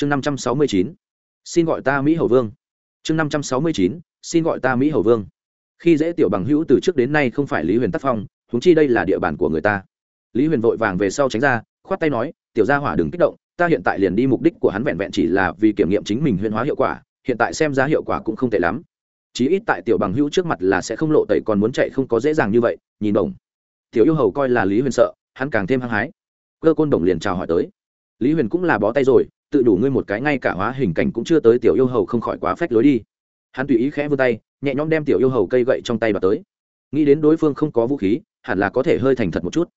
chương năm trăm sáu mươi chín, xin gọi ta mỹ hầu vương. Chương năm trăm sáu mươi chín, xin gọi ta mỹ hầu vương. Khi dễ tiểu bằng hữu từ trước đến nay không phải lý huyền tác phong húng chi đây là địa bàn của người ta. Lý huyền vội vàng về sau tránh ra, khoát tay nói, tiểu gia hỏa đừng kích động, ta hiện tại liền đi mục đích của hắn vẹn vẹn chỉ là vì kiểm nghiệm chính mình huyền hóa hiệu quả, hiện tại xem ra hiệu quả cũng không tệ lắm. Chí ít tại tiểu bằng hữu trước mặt là sẽ không lộ tẩy còn muốn chạy không có dễ dàng như vậy, nhìn đồng tiểu yêu hầu coi là lý huyền sợ, hắn càng thêm hăng hái. Cơ côn đồng liền chào hỏi tới. Lý huyền cũng là bó tay rồi tự đủ ngươi một cái ngay cả hóa hình cảnh cũng chưa tới tiểu yêu hầu không khỏi quá phách lối đi. Hắn tùy ý khẽ vươn tay, nhẹ nhõm đem tiểu yêu hầu cây gậy trong tay và tới. Nghĩ đến đối phương không có vũ khí, hẳn là có thể hơi thành thật một chút.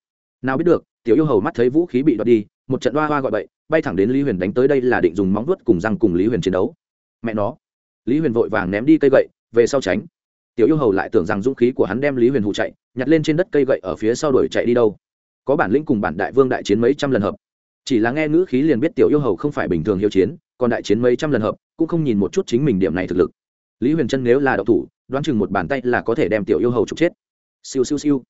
Nào biết được, tiểu yêu hầu mắt thấy vũ khí bị đoạt đi, một trận hoa hoa gọi bậy, bay thẳng đến lý huyền đánh tới đây là định dùng móng vuốt cùng răng cùng lý huyền chiến đấu. Mẹ nó! Lý huyền vội vàng ném đi cây gậy, về sau tránh. Tiểu yêu hầu lại tưởng rằng dũng khí của hắn đem lý huyền hụ chạy, nhặt lên trên đất cây gậy ở phía sau đuổi chạy đi đâu. Có bản lĩnh cùng bản đại vương đại chiến mấy trăm lần hợp chỉ là nghe ngữ khí liền biết tiểu yêu hầu không phải bình thường hiếu chiến, còn đại chiến mấy trăm lần hợp, cũng không nhìn một chút chính mình điểm này thực lực. Lý huyền trân nếu là đậu thủ, đoán chừng một bàn tay là có thể đem tiểu yêu hầu trục chết. Siêu siêu siêu.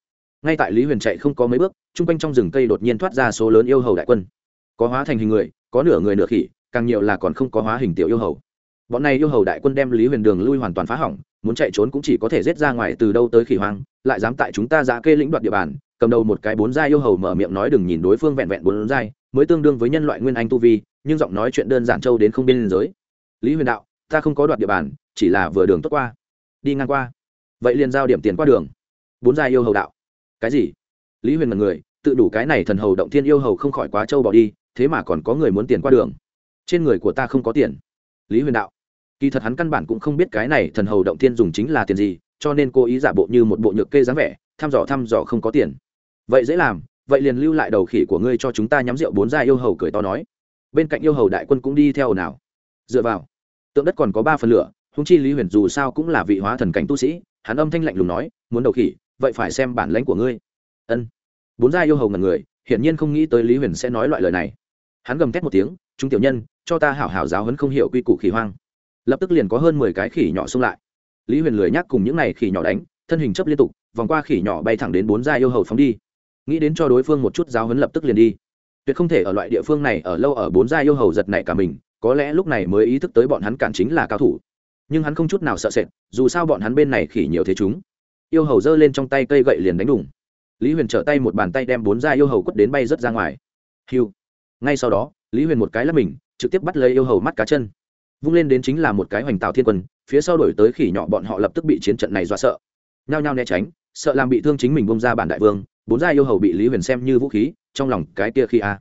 Ngay tại lý huyền chạy không có mấy bước, chung quanh trong rừng cây đột nhiên thoát ra số lớn yêu hầu đại quân. Có hóa thành hình người, có nửa người nửa khỉ, càng nhiều là còn không có hóa hình tiểu yêu hầu. Bọn này yêu hầu đại quân đem lý huyền đường lui hoàn toàn phá hỏng, muốn chạy trốn cũng chỉ có thể rết ra ngoài từ đâu tới khỉ hoang, lại dám tại chúng ta giã kê lĩnh đoạt địa bàn, cầm đầu một cái bốn giai yêu hầu mở miệng nói đừng nhìn đối phương vẹn vẹn bốn giai mới tương đương với nhân loại nguyên anh tu vi, nhưng giọng nói chuyện đơn giản châu đến không biên giới. Lý huyền đạo, ta không có đoạt địa bàn, chỉ là vừa đường tốt qua. Đi ngang qua. Vậy liền giao điểm tiền qua đường. Bốn gia yêu hầu đạo. Cái gì? Lý huyền mật người, tự đủ cái này thần hầu động thiên yêu hầu không khỏi quá châu bỏ đi, thế mà còn có người muốn tiền qua đường. Trên người của ta không có tiền. Lý huyền đạo. Kỳ thật hắn căn bản cũng không biết cái này thần hầu động thiên dùng chính là tiền gì, cho nên cô ý giả bộ như một bộ nhược kê dáng vẻ, thăm dò thăm dò không có tiền. Vậy dễ làm vậy liền lưu lại đầu khỉ của ngươi cho chúng ta nhắm rượu bốn gia yêu hầu cười to nói. Bên cạnh yêu hầu đại quân cũng đi theo nào. Dựa vào, tượng đất còn có ba phần lửa húng chi lý huyền dù sao cũng là vị hóa thần cảnh tu sĩ, hắn âm thanh lạnh lùng nói, muốn đầu khỉ, vậy phải xem bản lãnh của ngươi. Ân. Bốn gia yêu hầu ngần người, hiển nhiên không nghĩ tới lý huyền sẽ nói loại lời này. Hắn gầm thét một tiếng, chúng tiểu nhân, cho ta hảo hảo giáo hấn không hiểu quy củ khỉ hoang. Lập tức liền có hơn mười cái khỉ nhỏ xung lại. Lý huyền lười nhắc cùng những n à y khỉ nhỏ đánh, thân hình chấp liên tục, vòng qua khỉ nhỏ bay thẳng đến bốn gia yêu hầu phóng đi nghĩ đến cho đối phương một chút giáo hấn lập tức liền đi. Tuyệt không thể ở loại địa phương này ở lâu ở bốn gia yêu hầu giật này cả mình, có lẽ lúc này mới ý thức tới bọn hắn cản chính là cao thủ. Nhưng hắn không chút nào sợ sệt, dù sao bọn hắn bên này khỉ nhiều thế chúng. Yêu hầu giơ lên trong tay cây gậy liền đánh đùng. Lý huyền trở tay một bàn tay đem bốn gia yêu hầu quất đến bay rớt ra ngoài. Hiu. Ngay sau đó, lý huyền một cái lắp mình, trực tiếp bắt lấy yêu hầu mắt cá chân. Vung lên đến chính là một cái hoành tạo thiên quân, phía sau đổi tới khỉ nhỏ bọn họ lập tức bị chiến trận này dọa sợ. Nhao nhao né tránh, sợ làm bị thương chính mình bông ra bản đại vương bốn gia yêu hầu bị lý huyền xem như vũ khí, trong lòng cái kia khi a. À.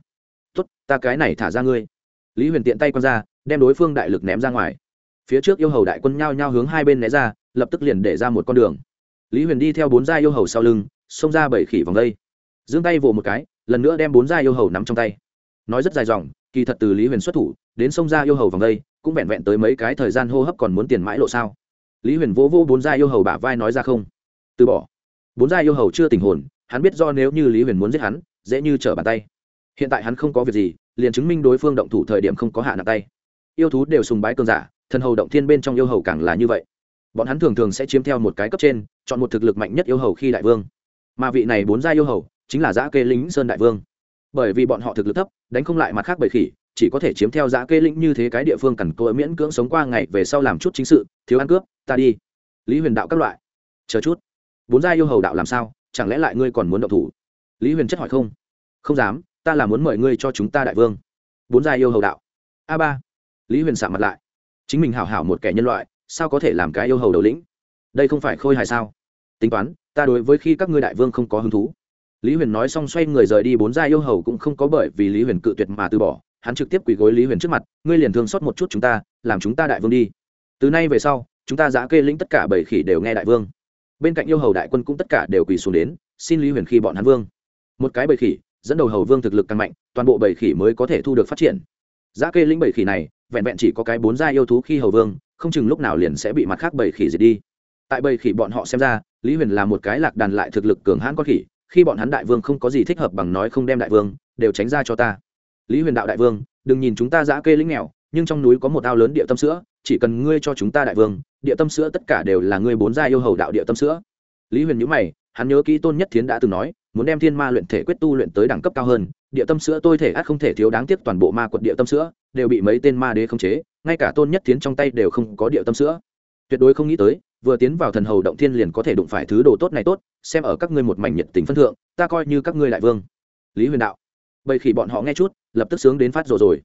tốt, ta cái này thả ra ngươi. Lý huyền tiện tay q ra, đem đối phương đại lực ném ra ngoài. Phía trước yêu hầu đại quân nhao nhao hướng hai bên né ra, lập tức liền để ra một con đường. Lý huyền đi theo bốn gia yêu hầu sau lưng, xông ra bảy khỉ vòng đây. Giương tay vỗ một cái, lần nữa đem bốn gia yêu hầu nắm trong tay. Nói rất dài dòng, kỳ thật từ lý huyền xuất thủ, đến sông ra yêu hầu vòng đây, cũng vẹn vẹn tới mấy cái thời gian hô hấp còn muốn tiền mãi lộ sao. Lý huyền vỗ vỗ bốn gia yêu hầu bả vai nói ra không. Từ bỏ. Bốn gia yêu hầu chưa tình hồn hắn biết do nếu như lý huyền muốn giết hắn, dễ như trở bàn tay. Hiện tại hắn không có việc gì, liền chứng minh đối phương động thủ thời điểm không có hạ nặng tay. Yêu thú đều sùng bái cơn giả, thần hầu động thiên bên trong yêu hầu càng là như vậy. Bọn hắn thường thường sẽ chiếm theo một cái cấp trên, chọn một thực lực mạnh nhất yêu hầu khi đại vương. Mà vị này bốn gia yêu hầu, chính là giã kê lính sơn đại vương. Bởi vì bọn họ thực lực thấp, đánh không lại mặt khác bầy khỉ, chỉ có thể chiếm theo giã kê lĩnh như thế cái địa phương cằn cỗi miễn cưỡng sống qua ngày về sau làm chút chính sự, thiếu ăn cướp, ta đi. Lý huyền đạo các loại. Chờ chút. Bốn gia yêu hầu đạo làm sao? Chẳng lẽ lại ngươi còn muốn động thủ? Lý huyền chất hỏi không. Không dám, ta là muốn mời ngươi cho chúng ta đại vương. Bốn gia yêu hầu đạo. A ba. Lý huyền sạm mặt lại. Chính mình hảo hảo một kẻ nhân loại, sao có thể làm cái yêu hầu đầu lĩnh? Đây không phải khôi hài sao? Tính toán, ta đối với khi các ngươi đại vương không có hứng thú. Lý huyền nói xong xoay người rời đi, bốn gia yêu hầu cũng không có bởi vì lý huyền cự tuyệt mà từ bỏ. Hắn trực tiếp quỳ gối lý huyền trước mặt, ngươi liền thương xót một chút chúng ta, làm chúng ta đại vương đi. Từ nay về sau, chúng ta giã kê lĩnh tất cả bảy khỉ đều nghe đại vương bên cạnh yêu hầu đại quân cũng tất cả đều quỳ xuống đến, xin lý huyền khi bọn hắn vương. Một cái bầy khỉ, dẫn đầu hầu vương thực lực càng mạnh, toàn bộ bầy khỉ mới có thể thu được phát triển. Giã kê lĩnh bầy khỉ này, vẹn vẹn chỉ có cái bốn gia yêu thú khi hầu vương, không chừng lúc nào liền sẽ bị mặt khác bầy khỉ diệt đi. Tại bầy khỉ bọn họ xem ra, lý huyền là một cái lạc đàn lại thực lực cường hãn con khỉ, khi bọn hắn đại vương không có gì thích hợp bằng nói không đem đại vương, đều tránh ra cho ta. Lý huyền đạo đại vương, đừng nhìn chúng ta giã kê lĩnh nghèo, nhưng trong núi có một ao lớn địa tâm sữa, chỉ cần ngươi cho chúng ta đại vương địa tâm sữa tất cả đều là ngươi bốn gia yêu hầu đạo địa tâm sữa. Lý huyền nhữ mày, hắn nhớ kỹ tôn nhất thiến đã từng nói, muốn đem thiên ma luyện thể quyết tu luyện tới đẳng cấp cao hơn, địa tâm sữa tôi thể ắt không thể thiếu đáng tiếc toàn bộ ma quật địa tâm sữa, đều bị mấy tên ma đế khống chế, ngay cả tôn nhất thiến trong tay đều không có địa tâm sữa. Tuyệt đối không nghĩ tới, vừa tiến vào thần hầu động thiên liền có thể đụng phải thứ đồ tốt này tốt, xem ở các ngươi một mảnh nhiệt tình phân thượng, ta coi như các ngươi đại vương. Lý huyền đạo. Bởi khi bọn họ nghe chút, lập tức sướng đến phát rồi rồi.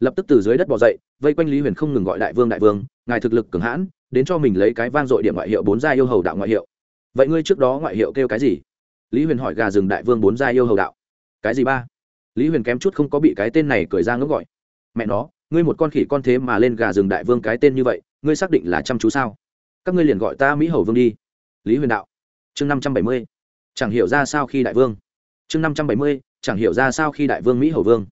Lập tức từ dưới đất bỏ dậy, vây quanh lý huyền không ngừng gọi đại vương đại vương, ngài thực lực cường hãn đến cho mình lấy cái vang dội điểm ngoại hiệu bốn gia yêu hầu đạo ngoại hiệu. Vậy ngươi trước đó ngoại hiệu kêu cái gì? Lý huyền hỏi gà rừng đại vương bốn gia yêu hầu đạo. Cái gì ba? Lý huyền kém chút không có bị cái tên này cười ra ngốc gọi. Mẹ nó, ngươi một con khỉ con thế mà lên gà rừng đại vương cái tên như vậy, ngươi xác định là chăm chú sao? Các ngươi liền gọi ta mỹ hầu vương đi. Lý huyền đạo. Chương năm trăm bảy mươi, chẳng hiểu ra sao khi đại vương. Chương năm trăm bảy mươi, chẳng hiểu ra sao khi đại vương mỹ hầu vương.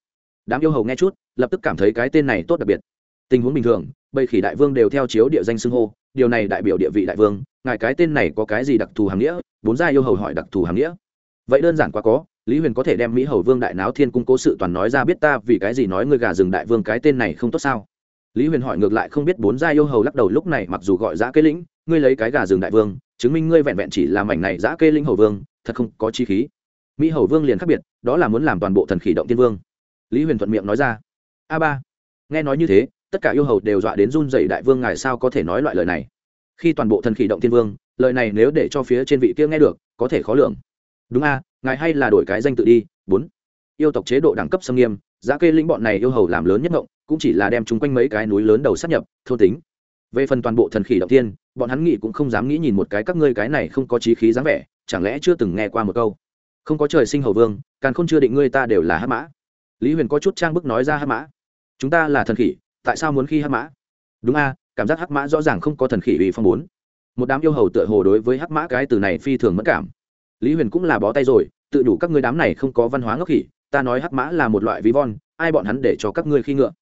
Đám yêu hầu nghe chút, lập tức cảm thấy cái tên này tốt đặc biệt tình huống bình thường, bầy khỉ đại vương đều theo chiếu địa danh xưng hô, điều này đại biểu địa vị đại vương, ngài cái tên này có cái gì đặc thù hàm nghĩa? Bốn gia yêu hầu hỏi đặc thù hàm nghĩa. Vậy đơn giản quá có, lý huyền có thể đem mỹ hầu vương đại náo thiên cung cố sự toàn nói ra biết ta, vì cái gì nói ngươi gà rừng đại vương cái tên này không tốt sao? Lý huyền hỏi ngược lại không biết bốn gia yêu hầu lắc đầu lúc này mặc dù gọi giã cây lĩnh, ngươi lấy cái gà rừng đại vương, chứng minh ngươi vẹn vẹn chỉ làm ảnh này giã cây lĩnh hầu vương, thật không có chi khí. Mỹ hầu vương liền khác biệt, đó là muốn làm toàn bộ thần khỉ động tiên vương. Lý huyền thuận miệng nói ra. A ba, nghe nói như thế tất cả yêu hầu đều dọa đến run dậy đại vương ngài sao có thể nói loại lời này? Khi toàn bộ thần khỉ động thiên vương lời này nếu để cho phía trên vị kia nghe được có thể khó lường. Đúng a ngài hay là đổi cái danh tự đi bốn. Yêu tộc chế độ đẳng cấp xâm nghiêm giá kê lĩnh bọn này yêu hầu làm lớn nhất ngộng cũng chỉ là đem chúng quanh mấy cái núi lớn đầu sát nhập thôn tính. Về phần toàn bộ thần khỉ động thiên, bọn hắn nghĩ cũng không dám nghĩ nhìn một cái các ngươi cái này không có trí khí dáng vẻ chẳng lẽ chưa từng nghe qua một câu? Không có trời sinh hầu vương càng không chưa định ngươi ta đều là hát mã. Lý huyền có chút trang bức nói ra hát mã. Chúng ta là thần khỉ tại sao muốn khi hắc mã? Đúng a, cảm giác hắc mã rõ ràng không có thần khỉ uy phong bốn. Một đám yêu hầu tựa hồ đối với hắc mã cái từ này phi thường mất cảm. Lý huyền cũng là bó tay rồi, tự đủ các ngươi đám này không có văn hóa ngốc khỉ, ta nói hắc mã là một loại ví von, ai bọn hắn để cho các ngươi khi ngựa?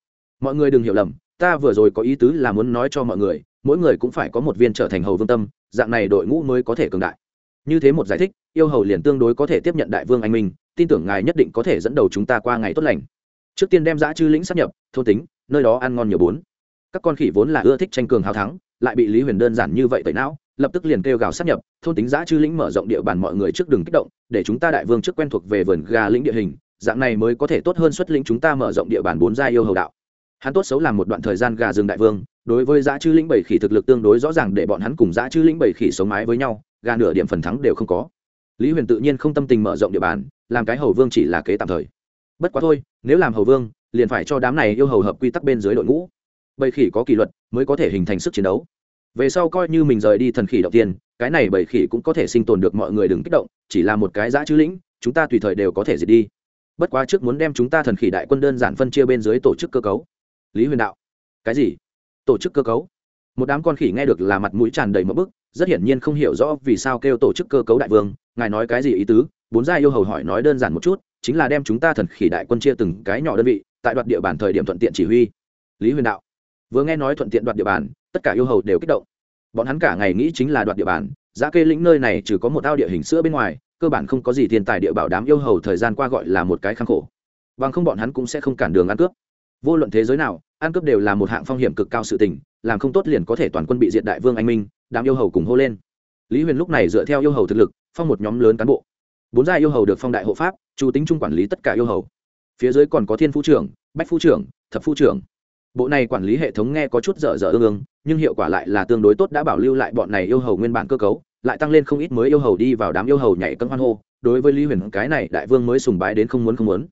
Mọi người đừng hiểu lầm, ta vừa rồi có ý tứ là muốn nói cho mọi người, mỗi người cũng phải có một viên trở thành hầu vương tâm, dạng này đội ngũ mới có thể cường đại. Như thế một giải thích, yêu hầu liền tương đối có thể tiếp nhận đại vương anh minh, tin tưởng ngài nhất định có thể dẫn đầu chúng ta qua ngày tốt lành. Trước tiên đem giã chư lĩnh sắp nhập, thôn tính nơi đó ăn ngon nhiều bốn. Các con khỉ vốn là ưa thích tranh cường hào thắng, lại bị lý huyền đơn giản như vậy tẩy não, lập tức liền kêu gào sắp nhập, thôn tính giã chư lĩnh mở rộng địa bàn mọi người trước đường kích động, để chúng ta đại vương trước quen thuộc về vườn gà lĩnh địa hình, dạng này mới có thể tốt hơn xuất lĩnh chúng ta mở rộng địa bàn bốn gia yêu hầu đạo. Hắn tốt xấu làm một đoạn thời gian gà rừng đại vương, đối với giã chư lĩnh bảy khỉ thực lực tương đối rõ ràng để bọn hắn cùng giã chư lĩnh bảy khỉ sống mái với nhau, gà nửa điểm phần thắng đều không có. Lý huyền tự nhiên không tâm tình mở rộng địa bàn, làm cái hầu vương chỉ là kế tạm thời. Bất quá thôi, nếu làm hầu vương liền phải cho đám này yêu hầu hợp quy tắc bên dưới đội ngũ. Bầy khỉ có kỷ luật mới có thể hình thành sức chiến đấu. Về sau coi như mình rời đi thần khỉ đầu tiên, cái này bầy khỉ cũng có thể sinh tồn được mọi người đừng kích động, chỉ là một cái giã chữ lĩnh, chúng ta tùy thời đều có thể diệt đi. Bất quá trước muốn đem chúng ta thần khỉ đại quân đơn giản phân chia bên dưới tổ chức cơ cấu. Lý huyền đạo. Cái gì? Tổ chức cơ cấu? Một đám con khỉ nghe được là mặt mũi tràn đầy mỡ bức, rất hiển nhiên không hiểu rõ vì sao kêu tổ chức cơ cấu đại vương, ngài nói cái gì ý tứ? Bốn gia yêu hầu hỏi nói đơn giản một chút, chính là đem chúng ta thần khỉ đại quân chia từng cái nhỏ đơn vị tại đoạt địa bàn thời điểm thuận tiện chỉ huy. Lý huyền đạo, vừa nghe nói thuận tiện đoạt địa bàn, tất cả yêu hầu đều kích động. Bọn hắn cả ngày nghĩ chính là đoạt địa bàn, giá kê lĩnh nơi này chỉ có một ao địa hình sữa bên ngoài, cơ bản không có gì thiên tài địa bảo đám yêu hầu thời gian qua gọi là một cái kháng khổ. Bằng không bọn hắn cũng sẽ không cản đường ăn cướp. Vô luận thế giới nào, ăn cướp đều là một hạng phong hiểm cực cao sự tình, làm không tốt liền có thể toàn quân bị diệt đại vương anh minh, đám yêu hầu cùng hô lên. Lý huyền lúc này dựa theo yêu hầu thực lực, phong một nhóm lớn cán bộ. Bốn gia yêu hầu được phong đại hộ pháp chủ tính trung quản lý tất cả yêu hầu phía dưới còn có thiên phu trưởng, bách phu trưởng, thập phu trưởng. Bộ này quản lý hệ thống nghe có chút dở dở ương ương, nhưng hiệu quả lại là tương đối tốt đã bảo lưu lại bọn này yêu hầu nguyên bản cơ cấu, lại tăng lên không ít mới yêu hầu đi vào đám yêu hầu nhảy cân hoan hô, đối với lý huyền cái này đại vương mới sùng bái đến không muốn không muốn.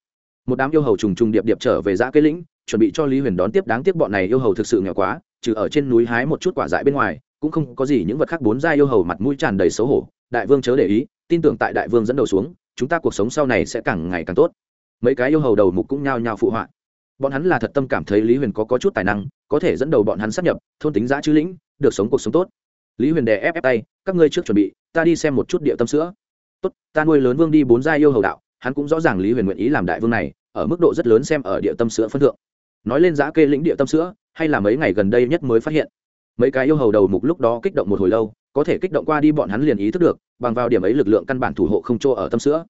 Một đám yêu hầu trùng trùng điệp điệp trở về giã cây lĩnh, chuẩn bị cho lý huyền đón tiếp đáng tiếc bọn này yêu hầu thực sự nghèo quá, trừ ở trên núi hái một chút quả dại bên ngoài, cũng không có gì những vật khác bốn gia yêu hầu mặt mũi tràn đầy xấu hổ. Đại vương chớ để ý, tin tưởng tại đại vương dẫn đầu xuống, chúng ta cuộc sống sau này sẽ càng ngày càng tốt mấy cái yêu hầu đầu mục cũng nhao nhao phụ họa. Bọn hắn là thật tâm cảm thấy lý huyền có, có chút tài năng có thể dẫn đầu bọn hắn sắp nhập thôn tính giã chữ lĩnh được sống cuộc sống tốt. Lý huyền đè ép ép tay các ngươi trước chuẩn bị ta đi xem một chút địa tâm sữa. Tốt ta nuôi lớn vương đi bốn gia yêu hầu đạo hắn cũng rõ ràng lý huyền nguyện ý làm đại vương này ở mức độ rất lớn xem ở địa tâm sữa phân thượng. Nói lên giã kê lĩnh địa tâm sữa hay là mấy ngày gần đây nhất mới phát hiện. Mấy cái yêu hầu đầu mục lúc đó kích động một hồi lâu có thể kích động qua đi bọn hắn liền ý thức được bằng vào điểm ấy lực lượng căn bản thủ hộ không chỗ ở tâm sữa.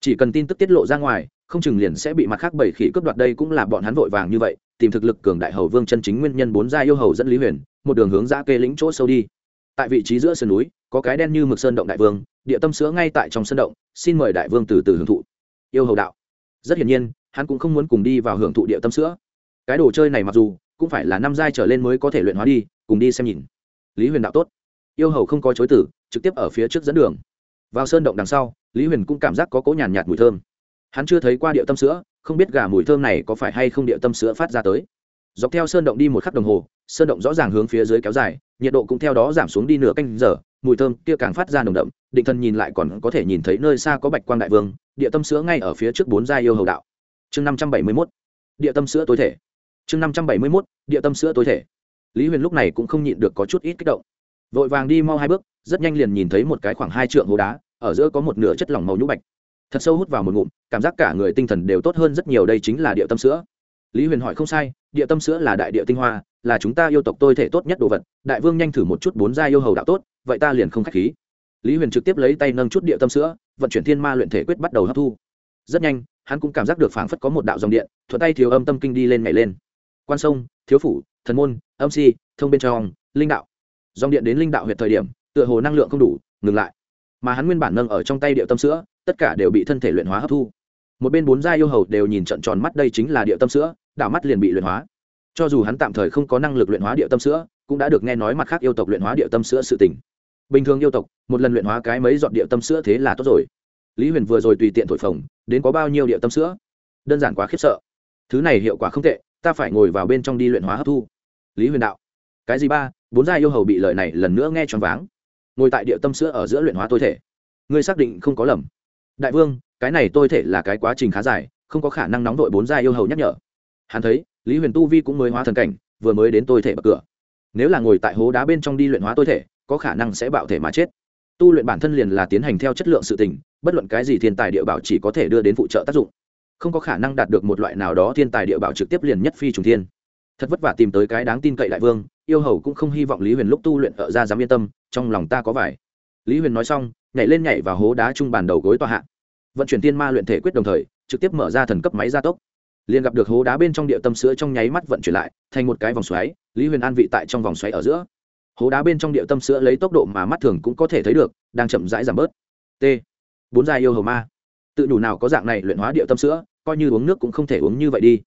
Chỉ cần tin tức tiết lộ ra ngoài không chừng liền sẽ bị mặt khác bảy khỉ cướp đoạt đây cũng là bọn hắn vội vàng như vậy, tìm thực lực cường đại hầu vương chân chính nguyên nhân bốn gia yêu hầu dẫn lý huyền, một đường hướng ra kê lĩnh chỗ sâu đi. Tại vị trí giữa sườn núi, có cái đen như mực sơn động đại vương, địa tâm sữa ngay tại trong sơn động, xin mời đại vương từ từ hưởng thụ. Yêu hầu đạo. Rất hiển nhiên, hắn cũng không muốn cùng đi vào hưởng thụ địa tâm sữa. Cái đồ chơi này mặc dù cũng phải là năm giai trở lên mới có thể luyện hóa đi, cùng đi xem nhìn. Lý huyền đạo tốt. Yêu hầu không có chối tử trực tiếp ở phía trước dẫn đường. Vào sơn động đằng sau, lý huyền cũng cảm giác có cỗ nhàn nhạt mùi thơm hắn chưa thấy qua điệu tâm sữa, không biết gà mùi thơm này có phải hay không điệu tâm sữa phát ra tới. Dọc theo sơn động đi một khắc đồng hồ, sơn động rõ ràng hướng phía dưới kéo dài, nhiệt độ cũng theo đó giảm xuống đi nửa canh giờ, mùi thơm kia càng phát ra nồng đậm, định thân nhìn lại còn có thể nhìn thấy nơi xa có bạch quang đại vương địa tâm sữa ngay ở phía trước bốn gia yêu hầu đạo. Chương năm trăm bảy mươi mốt địa tâm sữa tối thể. Chương năm trăm bảy mươi mốt địa tâm sữa tối thể. Lý huyền lúc này cũng không nhịn được có chút ít kích động. Vội vàng đi mau hai bước, rất nhanh liền nhìn thấy một cái khoảng hai trượng hố đá, ở giữa có một nửa chất lỏng màu nhũ bạch thật sâu hút vào một ngụm, cảm giác cả người tinh thần đều tốt hơn rất nhiều, đây chính là địa tâm sữa. Lý huyền hỏi không sai, địa tâm sữa là đại địa tinh hoa, là chúng ta yêu tộc tôi thể tốt nhất đồ vật, đại vương nhanh thử một chút bốn gia yêu hầu đạo tốt, vậy ta liền không k h á c h khí. Lý huyền trực tiếp lấy tay nâng chút địa tâm sữa, vận chuyển thiên ma luyện thể quyết bắt đầu hấp thu. Rất nhanh, hắn cũng cảm giác được phảng phất có một đạo dòng điện, thuận tay thiếu âm tâm kinh đi lên nhảy lên. Quan sông, thiếu phủ, thần môn, âm si, thông bên trong, linh đạo. Dòng điện đến linh đạo huyệt thời điểm, tựa hồ năng lượng không đủ, ngừng lại. Mà hắn nguyên bản nâng ở trong tay địa tâm sữa tất cả đều bị thân thể luyện hóa hấp thu. Một bên bốn gia yêu hầu đều nhìn trận tròn mắt đây chính là địa tâm sữa, đảo mắt liền bị luyện hóa. Cho dù hắn tạm thời không có năng lực luyện hóa địa tâm sữa, cũng đã được nghe nói mặt khác yêu tộc luyện hóa địa tâm sữa sự tình. Bình thường yêu tộc, một lần luyện hóa cái mấy giọt địa tâm sữa thế là tốt rồi. Lý huyền vừa rồi tùy tiện thổi phồng, đến có bao nhiêu địa tâm sữa? Đơn giản quá khiếp sợ. Thứ này hiệu quả không tệ, ta phải ngồi vào bên trong đi luyện hóa hấp thu. Lý huyền đạo. Cái gì ba? Bốn gia yêu hầu bị lời này lần nữa nghe choáng váng. Ngồi tại địa tâm sữa ở giữa luyện hóa tôi thể. Ngươi xác định không có lầm đại vương, cái này tôi thể là cái quá trình khá dài, không có khả năng nóng vội bốn gia yêu hầu nhắc nhở. Hắn thấy, lý huyền tu vi cũng mới hóa thần cảnh, vừa mới đến tôi thể bậc cửa. Nếu là ngồi tại hố đá bên trong đi luyện hóa tôi thể, có khả năng sẽ bạo thể mà chết. Tu luyện bản thân liền là tiến hành theo chất lượng sự tình, bất luận cái gì thiên tài địa bảo chỉ có thể đưa đến phụ trợ tác dụng. Không có khả năng đạt được một loại nào đó thiên tài địa bảo trực tiếp liền nhất phi trùng thiên. Thật vất vả tìm tới cái đáng tin cậy đại vương, yêu hầu cũng không hy vọng lý huyền lúc tu luyện ở ra dám yên tâm, trong lòng ta có vải lý huyền nói xong nhảy lên nhảy vào hố đá trung bàn đầu gối tòa hạ. Vận chuyển tiên ma luyện thể quyết đồng thời, trực tiếp mở ra thần cấp máy gia tốc. Liền gặp được hố đá bên trong địa tâm sữa trong nháy mắt vận chuyển lại, thành một cái vòng xoáy, lý huyền an vị tại trong vòng xoáy ở giữa. Hố đá bên trong địa tâm sữa lấy tốc độ mà mắt thường cũng có thể thấy được, đang chậm rãi giảm bớt. T. Bốn gia yêu hầu ma. Tự đủ nào có dạng này luyện hóa địa tâm sữa, coi như uống nước cũng không thể uống như vậy đi.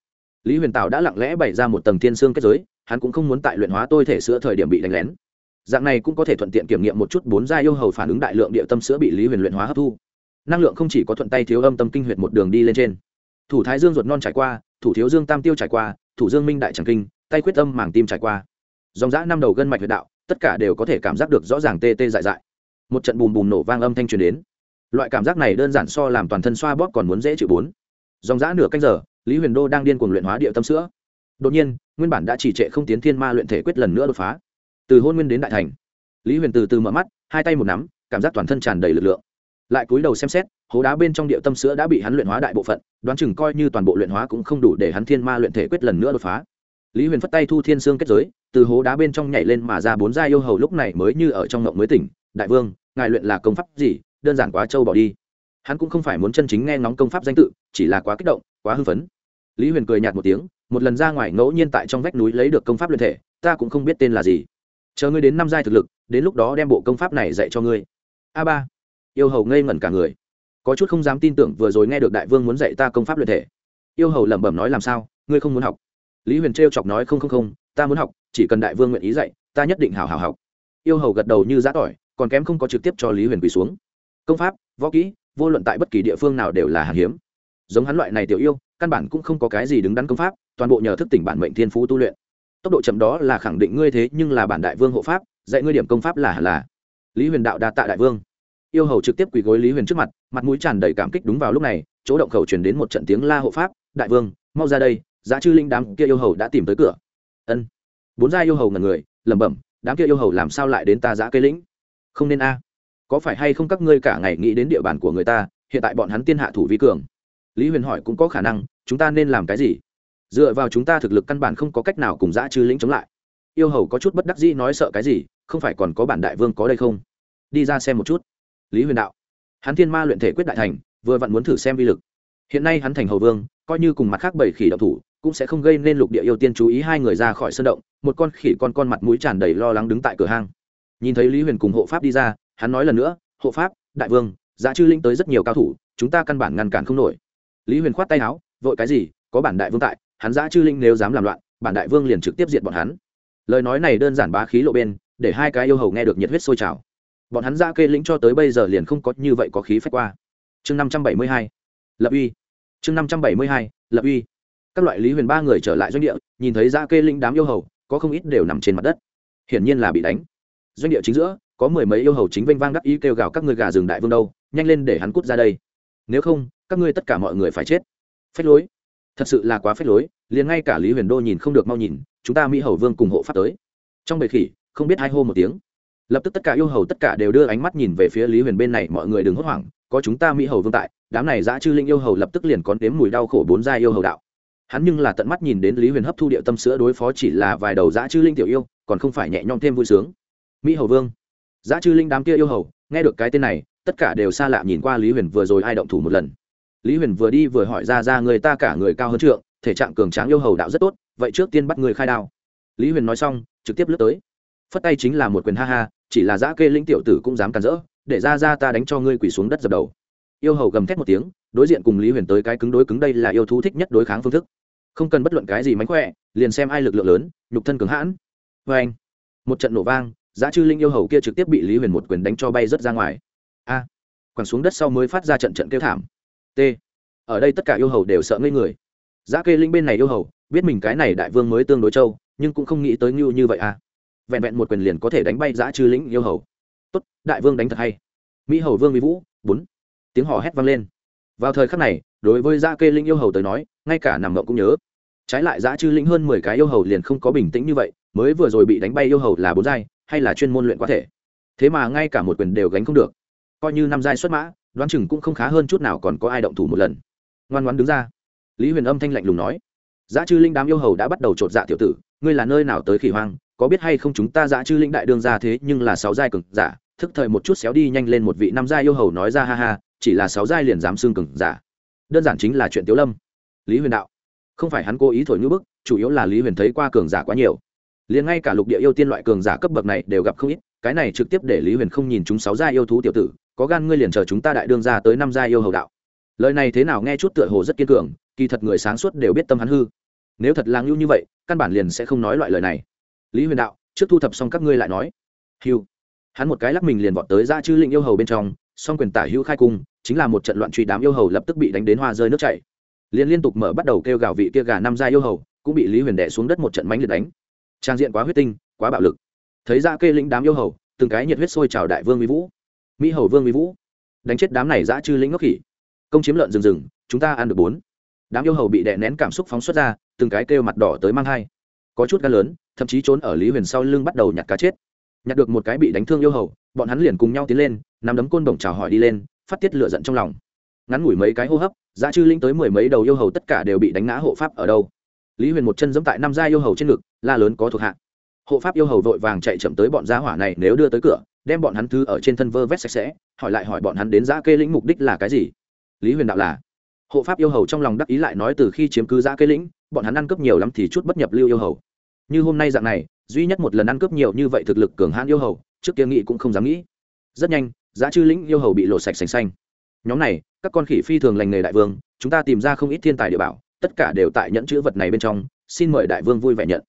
Lý huyền tào đã lặng lẽ bày ra một tầng thiên xương kết giới, hắn cũng không muốn tại luyện hóa tôi thể sữa thời điểm bị đánh lén dạng này cũng có thể thuận tiện kiểm nghiệm một chút bốn gia yêu hầu phản ứng đại lượng địa tâm sữa bị lý huyền luyện hóa hấp thu. Năng lượng không chỉ có thuận tay thiếu âm tâm kinh huyệt một đường đi lên trên. Thủ thái dương ruột non trải qua, thủ thiếu dương tam tiêu trải qua, thủ dương minh đại tràng kinh, tay quyết âm màng tim trải qua. Dòng dã năm đầu gân mạch huyệt đạo, tất cả đều có thể cảm giác được rõ ràng tê tê dại dại. Một trận bùm bùm nổ vang âm thanh truyền đến. Loại cảm giác này đơn giản so làm toàn thân xoa bóp còn muốn dễ chịu bốn. Dòng dã nửa canh giờ, lý huyền đô đang điên cuồng luyện hóa địa tâm sữa. Đột nhiên, nguyên bản đã chỉ trệ không tiến thiên ma luyện thể quyết lần nữa đột phá từ hôn nguyên đến đại thành. Lý huyền từ từ mở mắt, hai tay một nắm, cảm giác toàn thân tràn đầy lực lượng. Lại cúi đầu xem xét, hố đá bên trong địa tâm sữa đã bị hắn luyện hóa đại bộ phận, đoán chừng coi như toàn bộ luyện hóa cũng không đủ để hắn thiên ma luyện thể quyết lần nữa đột phá. Lý huyền phất tay thu thiên xương kết giới, từ hố đá bên trong nhảy lên mà ra bốn gia yêu hầu lúc này mới như ở trong ngộng mới tỉnh, đại vương, ngài luyện là công pháp gì? Đơn giản quá trâu bỏ đi. Hắn cũng không phải muốn chân chính nghe ngóng công pháp danh tự, chỉ là quá kích động, quá hưng phấn. Lý huyền cười nhạt một tiếng, một lần ra ngoài ngẫu nhiên tại trong vách núi lấy được công pháp luyện thể, ta cũng không biết tên là gì chờ ngươi đến năm giai thực lực, đến lúc đó đem bộ công pháp này dạy cho ngươi. A ba. Yêu hầu ngây ngẩn cả người. Có chút không dám tin tưởng vừa rồi nghe được đại vương muốn dạy ta công pháp luyện thể. Yêu hầu lẩm bẩm nói làm sao, ngươi không muốn học. Lý huyền trêu chọc nói không không không, ta muốn học, chỉ cần đại vương nguyện ý dạy, ta nhất định hào hào học. Yêu hầu gật đầu như giã tỏi, còn kém không có trực tiếp cho lý huyền quỳ xuống. Công pháp, võ kỹ, vô luận tại bất kỳ địa phương nào đều là hàng hiếm. Giống hắn loại này tiểu yêu, căn bản cũng không có cái gì đứng đắn công pháp, toàn bộ nhờ thức tỉnh bản mệnh thiên phú tu luyện tốc độ chậm đó là khẳng định ngươi thế nhưng là bản đại vương hộ pháp, dạy ngươi điểm công pháp là hẳn là lý huyền đạo đa tạ đại vương. Yêu hầu trực tiếp quỳ gối lý huyền trước mặt mặt mũi tràn đầy cảm kích đúng vào lúc này, chỗ động khẩu truyền đến một trận tiếng la hộ pháp, đại vương, mau ra đây, giá chư linh đám kia yêu hầu đã tìm tới cửa. Ân. Bốn gia yêu hầu ngần người, lẩm bẩm, đám kia yêu hầu làm sao lại đến ta giã cây lĩnh? Không nên a. Có phải hay không các ngươi cả ngày nghĩ đến địa bàn của người ta, hiện tại bọn hắn tiên hạ thủ vi cường? Lý huyền hỏi cũng có khả năng, chúng ta nên làm cái gì? Dựa vào chúng ta thực lực căn bản không có cách nào cùng dã chư lĩnh chống lại. Yêu hầu có chút bất đắc dĩ nói sợ cái gì, không phải còn có bản đại vương có đây không? Đi ra xem một chút. Lý huyền đạo. Hắn thiên ma luyện thể quyết đại thành, vừa vặn muốn thử xem vi lực. Hiện nay hắn thành hầu vương, coi như cùng mặt khác bảy khỉ đậu thủ, cũng sẽ không gây nên lục địa yêu tiên chú ý hai người ra khỏi sân động, một con khỉ con con mặt mũi tràn đầy lo lắng đứng tại cửa hang. Nhìn thấy lý huyền cùng hộ pháp đi ra, hắn nói lần nữa, hộ pháp, đại vương giá chư linh tới rất nhiều cao thủ, chúng ta căn bản ngăn cản không nổi. Lý huyền khoát tay áo, vội cái gì, có bản đại vương tại hắn giã chư linh nếu dám làm loạn, bản đại vương liền trực tiếp diệt bọn hắn. Lời nói này đơn giản bá khí lộ bên, để hai cái yêu hầu nghe được nhiệt huyết sôi trào. Bọn hắn giã kê lĩnh cho tới bây giờ liền không có như vậy có khí phách qua. Chương năm trăm bảy mươi hai, lập uy. Chương năm trăm bảy mươi hai, lập uy. Các loại lý huyền ba người trở lại doanh địa, nhìn thấy giã kê lĩnh đám yêu hầu, có không ít đều nằm trên mặt đất. Hiển nhiên là bị đánh. Doanh địa chính giữa, có mười mấy yêu hầu chính vênh vang đắc ý kêu gào các ngươi gà rừng đại vương đâu, nhanh lên để hắn cút ra đây. Nếu không, các ngươi tất cả mọi người phải chết. Phách lối thật sự là quá phết lối, liền ngay cả lý huyền đô nhìn không được mau nhìn, chúng ta mỹ hầu vương cùng hộ pháp tới. Trong bầy khỉ, không biết hai hô một tiếng. Lập tức tất cả yêu hầu tất cả đều đưa ánh mắt nhìn về phía lý huyền bên này, mọi người đừng hốt hoảng, có chúng ta mỹ hầu vương tại, đám này giã chư linh yêu hầu lập tức liền có đếm mùi đau khổ bốn gia yêu hầu đạo. Hắn nhưng là tận mắt nhìn đến lý huyền hấp thu địa tâm sữa đối phó chỉ là vài đầu giã chư linh tiểu yêu, còn không phải nhẹ nhõm thêm vui sướng. Mỹ hầu vương. Giã chư linh đám kia yêu hầu, nghe được cái tên này, tất cả đều xa lạ nhìn qua lý huyền vừa rồi ai động thủ một lần lý huyền vừa đi vừa hỏi ra ra người ta cả người cao hơn trượng thể trạng cường tráng yêu hầu đạo rất tốt vậy trước tiên bắt người khai đao. Lý huyền nói xong trực tiếp lướt tới. Phất tay chính là một quyền ha ha chỉ là giã kê linh tiểu tử cũng dám cản rỡ để ra ra ta đánh cho ngươi quỳ xuống đất dập đầu. Yêu hầu gầm thét một tiếng đối diện cùng lý huyền tới cái cứng đối cứng đây là yêu thú thích nhất đối kháng phương thức. Không cần bất luận cái gì mánh khỏe liền xem ai lực lượng lớn nhục thân cứng hãn. Vê anh một trận nổ vang giá chư linh yêu hầu kia trực tiếp bị lý huyền một quyền đánh cho bay rớt ra ngoài. A à, quẳng xuống đất sau mới phát ra trận trận kêu thảm t. Ở đây tất cả yêu hầu đều sợ ngây người. Giá kê linh bên này yêu hầu biết mình cái này đại vương mới tương đối châu, nhưng cũng không nghĩ tới ngưu như vậy à. Vẹn vẹn một quyền liền có thể đánh bay giá chư lĩnh yêu hầu. Tốt đại vương đánh thật hay. Mỹ hầu vương mỹ vũ bốn. Tiếng hò hét vang lên. Vào thời khắc này đối với giá kê linh yêu hầu tới nói ngay cả nằm ngậu cũng nhớ. Trái lại giá chư lĩnh hơn mười cái yêu hầu liền không có bình tĩnh như vậy mới vừa rồi bị đánh bay yêu hầu là bốn giai hay là chuyên môn luyện quá thể. Thế mà ngay cả một quyền đều gánh không được. Coi như năm giai xuất mã đoán chừng cũng không khá hơn chút nào còn có ai động thủ một lần. Ngoan ngoan đứng ra. Lý huyền âm thanh lạnh lùng nói giá chư linh đám yêu hầu đã bắt đầu chột dạ tiểu tử, ngươi là nơi nào tới khỉ hoang, có biết hay không chúng ta giá chư linh đại đương ra thế nhưng là sáu giai cực giả, thức thời một chút xéo đi nhanh lên một vị năm giai yêu hầu nói ra ha ha, chỉ là sáu giai liền dám xương cực giả. Đơn giản chính là chuyện tiếu lâm. Lý huyền đạo, không phải hắn cố ý thổi ngữ bức, chủ yếu là lý huyền thấy qua cường giả quá nhiều. Liền ngay cả lục địa yêu tiên loại cường giả cấp bậc này đều gặp không ít cái này trực tiếp để lý huyền không nhìn chúng sáu gia yêu thú tiểu tử, có gan ngươi liền chờ chúng ta đại đương ra tới năm gia yêu hầu đạo. Lời này thế nào nghe chút tựa hồ rất kiên cường, kỳ thật người sáng suốt đều biết tâm hắn hư. Nếu thật là ngưu như vậy, căn bản liền sẽ không nói loại lời này. Lý huyền đạo, trước thu thập xong các ngươi lại nói. Hiu hắn một cái lắc mình liền vọt tới ra chư lĩnh yêu hầu bên trong, song quyền tả hữu khai cung, chính là một trận loạn truy đám yêu hầu lập tức bị đánh đến hoa rơi nước chảy. Liền liên tục mở bắt đầu kêu gào vị kia gà năm gia yêu hầu, cũng bị lý huyền đẻ xuống đất một trận mánh liệt đánh. Trang diện quá huyết tinh, quá bạo lực thấy ra kê lĩnh đám yêu hầu, từng cái nhiệt huyết sôi trào đại vương mỹ vũ. Mỹ hầu vương mỹ vũ, đánh chết đám này dã chư lĩnh ngốc khỉ. Công chiếm lợn rừng rừng, chúng ta ăn được bốn. Đám yêu hầu bị đè nén cảm xúc phóng xuất ra, từng cái kêu mặt đỏ tới mang hai có chút gan lớn, thậm chí trốn ở lý huyền sau lưng bắt đầu nhặt cá chết. Nhặt được một cái bị đánh thương yêu hầu, bọn hắn liền cùng nhau tiến lên, nắm đấm côn bổng chào hỏi đi lên, phát tiết lửa giận trong lòng. Ngắn ngủi mấy cái hô hấp giá chư linh tới mười mấy đầu yêu hầu tất cả đều bị đánh ngã hộ pháp ở đâu. Lý huyền một chân giẫm tại năm gia yêu hầu trên ngực, la lớn có thuộc hạ hộ pháp yêu hầu vội vàng chạy chậm tới bọn gia hỏa này nếu đưa tới cửa, đem bọn hắn thứ ở trên thân vơ vét sạch sẽ, hỏi lại hỏi bọn hắn đến giã kê lĩnh mục đích là cái gì. Lý huyền đạo là, hộ pháp yêu hầu trong lòng đắc ý lại nói từ khi chiếm cứ giã kê lĩnh, bọn hắn ăn cướp nhiều lắm thì chút bất nhập lưu yêu hầu. Như hôm nay dạng này, duy nhất một lần ăn cướp nhiều như vậy thực lực cường hãn yêu hầu, trước kia nghĩ cũng không dám nghĩ. Rất nhanh giá chư lĩnh yêu hầu bị lộ sạch sành xanh. Nhóm này, các con khỉ phi thường lành nghề đại vương, chúng ta tìm ra không ít thiên tài địa bảo, tất cả đều tại nhẫn chữ vật này bên trong, xin mời đại vương vui vẻ nhận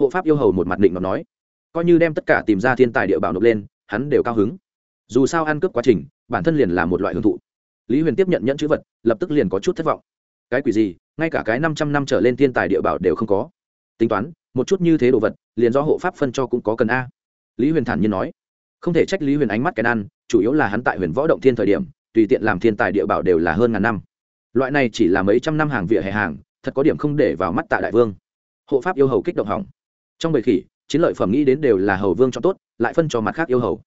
hộ pháp yêu hầu một mặt định nó nói, coi như đem tất cả tìm ra thiên tài địa bảo nộp lên, hắn đều cao hứng. Dù sao ăn cướp quá trình, bản thân liền là một loại hưởng thụ. Lý huyền tiếp nhận nhẫn chữ vật, lập tức liền có chút thất vọng. Cái quỷ gì? Ngay cả cái năm trăm năm trở lên thiên tài địa bảo đều không có. Tính toán, một chút như thế đồ vật, liền do hộ pháp phân cho cũng có cần a. Lý huyền thản nhiên nói, không thể trách lý huyền ánh mắt cái ăn, chủ yếu là hắn tại huyền võ động thiên thời điểm, tùy tiện làm thiên tài địa bảo đều là hơn ngàn năm. Loại này chỉ là mấy trăm năm hàng vỉa hè hàng, thật có điểm không để vào mắt tạ đại vương. Hộ pháp yêu hầu kích động hỏng trong bầy khỉ, chiến lợi phẩm nghĩ đến đều là hầu vương cho tốt, lại phân cho mặt khác yêu hầu.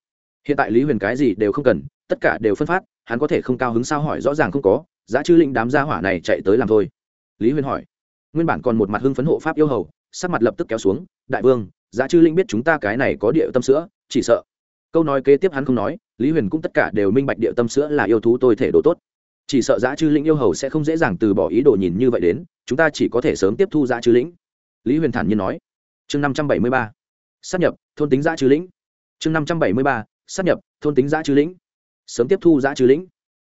Hiện tại lý huyền cái gì đều không cần, tất cả đều phân phát, hắn có thể không cao hứng sao hỏi rõ ràng không có, giá chư linh đám gia hỏa này chạy tới làm thôi. Lý huyền hỏi, nguyên bản còn một mặt hưng phấn hộ pháp yêu hầu, sắc mặt lập tức kéo xuống, đại vương, giá chư linh biết chúng ta cái này có địa tâm sữa, chỉ sợ. Câu nói kế tiếp hắn không nói, lý huyền cũng tất cả đều minh bạch địa tâm sữa là yêu thú tôi thể đồ tốt. Chỉ sợ giá chư linh yêu hầu sẽ không dễ dàng từ bỏ ý đồ nhìn như vậy đến, chúng ta chỉ có thể sớm tiếp thu giá chư lĩnh lý huyền thản nhiên nói chương năm trăm bảy mươi ba sắp nhập, thôn tính giá chư lĩnh. Chương năm trăm bảy mươi ba sắp nhập, thôn tính giá chư lĩnh. Sớm tiếp thu giá chư lĩnh.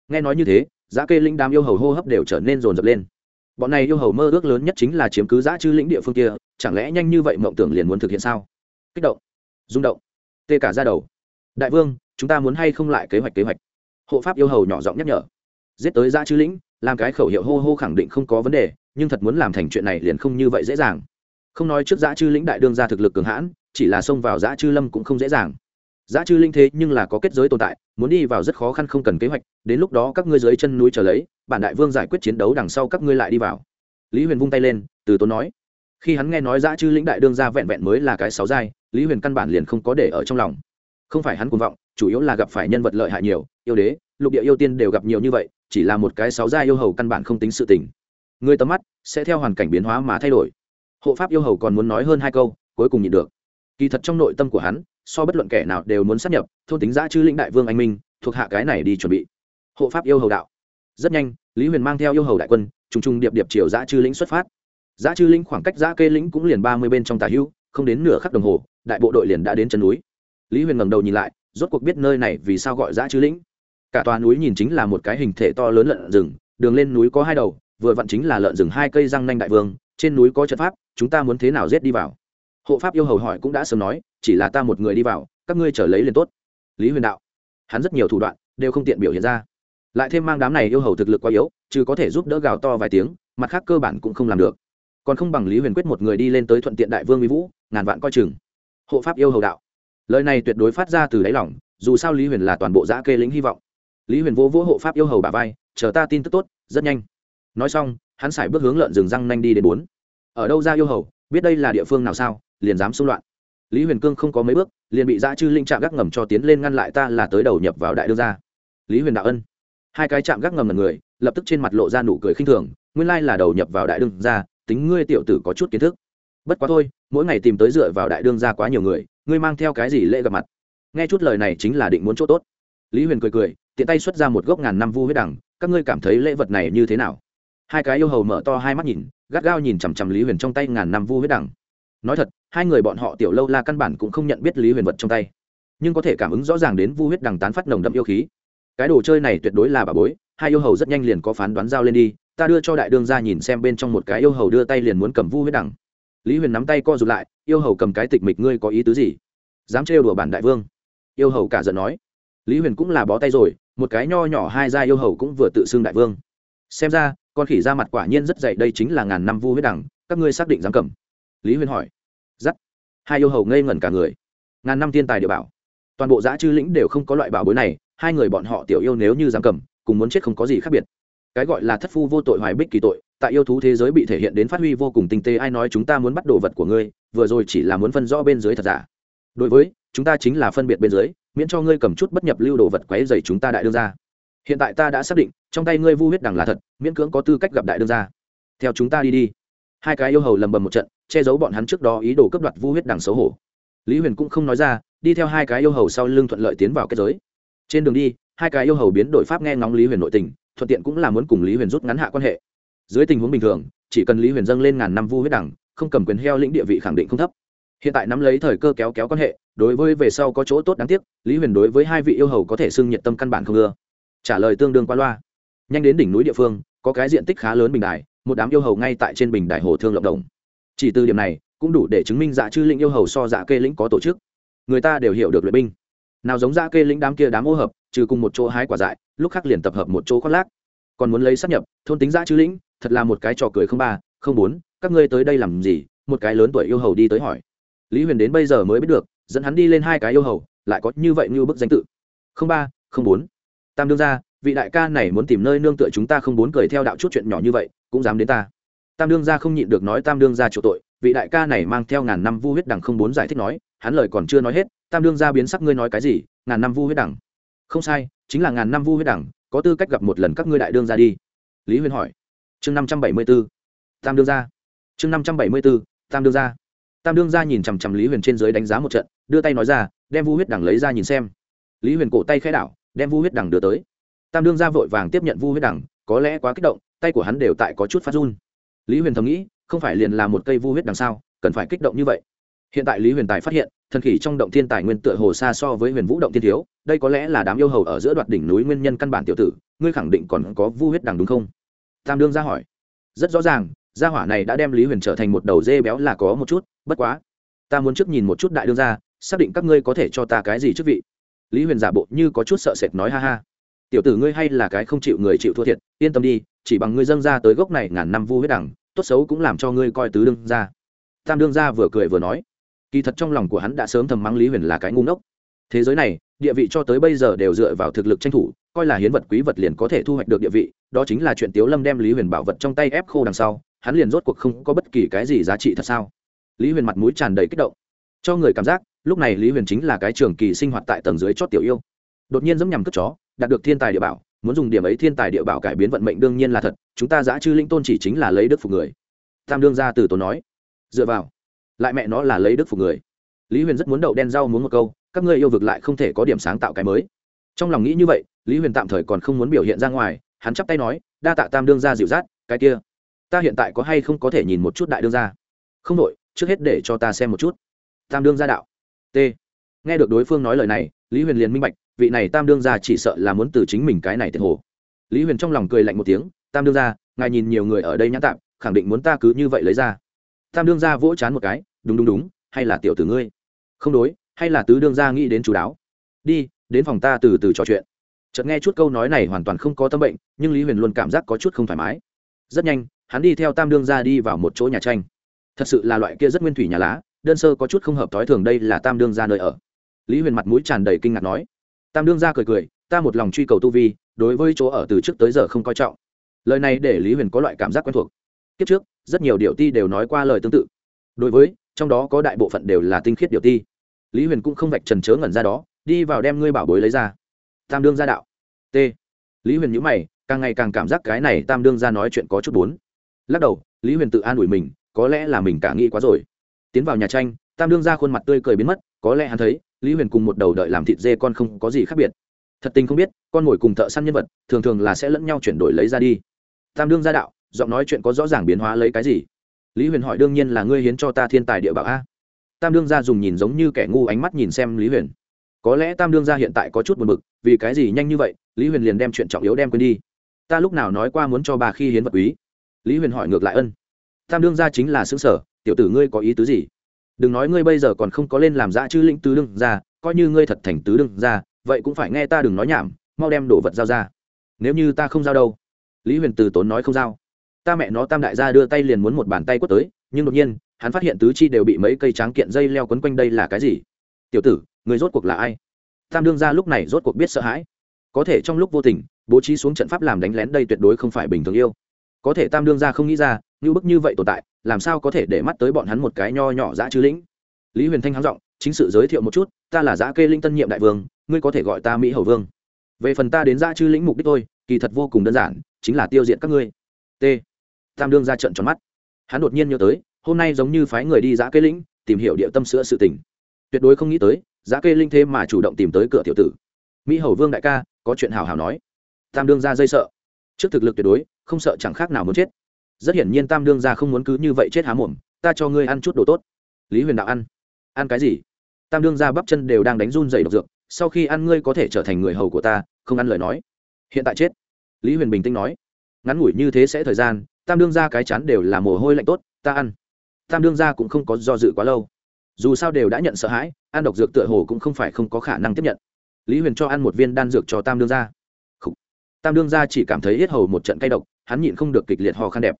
Nghe nói như thế giá kê linh đám yêu hầu hô hấp đều trở nên rồn rập lên. Bọn này yêu hầu mơ ước lớn nhất chính là chiếm cứ giã chư lĩnh địa phương kia, chẳng lẽ nhanh như vậy mộng tưởng liền muốn thực hiện sao? Kích động, rung động, tê cả ra đầu. Đại vương, chúng ta muốn hay không lại kế hoạch kế hoạch? Hộ pháp yêu hầu nhỏ giọng nhắc nhở. Giết tới giã chư lĩnh, làm cái khẩu hiệu hô hô khẳng định không có vấn đề, nhưng thật muốn làm thành chuyện này liền không như vậy dễ dàng không nói trước giã chư lĩnh đại đương ra thực lực cường hãn, chỉ là xông vào giã chư lâm cũng không dễ dàng. Giã chư linh thế nhưng là có kết giới tồn tại, muốn đi vào rất khó khăn không cần kế hoạch, đến lúc đó các ngươi dưới chân núi trở lấy, bản đại vương giải quyết chiến đấu đằng sau các ngươi lại đi vào. Lý huyền vung tay lên, từ tốn nói. Khi hắn nghe nói giã chư lĩnh đại đương ra vẹn vẹn mới là cái sáu giai, lý huyền căn bản liền không có để ở trong lòng. Không phải hắn cuồng vọng, chủ yếu là gặp phải nhân vật lợi hại nhiều, yêu đế, lục địa yêu tiên đều gặp nhiều như vậy, chỉ là một cái sáu giai yêu hầu căn bản không tính sự tình. Người tầm mắt sẽ theo hoàn cảnh biến hóa mà thay đổi hộ pháp yêu hầu còn muốn nói hơn hai câu, cuối cùng nhịn được. Kỳ thật trong nội tâm của hắn, so bất luận kẻ nào đều muốn sắp nhập, thôn tính giã chư lĩnh đại vương anh minh, thuộc hạ cái này đi chuẩn bị. Hộ pháp yêu hầu đạo. Rất nhanh, lý huyền mang theo yêu hầu đại quân t r ù n g t r ù n g điệp điệp chiều giã chư lĩnh xuất phát. Giã chư lĩnh khoảng cách giã kê lĩnh cũng liền ba mươi bên trong tà hưu, không đến nửa khắc đồng hồ, đại bộ đội liền đã đến chân núi. Lý huyền ngẩng đầu nhìn lại, rốt cuộc biết nơi này vì sao gọi giã chư lĩnh. Cả tòa núi nhìn chính là một cái hình thể to lớn lợn rừng, đường lên núi có hai đầu, vừa vặn chính là lợn rừng hai cây răng nanh đại vương trên núi có trận pháp, chúng ta muốn thế nào giết đi vào? Hộ pháp yêu hầu hỏi cũng đã sớm nói, chỉ là ta một người đi vào, các ngươi trở lấy liền tốt. Lý huyền đạo. Hắn rất nhiều thủ đoạn, đều không tiện biểu hiện ra. Lại thêm mang đám này yêu hầu thực lực quá yếu, chứ có thể giúp đỡ gào to vài tiếng, mặt khác cơ bản cũng không làm được. Còn không bằng lý huyền quyết một người đi lên tới thuận tiện đại vương mỹ vũ, ngàn vạn coi chừng. Hộ pháp yêu hầu đạo. Lời này tuyệt đối phát ra từ đáy lòng, dù sao lý huyền là toàn bộ giã kê lính hy vọng. Lý huyền vô vỗ hộ pháp yêu hầu bà vai, chờ ta tin tức tốt, rất nhanh. Nói xong hắn xài bước hướng lợn rừng răng nanh đi đến bốn. Ở đâu ra yêu hầu, biết đây là địa phương nào sao, liền dám xung loạn. Lý huyền cương không có mấy bước, liền bị dã chư linh trạm gác ngầm cho tiến lên ngăn lại ta là tới đầu nhập vào đại đương gia. Lý huyền đạo ân. Hai cái chạm gác ngầm ngần người, lập tức trên mặt lộ ra nụ cười khinh thường, nguyên lai là đầu nhập vào đại đương gia, tính ngươi tiểu tử có chút kiến thức. Bất quá thôi, mỗi ngày tìm tới dựa vào đại đương gia quá nhiều người, ngươi mang theo cái gì lễ gặp mặt? Nghe chút lời này chính là định muốn chỗ tốt. Lý huyền cười cười, tiện tay xuất ra một gốc ngàn năm vu huyết đẳng các ngươi cảm thấy lễ vật này như thế nào? Hai cái yêu hầu mở to hai mắt nhìn, gắt gao nhìn chằm chằm lý huyền trong tay ngàn năm vu huyết đẳng nói thật, hai người bọn họ tiểu lâu la căn bản cũng không nhận biết lý huyền vật trong tay. Nhưng có thể cảm ứng rõ ràng đến vu huyết đằng tán phát nồng đậm yêu khí. Cái đồ chơi này tuyệt đối là bà bối, hai yêu hầu rất nhanh liền có phán đoán giao lên đi, ta đưa cho đại đương ra nhìn xem bên trong một cái yêu hầu đưa tay liền muốn cầm vu huyết đằng. Lý huyền nắm tay co rụt lại, yêu hầu cầm cái tịch mịch ngươi có ý tứ gì? Dám trêu đùa bản đại vương. Yêu hầu cả giận nói. Lý huyền cũng là bó tay rồi, một cái nho nhỏ hai gia yêu hầu cũng vừa tự xưng đại vương. Xem ra con khỉ ra mặt quả nhiên rất dậy đây chính là ngàn năm vu huyết đằng, các ngươi xác định dám cầm? Lý huyên hỏi. Giắt. Hai yêu hầu ngây ngẩn cả người. Ngàn năm thiên tài địa bảo. Toàn bộ giã chư lĩnh đều không có loại bảo bối này, hai người bọn họ tiểu yêu nếu như dám cầm, cùng muốn chết không có gì khác biệt. Cái gọi là thất phu vô tội hoài bích kỳ tội, tại yêu thú thế giới bị thể hiện đến phát huy vô cùng tinh tế, ai nói chúng ta muốn bắt đồ vật của ngươi, vừa rồi chỉ là muốn phân rõ bên dưới thật giả. Đối với, chúng ta chính là phân biệt bên dưới, miễn cho ngươi cầm chút bất nhập lưu đồ vật quấy dày chúng ta đại đương ra hiện tại ta đã xác định, trong tay ngươi vu huyết đằng là thật, miễn cưỡng có tư cách gặp đại đương gia. Theo chúng ta đi đi. Hai cái yêu hầu lầm bầm một trận, che giấu bọn hắn trước đó ý đồ cấp đoạt vu huyết đằng xấu hổ. Lý huyền cũng không nói ra, đi theo hai cái yêu hầu sau lưng thuận lợi tiến vào kết giới. Trên đường đi, hai cái yêu hầu biến đổi pháp nghe ngóng lý huyền nội tình, thuận tiện cũng là muốn cùng lý huyền rút ngắn hạ quan hệ. Dưới tình huống bình thường, chỉ cần lý huyền dâng lên ngàn năm vu huyết đẳng không cầm quyền heo lĩnh địa vị khẳng định không thấp. Hiện tại nắm lấy thời cơ kéo kéo quan hệ, đối với về sau có chỗ tốt đáng tiếc, lý huyền đối với hai vị yêu hầu có thể xưng nhiệt tâm căn bản không ưa trả lời tương đương qua loa. Nhanh đến đỉnh núi địa phương, có cái diện tích khá lớn bình đài, một đám yêu hầu ngay tại trên bình đài hồ thương lộng đồng. Chỉ từ điểm này, cũng đủ để chứng minh dạ chư lĩnh yêu hầu so dạ kê lĩnh có tổ chức. Người ta đều hiểu được luyện binh. Nào giống dạ kê lĩnh đám kia đám ô hợp, trừ cùng một chỗ hái quả dại, lúc khác liền tập hợp một chỗ khoác lác. Còn muốn lấy sắp nhập, thôn tính dạ chư lĩnh, thật là một cái trò cười không ba, không bốn, các ngươi tới đây làm gì? Một cái lớn tuổi yêu hầu đi tới hỏi. Lý huyền đến bây giờ mới biết được, dẫn hắn đi lên hai cái yêu hầu, lại có như vậy như bức danh tự. Không ba, không bốn tam đương ra vị đại ca này muốn tìm nơi nương tựa chúng ta không bốn cười theo đạo chút chuyện nhỏ như vậy, cũng dám đến ta. Tam đương gia không nhịn được nói tam đương gia chủ tội, vị đại ca này mang theo ngàn năm vu huyết đằng không bốn giải thích nói, hắn lời còn chưa nói hết, tam đương gia biến sắc ngươi nói cái gì, ngàn năm vu huyết đằng. Không sai, chính là ngàn năm vu huyết đằng, có tư cách gặp một lần các ngươi đại đương gia đi. Lý huyền hỏi. Chương năm trăm bảy mươi b ố tam đương gia. Chương năm trăm bảy mươi b ố tam đương gia. Tam đương gia nhìn chằm chằm lý huyền trên dưới đánh giá một trận, đưa tay nói ra, đem vu huyết đằng lấy ra nhìn xem. Lý huyền cổ tay khẽ đảo đem vu huyết đằng đưa tới. Tam đương gia vội vàng tiếp nhận vu huyết đằng, có lẽ quá kích động, tay của hắn đều tại có chút phát run. Lý huyền thầm nghĩ, không phải liền là một cây vu huyết đằng sau cần phải kích động như vậy. Hiện tại lý huyền tài phát hiện, thần khỉ trong động thiên tài nguyên tựa hồ xa so với huyền vũ động thiên thiếu, đây có lẽ là đám yêu hầu ở giữa đoạt đỉnh núi nguyên nhân căn bản tiểu tử, ngươi khẳng định còn có vu huyết đằng đúng không? Tam đương ra hỏi. Rất rõ ràng, gia hỏa này đã đem lý huyền trở thành một đầu dê béo là có một chút, bất quá, ta muốn trước nhìn một chút đại đương ra xác định các ngươi có thể cho ta cái gì chức vị lý huyền giả bộ như có chút sợ sệt nói ha ha. Tiểu tử ngươi hay là cái không chịu người chịu thua thiệt, yên tâm đi, chỉ bằng ngươi dâng ra tới gốc này ngàn năm vu huyết đẳng, tốt xấu cũng làm cho ngươi coi tứ đương ra tam đương ra vừa cười vừa nói. Kỳ thật trong lòng của hắn đã sớm thầm mắng lý huyền là cái ngu ngốc. Thế giới này, địa vị cho tới bây giờ đều dựa vào thực lực tranh thủ, coi là hiến vật quý vật liền có thể thu hoạch được địa vị, đó chính là chuyện tiếu lâm đem lý huyền bảo vật trong tay ép khô đằng sau, hắn liền rốt cuộc không có bất kỳ cái gì giá trị thật sao? Lý huyền mặt mũi tràn đầy kích động. Cho người cảm giác lúc này lý huyền chính là cái trường kỳ sinh hoạt tại tầng dưới chót tiểu yêu. Đột nhiên giống nhằm cất chó, đạt được thiên tài địa bảo, muốn dùng điểm ấy thiên tài địa bảo cải biến vận mệnh đương nhiên là thật, chúng ta giã chư linh tôn chỉ chính là lấy đức phục người. Tam đương ra từ tốn nói. Dựa vào, lại mẹ nó là lấy đức phục người. Lý huyền rất muốn đậu đen rau muốn một câu, các ngươi yêu vực lại không thể có điểm sáng tạo cái mới. Trong lòng nghĩ như vậy, lý huyền tạm thời còn không muốn biểu hiện ra ngoài, hắn chắp tay nói, đa tạ tam đương ra dịu dắt, cái kia, ta hiện tại có hay không có thể nhìn một chút đại đương ra không đội trước hết để cho ta xem một chút. Tam đương gia đạo t. Nghe được đối phương nói lời này, lý huyền liền minh bạch, vị này tam đương gia chỉ sợ là muốn từ chính mình cái này thiệt hồ. Lý huyền trong lòng cười lạnh một tiếng, tam đương gia, ngài nhìn nhiều người ở đây nhã tạm, khẳng định muốn ta cứ như vậy lấy ra. Tam đương gia vỗ chán một cái, đúng đúng đúng, hay là tiểu tử ngươi? Không đối, hay là tứ đương gia nghĩ đến chú đáo. Đi, đến phòng ta từ từ trò chuyện. Chợt nghe chút câu nói này hoàn toàn không có tâm bệnh, nhưng lý huyền luôn cảm giác có chút không thoải mái. Rất nhanh, hắn đi theo tam đương gia đi vào một chỗ nhà tranh. Thật sự là loại kia rất nguyên thủy nhà lá đơn sơ có chút không hợp thói thường đây là tam đương gia nơi ở. Lý huyền mặt mũi tràn đầy kinh ngạc nói. Tam đương gia cười cười, ta một lòng truy cầu tu vi, đối với chỗ ở từ trước tới giờ không coi trọng. Lời này để lý huyền có loại cảm giác quen thuộc. Kiếp trước, rất nhiều điều ti đều nói qua lời tương tự. Đối với, trong đó có đại bộ phận đều là tinh khiết điều ti. Lý huyền cũng không vạch trần chớ ngẩn ra đó, đi vào đem ngươi bảo bối lấy ra. Tam đương gia đạo. T. Lý huyền nhữ mày, càng ngày càng cảm giác cái này tam đương gia nói chuyện có chút bốn lắc đầu, lý huyền tự an ủi mình, có lẽ là mình cả nghĩ quá rồi tiến vào nhà tranh, tam đương ra khuôn mặt tươi cười biến mất, có lẽ hắn thấy, lý huyền cùng một đầu đợi làm thịt dê con không có gì khác biệt. Thật tình không biết, con mồi cùng thợ săn nhân vật, thường thường là sẽ lẫn nhau chuyển đổi lấy ra đi. Tam đương gia đạo, giọng nói chuyện có rõ ràng biến hóa lấy cái gì? Lý huyền hỏi, đương nhiên là ngươi hiến cho ta thiên tài địa bảo a. Tam đương gia dùng nhìn giống như kẻ ngu ánh mắt nhìn xem lý huyền. Có lẽ tam đương gia hiện tại có chút buồn bực, vì cái gì nhanh như vậy, lý huyền liền đem chuyện trọng yếu đem quên đi. Ta lúc nào nói qua muốn cho bà khi hiến vật quý? Lý huyền hỏi ngược lại ân. Tam đương gia chính là xứng sở tiểu tử ngươi có ý tứ gì? Đừng nói ngươi bây giờ còn không có lên làm dã chư lĩnh tứ đương ra coi như ngươi thật thành tứ đương ra vậy cũng phải nghe ta đừng nói nhảm, mau đem đồ vật giao ra. Nếu như ta không giao đâu? Lý huyền từ tốn nói không giao. Ta mẹ nó tam đại gia đưa tay liền muốn một bàn tay quất tới, nhưng đột nhiên, hắn phát hiện tứ chi đều bị mấy cây tráng kiện dây leo quấn quanh đây là cái gì? Tiểu tử người rốt cuộc là ai? Tam đương gia lúc này rốt cuộc biết sợ hãi. Có thể trong lúc vô tình, bố trí xuống trận pháp làm đánh lén đây tuyệt đối không phải bình thường yêu. Có thể tam đương gia không nghĩ ra, như bức như vậy tồn tại làm sao có thể để mắt tới bọn hắn một cái nho nhỏ dã chư lĩnh? Lý huyền thanh hắng giọng, chính sự giới thiệu một chút, ta là dã kê linh tân nhiệm đại vương, ngươi có thể gọi ta mỹ hầu vương. Về phần ta đến dã chư lĩnh mục đích tôi kỳ thật vô cùng đơn giản, chính là tiêu diệt các ngươi. T. Tam đương ra trận tròn mắt. Hắn đột nhiên nhớ tới, hôm nay giống như phái người đi dã kê lĩnh, tìm hiểu địa tâm sữa sự tình. Tuyệt đối không nghĩ tới, dã kê linh thế mà chủ động tìm tới cửa tiểu tử. Mỹ hầu vương đại ca, có chuyện hào hào nói. Tam đương ra dây sợ. Trước thực lực tuyệt đối, không sợ chẳng khác nào muốn chết rất hiển nhiên tam đương ra không muốn cứ như vậy chết há mồm, ta cho ngươi ăn chút đồ tốt. Lý huyền đạo ăn. Ăn cái gì? Tam đương ra bắp chân đều đang đánh run dày độc dược, sau khi ăn ngươi có thể trở thành người hầu của ta, không ăn lời nói. Hiện tại chết. Lý huyền bình tĩnh nói. Ngắn ngủi như thế sẽ thời gian, tam đương ra cái chán đều là mồ hôi lạnh tốt, ta ăn. Tam đương ra cũng không có do dự quá lâu. Dù sao đều đã nhận sợ hãi, ăn độc dược tựa hồ cũng không phải không có khả năng tiếp nhận. Lý huyền cho ăn một viên đan dược cho tam đương ra tam đương ra chỉ cảm thấy yết hầu một trận cay độc, hắn nhịn không được kịch liệt hò khăn đẹp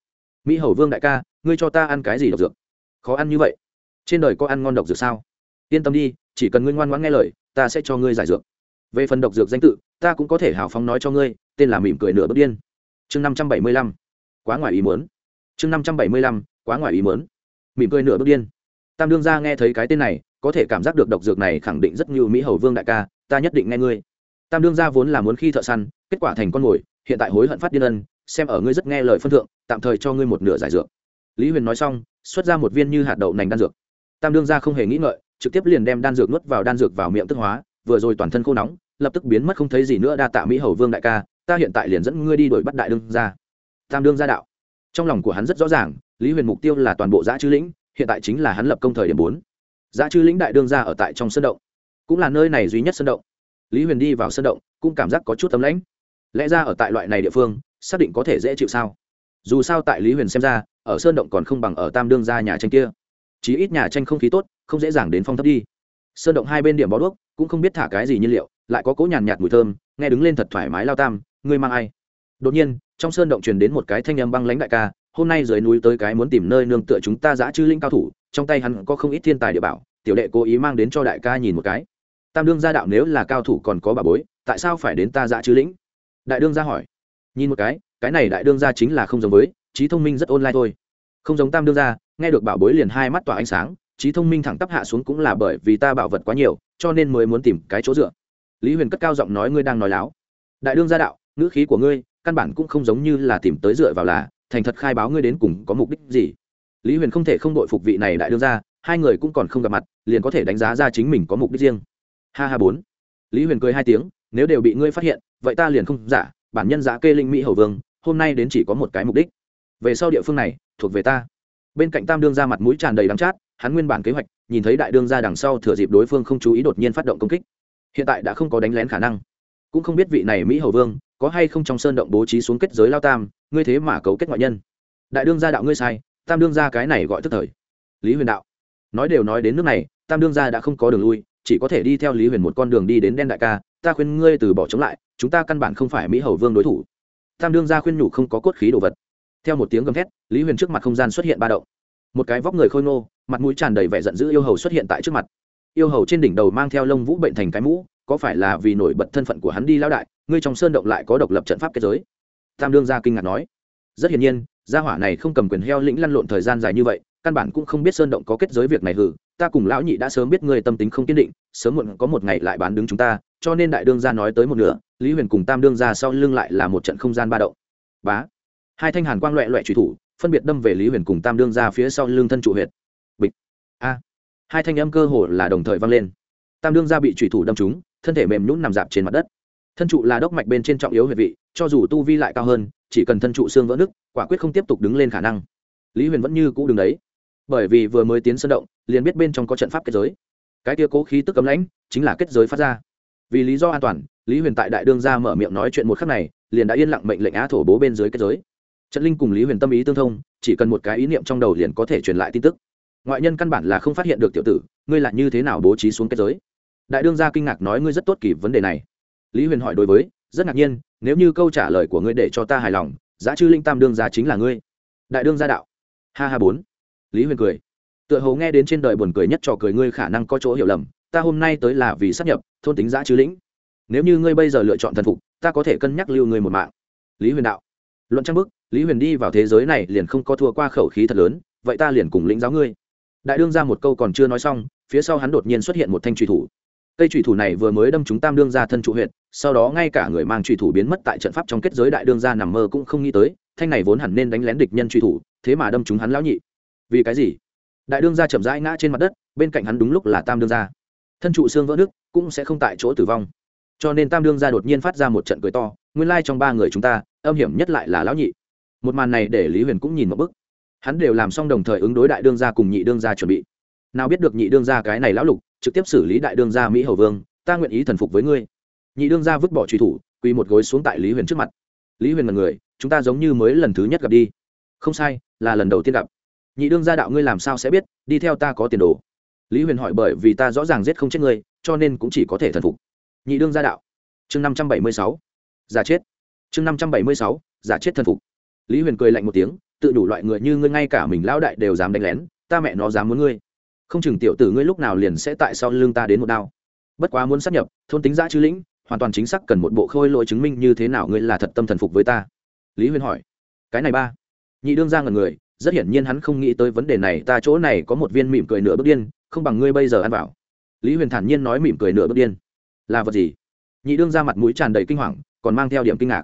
mỹ hầu vương đại ca, ngươi cho ta ăn cái gì độc dược? Khó ăn như vậy? Trên đời có ăn ngon độc dược sao? Yên tâm đi, chỉ cần ngươi ngoan ngoãn nghe lời, ta sẽ cho ngươi giải dược. Về phần độc dược danh tự, ta cũng có thể hào phóng nói cho ngươi, tên là mỉm cười nửa bất điên. Chương năm trăm bảy mươi lăm, quá ngoài ý muốn. Chương năm trăm bảy mươi lăm, quá ngoài ý muốn. Mỉm cười nửa bất điên. Tam đương gia nghe thấy cái tên này, có thể cảm giác được độc dược này khẳng định rất như mỹ hầu vương đại ca, ta nhất định nghe ngươi. Tam đương gia vốn là muốn khi thợ săn, kết quả thành con mồi, hiện tại hối hận phát điên ân xem ở ngươi rất nghe lời phân thượng, tạm thời cho ngươi một nửa giải dược. Lý huyền nói xong, xuất ra một viên như hạt đậu nành đan dược. Tam đương gia không hề nghĩ ngợi, trực tiếp liền đem đan dược nuốt vào đan dược vào miệng tức hóa, vừa rồi toàn thân khô nóng, lập tức biến mất không thấy gì nữa đa tạ mỹ hầu vương đại ca, ta hiện tại liền dẫn ngươi đi đuổi bắt đại đương gia. Tam đương gia đạo. Trong lòng của hắn rất rõ ràng, lý huyền mục tiêu là toàn bộ giã chư lĩnh, hiện tại chính là hắn lập công thời điểm bốn. Giã chư lĩnh đại đương gia ở tại trong sân động, cũng là nơi này duy nhất sân động. Lý huyền đi vào sân động, cũng cảm giác có chút tấm lãnh. Lẽ ra ở tại loại này địa phương xác định có thể dễ chịu sao? Dù sao tại lý huyền xem ra, ở sơn động còn không bằng ở tam đương ra nhà tranh kia. Chí ít nhà tranh không khí tốt, không dễ dàng đến phong thấp đi. Sơn động hai bên điểm bó đuốc, cũng không biết thả cái gì nhiên liệu, lại có cỗ nhàn nhạt mùi thơm, nghe đứng lên thật thoải mái lao tam, ngươi mang ai? Đột nhiên, trong sơn động truyền đến một cái thanh âm băng lãnh đại ca, hôm nay dưới núi tới cái muốn tìm nơi nương tựa chúng ta giã chư linh cao thủ, trong tay hắn có không ít thiên tài địa bảo, tiểu đệ cố ý mang đến cho đại ca nhìn một cái. Tam đương gia đạo nếu là cao thủ còn có bà bối, tại sao phải đến ta giã chư lĩnh? Đại đương gia hỏi nhìn một cái cái này đại đương gia chính là không giống với, trí thông minh rất online thôi. Không giống tam đương gia, nghe được bảo bối liền hai mắt tỏa ánh sáng, trí thông minh thẳng tắp hạ xuống cũng là bởi vì ta bảo vật quá nhiều, cho nên mới muốn tìm cái chỗ dựa. Lý huyền cất cao giọng nói ngươi đang nói láo. Đại đương gia đạo, ngữ khí của ngươi, căn bản cũng không giống như là tìm tới dựa vào là, thành thật khai báo ngươi đến cùng có mục đích gì. Lý huyền không thể không đội phục vị này đại đương gia, hai người cũng còn không gặp mặt, liền có thể đánh giá ra chính mình có mục đích riêng. Ha ha bốn. Lý huyền cười hai tiếng, nếu đều bị ngươi phát hiện, vậy ta liền không giả bản nhân giả kê linh mỹ hầu vương, hôm nay đến chỉ có một cái mục đích. Về sau địa phương này, thuộc về ta. Bên cạnh tam đương ra mặt mũi tràn đầy đắng chát, hắn nguyên bản kế hoạch, nhìn thấy đại đương ra đằng sau thừa dịp đối phương không chú ý đột nhiên phát động công kích. Hiện tại đã không có đánh lén khả năng. Cũng không biết vị này mỹ hầu vương, có hay không trong sơn động bố trí xuống kết giới lao tam, ngươi thế mà cấu kết ngoại nhân. Đại đương gia đạo ngươi sai, tam đương gia cái này gọi tức thời. Lý huyền đạo. Nói đều nói đến nước này, tam đương gia đã không có đường lui, chỉ có thể đi theo lý huyền một con đường đi đến đen đại ca, ta khuyên ngươi từ bỏ chống lại chúng ta căn bản không phải mỹ hầu vương đối thủ. Tam đương gia khuyên nhủ không có cốt khí đồ vật. Theo một tiếng gầm thét, lý huyền trước mặt không gian xuất hiện ba động. Một cái vóc người khôi ngô, mặt mũi tràn đầy vẻ giận dữ yêu hầu xuất hiện tại trước mặt. Yêu hầu trên đỉnh đầu mang theo lông vũ bệnh thành cái mũ, có phải là vì nổi bật thân phận của hắn đi lao đại, ngươi trong sơn động lại có độc lập trận pháp kết giới? Tam đương gia kinh ngạc nói. Rất hiển nhiên, gia hỏa này không cầm quyền heo lĩnh lăn lộn thời gian dài như vậy, căn bản cũng không biết sơn động có kết giới việc này hử ta cùng lão nhị đã sớm biết ngươi tâm tính không kiên định, sớm muộn có một ngày lại bán đứng chúng ta cho nên đại đương gia nói tới một nửa, lý huyền cùng tam đương gia sau lưng lại là một trận không gian ba động. Bá. Hai thanh hàn quang loẹ loẹ truy thủ, phân biệt đâm về lý huyền cùng tam đương gia phía sau lưng thân trụ huyệt. Bịch. A. Hai thanh âm cơ hồ là đồng thời vang lên. Tam đương gia bị truy thủ đâm trúng, thân thể mềm nhũn nằm dạp trên mặt đất. Thân trụ là đốc mạch bên trên trọng yếu huyệt vị, cho dù tu vi lại cao hơn, chỉ cần thân trụ xương vỡ nứt, quả quyết không tiếp tục đứng lên khả năng. Lý huyền vẫn như cũ đứng đấy. Bởi vì vừa mới tiến sân động, liền biết bên trong có trận pháp kết giới. Cái tia cố khí tức cấm lãnh, chính là kết giới phát ra vì lý do an toàn, lý huyền tại đại đương ra mở miệng nói chuyện một khắc này, liền đã yên lặng mệnh lệnh á thổ bố bên dưới kết giới. Trận linh cùng lý huyền tâm ý tương thông, chỉ cần một cái ý niệm trong đầu liền có thể truyền lại tin tức. Ngoại nhân căn bản là không phát hiện được tiểu tử, ngươi là như thế nào bố trí xuống kết giới? Đại đương gia kinh ngạc nói ngươi rất tốt kỳ vấn đề này. Lý huyền hỏi đối với, rất ngạc nhiên, nếu như câu trả lời của ngươi để cho ta hài lòng, giá chư linh tam đương gia chính là ngươi. Đại đương gia đạo. Ha ha bốn. Lý huyền cười. Tựa hồ nghe đến trên đời buồn cười nhất trò cười ngươi khả năng có chỗ hiểu lầm ta hôm nay tới là vì sắp nhập, thôn tính giã chứ lĩnh. Nếu như ngươi bây giờ lựa chọn thần phục, ta có thể cân nhắc lưu ngươi một mạng. Lý huyền đạo. Luận trang bức, lý huyền đi vào thế giới này liền không có thua qua khẩu khí thật lớn, vậy ta liền cùng lĩnh giáo ngươi. Đại đương ra một câu còn chưa nói xong, phía sau hắn đột nhiên xuất hiện một thanh truy thủ. Cây truy thủ này vừa mới đâm chúng tam đương ra thân trụ huyện sau đó ngay cả người mang truy thủ biến mất tại trận pháp trong kết giới đại đương ra nằm mơ cũng không nghĩ tới, thanh này vốn hẳn nên đánh lén địch nhân truy thủ, thế mà đâm chúng hắn lão nhị. Vì cái gì? Đại đương gia chậm rãi ngã trên mặt đất, bên cạnh hắn đúng lúc là tam đương gia thân trụ xương vỡ đức cũng sẽ không tại chỗ tử vong. Cho nên tam đương gia đột nhiên phát ra một trận cười to, nguyên lai trong ba người chúng ta, âm hiểm nhất lại là lão nhị. Một màn này để lý huyền cũng nhìn một bức. Hắn đều làm xong đồng thời ứng đối đại đương gia cùng nhị đương gia chuẩn bị. Nào biết được nhị đương gia cái này lão lục, trực tiếp xử lý đại đương gia mỹ hầu vương, ta nguyện ý thần phục với ngươi. Nhị đương gia vứt bỏ truy thủ, quỳ một gối xuống tại lý huyền trước mặt. Lý huyền là người, chúng ta giống như mới lần thứ nhất gặp đi. Không sai, là lần đầu tiên gặp. Nhị đương gia đạo ngươi làm sao sẽ biết, đi theo ta có tiền đồ lý huyền hỏi bởi vì ta rõ ràng giết không chết ngươi, cho nên cũng chỉ có thể thần phục. Nhị đương gia đạo. Chương năm trăm bảy mươi sáu. Giả chết. Chương năm trăm bảy mươi sáu. Giả chết thần phục. Lý huyền cười lạnh một tiếng, tự đủ loại người như ngươi ngay cả mình lão đại đều dám đánh lén, ta mẹ nó dám muốn ngươi. Không chừng tiểu tử ngươi lúc nào liền sẽ tại sau lưng ta đến một đao. Bất quá muốn sát nhập, thôn tính giã chư lĩnh, hoàn toàn chính xác cần một bộ khôi lỗi chứng minh như thế nào ngươi là thật tâm thần phục với ta. Lý huyền hỏi. Cái này ba. Nhị đương ra ngần người, rất hiển nhiên hắn không nghĩ tới vấn đề này, ta chỗ này có một viên mỉm cười nửa bước điên không bằng ngươi bây giờ ăn vào. Lý huyền thản nhiên nói mỉm cười nửa bước điên. Là vật gì? Nhị đương ra mặt mũi tràn đầy kinh hoàng, còn mang theo điểm kinh ngạc.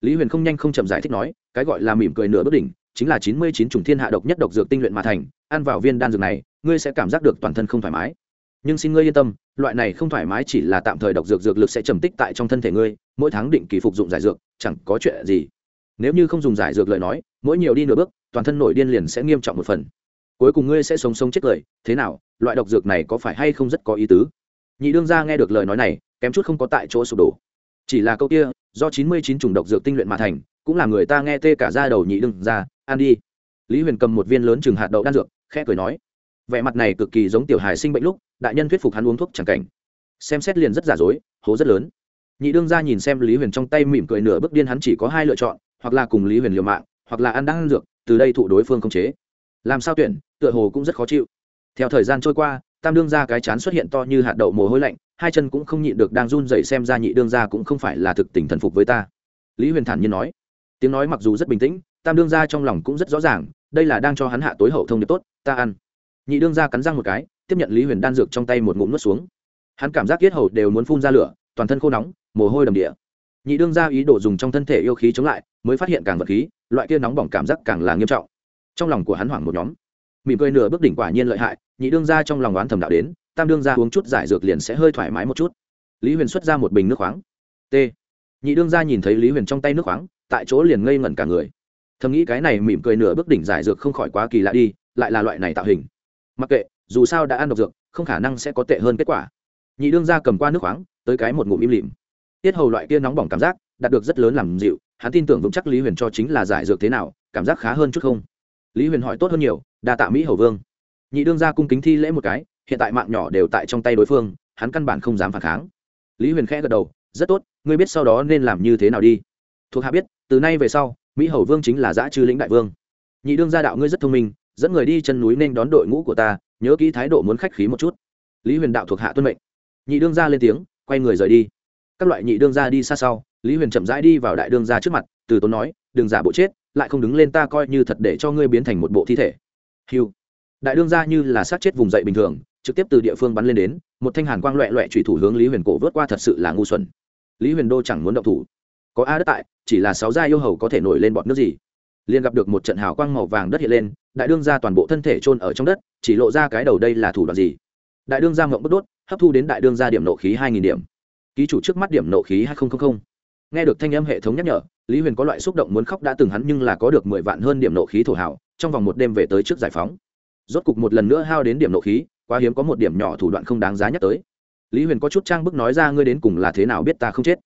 Lý huyền không nhanh không chậm giải thích nói, cái gọi là mỉm cười nửa bước đỉnh, chính là chín mươi chín chủng thiên hạ độc nhất độc dược tinh luyện mà thành, ăn vào viên đan dược này, ngươi sẽ cảm giác được toàn thân không thoải mái. Nhưng xin ngươi yên tâm, loại này không thoải mái chỉ là tạm thời độc dược dược lực sẽ trầm tích tại trong thân thể ngươi, mỗi tháng định kỳ phục dụng giải dược, chẳng có chuyện gì. Nếu như không dùng giải dược lời nói, mỗi nhiều đi nửa bước, toàn thân nổi điên liền sẽ nghiêm trọng một phần cuối cùng ngươi sẽ sống sống chết cười, thế nào, loại độc dược này có phải hay không rất có ý tứ? Nhị đương gia nghe được lời nói này, kém chút không có tại chỗ sụp đổ. Chỉ là câu kia, do chín mươi chín chủng độc dược tinh luyện mà thành, cũng là người ta nghe tê cả ra đầu nhị đương gia. ăn đi. Lý huyền cầm một viên lớn chừng hạt đậu đan dược, khẽ cười nói, vẻ mặt này cực kỳ giống tiểu hài sinh bệnh lúc, đại nhân thuyết phục hắn uống thuốc chẳng cảnh. Xem xét liền rất giả dối, hố rất lớn. Nhị đương ra nhìn xem lý huyền trong tay mỉm cười nửa bước điên hắn chỉ có hai lựa chọn, hoặc là cùng lý huyền liều mạng, hoặc là ăn đan dược, từ đây thụ đối phương không chế làm sao tuyển, tựa hồ cũng rất khó chịu. Theo thời gian trôi qua, tam đương ra cái chán xuất hiện to như hạt đậu mồ hôi lạnh, hai chân cũng không nhịn được đang run dậy xem ra nhị đương ra cũng không phải là thực tình thần phục với ta. Lý huyền thản nhiên nói. Tiếng nói mặc dù rất bình tĩnh, tam đương ra trong lòng cũng rất rõ ràng, đây là đang cho hắn hạ tối hậu thông điệp tốt, ta ăn. Nhị đương ra cắn răng một cái, tiếp nhận lý huyền đan dược trong tay một ngụm nuốt xuống. Hắn cảm giác yết hầu đều muốn phun ra lửa, toàn thân khô nóng, mồ hôi đầm địa. Nhị đương ra ý đồ dùng trong thân thể yêu khí chống lại, mới phát hiện càng vật khí, loại kia nóng bỏng cảm giác càng là nghiêm trọng trong lòng của hắn hoảng một nhóm. Mỉm cười nửa bước đỉnh quả nhiên lợi hại, nhị đương ra trong lòng oán thầm đạo đến, tam đương ra uống chút giải dược liền sẽ hơi thoải mái một chút. Lý huyền xuất ra một bình nước khoáng. T. Nhị đương ra nhìn thấy lý huyền trong tay nước khoáng, tại chỗ liền ngây ngẩn cả người. Thầm nghĩ cái này mỉm cười nửa bước đỉnh giải dược không khỏi quá kỳ lạ đi, lại là loại này tạo hình. Mặc kệ, dù sao đã ăn độc dược, không khả năng sẽ có tệ hơn kết quả. Nhị đương ra cầm qua nước khoáng, tới cái một ngụm im lìm. Tiết hầu loại kia nóng bỏng cảm giác, đạt được rất lớn làm dịu, hắn tin tưởng vững chắc lý huyền cho chính là giải dược thế nào, cảm giác khá hơn chút không? Lý huyền hỏi tốt hơn nhiều, đa tạ mỹ hầu vương. Nhị đương ra cung kính thi lễ một cái, hiện tại mạng nhỏ đều tại trong tay đối phương, hắn căn bản không dám phản kháng. Lý huyền khẽ gật đầu, rất tốt, ngươi biết sau đó nên làm như thế nào đi. Thuộc hạ biết, từ nay về sau, mỹ hầu vương chính là giã chư lĩnh đại vương. Nhị đương gia đạo ngươi rất thông minh, dẫn người đi chân núi nên đón đội ngũ của ta, nhớ kỹ thái độ muốn khách khí một chút. Lý huyền đạo thuộc hạ tuân mệnh. Nhị đương gia lên tiếng, quay người rời đi. Các loại nhị đương gia đi xa sau, lý huyền chậm rãi đi vào đại đương gia trước mặt, từ tốn nói, đừng giả bộ chết lại không đứng lên ta coi như thật để cho ngươi biến thành một bộ thi thể. Hiu đại đương gia như là sát chết vùng dậy bình thường, trực tiếp từ địa phương bắn lên đến, một thanh hàn quang loẹ loẹ trùy thủ hướng lý huyền cổ vớt qua thật sự là ngu xuẩn. Lý huyền đô chẳng muốn động thủ. Có a đất tại, chỉ là sáu gia yêu hầu có thể nổi lên bọn nước gì. Liền gặp được một trận hào quang màu vàng đất hiện lên, đại đương gia toàn bộ thân thể chôn ở trong đất, chỉ lộ ra cái đầu đây là thủ đoạn gì? Đại đương gia ngộng bất đốt, hấp thu đến đại đương gia điểm nộ khí hai nghìn điểm. Ký chủ trước mắt điểm nộ khí hai nghìn nghe được thanh âm hệ thống nhắc nhở lý huyền có loại xúc động muốn khóc đã từng hắn nhưng là có được mười vạn hơn điểm nộ khí thổ hảo trong vòng một đêm về tới trước giải phóng. Rốt cục một lần nữa hao đến điểm nộ khí, quá hiếm có một điểm nhỏ thủ đoạn không đáng giá nhắc tới. Lý huyền có chút trang bức nói ra ngươi đến cùng là thế nào biết ta không chết?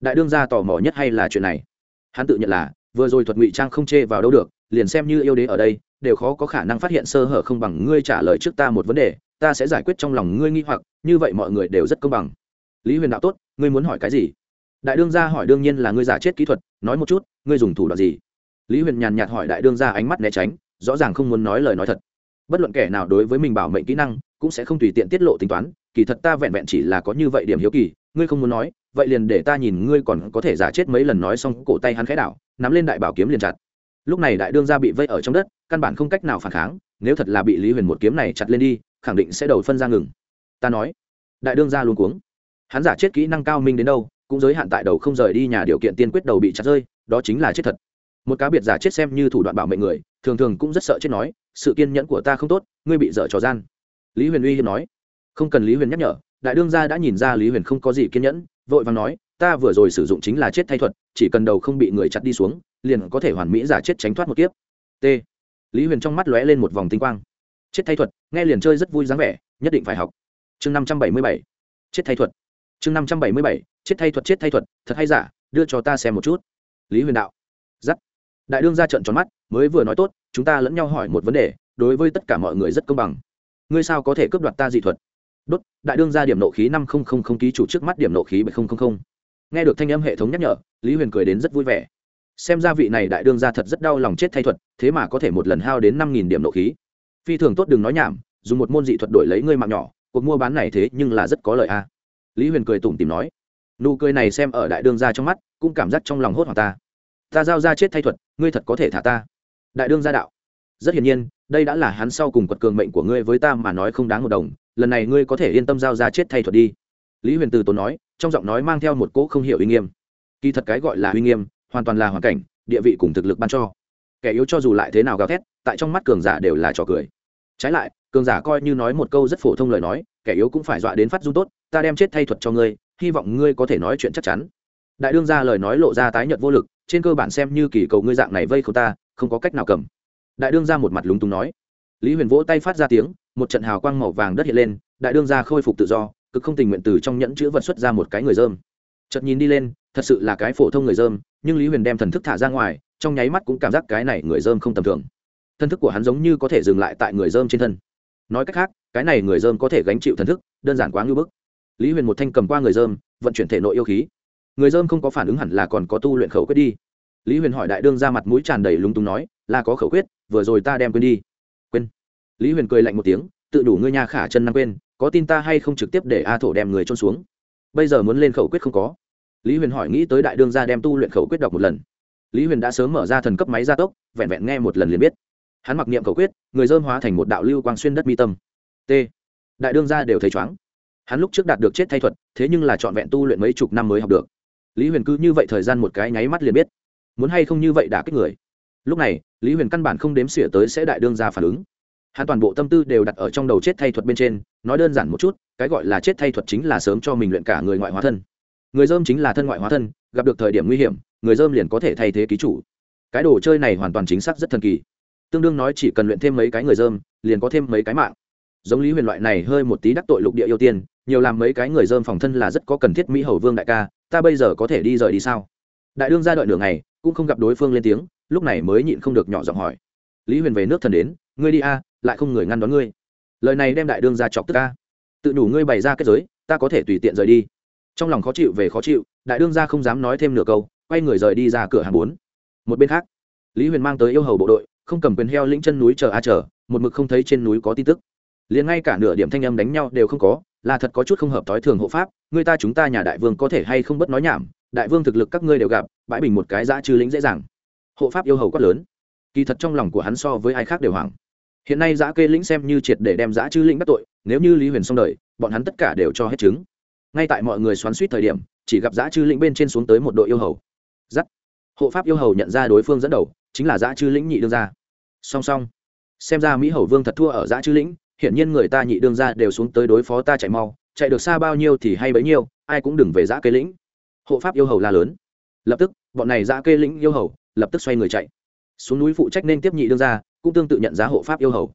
Đại đương gia tò mò nhất hay là chuyện này? Hắn tự nhận là, vừa rồi thuật ngụy trang không chê vào đâu được, liền xem như yêu đế ở đây, đều khó có khả năng phát hiện sơ hở không bằng ngươi trả lời trước ta một vấn đề, ta sẽ giải quyết trong lòng ngươi nghi hoặc, như vậy mọi người đều rất công bằng. Lý huyền đạo tốt, ngươi muốn hỏi cái gì? Đại đương gia hỏi đương nhiên là ngươi giả chết kỹ thuật, nói một chút, ngươi dùng thủ đoạn gì? Lý huyền nhàn nhạt hỏi đại đương gia ánh mắt né tránh, rõ ràng không muốn nói lời nói thật. Bất luận kẻ nào đối với mình bảo mệnh kỹ năng, cũng sẽ không tùy tiện tiết lộ tính toán, kỳ thật ta vẹn vẹn chỉ là có như vậy điểm hiếu kỳ, ngươi không muốn nói, vậy liền để ta nhìn ngươi còn có thể giả chết mấy lần nói xong cổ tay hắn khẽ đảo, nắm lên đại bảo kiếm liền chặt. Lúc này đại đương gia bị vây ở trong đất, căn bản không cách nào phản kháng, nếu thật là bị lý huyền một kiếm này chặt lên đi, khẳng định sẽ đầu phân ra ngừng. Ta nói, đại đương gia luôn cuống. Hắn giả chết kỹ năng cao minh đến đâu cũng giới hạn tại đầu không rời đi nhà điều kiện tiên quyết đầu bị chặt rơi, đó chính là chết thật. Một cá biệt giả chết xem như thủ đoạn bảo mệnh người, thường thường cũng rất sợ chết nói, sự kiên nhẫn của ta không tốt, ngươi bị dở trò gian. Lý huyền uy hiếp nói. Không cần lý huyền nhắc nhở, đại đương gia đã nhìn ra lý huyền không có gì kiên nhẫn, vội vàng nói, ta vừa rồi sử dụng chính là chết thay thuật, chỉ cần đầu không bị người chặt đi xuống, liền có thể hoàn mỹ giả chết tránh thoát một kiếp. T. Lý huyền trong mắt lóe lên một vòng tinh quang. Chết thay thuật, nghe liền chơi rất vui dáng vẻ, nhất định phải học. Chương năm trăm bảy mươi bảy. Chết thay thuật chương năm trăm bảy mươi bảy, chết thay thuật, chết thay thuật, thật hay giả, đưa cho ta xem một chút. Lý huyền đạo. Giắt. Đại đương ra trận tròn mắt, mới vừa nói tốt, chúng ta lẫn nhau hỏi một vấn đề, đối với tất cả mọi người rất công bằng. Ngươi sao có thể cướp đoạt ta dị thuật? Đốt, đại đương ra điểm nộ khí năm không ký chủ trước mắt điểm nộ khí bảy không nghe được thanh âm hệ thống nhắc nhở, lý huyền cười đến rất vui vẻ. Xem ra vị này đại đương ra thật rất đau lòng chết thay thuật, thế mà có thể một lần hao đến năm nghìn điểm nộ khí. Phi thường tốt đừng nói nhảm, dùng một môn dị thuật đổi lấy ngươi mạng nhỏ, cuộc mua bán này thế nhưng là rất có lợi a lý huyền cười tủm tìm nói, nụ cười này xem ở đại đương ra trong mắt, cũng cảm giác trong lòng hốt hoảng ta. Ta giao ra chết thay thuật, ngươi thật có thể thả ta. Đại đương gia đạo, rất hiển nhiên, đây đã là hắn sau cùng quật cường mệnh của ngươi với ta mà nói không đáng một đồng, lần này ngươi có thể yên tâm giao ra chết thay thuật đi. Lý huyền từ tốn nói, trong giọng nói mang theo một cỗ không hiểu uy nghiêm. Kỳ thật cái gọi là uy nghiêm, hoàn toàn là hoàn cảnh, địa vị cùng thực lực ban cho. Kẻ yếu cho dù lại thế nào gào thét, tại trong mắt cường giả đều là trò cười. Trái lại, cường giả coi như nói một câu rất phổ thông lời nói, kẻ yếu cũng phải dọa đến phát du tốt ta đem chết thay thuật cho ngươi, hy vọng ngươi có thể nói chuyện chắc chắn. Đại đương ra lời nói lộ ra tái nhợt vô lực, trên cơ bản xem như kỳ cầu ngươi dạng này vây không ta, không có cách nào cầm. Đại đương ra một mặt lúng túng nói. Lý huyền vỗ tay phát ra tiếng, một trận hào quang màu vàng đất hiện lên, đại đương ra khôi phục tự do, cực không tình nguyện từ trong nhẫn chữ vật xuất ra một cái người dơm. Chật nhìn đi lên, thật sự là cái phổ thông người dơm, nhưng lý huyền đem thần thức thả ra ngoài, trong nháy mắt cũng cảm giác cái này người dơm không tầm thường. Thân thức của hắn giống như có thể dừng lại tại người dơm trên thân. Nói cách khác, cái này người dơm có thể gánh chịu thần thức, đơn giản quá ngưỡng bức lý huyền một thanh cầm qua người dơm, vận chuyển thể nội yêu khí. Người dơm không có phản ứng hẳn là còn có tu luyện khẩu quyết đi. Lý huyền hỏi đại đương ra mặt mũi tràn đầy lúng túng nói, là có khẩu quyết, vừa rồi ta đem quên đi. Quên? Lý huyền cười lạnh một tiếng, tự đủ ngươi nhà khả chân năng quên, có tin ta hay không trực tiếp để a thổ đem người trôn xuống? Bây giờ muốn lên khẩu quyết không có. Lý huyền hỏi nghĩ tới đại đương gia đem tu luyện khẩu quyết đọc một lần. Lý huyền đã sớm mở ra thần cấp máy gia tốc, vẹn vẹn nghe một lần liền biết. Hắn mặc niệm khẩu quyết, người dơm hóa thành một đạo lưu quang xuyên đất mi tâm. T. Đại đương gia đều thấy chóng hắn lúc trước đạt được chết thay thuật, thế nhưng là trọn vẹn tu luyện mấy chục năm mới học được. Lý huyền cứ như vậy thời gian một cái nháy mắt liền biết. Muốn hay không như vậy đã kích người. Lúc này, lý huyền căn bản không đếm xỉa tới sẽ đại đương ra phản ứng. Hắn toàn bộ tâm tư đều đặt ở trong đầu chết thay thuật bên trên, nói đơn giản một chút, cái gọi là chết thay thuật chính là sớm cho mình luyện cả người ngoại hóa thân. Người dơm chính là thân ngoại hóa thân, gặp được thời điểm nguy hiểm, người dơm liền có thể thay thế ký chủ. Cái đồ chơi này hoàn toàn chính xác rất thần kỳ. Tương đương nói chỉ cần luyện thêm mấy cái người dơm, liền có thêm mấy cái mạng giống lý huyền loại này hơi một tí đắc tội lục địa ưu tiên, nhiều làm mấy cái người dơm phòng thân là rất có cần thiết mỹ hầu vương đại ca, ta bây giờ có thể đi rời đi sao? Đại đương ra đợi nửa ngày, cũng không gặp đối phương lên tiếng, lúc này mới nhịn không được nhỏ giọng hỏi. Lý huyền về nước thần đến, ngươi đi a, lại không người ngăn đón ngươi. Lời này đem đại đương ra chọc tức a. Tự đủ ngươi bày ra kết giới, ta có thể tùy tiện rời đi. Trong lòng khó chịu về khó chịu, đại đương ra không dám nói thêm nửa câu, quay người rời đi ra cửa hàng bốn. Một bên khác, lý huyền mang tới yêu hầu bộ đội, không cầm quyền heo lĩnh chân núi chờ a chờ, một mực không thấy trên núi có tin tức liền ngay cả nửa điểm thanh âm đánh nhau đều không có, là thật có chút không hợp thói thường hộ pháp, người ta chúng ta nhà đại vương có thể hay không bất nói nhảm, đại vương thực lực các ngươi đều gặp, bãi bình một cái dã chư lĩnh dễ dàng. Hộ pháp yêu hầu quát lớn. Kỳ thật trong lòng của hắn so với ai khác đều hoảng. Hiện nay giã kê lĩnh xem như triệt để đem giã chư lĩnh bắt tội, nếu như lý huyền xong đời, bọn hắn tất cả đều cho hết chứng. Ngay tại mọi người xoắn suýt thời điểm, chỉ gặp giã chư lĩnh bên trên xuống tới một đội yêu hầu. Giắt. Hộ pháp yêu hầu nhận ra đối phương dẫn đầu, chính là giã chư lĩnh nhị đương gia. Song song. Xem ra mỹ hầu vương thật thua ở giã chư lĩnh hiển nhiên người ta nhị đương gia đều xuống tới đối phó ta chạy mau, chạy được xa bao nhiêu thì hay bấy nhiêu, ai cũng đừng về giã cây lĩnh. Hộ pháp yêu hầu la lớn. Lập tức, bọn này giã cây lĩnh yêu hầu, lập tức xoay người chạy. Xuống núi phụ trách nên tiếp nhị đương gia, cũng tương tự nhận giá hộ pháp yêu hầu.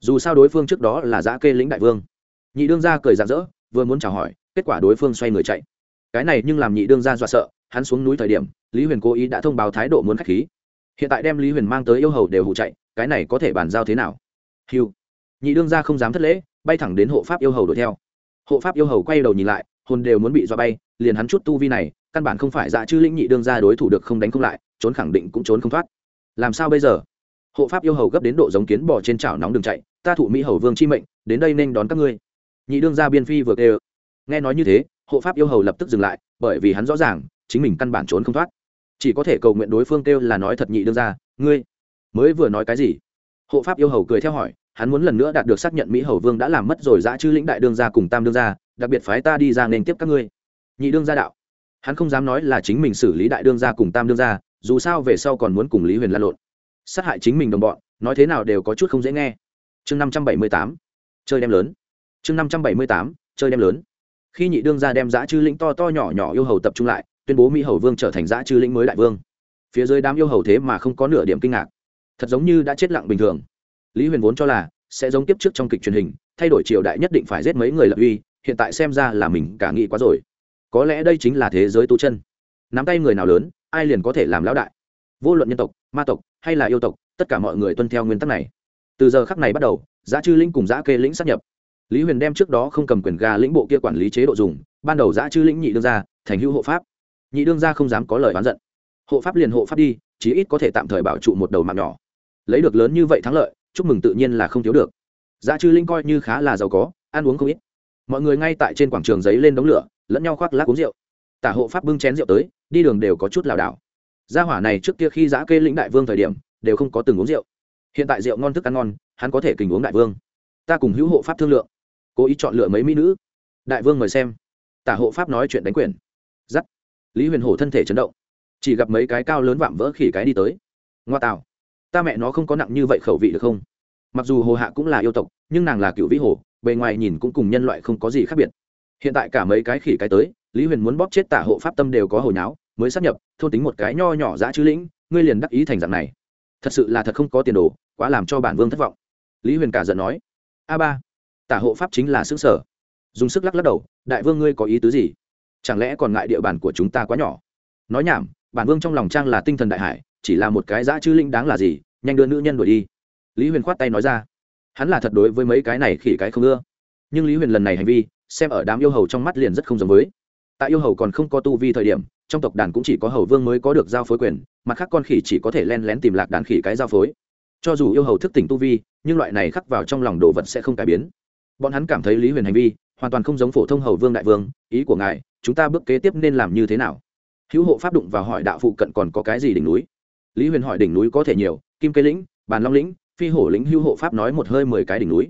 Dù sao đối phương trước đó là giã cây lĩnh đại vương. Nhị đương gia cười rạng rỡ, vừa muốn chào hỏi, kết quả đối phương xoay người chạy. Cái này nhưng làm nhị đương gia dọa sợ, hắn xuống núi thời điểm, lý huyền cố ý đã thông báo thái độ muốn k h á c h khí. Hiện tại đem lý huyền mang tới yêu hầu đều hụ chạy, cái này có thể bàn giao thế nào? Hiu nhị đương gia không dám thất lễ, bay thẳng đến hộ pháp yêu hầu đuổi theo. Hộ pháp yêu hầu quay đầu nhìn lại, hồn đều muốn bị dọa bay, liền hắn chút tu vi này, căn bản không phải dạ chư lĩnh nhị đương gia đối thủ được không đánh không lại, trốn khẳng định cũng trốn không thoát. Làm sao bây giờ? Hộ pháp yêu hầu gấp đến độ giống kiến bò trên chảo nóng đường chạy, ta thụ mỹ hầu vương chi mệnh, đến đây nên đón các ngươi. Nhị đương gia biên phi vừa kêu. Nghe nói như thế, hộ pháp yêu hầu lập tức dừng lại, bởi vì hắn rõ ràng, chính mình căn bản trốn không thoát. Chỉ có thể cầu nguyện đối phương kêu là nói thật nhị đương gia, ngươi, mới vừa nói cái gì? Hộ pháp yêu hầu cười theo hỏi hắn muốn lần nữa đạt được xác nhận mỹ hầu vương đã làm mất rồi dã chư lĩnh đại đương gia cùng tam đương gia, đặc biệt phái ta đi ra nên tiếp các ngươi. Nhị đương gia đạo. Hắn không dám nói là chính mình xử lý đại đương gia cùng tam đương gia, dù sao về sau còn muốn cùng lý huyền lan lộn. Sát hại chính mình đồng bọn, nói thế nào đều có chút không dễ nghe. Chương năm trăm bảy mươi tám, chơi đem lớn. Chương năm trăm bảy mươi tám, chơi đem lớn. Khi nhị đương gia đem dã chư lĩnh to to nhỏ nhỏ yêu hầu tập trung lại, tuyên bố mỹ hầu vương trở thành dã chư lĩnh mới đại vương. Phía dưới đám yêu hầu thế mà không có nửa điểm kinh ngạc. Thật giống như đã chết lặng bình thường lý huyền vốn cho là sẽ giống tiếp trước trong kịch truyền hình, thay đổi triều đại nhất định phải giết mấy người lập uy, hiện tại xem ra là mình cả nghĩ quá rồi. Có lẽ đây chính là thế giới tu chân. Nắm tay người nào lớn, ai liền có thể làm lão đại. Vô luận nhân tộc, ma tộc hay là yêu tộc, tất cả mọi người tuân theo nguyên tắc này. Từ giờ khắc này bắt đầu, giá chư lĩnh cùng giá kê lĩnh sắp nhập. Lý huyền đem trước đó không cầm quyền gà lĩnh bộ kia quản lý chế độ dùng, ban đầu giá chư lĩnh nhị đương ra thành hữu hộ pháp. Nhị đương ra không dám có lời oán giận. Hộ pháp liền hộ pháp đi, chí ít có thể tạm thời bảo trụ một đầu mạng nhỏ. Lấy được lớn như vậy thắng lợi chúc mừng tự nhiên là không thiếu được. Giá chư linh coi như khá là giàu có, ăn uống không ít. Mọi người ngay tại trên quảng trường giấy lên đống lửa, lẫn nhau khoác lác uống rượu. Tả hộ pháp bưng chén rượu tới, đi đường đều có chút lảo đảo. Gia hỏa này trước kia khi giã kê lĩnh đại vương thời điểm, đều không có từng uống rượu. Hiện tại rượu ngon thức ăn ngon, hắn có thể kình uống đại vương. Ta cùng hữu hộ pháp thương lượng. Cố ý chọn lựa mấy mỹ nữ. Đại vương mời xem. Tả hộ pháp nói chuyện đánh quyền. Giắt. Lý huyền hổ thân thể chấn động. Chỉ gặp mấy cái cao lớn vạm vỡ khỉ cái đi tới. Ngoa tạo ta mẹ nó không có nặng như vậy khẩu vị được không? Mặc dù hồ hạ cũng là yêu tộc, nhưng nàng là cựu vĩ hồ, bề ngoài nhìn cũng cùng nhân loại không có gì khác biệt. Hiện tại cả mấy cái khỉ cái tới, lý huyền muốn bóp chết tả hộ pháp tâm đều có hồi nháo, mới sắp nhập, thôn tính một cái nho nhỏ dã chữ lĩnh, ngươi liền đắc ý thành dạng này. Thật sự là thật không có tiền đồ, quá làm cho bản vương thất vọng. Lý huyền cả giận nói, a ba, tả hộ pháp chính là xứ sở. Dùng sức lắc lắc đầu, đại vương ngươi có ý tứ gì? Chẳng lẽ còn ngại địa bàn của chúng ta quá nhỏ? Nói nhảm, bản vương trong lòng trang là tinh thần đại hải chỉ là một cái dã chư linh đáng là gì, nhanh đưa nữ nhân đuổi đi. Lý huyền khoát tay nói ra, hắn là thật đối với mấy cái này khỉ cái không ưa. Nhưng lý huyền lần này hành vi, xem ở đám yêu hầu trong mắt liền rất không giống với. Tại yêu hầu còn không có tu vi thời điểm, trong tộc đàn cũng chỉ có hầu vương mới có được giao phối quyền, mặt khác con khỉ chỉ có thể len lén tìm lạc đàn khỉ cái giao phối. Cho dù yêu hầu thức tỉnh tu vi, nhưng loại này khắc vào trong lòng đồ vật sẽ không cải biến. Bọn hắn cảm thấy lý huyền hành vi, hoàn toàn không giống phổ thông hầu vương đại vương, ý của ngài, chúng ta bước kế tiếp nên làm như thế nào? Hữu hộ pháp đụng vào hỏi đạo phụ cận còn có cái gì đỉnh núi? Lý huyền hỏi đỉnh núi có thể nhiều, kim cây lĩnh, bàn long lĩnh, phi hổ lĩnh, Hưu hộ pháp nói một hơi mười cái đỉnh núi.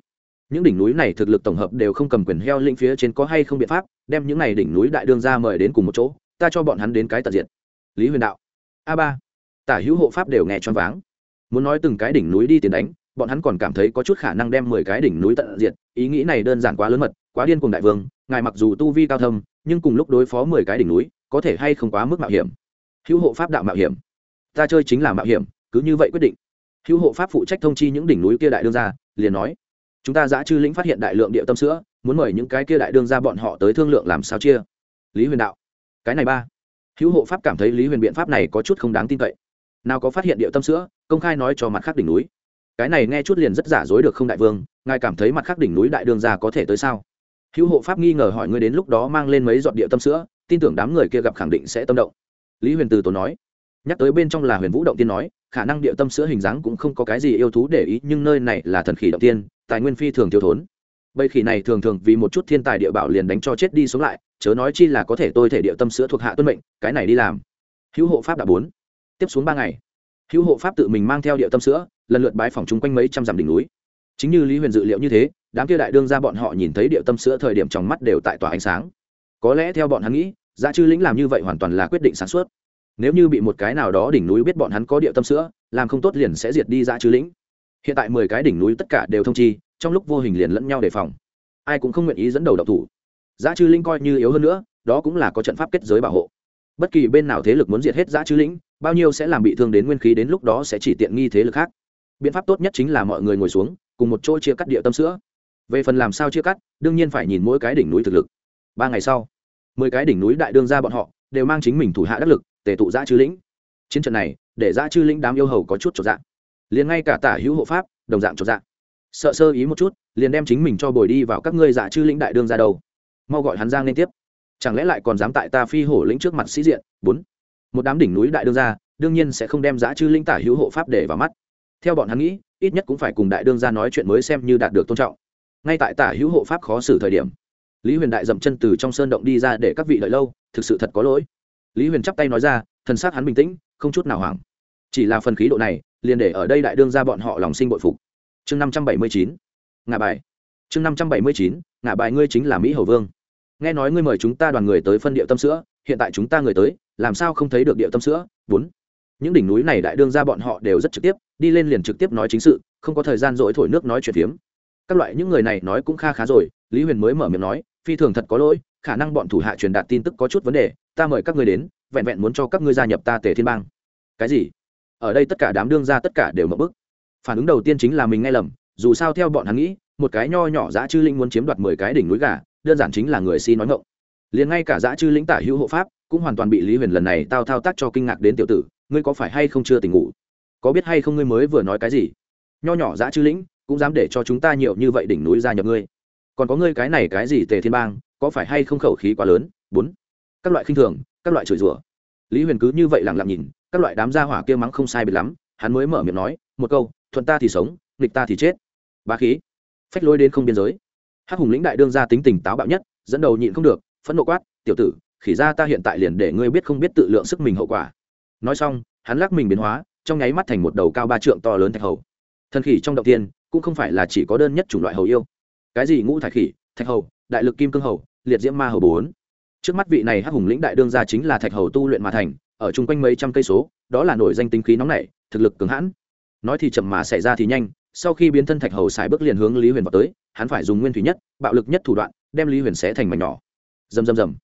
Những đỉnh núi này thực lực tổng hợp đều không cầm quyền heo lĩnh phía trên có hay không biện pháp, đem những này đỉnh núi đại đương ra mời đến cùng một chỗ, ta cho bọn hắn đến cái tận diện lý huyền đạo. A ba. Tả hữu hộ pháp đều nghe choáng váng. Muốn nói từng cái đỉnh núi đi tiền đánh, bọn hắn còn cảm thấy có chút khả năng đem mười cái đỉnh núi tận diện ý nghĩ này đơn giản quá lớn mật, quá điên cùng đại vương, ngài mặc dù tu vi cao thâm, nhưng cùng lúc đối phó mười cái đỉnh núi, có thể hay không quá mức mạo hiểm. Hữu hộ pháp đạo mạo hiểm ta chơi chính là mạo hiểm cứ như vậy quyết định. Hữu hộ pháp phụ trách thông chi những đỉnh núi kia đại đương gia, liền nói chúng ta giã chư lĩnh phát hiện đại lượng địa tâm sữa muốn mời những cái kia đại đương gia bọn họ tới thương lượng làm sao chia. Lý huyền đạo cái này ba. Hữu hộ pháp cảm thấy lý huyền biện pháp này có chút không đáng tin cậy. Nào có phát hiện địa tâm sữa công khai nói cho mặt khác đỉnh núi. Cái này nghe chút liền rất giả dối được không đại vương ngài cảm thấy mặt khác đỉnh núi đại đương gia có thể tới sao? Hữu hộ pháp nghi ngờ hỏi ngươi đến lúc đó mang lên mấy giọt địa tâm sữa tin tưởng đám người kia gặp khẳng định sẽ tâm động. Lý huyền từ tổ nói nhắc tới bên trong là huyền vũ động tiên nói, khả năng địa tâm sữa hình dáng cũng không có cái gì yêu thú để ý, nhưng nơi này là thần khỉ động tiên, tài nguyên phi thường thiếu thốn. Bầy khỉ này thường thường vì một chút thiên tài địa bảo liền đánh cho chết đi sống lại, chớ nói chi là có thể tôi thể địa tâm sữa thuộc hạ tuân mệnh, cái này đi làm. Hữu hộ pháp đã bốn. Tiếp xuống ba ngày. Hữu hộ pháp tự mình mang theo địa tâm sữa, lần lượt bái phòng chung quanh mấy trăm dặm đỉnh núi. Chính như lý huyền dự liệu như thế, đám kia đại đương ra bọn họ nhìn thấy địa tâm sữa thời điểm trong mắt đều tại tòa ánh sáng. Có lẽ theo bọn hắn nghĩ giá chư lĩnh làm như vậy hoàn toàn là quyết định sáng suốt nếu như bị một cái nào đó đỉnh núi biết bọn hắn có địa tâm sữa, làm không tốt liền sẽ diệt đi dạ giá chứ lĩnh. Hiện tại mười cái đỉnh núi tất cả đều thông chi, trong lúc vô hình liền lẫn nhau đề phòng. Ai cũng không nguyện ý dẫn đầu độc thủ. Dạ giá chư Linh coi như yếu hơn nữa, đó cũng là có trận pháp kết giới bảo hộ. Bất kỳ bên nào thế lực muốn diệt hết dạ giá chư lĩnh, bao nhiêu sẽ làm bị thương đến nguyên khí đến lúc đó sẽ chỉ tiện nghi thế lực khác. Biện pháp tốt nhất chính là mọi người ngồi xuống, cùng một chỗ chia cắt địa tâm sữa. Về phần làm sao chia cắt, đương nhiên phải nhìn mỗi cái đỉnh núi thực lực. Ba ngày sau, mười cái đỉnh núi đại đương ra bọn họ, đều mang chính mình thủ hạ đắc lực tề tụ giã chư lĩnh. Chiến trận này, để giã chư lĩnh đám yêu hầu có chút trọn dạng liền ngay cả tả hữu hộ pháp, đồng dạng trọn dạng sợ sơ ý một chút, liền đem chính mình cho bồi đi vào các ngươi giã chư lĩnh đại đương ra đầu mau gọi hắn giang lên tiếp. Chẳng lẽ lại còn dám tại ta phi hổ lĩnh trước mặt sĩ diện? Bốn. Một đám đỉnh núi đại đương ra, đương nhiên sẽ không đem giã chư lĩnh tả hữu hộ pháp để vào mắt. Theo bọn hắn nghĩ, ít nhất cũng phải cùng đại đương ra nói chuyện mới xem như đạt được tôn trọng. Ngay tại tả hữu hộ pháp khó xử thời điểm, lý huyền đại dậm chân từ trong sơn động đi ra để các vị đợi lâu, thực sự thật có lỗi lý huyền chắp tay nói ra, thần s á c hắn bình tĩnh, không chút nào hoảng. Chỉ là phần khí độ này, liền để ở đây đại đương ra bọn họ lòng sinh bội phục. Chương năm trăm bảy mươi chín, ngạ bài. Chương năm trăm bảy mươi chín, ngạ bài ngươi chính là mỹ hầu vương. Nghe nói ngươi mời chúng ta đoàn người tới phân địa tâm sữa, hiện tại chúng ta người tới, làm sao không thấy được địa tâm sữa? Bốn. Những đỉnh núi này đại đương ra bọn họ đều rất trực tiếp, đi lên liền trực tiếp nói chính sự, không có thời gian dỗi thổi nước nói chuyện phiếm. Các loại những người này nói cũng kha khá rồi, lý huyền mới mở miệng nói, phi thường thật có lỗi khả năng bọn thủ hạ truyền đạt tin tức có chút vấn đề, ta mời các ngươi đến, vẹn vẹn muốn cho các ngươi gia nhập ta tề thiên bang. Cái gì? Ở đây tất cả đám đương ra tất cả đều mập bức. Phản ứng đầu tiên chính là mình nghe lầm, dù sao theo bọn hắn nghĩ, một cái nho nhỏ dã chư linh muốn chiếm đoạt mười cái đỉnh núi gà, đơn giản chính là người si nói ngộng liền ngay cả dã chư lĩnh tả hữu hộ pháp, cũng hoàn toàn bị lý huyền lần này tao thao tác cho kinh ngạc đến tiểu tử, ngươi có phải hay không chưa tỉnh ngủ? Có biết hay không ngươi mới vừa nói cái gì? Nho nhỏ dã chư lĩnh, cũng dám để cho chúng ta nhiều như vậy đỉnh núi ra nhập ngươi. Còn có ngươi cái này cái gì tề thiên bang? Có phải hay không khẩu khí quá lớn? Bốn. Các loại khinh thường, các loại chửi rủa. Lý huyền cứ như vậy lặng lặng nhìn, các loại đám gia hỏa kia mắng không sai biệt lắm, hắn mới mở miệng nói, một câu, thuận ta thì sống, nghịch ta thì chết. Bá khí. Phách lôi đến không biên giới. Hắc hùng lĩnh đại đương gia tính tình táo bạo nhất, dẫn đầu nhịn không được, phẫn nộ quát, tiểu tử, khỉ ra ta hiện tại liền để ngươi biết không biết tự lượng sức mình hậu quả. Nói xong, hắn lắc mình biến hóa, trong nháy mắt thành một đầu cao ba trượng to lớn thạch hầu. Thần khỉ trong động tiên cũng không phải là chỉ có đơn nhất chủng loại hầu yêu. Cái gì ngũ thải khỉ, thạch hầu đại lực kim cương hầu, liệt diễm ma hầu bốn. Trước mắt vị này hắc hùng lĩnh đại đương gia chính là thạch hầu tu luyện mà thành, ở chung quanh mấy trăm cây số, đó là nổi danh tính khí nóng nảy, thực lực cường hãn. Nói thì chậm mà xảy ra thì nhanh, sau khi biến thân thạch hầu xài bước liền hướng lý huyền vào tới, hắn phải dùng nguyên thủy nhất, bạo lực nhất thủ đoạn, đem lý huyền xé thành mảnh nhỏ. Dầm dầm dầm.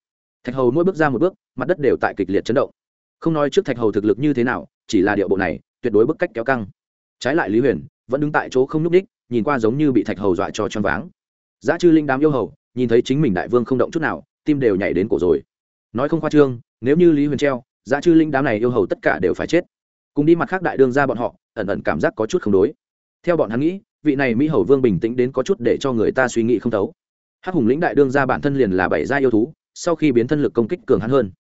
thạch hầu mỗi bước ra một bước, mặt đất đều tại kịch liệt chấn động. Không nói trước thạch hầu thực lực như thế nào, chỉ là điệu bộ này, tuyệt đối bức cách kéo căng. Trái lại lý huyền vẫn đứng tại chỗ không nhúc ních nhìn qua giống như bị thạch hầu dọa cho choáng váng. Giá chư linh đám yêu hầu nhìn thấy chính mình đại vương không động chút nào, tim đều nhảy đến cổ rồi. Nói không khoa trương, nếu như lý huyền treo giá chư linh đám này yêu hầu tất cả đều phải chết. Cùng đi mặt khác đại đương ra bọn họ, ẩn ẩn cảm giác có chút không đối. Theo bọn hắn nghĩ, vị này mỹ hầu vương bình tĩnh đến có chút để cho người ta suy nghĩ không thấu. Hắc hùng lĩnh đại đương ra bản thân liền là bảy gia yêu thú, sau khi biến thân lực công kích cường hắn hơn.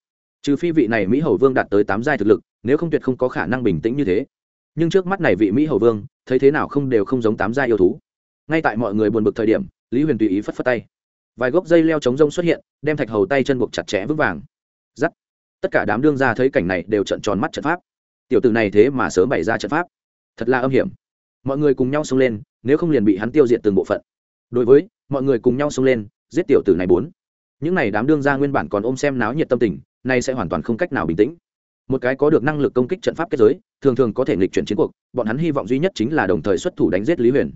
Trừ phi vị này mỹ hầu vương đạt tới tám giai thực lực, nếu không tuyệt không có khả năng bình tĩnh như thế. Nhưng trước mắt này vị mỹ hầu vương, thấy thế nào không đều không giống tám giai yêu thú. Ngay tại mọi người buồn bực thời điểm, lý huyền tùy ý phất phất tay vài gốc dây leo chống rông xuất hiện, đem thạch hầu tay chân buộc chặt chẽ vững vàng. Giắt tất cả đám đương ra thấy cảnh này đều trận tròn mắt trận pháp. Tiểu tử này thế mà sớm bày ra trận pháp. Thật là âm hiểm. Mọi người cùng nhau xông lên, nếu không liền bị hắn tiêu diệt từng bộ phận. Đối với, mọi người cùng nhau xông lên, giết tiểu tử này bốn. Những này đám đương ra nguyên bản còn ôm xem náo nhiệt tâm tình, nay sẽ hoàn toàn không cách nào bình tĩnh. Một cái có được năng lực công kích trận pháp kết giới, thường thường có thể nghịch chuyển chiến cuộc, bọn hắn hy vọng duy nhất chính là đồng thời xuất thủ đánh giết lý huyền.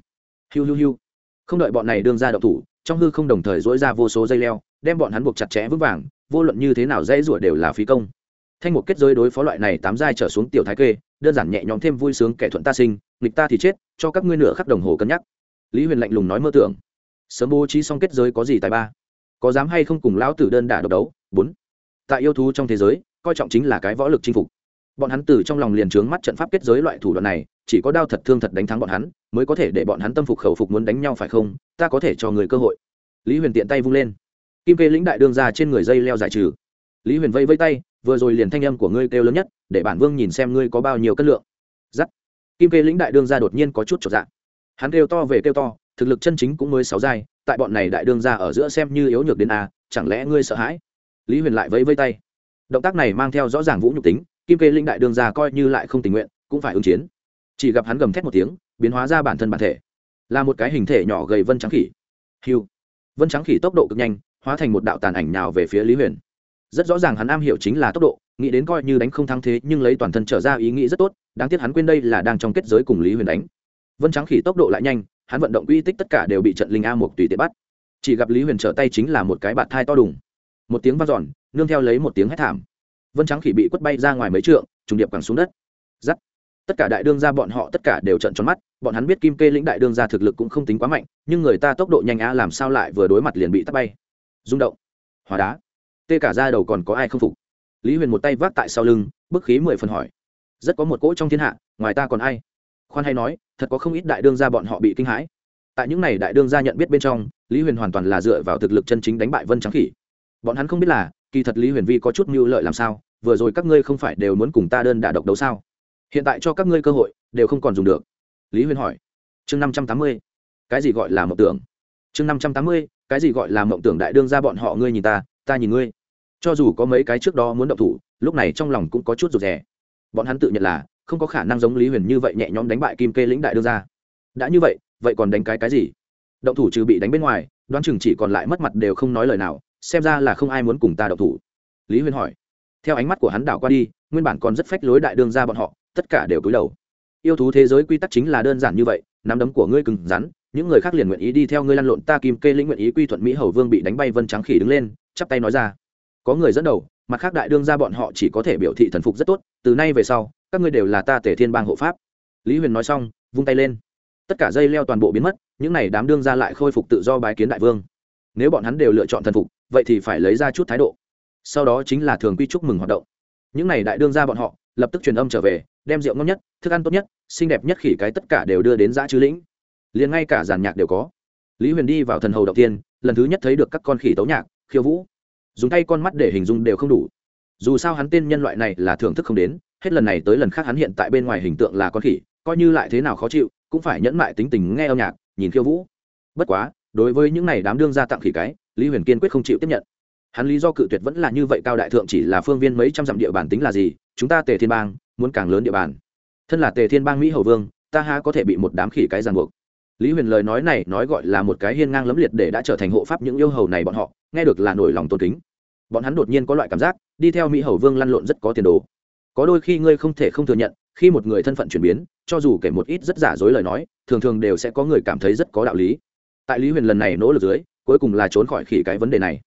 Hiu hiu hiu. Không đợi bọn này đương ra đậu thủ trong hư không đồng thời dỗi ra vô số dây leo, đem bọn hắn buộc chặt chẽ vững vàng, vô luận như thế nào dễ rủa đều là phí công. Thanh một kết giới đối phó loại này tám giai trở xuống tiểu thái kê, đơn giản nhẹ nhõm thêm vui sướng kẻ thuận ta sinh, nghịch ta thì chết, cho các ngươi nửa khắc đồng hồ cân nhắc. Lý huyền lạnh lùng nói mơ tưởng. Sớm bố trí xong kết giới có gì tài ba? Có dám hay không cùng lão tử đơn đả độc đấu? Bốn. Tại yêu thú trong thế giới, coi trọng chính là cái võ lực chinh phục bọn hắn từ trong lòng liền trướng mắt trận pháp kết giới loại thủ đoạn này, chỉ có đao thật thương thật đánh thắng bọn hắn, mới có thể để bọn hắn tâm phục khẩu phục muốn đánh nhau phải không? Ta có thể cho người cơ hội. Lý huyền tiện tay vung lên. Kim kê lĩnh đại đương ra trên người dây leo giải trừ. Lý huyền vây vây tay, vừa rồi liền thanh âm của ngươi kêu lớn nhất, để bản vương nhìn xem ngươi có bao nhiêu cân lượng. Giắt. Kim kê lĩnh đại đương ra đột nhiên có chút trọn dạng hắn kêu to về kêu to, thực lực chân chính cũng mới sáu giai, tại bọn này đại đương ra ở giữa xem như yếu nhược đến a, chẳng lẽ ngươi sợ hãi? Lý huyền lại vẫy vây tay. Động tác này mang theo rõ ràng vũ nhục tính kim kê linh đại đương ra coi như lại không tình nguyện, cũng phải ứng chiến. Chỉ gặp hắn gầm thét một tiếng, biến hóa ra bản thân bản thể. Là một cái hình thể nhỏ gầy vân trắng khỉ. Hiu vân trắng khỉ tốc độ cực nhanh, hóa thành một đạo tàn ảnh nào về phía lý huyền. Rất rõ ràng hắn am hiểu chính là tốc độ, nghĩ đến coi như đánh không thắng thế, nhưng lấy toàn thân trở ra ý nghĩ rất tốt, đáng tiếc hắn quên đây là đang trong kết giới cùng lý huyền đánh. Vân trắng khỉ tốc độ lại nhanh, hắn vận động uy tích tất cả đều bị trận linh a một tùy tiện bắt. Chỉ gặp lý huyền trở tay chính là một cái bạt thai to đùng. Một tiếng vang dọn, nương theo lấy một tiếng hét thảm vân trắng khỉ bị quất bay ra ngoài mấy trượng, trùng điệp quẳng xuống đất. Giắt. Tất cả đại đương Gia bọn họ tất cả đều trận tròn mắt, bọn hắn biết kim kê lĩnh đại đương Gia thực lực cũng không tính quá mạnh, nhưng người ta tốc độ nhanh á làm sao lại vừa đối mặt liền bị tắt bay. Rung động. Hóa đá. Tê cả ra đầu còn có ai không phục? Lý huyền một tay vác tại sau lưng, bức khí mười phần hỏi. Rất có một cỗ trong thiên hạ, ngoài ta còn ai? Khoan hay nói, thật có không ít đại đương gia bọn họ bị kinh hãi. Tại những n à y đại đương gia nhận biết bên trong, lý huyền hoàn toàn là dựa vào thực lực chân chính đánh bại vân trắng khỉ. Bọn hắn không biết là kỳ thật lý huyền vi có chút mưu lợi làm sao, vừa rồi các ngươi không phải đều muốn cùng ta đơn đả độc đấu sao? Hiện tại cho các ngươi cơ hội, đều không còn dùng được. Lý huyền hỏi. Chương năm trăm tám mươi, cái gì gọi là mộng tưởng? Chương năm trăm tám mươi, cái gì gọi là mộng tưởng đại đương ra bọn họ ngươi nhìn ta ta nhìn ngươi. Cho dù có mấy cái trước đó muốn động thủ, lúc này trong lòng cũng có chút rụt rè. Bọn hắn tự nhận là không có khả năng giống lý huyền như vậy nhẹ nhõm đánh bại kim kê lĩnh đại đương ra đã như vậy vậy còn đánh cái cái gì? Động thủ trừ bị đánh bên ngoài, đoán chừng chỉ còn lại mất mặt đều không nói lời nào xem ra là không ai muốn cùng ta động thủ. Lý huyền hỏi. Theo ánh mắt của hắn đảo qua đi, nguyên bản còn rất phách lối đại đương ra bọn họ, tất cả đều cúi đầu. Yêu thú thế giới quy tắc chính là đơn giản như vậy, nắm đấm của ngươi cứng rắn, những người khác liền nguyện ý đi theo ngươi lăn lộn, ta kim kê lĩnh nguyện ý quy thuận mỹ hầu vương bị đánh bay vân trắng khỉ đứng lên, chắp tay nói ra. Có người dẫn đầu, mặt khác đại đương ra bọn họ chỉ có thể biểu thị thần phục rất tốt, từ nay về sau, các ngươi đều là ta tể thiên bang hộ pháp. Lý huyền nói xong, vung tay lên. Tất cả dây leo toàn bộ biến mất, những n à y đám đương ra lại khôi phục tự do bái kiến đại vương. Nếu bọn hắn đều lựa chọn thần phục vậy thì phải lấy ra chút thái độ. Sau đó chính là thường quy chúc mừng hoạt động. Những n à y đại đương ra bọn họ, lập tức truyền âm trở về, đem rượu ngon nhất, thức ăn tốt nhất, xinh đẹp nhất khỉ cái tất cả đều đưa đến giã chứ lĩnh. Liền ngay cả giàn nhạc đều có. Lý huyền đi vào thần hầu đầu tiên, lần thứ nhất thấy được các con khỉ tấu nhạc, khiêu vũ. Dùng tay con mắt để hình dung đều không đủ. Dù sao hắn tên nhân loại này là thưởng thức không đến, hết lần này tới lần khác hắn hiện tại bên ngoài hình tượng là con khỉ, coi như lại thế nào khó chịu, cũng phải nhẫn mại tính tình nghe âm nhạc, nhìn khiêu vũ. Bất quá, đối với những này đám đương gia tặng khỉ cái lý huyền kiên quyết không chịu tiếp nhận. Hắn lý do cự tuyệt vẫn là như vậy cao đại thượng chỉ là phương viên mấy trăm dặm địa bàn tính là gì, chúng ta tề thiên bang muốn càng lớn địa bàn. Thân là tề thiên bang mỹ hầu vương, ta há có thể bị một đám khỉ cái ràng buộc. Lý huyền lời nói này nói gọi là một cái hiên ngang lấm liệt để đã trở thành hộ pháp những yêu hầu này bọn họ, nghe được là nổi lòng tôn kính. Bọn hắn đột nhiên có loại cảm giác, đi theo mỹ hầu vương lăn lộn rất có tiền đồ. Có đôi khi ngươi không thể không thừa nhận, khi một người thân phận chuyển biến, cho dù kể một ít rất giả dối lời nói, thường thường đều sẽ có người cảm thấy rất có đạo lý. Tại lý huyền lần này nỗ lực dưới cuối cùng là trốn khỏi khỉ cái vấn đề này.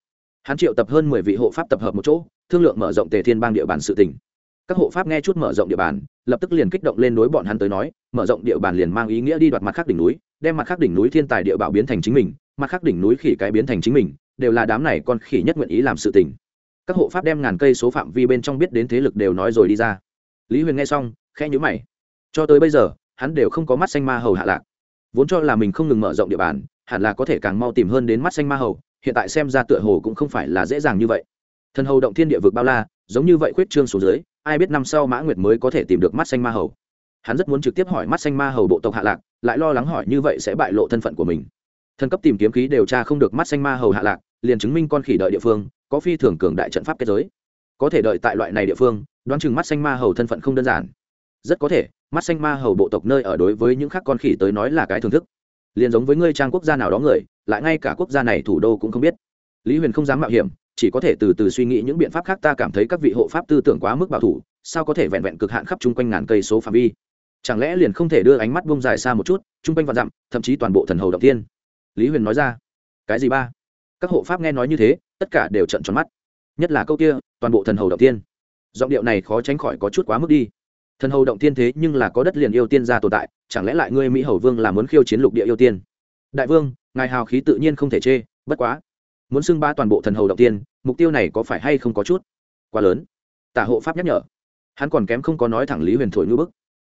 Hắn triệu tập hơn mười vị hộ pháp tập hợp một chỗ, thương lượng mở rộng tề thiên bang địa bàn sự tỉnh các hộ pháp nghe chút mở rộng địa bàn, lập tức liền kích động lên đối bọn hắn tới nói, mở rộng địa bàn liền mang ý nghĩa đi đoạt mặt khác đỉnh núi, đem mặt khác đỉnh núi thiên tài địa bảo biến thành chính mình, mặt khác đỉnh núi khỉ cái biến thành chính mình, đều là đám này con khỉ nhất nguyện ý làm sự tình. Các hộ pháp đem ngàn cây số phạm vi bên trong biết đến thế lực đều nói rồi đi ra. Lý huyền nghe xong, khẽ nhữ mày. Cho tới bây giờ, hắn đều không có mắt xanh ma hầu hạ lạc. Vốn cho là mình không ngừng mở rộng địa bàn hẳn là có thể càng mau tìm hơn đến mắt xanh ma hầu, hiện tại xem ra tựa hồ cũng không phải là dễ dàng như vậy. Thần hầu động thiên địa vực bao la, giống như vậy khuyết trương xuống dưới, ai biết năm sau mã nguyệt mới có thể tìm được mắt xanh ma hầu. Hắn rất muốn trực tiếp hỏi mắt xanh ma hầu bộ tộc hạ lạc, lại lo lắng hỏi như vậy sẽ bại lộ thân phận của mình. Thân cấp tìm kiếm khí điều tra không được mắt xanh ma hầu hạ lạc, liền chứng minh con khỉ đợi địa phương, có phi thường cường đại trận pháp kết giới. Có thể đợi tại loại này địa phương, đoán chừng mắt xanh ma hầu thân phận không đơn giản. Rất có thể, mắt xanh ma hầu bộ tộc nơi ở đối với những khác con khỉ tới nói là cái thưởng thức liền giống với ngươi trang quốc gia nào đó người, lại ngay cả quốc gia này thủ đô cũng không biết. Lý huyền không dám mạo hiểm, chỉ có thể từ từ suy nghĩ những biện pháp khác ta cảm thấy các vị hộ pháp tư tưởng quá mức bảo thủ, sao có thể vẹn vẹn cực hạn khắp chung quanh ngàn cây số phạm vi? Chẳng lẽ liền không thể đưa ánh mắt bông dài xa một chút, chung quanh vạn dặm, thậm chí toàn bộ thần hầu động tiên lý huyền nói ra. Cái gì ba? Các hộ pháp nghe nói như thế, tất cả đều trận tròn mắt. Nhất là câu kia, toàn bộ thần hầu động tiên giọng điệu này khó tránh khỏi có chút quá mức đi thần hầu động tiên thế nhưng là có đất liền yêu tiên ra tồn tại, chẳng lẽ lại ngươi mỹ hầu vương là muốn khiêu chiến lục địa yêu tiên? Đại vương, ngài hào khí tự nhiên không thể chê, bất quá. Muốn xưng ba toàn bộ thần hầu động tiên, mục tiêu này có phải hay không có chút? Quá lớn. Tả hộ pháp nhắc nhở. Hắn còn kém không có nói thẳng lý huyền thổi ngư bức.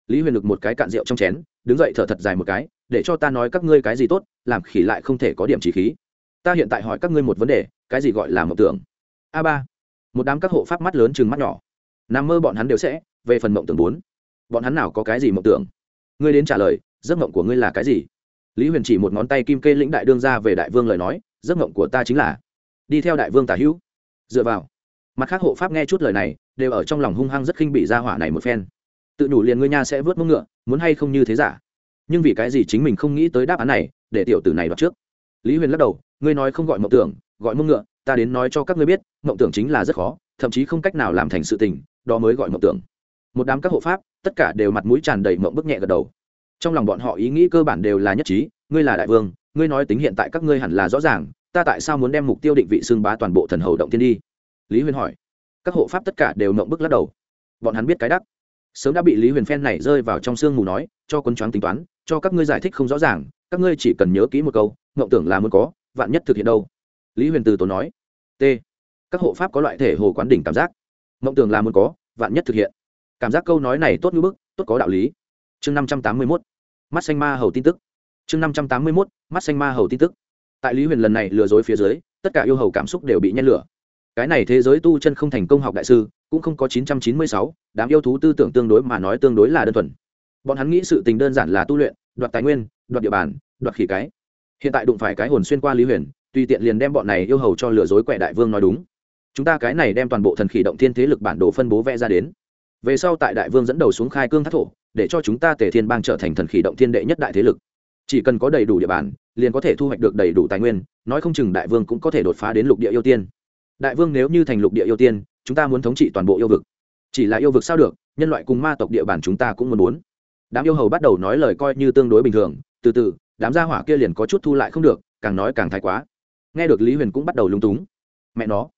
Lý huyền Lực một cái cạn rượu trong chén, đứng dậy thở thật dài một cái, để cho ta nói các ngươi cái gì tốt, làm khỉ lại không thể có điểm chỉ khí. Ta hiện tại hỏi các ngươi một vấn đề, cái gì gọi là mộng tưởng? A ba. Một đám các hộ pháp mắt lớn chừng mắt nhỏ. Nằm mơ bọn hắn đều sẽ về phần mộng tưởng bốn. Bọn hắn nào có cái gì mộng tưởng? Ngươi đến trả lời, giấc mộng của ngươi là cái gì? Lý huyền chỉ một ngón tay kim kê lĩnh đại đương ra về đại vương lời nói, giấc mộng của ta chính là đi theo đại vương tả hữu. Dựa vào. Mặt khác hộ pháp nghe chút lời này, đều ở trong lòng hung hăng rất khinh bị ra hỏa này một phen. Tự đủ liền ngươi nha sẽ vớt mông ngựa, muốn hay không như thế giả. Nhưng vì cái gì chính mình không nghĩ tới đáp án này, để tiểu tử này đoạt trước? Lý huyền lắc đầu, ngươi nói không gọi mộng tưởng, gọi mông ngựa, ta đến nói cho các ngươi biết, mộng tưởng chính là rất khó, thậm chí không cách nào làm thành sự tình, đó mới gọi mộng tưởng một đám các hộ pháp, tất cả đều mặt mũi tràn đầy mộng bức nhẹ gật đầu. Trong lòng bọn họ ý nghĩ cơ bản đều là nhất trí, ngươi là đại vương, ngươi nói tính hiện tại các ngươi hẳn là rõ ràng, ta tại sao muốn đem mục tiêu định vị xương bá toàn bộ thần hầu động thiên đi? Lý huyền hỏi. Các hộ pháp tất cả đều mộng bức lắc đầu. Bọn hắn biết cái đắc. Sớm đã bị lý huyền phen này rơi vào trong sương mù nói, cho quân choáng tính toán, cho các ngươi giải thích không rõ ràng, các ngươi chỉ cần nhớ kỹ một câu, mộng tưởng là muốn có, vạn nhất thực hiện đâu? Lý huyền từ tốn nói. T. Các hộ pháp có loại thể hồ quán đỉnh cảm giác. Mộng tưởng là muốn có, vạn nhất thực hiện cảm giác câu nói này tốt như bức, tốt có đạo lý. Chương năm trăm tám mươi mốt, mắt xanh ma hầu tin tức. Chương năm trăm tám mươi mốt, mắt xanh ma hầu tin tức. Tại lý huyền lần này lừa dối phía dưới, tất cả yêu hầu cảm xúc đều bị nhen lửa. Cái này thế giới tu chân không thành công học đại sư, cũng không có chín trăm chín mươi sáu, đám yêu thú tư tưởng tương đối mà nói tương đối là đơn thuần. Bọn hắn nghĩ sự tình đơn giản là tu luyện, đoạt tài nguyên, đoạt địa bàn, đoạt khỉ cái. Hiện tại đụng phải cái hồn xuyên qua lý huyền, tùy tiện liền đem bọn này yêu hầu cho lừa dối quẹ đại vương nói đúng. Chúng ta cái này đem toàn bộ thần khỉ động thiên thế lực bản đồ phân bố vẽ ra đến về sau tại đại vương dẫn đầu xuống khai cương thác thổ, để cho chúng ta tề thiên bang trở thành thần khỉ động thiên đệ nhất đại thế lực. Chỉ cần có đầy đủ địa bàn, liền có thể thu hoạch được đầy đủ tài nguyên, nói không chừng đại vương cũng có thể đột phá đến lục địa ưu tiên. Đại vương nếu như thành lục địa ưu tiên, chúng ta muốn thống trị toàn bộ yêu vực. Chỉ là yêu vực sao được, nhân loại cùng ma tộc địa bàn chúng ta cũng muốn muốn. Đám yêu hầu bắt đầu nói lời coi như tương đối bình thường, từ từ, đám gia hỏa kia liền có chút thu lại không được, càng nói càng thái quá. Nghe được lý huyền cũng bắt đầu lung túng. Mẹ nó,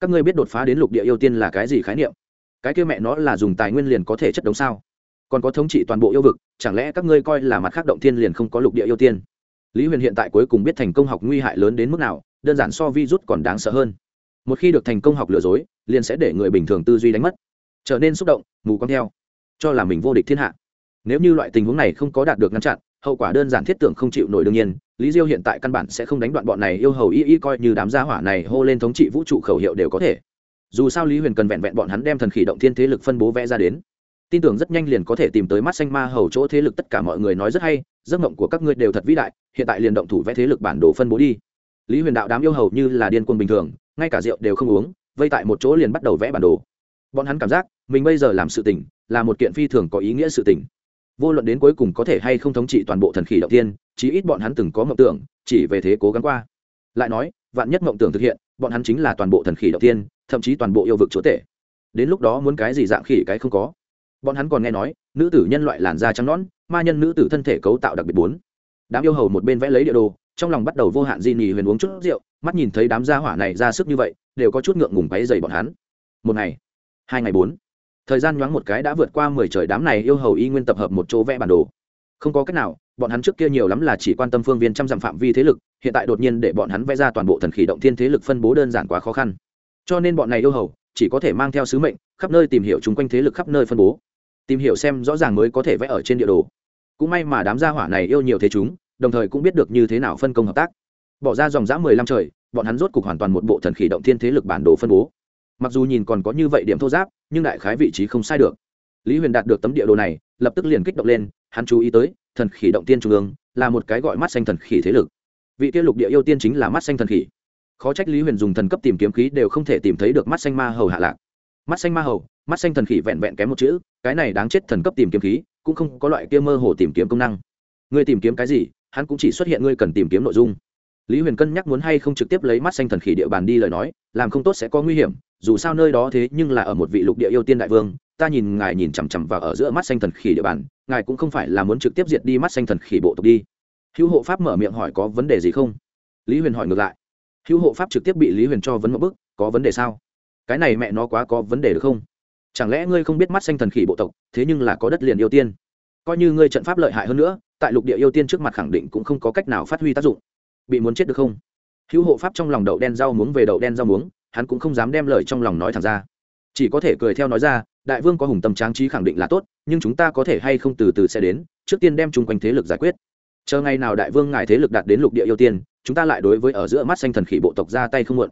các ngươi biết đột phá đến lục địa ưu tiên là cái gì khái niệm? Cái kia mẹ nó là dùng tài nguyên liền có thể chất đống sao? Còn có thống trị toàn bộ yêu vực, chẳng lẽ các ngươi coi là mặt khác động thiên liền không có lục địa yêu tiên? Lý huyền hiện tại cuối cùng biết thành công học nguy hại lớn đến mức nào, đơn giản so vi rút còn đáng sợ hơn. Một khi được thành công học lừa dối, liền sẽ để người bình thường tư duy đánh mất. Trở nên xúc động, mù con theo. Cho là mình vô địch thiên hạ. Nếu như loại tình huống này không có đạt được ngăn chặn, hậu quả đơn giản thiết tưởng không chịu nổi đương nhiên, lý diêu hiện tại căn bản sẽ không đánh đoạn bọn này yêu hầu y y coi như đám gia hỏa này hô lên thống trị vũ trụ khẩu hiệu đều có thể dù sao lý huyền cần vẹn vẹn bọn hắn đem thần khỉ động thiên thế lực phân bố vẽ ra đến. Tin tưởng rất nhanh liền có thể tìm tới mắt xanh ma hầu chỗ thế lực tất cả mọi người nói rất hay giấc mộng của các ngươi đều thật vĩ đại hiện tại liền động thủ vẽ thế lực bản đồ phân bố đi. Lý huyền đạo đám yêu hầu như là điên quân bình thường ngay cả rượu đều không uống vây tại một chỗ liền bắt đầu vẽ bản đồ. Bọn hắn cảm giác mình bây giờ làm sự tỉnh là một kiện phi thường có ý nghĩa sự tỉnh, vô luận đến cuối cùng có thể hay không thống trị toàn bộ thần khỉ động tiên chí ít bọn hắn từng có mộng tưởng chỉ về thế cố gắng qua. Lại nói vạn nhất mộng tưởng thực hiện, bọn hắn chính là toàn bộ thần khỉ đầu tiên, thậm chí toàn bộ yêu vực chúa tể. Đến lúc đó muốn cái gì dạng khỉ cái không có. Bọn hắn còn nghe nói, nữ tử nhân loại làn da trắng nõn, ma nhân nữ tử thân thể cấu tạo đặc biệt bốn. Đám yêu hầu một bên vẽ lấy địa đồ, trong lòng bắt đầu vô hạn di nhì huyền uống chút rượu, mắt nhìn thấy đám gia hỏa này ra sức như vậy, đều có chút ngượng ngùng váy dày bọn hắn. Một ngày, hai ngày bốn, thời gian nhoáng một cái đã vượt qua mười trời đám này yêu hầu y nguyên tập hợp một chỗ vẽ bản đồ. Không có cách nào bọn hắn trước kia nhiều lắm là chỉ quan tâm phương viên trăm dặm phạm vi thế lực, hiện tại đột nhiên để bọn hắn vẽ ra toàn bộ thần khỉ động thiên thế lực phân bố đơn giản quá khó khăn. Cho nên bọn này yêu hầu, chỉ có thể mang theo sứ mệnh, khắp nơi tìm hiểu chung quanh thế lực khắp nơi phân bố, tìm hiểu xem rõ ràng mới có thể vẽ ở trên địa đồ. Cũng may mà đám gia hỏa này yêu nhiều thế chúng, đồng thời cũng biết được như thế nào phân công hợp tác. Bỏ ra dòng dã mười lăm trời, bọn hắn rốt cục hoàn toàn một bộ thần khỉ động thiên thế lực bản đồ phân bố. Mặc dù nhìn còn có như vậy điểm thô giáp, nhưng đại khái vị trí không sai được. Lý huyền đạt được tấm địa đồ này, lập tức liền kích động lên, hắn chú ý tới thần khỉ động tiên trung ương, là một cái gọi mắt xanh thần khỉ thế lực. Vị tiêu lục địa yêu tiên chính là mắt xanh thần khỉ. Khó trách lý huyền dùng thần cấp tìm kiếm khí đều không thể tìm thấy được mắt xanh ma hầu hạ lạc. Mắt xanh ma hầu, mắt xanh thần khỉ vẹn vẹn kém một chữ, cái này đáng chết thần cấp tìm kiếm khí, cũng không có loại kia mơ hồ tìm kiếm công năng. Ngươi tìm kiếm cái gì, hắn cũng chỉ xuất hiện ngươi cần tìm kiếm nội dung. Lý huyền cân nhắc muốn hay không trực tiếp lấy mắt xanh thần khỉ địa bàn đi lời nói, làm không tốt sẽ có nguy hiểm, dù sao nơi đó thế nhưng là ở một vị lục địa yêu tiên đại vương ta nhìn ngài nhìn chằm chằm vào ở giữa mắt xanh thần khỉ địa bàn, ngài cũng không phải là muốn trực tiếp diệt đi mắt xanh thần khỉ bộ tộc đi. Hữu hộ pháp mở miệng hỏi có vấn đề gì không? Lý huyền hỏi ngược lại. Hữu hộ pháp trực tiếp bị lý huyền cho vấn một bức, có vấn đề sao? Cái này mẹ nó quá có vấn đề được không? Chẳng lẽ ngươi không biết mắt xanh thần khỉ bộ tộc, thế nhưng là có đất liền yêu tiên? Coi như ngươi trận pháp lợi hại hơn nữa, tại lục địa yêu tiên trước mặt khẳng định cũng không có cách nào phát huy tác dụng. Bị muốn chết được không? Hữu hộ pháp trong lòng đậu đen rau muống về đậu đen rau muống, hắn cũng không dám đem lời trong lòng nói thẳng ra. Chỉ có thể cười theo nói ra đại vương có hùng tâm tráng trí khẳng định là tốt, nhưng chúng ta có thể hay không từ từ sẽ đến, trước tiên đem chung quanh thế lực giải quyết. Chờ ngày nào đại vương ngài thế lực đạt đến lục địa yêu tiên, chúng ta lại đối với ở giữa mắt xanh thần khỉ bộ tộc ra tay không muộn.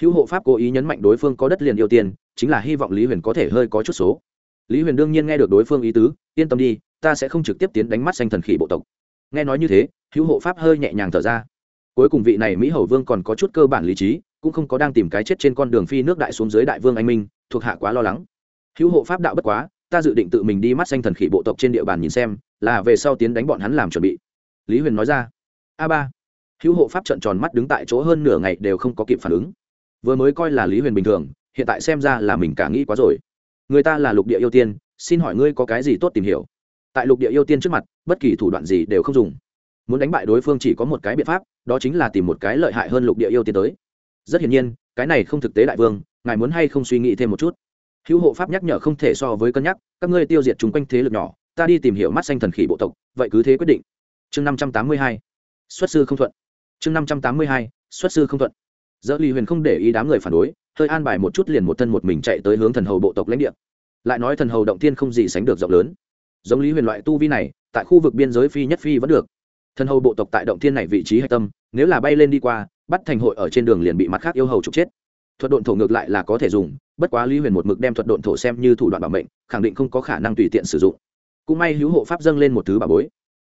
Hữu hộ pháp cố ý nhấn mạnh đối phương có đất liền ưu tiên, chính là hy vọng lý huyền có thể hơi có chút số. Lý huyền đương nhiên nghe được đối phương ý tứ, yên tâm đi, ta sẽ không trực tiếp tiến đánh mắt xanh thần khỉ bộ tộc. Nghe nói như thế, hữu hộ pháp hơi nhẹ nhàng thở ra. Cuối cùng vị này mỹ hầu vương còn có chút cơ bản lý trí, cũng không có đang tìm cái chết trên con đường phi nước đại xuống dưới đại vương anh minh, thuộc hạ quá lo lắng hữu hộ pháp đạo bất quá, ta dự định tự mình đi mắt xanh thần khỉ bộ tộc trên địa bàn nhìn xem, là về sau tiến đánh bọn hắn làm chuẩn bị. Lý huyền nói ra. A ba. Hữu hộ pháp trận tròn mắt đứng tại chỗ hơn nửa ngày đều không có kịp phản ứng. Vừa mới coi là lý huyền bình thường, hiện tại xem ra là mình cả nghĩ quá rồi. Người ta là lục địa yêu tiên, xin hỏi ngươi có cái gì tốt tìm hiểu? Tại lục địa yêu tiên trước mặt, bất kỳ thủ đoạn gì đều không dùng. Muốn đánh bại đối phương chỉ có một cái biện pháp, đó chính là tìm một cái lợi hại hơn lục địa yêu tiên tới. Rất hiển nhiên, cái này không thực tế đại vương, ngài muốn hay không suy nghĩ thêm một chút? Hữu hộ pháp nhắc nhở không thể so với cân nhắc, các ngươi tiêu diệt chúng quanh thế lực nhỏ, ta đi tìm hiểu mắt xanh thần khỉ bộ tộc, vậy cứ thế quyết định. Chương năm trăm tám mươi hai, xuất sư không thuận. Chương năm trăm tám mươi hai, xuất sư không thuận. Dỡ ly huyền không để ý đám người phản đối, hơi an bài một chút liền một thân một mình chạy tới hướng thần hầu bộ tộc lãnh địa. Lại nói thần hầu động tiên không gì sánh được rộng lớn. Giống lý huyền loại tu vi này, tại khu vực biên giới phi nhất phi vẫn được. Thần hầu bộ tộc tại động thiên này vị trí hạch tâm, nếu là bay lên đi qua, bắt thành hội ở trên đường liền bị mặt khác yêu hầu trục chết thuật độn thổ ngược lại là có thể dùng, bất quá lý huyền một mực đem thuật độn thổ xem như thủ đoạn bảo mệnh, khẳng định không có khả năng tùy tiện sử dụng. Cũng may hữu hộ pháp dâng lên một thứ bà bối.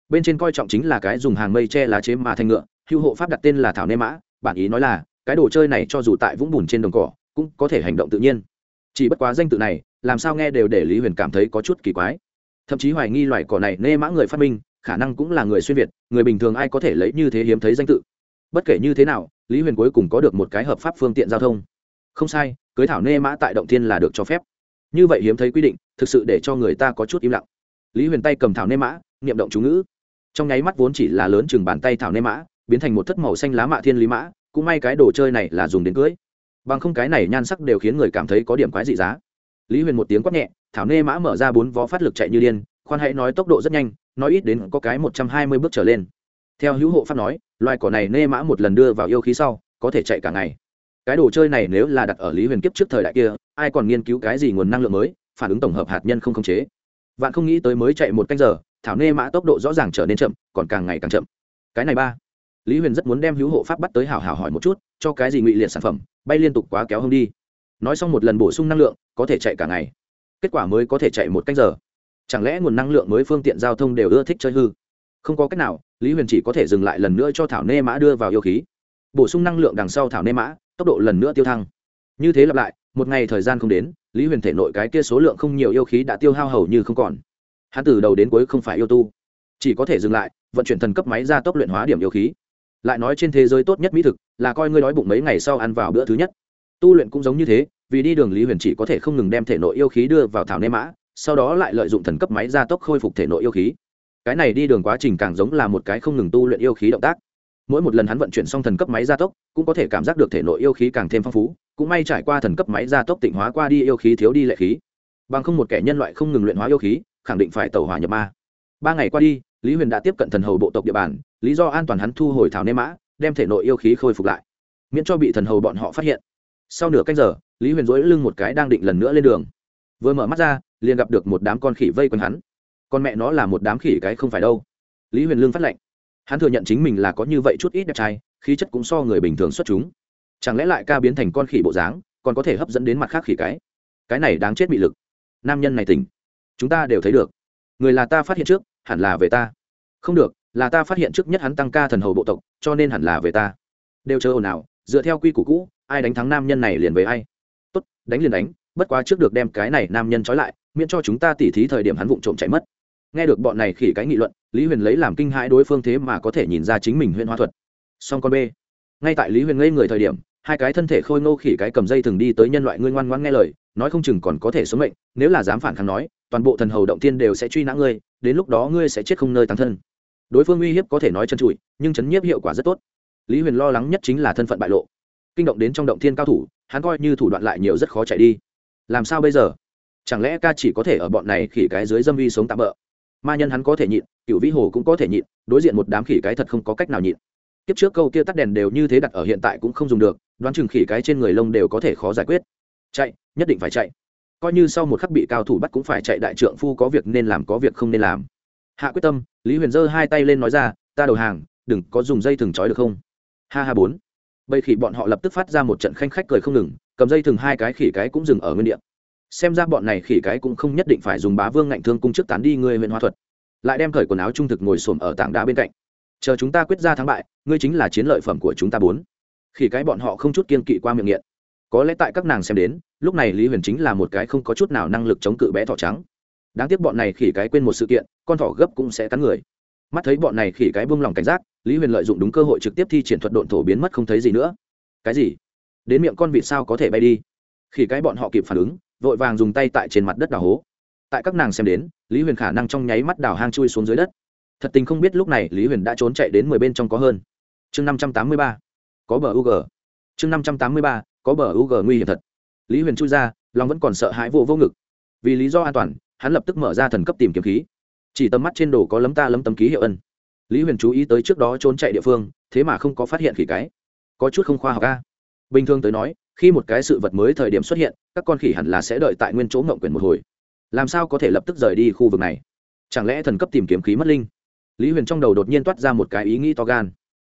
Bên trên coi trọng chính là cái dùng hàng mây che lá chế mà thành ngựa, hữu hộ pháp đặt tên là thảo nê mã, bản ý nói là, cái đồ chơi này cho dù tại vũng bùn trên đồng cỏ, cũng có thể hành động tự nhiên. Chỉ bất quá danh tự này, làm sao nghe đều để lý huyền cảm thấy có chút kỳ quái. Thậm chí hoài nghi loài cỏ này nê mã người phát minh, khả năng cũng là người xuyên việt, người bình thường ai có thể lấy như thế hiếm thấy danh tự. Bất kể như thế nào, lý huyền cuối cùng có được một cái hợp pháp phương tiện giao thông không sai, cưới thảo nê mã tại động thiên là được cho phép. Như vậy hiếm thấy quy định, thực sự để cho người ta có chút im lặng. Lý huyền tay cầm thảo nê mã, niệm động chú ngữ. Trong nháy mắt vốn chỉ là lớn chừng bàn tay thảo nê mã, biến thành một thất màu xanh lá mạ thiên lý mã, cũng may cái đồ chơi này là dùng đến cưới. Bằng không cái này nhan sắc đều khiến người cảm thấy có điểm quái dị giá. Lý huyền một tiếng quát nhẹ, thảo nê mã mở ra bốn vó phát lực chạy như điên, khoan hãy nói tốc độ rất nhanh, nói ít đến có cái một trăm hai mươi bước trở lên. Theo hữu hộ pháp nói, loài cỏ này nê mã một lần đưa vào yêu khí sau, có thể chạy cả ngày cái đồ chơi này nếu là đặt ở lý huyền kiếp trước thời đại kia, ai còn nghiên cứu cái gì nguồn năng lượng mới, phản ứng tổng hợp hạt nhân không khống chế. Vạn không nghĩ tới mới chạy một canh giờ, thảo nê mã tốc độ rõ ràng trở nên chậm, còn càng ngày càng chậm. Cái này ba. Lý huyền rất muốn đem hữu hộ pháp bắt tới hảo hảo hỏi một chút, cho cái gì ngụy liệt sản phẩm, bay liên tục quá kéo hông đi. Nói xong một lần bổ sung năng lượng, có thể chạy cả ngày. Kết quả mới có thể chạy một canh giờ. Chẳng lẽ nguồn năng lượng mới phương tiện giao thông đều ưa thích chơi hư? Không có cách nào, lý huyền chỉ có thể dừng lại lần nữa cho thảo nê mã đưa vào yêu khí. Bổ sung năng lượng đằng sau thảo nê mã tốc độ lần nữa tiêu thăng. Như thế lặp lại, một ngày thời gian không đến, lý huyền thể nội cái kia số lượng không nhiều yêu khí đã tiêu hao hầu như không còn. Hắn từ đầu đến cuối không phải yêu tu, chỉ có thể dừng lại, vận chuyển thần cấp máy ra tốc luyện hóa điểm yêu khí. Lại nói trên thế giới tốt nhất mỹ thực là coi ngươi đói bụng mấy ngày sau ăn vào bữa thứ nhất. Tu luyện cũng giống như thế, vì đi đường lý huyền chỉ có thể không ngừng đem thể nội yêu khí đưa vào thảo nê mã, sau đó lại lợi dụng thần cấp máy gia tốc khôi phục thể nội yêu khí. Cái này đi đường quá trình càng giống là một cái không ngừng tu luyện yêu khí động tác mỗi một lần hắn vận chuyển xong thần cấp máy gia tốc, cũng có thể cảm giác được thể nội yêu khí càng thêm phong phú, cũng may trải qua thần cấp máy gia tốc tịnh hóa qua đi yêu khí thiếu đi lệ khí. Bằng không một kẻ nhân loại không ngừng luyện hóa yêu khí, khẳng định phải tẩu hỏa nhập ma. Ba ngày qua đi, lý huyền đã tiếp cận thần hầu bộ tộc địa bàn, lý do an toàn hắn thu hồi thảo nê mã, đem thể nội yêu khí khôi phục lại. Miễn cho bị thần hầu bọn họ phát hiện. Sau nửa canh giờ, lý huyền dối lưng một cái đang định lần nữa lên đường. Vừa mở mắt ra, liền gặp được một đám con khỉ vây quanh hắn. Con mẹ nó là một đám khỉ cái không phải đâu. Lý huyền lương phát lệnh hắn thừa nhận chính mình là có như vậy chút ít đẹp trai, khí chất cũng so người bình thường xuất chúng. Chẳng lẽ lại ca biến thành con khỉ bộ dáng, còn có thể hấp dẫn đến mặt khác khỉ cái? Cái này đáng chết bị lực. Nam nhân này tỉnh. Chúng ta đều thấy được. Người là ta phát hiện trước, hẳn là về ta. Không được, là ta phát hiện trước nhất hắn tăng ca thần hầu bộ tộc, cho nên hẳn là về ta. Đều chờ ồn ào, dựa theo quy củ cũ, ai đánh thắng nam nhân này liền về ai. Tốt, đánh liền đánh, bất quá trước được đem cái này nam nhân trói lại, miễn cho chúng ta tỉ thí thời điểm hắn vụng trộm chạy mất. Nghe được bọn này khỉ cái nghị luận lý huyền lấy làm kinh hãi đối phương thế mà có thể nhìn ra chính mình huyễn hóa thuật. Song con b. Ngay tại lý huyền ngây người thời điểm, hai cái thân thể khôi ngô khỉ cái cầm dây thường đi tới nhân loại ngươi ngoan ngoãn nghe lời, nói không chừng còn có thể sống mệnh, nếu là dám phản kháng nói, toàn bộ thần hầu động tiên đều sẽ truy nã ngươi, đến lúc đó ngươi sẽ chết không nơi tăng thân. Đối phương uy hiếp có thể nói chân trụi, nhưng chấn nhiếp hiệu quả rất tốt. Lý huyền lo lắng nhất chính là thân phận bại lộ. Kinh động đến trong động thiên cao thủ, hắn coi như thủ đoạn lại nhiều rất khó chạy đi. Làm sao bây giờ? Chẳng lẽ ca chỉ có thể ở bọn này khỉ cái dưới dâm vi sống tạm bỡ ma nhân hắn có thể nhịn, cựu vĩ hồ cũng có thể nhịn, đối diện một đám khỉ cái thật không có cách nào nhịn. Tiếp trước câu kia tắt đèn đều như thế đặt ở hiện tại cũng không dùng được, đoán chừng khỉ cái trên người lông đều có thể khó giải quyết. Chạy, nhất định phải chạy. Coi như sau một khắc bị cao thủ bắt cũng phải chạy, đại trượng phu có việc nên làm có việc không nên làm. Hạ quyết tâm, lý huyền giơ hai tay lên nói ra, ta đầu hàng, đừng có dùng dây thừng trói được không? Ha ha bốn. Bầy khỉ bọn họ lập tức phát ra một trận khanh khách cười không ngừng, cầm dây thừng hai cái khỉ cái cũng dừng ở nguyên địa xem ra bọn này khỉ cái cũng không nhất định phải dùng bá vương ngạnh thương cung trước tán đi ngươi huyện hoa thuật. Lại đem khởi quần áo trung thực ngồi xổm ở tảng đá bên cạnh. Chờ chúng ta quyết ra thắng bại, ngươi chính là chiến lợi phẩm của chúng ta bốn. Khỉ cái bọn họ không chút kiên kỵ qua miệng nghiện. Có lẽ tại các nàng xem đến, lúc này lý huyền chính là một cái không có chút nào năng lực chống cự bé thỏ trắng. Đáng tiếc bọn này khỉ cái quên một sự kiện, con thỏ gấp cũng sẽ cắn người. Mắt thấy bọn này khỉ cái buông lỏng cảnh giác, lý huyền lợi dụng đúng cơ hội trực tiếp thi triển thuật độn thổ biến mất không thấy gì nữa. Cái gì? Đến miệng con vịt sao có thể bay đi? Khỉ cái bọn họ kịp phản ứng vội vàng dùng tay tại trên mặt đất đào hố. Tại các nàng xem đến, lý huyền khả năng trong nháy mắt đào hang chui xuống dưới đất. Thật tình không biết lúc này lý huyền đã trốn chạy đến mười bên trong có hơn. Chương năm trăm tám mươi ba, có bờ u g chương năm trăm tám mươi ba, có bờ u g nguy hiểm thật. Lý huyền chui ra, lòng vẫn còn sợ hãi vô vô ngực. Vì lý do an toàn, hắn lập tức mở ra thần cấp tìm kiếm khí. Chỉ tầm mắt trên đồ có lấm ta lấm tấm ký hiệu ân. Lý huyền chú ý tới trước đó trốn chạy địa phương, thế mà không có phát hiện khỉ cái. Có chút không khoa học ca bình thường tới nói, khi một cái sự vật mới thời điểm xuất hiện các con khỉ hẳn là sẽ đợi tại nguyên chỗ ngậm quyền một hồi. Làm sao có thể lập tức rời đi khu vực này? Chẳng lẽ thần cấp tìm kiếm khí mất linh? Lý huyền trong đầu đột nhiên toát ra một cái ý nghĩ to gan.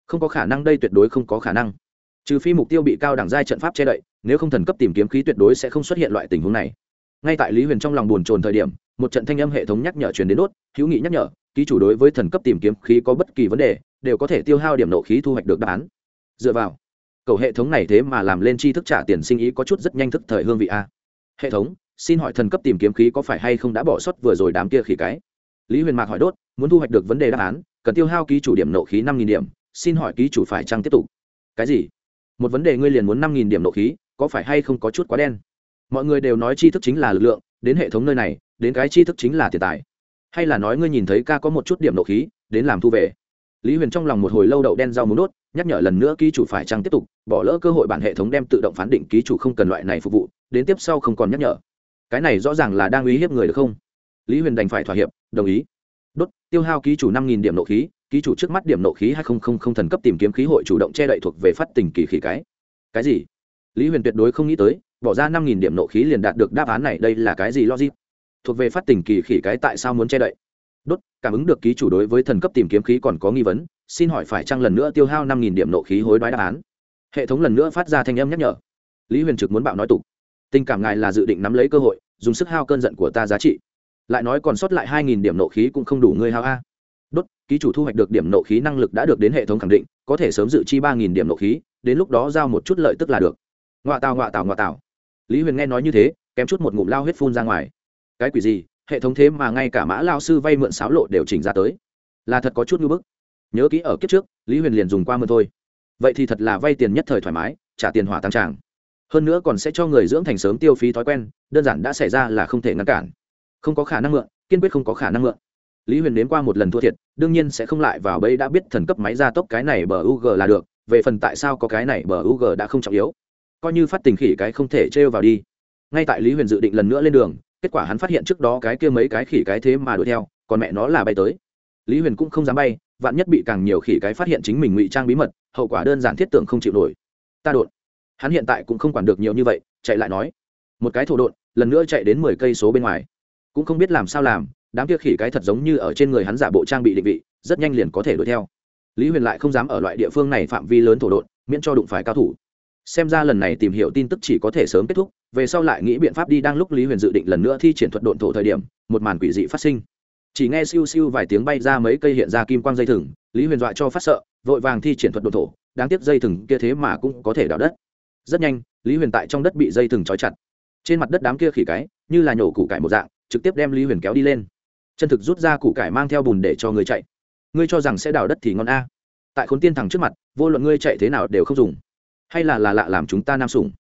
Không có khả năng đây tuyệt đối không có khả năng. Trừ phi mục tiêu bị cao đẳng giai trận pháp che đậy, nếu không thần cấp tìm kiếm khí tuyệt đối sẽ không xuất hiện loại tình huống này. Ngay tại lý huyền trong lòng buồn chồn thời điểm, một trận thanh âm hệ thống nhắc nhở truyền đến đốt, hữu nghị nhắc nhở, ký chủ đối với thần cấp tìm kiếm khí có bất kỳ vấn đề, đều có thể tiêu hao điểm nộ khí thu hoạch được đáp án. Dựa vào cầu hệ thống này thế mà làm lên chi thức trả tiền sinh ý có chút rất nhanh thức thời hương vị a. Hệ thống, xin hỏi thần cấp tìm kiếm khí có phải hay không đã bỏ sót vừa rồi đám kia khỉ cái? Lý huyền mạc hỏi đốt, muốn thu hoạch được vấn đề đáp án, cần tiêu hao ký chủ điểm nộ khí năm nghìn điểm, xin hỏi ký chủ phải chăng tiếp tục? Cái gì? Một vấn đề ngươi liền muốn năm nghìn điểm nộ khí, có phải hay không có chút quá đen? Mọi người đều nói tri thức chính là lực lượng, đến hệ thống nơi này, đến cái tri thức chính là tiền tài. Hay là nói ngươi nhìn thấy ca có một chút điểm nộ khí, đến làm thu về? Lý huyền trong lòng một hồi lâu đậu đen rau muốn đốt, nhắc nhở lần nữa ký chủ phải chăng tiếp tục, bỏ lỡ cơ hội bản hệ thống đem tự động phán định ký chủ không cần loại này phục vụ, đến tiếp sau không còn nhắc nhở. Cái này rõ ràng là đang uy hiếp người được không? Lý huyền đành phải thỏa hiệp, đồng ý. Đốt, tiêu hao ký chủ năm nghìn điểm nộ khí, ký chủ trước mắt điểm nộ khí hai nghìn thần cấp tìm kiếm khí hội chủ động che đậy thuộc về phát tình kỳ khí cái. Cái gì? Lý huyền tuyệt đối không nghĩ tới, bỏ ra năm nghìn điểm nộ khí liền đạt được đáp án này, đây là cái gì logic? Thuộc về phát tình kỳ khỉ cái tại sao muốn che đậy? Đốt, cảm ứng được ký chủ đối với thần cấp tìm kiếm khí còn có nghi vấn, xin hỏi phải chăng lần nữa tiêu hao năm điểm nộ khí hối đoái đáp án? Hệ thống lần nữa phát ra thanh âm nhắc nhở. Lý huyền trực muốn bạo nói tục. Tình cảm ngài là dự định nắm lấy cơ hội, dùng sức hao cơn giận của ta giá trị. Lại nói còn sót lại hai nghìn điểm nộ khí cũng không đủ ngươi hao a. Đốt, ký chủ thu hoạch được điểm nộ khí năng lực đã được đến hệ thống khẳng định, có thể sớm dự chi ba nghìn điểm nộ khí, đến lúc đó giao một chút lợi tức là được. Ngoạ tào ngoạ tào ngoạ tào. Lý huyền nghe nói như thế, kém chút một ngụm lao huyết phun ra ngoài. Cái quỷ gì? Hệ thống thế mà ngay cả mã lao sư vay mượn sáo lộ đều chỉnh ra tới. Là thật có chút ngưỡng bức. Nhớ kỹ ở kiếp trước, lý huyền liền dùng qua mượn thôi. Vậy thì thật là vay tiền nhất thời thoải mái, trả tiền hỏa tăng tràng. Hơn nữa còn sẽ cho người dưỡng thành sớm tiêu phí thói quen, đơn giản đã xảy ra là không thể ngăn cản. Không có khả năng mượn, kiên quyết không có khả năng mượn. Lý huyền đến qua một lần thua thiệt, đương nhiên sẽ không lại vào bẫy đã biết thần cấp máy gia tốc cái này bờ u g là được, về phần tại sao có cái này bờ u g đã không trọng yếu. Coi như phát tình khỉ cái không thể trêu vào đi. Ngay tại lý huyền dự định lần nữa lên đường kết quả hắn phát hiện trước đó cái kia mấy cái khỉ cái thế mà đuổi theo còn mẹ nó là bay tới. Lý huyền cũng không dám bay vạn nhất bị càng nhiều khỉ cái phát hiện chính mình ngụy trang bí mật hậu quả đơn giản thiết tưởng không chịu nổi. Ta đột. Hắn hiện tại cũng không quản được nhiều như vậy chạy lại nói. Một cái thổ đột, lần nữa chạy đến mười cây số bên ngoài. Cũng không biết làm sao làm đám kia khỉ cái thật giống như ở trên người hắn giả bộ trang bị định vị rất nhanh liền có thể đuổi theo. Lý huyền lại không dám ở loại địa phương này phạm vi lớn thổ đột, miễn cho đụng phải cao thủ xem ra lần này tìm hiểu tin tức chỉ có thể sớm kết thúc, về sau lại nghĩ biện pháp đi đang lúc lý huyền dự định lần nữa thi triển thuật độn thổ thời điểm, một màn quỷ dị phát sinh. Chỉ nghe siêu siêu vài tiếng bay ra mấy cây hiện ra kim quang dây thừng, lý huyền dọa cho phát sợ, vội vàng thi triển thuật độn thổ, đáng tiếc dây thừng kia thế mà cũng có thể đào đất. Rất nhanh, lý huyền tại trong đất bị dây thừng trói chặt. Trên mặt đất đám kia khỉ cái, như là nhổ củ cải một dạng, trực tiếp đem lý huyền kéo đi lên. Chân thực rút ra củ cải mang theo bùn để cho người chạy. Ngươi cho rằng sẽ đào đất thì ngon a. Tại khốn tiên thằng trước mặt, vô luận ngươi chạy thế nào đều không dùng hay là là lạ làm chúng ta nam sủng?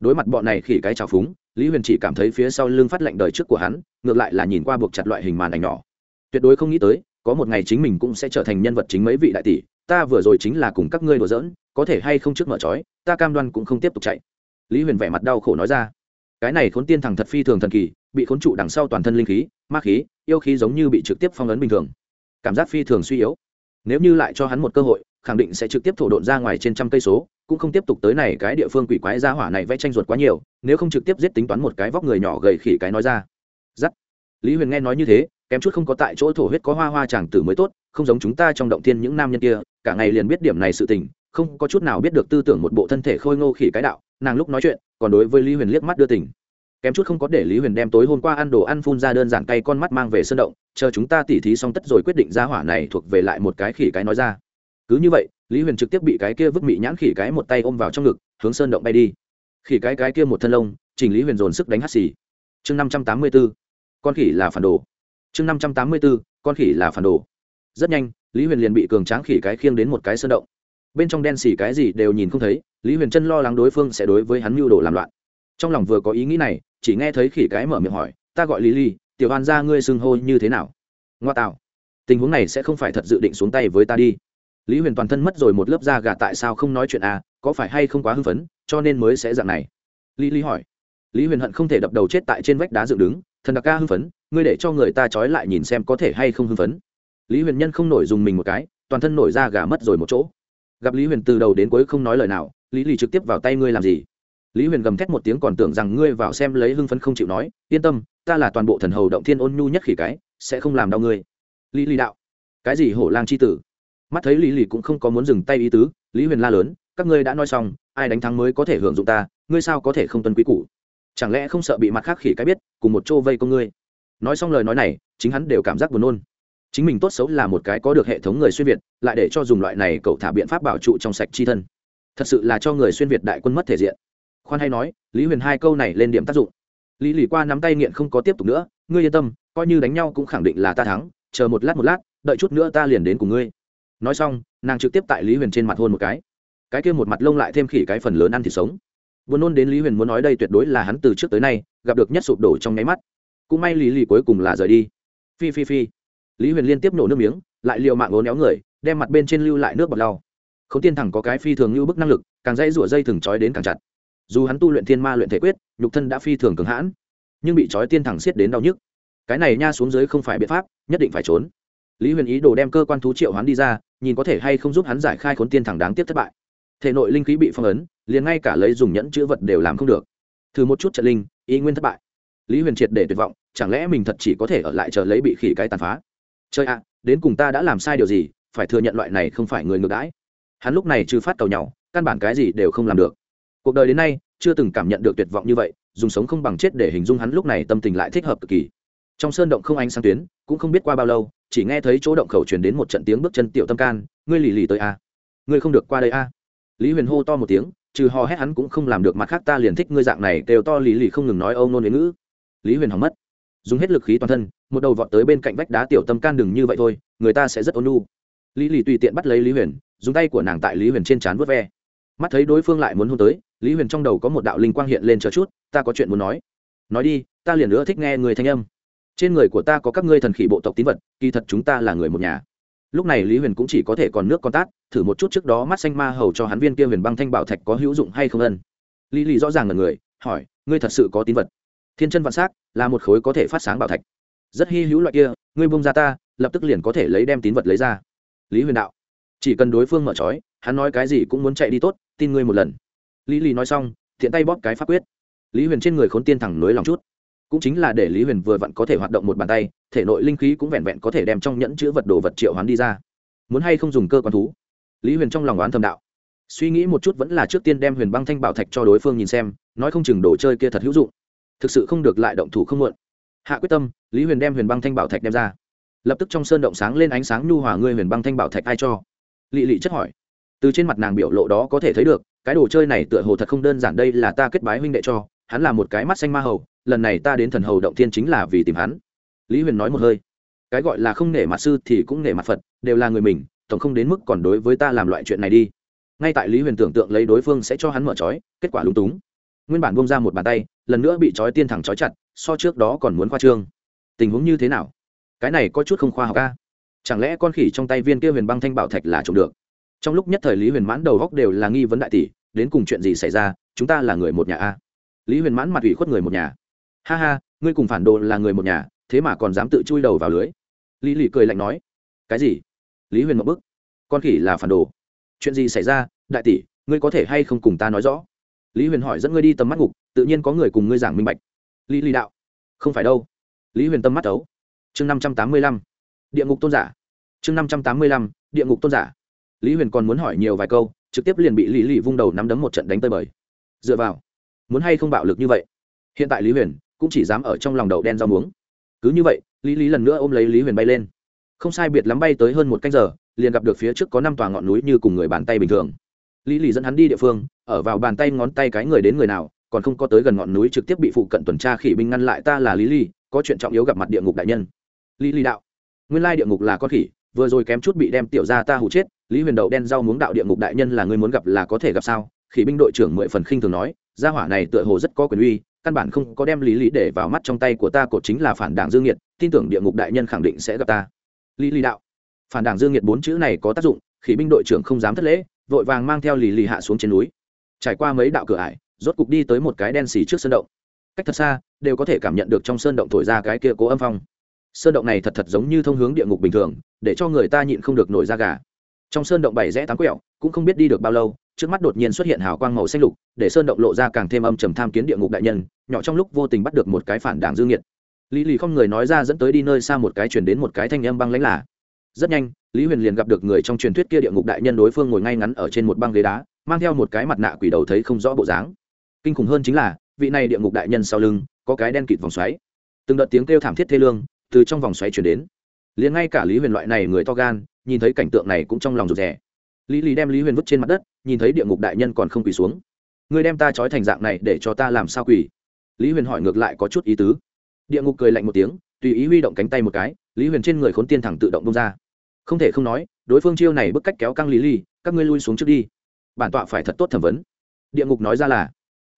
Đối mặt bọn này khỉ cái trào phúng, lý huyền chỉ cảm thấy phía sau lưng phát lệnh đời trước của hắn, ngược lại là nhìn qua buộc chặt loại hình màn ảnh nhỏ. Tuyệt đối không nghĩ tới, có một ngày chính mình cũng sẽ trở thành nhân vật chính mấy vị đại tỷ, ta vừa rồi chính là cùng các ngươi đùa giỡn, có thể hay không trước mở trói, ta cam đoan cũng không tiếp tục chạy. Lý huyền vẻ mặt đau khổ nói ra. Cái này khốn tiên thằng thật phi thường thần kỳ, bị khốn trụ đằng sau toàn thân linh khí, ma khí, yêu khí giống như bị trực tiếp phong ấn bình thường. Cảm giác phi thường suy yếu. Nếu như lại cho hắn một cơ hội, khẳng định sẽ trực tiếp thổ độn ra ngoài trên trăm cây số cũng không tiếp tục tới này cái địa phương quỷ quái ra hỏa này vẽ tranh ruột quá nhiều, nếu không trực tiếp giết tính toán một cái vóc người nhỏ gầy khỉ cái nói ra. Giắt. Lý huyền nghe nói như thế, kém chút không có tại chỗ thổ huyết có hoa hoa chàng tử mới tốt, không giống chúng ta trong động thiên những nam nhân kia, cả ngày liền biết điểm này sự tình, không có chút nào biết được tư tưởng một bộ thân thể khôi ngô khỉ cái đạo, nàng lúc nói chuyện, còn đối với lý huyền liếc mắt đưa tình. Kém chút không có để lý huyền đem tối hôm qua ăn đồ ăn phun ra đơn giản cay con mắt mang về sân động, chờ chúng ta tỉ thí xong tất rồi quyết định ra hỏa này thuộc về lại một cái khỉ cái nói ra cứ như vậy, lý huyền trực tiếp bị cái kia vứt mị nhãn khỉ cái một tay ôm vào trong ngực, hướng sơn động bay đi. Khỉ cái cái kia một thân lông, chỉnh lý huyền dồn sức đánh hắt xì. Chương năm trăm tám mươi b ố con khỉ là phản đồ. Chương năm trăm tám mươi b ố con khỉ là phản đồ. Rất nhanh, lý huyền liền bị cường tráng khỉ cái khiêng đến một cái sơn động. Bên trong đen xỉ cái gì đều nhìn không thấy, lý huyền chân lo lắng đối phương sẽ đối với hắn mưu đồ làm loạn. Trong lòng vừa có ý nghĩ này, chỉ nghe thấy khỉ cái mở miệng hỏi, ta gọi lý ly tiểu hoan ra ngươi xưng hô như thế nào? Ngoa tạo, tình huống này sẽ không phải thật dự định xuống tay với ta đi lý huyền toàn thân mất rồi một lớp da gà tại sao không nói chuyện à có phải hay không quá hưng phấn, cho nên mới sẽ dạng này? Lý lý hỏi. Lý huyền hận không thể đập đầu chết tại trên vách đá dựng đứng, thần đặc ca hưng phấn, ngươi để cho người ta trói lại nhìn xem có thể hay không hưng phấn. Lý huyền nhân không nổi dùng mình một cái, toàn thân nổi da gà mất rồi một chỗ. Gặp lý huyền từ đầu đến cuối không nói lời nào, lý lì trực tiếp vào tay ngươi làm gì? Lý huyền gầm thét một tiếng còn tưởng rằng ngươi vào xem lấy hưng phấn không chịu nói, yên tâm, ta là toàn bộ thần hầu động thiên ôn nhu nhất khỉ cái, sẽ không làm đau ngươi. Lý lý đạo. Cái gì hổ lang c h i tử? Mắt thấy lý lì cũng không có muốn dừng tay ý tứ, lý huyền la lớn, các ngươi đã nói xong, ai đánh thắng mới có thể hưởng dụng ta, ngươi sao có thể không tuân quý cũ chẳng lẽ không sợ bị mặt khác khỉ cái biết, cùng một chỗ vây công ngươi? Nói xong lời nói này, chính hắn đều cảm giác buồn nôn. Chính mình tốt xấu là một cái có được hệ thống người xuyên việt, lại để cho dùng loại này cậu thả biện pháp bảo trụ trong sạch chi thân. Thật sự là cho người xuyên việt đại quân mất thể diện. Khoan hay nói, lý huyền hai câu này lên điểm tác dụng. Lý lì qua nắm tay nghiện không có tiếp tục nữa, ngươi yên tâm, coi như đánh nhau cũng khẳng định là ta thắng, chờ một lát một lát, đợi chút nữa ta liền đến cùng ngươi nói xong, nàng trực tiếp tại lý huyền trên mặt hôn một cái. Cái kia một mặt lông lại thêm khỉ cái phần lớn ăn thịt sống. Buồn nôn đến lý huyền muốn nói đây tuyệt đối là hắn từ trước tới nay gặp được nhất sụp đổ trong nháy mắt. Cũng may lý lì cuối cùng là rời đi. Phi phi phi. Lý huyền liên tiếp nổ nước miếng, lại l i ề u mạng ố néo người, đem mặt bên trên lưu lại nước bọt lau. K h ố n tiên thẳng có cái phi thường như bức năng lực, càng dây rủa dây thừng trói đến càng chặt. Dù hắn tu luyện thiên ma luyện thể quyết, nhục thân đã phi thường cường hãn, nhưng bị trói tiên thẳng xiết đến đau nhức. Cái này nha xuống dưới không phải biện pháp, nhất định phải trốn. Lý huyền ý đồ đem cơ quan thú triệu hắn đi ra nhìn có thể hay không giúp hắn giải khai khốn tiên thẳng đáng tiếc thất bại. Thể nội linh khí bị phong ấn, liền ngay cả lấy dùng nhẫn chữ vật đều làm không được. Thử một chút trận linh, ý nguyên thất bại. Lý huyền triệt để tuyệt vọng, chẳng lẽ mình thật chỉ có thể ở lại chờ lấy bị khỉ cái tàn phá? Chơi ạ, đến cùng ta đã làm sai điều gì, phải thừa nhận loại này không phải người ngược đãi. Hắn lúc này trừ phát cầu nhau căn bản cái gì đều không làm được. Cuộc đời đến nay, chưa từng cảm nhận được tuyệt vọng như vậy, dùng sống không bằng chết để hình dung hắn lúc này tâm tình lại thích hợp cực kỳ trong sơn động không ánh sáng tuyến, cũng không biết qua bao lâu, chỉ nghe thấy chỗ động khẩu truyền đến một trận tiếng bước chân tiểu tâm can, ngươi lì lì tới a ngươi không được qua đây a lý huyền hô to một tiếng, trừ hò hét hắn cũng không làm được, mặt khác ta liền thích ngươi dạng này đều to lì lì không ngừng nói âu nôn đến ngữ. Lý huyền hỏng mất. Dùng hết lực khí toàn thân, một đầu vọt tới bên cạnh vách đá tiểu tâm can đừng như vậy thôi, người ta sẽ rất ôn nu lý lì tùy tiện bắt lấy lý huyền, dùng tay của nàng tại lý huyền trên trán vớt ve. Mắt thấy đối phương lại muốn hôn tới, lý huyền trong đầu có một đạo linh quang hiện lên chờ chút, ta có chuyện muốn nói. Nói đi, ta liền nữa thích nghe người thanh âm trên người của ta có các ngươi thần khỉ bộ tộc tín vật, kỳ thật chúng ta là người một nhà. Lúc này lý huyền cũng chỉ có thể còn nước con tát, thử một chút trước đó mắt xanh ma hầu cho hắn viên kia huyền băng thanh bảo thạch có hữu dụng hay không ân. Lý lý rõ ràng là người, hỏi, ngươi thật sự có tín vật? Thiên chân vạn s á c là một khối có thể phát sáng bảo thạch. Rất hy hữu loại kia, ngươi bông ra ta, lập tức liền có thể lấy đem tín vật lấy ra. Lý huyền đạo, chỉ cần đối phương mở trói, hắn nói cái gì cũng muốn chạy đi tốt, tin ngươi một lần. Lý lý nói xong thiện tay bóp cái pháp quyết. Lý huyền trên người khốn tiên thẳng nối lòng chút cũng chính là để lý huyền vừa vặn có thể hoạt động một bàn tay, thể nội linh khí cũng vẹn vẹn có thể đem trong nhẫn chữ vật đồ vật triệu hoán đi ra. Muốn hay không dùng cơ quan thú? Lý huyền trong lòng oán thầm đạo. Suy nghĩ một chút vẫn là trước tiên đem huyền băng thanh bảo thạch cho đối phương nhìn xem, nói không chừng đồ chơi kia thật hữu dụng. Thực sự không được lại động thủ không muộn. Hạ quyết tâm, lý huyền đem huyền băng thanh bảo thạch đem ra. Lập tức trong sơn động sáng lên ánh sáng nhu hòa ngươi huyền băng thanh bảo thạch ai cho? Lị lị chất hỏi. Từ trên mặt nàng biểu lộ đó có thể thấy được, cái đồ chơi này tựa hồ thật không đơn giản, đây là ta kết bái huynh đệ cho hắn là một cái mắt xanh ma hầu, lần này ta đến thần hầu động thiên chính là vì tìm hắn. Lý huyền nói một hơi. Cái gọi là không nể mặt sư thì cũng nể mặt phật, đều là người mình, tổng không đến mức còn đối với ta làm loại chuyện này đi. Ngay tại lý huyền tưởng tượng lấy đối phương sẽ cho hắn mở trói, kết quả lúng túng. Nguyên bản bông ra một bàn tay, lần nữa bị trói tiên thẳng trói chặt, so trước đó còn muốn khoa trương. Tình huống như thế nào? Cái này có chút không khoa học ca chẳng lẽ con khỉ trong tay viên kia huyền băng thanh bảo thạch là trộm được? Trong lúc nhất thời lý huyền mãn đầu góc đều là nghi vấn đại tỷ, đến cùng chuyện gì xảy ra, chúng ta là người một nhà a? Lý huyền mãn mặt ủy khuất người một nhà. Ha ha, ngươi cùng phản đồ là người một nhà, thế mà còn dám tự chui đầu vào lưới. Lý lì cười lạnh nói. Cái gì? Lý huyền một bức. Con khỉ là phản đồ. Chuyện gì xảy ra? Đại tỷ, ngươi có thể hay không cùng ta nói rõ? Lý huyền hỏi dẫn ngươi đi tầm mắt ngục, tự nhiên có người cùng ngươi giảng minh bạch. Lý lì đạo. Không phải đâu. Lý huyền tâm mắt ấu. Chương năm trăm tám mươi lăm. Địa ngục tôn giả. Chương năm trăm tám mươi lăm. Địa ngục tôn giả. Lý huyền còn muốn hỏi nhiều vài câu, trực tiếp liền bị lý lì vung đầu nắm đấm một trận đánh tơi bời. Dựa vào muốn hay không bạo lực như vậy? Hiện tại lý huyền cũng chỉ dám ở trong lòng đậu đen rau muống. Cứ như vậy, lý lý lần nữa ôm lấy lý huyền bay lên. Không sai biệt lắm bay tới hơn một canh giờ, liền gặp được phía trước có năm tòa ngọn núi như cùng người bàn tay bình thường. Lý lì dẫn hắn đi địa phương, ở vào bàn tay ngón tay cái người đến người nào, còn không có tới gần ngọn núi trực tiếp bị phụ cận tuần tra khỉ binh ngăn lại ta là lý lì có chuyện trọng yếu gặp mặt địa ngục đại nhân. Lý lì đạo, nguyên lai địa ngục là con khỉ, vừa rồi kém chút bị đem tiểu ra ta hụ chết, lý huyền đậu đen rau muống đạo địa ngục đại nhân là người muốn gặp là có thể gặp sao? Khỉ binh đội trưởng mười phần khinh thường nói gia hỏa này tựa hồ rất có quyền uy, căn bản không có đem lý lý để vào mắt trong tay của ta, cột chính là phản đảng dương nhiệt, tin tưởng địa ngục đại nhân khẳng định sẽ gặp ta. Lý lý đạo. Phản đảng dương nhiệt bốn chữ này có tác dụng khi binh đội trưởng không dám thất lễ, vội vàng mang theo lì lì hạ xuống trên núi. Trải qua mấy đạo cửa ải, rốt cục đi tới một cái đen xì trước sơn động. Cách thật xa, đều có thể cảm nhận được trong sơn động thổi ra cái kia cố âm phong. Sơn động này thật thật giống như thông hướng địa ngục bình thường, để cho người ta nhịn không được nổi da gà. Trong sơn động bảy rẽ tám quẹo, cũng không biết đi được bao lâu trước mắt đột nhiên xuất hiện hào quang màu xanh lục, để sơn động lộ ra càng thêm âm trầm tham kiến địa ngục đại nhân, nhỏ trong lúc vô tình bắt được một cái phản đảng dương nhiệt lý lì không người nói ra dẫn tới đi nơi xa một cái chuyển đến một cái thanh âm băng lãnh là, rất nhanh, lý huyền liền gặp được người trong truyền thuyết kia địa ngục đại nhân đối phương ngồi ngay ngắn ở trên một băng ghế đá, mang theo một cái mặt nạ quỷ đầu thấy không rõ bộ dáng. Kinh khủng hơn chính là, vị này địa ngục đại nhân sau lưng, có cái đen kịt vòng xoáy. Từng đợt tiếng kêu thảm thiết thê lương từ trong vòng xoáy chuyển đến. Liền ngay cả lý huyền loại này người to gan, nhìn thấy cảnh tượng này cũng trong lòng rụt rè. Lý lý đem lý huyền vứt trên mặt đất nhìn thấy địa ngục đại nhân còn không quỳ xuống. Người đem ta trói thành dạng này để cho ta làm sao quỳ? Lý huyền hỏi ngược lại có chút ý tứ. Địa ngục cười lạnh một tiếng, tùy ý huy động cánh tay một cái, lý huyền trên người khốn tiên thẳng tự động bông ra. Không thể không nói, đối phương chiêu này bức cách kéo căng lý lì, các ngươi lui xuống trước đi. Bản tọa phải thật tốt thẩm vấn. Địa ngục nói ra là,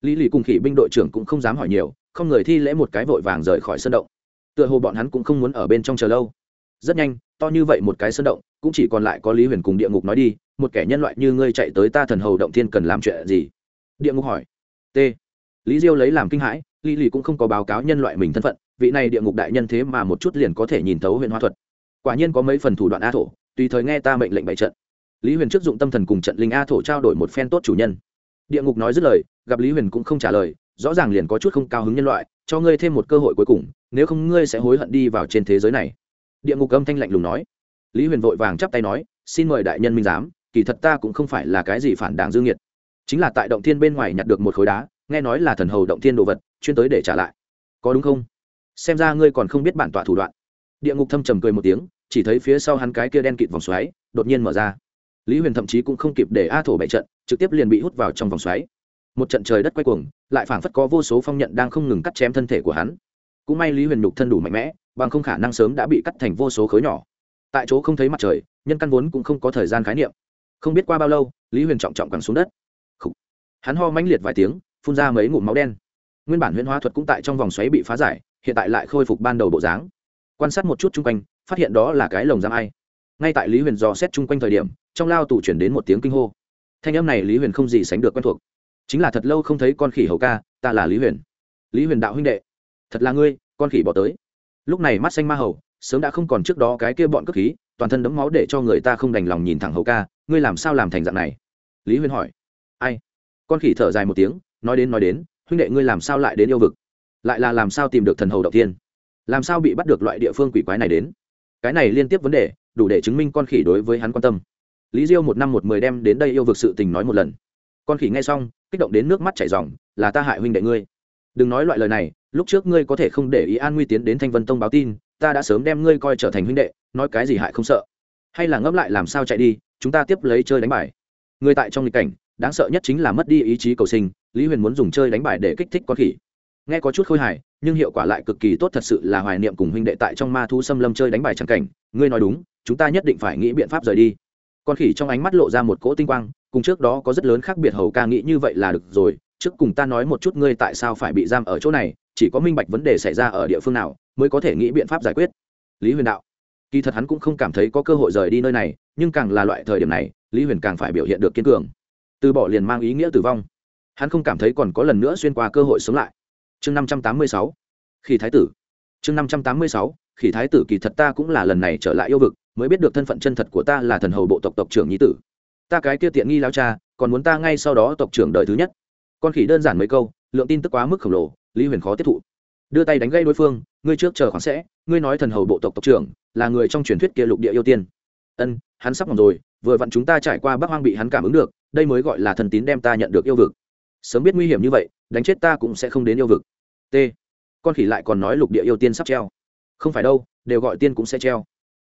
lý lì cùng khỉ binh đội trưởng cũng không dám hỏi nhiều, không người thi lễ một cái vội vàng rời khỏi sân động. Tựa hồ bọn hắn cũng không muốn ở bên trong chờ lâu. Rất nhanh, to như vậy một cái sân động, cũng chỉ còn lại có lý huyền cùng địa ngục nói đi một kẻ nhân loại như ngươi chạy tới ta thần hầu động thiên cần làm chuyện gì? Địa ngục hỏi. T. Lý diêu lấy làm kinh hãi, lý lì cũng không có báo cáo nhân loại mình thân phận, vị này địa ngục đại nhân thế mà một chút liền có thể nhìn thấu huyện hoa thuật. Quả nhiên có mấy phần thủ đoạn a thổ, tùy thời nghe ta mệnh lệnh bày trận. Lý huyền trước dụng tâm thần cùng trận linh a thổ trao đổi một phen tốt chủ nhân. Địa ngục nói dứt lời, gặp lý huyền cũng không trả lời, rõ ràng liền có chút không cao hứng nhân loại, cho ngươi thêm một cơ hội cuối cùng, nếu không ngươi sẽ hối hận đi vào trên thế giới này. Địa ngục âm thanh lạnh lùng nói. Lý huyền vội vàng chắp tay nói, xin mời đại nhân minh giám kỳ thật ta cũng không phải là cái gì phản đảng dương nhiệt chính là tại động thiên bên ngoài nhặt được một khối đá, nghe nói là thần hầu động thiên đồ vật, chuyên tới để trả lại. Có đúng không? Xem ra ngươi còn không biết bản tọa thủ đoạn. Địa ngục thâm trầm cười một tiếng, chỉ thấy phía sau hắn cái kia đen kịt vòng xoáy, đột nhiên mở ra. Lý huyền thậm chí cũng không kịp để a thổ bệ trận, trực tiếp liền bị hút vào trong vòng xoáy. Một trận trời đất quay cuồng, lại phảng phất có vô số phong nhận đang không ngừng cắt chém thân thể của hắn. Cũng may lý huyền nhục thân đủ mạnh mẽ, bằng không khả năng sớm đã bị cắt thành vô số khối nhỏ. Tại chỗ không thấy mặt trời, nhân căn vốn cũng không có thời gian khái niệm không biết qua bao lâu, lý huyền trọng trọng cẳng xuống đất. Hắn ho mãnh liệt vài tiếng, phun ra mấy ngụm máu đen. Nguyên bản huyễn hóa thuật cũng tại trong vòng xoáy bị phá giải, hiện tại lại khôi phục ban đầu bộ dáng. Quan sát một chút chung quanh, phát hiện đó là cái lồng giam ai. Ngay tại lý huyền dò xét chung quanh thời điểm, trong lao tù chuyển đến một tiếng kinh hô. Thanh âm này lý huyền không gì sánh được quen thuộc. Chính là thật lâu không thấy con khỉ hầu ca, ta là lý huyền. Lý huyền đạo huynh đệ, thật là ngươi, con khỉ bỏ tới. Lúc này mắt xanh ma hầu, sớm đã không còn trước đó cái kia bọn cất khí, toàn thân đấm máu để cho người ta không đành lòng nhìn thẳng hầu ca ngươi làm sao làm thành dạng này? Lý Huyên hỏi. Ai? Con khỉ thở dài một tiếng, nói đến nói đến, huynh đệ ngươi làm sao lại đến yêu vực? Lại là làm sao tìm được thần hầu đầu tiên làm sao bị bắt được loại địa phương quỷ quái này đến? Cái này liên tiếp vấn đề, đủ để chứng minh con khỉ đối với hắn quan tâm. Lý diêu một năm một mười đem đến đây yêu vực sự tình nói một lần. Con khỉ nghe xong, kích động đến nước mắt chảy r là ta hại huynh đệ ngươi. Đừng nói loại lời này, lúc trước ngươi có thể không để ý an nguy tiến đến thanh vân tông báo tin, ta đã sớm đem ngươi coi trở thành huynh đệ, nói cái gì hại không sợ. Hay là ngẫm lại làm sao chạy đi chúng ta tiếp lấy chơi đánh bài. Người tại trong lịch cảnh, đáng sợ nhất chính là mất đi ý chí cầu sinh, lý huyền muốn dùng chơi đánh bài để kích thích con khỉ. Nghe có chút khôi hài, nhưng hiệu quả lại cực kỳ tốt thật sự là hoài niệm cùng huynh đệ tại trong ma thu xâm lâm chơi đánh bài chẳng cảnh. Ngươi nói đúng, chúng ta nhất định phải nghĩ biện pháp rời đi. Con khỉ trong ánh mắt lộ ra một cỗ tinh quang, cùng trước đó có rất lớn khác biệt hầu ca nghĩ như vậy là được rồi. Trước cùng ta nói một chút ngươi tại sao phải bị giam ở chỗ này, chỉ có minh bạch vấn đề xảy ra ở địa phương nào, mới có thể nghĩ biện pháp giải quyết. Lý huyền đạo, kỳ thật hắn cũng không cảm thấy có cơ hội rời đi nơi này nhưng càng là loại thời điểm này, lý huyền càng phải biểu hiện được kiên cường. Từ bỏ liền mang ý nghĩa tử vong. Hắn không cảm thấy còn có lần nữa xuyên qua cơ hội sống lại. Chương năm trăm tám mươi sáu khi thái tử. Chương năm trăm tám mươi sáu khi thái tử kỳ thật ta cũng là lần này trở lại yêu vực, mới biết được thân phận chân thật của ta là thần hầu bộ tộc tộc trưởng nhi tử. Ta cái kia tiện nghi lao cha, còn muốn ta ngay sau đó tộc trưởng đời thứ nhất. Con khỉ đơn giản mấy câu, lượng tin tức quá mức khổng lồ, lý huyền khó tiếp thụ. Đưa tay đánh gây đối phương, ngươi trước chờ khoảng sẽ, ngươi nói thần hầu bộ tộc tộc trưởng, là người trong truyền thuyết kia lục địa yêu tiên ân, hắn sắp ngỏng rồi, vừa vặn chúng ta trải qua bắc hoang bị hắn cảm ứng được, đây mới gọi là thần tín đem ta nhận được yêu vực. Sớm biết nguy hiểm như vậy, đánh chết ta cũng sẽ không đến yêu vực. T. Con khỉ lại còn nói lục địa yêu tiên sắp treo. Không phải đâu, đều gọi tiên cũng sẽ treo.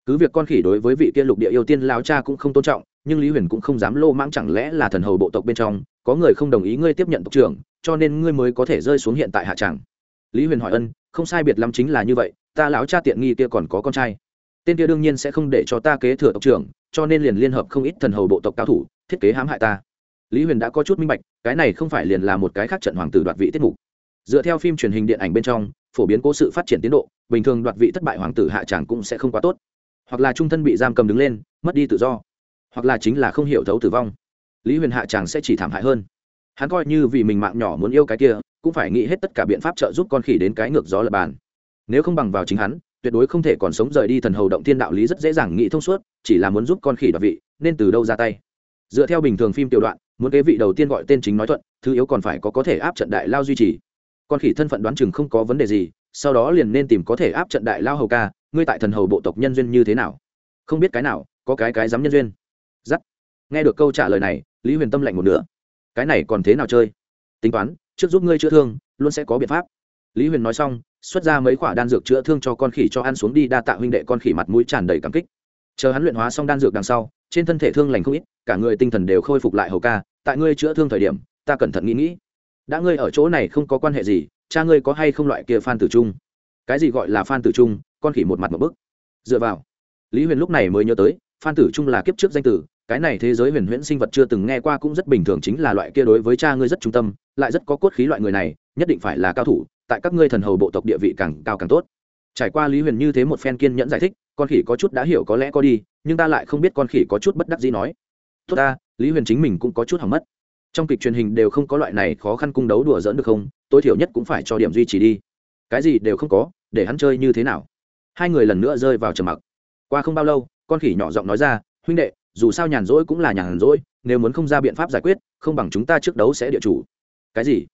Cứ việc con khỉ đối với vị kia lục địa yêu tiên lao cha cũng không tôn trọng, nhưng lý huyền cũng không dám lô mãng chẳng lẽ là thần hầu bộ tộc bên trong, có người không đồng ý ngươi tiếp nhận tộc trưởng, cho nên ngươi mới có thể rơi xuống hiện tại hạ tràng. Lý huyền hỏi ân, không sai biệt lắm chính là như vậy, ta lão cha tiện nghi kia còn có con trai tên kia đương nhiên sẽ không để cho ta kế thừa tộc trưởng, cho nên liền liên hợp không ít thần hầu bộ tộc cao thủ, thiết kế hãm hại ta. Lý huyền đã có chút minh bạch, cái này không phải liền là một cái khác trận hoàng tử đoạt vị tiết mục. Dựa theo phim truyền hình điện ảnh bên trong, phổ biến cố sự phát triển tiến độ, bình thường đoạt vị thất bại hoàng tử hạ tràng cũng sẽ không quá tốt. Hoặc là trung thân bị giam cầm đứng lên, mất đi tự do. Hoặc là chính là không hiểu thấu tử vong. Lý huyền hạ tràng sẽ chỉ thảm hại hơn. Hắn coi như vì mình mạng nhỏ muốn yêu cái kia, cũng phải nghĩ hết tất cả biện pháp trợ giúp con khỉ đến cái ngược gió lập bàn. Nếu không bằng vào chính hắn tuyệt đối không thể còn sống rời đi thần hầu động thiên đạo lý rất dễ dàng nghĩ thông suốt, chỉ là muốn giúp con khỉ đoạt vị, nên từ đâu ra tay? Dựa theo bình thường phim tiểu đoạn, muốn kế vị đầu tiên gọi tên chính nói thuận, thứ yếu còn phải có có thể áp trận đại lao duy trì. Con khỉ thân phận đoán chừng không có vấn đề gì, sau đó liền nên tìm có thể áp trận đại lao hầu ca, ngươi tại thần hầu bộ tộc nhân duyên như thế nào? Không biết cái nào, có cái cái dám nhân duyên. Giắt. Nghe được câu trả lời này, lý huyền tâm lạnh một nửa. Cái này còn thế nào chơi? Tính toán, trước giúp ngươi chữa thương, luôn sẽ có biện pháp lý huyền nói xong, xuất ra mấy quả đan dược chữa thương cho con khỉ cho ăn xuống đi, đa tạ huynh đệ, con khỉ mặt mũi tràn đầy cảm kích. Chờ hắn luyện hóa xong đan dược đằng sau, trên thân thể thương lành không ít, cả người tinh thần đều khôi phục lại hầu ca. Tại ngươi chữa thương thời điểm, ta cẩn thận nghĩ nghĩ. Đã ngươi ở chỗ này không có quan hệ gì, cha ngươi có hay không loại kia phan tử trung? Cái gì gọi là phan tử trung? Con khỉ một mặt một bức. Dựa vào. Lý huyền lúc này mới nhớ tới, phan tử trung là kiếp trước danh tử, cái này thế giới huyền huyễn sinh vật chưa từng nghe qua cũng rất bình thường, chính là loại kia đối với cha ngươi rất trung tâm, lại rất có cốt khí loại người này, nhất định phải là cao thủ tại các ngươi thần hầu bộ tộc địa vị càng cao càng tốt. Trải qua lý huyền như thế một phen kiên nhẫn giải thích, con khỉ có chút đã hiểu có lẽ có đi, nhưng ta lại không biết con khỉ có chút bất đắc gì nói. Tốt ta, lý huyền chính mình cũng có chút hỏng mất. Trong kịch truyền hình đều không có loại này khó khăn cung đấu đùa dỡn được không, tối thiểu nhất cũng phải cho điểm duy trì đi. Cái gì đều không có, để hắn chơi như thế nào? Hai người lần nữa rơi vào trầm mặc. Qua không bao lâu, con khỉ nhỏ giọng nói ra, huynh đệ, dù sao nhàn rỗi cũng là nhàn rỗi, nếu muốn không ra biện pháp giải quyết, không bằng chúng ta trước đấu sẽ địa chủ. Cái gì?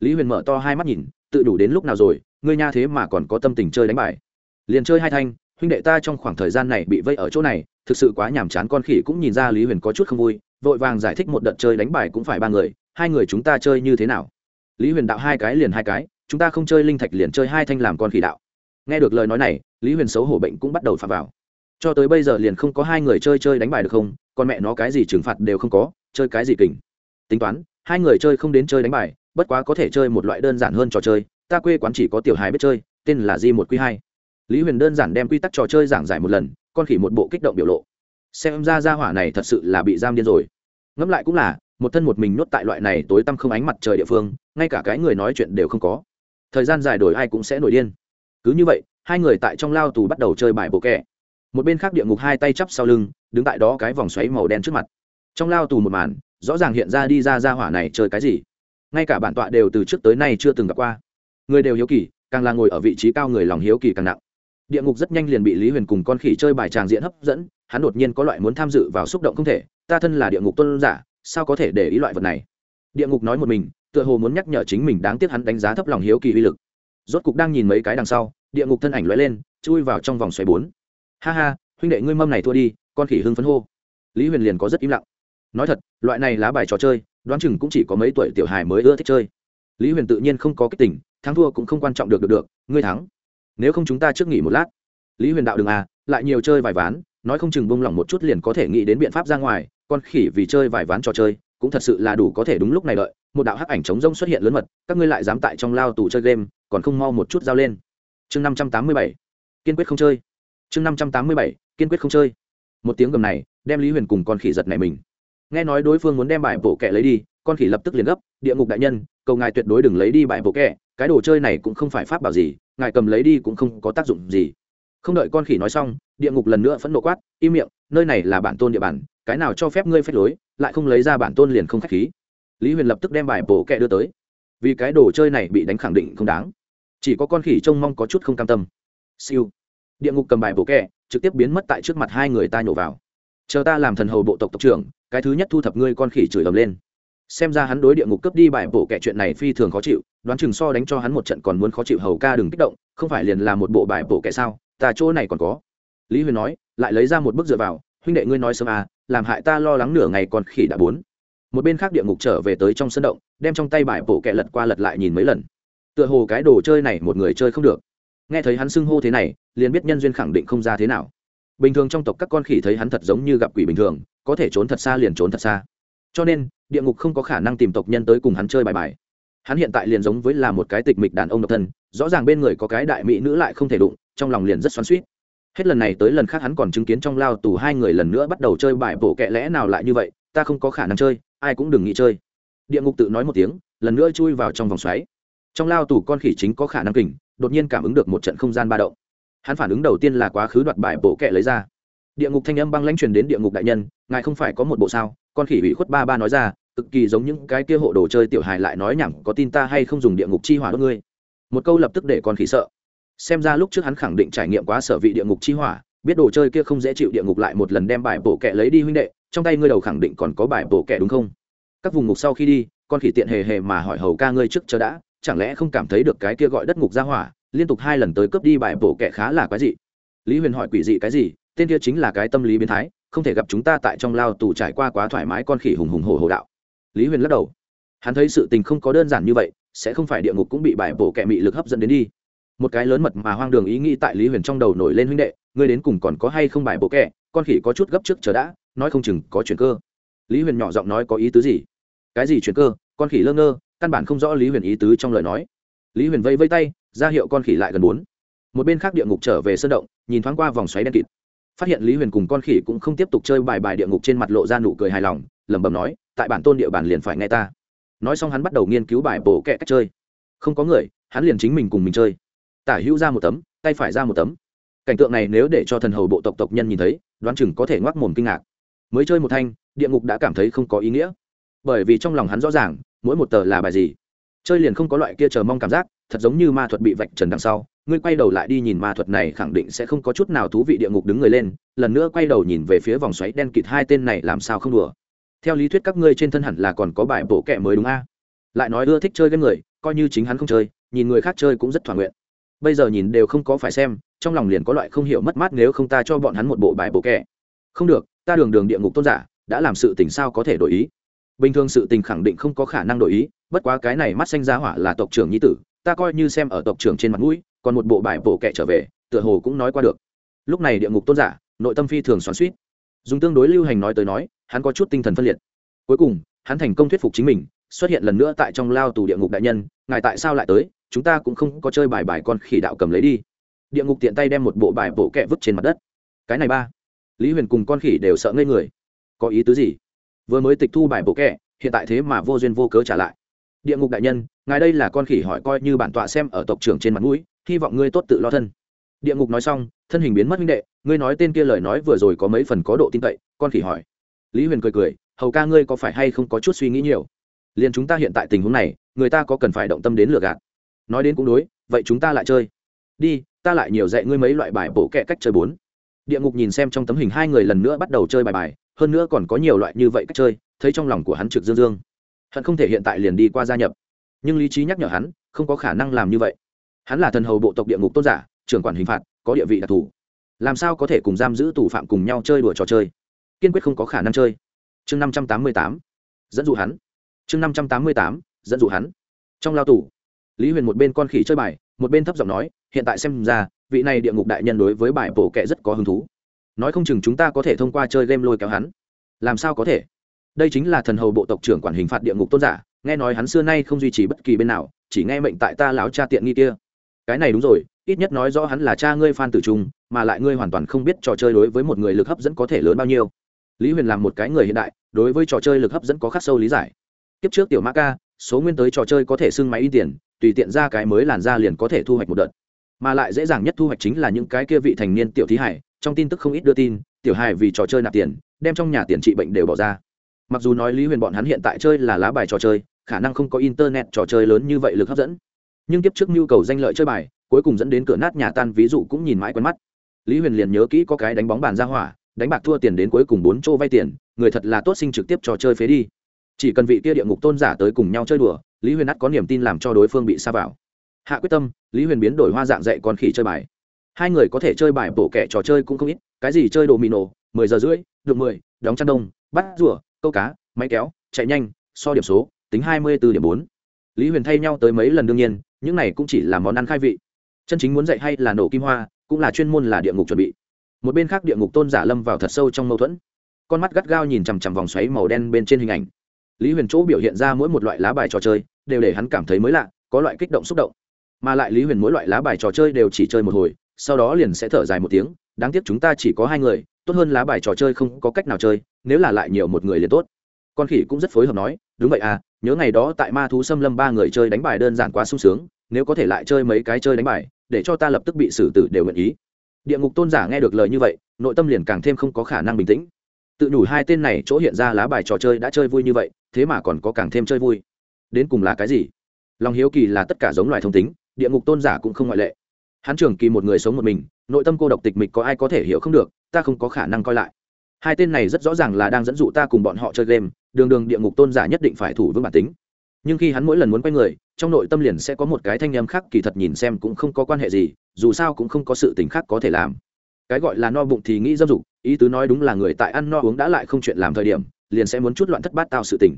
Lý huyền mở to hai mắt nhìn tự đủ đến lúc nào rồi, ngươi nha thế mà còn có tâm tình chơi đánh bài. Liền chơi hai thanh, huynh đệ ta trong khoảng thời gian này bị vây ở chỗ này, thực sự quá nhàm chán, con khỉ cũng nhìn ra lý huyền có chút không vui, vội vàng giải thích một đợt chơi đánh bài cũng phải ba người, hai người chúng ta chơi như thế nào. Lý huyền đạo hai cái liền hai cái, chúng ta không chơi linh thạch liền chơi hai thanh làm con khỉ đạo. Nghe được lời nói này, lý huyền xấu hổ bệnh cũng bắt đầu phạm vào. Cho tới bây giờ liền không có hai người chơi chơi đánh bài được không con mẹ nó cái gì trừng phạt đều không có, chơi cái gì kình. Tính toán, hai người chơi không đến chơi đánh bài bất quá có thể chơi một loại đơn giản hơn trò chơi, ta quê quán chỉ có tiểu hài biết chơi, tên là di một q hai. Lý huyền đơn giản đem quy tắc trò chơi giảng giải một lần, con khỉ một bộ kích động biểu lộ. Xem ra ra hỏa này thật sự là bị giam điên rồi. Ngẫm lại cũng là, một thân một mình nhốt tại loại này tối tăm không ánh mặt trời địa phương, ngay cả cái người nói chuyện đều không có. Thời gian dài đổi ai cũng sẽ nổi điên. Cứ như vậy, hai người tại trong lao tù bắt đầu chơi bài bộ kẹ. Một bên khác địa ngục hai tay chắp sau lưng, đứng tại đó cái vòng xoáy màu đen trước mặt. Trong lao tù một màn, rõ ràng hiện ra đi ra ra hỏa này chơi cái gì ngay cả bản tọa đều từ trước tới nay chưa từng gặp qua. Người đều hiếu kỳ, càng là ngồi ở vị trí cao người lòng hiếu kỳ càng nặng. Địa ngục rất nhanh liền bị lý huyền cùng con khỉ chơi bài tràng diễn hấp dẫn, hắn đột nhiên có loại muốn tham dự vào xúc động không thể, ta thân là địa ngục tôn giả, sao có thể để ý loại vật này? Địa ngục nói một mình, tựa hồ muốn nhắc nhở chính mình đáng tiếc hắn đánh giá thấp lòng hiếu kỳ uy lực. Rốt cục đang nhìn mấy cái đằng sau, địa ngục thân ảnh lóe lên, chui vào trong vòng xoáy bốn. Ha ha, huynh đệ ngươi mâm này thua đi, con khỉ hưng phấn hô. Lý huyền liền có rất im lặng nói thật, loại này lá bài trò chơi, đoán chừng cũng chỉ có mấy tuổi tiểu hài mới ưa thích chơi. Lý huyền tự nhiên không có kích tình, thắng thua cũng không quan trọng được được được, ngươi thắng. Nếu không chúng ta trước nghỉ một lát. Lý huyền đạo đừng à lại nhiều chơi vài ván, nói không chừng bông lỏng một chút liền có thể nghĩ đến biện pháp ra ngoài, con khỉ vì chơi vài ván trò chơi, cũng thật sự là đủ có thể đúng lúc này đợi, một đạo hắc ảnh chống rông xuất hiện lớn mật, các ngươi lại dám tại trong lao tù chơi game, còn không mau một chút giao lên. Chương năm trăm tám mươi bảy. Kiên quyết không chơi. Chương năm trăm tám mươi bảy, kiên quyết không chơi. Một tiếng gầm này, đem lý huyền cùng con khỉ giật này mình nghe nói đối phương muốn đem bài bộ kẹ lấy đi, con khỉ lập tức liền gấp, địa ngục đại nhân, cầu ngài tuyệt đối đừng lấy đi bài bộ kẹ cái đồ chơi này cũng không phải pháp bảo gì, ngài cầm lấy đi cũng không có tác dụng gì. Không đợi con khỉ nói xong, địa ngục lần nữa phẫn nộ quát, im miệng, nơi này là bản tôn địa bàn, cái nào cho phép ngươi phép lối, lại không lấy ra bản tôn liền không k h á c h khí. Lý huyền lập tức đem bài bổ kẹ đưa tới. Vì cái đồ chơi này bị đánh khẳng định không đáng. Chỉ có con khỉ trông mong có chút không cam tâm. Siêu. Địa ngục cầm bài bổ kẹ trực tiếp biến mất tại trước mặt hai người ta nhổ vào. Chờ ta làm thần hầu bộ tộc tộc trưởng cái thứ nhất thu thập ngươi con khỉ chửi ầm lên. Xem ra hắn đối địa ngục cấp đi bài bổ kẻ chuyện này phi thường khó chịu, đoán chừng so đánh cho hắn một trận còn muốn khó chịu hầu ca đừng kích động, không phải liền là một bộ bài bổ kẻ sao, ta chỗ này còn có. Lý huyền nói, lại lấy ra một bức dựa vào, huynh đệ ngươi nói sớm à làm hại ta lo lắng nửa ngày còn khỉ đã bốn. Một bên khác địa ngục trở về tới trong sân động, đem trong tay bài bổ kẹ lật qua lật lại nhìn mấy lần. Tựa hồ cái đồ chơi này một người chơi không được. Nghe thấy hắn xưng hô thế này, liền biết nhân duyên khẳng định không ra thế nào bình thường trong tộc các con khỉ thấy hắn thật giống như gặp quỷ bình thường, có thể trốn thật xa liền trốn thật xa. Cho nên, địa ngục không có khả năng tìm tộc nhân tới cùng hắn chơi bài bài. Hắn hiện tại liền giống với là một cái tịch mịch đàn ông độc thân, rõ ràng bên người có cái đại mỹ nữ lại không thể đụng, trong lòng liền rất xoắn suýt hết lần này tới lần khác hắn còn chứng kiến trong lao tù hai người lần nữa bắt đầu chơi bài bổ kẹ lẽ nào lại như vậy, ta không có khả năng chơi, ai cũng đừng nghĩ chơi. Địa ngục tự nói một tiếng, lần nữa chui vào trong vòng xoáy. Trong lao tù con khỉ chính có khả năng kình, đột nhiên cảm ứng được một trận không gian ba động hắn phản ứng đầu tiên là quá khứ đoạt bài bổ kệ lấy ra. Địa ngục thanh âm băng lãnh truyền đến địa ngục đại nhân, ngài không phải có một bộ sao? Con khỉ ủy khuất ba ba nói ra, cực kỳ giống những cái kia hộ đồ chơi tiểu hài lại nói nhẳng có tin ta hay không dùng địa ngục chi hỏa đốt ngươi? Một câu lập tức để con khỉ sợ. Xem ra lúc trước hắn khẳng định trải nghiệm quá sở vị địa ngục chi hỏa, biết đồ chơi kia không dễ chịu địa ngục lại một lần đem bài bổ kẹ lấy đi huynh đệ, trong tay ngươi đầu khẳng định còn có bài bổ kẹ đúng không? Các vùng ngục sau khi đi, con khỉ tiện hề hề mà hỏi hầu ca ngươi trước chờ đã, chẳng lẽ không cảm thấy được cái kia gọi đất ngục ra hỏa? Liên tục hai lần tới cướp đi bài bổ kẻ khá là quái dị. Lý huyền hỏi quỷ dị cái gì? Tên kia chính là cái tâm lý biến thái, không thể gặp chúng ta tại trong lao tù trải qua quá thoải mái con khỉ hùng hùng hồ hồ đạo. Lý huyền lắc đầu. Hắn thấy sự tình không có đơn giản như vậy, sẽ không phải địa ngục cũng bị bài bổ kẹ mị lực hấp dẫn đến đi. Một cái lớn mật mà hoang đường ý nghĩ tại lý huyền trong đầu nổi lên huynh đệ, ngươi đến cùng còn có hay không bài bổ kẹ con khỉ có chút gấp trước chờ đã, nói không chừng có chuyện cơ. Lý huyền nhỏ giọng nói có ý tứ gì? Cái gì chuyện cơ? Con khỉ lơ ngơ, căn bản không rõ lý huyền ý tứ trong lời nói. Lý huyền vây vây tay ra hiệu con khỉ lại gần bốn. Một bên khác địa ngục trở về sơn động, nhìn thoáng qua vòng xoáy đen kịt. Phát hiện lý huyền cùng con khỉ cũng không tiếp tục chơi bài bài địa ngục trên mặt lộ ra nụ cười hài lòng, lẩm bẩm nói, tại bản tôn địa bàn liền phải nghe ta. Nói xong hắn bắt đầu nghiên cứu bài bổ kẹ cách chơi. Không có người, hắn liền chính mình cùng mình chơi. Tả hữu ra một tấm, tay phải ra một tấm. Cảnh tượng này nếu để cho thần hầu bộ tộc tộc nhân nhìn thấy, đoán chừng có thể ngoác mồm kinh ngạc. Mới chơi một thanh, địa ngục đã cảm thấy không có ý nghĩa. Bởi vì trong lòng hắn rõ ràng, mỗi một tờ là bài gì chơi liền không có loại kia chờ mong cảm giác, thật giống như ma thuật bị vạch trần đằng sau. Ngươi quay đầu lại đi nhìn ma thuật này khẳng định sẽ không có chút nào thú vị địa ngục đứng người lên, lần nữa quay đầu nhìn về phía vòng xoáy đen kịt hai tên này làm sao không đùa. Theo lý thuyết các ngươi trên thân hẳn là còn có bài bộ kệ mới đúng a. Lại nói ưa thích chơi game người, coi như chính hắn không chơi, nhìn người khác chơi cũng rất thỏa nguyện. Bây giờ nhìn đều không có phải xem, trong lòng liền có loại không hiểu mất mát nếu không ta cho bọn hắn một bộ bài bộ kệ không được, ta đường đường địa ngục tôn giả, đã làm sự tình sao có thể đổi ý? Bình thường sự tình khẳng định không có khả năng đổi ý bất quá cái này mắt xanh ra hỏa là tộc trưởng nhi tử, ta coi như xem ở tộc trưởng trên mặt mũi, còn một bộ bài bổ kẹ trở về, tựa hồ cũng nói qua được. Lúc này địa ngục tôn giả, nội tâm phi thường xoắn suýt dùng tương đối lưu hành nói tới nói, hắn có chút tinh thần phân liệt. Cuối cùng, hắn thành công thuyết phục chính mình, xuất hiện lần nữa tại trong lao tù địa ngục đại nhân, ngài tại sao lại tới, chúng ta cũng không có chơi bài bài con khỉ đạo cầm lấy đi. Địa ngục tiện tay đem một bộ bài bổ kẹ vứt trên mặt đất. Cái này ba. Lý huyền cùng con khỉ đều sợ ngây người. Có ý tứ gì? Vừa mới tịch thu bài bổ kẹ hiện tại thế mà vô duyên vô cớ trả lại địa ngục đại nhân, ngài đây là con khỉ hỏi coi như bản tọa xem ở tộc trưởng trên mặt mũi, hy vọng ngươi tốt tự lo thân. Địa ngục nói xong, thân hình biến mất minh đệ, ngươi nói tên kia lời nói vừa rồi có mấy phần có độ tin cậy, con khỉ hỏi. Lý huyền cười cười, hầu ca ngươi có phải hay không có chút suy nghĩ nhiều? Liền chúng ta hiện tại tình huống này, người ta có cần phải động tâm đến lừa gạt? Nói đến cũng đối, vậy chúng ta lại chơi. Đi, ta lại nhiều dạy ngươi mấy loại bài bổ kẹ cách chơi bốn. Địa ngục nhìn xem trong tấm hình hai người lần nữa bắt đầu chơi bài bài, hơn nữa còn có nhiều loại như vậy cách chơi, thấy trong lòng của hắn trực dương dương hận không thể hiện tại liền đi qua gia nhập. Nhưng lý trí nhắc nhở hắn, không có khả năng làm như vậy. Hắn là thần hầu bộ tộc địa ngục tôn giả, trưởng quản hình phạt, có địa vị đặc thù. Làm sao có thể cùng giam giữ tù phạm cùng nhau chơi đùa trò chơi? Kiên quyết không có khả năng chơi. Chương năm trăm tám mươi tám. Dẫn dụ hắn. Chương năm trăm tám mươi tám, dẫn dụ hắn. Trong lao tù, lý huyền một bên con khỉ chơi bài, một bên thấp giọng nói, hiện tại xem ra, vị này địa ngục đại nhân đối với bài bổ kệ rất có hứng thú. Nói không chừng chúng ta có thể thông qua chơi game lôi kéo hắn. Làm sao có thể? Đây chính là thần hầu bộ tộc trưởng quản hình phạt địa ngục tôn giả, nghe nói hắn xưa nay không duy trì bất kỳ bên nào, chỉ nghe mệnh tại ta láo cha tiện nghi kia. Cái này đúng rồi, ít nhất nói rõ hắn là cha ngươi phan tử trung, mà lại ngươi hoàn toàn không biết trò chơi đối với một người lực hấp dẫn có thể lớn bao nhiêu. Lý huyền làm một cái người hiện đại, đối với trò chơi lực hấp dẫn có khắc sâu lý giải. Kiếp trước tiểu mã ca, số nguyên tới trò chơi có thể xưng máy in tiền, tùy tiện ra cái mới làn ra liền có thể thu hoạch một đợt. Mà lại dễ dàng nhất thu hoạch chính là những cái kia vị thành niên tiểu thí hải, trong tin tức không ít đưa tin, tiểu hài vì trò chơi nạp tiền, đem trong nhà tiền trị bệnh đều bỏ ra mặc dù nói lý huyền bọn hắn hiện tại chơi là lá bài trò chơi, khả năng không có internet trò chơi lớn như vậy lực hấp dẫn. Nhưng tiếp trước nhu cầu danh lợi chơi bài, cuối cùng dẫn đến cửa nát nhà tan ví dụ cũng nhìn mãi quen mắt. Lý huyền liền nhớ kỹ có cái đánh bóng bàn ra hỏa, đánh bạc thua tiền đến cuối cùng bốn chỗ vay tiền, người thật là tốt sinh trực tiếp trò chơi phế đi. Chỉ cần vị kia địa ngục tôn giả tới cùng nhau chơi đùa, lý huyền ắt có niềm tin làm cho đối phương bị xa vào. Hạ quyết tâm, lý huyền biến đổi hoa dạng dạy con khỉ chơi bài. Hai người có thể chơi bài bổ kẻ trò chơi cũng không ít, cái gì chơi đồ mì nổ, mười giờ rưỡi, được mười, đóng chăn đông, bắt rủa câu cá, máy kéo, chạy nhanh, so điểm số, tính hai mươi b ố điểm bốn. Lý huyền thay nhau tới mấy lần đương nhiên, những này cũng chỉ là món ăn khai vị. Chân chính muốn dạy hay là nổ kim hoa, cũng là chuyên môn là địa ngục chuẩn bị. Một bên khác địa ngục tôn giả lâm vào thật sâu trong mâu thuẫn. Con mắt gắt gao nhìn chằm chằm vòng xoáy màu đen bên trên hình ảnh. Lý huyền chỗ biểu hiện ra mỗi một loại lá bài trò chơi, đều để hắn cảm thấy mới lạ, có loại kích động xúc động. Mà lại lý huyền mỗi loại lá bài trò chơi đều chỉ chơi một hồi, sau đó liền sẽ thở dài một tiếng đáng tiếc chúng ta chỉ có hai người, tốt hơn lá bài trò chơi không có cách nào chơi, nếu là lại nhiều một người liền tốt. Con khỉ cũng rất phối hợp nói, đúng vậy à nhớ ngày đó tại ma thú xâm lâm ba người chơi đánh bài đơn giản quá sung sướng, nếu có thể lại chơi mấy cái chơi đánh bài, để cho ta lập tức bị xử tử đều nguyện ý. Địa ngục tôn giả nghe được lời như vậy, nội tâm liền càng thêm không có khả năng bình tĩnh. Tự đủ hai tên này chỗ hiện ra lá bài trò chơi đã chơi vui như vậy, thế mà còn có càng thêm chơi vui. Đến cùng là cái gì? Lòng hiếu kỳ là tất cả giống loài thông tính, địa ngục tôn giả cũng không ngoại lệ hắn trường kỳ một người sống một mình, nội tâm cô độc tịch mịch có ai có thể hiểu không được, ta không có khả năng coi lại. Hai tên này rất rõ ràng là đang dẫn dụ ta cùng bọn họ chơi game, đường đường địa ngục tôn giả nhất định phải thủ vững bản tính. Nhưng khi hắn mỗi lần muốn quay người, trong nội tâm liền sẽ có một cái thanh âm khác kỳ thật nhìn xem cũng không có quan hệ gì, dù sao cũng không có sự tình khác có thể làm. Cái gọi là no bụng thì nghĩ dâm dục, ý tứ nói đúng là người tại ăn no uống đã lại không chuyện làm thời điểm, liền sẽ muốn chút loạn thất bát tạo sự tình.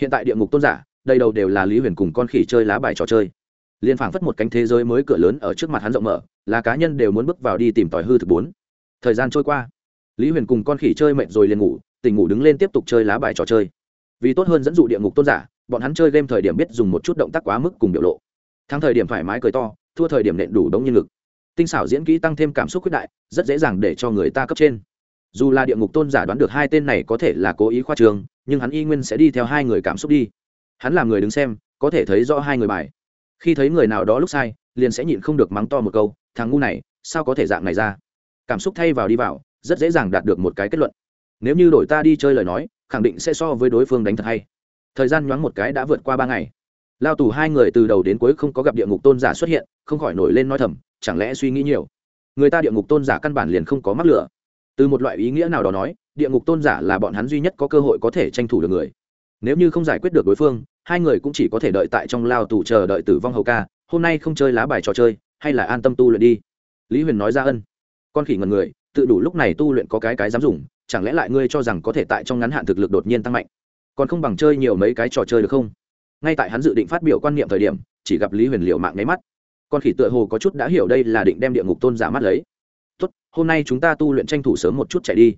Hiện tại địa ngục tôn giả đây đầu đều là lý huyền cùng con khỉ chơi lá bài trò chơi liền phảng phất một cánh thế giới mới cửa lớn ở trước mặt hắn rộng mở, là cá nhân đều muốn bước vào đi tìm tòi hư thực bốn. Thời gian trôi qua. Lý huyền cùng con khỉ chơi mệt rồi liền ngủ, tỉnh ngủ đứng lên tiếp tục chơi lá bài trò chơi. Vì tốt hơn dẫn dụ địa ngục tôn giả, bọn hắn chơi game thời điểm biết dùng một chút động tác quá mức cùng biểu lộ. Thắng thời điểm thoải mái cười to, thua thời điểm nện đủ đống nhân lực tinh xảo diễn kỹ tăng thêm cảm xúc quyết đại, rất dễ dàng để cho người ta cấp trên. Dù là địa ngục tôn giả đoán được hai tên này có thể là cố ý khoa trường, nhưng hắn y nguyên sẽ đi theo hai người cảm xúc đi. Hắn là người đứng xem, có thể thấy rõ hai người bài khi thấy người nào đó lúc sai, liền sẽ nhịn không được mắng to một câu, thằng ngu này, sao có thể dạng này ra? Cảm xúc thay vào đi vào, rất dễ dàng đạt được một cái kết luận. Nếu như đổi ta đi chơi lời nói, khẳng định sẽ so với đối phương đánh thật hay. Thời gian nhoáng một cái đã vượt qua ba ngày. Lao tù hai người từ đầu đến cuối không có gặp địa ngục tôn giả xuất hiện, không khỏi nổi lên nói thầm, chẳng lẽ suy nghĩ nhiều? Người ta địa ngục tôn giả căn bản liền không có mắc lửa. Từ một loại ý nghĩa nào đó nói, địa ngục tôn giả là bọn hắn duy nhất có cơ hội có thể tranh thủ được người. Nếu như không giải quyết được đối phương hai người cũng chỉ có thể đợi tại trong lao tù chờ đợi tử vong hầu ca, hôm nay không chơi lá bài trò chơi, hay là an tâm tu luyện đi. Lý huyền nói ra ân. Con khỉ ngần người, tự đủ lúc này tu luyện có cái cái dám dùng, chẳng lẽ lại ngươi cho rằng có thể tại trong ngắn hạn thực lực đột nhiên tăng mạnh? Còn không bằng chơi nhiều mấy cái trò chơi được không? Ngay tại hắn dự định phát biểu quan niệm thời điểm, chỉ gặp lý huyền liệu mạng nháy mắt. Con khỉ tựa hồ có chút đã hiểu đây là định đem địa ngục tôn giả mắt lấy. Tốt, hôm nay chúng ta tu luyện tranh thủ sớm một chút chạy đi.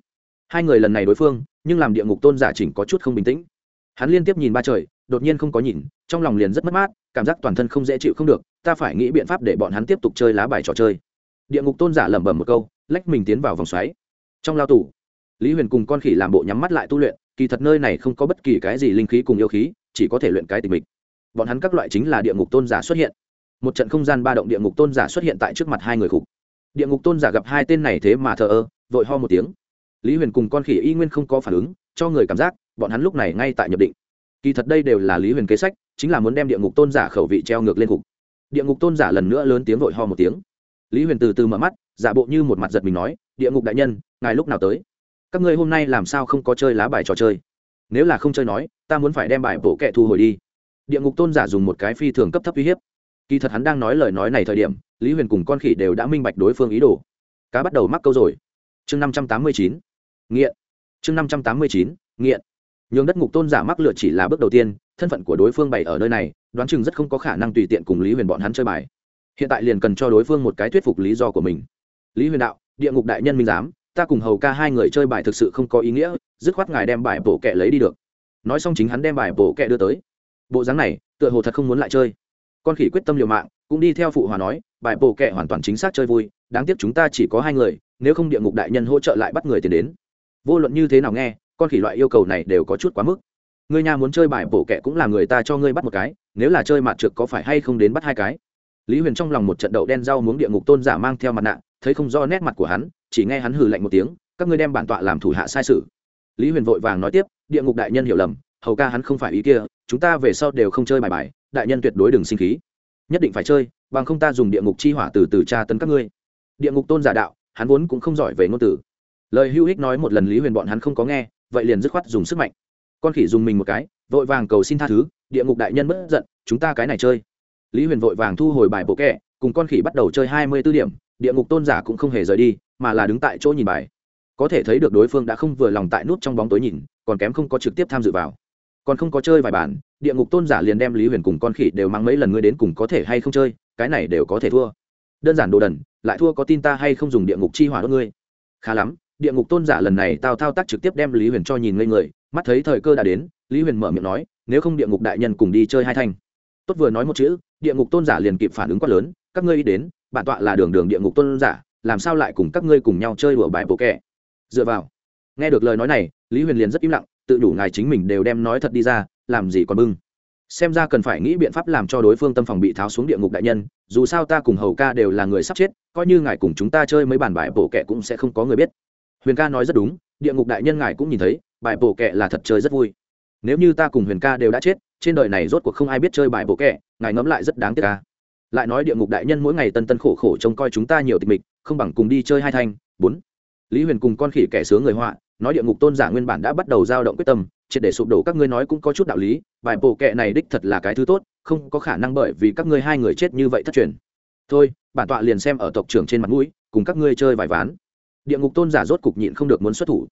Hai người lần này đối phương, nhưng làm địa ngục tôn giả chỉnh có chút không bình tĩnh. Hắn liên tiếp nhìn ba trời đột nhiên không có nhìn, trong lòng liền rất mất mát, cảm giác toàn thân không dễ chịu không được, ta phải nghĩ biện pháp để bọn hắn tiếp tục chơi lá bài trò chơi. Địa ngục tôn giả lẩm bẩm một câu, lách mình tiến vào vòng xoáy. Trong lao tù, lý huyền cùng con khỉ làm bộ nhắm mắt lại tu luyện, kỳ thật nơi này không có bất kỳ cái gì linh khí cùng yêu khí, chỉ có thể luyện cái tình mình bọn hắn các loại chính là địa ngục tôn giả xuất hiện. Một trận không gian ba động địa ngục tôn giả xuất hiện tại trước mặt hai người khục. Địa ngục tôn giả gặp hai tên này thế mà thờ ơ, vội ho một tiếng. Lý huyền cùng con khỉ y nguyên không có phản ứng, cho người cảm giác, bọn hắn lúc này ngay tại nhập định kỳ thật đây đều là lý huyền kế sách, chính là muốn đem địa ngục tôn giả khẩu vị treo ngược lên cục. Địa ngục tôn giả lần nữa lớn tiếng vội ho một tiếng. Lý huyền từ từ mở mắt, giả bộ như một mặt giật mình nói, địa ngục đại nhân, ngài lúc nào tới? Các ngươi hôm nay làm sao không có chơi lá bài trò chơi? Nếu là không chơi nói, ta muốn phải đem bài bổ kẹ thu hồi đi. Địa ngục tôn giả dùng một cái phi thường cấp thấp uy hiếp. Kỳ thật hắn đang nói lời nói này thời điểm, lý huyền cùng con khỉ đều đã minh bạch đối phương ý đồ. Cá bắt đầu mắc câu rồi. Chương năm trăm tám mươi chín, nghiện. Chương năm trăm tám mươi chín, nghiện nhường đất ngục tôn giả mắc lựa chỉ là bước đầu tiên, thân phận của đối phương bày ở nơi này, đoán chừng rất không có khả năng tùy tiện cùng lý huyền bọn hắn chơi bài. Hiện tại liền cần cho đối phương một cái thuyết phục lý do của mình. Lý huyền đạo, địa ngục đại nhân minh giám, ta cùng hầu ca hai người chơi bài thực sự không có ý nghĩa, dứt khoát ngài đem bài bổ kẹ lấy đi được. Nói xong chính hắn đem bài bổ kẹ đưa tới. Bộ dáng này, tựa hồ thật không muốn lại chơi. Con khỉ quyết tâm liều mạng, cũng đi theo phụ hòa nói, bài bổ kẹ hoàn toàn chính xác chơi vui, đáng tiếc chúng ta chỉ có hai người, nếu không địa ngục đại nhân hỗ trợ lại bắt người tiền đến. Vô luận như thế nào nghe con khỉ loại yêu cầu này đều có chút quá mức. Người nhà muốn chơi bài bổ kẹ cũng là người ta cho ngươi bắt một cái, nếu là chơi mặt trượt có phải hay không đến bắt hai cái? Lý huyền trong lòng một trận đậu đen rau muống địa ngục tôn giả mang theo mặt nạ, thấy không do nét mặt của hắn, chỉ nghe hắn hừ lạnh một tiếng, các ngươi đem bản tọa làm thủ hạ sai sự. Lý huyền vội vàng nói tiếp, địa ngục đại nhân hiểu lầm, hầu ca hắn không phải ý kia, chúng ta về sau đều không chơi bài bài, đại nhân tuyệt đối đừng sinh khí. Nhất định phải chơi, bằng không ta dùng địa ngục chi hỏa từ từ tra tấn các ngươi. Địa ngục tôn giả đạo, hắn vốn cũng không giỏi về ngôn từ. Lời hữu ích nói một lần lý huyền bọn hắn không có nghe vậy liền dứt khoát dùng sức mạnh. Con khỉ dùng mình một cái, vội vàng cầu xin tha thứ, địa ngục đại nhân bất giận, chúng ta cái này chơi. Lý huyền vội vàng thu hồi bài bộ kẹ cùng con khỉ bắt đầu chơi hai mươi b ố điểm, địa ngục tôn giả cũng không hề rời đi, mà là đứng tại chỗ nhìn bài. Có thể thấy được đối phương đã không vừa lòng tại nút trong bóng tối nhìn, còn kém không có trực tiếp tham dự vào. Còn không có chơi vài bản, địa ngục tôn giả liền đem lý huyền cùng con khỉ đều mang mấy lần ngươi đến cùng có thể hay không chơi, cái này đều có thể thua. Đơn giản đồ đần, lại thua có tin ta hay không dùng địa ngục chi hỏa đốt ngươi. Khá lắm địa ngục tôn giả lần này tao thao tác trực tiếp đem lý huyền cho nhìn ngây người, mắt thấy thời cơ đã đến, lý huyền mở miệng nói, nếu không địa ngục đại nhân cùng đi chơi hai thanh. Tốt vừa nói một chữ, địa ngục tôn giả liền kịp phản ứng quát lớn, các ngươi ý đến, bản tọa là đường đường địa ngục tôn giả, làm sao lại cùng các ngươi cùng nhau chơi đùa bài bộ kẻ? Dựa vào. Nghe được lời nói này, lý huyền liền rất im lặng, tự đủ ngài chính mình đều đem nói thật đi ra, làm gì còn bưng. Xem ra cần phải nghĩ biện pháp làm cho đối phương tâm phòng bị tháo xuống địa ngục đại nhân, dù sao ta cùng hầu ca đều là người sắp chết, coi như ngài cùng chúng ta chơi mấy bản bài bộ kẻ cũng sẽ không có người biết huyền ca nói rất đúng, địa ngục đại nhân ngài cũng nhìn thấy, bài bổ kẹ là thật chơi rất vui. Nếu như ta cùng huyền ca đều đã chết, trên đời này rốt cuộc không ai biết chơi bài bổ kẹ ngài ngẫm lại rất đáng tiếc ca lại nói địa ngục đại nhân mỗi ngày tân tân khổ khổ trông coi chúng ta nhiều tịch mịch, không bằng cùng đi chơi hai thanh. Bốn. Lý huyền cùng con khỉ kẻ sướng người họa, nói địa ngục tôn giả nguyên bản đã bắt đầu dao động quyết tâm, triệt để sụp đổ các ngươi nói cũng có chút đạo lý, bài bộ kệ này đích thật là cái thứ tốt, không có khả năng bởi vì các ngươi hai người chết như vậy thất truyền. Thôi, bản tọa liền xem ở tộc trưởng trên mặt mũi, cùng các ngươi chơi vài ván địa ngục tôn giả rốt cục nhịn không được muốn xuất thủ.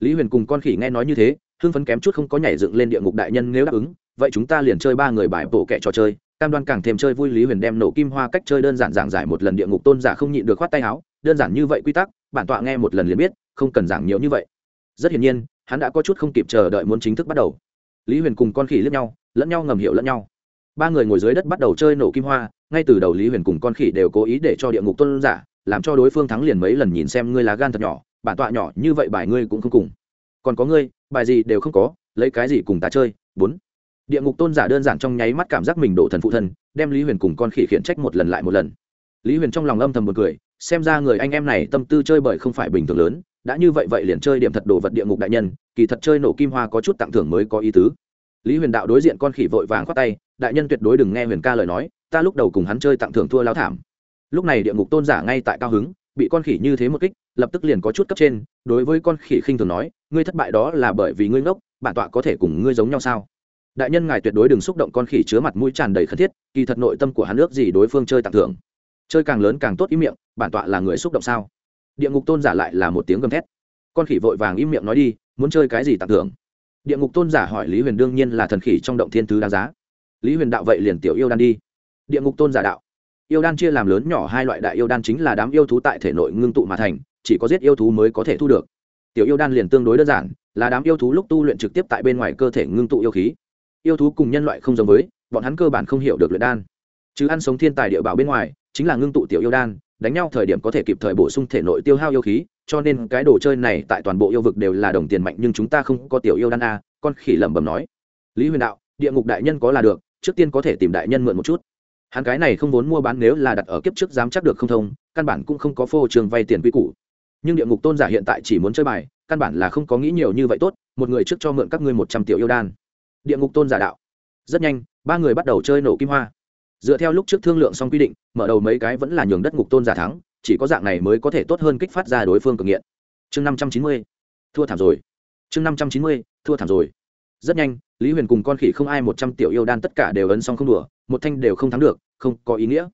Lý huyền cùng con khỉ nghe nói như thế, hưng phấn kém chút không có nhảy dựng lên địa ngục đại nhân nếu đáp ứng, vậy chúng ta liền chơi ba người bài bộ kệ trò chơi, cam đoan càng thêm chơi vui lý huyền đem nổ kim hoa cách chơi đơn giản giảng giải một lần địa ngục tôn giả không nhịn được khoát tay áo, đơn giản như vậy quy tắc, bản tọa nghe một lần liền biết, không cần giảng nhiều như vậy. Rất hiển nhiên, hắn đã có chút không kịp chờ đợi muốn chính thức bắt đầu. Lý huyền cùng con khỉ lướt nhau, lẫn nhau ngầm hiểu lẫn nhau. Ba người ngồi dưới đất bắt đầu chơi nổ kim hoa, ngay từ đầu lý huyền cùng con khỉ đều cố ý để cho địa ngục tôn giả làm cho đối phương thắng liền mấy lần nhìn xem ngươi lá gan thật nhỏ, bản tọa nhỏ như vậy bài ngươi cũng không cùng. Còn có ngươi, bài gì đều không có, lấy cái gì cùng ta chơi? Bốn. Địa ngục tôn giả đơn giản trong nháy mắt cảm giác mình đổ thần phụ thân, đem lý huyền cùng con khỉ khiển trách một lần lại một lần. Lý huyền trong lòng âm thầm một cười, xem ra người anh em này tâm tư chơi bởi không phải bình thường lớn, đã như vậy vậy liền chơi điểm thật đồ vật địa ngục đại nhân, kỳ thật chơi nổ kim hoa có chút tặng thưởng mới có ý tứ. Lý huyền đạo đối diện con khỉ vội vàng khoát tay, đại nhân tuyệt đối đừng nghe huyền ca lời nói, ta lúc đầu cùng hắn chơi tặng thưởng thua lao thảm lúc này địa ngục tôn giả ngay tại cao hứng, bị con khỉ như thế một kích, lập tức liền có chút cấp trên, đối với con khỉ khinh thường nói, ngươi thất bại đó là bởi vì ngươi ngốc, bản tọa có thể cùng ngươi giống nhau sao? Đại nhân ngài tuyệt đối đừng xúc động con khỉ chứa mặt mũi tràn đầy khẩn thiết, kỳ thật nội tâm của hắn ước gì đối phương chơi tặng thưởng. Chơi càng lớn càng tốt ý miệng, bản tọa là người xúc động sao? Địa ngục tôn giả lại là một tiếng gầm thét. Con khỉ vội vàng im miệng nói đi, muốn chơi cái gì tặng thưởng? Địa ngục tôn giả hỏi lý huyền đương nhiên là thần khỉ trong động thiên thứ đáng giá. Lý huyền đạo vậy liền tiểu yêu đan đi. Địa ngục tôn giả đạo yêu đan chia làm lớn nhỏ hai loại đại yêu đan chính là đám yêu thú tại thể nội ngưng tụ mà thành, chỉ có giết yêu thú mới có thể thu được. Tiểu yêu đan liền tương đối đơn giản, là đám yêu thú lúc tu luyện trực tiếp tại bên ngoài cơ thể ngưng tụ yêu khí. Yêu thú cùng nhân loại không giống với, bọn hắn cơ bản không hiểu được luyện đan. Chứ ăn sống thiên tài địa bảo bên ngoài, chính là ngưng tụ tiểu yêu đan, đánh nhau thời điểm có thể kịp thời bổ sung thể nội tiêu hao yêu khí, cho nên cái đồ chơi này tại toàn bộ yêu vực đều là đồng tiền mạnh nhưng chúng ta không có tiểu yêu đan a, con khỉ lẩm bẩm nói. Lý huyền đạo, địa ngục đại nhân có là được, trước tiên có thể tìm đại nhân mượn một chút hắn cái này không vốn mua bán nếu là đặt ở kiếp trước dám chắc được không thông, căn bản cũng không có phô trường vay tiền quy củ. Nhưng địa ngục tôn giả hiện tại chỉ muốn chơi bài, căn bản là không có nghĩ nhiều như vậy tốt, một người trước cho mượn các ngươi một trăm triệu yêu đan. Địa ngục tôn giả đạo. Rất nhanh, ba người bắt đầu chơi nổ kim hoa. Dựa theo lúc trước thương lượng xong quy định, mở đầu mấy cái vẫn là nhường đất ngục tôn giả thắng, chỉ có dạng này mới có thể tốt hơn kích phát ra đối phương cực nghiện. Chương năm trăm chín mươi, thua thảm rồi. Chương năm trăm chín mươi, thua thảm rồi. Rất nhanh, lý huyền cùng con khỉ không ai một trăm tiểu yêu đan tất cả đều ấn xong không đùa một thanh đều không thắng được, không có ý nghĩa.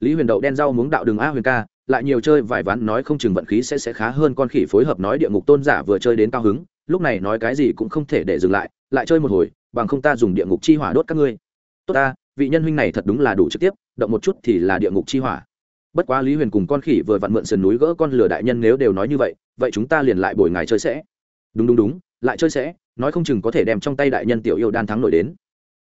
Lý huyền đậu đen rau muống đạo đường a huyền ca, lại nhiều chơi vài ván nói không chừng vận khí sẽ sẽ khá hơn con khỉ phối hợp nói địa ngục tôn giả vừa chơi đến cao hứng, lúc này nói cái gì cũng không thể để dừng lại lại chơi một hồi, bằng không ta dùng địa ngục chi hỏa đốt các ngươi. Tốt ta, vị nhân huynh này thật đúng là đủ trực tiếp, động một chút thì là địa ngục chi hỏa. Bất quá lý huyền cùng con khỉ vừa vặn mượn sườn núi gỡ con lửa đại nhân nếu đều nói như vậy vậy chúng ta liền lại bồi ngài chơi sẽ. Đúng đúng đúng, lại chơi sẽ, nói không chừng có thể đem trong tay đại nhân tiểu yêu đan thắng nổi đến.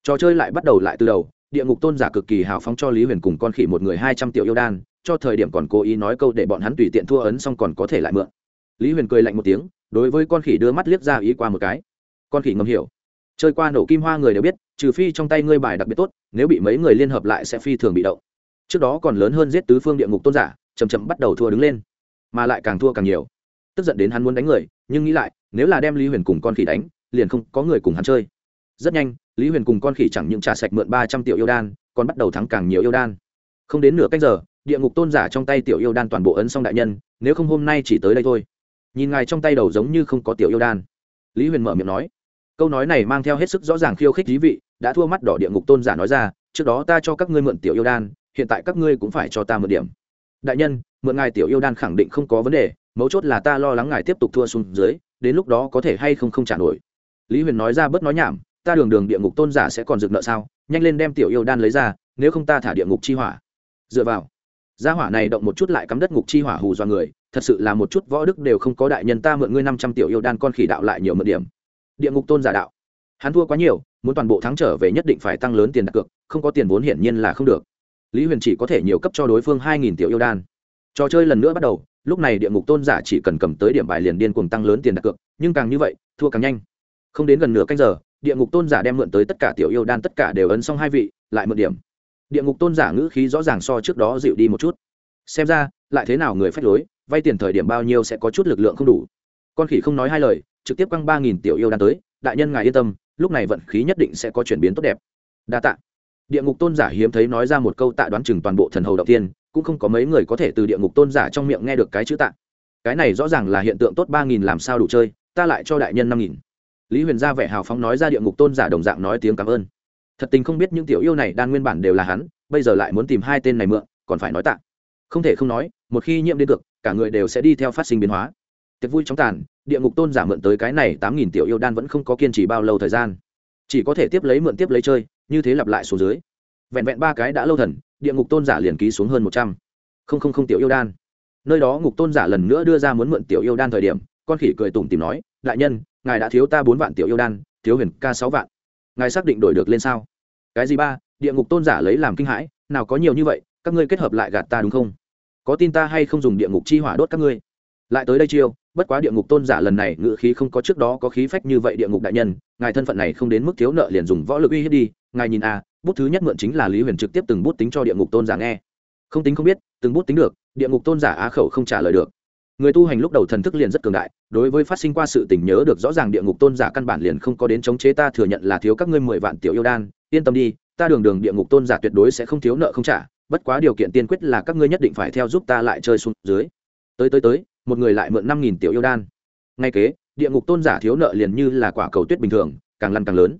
Trò chơi lại bắt đầu lại từ đầu địa ngục tôn giả cực kỳ hào phóng cho lý huyền cùng con khỉ một người hai trăm triệu yêu đan, cho thời điểm còn cố ý nói câu để bọn hắn tùy tiện thua ấn xong còn có thể lại mượn. Lý huyền cười lạnh một tiếng, đối với con khỉ đưa mắt liếc ra ý qua một cái. Con khỉ ngầm hiểu. Chơi qua nổ kim hoa người đều biết, trừ phi trong tay ngươi bài đặc biệt tốt, nếu bị mấy người liên hợp lại sẽ phi thường bị động. Trước đó còn lớn hơn giết tứ phương địa ngục tôn giả chầm chậm bắt đầu thua đứng lên. Mà lại càng thua càng nhiều. Tức giận đến hắn muốn đánh người, nhưng nghĩ lại, nếu là đem lý huyền cùng con khỉ đánh, liền không có người cùng hắn chơi. Rất nhanh lý huyền cùng con khỉ chẳng những trả sạch mượn ba trăm triệu yêu đan, còn bắt đầu thắng càng nhiều yêu đan. Không đến nửa cách giờ, địa ngục tôn giả trong tay tiểu yêu đan toàn bộ ấn xong đại nhân, nếu không hôm nay chỉ tới đây thôi. Nhìn ngài trong tay đầu giống như không có tiểu yêu đan. Lý huyền mở miệng nói. Câu nói này mang theo hết sức rõ ràng khiêu khích dí vị, đã thua mắt đỏ địa ngục tôn giả nói ra, trước đó ta cho các ngươi mượn tiểu yêu đan, hiện tại các ngươi cũng phải cho ta mượn điểm. Đại nhân, mượn ngài tiểu yêu đan khẳng định không có vấn đề, mấu chốt là ta lo lắng ngài tiếp tục thua xuống dưới, đến lúc đó có thể hay không không trả nổi. Lý huyền nói ra bớt nói nhảm ta đường đường địa ngục tôn giả sẽ còn dừng nợ sao? Nhanh lên đem tiểu yêu đan lấy ra, nếu không ta thả địa ngục chi hỏa. Dựa vào. Gia hỏa này động một chút lại cắm đất ngục chi hỏa hù do người, thật sự là một chút võ đức đều không có đại nhân ta mượn ngươi năm trăm tiểu yêu đan con khỉ đạo lại nhiều mượn điểm. Địa ngục tôn giả đạo. Hắn thua quá nhiều, muốn toàn bộ thắng trở về nhất định phải tăng lớn tiền đặt cược, không có tiền vốn hiển nhiên là không được. Lý huyền chỉ có thể nhiều cấp cho đối phương hai nghìn tiểu yêu đan. Trò chơi lần nữa bắt đầu, lúc này địa ngục tôn giả chỉ cần cầm tới điểm bài liền điên cuồng tăng lớn tiền đặt cược, nhưng càng như vậy, thua càng nhanh. Không đến gần nửa canh giờ địa ngục tôn giả đem mượn tới tất cả tiểu yêu đan tất cả đều ấn xong hai vị, lại mượn điểm. Địa ngục tôn giả ngữ khí rõ ràng so trước đó dịu đi một chút. Xem ra, lại thế nào người phách lối, vay tiền thời điểm bao nhiêu sẽ có chút lực lượng không đủ. Con khỉ không nói hai lời, trực tiếp quăng ba nghìn tiểu yêu đan tới, đại nhân ngài yên tâm, lúc này vận khí nhất định sẽ có chuyển biến tốt đẹp. Đa tạ. Địa ngục tôn giả hiếm thấy nói ra một câu tạ đoán chừng toàn bộ thần hầu động tiên cũng không có mấy người có thể từ địa ngục tôn giả trong miệng nghe được cái chữ tạ. Cái này rõ ràng là hiện tượng tốt ba nghìn làm sao đủ chơi, ta lại cho đại nhân năm nghìn lý huyền ra vẻ hào phóng nói ra địa ngục tôn giả đồng dạng nói tiếng cảm ơn. Thật tình không biết những tiểu yêu này đan nguyên bản đều là hắn, bây giờ lại muốn tìm hai tên này mượn, còn phải nói tạ. Không thể không nói, một khi nhiễm đến cực, cả người đều sẽ đi theo phát sinh biến hóa. Tiệc vui chóng tàn, địa ngục tôn giả mượn tới cái này tám nghìn tiểu yêu đan vẫn không có kiên trì bao lâu thời gian. Chỉ có thể tiếp lấy mượn tiếp lấy chơi, như thế lặp lại số dưới. Vẹn vẹn ba cái đã lâu thần, địa ngục tôn giả liền ký xuống hơn một trăm. Không không không tiểu yêu đan. Nơi đó ngục tôn giả lần nữa đưa ra muốn mượn tiểu yêu đan thời điểm, con khỉ cười tủm tìm nói, đại nhân ngài đã thiếu ta bốn vạn tiểu yêu đan, thiếu huyền ca sáu vạn. Ngài xác định đổi được lên sao? Cái gì ba? Địa ngục tôn giả lấy làm kinh hãi, nào có nhiều như vậy, các ngươi kết hợp lại gạt ta đúng không? Có tin ta hay không dùng địa ngục chi hỏa đốt các ngươi? Lại tới đây chiêu, bất quá địa ngục tôn giả lần này ngự khí không có trước đó có khí phách như vậy địa ngục đại nhân, ngài thân phận này không đến mức thiếu nợ liền dùng võ lực uy hiếp đi. Ngài nhìn a bút thứ nhất mượn chính là lý huyền trực tiếp từng bút tính cho địa ngục tôn giả nghe. Không tính không biết, từng bút tính được, địa ngục tôn giả á khẩu không trả lời được. Người tu hành lúc đầu thần thức liền rất cường đại đối với phát sinh qua sự tình nhớ được rõ ràng địa ngục tôn giả căn bản liền không có đến chống chế ta thừa nhận là thiếu các ngươi mười vạn tiểu yêu đan, yên tâm đi, ta đường đường địa ngục tôn giả tuyệt đối sẽ không thiếu nợ không trả, bất quá điều kiện tiên quyết là các ngươi nhất định phải theo giúp ta lại chơi xuống dưới. Tới tới tới, một người lại mượn năm nghìn tiểu yêu đan. Ngay kế, địa ngục tôn giả thiếu nợ liền như là quả cầu tuyết bình thường, càng lăn càng lớn.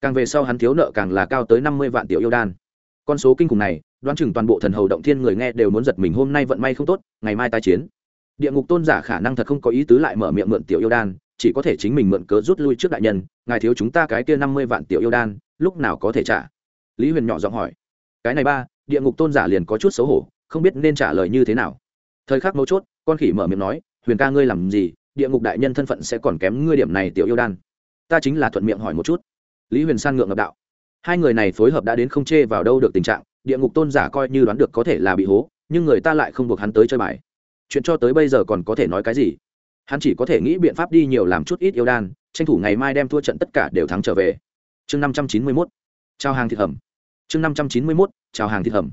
Càng về sau hắn thiếu nợ càng là cao tới năm mươi vạn tiểu yêu đan. Con số kinh khủng này, đoán chừng toàn bộ thần hầu động thiên người nghe đều muốn giật mình hôm nay vận may không tốt, ngày mai tai chiến địa ngục tôn giả khả năng thật không có ý tứ lại mở miệng mượn tiểu yêu đan, chỉ có thể chính mình mượn cớ rút lui trước đại nhân, ngài thiếu chúng ta cái kia năm mươi vạn tiểu yêu đan, lúc nào có thể trả? Lý huyền nhỏ giọng hỏi. Cái này ba, địa ngục tôn giả liền có chút xấu hổ, không biết nên trả lời như thế nào. Thời khắc mấu chốt, con khỉ mở miệng nói, huyền ca ngươi làm gì? Địa ngục đại nhân thân phận sẽ còn kém ngươi điểm này tiểu yêu đan. Ta chính là thuận miệng hỏi một chút. Lý huyền san ngượng ngập đạo. Hai người này phối hợp đã đến không chê vào đâu được tình trạng, địa ngục tôn giả coi như đoán được có thể là bị hố, nhưng người ta lại không buộc hắn tới chơi bài chuyện cho tới bây giờ còn có thể nói cái gì? Hắn chỉ có thể nghĩ biện pháp đi nhiều làm chút ít yêu đan, tranh thủ ngày mai đem thua trận tất cả đều thắng trở về. Chương năm trăm chín mươi mốt, trao hàng thịt hầm. Chương năm trăm chín mươi mốt, trao hàng thịt hầm.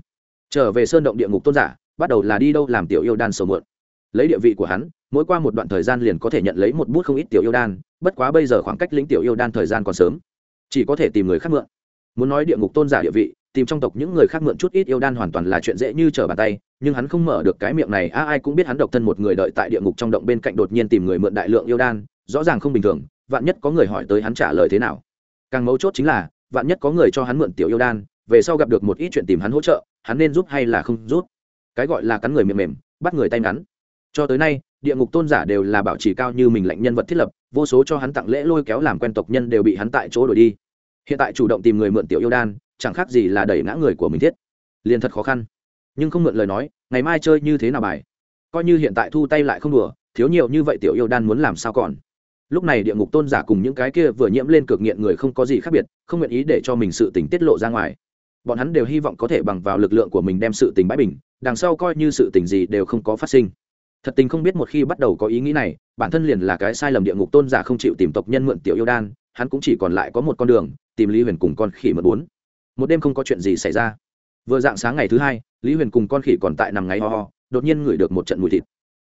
Trở về sơn động địa ngục tôn giả, bắt đầu là đi đâu làm tiểu yêu đan sầu mượn lấy địa vị của hắn, mỗi qua một đoạn thời gian liền có thể nhận lấy một bút không ít tiểu yêu đan, bất quá bây giờ khoảng cách lĩnh tiểu yêu đan thời gian còn sớm. Chỉ có thể tìm người khác mượn. Muốn nói địa ngục tôn giả địa vị, tìm trong tộc những người khác mượn chút ít yêu đan hoàn toàn là chuyện dễ như trở bàn tay nhưng hắn không mở được cái miệng này. A, ai cũng biết hắn độc thân một người đợi tại địa ngục trong động bên cạnh đột nhiên tìm người mượn đại lượng yêu đan, rõ ràng không bình thường. Vạn nhất có người hỏi tới hắn trả lời thế nào? Càng mấu chốt chính là, vạn nhất có người cho hắn mượn tiểu yêu đan, về sau gặp được một ít chuyện tìm hắn hỗ trợ, hắn nên giúp hay là không giúp? Cái gọi là cắn người miệng mềm, bắt người tay ngắn. Cho tới nay, địa ngục tôn giả đều là bảo trì cao như mình lệnh nhân vật thiết lập, vô số cho hắn tặng lễ lôi kéo làm quen tộc nhân đều bị hắn tại chỗ đổi đi. Hiện tại chủ động tìm người mượn tiểu yêu đan, chẳng khác gì là đẩy ngã người của mình thiết. Liền thật khó khăn nhưng không mượn lời nói, ngày mai chơi như thế nào bài? Coi như hiện tại thu tay lại không đùa, thiếu nhiều như vậy tiểu yêu đan muốn làm sao còn? Lúc này địa ngục tôn giả cùng những cái kia vừa nhiễm lên cực nghiện người không có gì khác biệt, không nguyện ý để cho mình sự tình tiết lộ ra ngoài. Bọn hắn đều hy vọng có thể bằng vào lực lượng của mình đem sự tình bãi bình, đằng sau coi như sự tình gì đều không có phát sinh. Thật tình không biết một khi bắt đầu có ý nghĩ này, bản thân liền là cái sai lầm địa ngục tôn giả không chịu tìm tộc nhân mượn tiểu yêu đan, hắn cũng chỉ còn lại có một con đường, tìm lý huyền cùng con khỉ mượn bốn. Một đêm không có chuyện gì xảy ra. Vừa dạng sáng ngày thứ hai lý huyền cùng con khỉ còn tại nằm ngáy ho ho, đột nhiên ngửi được một trận mùi thịt.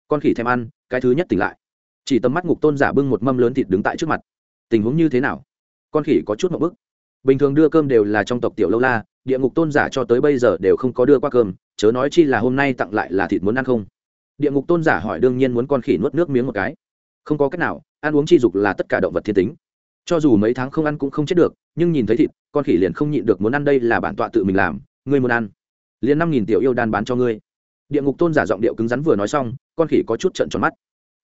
Con khỉ thèm ăn, cái thứ nhất tỉnh lại. Chỉ tầm mắt ngục tôn giả bưng một mâm lớn thịt đứng tại trước mặt. Tình huống như thế nào? Con khỉ có chút một bức. Bình thường đưa cơm đều là trong tộc tiểu lâu la, địa ngục tôn giả cho tới bây giờ đều không có đưa qua cơm, chớ nói chi là hôm nay tặng lại là thịt muốn ăn không? Địa ngục tôn giả hỏi đương nhiên muốn con khỉ nuốt nước miếng một cái. Không có cách nào, ăn uống chi dục là tất cả động vật thiên tính. Cho dù mấy tháng không ăn cũng không chết được, nhưng nhìn thấy thịt, con khỉ liền không nhịn được muốn ăn đây là bản tọa tự mình làm, ngươi muốn ăn liền năm nghìn tiểu yêu đan bán cho ngươi. Địa ngục tôn giả giọng điệu cứng rắn vừa nói xong, con khỉ có chút trận tròn mắt.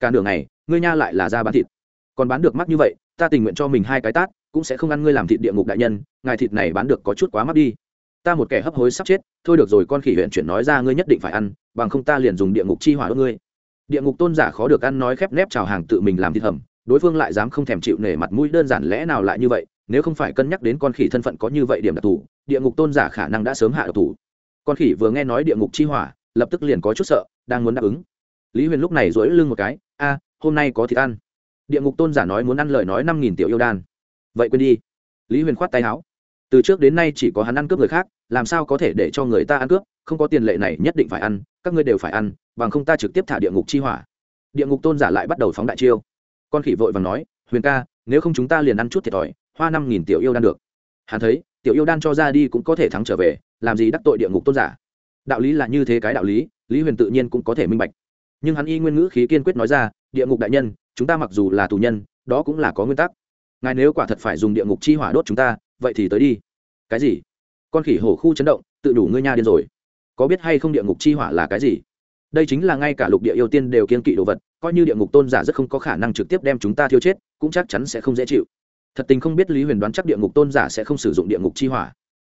Cả đường này ngươi nha lại là ra bán thịt. Còn bán được mắc như vậy, ta tình nguyện cho mình hai cái tát, cũng sẽ không ăn ngươi làm thịt địa ngục đại nhân, ngài thịt này bán được có chút quá mắc đi. Ta một kẻ hấp hối sắp chết, thôi được rồi con khỉ huyện chuyển nói ra ngươi nhất định phải ăn, bằng không ta liền dùng địa ngục chi hỏa đốt ngươi. Địa ngục tôn giả khó được ăn nói khép nép chào hàng tự mình làm thịt hầm, đối phương lại dám không thèm chịu nể mặt mũi đơn giản lẽ nào lại như vậy, nếu không phải cân nhắc đến con khỉ thân phận có như vậy điểm đặc thù, địa ngục tôn giả khả năng đã sớm hạ độc thủ con khỉ vừa nghe nói địa ngục chi hỏa, lập tức liền có chút sợ, đang muốn đáp ứng. Lý huyền lúc này dỗi lưng một cái, a, hôm nay có thịt ăn. Địa ngục tôn giả nói muốn ăn lời nói năm nghìn tiểu yêu đan. Vậy quên đi. Lý huyền khoát tay áo. Từ trước đến nay chỉ có hắn ăn cướp người khác, làm sao có thể để cho người ta ăn cướp? Không có tiền lệ này nhất định phải ăn, các ngươi đều phải ăn, bằng không ta trực tiếp thả địa ngục chi hỏa. Địa ngục tôn giả lại bắt đầu phóng đại chiêu. Con khỉ vội và nói, huyền ca, nếu không chúng ta liền ăn chút thiệt thòi, hoa năm nghìn tiểu yêu đan được. Hắn thấy, tiểu yêu đan cho ra đi cũng có thể thắng trở về làm gì đắc tội địa ngục tôn giả? Đạo lý là như thế cái đạo lý lý huyền tự nhiên cũng có thể minh bạch. Nhưng hắn y nguyên ngữ khí kiên quyết nói ra, địa ngục đại nhân, chúng ta mặc dù là tù nhân, đó cũng là có nguyên tắc. Ngài nếu quả thật phải dùng địa ngục chi hỏa đốt chúng ta, vậy thì tới đi. Cái gì? Con khỉ hổ khu chấn động, tự đủ ngươi nha điên rồi. Có biết hay không địa ngục chi hỏa là cái gì? Đây chính là ngay cả lục địa yêu tiên đều kiên kỵ đồ vật, coi như địa ngục tôn giả rất không có khả năng trực tiếp đem chúng ta thiêu chết, cũng chắc chắn sẽ không dễ chịu. Thật tình không biết lý huyền đoán chắc địa ngục tôn giả sẽ không sử dụng địa ngục chi hỏa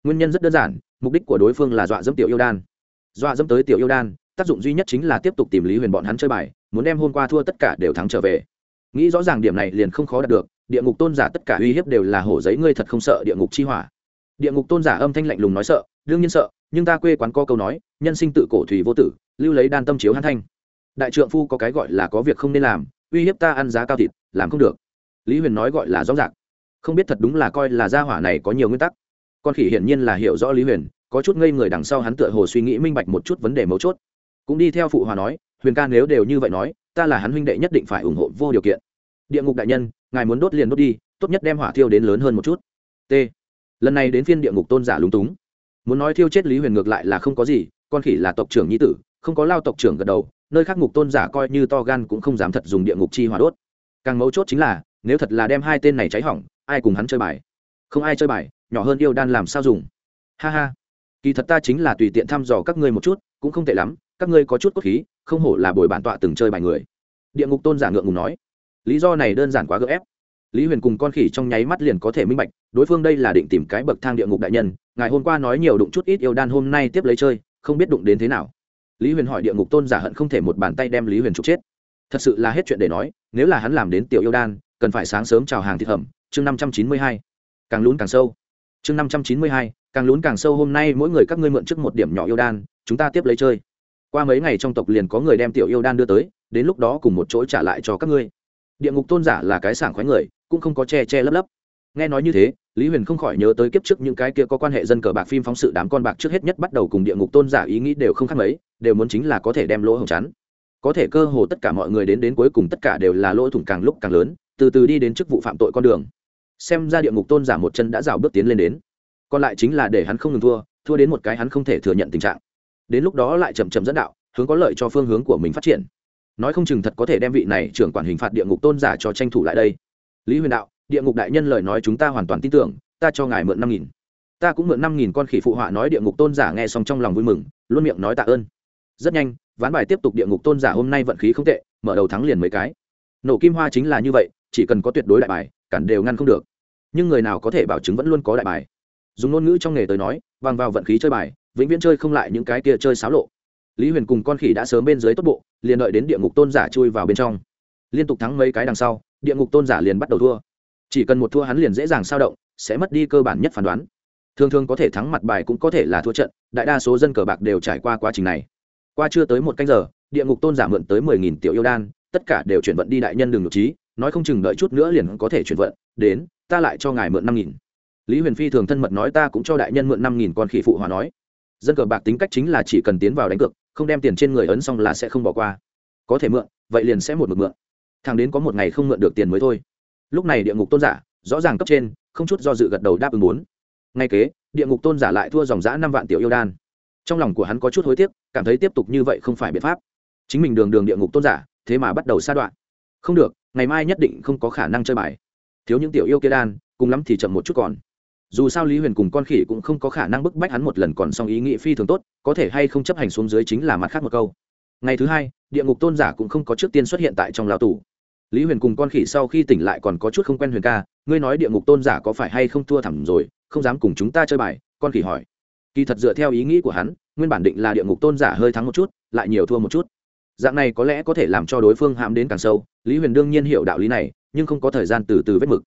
nguyên nhân rất đơn giản, mục đích của đối phương là dọa dẫm tiểu yêu đan. Dọa dẫm tới tiểu yêu đan, tác dụng duy nhất chính là tiếp tục tìm lý huyền bọn hắn chơi bài, muốn đem hôm qua thua tất cả đều thắng trở về. Nghĩ rõ ràng điểm này liền không khó đạt được, địa ngục tôn giả tất cả uy hiếp đều là hổ giấy ngươi thật không sợ địa ngục chi hỏa. Địa ngục tôn giả âm thanh lạnh lùng nói sợ, đương nhiên sợ, nhưng ta quê quán có câu nói, nhân sinh tự cổ thủy vô tử, lưu lấy đan tâm chiếu hắn thanh. Đại trượng phu có cái gọi là có việc không nên làm, uy hiếp ta ăn giá cao thịt, làm không được. Lý huyền nói gọi là rõ ràng. Không biết thật đúng là coi là gia hỏa này có nhiều nguyên tắc con khỉ hiển nhiên là hiểu rõ lý huyền, có chút ngây người đằng sau hắn tựa hồ suy nghĩ minh bạch một chút vấn đề mấu chốt. Cũng đi theo phụ hòa nói, huyền ca nếu đều như vậy nói, ta là hắn huynh đệ nhất định phải ủng hộ vô điều kiện. Địa ngục đại nhân, ngài muốn đốt liền đốt đi, tốt nhất đem hỏa thiêu đến lớn hơn một chút. T. Lần này đến phiên địa ngục tôn giả lúng túng. Muốn nói thiêu chết lý huyền ngược lại là không có gì, con khỉ là tộc trưởng nhi tử, không có lao tộc trưởng gật đầu, nơi khác ngục tôn giả coi như to gan cũng không dám thật dùng địa ngục chi hỏa đốt. Càng mấu chốt chính là, nếu thật là đem hai tên này cháy hỏng, ai cùng hắn chơi bài? Không ai chơi bài nhỏ hơn yêu đan làm sao dùng? Ha ha. Kỳ thật ta chính là tùy tiện thăm dò các ngươi một chút, cũng không tệ lắm, các ngươi có chút cốt khí, không hổ là bồi bản tọa từng chơi bài người. Địa ngục tôn giả ngượng ngùng nói. Lý do này đơn giản quá gỡ ép. Lý huyền cùng con khỉ trong nháy mắt liền có thể minh bạch, đối phương đây là định tìm cái bậc thang địa ngục đại nhân ngày hôm qua nói nhiều đụng chút ít yêu đan hôm nay tiếp lấy chơi, không biết đụng đến thế nào. Lý huyền hỏi địa ngục tôn giả hận không thể một bàn tay đem lý huyền trục chết. Thật sự là hết chuyện để nói, nếu là hắn làm đến tiểu yêu đan, cần phải sáng sớm chào hàng thịt hầm, chương năm trăm chín mươi hai. Càng lún càng sâu chương năm trăm chín mươi hai, càng lún càng sâu hôm nay mỗi người các ngươi mượn trước một điểm nhỏ yêu đan, chúng ta tiếp lấy chơi. Qua mấy ngày trong tộc liền có người đem tiểu yêu đan đưa tới, đến lúc đó cùng một chỗ trả lại cho các ngươi. Địa ngục tôn giả là cái sảng khoái người, cũng không có che che lấp lấp. Nghe nói như thế, lý huyền không khỏi nhớ tới kiếp trước những cái kia có quan hệ dân cờ bạc phim phóng sự đám con bạc trước hết nhất bắt đầu cùng địa ngục tôn giả ý nghĩ đều không khác mấy, đều muốn chính là có thể đem lỗ hồng chắn. Có thể cơ hồ tất cả mọi người đến đến cuối cùng tất cả đều là lỗ thủng càng lúc càng lớn, từ từ đi đến chức vụ phạm tội con đường xem ra địa ngục tôn giả một chân đã rào bước tiến lên đến. Còn lại chính là để hắn không ngừng thua thua đến một cái hắn không thể thừa nhận tình trạng. Đến lúc đó lại chậm chậm dẫn đạo, hướng có lợi cho phương hướng của mình phát triển. Nói không chừng thật có thể đem vị này trưởng quản hình phạt địa ngục tôn giả cho tranh thủ lại đây. Lý huyền đạo, địa ngục đại nhân lời nói chúng ta hoàn toàn tin tưởng, ta cho ngài mượn năm nghìn. Ta cũng mượn năm nghìn con khỉ phụ họa nói địa ngục tôn giả nghe xong trong lòng vui mừng, luôn miệng nói tạ ơn. Rất nhanh, ván bài tiếp tục địa ngục tôn giả hôm nay vận khí không tệ, mở đầu thắng liền mấy cái. Nổ kim hoa chính là như vậy, chỉ cần có tuyệt đối đại bài cản đều ngăn không được. Nhưng người nào có thể bảo chứng vẫn luôn có đại bài. Dùng ngôn ngữ trong nghề tới nói bằng vào vận khí chơi bài, vĩnh viễn chơi không lại những cái kia chơi xáo lộ. Lý huyền cùng con khỉ đã sớm bên dưới tốt bộ, liền đợi đến địa ngục tôn giả chui vào bên trong. Liên tục thắng mấy cái đằng sau, địa ngục tôn giả liền bắt đầu thua. Chỉ cần một thua hắn liền dễ dàng sao động, sẽ mất đi cơ bản nhất phán đoán. Thường thường có thể thắng mặt bài cũng có thể là thua trận, đại đa số dân cờ bạc đều trải qua quá trình này. Qua chưa tới một canh giờ, địa ngục tôn giả mượn tới mười nghìn tiểu yêu đan, tất cả đều chuyển vận đi đại nhân đường nội trí nói không chừng đợi chút nữa liền có thể chuyển vận, đến, ta lại cho ngài mượn năm nghìn. Lý huyền phi thường thân mật nói ta cũng cho đại nhân mượn năm nghìn con khỉ phụ hòa nói. Dân cờ bạc tính cách chính là chỉ cần tiến vào đánh cược, không đem tiền trên người ấn xong là sẽ không bỏ qua. Có thể mượn, vậy liền sẽ một mực mượn. Thằng đến có một ngày không mượn được tiền mới thôi. Lúc này địa ngục tôn giả, rõ ràng cấp trên, không chút do dự gật đầu đáp ứng bốn ngay kế, địa ngục tôn giả lại thua dòng giã năm vạn tiểu yêu đan. Trong lòng của hắn có chút hối tiếc, cảm thấy tiếp tục như vậy không phải biện pháp. Chính mình đường đường địa ngục tôn giả, thế mà bắt đầu sa đoạn. Không được ngày mai nhất định không có khả năng chơi bài. Thiếu những tiểu yêu kia đan, cùng lắm thì chậm một chút còn. Dù sao lý huyền cùng con khỉ cũng không có khả năng bức bách hắn một lần còn xong ý nghĩ phi thường tốt, có thể hay không chấp hành xuống dưới chính là mặt khác một câu. Ngày thứ hai, địa ngục tôn giả cũng không có trước tiên xuất hiện tại trong lao tù. Lý huyền cùng con khỉ sau khi tỉnh lại còn có chút không quen huyền ca, ngươi nói địa ngục tôn giả có phải hay không thua thẳm rồi, không dám cùng chúng ta chơi bài, con khỉ hỏi. Kỳ thật dựa theo ý nghĩ của hắn, nguyên bản định là địa ngục tôn giả hơi thắng một chút, lại nhiều thua một chút dạng này có lẽ có thể làm cho đối phương hãm đến càng sâu, lý huyền đương nhiên hiểu đạo lý này, nhưng không có thời gian từ từ vết mực.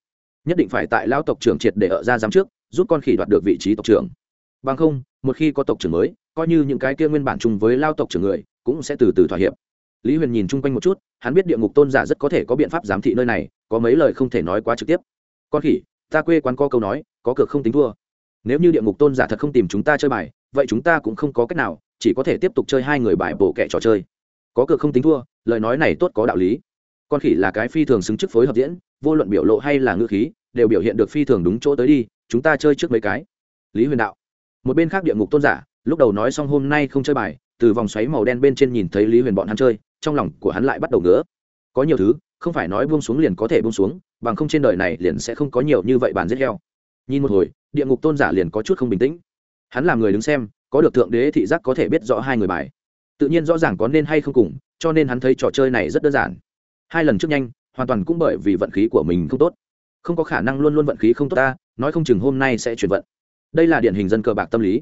Nhất định phải tại lão tộc trưởng triệt để ở ra giám trước, giúp con khỉ đoạt được vị trí tộc trưởng. Bằng không, một khi có tộc trưởng mới, coi như những cái kia nguyên bản chung với lao tộc trưởng người, cũng sẽ từ từ thỏa hiệp. Lý huyền nhìn chung quanh một chút, hắn biết địa ngục tôn giả rất có thể có biện pháp giám thị nơi này, có mấy lời không thể nói quá trực tiếp. Con khỉ, ta quê quán có câu nói, có cược không tính thua. Nếu như địa ngục tôn giả thật không tìm chúng ta chơi bài, vậy chúng ta cũng không có cách nào, chỉ có thể tiếp tục chơi hai người bài bổ kẻ trò chơi có cược không tính thua, lời nói này tốt có đạo lý. Con khỉ là cái phi thường xứng chức phối hợp diễn, vô luận biểu lộ hay là ngữ khí, đều biểu hiện được phi thường đúng chỗ tới đi, chúng ta chơi trước mấy cái. Lý huyền đạo. Một bên khác địa ngục tôn giả, lúc đầu nói xong hôm nay không chơi bài, từ vòng xoáy màu đen bên trên nhìn thấy lý huyền bọn hắn chơi, trong lòng của hắn lại bắt đầu ngứa. Có nhiều thứ, không phải nói buông xuống liền có thể buông xuống, bằng không trên đời này liền sẽ không có nhiều như vậy bàn giết heo. Nhìn một hồi, địa ngục tôn giả liền có chút không bình tĩnh. Hắn là người đứng xem, có được thượng đế thị giác có thể biết rõ hai người bài tự nhiên rõ ràng có nên hay không cùng, cho nên hắn thấy trò chơi này rất đơn giản. Hai lần trước nhanh, hoàn toàn cũng bởi vì vận khí của mình không tốt. Không có khả năng luôn luôn vận khí không tốt ta, nói không chừng hôm nay sẽ chuyển vận. Đây là điển hình dân cờ bạc tâm lý.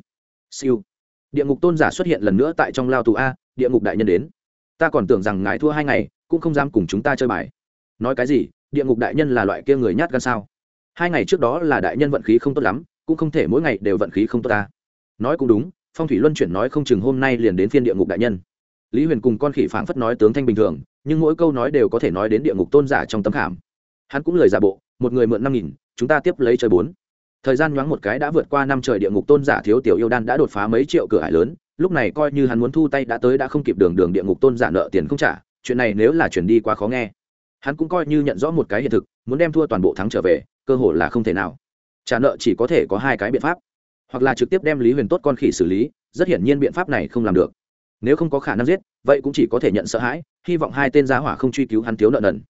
Siêu. Địa ngục tôn giả xuất hiện lần nữa tại trong lao tù a, địa ngục đại nhân đến. Ta còn tưởng rằng ngài thua hai ngày, cũng không dám cùng chúng ta chơi bài. Nói cái gì, địa ngục đại nhân là loại kia người nhát gan sao? Hai ngày trước đó là đại nhân vận khí không tốt lắm, cũng không thể mỗi ngày đều vận khí không tốt ta. Nói cũng đúng phong thủy luân chuyển nói không chừng hôm nay liền đến phiên địa ngục đại nhân. Lý huyền cùng con khỉ phảng phất nói tướng thanh bình thường, nhưng mỗi câu nói đều có thể nói đến địa ngục tôn giả trong tấm khảm. Hắn cũng lời giả bộ, một người mượn năm nghìn, chúng ta tiếp lấy chơi bốn. Thời gian nhoáng một cái đã vượt qua năm trời địa ngục tôn giả thiếu tiểu yêu đan đã đột phá mấy triệu cửa hải lớn, lúc này coi như hắn muốn thu tay đã tới đã không kịp đường đường địa ngục tôn giả nợ tiền không trả, chuyện này nếu là chuyển đi quá khó nghe. Hắn cũng coi như nhận rõ một cái hiện thực, muốn đem thua toàn bộ thắng trở về, cơ hội là không thể nào. Trả nợ chỉ có thể có hai cái biện pháp hoặc là trực tiếp đem lý huyền tốt con khỉ xử lý, rất hiển nhiên biện pháp này không làm được. Nếu không có khả năng giết, vậy cũng chỉ có thể nhận sợ hãi, hy vọng hai tên giá hỏa không truy cứu hắn thiếu nợ nần.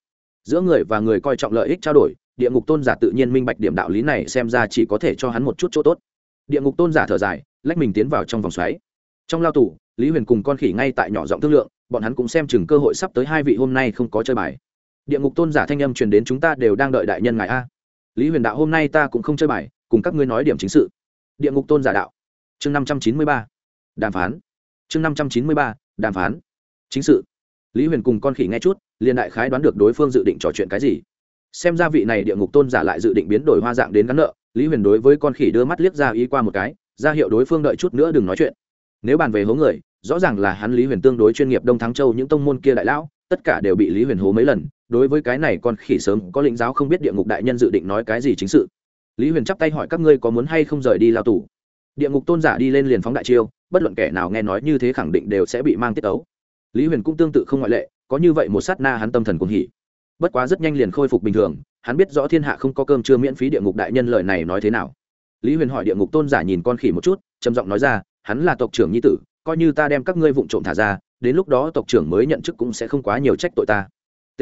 Giữa người và người coi trọng lợi ích trao đổi, địa ngục tôn giả tự nhiên minh bạch điểm đạo lý này xem ra chỉ có thể cho hắn một chút chỗ tốt. Địa ngục tôn giả thở dài, lách mình tiến vào trong vòng xoáy. Trong lao tù, lý huyền cùng con khỉ ngay tại nhỏ giọng thương lượng, bọn hắn cũng xem chừng cơ hội sắp tới hai vị hôm nay không có chơi bài. Địa ngục tôn giả thanh âm truyền đến chúng ta đều đang đợi đại nhân ngài a. Lý huyền đạo hôm nay ta cũng không chơi bài, cùng các ngươi nói điểm chính sự địa ngục tôn giả đạo. Chương năm trăm chín mươi ba. Đàm phán. Chương năm trăm chín mươi ba, đàm phán. Chính sự. Lý huyền cùng con khỉ nghe chút, liền đại khái đoán được đối phương dự định trò chuyện cái gì. Xem ra vị này địa ngục tôn giả lại dự định biến đổi hoa dạng đến gắn nợ, lý huyền đối với con khỉ đưa mắt liếc ra ý qua một cái, ra hiệu đối phương đợi chút nữa đừng nói chuyện. Nếu bàn về hố người, rõ ràng là hắn lý huyền tương đối chuyên nghiệp đông thắng châu những tông môn kia đại lão, tất cả đều bị lý huyền hố mấy lần, đối với cái này con khỉ sớm có lĩnh giáo không biết địa ngục đại nhân dự định nói cái gì chính sự lý huyền chắp tay hỏi các ngươi có muốn hay không rời đi lao tù? Địa ngục tôn giả đi lên liền phóng đại chiêu, bất luận kẻ nào nghe nói như thế khẳng định đều sẽ bị mang tiết ấu. Lý huyền cũng tương tự không ngoại lệ, có như vậy một sát na hắn tâm thần cũng hỉ. Bất quá rất nhanh liền khôi phục bình thường, hắn biết rõ thiên hạ không có cơm chưa miễn phí địa ngục đại nhân lời này nói thế nào. Lý huyền hỏi địa ngục tôn giả nhìn con khỉ một chút, trầm giọng nói ra, hắn là tộc trưởng nhi tử, coi như ta đem các ngươi vụng trộm thả ra, đến lúc đó tộc trưởng mới nhận chức cũng sẽ không quá nhiều trách tội ta. T.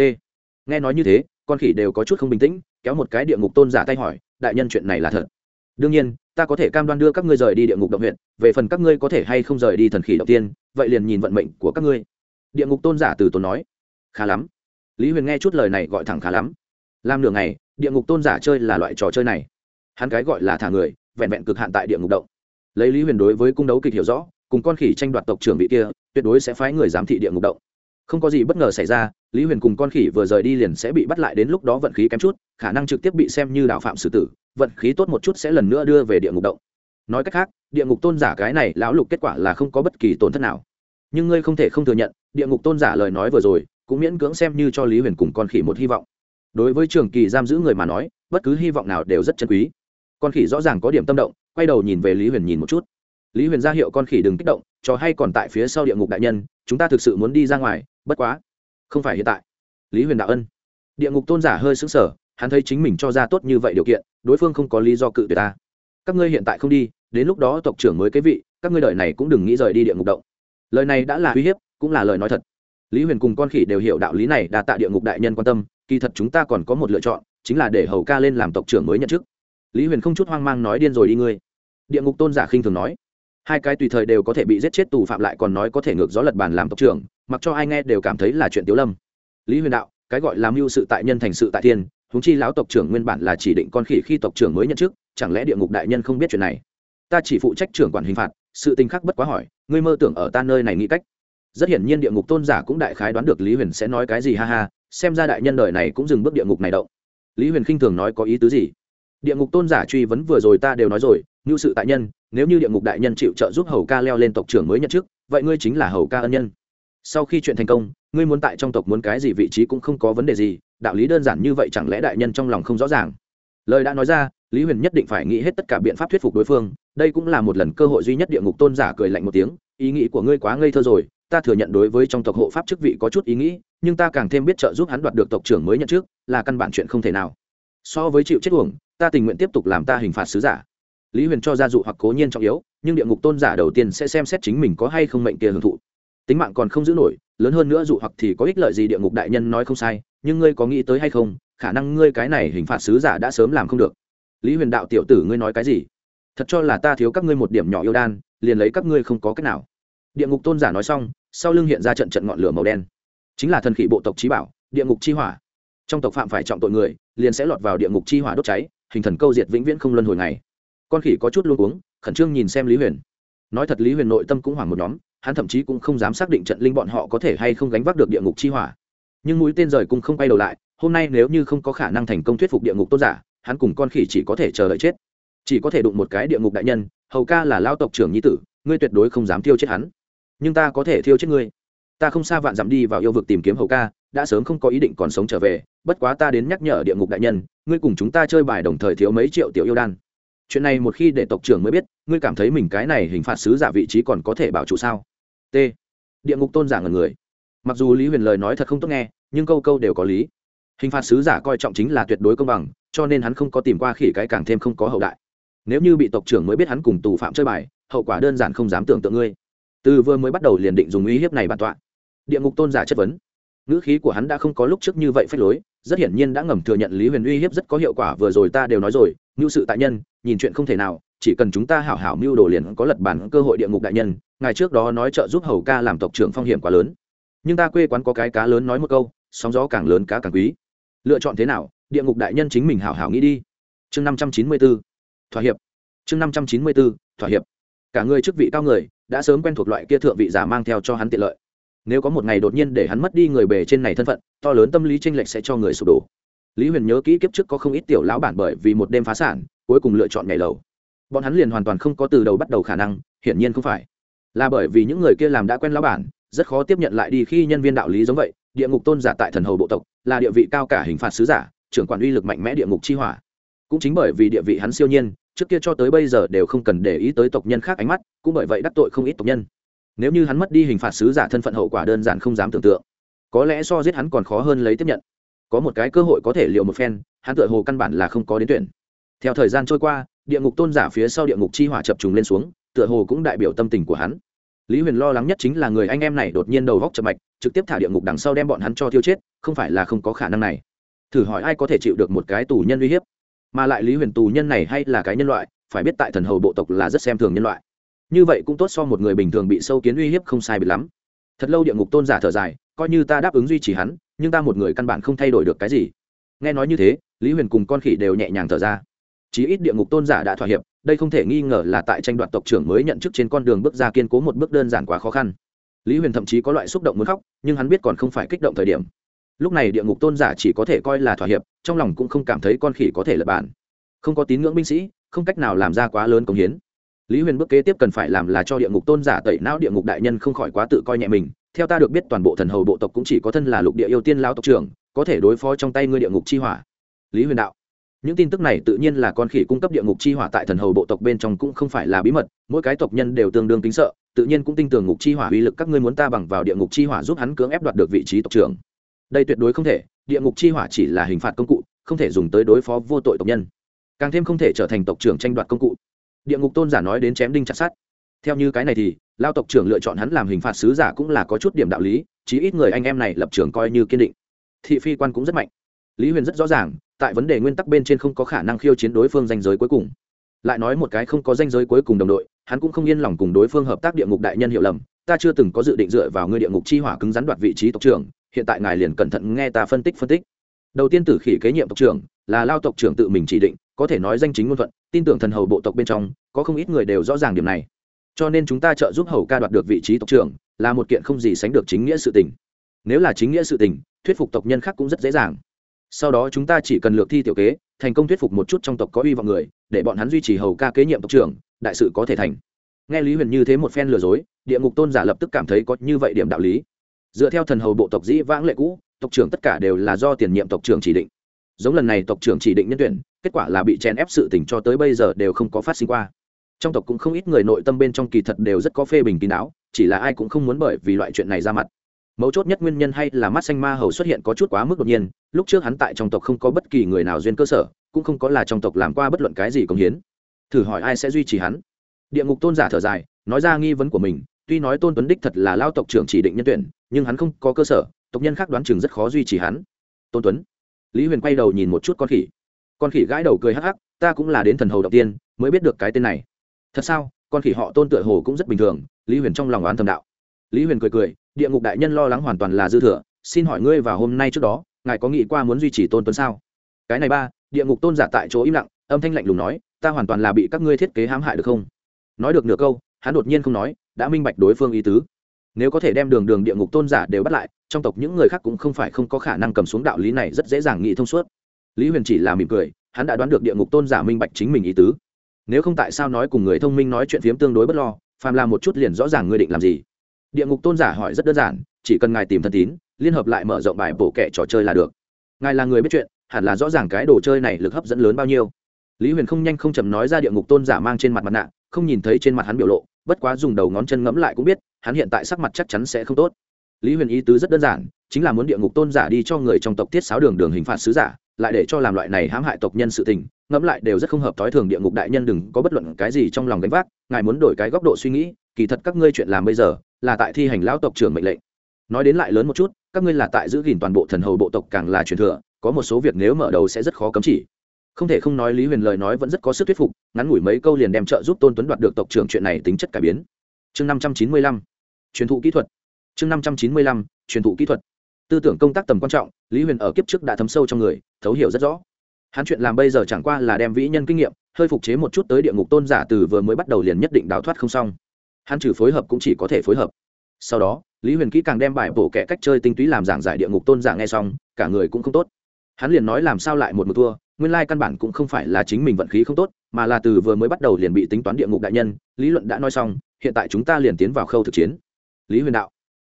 Nghe nói như thế, con khỉ đều có chút không bình tĩnh, kéo một cái địa ngục tôn giả tay hỏi đại nhân chuyện này là thật. Đương nhiên, ta có thể cam đoan đưa các ngươi rời đi địa ngục động huyện, về phần các ngươi có thể hay không rời đi thần khỉ đầu tiên, vậy liền nhìn vận mệnh của các ngươi. Địa ngục tôn giả từ tốn nói. Khá lắm. Lý huyền nghe chút lời này gọi thẳng khá lắm. Làm nửa ngày, địa ngục tôn giả chơi là loại trò chơi này. Hắn cái gọi là thả người, vẹn vẹn cực hạn tại địa ngục động. Lấy lý huyền đối với cung đấu kịch hiểu rõ, cùng con khỉ tranh đoạt tộc trưởng vị kia, tuyệt đối sẽ phái người giám thị địa ngục động không có gì bất ngờ xảy ra, lý huyền cùng con khỉ vừa rời đi liền sẽ bị bắt lại đến lúc đó vận khí kém chút, khả năng trực tiếp bị xem như đạo phạm xử tử, vận khí tốt một chút sẽ lần nữa đưa về địa ngục động. Nói cách khác, địa ngục tôn giả cái này lão lục kết quả là không có bất kỳ tổn thất nào. Nhưng ngươi không thể không thừa nhận, địa ngục tôn giả lời nói vừa rồi, cũng miễn cưỡng xem như cho lý huyền cùng con khỉ một hy vọng. Đối với trường kỳ giam giữ người mà nói, bất cứ hy vọng nào đều rất chân quý. Con khỉ rõ ràng có điểm tâm động, quay đầu nhìn về lý huyền nhìn một chút lý huyền ra hiệu con khỉ đừng kích động trò hay còn tại phía sau địa ngục đại nhân, chúng ta thực sự muốn đi ra ngoài, bất quá. Không phải hiện tại. Lý huyền đạo ân. Địa ngục tôn giả hơi xứng sở hắn thấy chính mình cho ra tốt như vậy điều kiện, đối phương không có lý do cự tuyệt ta. Các ngươi hiện tại không đi, đến lúc đó tộc trưởng mới kế vị, các ngươi đời này cũng đừng nghĩ rời đi địa ngục động. Lời này đã là uy hiếp, cũng là lời nói thật. Lý huyền cùng con khỉ đều hiểu đạo lý này đã tạ địa ngục đại nhân quan tâm, kỳ thật chúng ta còn có một lựa chọn, chính là để hầu ca lên làm tộc trưởng mới nhận chức. Lý huyền không chút hoang mang nói điên rồi đi ngươi. Địa ngục tôn giả khinh thường nói hai cái tùy thời đều có thể bị giết chết tù phạm lại còn nói có thể ngược gió lật bàn làm tộc trưởng, mặc cho ai nghe đều cảm thấy là chuyện tiếu lâm. Lý huyền đạo, cái gọi làm mưu sự tại nhân thành sự tại thiên húng chi lão tộc trưởng nguyên bản là chỉ định con khỉ khi tộc trưởng mới nhận chức, chẳng lẽ địa ngục đại nhân không biết chuyện này? Ta chỉ phụ trách trưởng quản hình phạt, sự tình khắc bất quá hỏi, ngươi mơ tưởng ở ta nơi này nghĩ cách. Rất hiển nhiên địa ngục tôn giả cũng đại khái đoán được lý huyền sẽ nói cái gì, ha ha, xem ra đại nhân đời này cũng dừng bước địa ngục này động. Lý huyền khinh thường nói có ý tứ gì? Địa ngục tôn giả truy vấn vừa rồi ta đều nói rồi như sự tại nhân nếu như địa ngục đại nhân chịu trợ giúp hầu ca leo lên tộc trưởng mới nhận chức, vậy ngươi chính là hầu ca ân nhân. Sau khi chuyện thành công, ngươi muốn tại trong tộc muốn cái gì vị trí cũng không có vấn đề gì, đạo lý đơn giản như vậy chẳng lẽ đại nhân trong lòng không rõ ràng? Lời đã nói ra, lý huyền nhất định phải nghĩ hết tất cả biện pháp thuyết phục đối phương, đây cũng là một lần cơ hội duy nhất địa ngục tôn giả cười lạnh một tiếng, ý nghĩ của ngươi quá ngây thơ rồi, ta thừa nhận đối với trong tộc hộ pháp chức vị có chút ý nghĩ, nhưng ta càng thêm biết trợ giúp hắn đoạt được tộc trưởng mới nhận trước là căn bản chuyện không thể nào. So với chịu chết uổng, ta tình nguyện tiếp tục làm ta hình phạt sứ giả lý huyền cho ra dụ hoặc cố nhiên trọng yếu, nhưng địa ngục tôn giả đầu tiên sẽ xem xét chính mình có hay không mệnh kia hưởng thụ. Tính mạng còn không giữ nổi, lớn hơn nữa dụ hoặc thì có ích lợi gì địa ngục đại nhân nói không sai, nhưng ngươi có nghĩ tới hay không, khả năng ngươi cái này hình phạt sứ giả đã sớm làm không được. Lý huyền đạo tiểu tử ngươi nói cái gì? Thật cho là ta thiếu các ngươi một điểm nhỏ yêu đan, liền lấy các ngươi không có cách nào. Địa ngục tôn giả nói xong, sau lưng hiện ra trận trận ngọn lửa màu đen. Chính là thần khỉ bộ tộc trí bảo, địa ngục chi hỏa. Trong tộc phạm phải trọng tội người, liền sẽ lọt vào địa ngục chi hỏa đốt cháy, hình thần câu diệt vĩnh viễn không luân hồi ngày con khỉ có chút luôn uống khẩn trương nhìn xem lý huyền. Nói thật lý huyền nội tâm cũng hoảng một nhóm, hắn thậm chí cũng không dám xác định trận linh bọn họ có thể hay không gánh vác được địa ngục chi hỏa. Nhưng mũi tên rời cũng không quay đầu lại, hôm nay nếu như không có khả năng thành công thuyết phục địa ngục tôn giả, hắn cùng con khỉ chỉ có thể chờ đợi chết. Chỉ có thể đụng một cái địa ngục đại nhân, hầu ca là lao tộc trưởng nhi tử, ngươi tuyệt đối không dám thiêu chết hắn. Nhưng ta có thể thiêu chết ngươi. Ta không xa vạn dặm đi vào yêu vực tìm kiếm hầu ca, đã sớm không có ý định còn sống trở về, bất quá ta đến nhắc nhở địa ngục đại nhân, ngươi cùng chúng ta chơi bài đồng thời thiếu mấy triệu tiểu yêu đan chuyện này một khi để tộc trưởng mới biết, ngươi cảm thấy mình cái này hình phạt sứ giả vị trí còn có thể bảo chủ sao? T. Địa ngục tôn giả ngần người. Mặc dù lý huyền lời nói thật không tốt nghe, nhưng câu câu đều có lý. Hình phạt sứ giả coi trọng chính là tuyệt đối công bằng, cho nên hắn không có tìm qua khỉ cái càng thêm không có hậu đại. Nếu như bị tộc trưởng mới biết hắn cùng tù phạm chơi bài, hậu quả đơn giản không dám tưởng tượng ngươi. Từ vừa mới bắt đầu liền định dùng uy hiếp này bàn tọa. Địa ngục tôn giả chất vấn. Ngữ khí của hắn đã không có lúc trước như vậy phách lối, rất hiển nhiên đã ngầm thừa nhận lý huyền uy hiếp rất có hiệu quả, vừa rồi ta đều nói rồi mưu sự tại nhân, nhìn chuyện không thể nào, chỉ cần chúng ta hảo hảo mưu đồ liền có lật bản cơ hội địa ngục đại nhân ngày trước đó nói trợ giúp hầu ca làm tộc trưởng phong hiểm quá lớn. Nhưng ta quê quán có cái cá lớn nói một câu, sóng gió càng lớn cá càng quý. Lựa chọn thế nào, địa ngục đại nhân chính mình hảo hảo nghĩ đi. Chương năm trăm chín mươi b ố thỏa hiệp. Chương năm trăm chín mươi b ố thỏa hiệp. Cả người chức vị cao người, đã sớm quen thuộc loại kia thượng vị giả mang theo cho hắn tiện lợi. Nếu có một ngày đột nhiên để hắn mất đi người bề trên này thân phận, to lớn tâm lý tranh lệch sẽ cho người sụp đổ lý huyền nhớ kỹ kiếp trước có không ít tiểu lão bản bởi vì một đêm phá sản, cuối cùng lựa chọn nhảy lầu. Bọn hắn liền hoàn toàn không có từ đầu bắt đầu khả năng, hiển nhiên không phải. Là bởi vì những người kia làm đã quen lão bản, rất khó tiếp nhận lại đi khi nhân viên đạo lý giống vậy, địa ngục tôn giả tại thần hầu bộ tộc, là địa vị cao cả hình phạt sứ giả, trưởng quản uy lực mạnh mẽ địa ngục chi hỏa. Cũng chính bởi vì địa vị hắn siêu nhiên, trước kia cho tới bây giờ đều không cần để ý tới tộc nhân khác ánh mắt, cũng bởi vậy đắc tội không ít tộc nhân. Nếu như hắn mất đi hình phạt sứ giả thân phận hậu quả đơn giản không dám tưởng tượng, có lẽ so giết hắn còn khó hơn lấy tiếp nhận có một cái cơ hội có thể liệu một phen, hắn tựa hồ căn bản là không có đến tuyển. Theo thời gian trôi qua, địa ngục tôn giả phía sau địa ngục chi hỏa chập trùng lên xuống, tựa hồ cũng đại biểu tâm tình của hắn. Lý huyền lo lắng nhất chính là người anh em này đột nhiên đầu góc chập mạch, trực tiếp thả địa ngục đằng sau đem bọn hắn cho tiêu chết, không phải là không có khả năng này. Thử hỏi ai có thể chịu được một cái tù nhân uy hiếp? Mà lại lý huyền tù nhân này hay là cái nhân loại, phải biết tại thần hầu bộ tộc là rất xem thường nhân loại. Như vậy cũng tốt so một người bình thường bị sâu kiến uy hiếp không sai biệt lắm. Thật lâu địa ngục tôn giả thở dài coi như ta đáp ứng duy trì hắn, nhưng ta một người căn bản không thay đổi được cái gì. Nghe nói như thế, lý huyền cùng con khỉ đều nhẹ nhàng thở ra. Chí ít địa ngục tôn giả đã thỏa hiệp, đây không thể nghi ngờ là tại tranh đoạt tộc trưởng mới nhận chức trên con đường bước ra kiên cố một bước đơn giản quá khó khăn. Lý huyền thậm chí có loại xúc động muốn khóc, nhưng hắn biết còn không phải kích động thời điểm. Lúc này địa ngục tôn giả chỉ có thể coi là thỏa hiệp, trong lòng cũng không cảm thấy con khỉ có thể lập bản không có tín ngưỡng binh sĩ, không cách nào làm ra quá lớn công hiến. Lý huyền bước kế tiếp cần phải làm là cho địa ngục tôn giả tẩy não địa ngục đại nhân không khỏi quá tự coi nhẹ mình theo ta được biết toàn bộ thần hầu bộ tộc cũng chỉ có thân là lục địa yêu tiên lao tộc trưởng, có thể đối phó trong tay ngươi địa ngục chi hỏa. Lý huyền đạo. Những tin tức này tự nhiên là con khỉ cung cấp địa ngục chi hỏa tại thần hầu bộ tộc bên trong cũng không phải là bí mật, mỗi cái tộc nhân đều tương đương kính sợ, tự nhiên cũng tin tưởng ngục chi hỏa uy lực các ngươi muốn ta bằng vào địa ngục chi hỏa giúp hắn cưỡng ép đoạt được vị trí tộc trưởng. Đây tuyệt đối không thể, địa ngục chi hỏa chỉ là hình phạt công cụ, không thể dùng tới đối phó vô tội tộc nhân. Càng thêm không thể trở thành tộc trưởng tranh đoạt công cụ. Địa ngục tôn giả nói đến chém đinh chặt sát theo như cái này thì lao tộc trưởng lựa chọn hắn làm hình phạt sứ giả cũng là có chút điểm đạo lý, chí ít người anh em này lập trường coi như kiên định. Thị phi quan cũng rất mạnh. Lý huyền rất rõ ràng, tại vấn đề nguyên tắc bên trên không có khả năng khiêu chiến đối phương danh giới cuối cùng. Lại nói một cái không có danh giới cuối cùng đồng đội, hắn cũng không yên lòng cùng đối phương hợp tác địa ngục đại nhân hiệu lầm. Ta chưa từng có dự định dựa vào ngươi địa ngục chi hỏa cứng rắn đoạt vị trí tộc trưởng, hiện tại ngài liền cẩn thận nghe ta phân tích phân tích. Đầu tiên tử khỉ kế nhiệm tộc trưởng, là lao tộc trưởng tự mình chỉ định, có thể nói danh chính ngôn thuận, tin tưởng thần hầu bộ tộc bên trong, có không ít người đều rõ ràng điểm này cho nên chúng ta trợ giúp hầu ca đoạt được vị trí tộc trưởng là một kiện không gì sánh được chính nghĩa sự tình. Nếu là chính nghĩa sự tình, thuyết phục tộc nhân khác cũng rất dễ dàng. Sau đó chúng ta chỉ cần lược thi tiểu kế, thành công thuyết phục một chút trong tộc có uy vọng người, để bọn hắn duy trì hầu ca kế nhiệm tộc trưởng, đại sự có thể thành. Nghe lý huyền như thế một phen lừa dối, địa ngục tôn giả lập tức cảm thấy có như vậy điểm đạo lý. Dựa theo thần hầu bộ tộc dĩ vãng lệ cũ, tộc trưởng tất cả đều là do tiền nhiệm tộc trưởng chỉ định. Giống lần này tộc trưởng chỉ định nhân tuyển, kết quả là bị chèn ép sự tình cho tới bây giờ đều không có phát sinh qua trong tộc cũng không ít người nội tâm bên trong kỳ thật đều rất có phê bình kín đáo, chỉ là ai cũng không muốn bởi vì loại chuyện này ra mặt. Mấu chốt nhất nguyên nhân hay là mắt xanh ma hầu xuất hiện có chút quá mức đột nhiên, lúc trước hắn tại trong tộc không có bất kỳ người nào duyên cơ sở, cũng không có là trong tộc làm qua bất luận cái gì công hiến. Thử hỏi ai sẽ duy trì hắn? Địa ngục tôn giả thở dài, nói ra nghi vấn của mình, tuy nói tôn tuấn đích thật là lao tộc trưởng chỉ định nhân tuyển, nhưng hắn không có cơ sở, tộc nhân khác đoán chừng rất khó duy trì hắn. Tôn tuấn. Lý huyền quay đầu nhìn một chút con khỉ. Con khỉ gãi đầu cười hắc hắc, ta cũng là đến thần hầu đầu tiên, mới biết được cái tên này thật sao? Con khỉ họ tôn tựa hồ cũng rất bình thường, lý huyền trong lòng oán thầm đạo. Lý huyền cười cười, địa ngục đại nhân lo lắng hoàn toàn là dư thừa, xin hỏi ngươi vào hôm nay trước đó, ngài có nghĩ qua muốn duy trì tôn tuấn sao? Cái này ba, địa ngục tôn giả tại chỗ im lặng, âm thanh lạnh lùng nói, ta hoàn toàn là bị các ngươi thiết kế hãm hại được không? Nói được nửa câu, hắn đột nhiên không nói, đã minh bạch đối phương ý tứ. Nếu có thể đem đường đường địa ngục tôn giả đều bắt lại, trong tộc những người khác cũng không phải không có khả năng cầm xuống đạo lý này rất dễ dàng nghĩ thông suốt. Lý huyền chỉ là mỉm cười, hắn đã đoán được địa ngục tôn giả minh bạch chính mình ý tứ nếu không tại sao nói cùng người thông minh nói chuyện phiếm tương đối bất lo phàm làm một chút liền rõ ràng ngươi định làm gì. Địa ngục tôn giả hỏi rất đơn giản, chỉ cần ngài tìm thân tín, liên hợp lại mở rộng bài bổ kẻ trò chơi là được. Ngài là người biết chuyện, hẳn là rõ ràng cái đồ chơi này lực hấp dẫn lớn bao nhiêu. Lý huyền không nhanh không chậm nói ra địa ngục tôn giả mang trên mặt mặt nạ, không nhìn thấy trên mặt hắn biểu lộ, bất quá dùng đầu ngón chân ngẫm lại cũng biết, hắn hiện tại sắc mặt chắc chắn sẽ không tốt. Lý huyền ý tứ rất đơn giản, chính là muốn địa ngục tôn giả đi cho người trong tộc tiết sáo đường đường hình phạt sứ giả, lại để cho làm loại này hãm hại tộc nhân sự tình ngẫm lại đều rất không hợp thói thường địa ngục đại nhân đừng có bất luận cái gì trong lòng gánh vác, ngài muốn đổi cái góc độ suy nghĩ, kỳ thật các ngươi chuyện làm bây giờ là tại thi hành lão tộc trưởng mệnh lệnh. Nói đến lại lớn một chút, các ngươi là tại giữ gìn toàn bộ thần hầu bộ tộc càng là truyền thừa, có một số việc nếu mở đầu sẽ rất khó cấm chỉ. Không thể không nói lý huyền lời nói vẫn rất có sức thuyết phục, ngắn ngủi mấy câu liền đem trợ giúp tôn tuấn đoạt được tộc trưởng chuyện này tính chất cải biến. Chương năm trăm chín mươi lăm, truyền thụ kỹ thuật. Chương năm trăm chín mươi lăm, truyền thụ kỹ thuật. Tư tưởng công tác tầm quan trọng, lý huyền ở kiếp trước đã thấm sâu trong người, thấu hiểu rất rõ hắn chuyện làm bây giờ chẳng qua là đem vĩ nhân kinh nghiệm, hơi phục chế một chút tới địa ngục tôn giả từ vừa mới bắt đầu liền nhất định đào thoát không xong. Hắn trừ phối hợp cũng chỉ có thể phối hợp. Sau đó, lý huyền kỹ càng đem bài bổ kẻ cách chơi tinh túy làm giảng giải địa ngục tôn giả nghe xong, cả người cũng không tốt. Hắn liền nói làm sao lại một một thua, nguyên lai căn bản cũng không phải là chính mình vận khí không tốt, mà là từ vừa mới bắt đầu liền bị tính toán địa ngục đại nhân, lý luận đã nói xong, hiện tại chúng ta liền tiến vào khâu thực chiến. Lý huyền đạo,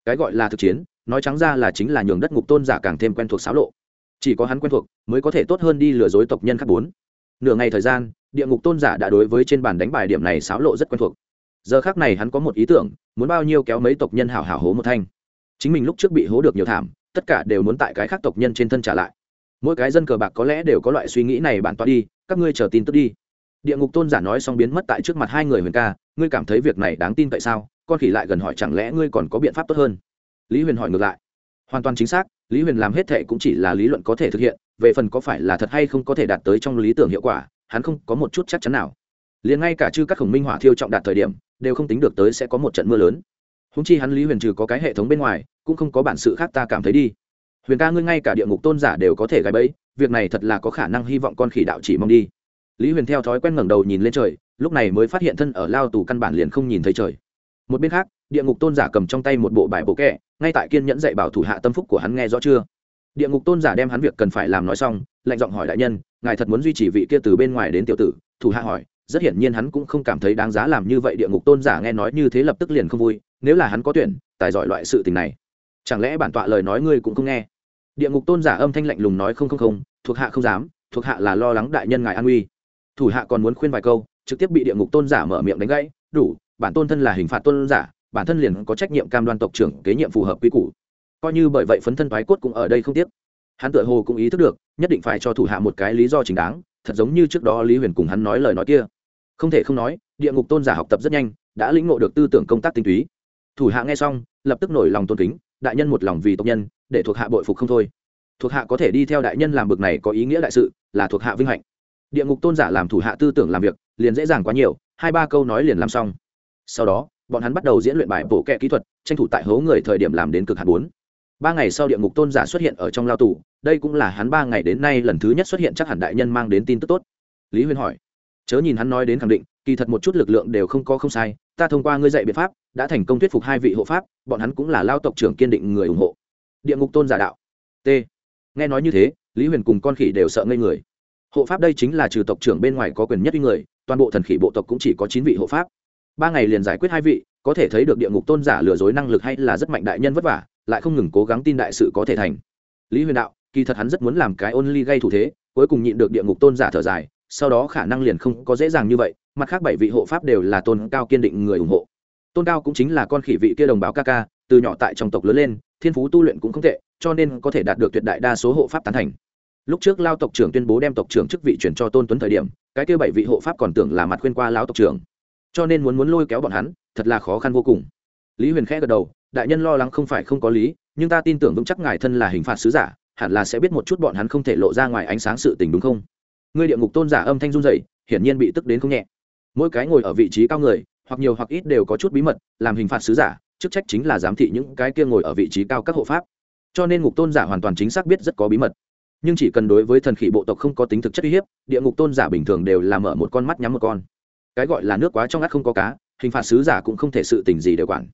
cái gọi là thực chiến, nói trắng ra là chính là nhường đất ngục tôn giả càng thêm quen thuộc xáo lộ chỉ có hắn quen thuộc, mới có thể tốt hơn đi lừa dối tộc nhân khác bốn. Nửa ngày thời gian, địa ngục tôn giả đã đối với trên bàn đánh bài điểm này xáo lộ rất quen thuộc. Giờ khác này hắn có một ý tưởng, muốn bao nhiêu kéo mấy tộc nhân hảo hảo hố một thanh. Chính mình lúc trước bị hố được nhiều thảm, tất cả đều muốn tại cái khác tộc nhân trên thân trả lại. Mỗi cái dân cờ bạc có lẽ đều có loại suy nghĩ này bản toa đi, các ngươi chờ tin tức đi. Địa ngục tôn giả nói xong biến mất tại trước mặt hai người huyền ca, ngươi cảm thấy việc này đáng tin tại sao? Con khỉ lại gần hỏi chẳng lẽ ngươi còn có biện pháp tốt hơn? Lý huyền hỏi ngược lại hoàn toàn chính xác, lý huyền làm hết thệ cũng chỉ là lý luận có thể thực hiện, về phần có phải là thật hay không có thể đạt tới trong lý tưởng hiệu quả, hắn không có một chút chắc chắn nào. Liền ngay cả chư các khổng minh hỏa thiêu trọng đạt thời điểm, đều không tính được tới sẽ có một trận mưa lớn. Húng chi hắn lý huyền trừ có cái hệ thống bên ngoài, cũng không có bản sự khác ta cảm thấy đi. Huyền ca ngươi ngay cả địa ngục tôn giả đều có thể gài bẫy, việc này thật là có khả năng hy vọng con khỉ đạo chỉ mong đi. Lý huyền theo thói quen ngẩng đầu nhìn lên trời, lúc này mới phát hiện thân ở lao tù căn bản liền không nhìn thấy trời. Một bên khác địa ngục tôn giả cầm trong tay một bộ bài bộ kẹ, ngay tại kiên nhẫn dạy bảo thủ hạ tâm phúc của hắn nghe rõ chưa? Địa ngục tôn giả đem hắn việc cần phải làm nói xong, lạnh giọng hỏi đại nhân, ngài thật muốn duy trì vị kia từ bên ngoài đến tiểu tử? Thủ hạ hỏi, rất hiển nhiên hắn cũng không cảm thấy đáng giá làm như vậy, địa ngục tôn giả nghe nói như thế lập tức liền không vui, nếu là hắn có tuyển, tài giỏi loại sự tình này, chẳng lẽ bản tọa lời nói ngươi cũng không nghe? Địa ngục tôn giả âm thanh lạnh lùng nói, không không không, thuộc hạ không dám, thuộc hạ là lo lắng đại nhân ngài an uy. Thủ hạ còn muốn khuyên vài câu, trực tiếp bị địa ngục tôn giả mở miệng đánh gãy, đủ, bản tôn thân là hình phạt tôn giả bản thân liền có trách nhiệm cam đoan tộc trưởng kế nhiệm phù hợp quy củ. Coi như bởi vậy phấn thân thoái cốt cũng ở đây không tiếc. Hắn tựa hồ cũng ý thức được, nhất định phải cho thủ hạ một cái lý do chính đáng, thật giống như trước đó lý huyền cùng hắn nói lời nói kia. Không thể không nói, địa ngục tôn giả học tập rất nhanh, đã lĩnh ngộ được tư tưởng công tác tinh túy. Thủ hạ nghe xong, lập tức nổi lòng tôn kính, đại nhân một lòng vì tộc nhân, để thuộc hạ bội phục không thôi. Thuộc hạ có thể đi theo đại nhân làm bực này có ý nghĩa đại sự, là thuộc hạ vinh hạnh. Địa ngục tôn giả làm thủ hạ tư tưởng làm việc, liền dễ dàng quá nhiều, hai ba câu nói liền làm xong. Sau đó bọn hắn bắt đầu diễn luyện bài bổ kẹ kỹ thuật, tranh thủ tại hố người thời điểm làm đến cực hạt bốn. Ba ngày sau địa ngục tôn giả xuất hiện ở trong lao tù, đây cũng là hắn ba ngày đến nay lần thứ nhất xuất hiện chắc hẳn đại nhân mang đến tin tức tốt. Lý huyền hỏi, chớ nhìn hắn nói đến khẳng định, kỳ thật một chút lực lượng đều không có không sai, ta thông qua ngươi dạy biện pháp, đã thành công thuyết phục hai vị hộ pháp, bọn hắn cũng là lao tộc trưởng kiên định người ủng hộ. Địa ngục tôn giả đạo, t. Nghe nói như thế, lý huyền cùng con khỉ đều sợ ngây người. Hộ pháp đây chính là trừ tộc trưởng bên ngoài có quyền nhất người, toàn bộ thần khỉ bộ tộc cũng chỉ có chín vị hộ pháp ba ngày liền giải quyết hai vị, có thể thấy được địa ngục tôn giả lừa dối năng lực hay là rất mạnh đại nhân vất vả, lại không ngừng cố gắng tin đại sự có thể thành. Lý huyền đạo, kỳ thật hắn rất muốn làm cái ôn ly gây thủ thế, cuối cùng nhịn được địa ngục tôn giả thở dài, sau đó khả năng liền không có dễ dàng như vậy, mặt khác bảy vị hộ pháp đều là tôn cao kiên định người ủng hộ. Tôn cao cũng chính là con khỉ vị kia đồng báo ca ca, từ nhỏ tại trong tộc lớn lên, thiên phú tu luyện cũng không tệ, cho nên có thể đạt được tuyệt đại đa số hộ pháp tán thành. Lúc trước lao tộc trưởng tuyên bố đem tộc trưởng chức vị chuyển cho tôn tuấn thời điểm, cái kia bảy vị hộ pháp còn tưởng là mặt khuyên qua lao tộc trưởng cho nên muốn muốn lôi kéo bọn hắn, thật là khó khăn vô cùng. Lý huyền khẽ gật đầu, đại nhân lo lắng không phải không có lý, nhưng ta tin tưởng vững chắc ngài thân là hình phạt sứ giả, hẳn là sẽ biết một chút bọn hắn không thể lộ ra ngoài ánh sáng sự tình đúng không? Ngươi địa ngục tôn giả âm thanh run dậy hiển nhiên bị tức đến không nhẹ. Mỗi cái ngồi ở vị trí cao người, hoặc nhiều hoặc ít đều có chút bí mật, làm hình phạt sứ giả, chức trách chính là giám thị những cái kia ngồi ở vị trí cao các hộ pháp. Cho nên ngục tôn giả hoàn toàn chính xác biết rất có bí mật. Nhưng chỉ cần đối với thần khỉ bộ tộc không có tính thực chất uy hiếp, địa ngục tôn giả bình thường đều làm mở một con mắt nhắm một con cái gọi là nước quá trong ngắt không có cá, hình phạt sứ giả cũng không thể sự tình gì để quản.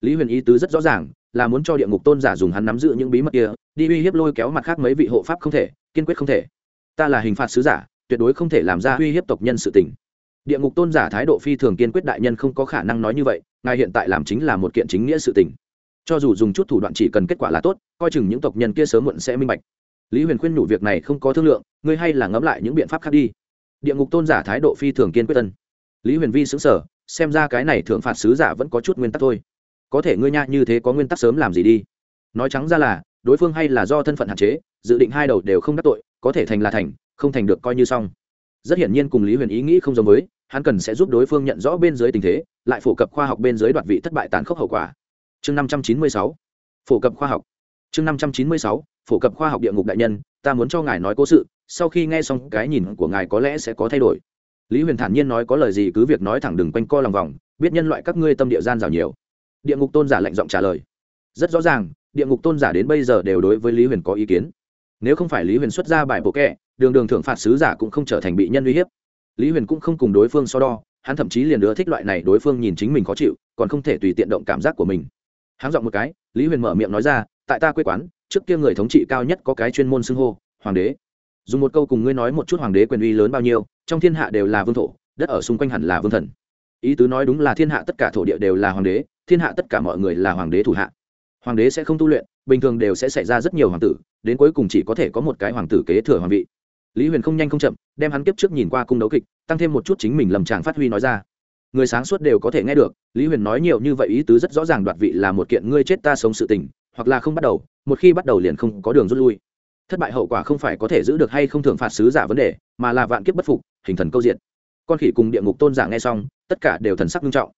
Lý huyền ý tứ rất rõ ràng, là muốn cho địa ngục tôn giả dùng hắn nắm giữ những bí mật kia, đi uy hiếp lôi kéo mặt khác mấy vị hộ pháp không thể, kiên quyết không thể. Ta là hình phạt sứ giả, tuyệt đối không thể làm ra uy hiếp tộc nhân sự tình. Địa ngục tôn giả thái độ phi thường kiên quyết đại nhân không có khả năng nói như vậy, ngài hiện tại làm chính là một kiện chính nghĩa sự tình. Cho dù dùng chút thủ đoạn chỉ cần kết quả là tốt, coi chừng những tộc nhân kia sớm muộn sẽ minh bạch. Lý huyền khuyên nhủ việc này không có thương lượng, ngươi hay là ngẫm lại những biện pháp khác đi. Địa ngục tôn giả thái độ phi thường kiên quyết tân lý huyền vi xứng sở xem ra cái này thượng phạt sứ giả vẫn có chút nguyên tắc thôi. Có thể ngươi nha, như thế có nguyên tắc sớm làm gì đi. Nói trắng ra là, đối phương hay là do thân phận hạn chế, dự định hai đầu đều không đắc tội, có thể thành là thành, không thành được coi như xong. Rất hiển nhiên cùng lý huyền ý nghĩ không giống với, hắn cần sẽ giúp đối phương nhận rõ bên dưới tình thế, lại phổ cập khoa học bên dưới đoạt vị thất bại tàn khốc hậu quả. Chương năm trăm chín mươi sáu, phổ cập khoa học. Chương năm trăm chín mươi sáu, phổ cập khoa học địa ngục đại nhân, ta muốn cho ngài nói cố sự, sau khi nghe xong cái nhìn của ngài có lẽ sẽ có thay đổi lý huyền thản nhiên nói có lời gì cứ việc nói thẳng đừng quanh co lòng vòng, biết nhân loại các ngươi tâm địa gian rào nhiều. Địa ngục tôn giả lạnh giọng trả lời. Rất rõ ràng, địa ngục tôn giả đến bây giờ đều đối với lý huyền có ý kiến. Nếu không phải lý huyền xuất ra bài bộ kẹ, đường đường thưởng phạt sứ giả cũng không trở thành bị nhân uy hiếp. Lý huyền cũng không cùng đối phương so đo, hắn thậm chí liền ưa thích loại này đối phương nhìn chính mình khó chịu, còn không thể tùy tiện động cảm giác của mình. Hắn giọng một cái, lý huyền mở miệng nói ra, tại ta quê quán, trước kia người thống trị cao nhất có cái chuyên môn xưng hô, hoàng đế dùng một câu cùng ngươi nói một chút hoàng đế quyền uy lớn bao nhiêu, trong thiên hạ đều là vương thổ, đất ở xung quanh hẳn là vương thần. Ý tứ nói đúng là thiên hạ tất cả thổ địa đều là hoàng đế, thiên hạ tất cả mọi người là hoàng đế thủ hạ. Hoàng đế sẽ không tu luyện, bình thường đều sẽ xảy ra rất nhiều hoàng tử, đến cuối cùng chỉ có thể có một cái hoàng tử kế thừa hoàng vị. Lý huyền không nhanh không chậm, đem hắn kiếp trước nhìn qua cung đấu kịch, tăng thêm một chút chính mình lầm tràng phát huy nói ra. Người sáng suốt đều có thể nghe được, lý huyền nói nhiều như vậy ý tứ rất rõ ràng đoạt vị là một kiện ngươi chết ta sống sự tình, hoặc là không bắt đầu, một khi bắt đầu liền không có đường rút lui thất bại hậu quả không phải có thể giữ được hay không thường phạt sứ giả vấn đề, mà là vạn kiếp bất phục, hình thần câu diện con khỉ cùng địa ngục tôn giả nghe xong, tất cả đều thần sắc nghiêm trọng.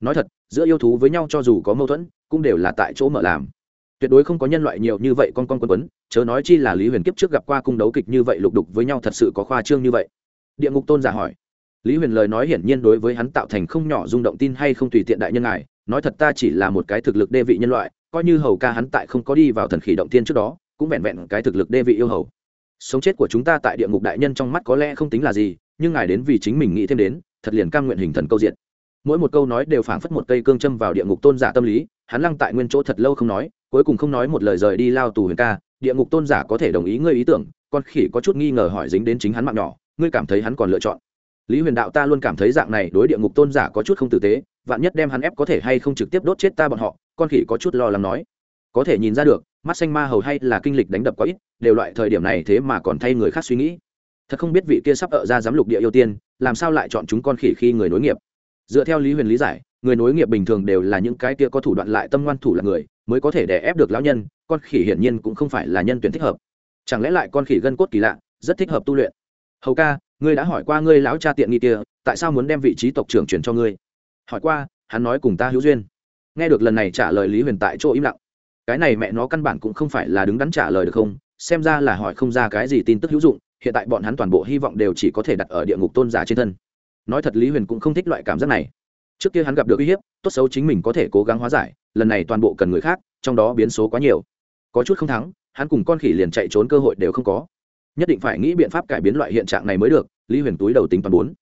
Nói thật, giữa yêu thú với nhau cho dù có mâu thuẫn, cũng đều là tại chỗ mở làm. Tuyệt đối không có nhân loại nhiều như vậy con con quân quấn, chớ nói chi là lý huyền kiếp trước gặp qua cung đấu kịch như vậy lục đục với nhau thật sự có khoa trương như vậy. Địa ngục tôn giả hỏi. Lý huyền lời nói hiển nhiên đối với hắn tạo thành không nhỏ rung động tin hay không tùy tiện đại nhân ngài, nói thật ta chỉ là một cái thực lực đê vị nhân loại, coi như hầu ca hắn tại không có đi vào thần khỉ động tiên trước đó cũng vẹn vẹn cái thực lực đê vị yêu hầu. Sống chết của chúng ta tại địa ngục đại nhân trong mắt có lẽ không tính là gì, nhưng ngài đến vì chính mình nghĩ thêm đến, thật liền cam nguyện hình thần câu diện mỗi một câu nói đều phảng phất một cây cương châm vào địa ngục tôn giả tâm lý, hắn lăng tại nguyên chỗ thật lâu không nói, cuối cùng không nói một lời rời đi lao tù huyền ca, địa ngục tôn giả có thể đồng ý ngươi ý tưởng, con khỉ có chút nghi ngờ hỏi dính đến chính hắn mạng nhỏ, ngươi cảm thấy hắn còn lựa chọn. Lý huyền đạo ta luôn cảm thấy dạng này đối địa ngục tôn giả có chút không tử tế, vạn nhất đem hắn ép có thể hay không trực tiếp đốt chết ta bọn họ, con khỉ có chút lo lắng nói. Có thể nhìn ra được mắt xanh ma hầu hay là kinh lịch đánh đập có ít, đều loại thời điểm này thế mà còn thay người khác suy nghĩ. Thật không biết vị kia sắp ở ra giám lục địa ưu tiên, làm sao lại chọn chúng con khỉ khi người nối nghiệp. Dựa theo lý huyền lý giải, người nối nghiệp bình thường đều là những cái kia có thủ đoạn lại tâm ngoan thủ là người, mới có thể đè ép được lão nhân, con khỉ hiển nhiên cũng không phải là nhân tuyển thích hợp. Chẳng lẽ lại con khỉ gân cốt kỳ lạ, rất thích hợp tu luyện? Hầu ca, ngươi đã hỏi qua ngươi lão cha tiện nghi kia, tại sao muốn đem vị trí tộc trưởng chuyển cho ngươi? Hỏi qua, hắn nói cùng ta hữu duyên. Nghe được lần này trả lời lý huyền tại chỗ im lặng cái này mẹ nó căn bản cũng không phải là đứng đắn trả lời được không, xem ra là hỏi không ra cái gì tin tức hữu dụng, hiện tại bọn hắn toàn bộ hy vọng đều chỉ có thể đặt ở địa ngục tôn giả trên thân. Nói thật lý huyền cũng không thích loại cảm giác này. Trước kia hắn gặp được uy hiếp, tốt xấu chính mình có thể cố gắng hóa giải, lần này toàn bộ cần người khác, trong đó biến số quá nhiều. Có chút không thắng, hắn cùng con khỉ liền chạy trốn cơ hội đều không có. Nhất định phải nghĩ biện pháp cải biến loại hiện trạng này mới được, lý huyền túi đầu tính toàn bốn.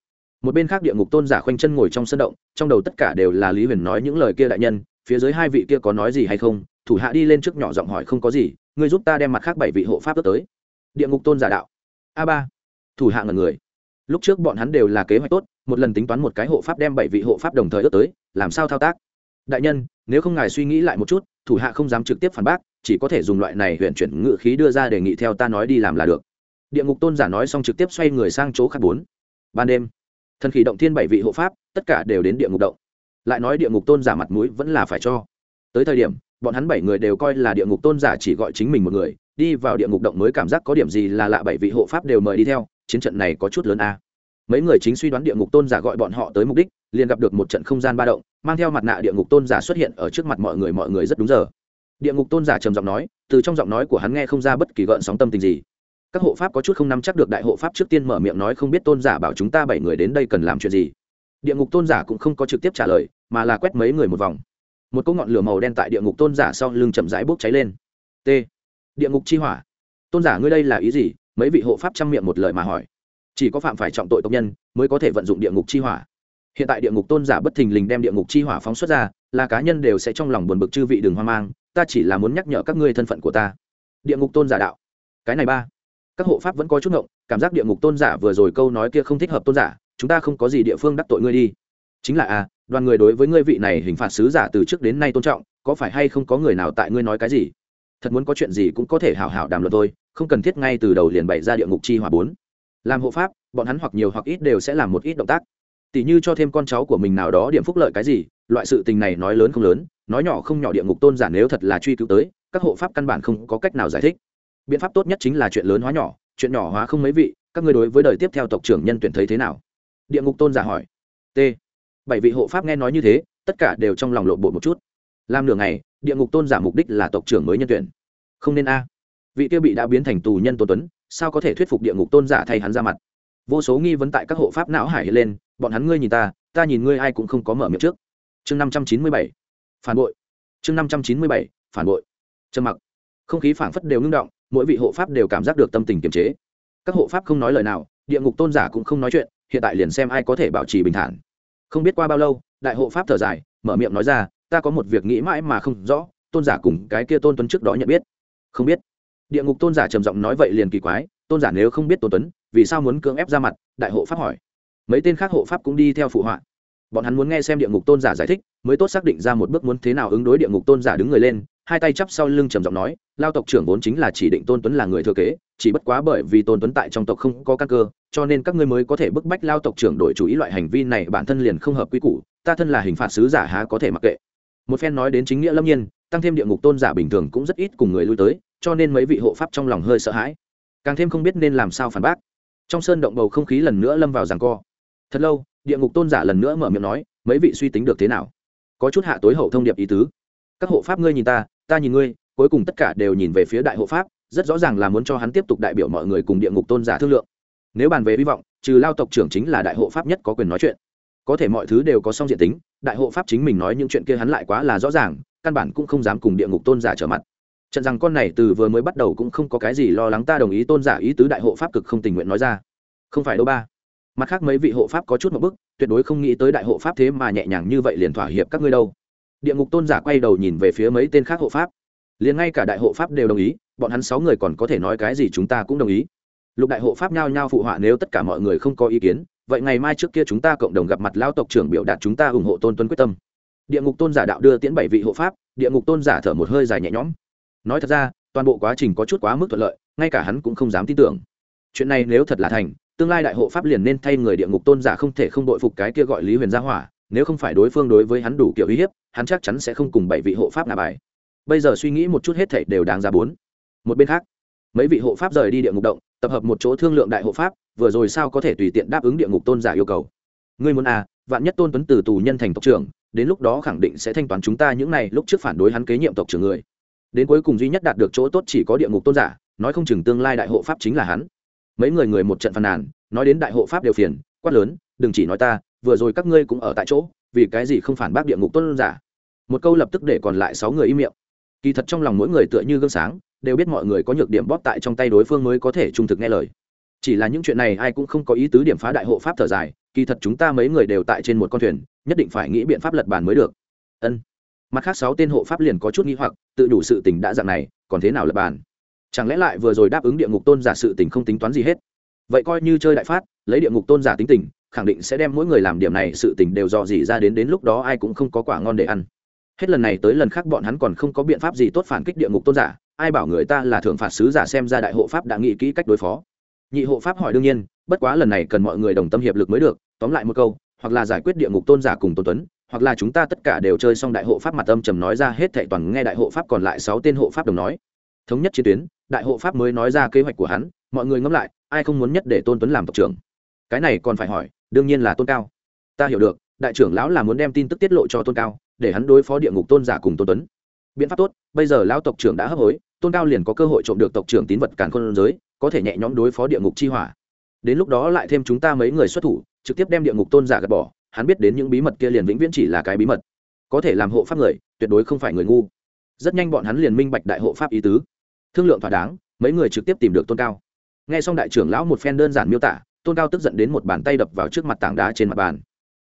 Một bên khác địa ngục tôn giả khoanh chân ngồi trong sân động, trong đầu tất cả đều là lý huyền nói những lời kia đại nhân, phía dưới hai vị kia có nói gì hay không thủ hạ đi lên trước nhỏ giọng hỏi không có gì, ngươi giúp ta đem mặt khác bảy vị hộ pháp ước tới. Địa ngục tôn giả đạo. A ba. Thủ hạ ngần người. Lúc trước bọn hắn đều là kế hoạch tốt, một lần tính toán một cái hộ pháp đem bảy vị hộ pháp đồng thời ước tới, làm sao thao tác? Đại nhân, nếu không ngài suy nghĩ lại một chút, thủ hạ không dám trực tiếp phản bác, chỉ có thể dùng loại này huyện chuyển ngự khí đưa ra đề nghị theo ta nói đi làm là được. Địa ngục tôn giả nói xong trực tiếp xoay người sang chỗ khác bốn. Ban đêm, thần khỉ động thiên bảy vị hộ pháp, tất cả đều đến địa ngục động. Lại nói địa ngục tôn giả mặt mũi vẫn là phải cho. Tới thời điểm bọn hắn bảy người đều coi là địa ngục tôn giả chỉ gọi chính mình một người, đi vào địa ngục động mới cảm giác có điểm gì là lạ bảy vị hộ pháp đều mời đi theo, chiến trận này có chút lớn a. Mấy người chính suy đoán địa ngục tôn giả gọi bọn họ tới mục đích, liền gặp được một trận không gian ba động, mang theo mặt nạ địa ngục tôn giả xuất hiện ở trước mặt mọi người mọi người rất đúng giờ. Địa ngục tôn giả trầm giọng nói, từ trong giọng nói của hắn nghe không ra bất kỳ gợn sóng tâm tình gì. Các hộ pháp có chút không nắm chắc được đại hộ pháp trước tiên mở miệng nói không biết tôn giả bảo chúng ta bảy người đến đây cần làm chuyện gì. Địa ngục tôn giả cũng không có trực tiếp trả lời, mà là quét mấy người một vòng một cỗ ngọn lửa màu đen tại địa ngục tôn giả sau lưng chậm rãi bốc cháy lên. T. Địa ngục chi hỏa. Tôn giả ngươi đây là ý gì? Mấy vị hộ pháp chăm miệng một lời mà hỏi. Chỉ có phạm phải trọng tội tộc nhân mới có thể vận dụng địa ngục chi hỏa. Hiện tại địa ngục tôn giả bất thình lình đem địa ngục chi hỏa phóng xuất ra là cá nhân đều sẽ trong lòng buồn bực chư vị đừng hoang mang ta chỉ là muốn nhắc nhở các ngươi thân phận của ta. Địa ngục tôn giả đạo. Cái này ba. Các hộ pháp vẫn có chút ngộng cảm giác địa ngục tôn giả vừa rồi câu nói kia không thích hợp tôn giả chúng ta không có gì địa phương đắc tội ngươi đi. Chính là a à, đoàn người đối với ngươi vị này hình phạt sứ giả từ trước đến nay tôn trọng, có phải hay không có người nào tại ngươi nói cái gì? Thật muốn có chuyện gì cũng có thể hảo hảo đàm luận thôi, không cần thiết ngay từ đầu liền bày ra địa ngục chi hỏa bốn. Làm hộ pháp, bọn hắn hoặc nhiều hoặc ít đều sẽ làm một ít động tác. Tỷ như cho thêm con cháu của mình nào đó điểm phúc lợi cái gì, loại sự tình này nói lớn không lớn, nói nhỏ không nhỏ địa ngục tôn giả nếu thật là truy cứu tới, các hộ pháp căn bản không có cách nào giải thích. Biện pháp tốt nhất chính là chuyện lớn hóa nhỏ, chuyện nhỏ hóa không mấy vị, các ngươi đối với đời tiếp theo tộc trưởng nhân tuyển thấy thế nào? Địa ngục tôn giả hỏi. T bảy vị hộ pháp nghe nói như thế, tất cả đều trong lòng lộn bộ một chút. Làm nửa ngày, địa ngục tôn giả mục đích là tộc trưởng mới nhân tuyển. Không nên a. Vị kia bị đã biến thành tù nhân tôn tuấn, sao có thể thuyết phục địa ngục tôn giả thay hắn ra mặt? Vô số nghi vấn tại các hộ pháp não hải hiện lên, bọn hắn ngươi nhìn ta ta nhìn ngươi ai cũng không có mở miệng trước. Chương năm trăm chín mươi bảy. Phản bội. Chương năm trăm chín mươi bảy. Phản bội. Trầm mặc. Không khí phảng phất đều ngưng động, mỗi vị hộ pháp đều cảm giác được tâm tình kiềm chế. Các hộ pháp không nói lời nào, địa ngục tôn giả cũng không nói chuyện, hiện tại liền xem ai có thể bảo trì bình thản không biết qua bao lâu, đại hộ pháp thở dài, mở miệng nói ra, ta có một việc nghĩ mãi mà không rõ, tôn giả cùng cái kia tôn tuấn trước đó nhận biết. Không biết. Địa ngục tôn giả trầm giọng nói vậy liền kỳ quái, tôn giả nếu không biết tôn tuấn, vì sao muốn cưỡng ép ra mặt, đại hộ pháp hỏi. Mấy tên khác hộ pháp cũng đi theo phụ họa. Bọn hắn muốn nghe xem địa ngục tôn giả giải thích, mới tốt xác định ra một bước muốn thế nào ứng đối địa ngục tôn giả đứng người lên hai tay chắp sau lưng trầm giọng nói, lao tộc trưởng vốn chính là chỉ định tôn tuấn là người thừa kế, chỉ bất quá bởi vì tôn tuấn tại trong tộc không có căn cơ, cho nên các ngươi mới có thể bức bách lao tộc trưởng đổi chủ ý loại hành vi này, bản thân liền không hợp quy củ, ta thân là hình phạt sứ giả há có thể mặc kệ. Một phen nói đến chính nghĩa lâm nhiên, tăng thêm địa ngục tôn giả bình thường cũng rất ít cùng người lui tới, cho nên mấy vị hộ pháp trong lòng hơi sợ hãi. Càng thêm không biết nên làm sao phản bác. Trong sơn động bầu không khí lần nữa lâm vào ràng co. Thật lâu, địa ngục tôn giả lần nữa mở miệng nói, mấy vị suy tính được thế nào? Có chút hạ tối hậu thông điệp ý tứ. Các hộ pháp ngươi nhìn ta ta nhìn ngươi, cuối cùng tất cả đều nhìn về phía đại hộ pháp, rất rõ ràng là muốn cho hắn tiếp tục đại biểu mọi người cùng địa ngục tôn giả thương lượng. Nếu bàn về hy vọng, trừ lao tộc trưởng chính là đại hộ pháp nhất có quyền nói chuyện. Có thể mọi thứ đều có song diện tính, đại hộ pháp chính mình nói những chuyện kia hắn lại quá là rõ ràng, căn bản cũng không dám cùng địa ngục tôn giả trở mặt. Trận rằng con này từ vừa mới bắt đầu cũng không có cái gì lo lắng ta đồng ý tôn giả ý tứ đại hộ pháp cực không tình nguyện nói ra. Không phải đâu ba. Mặt khác mấy vị hộ pháp có chút một bức, tuyệt đối không nghĩ tới đại hộ pháp thế mà nhẹ nhàng như vậy liền thỏa hiệp các ngươi đâu địa ngục tôn giả quay đầu nhìn về phía mấy tên khác hộ pháp. Liền ngay cả đại hộ pháp đều đồng ý, bọn hắn sáu người còn có thể nói cái gì chúng ta cũng đồng ý. Lục đại hộ pháp nhao nhao phụ họa nếu tất cả mọi người không có ý kiến, vậy ngày mai trước kia chúng ta cộng đồng gặp mặt lao tộc trưởng biểu đạt chúng ta ủng hộ tôn tuân quyết tâm. Địa ngục tôn giả đạo đưa tiễn bảy vị hộ pháp, địa ngục tôn giả thở một hơi dài nhẹ nhõm. Nói thật ra, toàn bộ quá trình có chút quá mức thuận lợi, ngay cả hắn cũng không dám tin tưởng. Chuyện này nếu thật là thành, tương lai đại hộ pháp liền nên thay người địa ngục tôn giả không thể không đội phục cái kia gọi lý huyền gia hỏa nếu không phải đối phương đối với hắn đủ kiểu uy hiếp, hắn chắc chắn sẽ không cùng bảy vị hộ pháp ngà bài. Bây giờ suy nghĩ một chút hết thảy đều đáng ra bốn. Một bên khác, mấy vị hộ pháp rời đi địa ngục động, tập hợp một chỗ thương lượng đại hộ pháp, vừa rồi sao có thể tùy tiện đáp ứng địa ngục tôn giả yêu cầu? Ngươi muốn à vạn nhất tôn tuấn từ tù nhân thành tộc trưởng, đến lúc đó khẳng định sẽ thanh toán chúng ta những này, lúc trước phản đối hắn kế nhiệm tộc trưởng người. Đến cuối cùng duy nhất đạt được chỗ tốt chỉ có địa ngục tôn giả, nói không chừng tương lai đại hộ pháp chính là hắn. Mấy người người một trận phàn nàn, nói đến đại hộ pháp đều phiền, quát lớn, đừng chỉ nói ta vừa rồi các ngươi cũng ở tại chỗ, vì cái gì không phản bác địa ngục tôn giả? Một câu lập tức để còn lại sáu người im miệng. Kỳ thật trong lòng mỗi người tựa như gương sáng, đều biết mọi người có nhược điểm bóp tại trong tay đối phương mới có thể trung thực nghe lời. Chỉ là những chuyện này ai cũng không có ý tứ điểm phá đại hộ pháp thở dài, kỳ thật chúng ta mấy người đều tại trên một con thuyền, nhất định phải nghĩ biện pháp lật bàn mới được. Ân. Mặt khác sáu tên hộ pháp liền có chút nghi hoặc, tự đủ sự tình đã dạng này, còn thế nào lật bàn? Chẳng lẽ lại vừa rồi đáp ứng địa ngục tôn giả sự tình không tính toán gì hết? Vậy coi như chơi đại phát, lấy địa ngục tôn giả tính tình khẳng định sẽ đem mỗi người làm điểm này sự tình đều dò dỉ ra đến đến lúc đó ai cũng không có quả ngon để ăn. Hết lần này tới lần khác bọn hắn còn không có biện pháp gì tốt phản kích địa ngục tôn giả, ai bảo người ta là thượng phạt sứ giả xem ra đại hộ pháp đã nghĩ kỹ cách đối phó. Nhị hộ pháp hỏi đương nhiên, bất quá lần này cần mọi người đồng tâm hiệp lực mới được, tóm lại một câu, hoặc là giải quyết địa ngục tôn giả cùng tôn tuấn, hoặc là chúng ta tất cả đều chơi xong đại hộ pháp mặt âm trầm nói ra hết thệ toàn nghe đại hộ pháp còn lại sáu tên hộ pháp đồng nói. Thống nhất chiến tuyến, đại hộ pháp mới nói ra kế hoạch của hắn, mọi người ngẫm lại, ai không muốn nhất để tôn tuấn làm tộc trưởng cái này còn phải hỏi, đương nhiên là tôn cao. Ta hiểu được, đại trưởng lão là muốn đem tin tức tiết lộ cho tôn cao, để hắn đối phó địa ngục tôn giả cùng tôn tuấn. Biện pháp tốt, bây giờ lão tộc trưởng đã hấp hối, tôn cao liền có cơ hội trộm được tộc trưởng tín vật càn khôn giới, có thể nhẹ nhõm đối phó địa ngục chi hỏa. Đến lúc đó lại thêm chúng ta mấy người xuất thủ, trực tiếp đem địa ngục tôn giả gạt bỏ, hắn biết đến những bí mật kia liền vĩnh viễn chỉ là cái bí mật. Có thể làm hộ pháp người, tuyệt đối không phải người ngu. Rất nhanh bọn hắn liền minh bạch đại hộ pháp ý tứ. Thương lượng thỏa đáng, mấy người trực tiếp tìm được tôn cao. Nghe xong đại trưởng lão một phen đơn giản miêu tả tôn cao tức giận đến một bàn tay đập vào trước mặt tảng đá trên mặt bàn.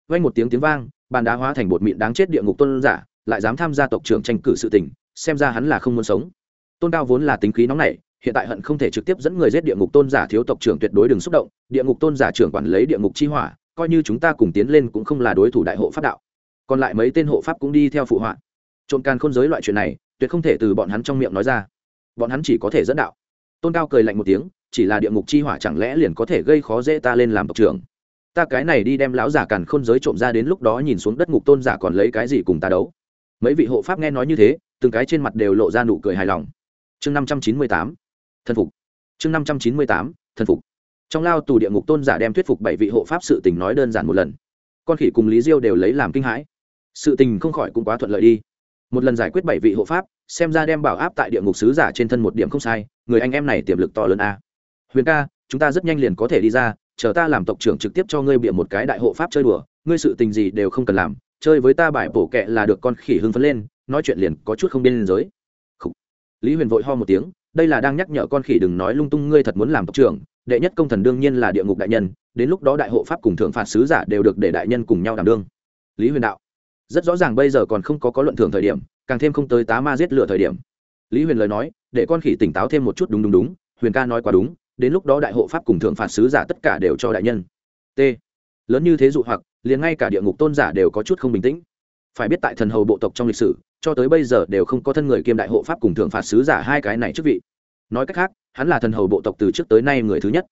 Vang một tiếng tiếng vang, bàn đá hóa thành bột mịn đáng chết địa ngục tôn giả, lại dám tham gia tộc trưởng tranh cử sự tình, xem ra hắn là không muốn sống. Tôn cao vốn là tính khí nóng nảy, hiện tại hận không thể trực tiếp dẫn người giết địa ngục tôn giả thiếu tộc trưởng tuyệt đối đừng xúc động, địa ngục tôn giả trưởng quản lấy địa ngục chi hỏa, coi như chúng ta cùng tiến lên cũng không là đối thủ đại hộ pháp đạo. Còn lại mấy tên hộ pháp cũng đi theo phụ họa. Trộm can khôn giới loại chuyện này, tuyệt không thể từ bọn hắn trong miệng nói ra. Bọn hắn chỉ có thể dẫn đạo. Tôn cao cười lạnh một tiếng chỉ là địa ngục chi hỏa chẳng lẽ liền có thể gây khó dễ ta lên làm tộc trưởng? Ta cái này đi đem lão giả càn khôn giới trộm ra đến lúc đó nhìn xuống đất ngục tôn giả còn lấy cái gì cùng ta đấu? Mấy vị hộ pháp nghe nói như thế, từng cái trên mặt đều lộ ra nụ cười hài lòng. Chương năm trăm chín mươi tám thân phục. Chương năm trăm chín mươi tám thân phục. Trong lao tù địa ngục tôn giả đem thuyết phục bảy vị hộ pháp sự tình nói đơn giản một lần. Con khỉ cùng lý diêu đều lấy làm kinh hãi. Sự tình không khỏi cũng quá thuận lợi đi. Một lần giải quyết bảy vị hộ pháp, xem ra đem bảo áp tại địa ngục sứ giả trên thân một điểm không sai, người anh em này tiềm lực to lớn a huyền ca, chúng ta rất nhanh liền có thể đi ra, chờ ta làm tộc trưởng trực tiếp cho ngươi bịa một cái đại hộ pháp chơi đùa, ngươi sự tình gì đều không cần làm, chơi với ta bài bổ kệ là được con khỉ hưng phấn lên, nói chuyện liền có chút không biên giới. Lý huyền vội ho một tiếng, đây là đang nhắc nhở con khỉ đừng nói lung tung, ngươi thật muốn làm tộc trưởng, đệ nhất công thần đương nhiên là địa ngục đại nhân, đến lúc đó đại hộ pháp cùng thượng phạt sứ giả đều được để đại nhân cùng nhau đảm đương. Lý huyền đạo. Rất rõ ràng bây giờ còn không có có luận thưởng thời điểm, càng thêm không tới tá ma giết lựa thời điểm. Lý huyền lời nói, để con khỉ tỉnh táo thêm một chút, đúng đúng đúng, huyền ca nói quá đúng đến lúc đó đại hộ pháp cùng thượng phạt sứ giả tất cả đều cho đại nhân. T. Lớn như thế dụ hoặc, liền ngay cả địa ngục tôn giả đều có chút không bình tĩnh. Phải biết tại thần hầu bộ tộc trong lịch sử, cho tới bây giờ đều không có thân người kiêm đại hộ pháp cùng thượng phạt sứ giả hai cái này chức vị. Nói cách khác, hắn là thần hầu bộ tộc từ trước tới nay người thứ nhất.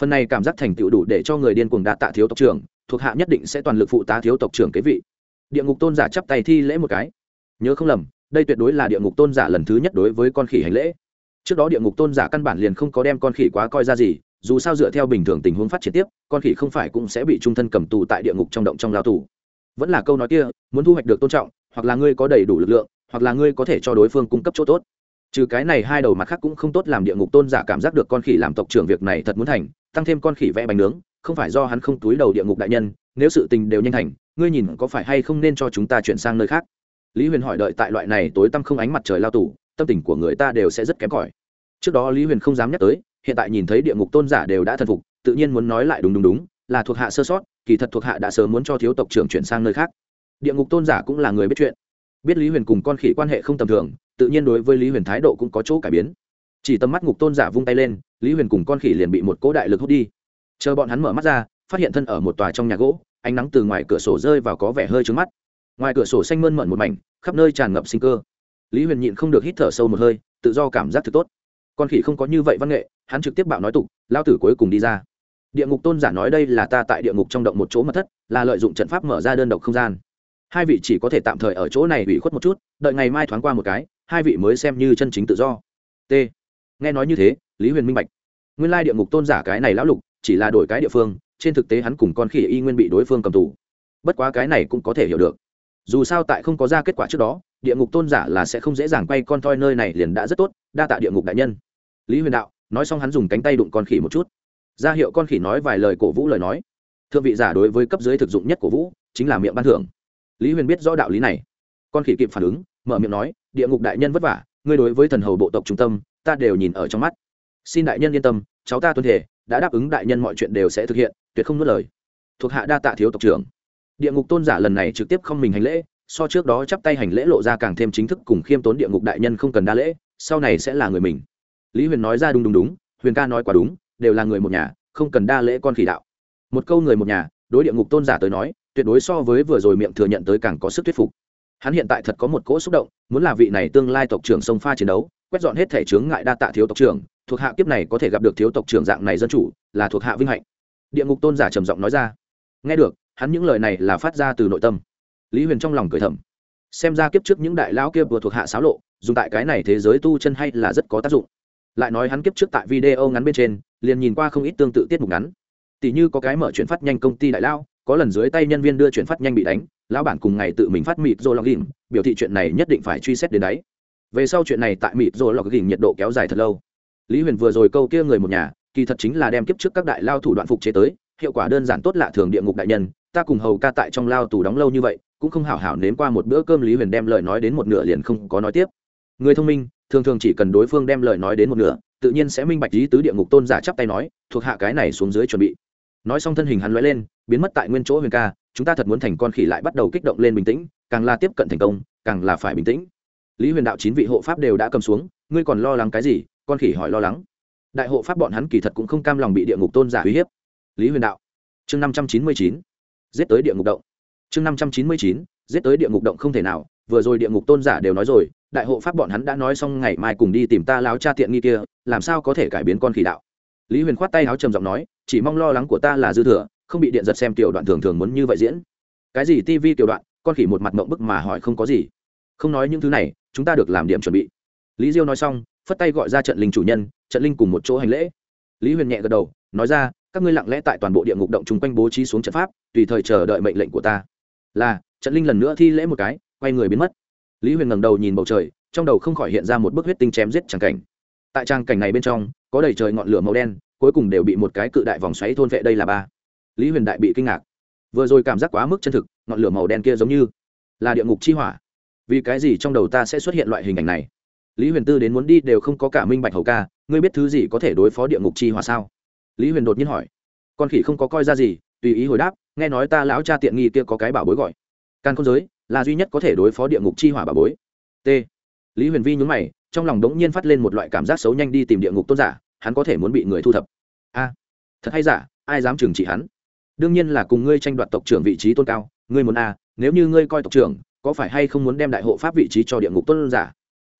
Phần này cảm giác thành tựu đủ để cho người điên cuồng đạt tạ thiếu tộc trưởng, thuộc hạ nhất định sẽ toàn lực phụ tá thiếu tộc trưởng kế vị. Địa ngục tôn giả chắp tay thi lễ một cái. Nhớ không lầm, đây tuyệt đối là địa ngục tôn giả lần thứ nhất đối với con khỉ hành lễ trước đó địa ngục tôn giả căn bản liền không có đem con khỉ quá coi ra gì, dù sao dựa theo bình thường tình huống phát triển tiếp, con khỉ không phải cũng sẽ bị trung thân cầm tù tại địa ngục trong động trong lao tù. Vẫn là câu nói kia, muốn thu hoạch được tôn trọng, hoặc là ngươi có đầy đủ lực lượng, hoặc là ngươi có thể cho đối phương cung cấp chỗ tốt. Trừ cái này hai đầu mặt khác cũng không tốt làm địa ngục tôn giả cảm giác được con khỉ làm tộc trưởng việc này thật muốn thành, tăng thêm con khỉ vẽ bánh nướng, không phải do hắn không túi đầu địa ngục đại nhân, nếu sự tình đều nhanh thành, ngươi nhìn có phải hay không nên cho chúng ta chuyển sang nơi khác? Lý huyền hỏi đợi tại loại này tối tăm không ánh mặt trời lao tù tâm tình của người ta đều sẽ rất kém cỏi. Trước đó lý huyền không dám nhắc tới, hiện tại nhìn thấy địa ngục tôn giả đều đã thần phục, tự nhiên muốn nói lại đúng đúng đúng, là thuộc hạ sơ sót, kỳ thật thuộc hạ đã sớm muốn cho thiếu tộc trưởng chuyển sang nơi khác. Địa ngục tôn giả cũng là người biết chuyện. Biết lý huyền cùng con khỉ quan hệ không tầm thường, tự nhiên đối với lý huyền thái độ cũng có chỗ cải biến. Chỉ tầm mắt ngục tôn giả vung tay lên, lý huyền cùng con khỉ liền bị một cỗ đại lực hút đi. Chờ bọn hắn mở mắt ra, phát hiện thân ở một tòa trong nhà gỗ, ánh nắng từ ngoài cửa sổ rơi vào có vẻ hơi trứng mắt. Ngoài cửa sổ xanh mơn mận một mảnh, khắp nơi tràn ngập sinh cơ lý huyền nhịn không được hít thở sâu một hơi, tự do cảm giác thực tốt. Con khỉ không có như vậy văn nghệ, hắn trực tiếp bạo nói tục, lao tử cuối cùng đi ra. Địa ngục tôn giả nói đây là ta tại địa ngục trong động một chỗ mật thất, là lợi dụng trận pháp mở ra đơn độc không gian. Hai vị chỉ có thể tạm thời ở chỗ này ủy khuất một chút, đợi ngày mai thoáng qua một cái, hai vị mới xem như chân chính tự do. T. Nghe nói như thế, lý huyền minh bạch. Nguyên lai địa ngục tôn giả cái này lão lục, chỉ là đổi cái địa phương, trên thực tế hắn cùng con khỉ y nguyên bị đối phương cầm tù. Bất quá cái này cũng có thể hiểu được dù sao tại không có ra kết quả trước đó, địa ngục tôn giả là sẽ không dễ dàng quay con toi nơi này liền đã rất tốt, đa tạ địa ngục đại nhân. Lý huyền đạo, nói xong hắn dùng cánh tay đụng con khỉ một chút. Ra hiệu con khỉ nói vài lời cổ vũ lời nói. Thượng vị giả đối với cấp dưới thực dụng nhất cổ vũ, chính là miệng ban thưởng. Lý huyền biết rõ đạo lý này. Con khỉ kịp phản ứng, mở miệng nói, địa ngục đại nhân vất vả, ngươi đối với thần hầu bộ tộc trung tâm, ta đều nhìn ở trong mắt. Xin đại nhân yên tâm, cháu ta tuân thể, đã đáp ứng đại nhân mọi chuyện đều sẽ thực hiện, tuyệt không nuốt lời. Thuộc hạ đa tạ thiếu tộc trưởng địa ngục tôn giả lần này trực tiếp không mình hành lễ, so trước đó chắp tay hành lễ lộ ra càng thêm chính thức cùng khiêm tốn địa ngục đại nhân không cần đa lễ, sau này sẽ là người mình. Lý huyền nói ra đúng đúng đúng, huyền ca nói quá đúng, đều là người một nhà, không cần đa lễ con khỉ đạo. Một câu người một nhà, đối địa ngục tôn giả tới nói, tuyệt đối so với vừa rồi miệng thừa nhận tới càng có sức thuyết phục. Hắn hiện tại thật có một cỗ xúc động, muốn là vị này tương lai tộc trưởng sông pha chiến đấu, quét dọn hết thể chướng ngại đa tạ thiếu tộc trưởng, thuộc hạ kiếp này có thể gặp được thiếu tộc trưởng dạng này dân chủ, là thuộc hạ vinh hạnh. Địa ngục tôn giả trầm giọng nói ra. Nghe được hắn những lời này là phát ra từ nội tâm. Lý huyền trong lòng cười thầm. Xem ra kiếp trước những đại lão kia vừa thuộc hạ xáo lộ, dùng tại cái này thế giới tu chân hay là rất có tác dụng. Lại nói hắn kiếp trước tại video ngắn bên trên, liền nhìn qua không ít tương tự tiết mục ngắn. Tỷ như có cái mở chuyển phát nhanh công ty đại lão, có lần dưới tay nhân viên đưa chuyển phát nhanh bị đánh, lão bản cùng ngày tự mình phát mịt rồi lọc gỉm biểu thị chuyện này nhất định phải truy xét đến đấy về sau chuyện này tại mịt rồi lọc gỉm nhiệt độ kéo dài thật lâu. Lý huyền vừa rồi câu kia người một nhà, kỳ thật chính là đem kiếp trước các đại lao thủ đoạn phục chế tới, hiệu quả đơn giản tốt lạ thường địa ngục đại nhân ta cùng hầu ca tại trong lao tù đóng lâu như vậy, cũng không hảo hảo nếm qua một bữa cơm lý huyền đem lời nói đến một nửa liền không có nói tiếp. Người thông minh, thường thường chỉ cần đối phương đem lời nói đến một nửa, tự nhiên sẽ minh bạch lý tứ địa ngục tôn giả chắp tay nói, thuộc hạ cái này xuống dưới chuẩn bị. Nói xong thân hình hắn lóe lên, biến mất tại nguyên chỗ huyền ca, chúng ta thật muốn thành con khỉ lại bắt đầu kích động lên bình tĩnh, càng là tiếp cận thành công, càng là phải bình tĩnh. Lý huyền đạo chín vị hộ pháp đều đã cầm xuống, ngươi còn lo lắng cái gì? Con khỉ hỏi lo lắng. Đại hộ pháp bọn hắn kỳ thật cũng không cam lòng bị địa ngục tôn giả uy hiếp. Lý huyền đạo, chương năm trăm chín mươi chín giết tới địa ngục động. Chương năm trăm chín mươi chín, giết tới địa ngục động không thể nào, vừa rồi địa ngục tôn giả đều nói rồi, đại hộ pháp bọn hắn đã nói xong ngày mai cùng đi tìm ta láo cha tiện nghi kia, làm sao có thể cải biến con khỉ đạo? Lý huyền khoát tay áo trầm giọng nói, chỉ mong lo lắng của ta là dư thừa, không bị điện giật xem tiểu đoạn thường thường muốn như vậy diễn. Cái gì tivi tiểu đoạn, con khỉ một mặt mộng bức mà hỏi không có gì. Không nói những thứ này, chúng ta được làm điểm chuẩn bị. Lý diêu nói xong, phất tay gọi ra trận linh chủ nhân, trận linh cùng một chỗ hành lễ. Lý huyền nhẹ gật đầu, nói ra các ngươi lặng lẽ tại toàn bộ địa ngục động chúng quanh bố trí xuống trận pháp, tùy thời chờ đợi mệnh lệnh của ta. Là, trận linh lần nữa thi lễ một cái, quay người biến mất. Lý huyền ngẩng đầu nhìn bầu trời, trong đầu không khỏi hiện ra một bức huyết tinh chém giết tràng cảnh. Tại trang cảnh này bên trong, có đầy trời ngọn lửa màu đen, cuối cùng đều bị một cái cự đại vòng xoáy thôn vệ đây là ba. Lý huyền đại bị kinh ngạc. Vừa rồi cảm giác quá mức chân thực, ngọn lửa màu đen kia giống như là địa ngục chi hỏa. Vì cái gì trong đầu ta sẽ xuất hiện loại hình ảnh này? Lý huyền tư đến muốn đi đều không có cả minh bạch hầu ca, ngươi biết thứ gì có thể đối phó địa ngục chi hỏa sao? Lý huyền đột nhiên hỏi, con khỉ không có coi ra gì, tùy ý hồi đáp, nghe nói ta lão cha tiện nghi kia có cái bảo bối gọi. Càn không giới là duy nhất có thể đối phó địa ngục chi hỏa bảo bối. T. Lý huyền vi nhúng mày, trong lòng đống nhiên phát lên một loại cảm giác xấu nhanh đi tìm địa ngục tôn giả, hắn có thể muốn bị người thu thập. A, thật hay giả, ai dám trừng trị hắn? Đương nhiên là cùng ngươi tranh đoạt tộc trưởng vị trí tôn cao, ngươi muốn a, nếu như ngươi coi tộc trưởng, có phải hay không muốn đem đại hộ pháp vị trí cho địa ngục tôn giả?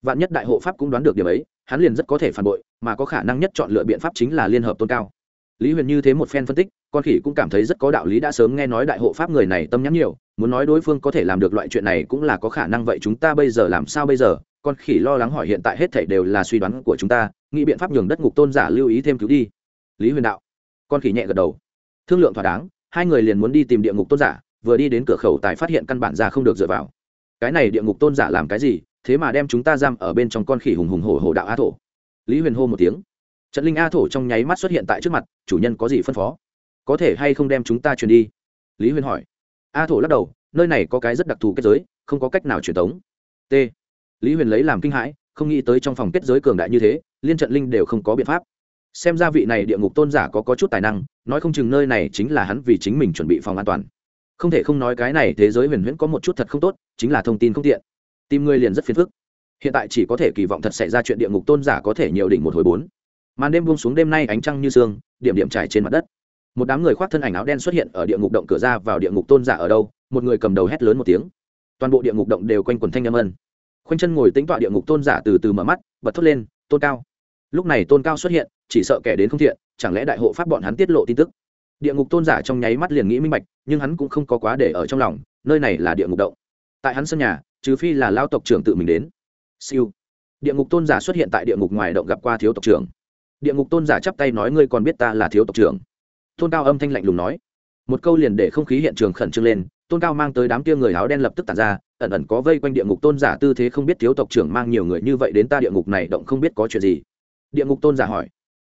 Vạn nhất đại hộ pháp cũng đoán được điểm ấy, hắn liền rất có thể phản bội, mà có khả năng nhất chọn lựa biện pháp chính là liên hợp tôn cao lý huyền như thế một phen phân tích, con khỉ cũng cảm thấy rất có đạo lý đã sớm nghe nói đại hộ pháp người này tâm nhắn nhiều, muốn nói đối phương có thể làm được loại chuyện này cũng là có khả năng vậy chúng ta bây giờ làm sao bây giờ? Con khỉ lo lắng hỏi hiện tại hết thảy đều là suy đoán của chúng ta, nghĩ biện pháp nhường đất ngục tôn giả lưu ý thêm cứu đi. Lý huyền đạo. Con khỉ nhẹ gật đầu. Thương lượng thỏa đáng, hai người liền muốn đi tìm địa ngục tôn giả, vừa đi đến cửa khẩu tài phát hiện căn bản ra không được dựa vào. Cái này địa ngục tôn giả làm cái gì, thế mà đem chúng ta giam ở bên trong con khỉ hùng hùng hổ hổ đạo a thổ. Lý huyền hô một tiếng trận linh a thổ trong nháy mắt xuất hiện tại trước mặt chủ nhân có gì phân phó? Có thể hay không đem chúng ta truyền đi? Lý huyền hỏi. A thổ lắc đầu nơi này có cái rất đặc thù kết giới không có cách nào truyền tống. T. Lý huyền lấy làm kinh hãi không nghĩ tới trong phòng kết giới cường đại như thế liên trận linh đều không có biện pháp. Xem ra vị này địa ngục tôn giả có, có chút tài năng nói không chừng nơi này chính là hắn vì chính mình chuẩn bị phòng an toàn. Không thể không nói cái này thế giới huyền huyễn có một chút thật không tốt chính là thông tin không tiện. Tìm người liền rất phiền phức. Hiện tại chỉ có thể kỳ vọng thật xảy ra chuyện địa ngục tôn giả có thể nhiều đỉnh một hồi bốn màn đêm buông xuống đêm nay ánh trăng như sương, điểm điểm trải trên mặt đất. Một đám người khoác thân ảnh áo đen xuất hiện ở địa ngục động cửa ra vào địa ngục tôn giả ở đâu, một người cầm đầu hét lớn một tiếng. Toàn bộ địa ngục động đều quanh quần thanh âm ân. Khoanh chân ngồi tính tọa địa ngục tôn giả từ từ mở mắt, bật thốt lên, tôn cao. Lúc này tôn cao xuất hiện, chỉ sợ kẻ đến không thiện, chẳng lẽ đại hộ pháp bọn hắn tiết lộ tin tức? Địa ngục tôn giả trong nháy mắt liền nghĩ minh bạch, nhưng hắn cũng không có quá để ở trong lòng, nơi này là địa ngục động. Tại hắn sân nhà, trừ phi là lao tộc trưởng tự mình đến. Siêu. Địa ngục tôn giả xuất hiện tại địa ngục ngoài động gặp qua thiếu tộc trưởng địa ngục tôn giả chắp tay nói, ngươi còn biết ta là thiếu tộc trưởng? Tôn cao âm thanh lạnh lùng nói. Một câu liền để không khí hiện trường khẩn trương lên, tôn cao mang tới đám kia người áo đen lập tức tàn ra, ẩn ẩn có vây quanh địa ngục tôn giả tư thế không biết thiếu tộc trưởng mang nhiều người như vậy đến ta địa ngục này động không biết có chuyện gì. Địa ngục tôn giả hỏi.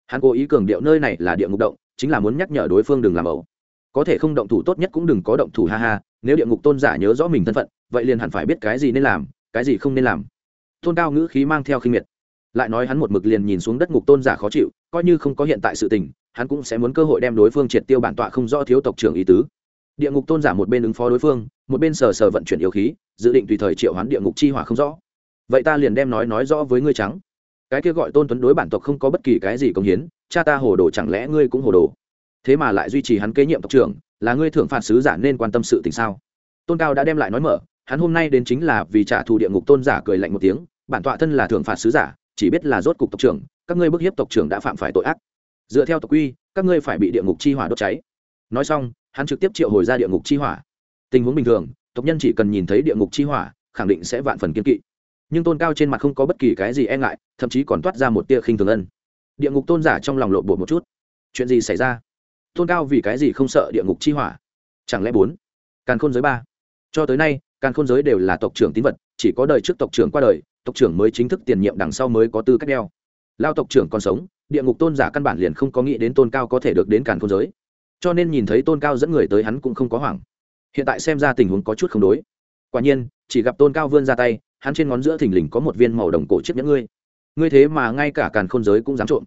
Hắn cố ý cường điệu nơi này là địa ngục động, chính là muốn nhắc nhở đối phương đừng làm ẩu. Có thể không động thủ tốt nhất cũng đừng có động thủ, ha ha, nếu địa ngục tôn giả nhớ rõ mình thân phận, vậy liền hẳn phải biết cái gì nên làm, cái gì không nên làm. Tôn cao ngữ khí mang theo khinh miệt lại nói hắn một mực liền nhìn xuống đất ngục tôn giả khó chịu, coi như không có hiện tại sự tình, hắn cũng sẽ muốn cơ hội đem đối phương triệt tiêu bản tọa không rõ thiếu tộc trưởng ý tứ. Địa ngục tôn giả một bên ứng phó đối phương, một bên sờ sờ vận chuyển yêu khí, dự định tùy thời triệu hoán địa ngục chi hỏa không rõ. Vậy ta liền đem nói nói rõ với ngươi trắng. Cái kia gọi tôn tuấn đối bản tộc không có bất kỳ cái gì công hiến, cha ta hồ đồ chẳng lẽ ngươi cũng hồ đồ? Thế mà lại duy trì hắn kế nhiệm tộc trưởng, là ngươi thưởng phạt sứ giả nên quan tâm sự tình sao? Tôn cao đã đem lại nói mở, hắn hôm nay đến chính là vì trả thù địa ngục tôn giả cười lạnh một tiếng, bản tọa thân là thưởng phạt sứ giả chỉ biết là rốt cục tộc trưởng, các ngươi bức hiếp tộc trưởng đã phạm phải tội ác. Dựa theo tộc quy, các ngươi phải bị địa ngục chi hỏa đốt cháy. Nói xong, hắn trực tiếp triệu hồi ra địa ngục chi hỏa. Tình huống bình thường, tộc nhân chỉ cần nhìn thấy địa ngục chi hỏa, khẳng định sẽ vạn phần kiên kỵ. Nhưng tôn cao trên mặt không có bất kỳ cái gì e ngại, thậm chí còn toát ra một tia khinh thường ân. Địa ngục tôn giả trong lòng lộn bột một chút. Chuyện gì xảy ra? Tôn cao vì cái gì không sợ địa ngục chi hỏa? Chẳng lẽ bốn? Càn khôn giới ba? Cho tới nay, càn khôn giới đều là tộc trưởng tín vật, chỉ có đời trước tộc trưởng qua đời tộc trưởng mới chính thức tiền nhiệm đằng sau mới có tư cách đeo. Lao tộc trưởng còn sống, địa ngục tôn giả căn bản liền không có nghĩ đến tôn cao có thể được đến càn khôn giới. Cho nên nhìn thấy tôn cao dẫn người tới hắn cũng không có hoảng. Hiện tại xem ra tình huống có chút không đối. Quả nhiên, chỉ gặp tôn cao vươn ra tay, hắn trên ngón giữa thình lình có một viên màu đồng cổ chiếc nhẫn ngươi. Ngươi thế mà ngay cả càn khôn giới cũng dám trộm.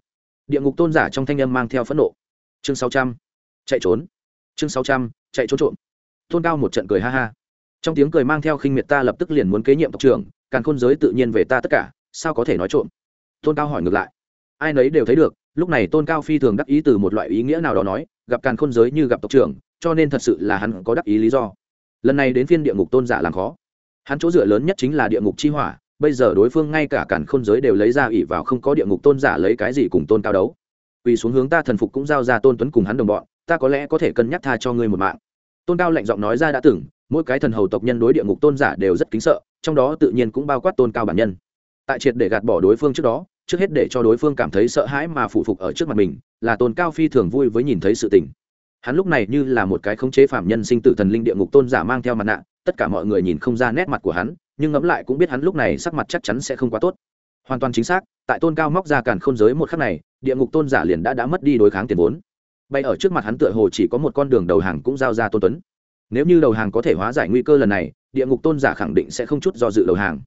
Địa ngục tôn giả trong thanh âm mang theo phẫn nộ. Chương sáu trăm, chạy trốn. Chương sáu trăm, chạy trốn trộm. Tôn cao một trận cười ha ha. Trong tiếng cười mang theo khinh miệt ta lập tức liền muốn kế nhiệm tộc trưởng càn khôn giới tự nhiên về ta tất cả, sao có thể nói trộm? Tôn cao hỏi ngược lại. Ai nấy đều thấy được, lúc này tôn cao phi thường đắc ý từ một loại ý nghĩa nào đó nói, gặp càn khôn giới như gặp tộc trưởng, cho nên thật sự là hắn có đắc ý lý do. Lần này đến phiên địa ngục tôn giả làm khó. Hắn chỗ dựa lớn nhất chính là địa ngục chi hỏa, bây giờ đối phương ngay cả càn khôn giới đều lấy ra ỉ vào không có địa ngục tôn giả lấy cái gì cùng tôn cao đấu. Vì xuống hướng ta thần phục cũng giao ra tôn tuấn cùng hắn đồng bọn, ta có lẽ có thể cân nhắc tha cho ngươi một mạng. Tôn cao lạnh giọng nói ra đã từng mỗi cái thần hầu tộc nhân đối địa ngục tôn giả đều rất kính sợ, trong đó tự nhiên cũng bao quát tôn cao bản nhân. Tại triệt để gạt bỏ đối phương trước đó, trước hết để cho đối phương cảm thấy sợ hãi mà phụ phục ở trước mặt mình, là tôn cao phi thường vui với nhìn thấy sự tình. Hắn lúc này như là một cái khống chế phạm nhân sinh tử thần linh địa ngục tôn giả mang theo mặt nạ, tất cả mọi người nhìn không ra nét mặt của hắn, nhưng ngẫm lại cũng biết hắn lúc này sắc mặt chắc chắn sẽ không quá tốt. Hoàn toàn chính xác, tại tôn cao móc ra càn khôn giới một khắc này, địa ngục tôn giả liền đã đã mất đi đối kháng tiền vốn. Bay ở trước mặt hắn tựa hồ chỉ có một con đường đầu hàng cũng giao ra tôn tuấn nếu như đầu hàng có thể hóa giải nguy cơ lần này, địa ngục tôn giả khẳng định sẽ không chút do dự đầu hàng.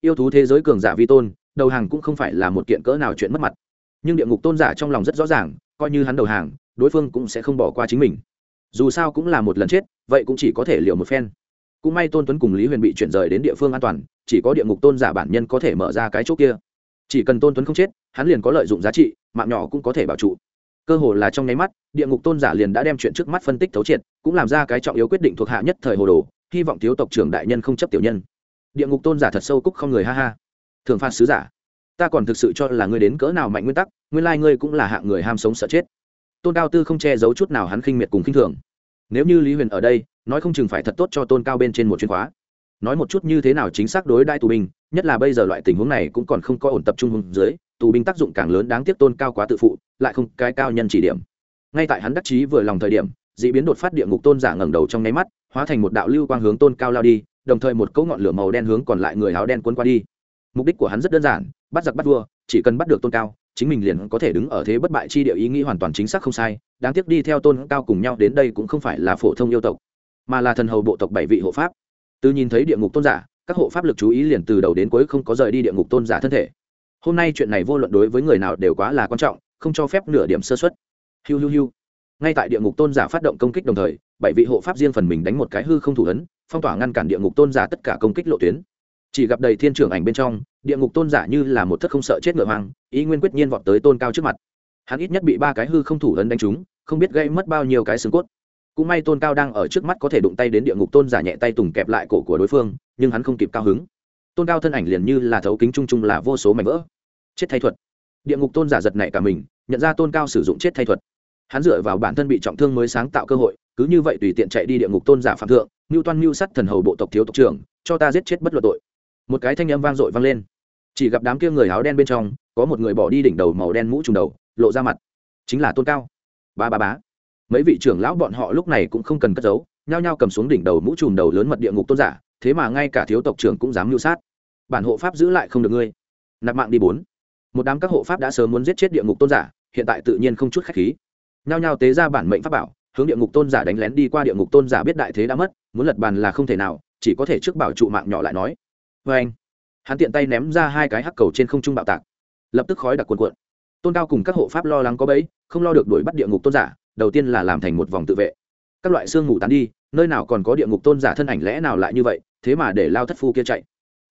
Yêu thú thế giới cường giả vi tôn, đầu hàng cũng không phải là một kiện cỡ nào chuyện mất mặt. Nhưng địa ngục tôn giả trong lòng rất rõ ràng, coi như hắn đầu hàng, đối phương cũng sẽ không bỏ qua chính mình. Dù sao cũng là một lần chết, vậy cũng chỉ có thể liều một phen. Cũng may tôn tuấn cùng lý huyền bị chuyển rời đến địa phương an toàn, chỉ có địa ngục tôn giả bản nhân có thể mở ra cái chỗ kia. Chỉ cần tôn tuấn không chết, hắn liền có lợi dụng giá trị, mạng nhỏ cũng có thể bảo trụ cơ hồ là trong nháy mắt, địa ngục tôn giả liền đã đem chuyện trước mắt phân tích thấu triệt, cũng làm ra cái trọng yếu quyết định thuộc hạ nhất thời hồ đồ, hy vọng thiếu tộc trưởng đại nhân không chấp tiểu nhân. Địa ngục tôn giả thật sâu cúc không người ha ha. Thường phạt sứ giả, ta còn thực sự cho là ngươi đến cỡ nào mạnh nguyên tắc, nguyên lai ngươi cũng là hạng người ham sống sợ chết. Tôn cao tư không che giấu chút nào hắn khinh miệt cùng khinh thường. Nếu như lý huyền ở đây, nói không chừng phải thật tốt cho tôn cao bên trên một chuyên khóa. Nói một chút như thế nào chính xác đối đại tù binh, nhất là bây giờ loại tình huống này cũng còn không có ổn tập trung hướng dưới, tù binh tác dụng càng lớn đáng tiếc tôn cao quá tự phụ lại không cái cao nhân chỉ điểm. Ngay tại hắn đắc chí vừa lòng thời điểm, d ị biến đột phát địa ngục tôn giả ngẩng đầu trong nháy mắt, hóa thành một đạo lưu quang hướng tôn cao lao đi, đồng thời một cỗ ngọn lửa màu đen hướng còn lại người áo đen cuốn qua đi. Mục đích của hắn rất đơn giản, bắt giặc bắt vua, chỉ cần bắt được tôn cao, chính mình liền có thể đứng ở thế bất bại chi địa ý nghĩ hoàn toàn chính xác không sai, đáng tiếc đi theo tôn cao cùng nhau đến đây cũng không phải là phổ thông yêu tộc, mà là thần hầu bộ tộc bảy vị hộ pháp. Từ nhìn thấy địa ngục tôn giả, các hộ pháp lực chú ý liền từ đầu đến cuối không có rời đi địa ngục tôn giả thân thể. Hôm nay chuyện này vô luận đối với người nào đều quá là quan trọng không cho phép nửa điểm sơ xuất hiu hiu hiu. Ngay tại địa ngục tôn giả phát động công kích đồng thời, bảy vị hộ pháp riêng phần mình đánh một cái hư không thủ ấn, phong tỏa ngăn cản địa ngục tôn giả tất cả công kích lộ tuyến. Chỉ gặp đầy thiên trưởng ảnh bên trong, địa ngục tôn giả như là một thất không sợ chết ngựa hoang, ý nguyên quyết nhiên vọt tới tôn cao trước mặt. Hắn ít nhất bị ba cái hư không thủ ấn đánh trúng, không biết gây mất bao nhiêu cái xương cốt. Cũng may tôn cao đang ở trước mắt có thể đụng tay đến địa ngục tôn giả nhẹ tay tùng kẹp lại cổ của đối phương, nhưng hắn không kịp cao hứng. Tôn cao thân ảnh liền như là thấu kính chung chung là vô số mảnh vỡ. Chết thay thuật địa ngục tôn giả giật nảy cả mình, nhận ra tôn cao sử dụng chết thay thuật. Hắn dựa vào bản thân bị trọng thương mới sáng tạo cơ hội, cứ như vậy tùy tiện chạy đi địa ngục tôn giả phạm thượng, ngưu toan mưu sắt thần hầu bộ tộc thiếu tộc trưởng, cho ta giết chết bất luận tội. Một cái thanh âm vang dội vang lên. Chỉ gặp đám kia người áo đen bên trong, có một người bỏ đi đỉnh đầu màu đen mũ trùng đầu, lộ ra mặt. Chính là tôn cao. Ba ba bá mấy vị trưởng lão bọn họ lúc này cũng không cần cất giấu, nhao nhao cầm xuống đỉnh đầu mũ trùm đầu lớn mật địa ngục tôn giả, thế mà ngay cả thiếu tộc trưởng cũng dám mưu sát. Bản hộ pháp giữ lại không được ngươi. Nạp mạng đi bốn một đám các hộ pháp đã sớm muốn giết chết địa ngục tôn giả, hiện tại tự nhiên không chút khách khí. Nhao nhao tế ra bản mệnh pháp bảo, hướng địa ngục tôn giả đánh lén đi qua địa ngục tôn giả biết đại thế đã mất, muốn lật bàn là không thể nào, chỉ có thể trước bảo trụ mạng nhỏ lại nói. Vê anh, hắn tiện tay ném ra hai cái hắc cầu trên không trung bạo tạc. Lập tức khói đặc cuồn cuộn. Tôn cao cùng các hộ pháp lo lắng có bẫy không lo được đuổi bắt địa ngục tôn giả, đầu tiên là làm thành một vòng tự vệ. Các loại xương ngủ tán đi, nơi nào còn có địa ngục tôn giả thân ảnh lẽ nào lại như vậy, thế mà để lao thất phu kia chạy.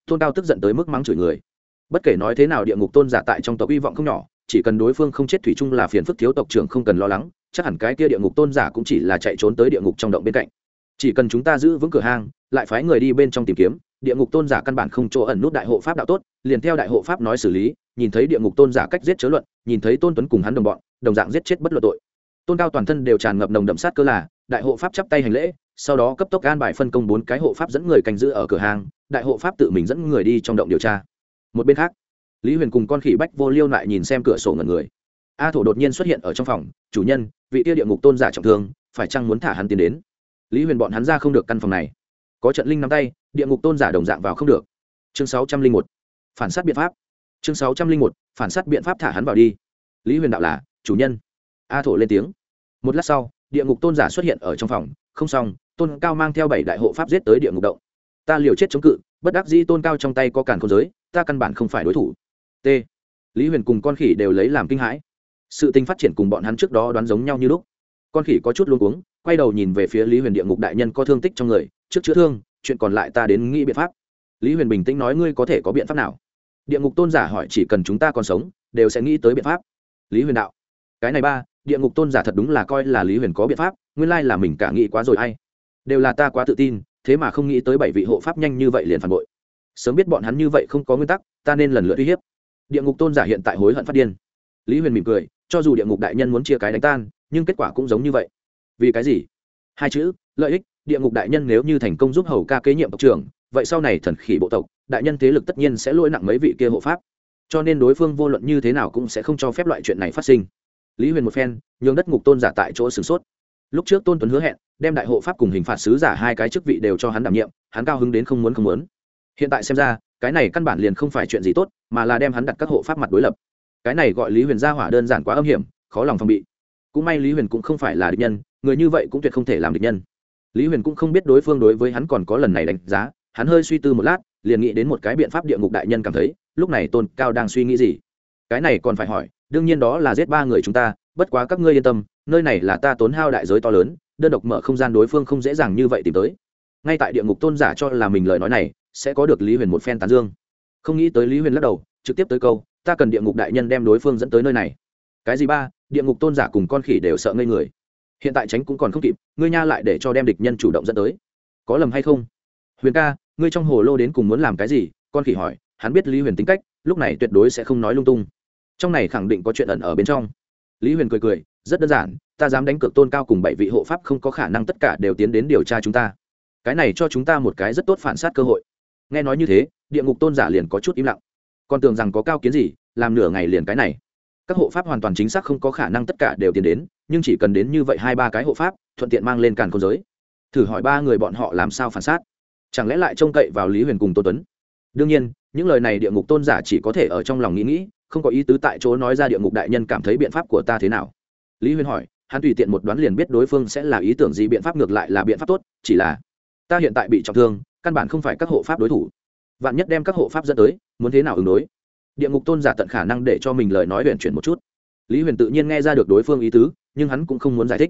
Tôn cao tức giận tới mức mắng chửi người bất kể nói thế nào địa ngục tôn giả tại trong tộc hy vọng không nhỏ, chỉ cần đối phương không chết thủy chung là phiền phức thiếu tộc trưởng không cần lo lắng, chắc hẳn cái kia địa ngục tôn giả cũng chỉ là chạy trốn tới địa ngục trong động bên cạnh. Chỉ cần chúng ta giữ vững cửa hang, lại phái người đi bên trong tìm kiếm, địa ngục tôn giả căn bản không chỗ ẩn nút đại hộ pháp đạo tốt, liền theo đại hộ pháp nói xử lý, nhìn thấy địa ngục tôn giả cách giết chớ luận, nhìn thấy tôn tuấn cùng hắn đồng bọn, đồng dạng giết chết bất luận tội. Tôn cao toàn thân đều tràn ngập nồng đậm sát cơ là, đại hộ pháp chắp tay hành lễ, sau đó cấp tốc an bài phân công bốn cái hộ pháp dẫn người canh giữ ở cửa hàng đại hộ pháp tự mình dẫn người đi trong động điều tra một bên khác, lý huyền cùng con khỉ bách vô liêu lại nhìn xem cửa sổ ngần người. A thổ đột nhiên xuất hiện ở trong phòng, chủ nhân, vị tiêu địa ngục tôn giả trọng thương, phải chăng muốn thả hắn tiến đến? Lý huyền bọn hắn ra không được căn phòng này. Có trận linh nắm tay, địa ngục tôn giả đồng dạng vào không được. Chương sáu trăm linh một, phản s á t biện pháp. Chương sáu trăm linh một, phản s á t biện pháp thả hắn vào đi. Lý huyền đạo là, chủ nhân. A thổ lên tiếng. Một lát sau, địa ngục tôn giả xuất hiện ở trong phòng. Không xong, tôn cao mang theo bảy đại hộ pháp giết tới địa ngục động. Ta liều chết chống cự, bất đắc dĩ tôn cao trong tay có càn không giới ta căn bản không phải đối thủ. T. Lý huyền cùng con khỉ đều lấy làm kinh hãi. Sự tình phát triển cùng bọn hắn trước đó đoán giống nhau như lúc. Con khỉ có chút luôn cuống, quay đầu nhìn về phía lý huyền địa ngục đại nhân có thương tích trong người, trước chữa thương, chuyện còn lại ta đến nghĩ biện pháp. Lý huyền bình tĩnh nói ngươi có thể có biện pháp nào? Địa ngục tôn giả hỏi chỉ cần chúng ta còn sống, đều sẽ nghĩ tới biện pháp. Lý huyền đạo, cái này ba, địa ngục tôn giả thật đúng là coi là lý huyền có biện pháp, nguyên lai là mình cả nghĩ quá rồi hay đều là ta quá tự tin, thế mà không nghĩ tới bảy vị hộ pháp nhanh như vậy liền phản bội sớm biết bọn hắn như vậy không có nguyên tắc, ta nên lần lượt uy hiếp. Địa ngục tôn giả hiện tại hối hận phát điên. Lý huyền mỉm cười, cho dù địa ngục đại nhân muốn chia cái đánh tan, nhưng kết quả cũng giống như vậy. Vì cái gì? Hai chữ, lợi ích, địa ngục đại nhân nếu như thành công giúp hầu ca kế nhiệm tộc trưởng, vậy sau này thần khỉ bộ tộc, đại nhân thế lực tất nhiên sẽ lỗi nặng mấy vị kia hộ pháp. Cho nên đối phương vô luận như thế nào cũng sẽ không cho phép loại chuyện này phát sinh. Lý huyền một phen, nhường đất ngục tôn giả tại chỗ sửng sốt. Lúc trước tôn tuấn hứa hẹn, đem đại hộ pháp cùng hình phạt sứ giả hai cái chức vị đều cho hắn đảm nhiệm, hắn cao hứng đến không muốn không muốn hiện tại xem ra, cái này căn bản liền không phải chuyện gì tốt, mà là đem hắn đặt các hộ pháp mặt đối lập. Cái này gọi lý huyền gia hỏa đơn giản quá âm hiểm, khó lòng phòng bị. Cũng may lý huyền cũng không phải là địch nhân, người như vậy cũng tuyệt không thể làm địch nhân. Lý huyền cũng không biết đối phương đối với hắn còn có lần này đánh giá, hắn hơi suy tư một lát, liền nghĩ đến một cái biện pháp địa ngục đại nhân cảm thấy, lúc này tôn cao đang suy nghĩ gì? Cái này còn phải hỏi, đương nhiên đó là giết ba người chúng ta, bất quá các ngươi yên tâm, nơi này là ta tốn hao đại giới to lớn, đơn độc mở không gian đối phương không dễ dàng như vậy tìm tới. Ngay tại địa ngục tôn giả cho là mình lời nói này sẽ có được lý huyền một phen tán dương. Không nghĩ tới lý huyền lắc đầu, trực tiếp tới câu, ta cần địa ngục đại nhân đem đối phương dẫn tới nơi này. Cái gì ba, địa ngục tôn giả cùng con khỉ đều sợ ngây người. Hiện tại tránh cũng còn không kịp, ngươi nha lại để cho đem địch nhân chủ động dẫn tới. Có lầm hay không? Huyền ca, ngươi trong hồ lô đến cùng muốn làm cái gì? Con khỉ hỏi, hắn biết lý huyền tính cách, lúc này tuyệt đối sẽ không nói lung tung. Trong này khẳng định có chuyện ẩn ở bên trong. Lý huyền cười cười, rất đơn giản, ta dám đánh cược tôn cao cùng bảy vị hộ pháp không có khả năng tất cả đều tiến đến điều tra chúng ta. Cái này cho chúng ta một cái rất tốt phản sát cơ hội nghe nói như thế, địa ngục tôn giả liền có chút im lặng. Còn tưởng rằng có cao kiến gì, làm nửa ngày liền cái này. Các hộ pháp hoàn toàn chính xác không có khả năng tất cả đều tiến đến, nhưng chỉ cần đến như vậy hai ba cái hộ pháp, thuận tiện mang lên càn khôn giới. Thử hỏi ba người bọn họ làm sao phản sát chẳng lẽ lại trông cậy vào lý huyền cùng tô tuấn? Đương nhiên, những lời này địa ngục tôn giả chỉ có thể ở trong lòng nghĩ nghĩ, không có ý tứ tại chỗ nói ra địa ngục đại nhân cảm thấy biện pháp của ta thế nào. Lý huyền hỏi, hắn tùy tiện một đoán liền biết đối phương sẽ là ý tưởng gì, biện pháp ngược lại là biện pháp tốt, chỉ là ta hiện tại bị trọng thương căn bản không phải các hộ pháp đối thủ. Vạn nhất đem các hộ pháp dẫn tới, muốn thế nào ứng đối? Địa ngục tôn giả tận khả năng để cho mình lời nói huyền chuyển một chút. Lý huyền tự nhiên nghe ra được đối phương ý tứ, nhưng hắn cũng không muốn giải thích.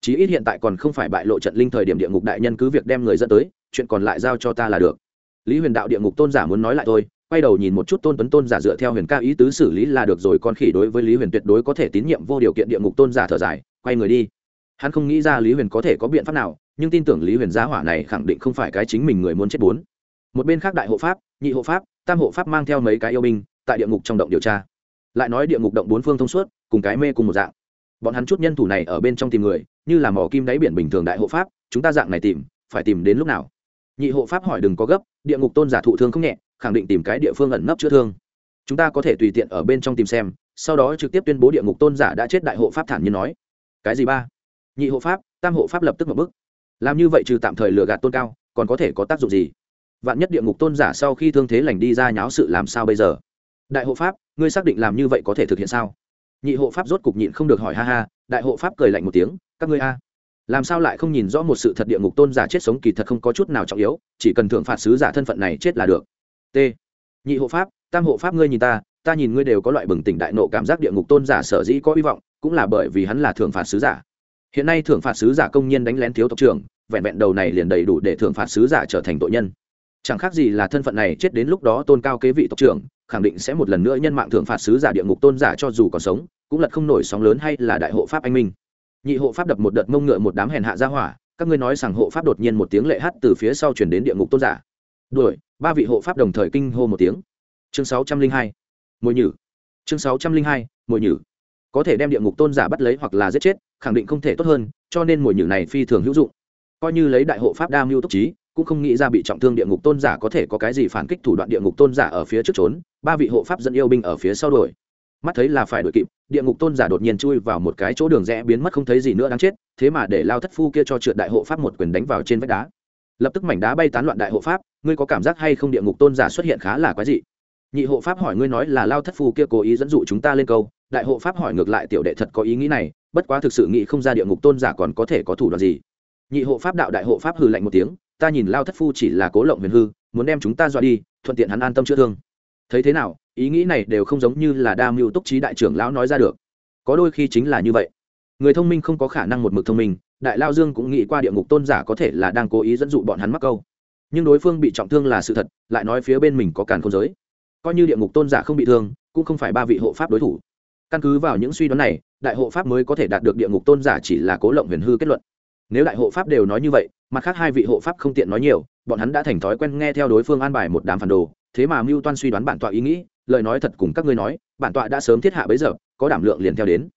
Chí ít hiện tại còn không phải bại lộ trận linh thời điểm địa ngục đại nhân cứ việc đem người dẫn tới, chuyện còn lại giao cho ta là được. Lý huyền đạo địa ngục tôn giả muốn nói lại thôi, quay đầu nhìn một chút tôn tuấn tôn giả dựa theo huyền ca ý tứ xử lý là được rồi, con khỉ đối với lý huyền tuyệt đối có thể tín nhiệm vô điều kiện địa ngục tôn giả thở dài, quay người đi hắn không nghĩ ra lý huyền có thể có biện pháp nào, nhưng tin tưởng lý huyền gia hỏa này khẳng định không phải cái chính mình người muốn chết bốn. Một bên khác đại hộ pháp, nhị hộ pháp, tam hộ pháp mang theo mấy cái yêu binh, tại địa ngục trong động điều tra. Lại nói địa ngục động bốn phương thông suốt, cùng cái mê cùng một dạng. Bọn hắn chút nhân thủ này ở bên trong tìm người, như là mỏ kim đáy biển bình thường đại hộ pháp, chúng ta dạng này tìm, phải tìm đến lúc nào? Nhị hộ pháp hỏi đừng có gấp, địa ngục tôn giả thụ thương không nhẹ, khẳng định tìm cái địa phương ẩn nấp chữa thương. Chúng ta có thể tùy tiện ở bên trong tìm xem, sau đó trực tiếp tuyên bố địa ngục tôn giả đã chết đại hộ pháp thản nhiên nói. Cái gì ba? Nhị hộ pháp, tam hộ pháp lập tức một bức làm như vậy trừ tạm thời lừa gạt tôn cao, còn có thể có tác dụng gì? Vạn nhất địa ngục tôn giả sau khi thương thế lành đi ra nháo sự làm sao bây giờ? Đại hộ pháp, ngươi xác định làm như vậy có thể thực hiện sao? Nhị hộ pháp rốt cục nhịn không được hỏi ha ha, đại hộ pháp cười lạnh một tiếng, các ngươi a, làm sao lại không nhìn rõ một sự thật địa ngục tôn giả chết sống kỳ thật không có chút nào trọng yếu, chỉ cần thưởng phạt sứ giả thân phận này chết là được. T. Nhị hộ pháp, tam hộ pháp ngươi nhìn ta ta nhìn ngươi đều có loại bừng tỉnh đại nộ cảm giác địa ngục tôn giả sở dĩ có hy vọng, cũng là bởi vì hắn là thưởng phạt sứ giả hiện nay thưởng phạt sứ giả công nhiên đánh lén thiếu tộc trưởng, vẹn vẹn đầu này liền đầy đủ để thưởng phạt sứ giả trở thành tội nhân. Chẳng khác gì là thân phận này chết đến lúc đó tôn cao kế vị tộc trưởng, khẳng định sẽ một lần nữa nhân mạng thưởng phạt sứ giả địa ngục tôn giả cho dù còn sống, cũng lật không nổi sóng lớn hay là đại hộ pháp anh minh. Nhị hộ pháp đập một đợt mông ngựa một đám hèn hạ ra hỏa, các ngươi nói rằng hộ pháp đột nhiên một tiếng lệ hát từ phía sau chuyển đến địa ngục tôn giả. Đuổi, ba vị hộ pháp đồng thời kinh hô một tiếng. Chương sáu trăm linh hai, mồi nhử. Chương sáu trăm linh hai, mồi nhử. Có thể đem địa ngục tôn giả bắt lấy hoặc là giết chết khẳng định không thể tốt hơn, cho nên mồi nhử này phi thường hữu dụng. Coi như lấy đại hộ pháp đa mưu tốc trí, cũng không nghĩ ra bị trọng thương địa ngục tôn giả có thể có cái gì phản kích thủ đoạn địa ngục tôn giả ở phía trước trốn, ba vị hộ pháp dẫn yêu binh ở phía sau đuổi. Mắt thấy là phải đuổi kịp, địa ngục tôn giả đột nhiên chui vào một cái chỗ đường rẽ biến mất không thấy gì nữa đáng chết, thế mà để lao thất phu kia cho trượt đại hộ pháp một quyền đánh vào trên vách đá. Lập tức mảnh đá bay tán loạn đại hộ pháp, ngươi có cảm giác hay không địa ngục tôn giả xuất hiện khá là quái dị. Nhị hộ pháp hỏi ngươi nói là lao thất phu kia cố ý dẫn dụ chúng ta lên câu, đại hộ pháp hỏi ngược lại tiểu đệ thật có ý nghĩ này bất quá thực sự nghĩ không ra địa ngục tôn giả còn có thể có thủ đoạn gì. Nhị hộ pháp đạo đại hộ pháp hừ lạnh một tiếng, ta nhìn lao thất phu chỉ là cố lộng huyền hư, muốn đem chúng ta dọa đi, thuận tiện hắn an tâm chữa thương. Thấy thế nào, ý nghĩ này đều không giống như là đa mưu túc trí đại trưởng lão nói ra được. Có đôi khi chính là như vậy. Người thông minh không có khả năng một mực thông minh, đại lao dương cũng nghĩ qua địa ngục tôn giả có thể là đang cố ý dẫn dụ bọn hắn mắc câu. Nhưng đối phương bị trọng thương là sự thật, lại nói phía bên mình có càn không giới. Coi như địa ngục tôn giả không bị thương, cũng không phải ba vị hộ pháp đối thủ căn cứ vào những suy đoán này, đại hộ pháp mới có thể đạt được địa ngục tôn giả chỉ là cố lộng huyền hư kết luận. Nếu đại hộ pháp đều nói như vậy, mặt khác hai vị hộ pháp không tiện nói nhiều, bọn hắn đã thành thói quen nghe theo đối phương an bài một đám phản đồ, thế mà mưu toan suy đoán bản tọa ý nghĩ, lời nói thật cùng các ngươi nói, bản tọa đã sớm thiết hạ bấy giờ, có đảm lượng liền theo đến.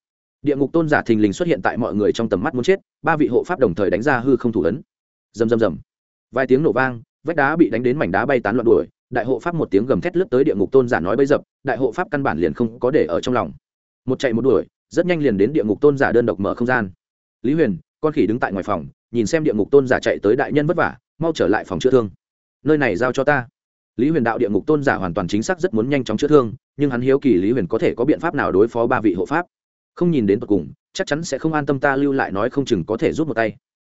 Địa ngục tôn giả thình lình xuất hiện tại mọi người trong tầm mắt muốn chết, ba vị hộ pháp đồng thời đánh ra hư không thủ ấn. Rầm rầm rầm. Vài tiếng nổ vang, vách đá bị đánh đến mảnh đá bay tán loạn đuổi, đại hộ pháp một tiếng gầm thét lướt tới địa ngục tôn giả nói bấy dập đại hộ pháp căn bản liền không có để ở trong lòng một chạy một đuổi, rất nhanh liền đến địa ngục tôn giả đơn độc mở không gian. Lý huyền, con khỉ đứng tại ngoài phòng, nhìn xem địa ngục tôn giả chạy tới đại nhân vất vả, mau trở lại phòng chữa thương. Nơi này giao cho ta. Lý huyền đạo địa ngục tôn giả hoàn toàn chính xác rất muốn nhanh chóng chữa thương, nhưng hắn hiếu kỳ lý huyền có thể có biện pháp nào đối phó ba vị hộ pháp. Không nhìn đến tận cùng, chắc chắn sẽ không an tâm ta lưu lại nói không chừng có thể rút một tay.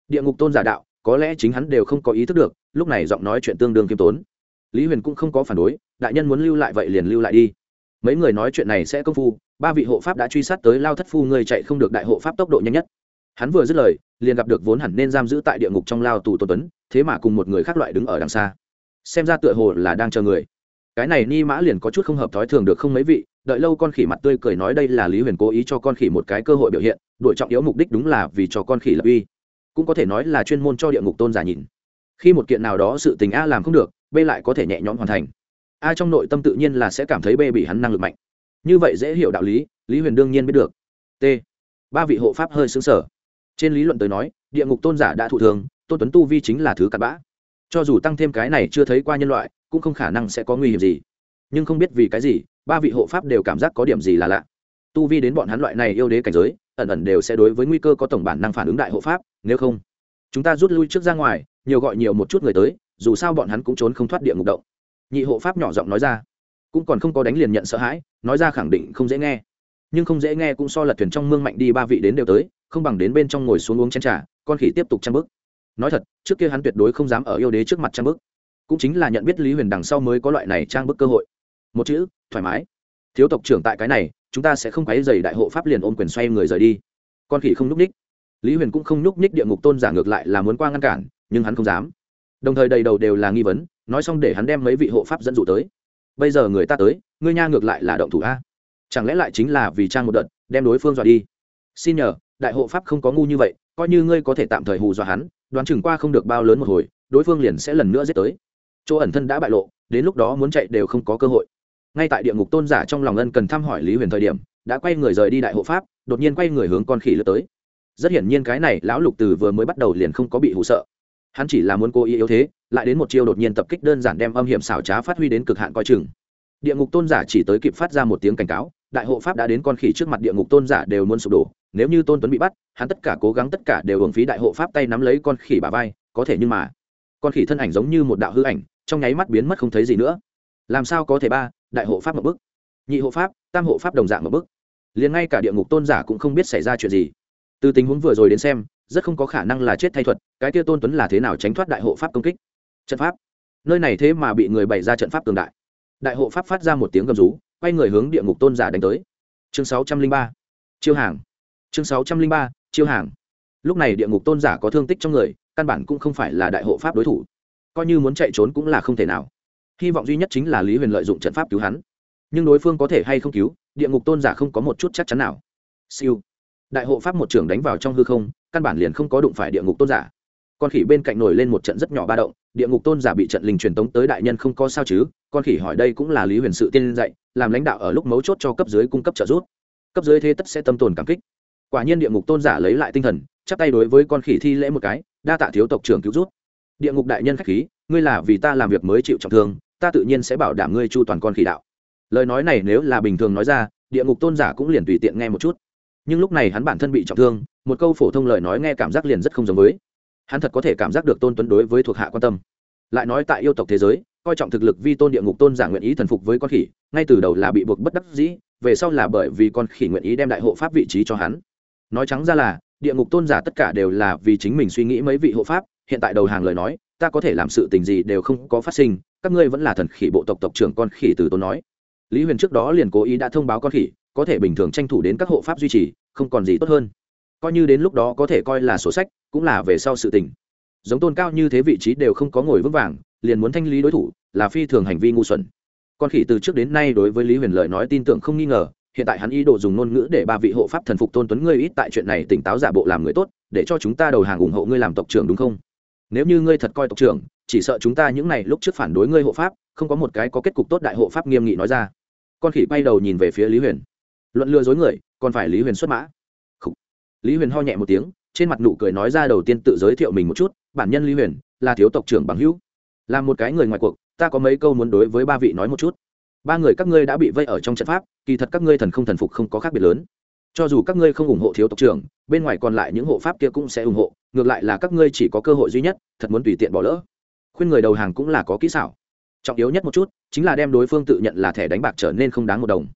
Địa ngục tôn giả đạo, có lẽ chính hắn đều không có ý thức được, lúc này giọng nói chuyện tương đương kiêm tốn. Lý huyền cũng không có phản đối, đại nhân muốn lưu lại vậy liền lưu lại đi mấy người nói chuyện này sẽ công phu, ba vị hộ pháp đã truy sát tới lao thất phu ngươi chạy không được đại hộ pháp tốc độ nhanh nhất. Hắn vừa dứt lời, liền gặp được vốn hẳn nên giam giữ tại địa ngục trong lao tù tôn tuấn, thế mà cùng một người khác loại đứng ở đằng xa. Xem ra tựa hồ là đang chờ người. Cái này ni mã liền có chút không hợp thói thường được không mấy vị, đợi lâu con khỉ mặt tươi cười nói đây là lý huyền cố ý cho con khỉ một cái cơ hội biểu hiện đội trọng yếu mục đích đúng là vì cho con khỉ lập uy. Cũng có thể nói là chuyên môn cho địa ngục tôn giả nhìn khi một kiện nào đó sự tình a làm không được, b lại có thể nhẹ nhõm hoàn thành a trong nội tâm tự nhiên là sẽ cảm thấy b bị hắn năng lực mạnh. Như vậy dễ hiểu đạo lý lý huyền đương nhiên biết được. T. Ba vị hộ pháp hơi xứng sở trên lý luận tới nói, địa ngục tôn giả đã thụ thường, tôn tuấn tu vi chính là thứ cặn bã. Cho dù tăng thêm cái này chưa thấy qua nhân loại, cũng không khả năng sẽ có nguy hiểm gì. Nhưng không biết vì cái gì, ba vị hộ pháp đều cảm giác có điểm gì là lạ. Tu vi đến bọn hắn loại này yêu đế cảnh giới, ẩn ẩn đều sẽ đối với nguy cơ có tổng bản năng phản ứng đại hộ pháp, nếu không, chúng ta rút lui trước ra ngoài, nhiều gọi nhiều một chút người tới, dù sao bọn hắn cũng trốn không thoát địa ngục động nhị hộ pháp nhỏ giọng nói ra. Cũng còn không có đánh liền nhận sợ hãi, nói ra khẳng định không dễ nghe. Nhưng không dễ nghe cũng so lật thuyền trong mương mạnh đi ba vị đến đều tới, không bằng đến bên trong ngồi xuống uống chén trà, con khỉ tiếp tục trang bức nói thật, trước kia hắn tuyệt đối không dám ở yêu đế trước mặt trang bức cũng chính là nhận biết lý huyền đằng sau mới có loại này trang bức cơ hội. Một chữ, thoải mái. Thiếu tộc trưởng tại cái này, chúng ta sẽ không quấy dày đại hộ pháp liền ôm quyền xoay người rời đi. Con khỉ không n ú c ních. Lý huyền cũng không n ú c ních địa ngục tôn giả ngược lại là muốn qua ngăn cản, nhưng hắn không dám. Đồng thời đầy đầu đều là nghi vấn nói xong để hắn đem mấy vị hộ pháp dẫn dụ tới. Bây giờ người ta tới, ngươi nha ngược lại là động thủ a. Chẳng lẽ lại chính là vì trang một đợt, đem đối phương dọa đi? Xin nhờ, đại hộ pháp không có ngu như vậy, coi như ngươi có thể tạm thời hù dọa hắn, đoán chừng qua không được bao lớn một hồi, đối phương liền sẽ lần nữa giết tới. Chỗ ẩn thân đã bại lộ, đến lúc đó muốn chạy đều không có cơ hội. Ngay tại địa ngục tôn giả trong lòng ân cần thăm hỏi lý huyền thời điểm, đã quay người rời đi đại hộ pháp, đột nhiên quay người hướng con khỉ lướt tới. Rất hiển nhiên cái này lão lục từ vừa mới bắt đầu liền không có bị hụ sợ. Hắn chỉ là muốn cố ý yếu thế lại đến một chiêu đột nhiên tập kích đơn giản đem âm hiểm xảo trá phát huy đến cực hạn coi chừng. Địa ngục tôn giả chỉ tới kịp phát ra một tiếng cảnh cáo, đại hộ pháp đã đến con khỉ trước mặt địa ngục tôn giả đều muốn sụp đổ, nếu như tôn tuấn bị bắt, hắn tất cả cố gắng tất cả đều hưởng phí đại hộ pháp tay nắm lấy con khỉ bà vai, có thể nhưng mà, con khỉ thân ảnh giống như một đạo hư ảnh, trong nháy mắt biến mất không thấy gì nữa. Làm sao có thể ba, đại hộ pháp một bức nhị hộ pháp, tam hộ pháp đồng dạng một bức liền ngay cả địa ngục tôn giả cũng không biết xảy ra chuyện gì. Từ tình huống vừa rồi đến xem, rất không có khả năng là chết thay thuật, cái kia tôn tuấn là thế nào tránh thoát đại hộ pháp công kích? Trận pháp. Nơi này thế mà bị người bày ra trận pháp cường đại. Đại hộ pháp phát ra một tiếng gầm rú, quay người hướng địa ngục tôn giả đánh tới. Chương sáu trăm linh ba, chiêu hàng. Chương sáu trăm linh ba, chiêu hàng. Lúc này địa ngục tôn giả có thương tích trong người, căn bản cũng không phải là đại hộ pháp đối thủ. Coi như muốn chạy trốn cũng là không thể nào. Hy vọng duy nhất chính là lý huyền lợi dụng trận pháp cứu hắn. Nhưng đối phương có thể hay không cứu, địa ngục tôn giả không có một chút chắc chắn nào. Siêu. Đại hộ pháp một trưởng đánh vào trong hư không, căn bản liền không có đụng phải địa ngục tôn giả. Con khỉ bên cạnh nổi lên một trận rất nhỏ ba động địa ngục tôn giả bị trận linh truyền tống tới đại nhân không có sao chứ, con khỉ hỏi đây cũng là lý huyền sự tiên dạy, làm lãnh đạo ở lúc mấu chốt cho cấp dưới cung cấp trợ giúp. Cấp dưới thế tất sẽ tâm tồn cảm kích. Quả nhiên địa ngục tôn giả lấy lại tinh thần, chắp tay đối với con khỉ thi lễ một cái, đa tạ thiếu tộc trưởng cứu rút địa ngục đại nhân khách khí, ngươi là vì ta làm việc mới chịu trọng thương, ta tự nhiên sẽ bảo đảm ngươi chu toàn con khỉ đạo. Lời nói này nếu là bình thường nói ra, địa ngục tôn giả cũng liền tùy tiện nghe một chút. Nhưng lúc này hắn bản thân bị trọng thương, một câu phổ thông lời nói nghe cảm giác liền rất không giống với hắn thật có thể cảm giác được tôn tuấn đối với thuộc hạ quan tâm. Lại nói tại yêu tộc thế giới, coi trọng thực lực vi tôn địa ngục tôn giả nguyện ý thần phục với con khỉ, ngay từ đầu là bị buộc bất đắc dĩ, về sau là bởi vì con khỉ nguyện ý đem đại hộ pháp vị trí cho hắn. Nói trắng ra là, địa ngục tôn giả tất cả đều là vì chính mình suy nghĩ mấy vị hộ pháp, hiện tại đầu hàng lời nói, ta có thể làm sự tình gì đều không có phát sinh, các ngươi vẫn là thần khỉ bộ tộc tộc trưởng con khỉ từ tôn nói. Lý huyền trước đó liền cố ý đã thông báo con khỉ, có thể bình thường tranh thủ đến các hộ pháp duy trì, không còn gì tốt hơn coi như đến lúc đó có thể coi là sổ sách, cũng là về sau sự tình. Giống tôn cao như thế vị trí đều không có ngồi vững vàng, liền muốn thanh lý đối thủ, là phi thường hành vi ngu xuẩn. Con khỉ từ trước đến nay đối với lý huyền lợi nói tin tưởng không nghi ngờ, hiện tại hắn ý đồ dùng ngôn ngữ để ba vị hộ pháp thần phục tôn tuấn ngươi ít tại chuyện này tỉnh táo giả bộ làm người tốt, để cho chúng ta đầu hàng ủng hộ ngươi làm tộc trưởng đúng không? Nếu như ngươi thật coi tộc trưởng, chỉ sợ chúng ta những n à y lúc trước phản đối ngươi hộ pháp, không có một cái có kết cục tốt đại hộ pháp nghiêm nghị nói ra. Con khỉ bay đầu nhìn về phía lý huyền. Luận lừa dối người, còn phải lý huyền xuất mã lý huyền ho nhẹ một tiếng, trên mặt nụ cười nói ra đầu tiên tự giới thiệu mình một chút, bản nhân lý huyền, là thiếu tộc trưởng bằng hữu. Là một cái người ngoài cuộc, ta có mấy câu muốn đối với ba vị nói một chút. Ba người các ngươi đã bị vây ở trong trận pháp, kỳ thật các ngươi thần không thần phục không có khác biệt lớn. Cho dù các ngươi không ủng hộ thiếu tộc trưởng, bên ngoài còn lại những hộ pháp kia cũng sẽ ủng hộ, ngược lại là các ngươi chỉ có cơ hội duy nhất, thật muốn tùy tiện bỏ lỡ. Khuyên người đầu hàng cũng là có kỹ xảo. Trọng yếu nhất một chút, chính là đem đối phương tự nhận là thẻ đánh bạc trở nên không đáng một đồng.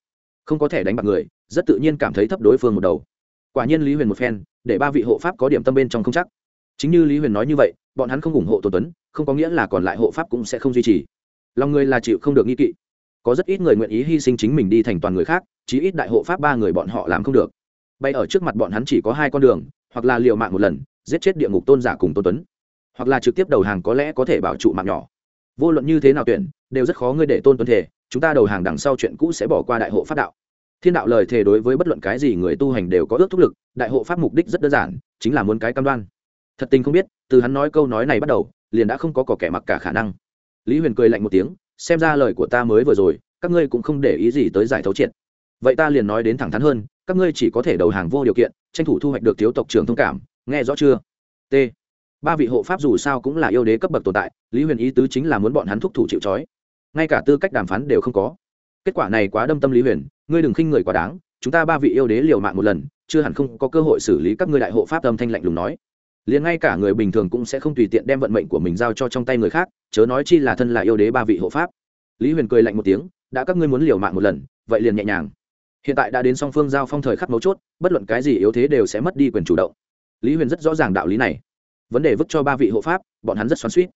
Không có thẻ đánh bạc người, rất tự nhiên cảm thấy thấp đối phương một đầu quả nhiên lý huyền một phen, để ba vị hộ pháp có điểm tâm bên trong không chắc. Chính như lý huyền nói như vậy, bọn hắn không ủng hộ tổ tuấn, không có nghĩa là còn lại hộ pháp cũng sẽ không duy trì. Lòng người là chịu không được nghi kỵ. Có rất ít người nguyện ý hy sinh chính mình đi thành toàn người khác, chí ít đại hộ pháp ba người bọn họ làm không được. Bay ở trước mặt bọn hắn chỉ có hai con đường, hoặc là liều mạng một lần, giết chết địa ngục tôn giả cùng tôn tuấn, hoặc là trực tiếp đầu hàng có lẽ có thể bảo trụ mạng nhỏ. Vô luận như thế nào tuyển, đều rất khó ngươi để tôn tuấn thể, chúng ta đầu hàng đằng sau chuyện cũ sẽ bỏ qua đại hộ pháp đạo thiên đạo lời thề đối với bất luận cái gì người tu hành đều có ước thúc lực, đại hộ pháp mục đích rất đơn giản, chính là muốn cái cam đoan. Thật tình không biết, từ hắn nói câu nói này bắt đầu, liền đã không có cỏ kẻ mặc cả khả năng. Lý huyền cười lạnh một tiếng, xem ra lời của ta mới vừa rồi, các ngươi cũng không để ý gì tới giải thấu triệt. Vậy ta liền nói đến thẳng thắn hơn, các ngươi chỉ có thể đầu hàng vô điều kiện, tranh thủ thu hoạch được thiếu tộc trưởng thông cảm, nghe rõ chưa? T. Ba vị hộ pháp dù sao cũng là yêu đế cấp bậc tồn tại, lý huyền ý tứ chính là muốn bọn hắn thúc thủ chịu trói. Ngay cả tư cách đàm phán đều không có kết quả này quá đâm tâm lý huyền, ngươi đừng khinh người quá đáng, chúng ta ba vị yêu đế liều mạng một lần, chưa hẳn không có cơ hội xử lý các ngươi đại hộ pháp âm thanh lạnh lùng nói. Liền ngay cả người bình thường cũng sẽ không tùy tiện đem vận mệnh của mình giao cho trong tay người khác, chớ nói chi là thân là yêu đế ba vị hộ pháp. Lý huyền cười lạnh một tiếng, đã các ngươi muốn liều mạng một lần, vậy liền nhẹ nhàng. Hiện tại đã đến song phương giao phong thời khắc mấu chốt, bất luận cái gì yếu thế đều sẽ mất đi quyền chủ động. Lý huyền rất rõ ràng đạo lý này. Vấn đề vứt cho ba vị hộ pháp, bọn hắn rất xoắn suýt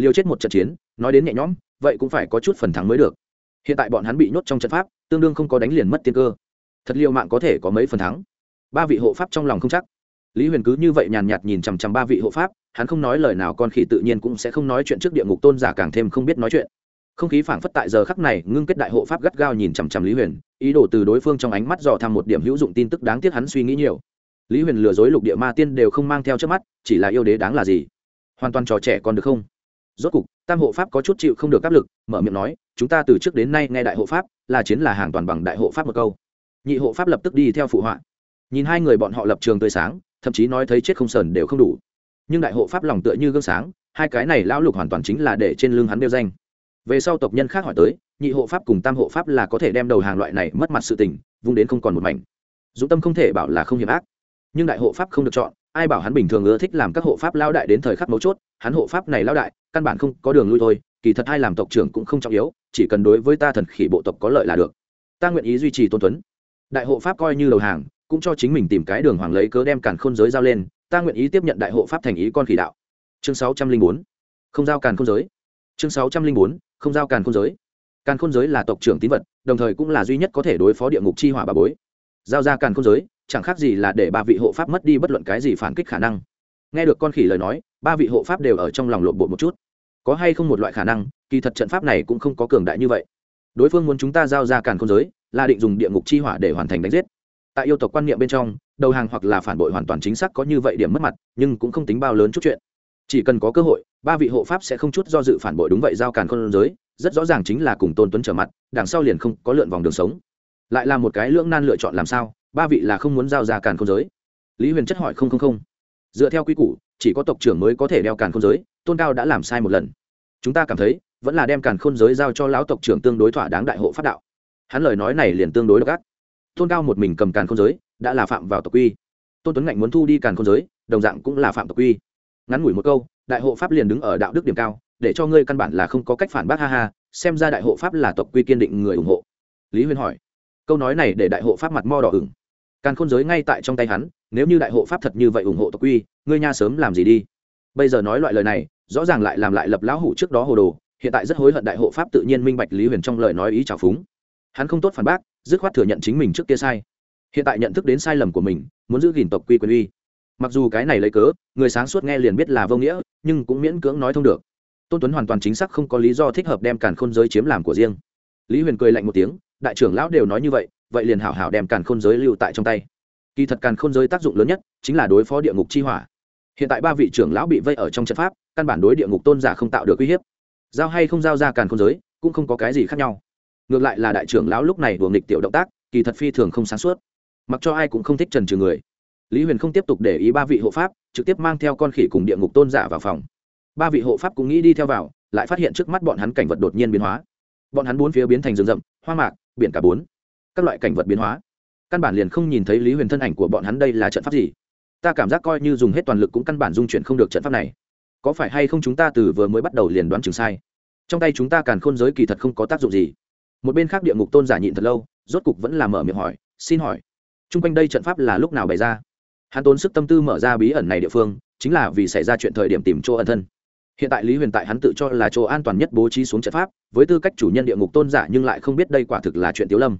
liều chết một trận chiến, nói đến nhẹ nhõm, vậy cũng phải có chút phần thắng mới được hiện tại bọn hắn bị nhốt trong trận pháp, tương đương không có đánh liền mất tiên cơ. Thật liều mạng có thể có mấy phần thắng. Ba vị hộ pháp trong lòng không chắc. Lý huyền cứ như vậy nhàn nhạt nhìn chằm chằm ba vị hộ pháp, hắn không nói lời nào, con khỉ tự nhiên cũng sẽ không nói chuyện trước địa ngục, tôn giả càng thêm không biết nói chuyện. Không khí phảng phất tại giờ khắc này, ngưng kết đại hộ pháp gắt gao nhìn chằm chằm lý huyền, ý đồ từ đối phương trong ánh mắt dò thăm một điểm hữu dụng tin tức đáng tiếc hắn suy nghĩ nhiều. Lý huyền lừa dối lục địa ma tiên đều không mang theo trước mắt, chỉ là yêu đế đáng là gì? Hoàn toàn trò trẻ còn được không? Rốt cục, tam hộ pháp có chút chịu không được áp lực, mở miệng nói, chúng ta từ trước đến nay nghe đại hộ pháp, là chiến là hàng toàn bằng đại hộ pháp một câu. Nhị hộ pháp lập tức đi theo phụ họa. Nhìn hai người bọn họ lập trường tươi sáng, thậm chí nói thấy chết không sờn đều không đủ. Nhưng đại hộ pháp lòng tựa như gương sáng, hai cái này lão lục hoàn toàn chính là để trên lưng hắn đeo danh. Về sau tộc nhân khác hỏi tới, nhị hộ pháp cùng tam hộ pháp là có thể đem đầu hàng loại này mất mặt sự tình, vung đến không còn một mảnh. Dũng tâm không thể bảo là không hiểm ác. Nhưng đại hộ pháp không được chọn ai bảo hắn bình thường ưa thích làm các hộ pháp lao đại đến thời khắc mấu chốt, hắn hộ pháp này lao đại, căn bản không có đường lui thôi, kỳ thật hai làm tộc trưởng cũng không trọng yếu, chỉ cần đối với ta thần khỉ bộ tộc có lợi là được. Ta nguyện ý duy trì tôn tuấn. Đại hộ pháp coi như đầu hàng, cũng cho chính mình tìm cái đường hoàng lấy cớ đem càn khôn giới giao lên, ta nguyện ý tiếp nhận đại hộ pháp thành ý con khỉ đạo. Chương sáu trăm linh bốn. Không giao càn khôn giới. Chương sáu trăm linh bốn. Không giao càn khôn giới. Càn khôn giới là tộc trưởng tín vật, đồng thời cũng là duy nhất có thể đối phó địa ngục chi hỏa bà bối. Giao ra càn khôn giới chẳng khác gì là để ba vị hộ pháp mất đi bất luận cái gì phản kích khả năng. Nghe được con khỉ lời nói, ba vị hộ pháp đều ở trong lòng lộn bộ một chút. Có hay không một loại khả năng, kỳ thật trận pháp này cũng không có cường đại như vậy. Đối phương muốn chúng ta giao ra càn khôn giới, là định dùng địa ngục chi hỏa để hoàn thành đánh giết. Tại yêu tộc quan niệm bên trong, đầu hàng hoặc là phản bội hoàn toàn chính xác có như vậy điểm mất mặt, nhưng cũng không tính bao lớn chút chuyện. Chỉ cần có cơ hội, ba vị hộ pháp sẽ không chút do dự phản bội đúng vậy giao càn khôn giới, rất rõ ràng chính là cùng tôn tuấn trở mặt, đằng sau liền không có lượn vòng đường sống. Lại là một cái lưỡng nan lựa chọn làm sao? Ba vị là không muốn giao ra càn khôn giới. Lý huyền chất hỏi không không không. Dựa theo quy củ, chỉ có tộc trưởng mới có thể đeo càn khôn giới, tôn cao đã làm sai một lần. Chúng ta cảm thấy, vẫn là đem càn khôn giới giao cho lão tộc trưởng tương đối thỏa đáng đại hộ pháp đạo. Hắn lời nói này liền tương đối độc ác. Tôn cao một mình cầm càn khôn giới, đã là phạm vào tộc quy. Tôn tuấn ngạnh muốn thu đi càn khôn giới, đồng dạng cũng là phạm tộc quy. Ngắn ngủi một câu, đại hộ pháp liền đứng ở đạo đức điểm cao, để cho ngươi căn bản là không có cách phản bác, ha ha, xem ra đại hộ pháp là tộc quy kiên định người ủng hộ. Lý huyền hỏi. Câu nói này để đại hộ pháp mặt mo đỏ ửng càn khôn giới ngay tại trong tay hắn, nếu như đại hộ pháp thật như vậy ủng hộ tộc quy, ngươi nha sớm làm gì đi. Bây giờ nói loại lời này, rõ ràng lại làm lại lập lão hủ trước đó hồ đồ, hiện tại rất hối hận đại hộ pháp tự nhiên minh bạch lý huyền trong lời nói ý trào phúng. Hắn không tốt phản bác, dứt khoát thừa nhận chính mình trước kia sai. Hiện tại nhận thức đến sai lầm của mình, muốn giữ gìn tộc quy quyền uy. Mặc dù cái này lấy cớ, người sáng suốt nghe liền biết là vô nghĩa, nhưng cũng miễn cưỡng nói thông được. Tôn tuấn hoàn toàn chính xác không có lý do thích hợp đem càn khôn giới chiếm làm của riêng. Lý huyền cười lạnh một tiếng, đại trưởng lão đều nói như vậy vậy liền hảo hảo đem càn khôn giới lưu tại trong tay. Kỳ thật càn khôn giới tác dụng lớn nhất chính là đối phó địa ngục chi hỏa. Hiện tại ba vị trưởng lão bị vây ở trong trận pháp, căn bản đối địa ngục tôn giả không tạo được uy hiếp. Giao hay không giao ra càn khôn giới, cũng không có cái gì khác nhau. Ngược lại là đại trưởng lão lúc này đùa nghịch tiểu động tác, kỳ thật phi thường không sáng suốt. Mặc cho ai cũng không thích trần trừ người. Lý huyền không tiếp tục để ý ba vị hộ pháp, trực tiếp mang theo con khỉ cùng địa ngục tôn giả vào phòng. Ba vị hộ pháp cũng nghĩ đi theo vào, lại phát hiện trước mắt bọn hắn cảnh vật đột nhiên biến hóa. Bọn hắn bốn phía biến thành rừng rậm, hoa mạc, biển cả bốn các loại cảnh vật biến hóa. Căn bản liền không nhìn thấy lý huyền thân ảnh của bọn hắn đây là trận pháp gì. Ta cảm giác coi như dùng hết toàn lực cũng căn bản dung chuyển không được trận pháp này. Có phải hay không chúng ta từ vừa mới bắt đầu liền đoán chừng sai? Trong tay chúng ta càn khôn giới kỳ thật không có tác dụng gì. Một bên khác địa ngục tôn giả nhịn thật lâu, rốt cục vẫn là mở miệng hỏi, xin hỏi t r u n g quanh đây trận pháp là lúc nào bày ra? Hắn tốn sức tâm tư mở ra bí ẩn này địa phương, chính là vì xảy ra chuyện thời điểm tìm chỗ ẩn thân. Hiện tại lý huyền tại hắn tự cho là chỗ an toàn nhất bố trí xuống trận pháp, với tư cách chủ nhân địa ngục tôn giả nhưng lại không biết đây quả thực là chuyện tiếu lâm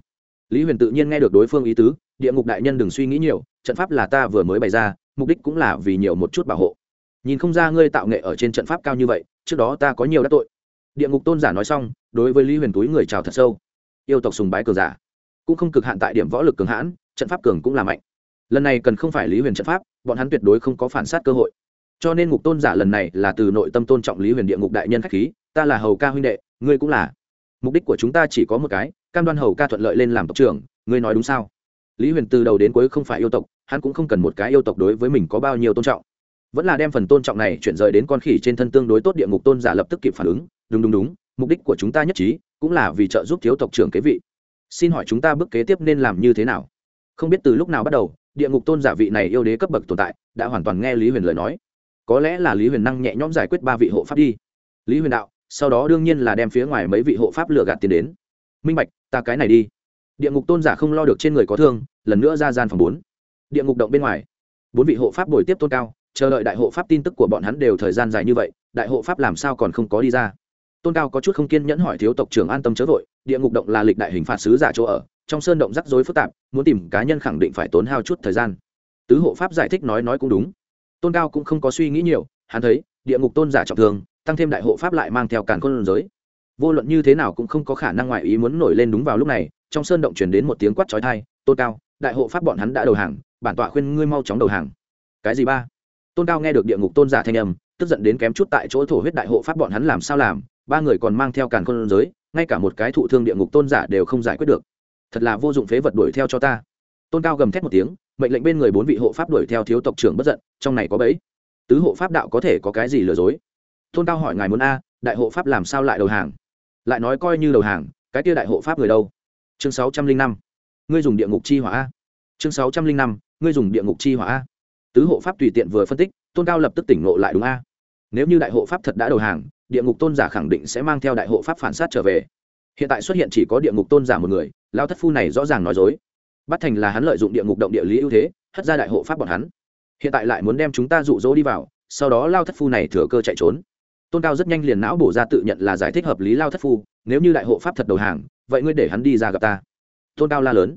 lý huyền tự nhiên nghe được đối phương ý tứ, địa ngục đại nhân đừng suy nghĩ nhiều, trận pháp là ta vừa mới bày ra, mục đích cũng là vì nhiều một chút bảo hộ. Nhìn không ra ngươi tạo nghệ ở trên trận pháp cao như vậy, trước đó ta có nhiều đắc tội. Địa ngục tôn giả nói xong, đối với lý huyền túi người chào thật sâu. Yêu tộc sùng bái cường giả, cũng không cực hạn tại điểm võ lực cường hãn, trận pháp cường cũng là mạnh. Lần này cần không phải lý huyền trận pháp, bọn hắn tuyệt đối không có phản sát cơ hội. Cho nên ngục tôn giả lần này là từ nội tâm tôn trọng lý huyền địa ngục đại nhân k h á c h khí, ta là hầu ca huynh đệ, ngươi cũng là. Mục đích của chúng ta chỉ có một cái cam đoan hầu ca thuận lợi lên làm tộc trưởng, ngươi nói đúng sao? Lý huyền từ đầu đến cuối không phải yêu tộc, hắn cũng không cần một cái yêu tộc đối với mình có bao nhiêu tôn trọng. Vẫn là đem phần tôn trọng này chuyển rời đến con khỉ trên thân tương đối tốt địa ngục tôn giả lập tức kịp phản ứng. Đúng đúng đúng, mục đích của chúng ta nhất trí, cũng là vì trợ giúp thiếu tộc trưởng kế vị. Xin hỏi chúng ta bước kế tiếp nên làm như thế nào? Không biết từ lúc nào bắt đầu, địa ngục tôn giả vị này yêu đế cấp bậc tồn tại, đã hoàn toàn nghe lý huyền lời nói. Có lẽ là lý huyền năng nhẹ nhõm giải quyết ba vị hộ pháp đi. Lý huyền đạo, sau đó đương nhiên là đem phía ngoài mấy vị hộ pháp lừa gạt tiền đến. Minh bạch ta cái này đi. Địa ngục tôn giả không lo được trên người có thương, lần nữa ra gian phòng bốn. Địa ngục động bên ngoài. Bốn vị hộ pháp bồi tiếp tôn cao, chờ đợi đại hộ pháp tin tức của bọn hắn đều thời gian dài như vậy, đại hộ pháp làm sao còn không có đi ra? Tôn cao có chút không kiên nhẫn hỏi thiếu tộc trưởng an tâm chớ vội, địa ngục động là lịch đại hình phạt sứ giả chỗ ở, trong sơn động rắc rối phức tạp, muốn tìm cá nhân khẳng định phải tốn hao chút thời gian. Tứ hộ pháp giải thích nói nói cũng đúng. Tôn cao cũng không có suy nghĩ nhiều, hắn thấy, địa ngục tôn giả trọng thương, tăng thêm đại hộ pháp lại mang theo càn khôn giới vô luận như thế nào cũng không có khả năng ngoại ý muốn nổi lên đúng vào lúc này, trong sơn động chuyển đến một tiếng quát trói thai tôn cao, đại hộ pháp bọn hắn đã đầu hàng, bản tọa khuyên ngươi mau chóng đầu hàng. Cái gì ba? Tôn cao nghe được địa ngục tôn giả thanh âm, tức giận đến kém chút tại chỗ thổ huyết đại hộ pháp bọn hắn làm sao làm, ba người còn mang theo càn khôn giới, ngay cả một cái thụ thương địa ngục tôn giả đều không giải quyết được. Thật là vô dụng phế vật đuổi theo cho ta. Tôn cao gầm thét một tiếng, mệnh lệnh bên người bốn vị hộ pháp đuổi theo thiếu tộc trưởng bất giận, trong này có bấy tứ hộ pháp đạo có thể có cái gì lừa dối? Tôn cao hỏi, ngài muốn a, đại hộ pháp làm sao lại đầu hàng? Lại nói coi như đầu hàng, cái tia đại hộ pháp người đâu? Chương sáu trăm linh năm. Ngươi dùng địa ngục chi hỏa a. Chương sáu trăm linh năm, ngươi dùng địa ngục chi hỏa a. Tứ hộ pháp tùy tiện vừa phân tích, tôn cao lập tức tỉnh ngộ lại đúng a. Nếu như đại hộ pháp thật đã đầu hàng, địa ngục tôn giả khẳng định sẽ mang theo đại hộ pháp phản sát trở về. Hiện tại xuất hiện chỉ có địa ngục tôn giả một người lao thất phu này rõ ràng nói dối. Bắt thành là hắn lợi dụng địa ngục động địa lý ưu thế, hất ra đại hộ pháp bọn hắn. Hiện tại lại muốn đem chúng ta rụ rỗ đi vào, sau đó lao thất phu này thừa cơ chạy trốn tôn cao rất nhanh liền não bổ ra tự nhận là giải thích hợp lý lao thất phu, nếu như đại hộ pháp thật đầu hàng, vậy ngươi để hắn đi ra gặp ta. Tôn cao la lớn.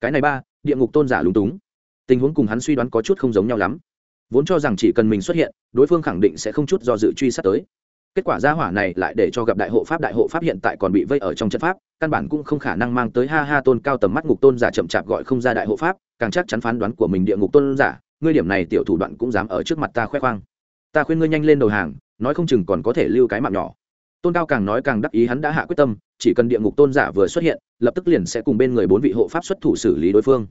Cái này ba, địa ngục tôn giả lúng túng. Tình huống cùng hắn suy đoán có chút không giống nhau lắm. Vốn cho rằng chỉ cần mình xuất hiện, đối phương khẳng định sẽ không chút do dự truy sát tới. Kết quả gia hỏa này lại để cho gặp đại hộ pháp, đại hộ pháp hiện tại còn bị vây ở trong trận pháp, căn bản cũng không khả năng mang tới ha ha tôn cao tầm mắt ngục tôn giả chậm chạp gọi không ra đại hộ pháp, càng chắc chắn phán đoán của mình địa ngục tôn giả, ngươi điểm này tiểu thủ đoạn cũng dám ở trước mặt ta khoe khoang. Ta khuyên ngươi nhanh lên đầu hàng nói không chừng còn có thể lưu cái mạng nhỏ. Tôn cao càng nói càng đắc ý hắn đã hạ quyết tâm chỉ cần địa ngục tôn giả vừa xuất hiện lập tức liền sẽ cùng bên người bốn vị hộ pháp xuất thủ xử lý đối phương.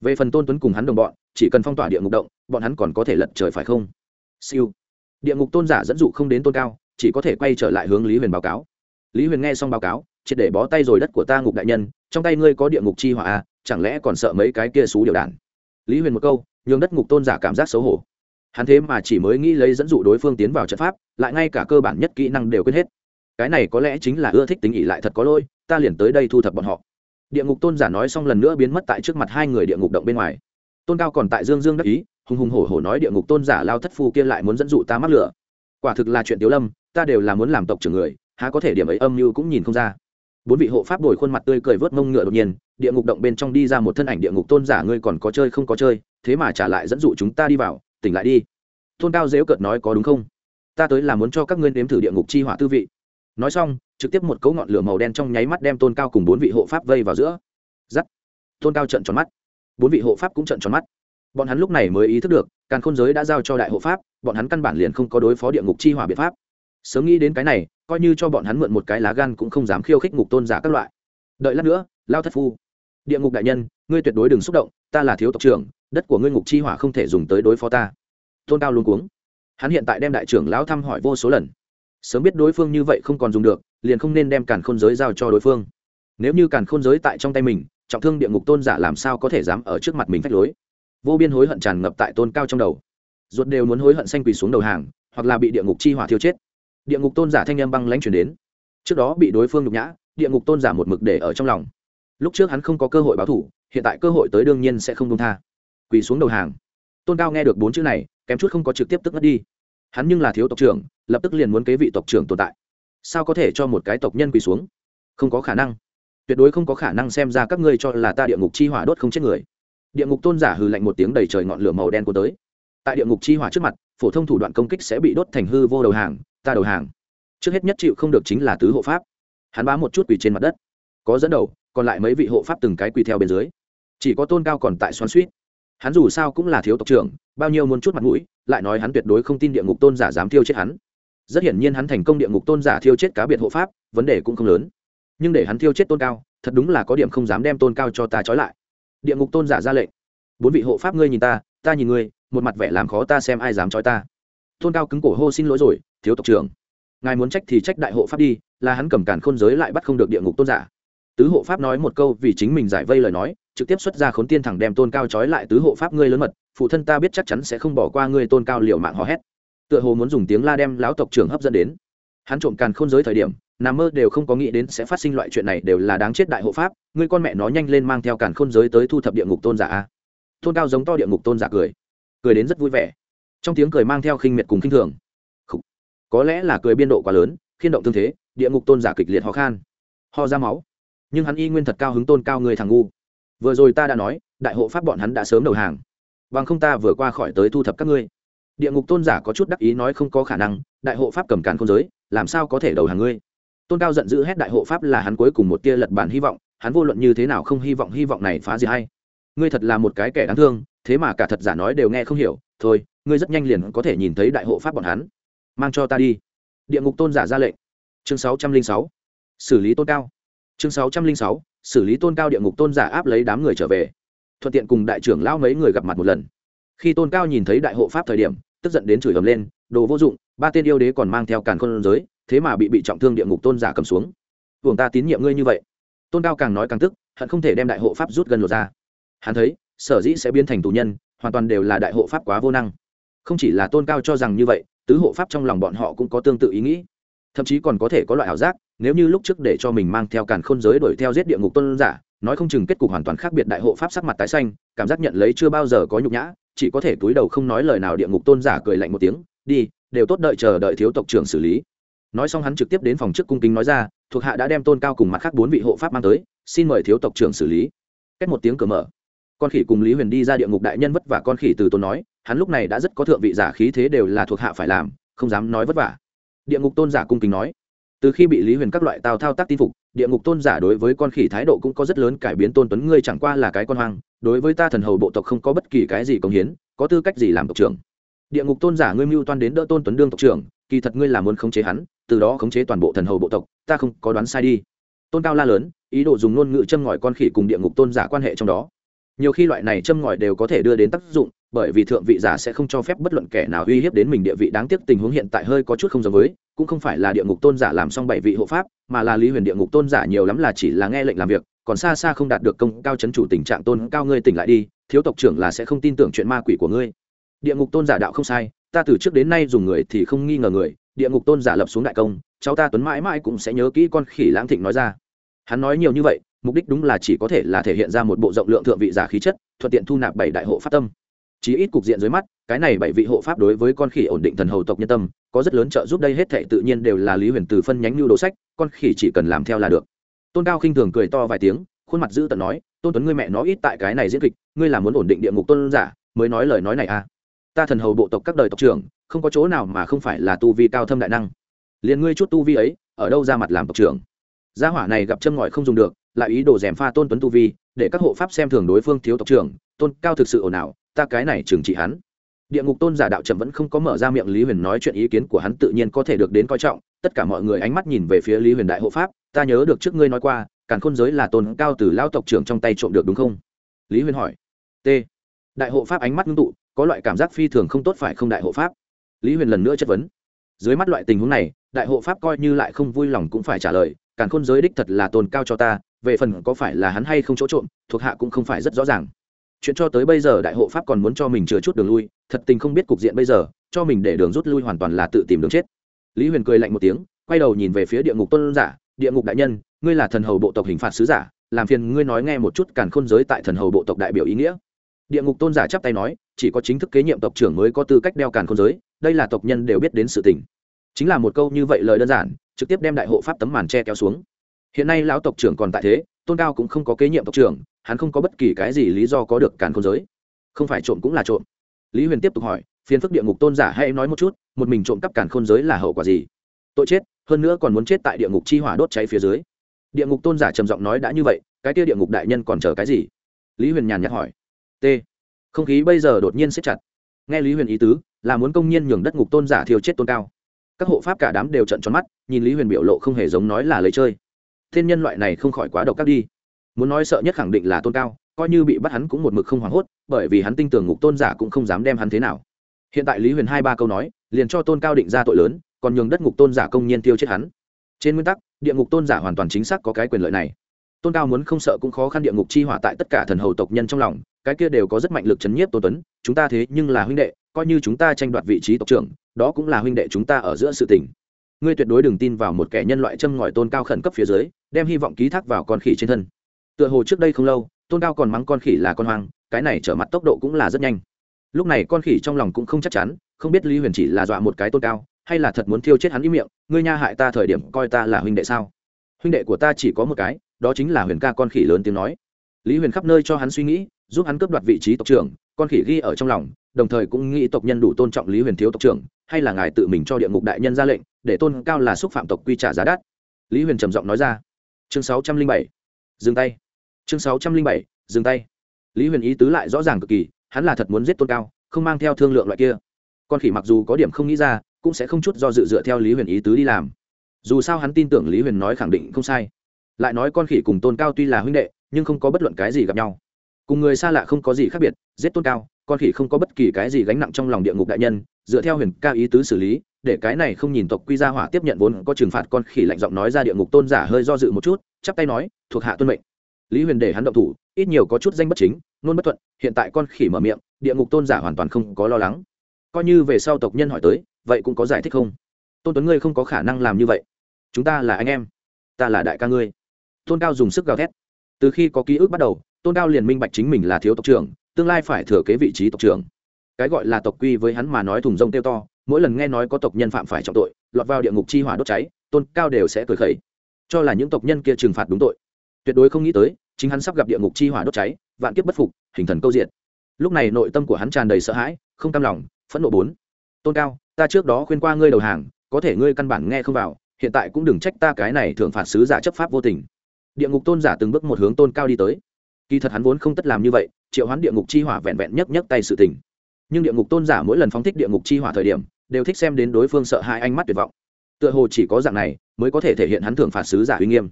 Về phần tôn tuấn cùng hắn đồng bọn chỉ cần phong tỏa địa ngục động bọn hắn còn có thể lật trời phải không? Siêu. Địa ngục tôn giả dẫn dụ không đến tôn cao chỉ có thể quay trở lại hướng lý huyền báo cáo. Lý huyền nghe xong báo cáo triệt để bó tay rồi đất của ta ngục đại nhân trong tay ngươi có địa ngục chi hỏa à, chẳng lẽ còn sợ mấy cái kia xú điều đản lý huyền một câu nhường đất ngục tôn giả cảm giác xấu hổ hắn thế mà chỉ mới nghĩ lấy dẫn dụ đối phương tiến vào trận pháp, lại ngay cả cơ bản nhất kỹ năng đều quên hết. Cái này có lẽ chính là ưa thích tính ỉ lại thật có lôi ta liền tới đây thu thập bọn họ. Địa ngục tôn giả nói xong lần nữa biến mất tại trước mặt hai người địa ngục động bên ngoài. Tôn cao còn tại dương dương đắc ý, hùng hùng hổ hổ nói địa ngục tôn giả lao thất phu kia lại muốn dẫn dụ ta mắc lửa. Quả thực là chuyện tiếu lâm, ta đều là muốn làm tộc trưởng người, há có thể điểm ấy âm như cũng nhìn không ra. Bốn vị hộ pháp đổi khuôn mặt tươi cười vớt mông ngựa đột nhiên, địa ngục động bên trong đi ra một thân ảnh địa ngục tôn giả, ngươi còn có chơi không có chơi, thế mà trả lại dẫn dụ chúng ta đi vào tỉnh lại đi. Tôn cao dếu cợt nói có đúng không? Ta tới là muốn cho các ngươi nếm thử địa ngục chi hỏa tư vị. Nói xong, trực tiếp một cấu ngọn lửa màu đen trong nháy mắt đem tôn cao cùng bốn vị hộ pháp vây vào giữa. Giắt. Tôn cao trận tròn mắt. Bốn vị hộ pháp cũng trận tròn mắt. Bọn hắn lúc này mới ý thức được, càn khôn giới đã giao cho đại hộ pháp, bọn hắn căn bản liền không có đối phó địa ngục chi hỏa biện pháp. Sớm nghĩ đến cái này, coi như cho bọn hắn mượn một cái lá gan cũng không dám khiêu khích ngục tôn giả các loại. Đợi lát nữa, lao thất phu. Địa ngục đại nhân, ngươi tuyệt đối đừng xúc động, ta là thiếu tộc trưởng đất của ngươi ngục chi hỏa không thể dùng tới đối phó ta. Tôn cao luôn cuống. Hắn hiện tại đem đại trưởng lão thăm hỏi vô số lần. Sớm biết đối phương như vậy không còn dùng được, liền không nên đem càn khôn giới giao cho đối phương. Nếu như càn khôn giới tại trong tay mình, trọng thương địa ngục tôn giả làm sao có thể dám ở trước mặt mình phách lối? Vô biên hối hận tràn ngập tại tôn cao trong đầu. Ruột đều muốn hối hận xanh quỳ xuống đầu hàng, hoặc là bị địa ngục chi hỏa thiêu chết. Địa ngục tôn giả thanh â m băng lãnh chuyển đến. Trước đó bị đối phương nhục nhã, địa ngục tôn giả một mực để ở trong lòng. Lúc trước hắn không có cơ hội báo thủ, hiện tại cơ hội tới đương nhiên sẽ không công tha quỳ xuống đầu hàng. Tôn cao nghe được bốn chữ này, kém chút không có trực tiếp tức mất đi. Hắn nhưng là thiếu tộc trưởng, lập tức liền muốn kế vị tộc trưởng tồn tại. Sao có thể cho một cái tộc nhân quỳ xuống? Không có khả năng. Tuyệt đối không có khả năng xem ra các ngươi cho là ta địa ngục chi hỏa đốt không chết người. Địa ngục tôn giả hừ lạnh một tiếng đầy trời ngọn lửa màu đen của tới. Tại địa ngục chi hỏa trước mặt, phổ thông thủ đoạn công kích sẽ bị đốt thành hư vô đầu hàng, ta đầu hàng. Trước hết nhất chịu không được chính là tứ hộ pháp. Hắn bá một chút quỳ trên mặt đất. Có dẫn đầu, còn lại mấy vị hộ pháp từng cái quỳ theo bên dưới. Chỉ có tôn cao còn tại xoắn suýt hắn dù sao cũng là thiếu tộc trưởng, bao nhiêu muốn chút mặt mũi, lại nói hắn tuyệt đối không tin địa ngục tôn giả dám thiêu chết hắn. Rất hiển nhiên hắn thành công địa ngục tôn giả thiêu chết cá biệt hộ pháp, vấn đề cũng không lớn. Nhưng để hắn thiêu chết tôn cao, thật đúng là có điểm không dám đem tôn cao cho ta trói lại. Địa ngục tôn giả ra lệnh. Bốn vị hộ pháp ngươi nhìn ta ta nhìn ngươi, một mặt vẻ làm khó ta xem ai dám trói ta. Tôn cao cứng cổ hô xin lỗi rồi, thiếu tộc trưởng. Ngài muốn trách thì trách đại hộ pháp đi, là hắn cầm cản khôn giới lại bắt không được địa ngục tôn giả tứ hộ pháp nói một câu vì chính mình giải vây lời nói, trực tiếp xuất ra khốn tiên thẳng đem tôn cao trói lại tứ hộ pháp ngươi lớn mật, phụ thân ta biết chắc chắn sẽ không bỏ qua ngươi tôn cao liệu mạng hò hét. Tựa hồ muốn dùng tiếng la đem lão tộc trưởng hấp dẫn đến. Hắn trộm càn khôn giới thời điểm, nằm mơ đều không có nghĩ đến sẽ phát sinh loại chuyện này đều là đáng chết đại hộ pháp, ngươi con mẹ nó nhanh lên mang theo càn khôn giới tới thu thập địa ngục tôn giả a. Tôn cao giống to địa ngục tôn giả cười. Cười đến rất vui vẻ. Trong tiếng cười mang theo khinh miệt cùng khinh thường. Có lẽ là cười biên độ quá lớn, khiên động tương thế, địa ngục tôn giả kịch liệt ho khan. Ho ra máu nhưng hắn y nguyên thật cao hứng tôn cao người thằng ngu. Vừa rồi ta đã nói, đại hộ pháp bọn hắn đã sớm đầu hàng. Bằng không ta vừa qua khỏi tới thu thập các ngươi. Địa ngục tôn giả có chút đắc ý nói không có khả năng, đại hộ pháp cầm càn không giới, làm sao có thể đầu hàng ngươi? Tôn cao giận dữ hét đại hộ pháp là hắn cuối cùng một tia lật bản hy vọng, hắn vô luận như thế nào không hy vọng hy vọng này phá gì hay. Ngươi thật là một cái kẻ đáng thương, thế mà cả thật giả nói đều nghe không hiểu, thôi, ngươi rất nhanh liền có thể nhìn thấy đại hộ pháp bọn hắn. Mang cho ta đi. Địa ngục tôn giả ra lệnh. Chương sáu trăm linh sáu. Xử lý tôn cao chương sáu trăm linh sáu, xử lý tôn cao địa ngục tôn giả áp lấy đám người trở về. Thuận tiện cùng đại trưởng lao mấy người gặp mặt một lần. Khi tôn cao nhìn thấy đại hộ pháp thời điểm, tức giận đến chửi ầm lên, đồ vô dụng, ba tên yêu đế còn mang theo càn khôn giới, thế mà bị bị trọng thương địa ngục tôn giả cầm xuống. Buồng ta tín nhiệm ngươi như vậy. Tôn cao càng nói càng tức, hận không thể đem đại hộ pháp rút gần lột ra. Hắn thấy, sở dĩ sẽ biến thành tù nhân, hoàn toàn đều là đại hộ pháp quá vô năng. Không chỉ là tôn cao cho rằng như vậy, tứ hộ pháp trong lòng bọn họ cũng có tương tự ý nghĩ thậm chí còn có thể có loại ảo giác, nếu như lúc trước để cho mình mang theo càn khôn giới đuổi theo giết địa ngục tôn giả, nói không chừng kết cục hoàn toàn khác biệt đại hộ pháp sắc mặt tái xanh, cảm giác nhận lấy chưa bao giờ có nhục nhã, chỉ có thể túi đầu không nói lời nào địa ngục tôn giả cười lạnh một tiếng, đi, đều tốt đợi chờ đợi thiếu tộc trưởng xử lý. Nói xong hắn trực tiếp đến phòng trước cung kính nói ra, thuộc hạ đã đem tôn cao cùng mặt khác bốn vị hộ pháp mang tới, xin mời thiếu tộc trưởng xử lý. Cách một tiếng cửa mở, con khỉ cùng lý huyền đi ra địa ngục đại nhân vất vả con khỉ từ tôn nói, hắn lúc này đã rất có thượng vị giả khí thế đều là thuộc hạ phải làm, không dám nói vất vả địa ngục tôn giả cung kính nói. Từ khi bị lý huyền các loại tào thao tác tin phục, địa ngục tôn giả đối với con khỉ thái độ cũng có rất lớn cải biến. Tôn tuấn ngươi chẳng qua là cái con hoang, đối với ta thần hầu bộ tộc không có bất kỳ cái gì công hiến, có tư cách gì làm tộc trưởng? Địa ngục tôn giả ngươi mưu toan đến đỡ tôn tuấn đương tộc trưởng, kỳ thật ngươi là muốn khống chế hắn, từ đó khống chế toàn bộ thần hầu bộ tộc, ta không có đoán sai đi. Tôn cao la lớn, ý đồ dùng ngôn ngữ châm ngòi con khỉ cùng địa ngục tôn giả quan hệ trong đó nhiều khi loại này châm ngòi đều có thể đưa đến tác dụng, bởi vì thượng vị giả sẽ không cho phép bất luận kẻ nào uy hiếp đến mình địa vị. Đáng tiếc tình huống hiện tại hơi có chút không giống với, cũng không phải là địa ngục tôn giả làm xong bảy vị hộ pháp, mà là lý huyền địa ngục tôn giả nhiều lắm là chỉ là nghe lệnh làm việc, còn xa xa không đạt được công cao chấn chủ tình trạng tôn cao ngươi tỉnh lại đi, thiếu tộc trưởng là sẽ không tin tưởng chuyện ma quỷ của ngươi. Địa ngục tôn giả đạo không sai, ta từ trước đến nay dùng người thì không nghi ngờ người, địa ngục tôn giả lập xuống đại công, cháu ta tuấn mãi mãi cũng sẽ nhớ kỹ con khỉ lãng thịnh nói ra. Hắn nói nhiều như vậy mục đích đúng là chỉ có thể là thể hiện ra một bộ rộng lượng thượng vị giả khí chất, thuận tiện thu nạp bảy đại hộ pháp tâm. Chí ít cục diện dưới mắt, cái này bảy vị hộ pháp đối với con khỉ ổn định thần hầu tộc nhân tâm, có rất lớn trợ giúp đây hết thệ tự nhiên đều là lý huyền từ phân nhánh lưu đồ sách, con khỉ chỉ cần làm theo là được. Tôn cao khinh thường cười to vài tiếng, khuôn mặt dữ tận nói, tôn tuấn ngươi mẹ nó ít tại cái này diễn kịch, ngươi là muốn ổn định địa ngục tôn giả, mới nói lời nói này à? Ta thần hầu bộ tộc các đời tộc trưởng, không có chỗ nào mà không phải là tu vi cao thâm đại năng. Liền ngươi chút tu vi ấy, ở đâu ra mặt làm tộc trưởng? Gia hỏa này gặp châm ngòi không dùng được lại ý đồ dèm pha tôn tuấn tu vi, để các hộ pháp xem thường đối phương thiếu tộc trưởng, tôn cao thực sự ồn ào, ta cái này trừng trị hắn. Địa ngục tôn giả đạo trầm vẫn không có mở ra miệng lý huyền nói chuyện ý kiến của hắn tự nhiên có thể được đến coi trọng, tất cả mọi người ánh mắt nhìn về phía lý huyền đại hộ pháp, ta nhớ được trước ngươi nói qua, càn khôn giới là tôn cao từ lao tộc trưởng trong tay trộm được đúng không? Lý huyền hỏi. T. Đại hộ pháp ánh mắt ngưng tụ, có loại cảm giác phi thường không tốt phải không đại hộ pháp? Lý huyền lần nữa chất vấn. Dưới mắt loại tình huống này, đại hộ pháp coi như lại không vui lòng cũng phải trả lời, càn khôn giới đích thật là tôn cao cho ta về phần có phải là hắn hay không chỗ trộm, thuộc hạ cũng không phải rất rõ ràng. Chuyện cho tới bây giờ đại hộ pháp còn muốn cho mình chừa chút đường lui, thật tình không biết cục diện bây giờ, cho mình để đường rút lui hoàn toàn là tự tìm đường chết. Lý huyền cười lạnh một tiếng, quay đầu nhìn về phía địa ngục tôn giả, địa ngục đại nhân, ngươi là thần hầu bộ tộc hình phạt sứ giả, làm phiền ngươi nói nghe một chút càn khôn giới tại thần hầu bộ tộc đại biểu ý nghĩa. Địa ngục tôn giả chắp tay nói, chỉ có chính thức kế nhiệm tộc trưởng mới có tư cách đeo càn khôn giới, đây là tộc nhân đều biết đến sự tình. Chính là một câu như vậy lời đơn giản, trực tiếp đem đại hộ pháp tấm màn che kéo xuống hiện nay lão tộc trưởng còn tại thế, tôn cao cũng không có kế nhiệm tộc trưởng, hắn không có bất kỳ cái gì lý do có được càn khôn giới. Không phải trộm cũng là trộm. Lý huyền tiếp tục hỏi, phiền phức địa ngục tôn giả hay nói một chút, một mình trộm cắp càn khôn giới là hậu quả gì? Tội chết, hơn nữa còn muốn chết tại địa ngục chi hỏa đốt cháy phía dưới. Địa ngục tôn giả trầm giọng nói đã như vậy, cái kia địa ngục đại nhân còn chờ cái gì? Lý huyền nhàn nhạt hỏi. T. Không khí bây giờ đột nhiên siết chặt. Nghe lý huyền ý tứ, là muốn công nhiên nhường đất ngục tôn giả thiêu chết tôn cao. Các hộ pháp cả đám đều trận tròn mắt, nhìn lý huyền biểu lộ không hề giống nói là lấy chơi thiên nhân loại này không khỏi quá độc các đi. Muốn nói sợ nhất khẳng định là tôn cao, coi như bị bắt hắn cũng một mực không hoảng hốt, bởi vì hắn tin tưởng ngục tôn giả cũng không dám đem hắn thế nào. Hiện tại lý huyền hai ba câu nói, liền cho tôn cao định ra tội lớn, còn nhường đất ngục tôn giả công nhiên tiêu chết hắn. Trên nguyên tắc, địa ngục tôn giả hoàn toàn chính xác có cái quyền lợi này. Tôn cao muốn không sợ cũng khó khăn địa ngục chi hỏa tại tất cả thần hầu tộc nhân trong lòng, cái kia đều có rất mạnh lực chấn nhiếp tôn tuấn, chúng ta thế nhưng là huynh đệ, coi như chúng ta tranh đoạt vị trí tộc trưởng, đó cũng là huynh đệ chúng ta ở giữa sự tình ngươi tuyệt đối đừng tin vào một kẻ nhân loại châm ngòi tôn cao khẩn cấp phía dưới, đem hy vọng ký thác vào con khỉ trên thân. Tựa hồ trước đây không lâu, tôn cao còn mắng con khỉ là con hoang, cái này trở mặt tốc độ cũng là rất nhanh. Lúc này con khỉ trong lòng cũng không chắc chắn, không biết lý huyền chỉ là dọa một cái tôn cao, hay là thật muốn thiêu chết hắn ý miệng, ngươi nha hại ta thời điểm coi ta là huynh đệ sao? Huynh đệ của ta chỉ có một cái, đó chính là huyền ca con khỉ lớn tiếng nói. Lý huyền khắp nơi cho hắn suy nghĩ, giúp hắn cướp đoạt vị trí tộc trưởng, con khỉ ghi ở trong lòng, đồng thời cũng nghĩ tộc nhân đủ tôn trọng lý huyền thiếu tộc trưởng, hay là ngài tự mình cho địa ngục đại nhân ra lệnh để tôn cao là xúc phạm tộc quy trả giá đắt. Lý huyền trầm giọng nói ra. Chương sáu trăm linh bảy, dừng tay. Chương sáu trăm linh bảy, dừng tay. Lý huyền ý tứ lại rõ ràng cực kỳ, hắn là thật muốn giết tôn cao, không mang theo thương lượng loại kia. Con khỉ mặc dù có điểm không nghĩ ra, cũng sẽ không chút do dự dựa theo lý huyền ý tứ đi làm. Dù sao hắn tin tưởng lý huyền nói khẳng định không sai. Lại nói con khỉ cùng tôn cao tuy là huynh đệ, nhưng không có bất luận cái gì gặp nhau. Cùng người xa lạ không có gì khác biệt, giết tôn cao con khỉ không có bất kỳ cái gì gánh nặng trong lòng địa ngục đại nhân, dựa theo huyền ca ý tứ xử lý, để cái này không nhìn tộc quy ra hỏa tiếp nhận vốn có trừng phạt con khỉ lạnh giọng nói ra địa ngục tôn giả hơi do dự một chút, chắp tay nói, thuộc hạ tuân mệnh. Lý huyền để hắn động thủ, ít nhiều có chút danh bất chính, nôn bất thuận, hiện tại con khỉ mở miệng, địa ngục tôn giả hoàn toàn không có lo lắng. Coi như về sau tộc nhân hỏi tới, vậy cũng có giải thích không? Tôn tuấn ngươi không có khả năng làm như vậy. Chúng ta là anh em, ta là đại ca ngươi. Tôn cao dùng sức gào thét. Từ khi có ký ức bắt đầu, tôn cao liền minh bạch chính mình là thiếu tộc trưởng tương lai phải thừa kế vị trí tộc trưởng. Cái gọi là tộc quy với hắn mà nói thùng rông tiêu to, mỗi lần nghe nói có tộc nhân phạm phải trọng tội, lọt vào địa ngục chi hỏa đốt cháy, tôn cao đều sẽ cười khẩy. Cho là những tộc nhân kia trừng phạt đúng tội. Tuyệt đối không nghĩ tới, chính hắn sắp gặp địa ngục chi hỏa đốt cháy, vạn kiếp bất phục, hình thần câu diện lúc này nội tâm của hắn tràn đầy sợ hãi, không cam lòng, phẫn nộ bốn. Tôn cao, ta trước đó khuyên qua ngươi đầu hàng, có thể ngươi căn bản nghe không vào, hiện tại cũng đừng trách ta cái này thường phạt sứ giả chấp pháp vô tình. Địa ngục tôn giả từng bước một hướng tôn cao đi tới kỳ thật hắn vốn không tất làm như vậy, triệu hoán địa ngục chi hỏa vẹn vẹn nhấc nhấc tay sự tình. Nhưng địa ngục tôn giả mỗi lần phóng thích địa ngục chi hỏa thời điểm, đều thích xem đến đối phương sợ hai ánh mắt tuyệt vọng. Tựa hồ chỉ có dạng này, mới có thể thể hiện hắn thưởng phạt sứ giả uy nghiêm.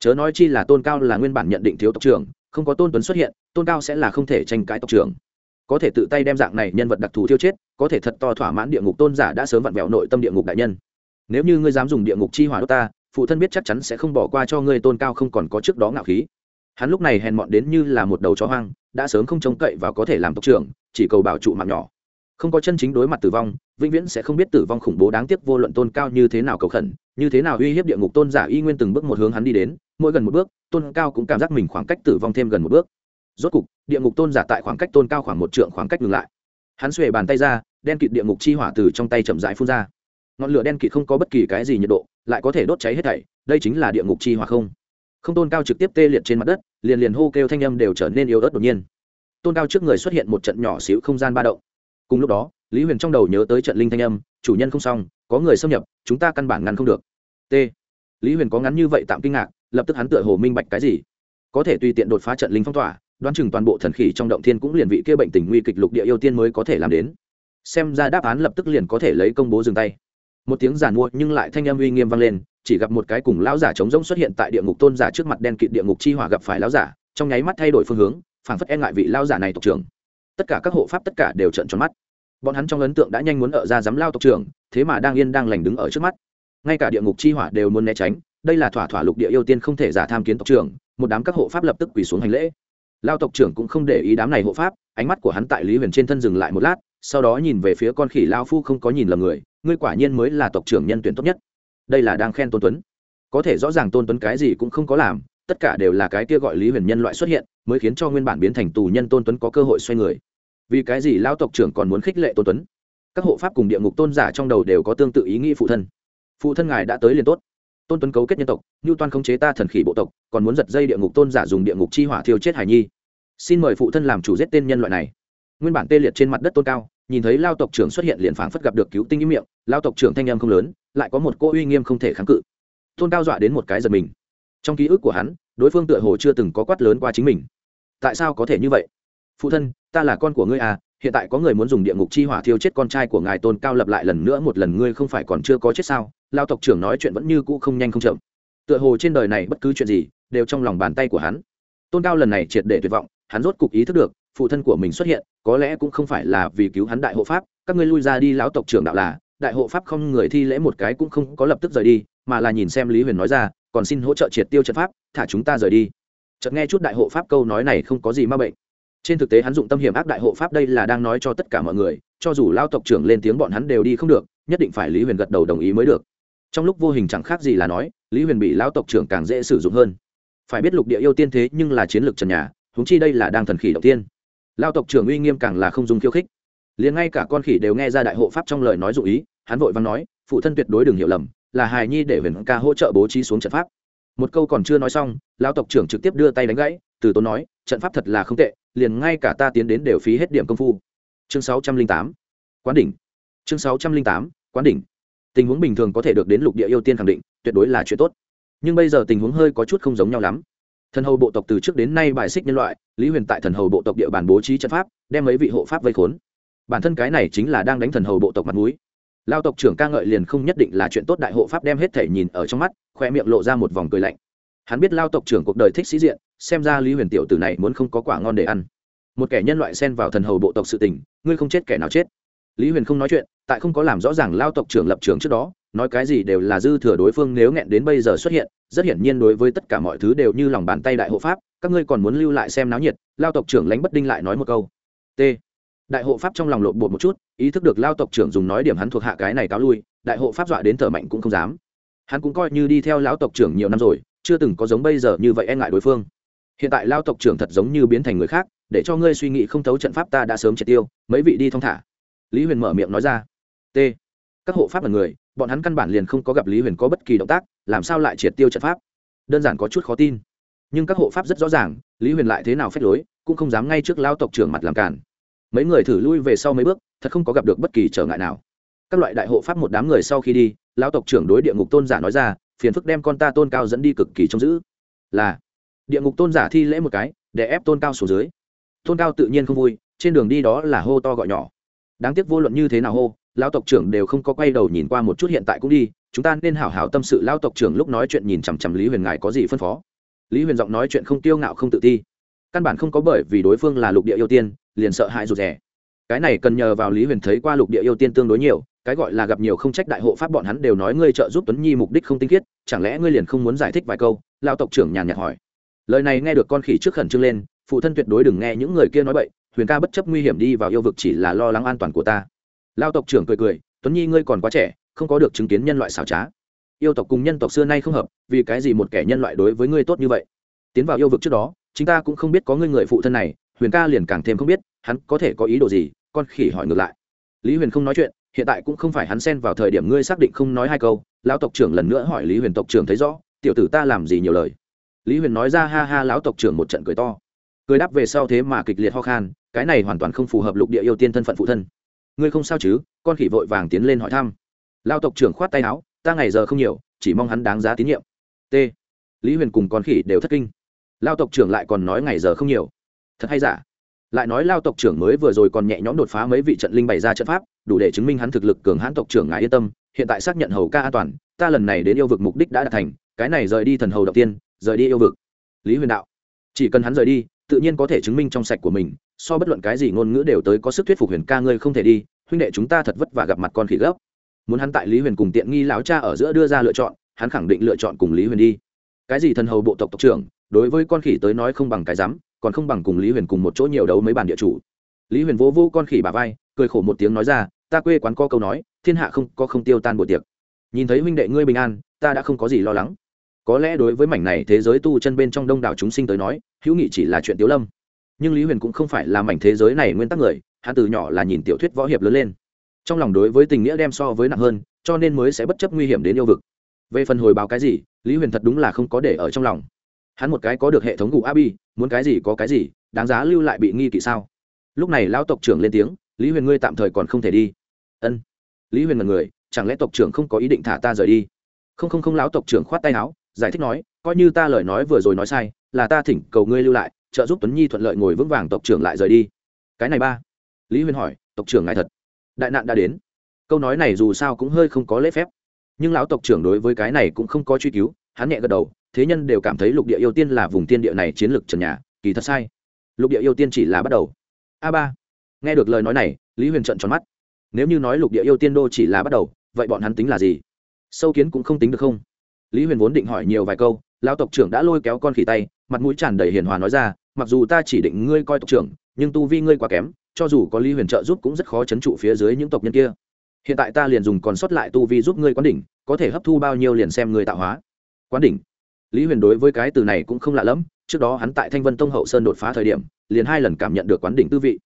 Chớ nói chi là tôn cao là nguyên bản nhận định thiếu tộc trưởng, không có tôn tuấn xuất hiện, tôn cao sẽ là không thể tranh cãi tộc trưởng. Có thể tự tay đem dạng này nhân vật đặc thù thiêu chết, có thể thật to thỏa mãn địa ngục tôn giả đã sớm vặn vẹo nội tâm địa ngục đại nhân. Nếu như ngươi dám dùng địa ngục chi hỏa đốt ta, phụ thân biết chắc chắn sẽ không bỏ qua cho ngươi tôn cao không còn có trước đó ngạo khí hắn lúc này hèn mọn đến như là một đầu chó hoang, đã sớm không trông cậy và có thể làm tộc trưởng, chỉ cầu bảo trụ mạng nhỏ. Không có chân chính đối mặt tử vong, vĩnh viễn sẽ không biết tử vong khủng bố đáng tiếc vô luận tôn cao như thế nào cầu khẩn, như thế nào uy hiếp địa ngục tôn giả y nguyên từng bước một hướng hắn đi đến, mỗi gần một bước, tôn cao cũng cảm giác mình khoảng cách tử vong thêm gần một bước. Rốt cục, địa ngục tôn giả tại khoảng cách tôn cao khoảng một trượng khoảng cách ngừng lại. Hắn xuề bàn tay ra, đen kịt địa ngục chi hỏa từ trong tay chậm rãi phun ra. Ngọn lửa đen kịt không có bất kỳ cái gì nhiệt độ, lại có thể đốt cháy hết thảy, đây chính là địa ngục chi hỏa không không tôn cao trực tiếp tê liệt trên mặt đất, liền liền hô kêu thanh âm đều trở nên yếu ớt đột nhiên. Tôn cao trước người xuất hiện một trận nhỏ xíu không gian ba động. Cùng lúc đó, lý huyền trong đầu nhớ tới trận linh thanh âm, chủ nhân không xong, có người xâm nhập, chúng ta căn bản ngăn không được. T. Lý huyền có ngắn như vậy tạm kinh ngạc, lập tức hắn tựa hồ minh bạch cái gì. Có thể tùy tiện đột phá trận linh phong tỏa, đoán chừng toàn bộ thần khỉ trong động thiên cũng liền vị kia bệnh tình nguy kịch lục địa yêu tiên mới có thể làm đến. Xem ra đáp án lập tức liền có thể lấy công bố dừng tay. Một tiếng giàn mua nhưng lại thanh âm uy nghiêm vang lên chỉ gặp một cái cùng lão giả trống rỗng xuất hiện tại địa ngục tôn giả trước mặt đen kịt địa ngục chi hỏa gặp phải lão giả, trong nháy mắt thay đổi phương hướng, phảng phất e ngại vị lão giả này tộc trưởng. Tất cả các hộ pháp tất cả đều trợn tròn mắt. Bọn hắn trong ấn tượng đã nhanh muốn ở ra dám lao tộc trưởng, thế mà đang yên đang lành đứng ở trước mắt. Ngay cả địa ngục chi hỏa đều muốn né tránh, đây là thỏa thỏa lục địa yêu tiên không thể giả tham kiến tộc trưởng, một đám các hộ pháp lập tức quỳ xuống hành lễ. Lao tộc trưởng cũng không để ý đám này hộ pháp, ánh mắt của hắn tại lý huyền trên thân dừng lại một lát, sau đó nhìn về phía con khỉ lao phu không có nhìn lầm người, ngươi quả nhiên mới là tộc trưởng nhân tuyển tốt nhất đây là đang khen tôn tuấn. Có thể rõ ràng tôn tuấn cái gì cũng không có làm, tất cả đều là cái kia gọi lý huyền nhân loại xuất hiện, mới khiến cho nguyên bản biến thành tù nhân tôn tuấn có cơ hội xoay người. Vì cái gì lao tộc trưởng còn muốn khích lệ tôn tuấn? Các hộ pháp cùng địa ngục tôn giả trong đầu đều có tương tự ý nghĩ phụ thân. Phụ thân ngài đã tới liền tốt. Tôn tuấn cấu kết nhân tộc như toan khống chế ta thần khỉ bộ tộc, còn muốn giật dây địa ngục tôn giả dùng địa ngục chi hỏa thiêu chết hải nhi. Xin mời phụ thân làm chủ giết tên nhân loại này. Nguyên bản tê liệt trên mặt đất tôn cao, nhìn thấy lao tộc trưởng xuất hiện liền phảng phất gặp được cứu tinh ý miệng lao tộc trưởng thanh em không lớn lại có một cô uy nghiêm không thể kháng cự. Tôn cao dọa đến một cái giật mình. Trong ký ức của hắn, đối phương tựa hồ chưa từng có quát lớn qua chính mình. Tại sao có thể như vậy? Phụ thân, ta là con của ngươi à hiện tại có người muốn dùng địa ngục chi hỏa thiêu chết con trai của ngài, tôn cao lập lại lần nữa một lần, ngươi không phải còn chưa có chết sao? Lao tộc trưởng nói chuyện vẫn như cũ không nhanh không chậm. Tựa hồ trên đời này bất cứ chuyện gì, đều trong lòng bàn tay của hắn. Tôn cao lần này triệt để tuyệt vọng, hắn rốt cục ý thức được, phụ thân của mình xuất hiện, có lẽ cũng không phải là vì cứu hắn đại hộ pháp, các ngươi lui ra đi, lão tộc trưởng đạo là đại hộ pháp không người thi lễ một cái cũng không có lập tức rời đi, mà là nhìn xem lý huyền nói ra, còn xin hỗ trợ triệt tiêu trận pháp, thả chúng ta rời đi. Chợt nghe chút đại hộ pháp câu nói này không có gì ma bệnh. Trên thực tế hắn dụng tâm hiểm ác đại hộ pháp đây là đang nói cho tất cả mọi người, cho dù lao tộc trưởng lên tiếng bọn hắn đều đi không được, nhất định phải lý huyền gật đầu đồng ý mới được. Trong lúc vô hình chẳng khác gì là nói, lý huyền bị lão tộc trưởng càng dễ sử dụng hơn. Phải biết lục địa yêu tiên thế nhưng là chiến lược trần nhà húng chi đây là đang thần khỉ đầu tiên. Lao tộc trưởng uy nghiêm càng là không dùng khiêu khích. Liền ngay cả con khỉ đều nghe ra đại hộ pháp trong lời nói dụ ý hắn vội văn nói, phụ thân tuyệt đối đừng hiểu lầm, là hài nhi để huyền ca hỗ trợ bố trí xuống trận pháp. Một câu còn chưa nói xong lao tộc trưởng trực tiếp đưa tay đánh gãy, từ tốn nói, trận pháp thật là không tệ, liền ngay cả ta tiến đến đều phí hết điểm công phu. Chương sáu trăm linh tám, quán đỉnh. Chương sáu trăm linh tám, quán đỉnh. Tình huống bình thường có thể được đến lục địa yêu tiên khẳng định, tuyệt đối là chuyện tốt. Nhưng bây giờ tình huống hơi có chút không giống nhau lắm. Thần hầu bộ tộc từ trước đến nay bài xích nhân loại, lý huyền tại thần hầu bộ tộc địa bàn bố trí trận pháp, đem mấy vị hộ pháp vây khốn. Bản thân cái này chính là đang đánh thần hầu bộ tộc mặt mũi lao tộc trưởng ca ngợi liền không nhất định là chuyện tốt, đại hộ pháp đem hết thể nhìn ở trong mắt, khoe miệng lộ ra một vòng cười lạnh. Hắn biết lao tộc trưởng cuộc đời thích sĩ diện, xem ra lý huyền tiểu tử này muốn không có quả ngon để ăn. Một kẻ nhân loại xen vào thần hầu bộ tộc sự tình, ngươi không chết kẻ nào chết. Lý huyền không nói chuyện, tại không có làm rõ ràng lao tộc trưởng lập trường trước đó, nói cái gì đều là dư thừa đối phương nếu nghẹn đến bây giờ xuất hiện, rất hiển nhiên đối với tất cả mọi thứ đều như lòng bàn tay đại hộ pháp, các ngươi còn muốn lưu lại xem náo nhiệt, lao tộc trưởng lánh bất đinh lại nói một câu. T. Đại hộ pháp trong lòng lộn bột một chút ý thức được lao tộc trưởng dùng nói điểm hắn thuộc hạ cái này cáo lui, đại hộ pháp dọa đến thở mạnh cũng không dám. Hắn cũng coi như đi theo lão tộc trưởng nhiều năm rồi, chưa từng có giống bây giờ như vậy e ngại đối phương. Hiện tại lao tộc trưởng thật giống như biến thành người khác, để cho ngươi suy nghĩ không thấu trận pháp ta đã sớm triệt tiêu, mấy vị đi thong thả. Lý huyền mở miệng nói ra. T. Các hộ pháp là người, bọn hắn căn bản liền không có gặp lý huyền có bất kỳ động tác, làm sao lại triệt tiêu trận pháp? Đơn giản có chút khó tin. Nhưng các hộ pháp rất rõ ràng, lý huyền lại thế nào phép lối, cũng không dám ngay trước lao tộc trưởng mặt làm cản mấy người thử lui về sau mấy bước thật không có gặp được bất kỳ trở ngại nào. Các loại đại hộ pháp một đám người sau khi đi, lão tộc trưởng đối địa ngục tôn giả nói ra, phiền phức đem con ta tôn cao dẫn đi cực kỳ trông giữ. Là, địa ngục tôn giả thi lễ một cái, để ép tôn cao xuống dưới. Tôn cao tự nhiên không vui, trên đường đi đó là hô to gọi nhỏ. Đáng tiếc vô luận như thế nào hô, lão tộc trưởng đều không có quay đầu nhìn qua một chút hiện tại cũng đi, chúng ta nên hảo hảo tâm sự lão tộc trưởng lúc nói chuyện nhìn chằm chằm lý huyền ngài có gì phân phó. Lý huyền giọng nói chuyện không tiêu ngạo không tự ti. Căn bản không có bởi vì đối phương là lục địa ưu tiên, liền sợ hãi rụt rè cái này cần nhờ vào lý huyền thấy qua lục địa yêu tiên tương đối nhiều, cái gọi là gặp nhiều không trách đại hộ pháp bọn hắn đều nói ngươi trợ giúp tuấn nhi mục đích không tinh khiết, chẳng lẽ ngươi liền không muốn giải thích vài câu? Lão tộc trưởng nhàn nhạt hỏi. Lời này nghe được con khỉ trước khẩn trương lên, phụ thân tuyệt đối đừng nghe những người kia nói bậy, huyền ca bất chấp nguy hiểm đi vào yêu vực chỉ là lo lắng an toàn của ta. Lao tộc trưởng cười cười, tuấn nhi ngươi còn quá trẻ, không có được chứng kiến nhân loại xảo trá. Yêu tộc cùng nhân tộc xưa nay không hợp, vì cái gì một kẻ nhân loại đối với ngươi tốt như vậy? Tiến vào yêu vực trước đó chúng ta cũng không biết có ngươi người phụ thân này, huyền ca liền càng thêm không biết hắn có thể có ý đồ gì? Con khỉ hỏi ngược lại. Lý huyền không nói chuyện, hiện tại cũng không phải hắn xen vào thời điểm ngươi xác định không nói hai câu, lão tộc trưởng lần nữa hỏi lý huyền tộc trưởng thấy rõ, tiểu tử ta làm gì nhiều lời. Lý huyền nói ra ha ha lão tộc trưởng một trận cười to. Cười đáp về sau thế mà kịch liệt ho khan, cái này hoàn toàn không phù hợp lục địa yêu tiên thân phận phụ thân. Ngươi không sao chứ? Con khỉ vội vàng tiến lên hỏi thăm. Lao tộc trưởng khoát tay áo, ta ngày giờ không nhiều, chỉ mong hắn đáng giá tín nhiệm. T. Lý huyền cùng con khỉ đều thất kinh. Lao tộc trưởng lại còn nói ngày giờ không nhiều. Thật hay giả? Lại nói lao tộc trưởng mới vừa rồi còn nhẹ nhõm đột phá mấy vị trận linh bày ra trận pháp, đủ để chứng minh hắn thực lực cường hãn tộc trưởng ngài yên tâm, hiện tại xác nhận hầu ca an toàn, ta lần này đến yêu vực mục đích đã đạt thành, cái này rời đi thần hầu đầu tiên, rời đi yêu vực. Lý huyền đạo, chỉ cần hắn rời đi, tự nhiên có thể chứng minh trong sạch của mình, so bất luận cái gì ngôn ngữ đều tới có sức thuyết phục huyền ca ngươi không thể đi, huynh đệ chúng ta thật vất vả gặp mặt con khỉ gấp muốn hắn tại lý huyền cùng tiện nghi láo cha ở giữa đưa ra lựa chọn, hắn khẳng định lựa chọn cùng lý huyền đi. Cái gì thần hầu bộ tộc tộc trưởng, đối với con khỉ tới nói không bằng cái rắm còn không bằng cùng lý huyền cùng một chỗ nhiều đấu mấy bàn địa chủ. Lý huyền vô vô con khỉ bà vai, cười khổ một tiếng nói ra, ta quê quán có câu nói, thiên hạ không có không tiêu tan buổi tiệc. Nhìn thấy huynh đệ ngươi bình an, ta đã không có gì lo lắng. Có lẽ đối với mảnh này thế giới tu chân bên trong đông đảo chúng sinh tới nói, hữu nghị chỉ là chuyện tiếu lâm. Nhưng lý huyền cũng không phải là mảnh thế giới này nguyên tắc người, hắn từ nhỏ là nhìn tiểu thuyết võ hiệp lớn lên. Trong lòng đối với tình nghĩa đem so với nặng hơn, cho nên mới sẽ bất chấp nguy hiểm đến yêu vực. Về phần hồi báo cái gì, lý huyền thật đúng là không có để ở trong lòng hắn một cái có được hệ thống gù abi muốn cái gì có cái gì, đáng giá lưu lại bị nghi kỵ sao? Lúc này lão tộc trưởng lên tiếng, lý huyền ngươi tạm thời còn không thể đi. Ân. Lý huyền là người, chẳng lẽ tộc trưởng không có ý định thả ta rời đi? Không không không. Lão tộc trưởng khoát tay áo, giải thích nói, coi như ta lời nói vừa rồi nói sai, là ta thỉnh cầu ngươi lưu lại, trợ giúp tuấn nhi thuận lợi ngồi vững vàng tộc trưởng lại rời đi. Cái này ba. Lý huyền hỏi, tộc trưởng ngài thật? Đại nạn đã đến. Câu nói này dù sao cũng hơi không có lễ phép. Nhưng lão tộc trưởng đối với cái này cũng không có truy cứu, hắn nhẹ gật đầu thế nhân đều cảm thấy lục địa yêu tiên là vùng tiên địa này chiến lược trần nhà, kỳ thật sai. Lục địa yêu tiên chỉ là bắt đầu. A ba. Nghe được lời nói này, lý huyền trận tròn mắt. Nếu như nói lục địa yêu tiên đô chỉ là bắt đầu, vậy bọn hắn tính là gì? Sâu kiến cũng không tính được không? Lý huyền vốn định hỏi nhiều vài câu, lão tộc trưởng đã lôi kéo con khỉ tay, mặt mũi tràn đầy hiền hòa nói ra, mặc dù ta chỉ định ngươi coi tộc trưởng, nhưng tu vi ngươi quá kém, cho dù có lý huyền trợ giúp cũng rất khó chấn trụ phía dưới những tộc nhân kia. Hiện tại ta liền dùng còn sót lại tu vi giúp ngươi quán đỉnh, có thể hấp thu bao nhiêu liền xem người tạo hóa. Quán đỉnh? Lý huyền đối với cái từ này cũng không lạ lẫm, trước đó hắn tại thanh vân tông hậu sơn đột phá thời điểm, liền hai lần cảm nhận được quán đỉnh tư vị.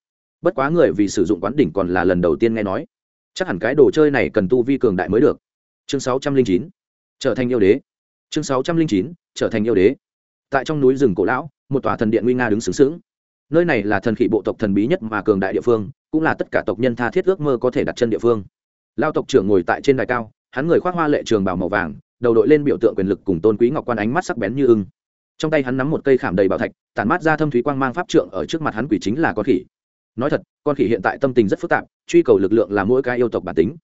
Bất quá người vì sử dụng quán đỉnh còn là lần đầu tiên nghe nói. Chắc hẳn cái đồ chơi này cần tu vi cường đại mới được. Chương sáu trăm linh chín, trở thành yêu đế. Chương sáu trăm linh chín, trở thành yêu đế. Tại trong núi rừng cổ lão, một tòa thần điện nguy nga đứng xứng xứng nơi này là thần khỉ bộ tộc thần bí nhất mà cường đại địa phương, cũng là tất cả tộc nhân tha thiết ước mơ có thể đặt chân địa phương. Lao tộc trưởng ngồi tại trên đài cao, hắn người khoác hoa lệ trường bảo màu vàng đầu đội lên biểu tượng quyền lực cùng tôn quý ngọc quan ánh mắt sắc bén như ưng. Trong tay hắn nắm một cây khảm đầy bảo thạch, tản mát ra thâm thúy quang mang pháp trượng ở trước mặt hắn quỷ chính là con khỉ. Nói thật, con khỉ hiện tại tâm tình rất phức tạp, truy cầu lực lượng là mỗi cái yêu tộc bản tính.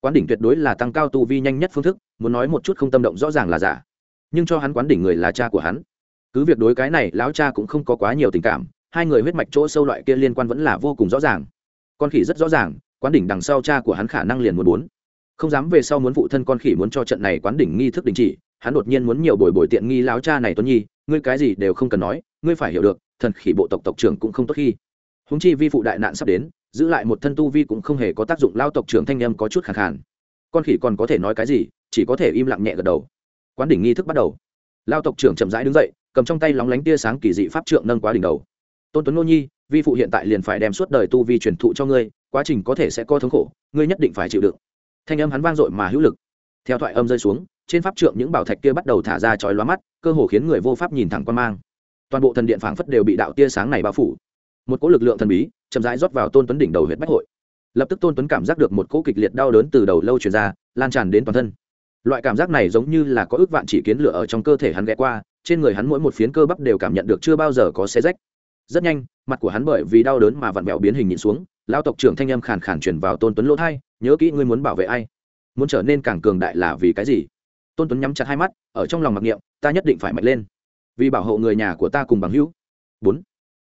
Quán đỉnh tuyệt đối là tăng cao tu vi nhanh nhất phương thức, muốn nói một chút không tâm động rõ ràng là giả. Nhưng cho hắn quán đỉnh người là cha của hắn. Cứ việc đối cái này, lão cha cũng không có quá nhiều tình cảm, hai người huyết mạch chỗ sâu loại kia liên quan vẫn là vô cùng rõ ràng. Con khỉ rất rõ ràng, quán đỉnh đằng sau cha của hắn khả năng liền muốn muốn không dám về sau muốn phụ thân con khỉ muốn cho trận này quán đỉnh nghi thức đình chỉ, hắn đột nhiên muốn nhiều bồi bồi tiện nghi láo cha này tuấn nhi, ngươi cái gì đều không cần nói, ngươi phải hiểu được, thần khỉ bộ tộc tộc trưởng cũng không tốt khi. Húng chi vi phụ đại nạn sắp đến, giữ lại một thân tu vi cũng không hề có tác dụng lao tộc trưởng thanh em có chút khẳng khàn. Con khỉ còn có thể nói cái gì, chỉ có thể im lặng nhẹ gật đầu. Quán đỉnh nghi thức bắt đầu. Lao tộc trưởng chậm rãi đứng dậy, cầm trong tay lóng lánh tia sáng kỳ dị pháp trượng nâng quá đỉnh đầu. Tôn tuấn nô nhi, vi phụ hiện tại liền phải đem suốt đời tu vi truyền thụ cho ngươi, quá trình có thể sẽ có thống khổ, ngươi nhất định phải chịu đựng thanh âm hắn vang dội mà hữu lực. Theo thoại âm rơi xuống, trên pháp trượng những bảo thạch kia bắt đầu thả ra chói lóa mắt, cơ hồ khiến người vô pháp nhìn thẳng quan mang. Toàn bộ thần điện phảng phất đều bị đạo tia sáng này bao phủ. Một cỗ lực lượng thần bí, chậm rãi rót vào tôn tuấn đỉnh đầu huyện bách hội. Lập tức tôn tuấn cảm giác được một cỗ kịch liệt đau đớn từ đầu lâu truyền ra, lan tràn đến toàn thân. Loại cảm giác này giống như là có ước vạn chỉ kiến lửa ở trong cơ thể hắn ghé qua, trên người hắn mỗi một phiến cơ bắp đều cảm nhận được chưa bao giờ có xé rách. Rất nhanh, mặt của hắn bởi vì đau đớn mà vặn vẹo biến hình nhìn xuống lao tộc trưởng thanh âm khàn khàn truyền vào tôn tuấn lỗ thai nhớ kỹ ngươi muốn bảo vệ ai. Muốn trở nên càng cường đại là vì cái gì? Tôn tuấn nhắm chặt hai mắt, ở trong lòng mặc niệm, ta nhất định phải mạnh lên. Vì bảo hộ người nhà của ta cùng bằng hữu. Bốn.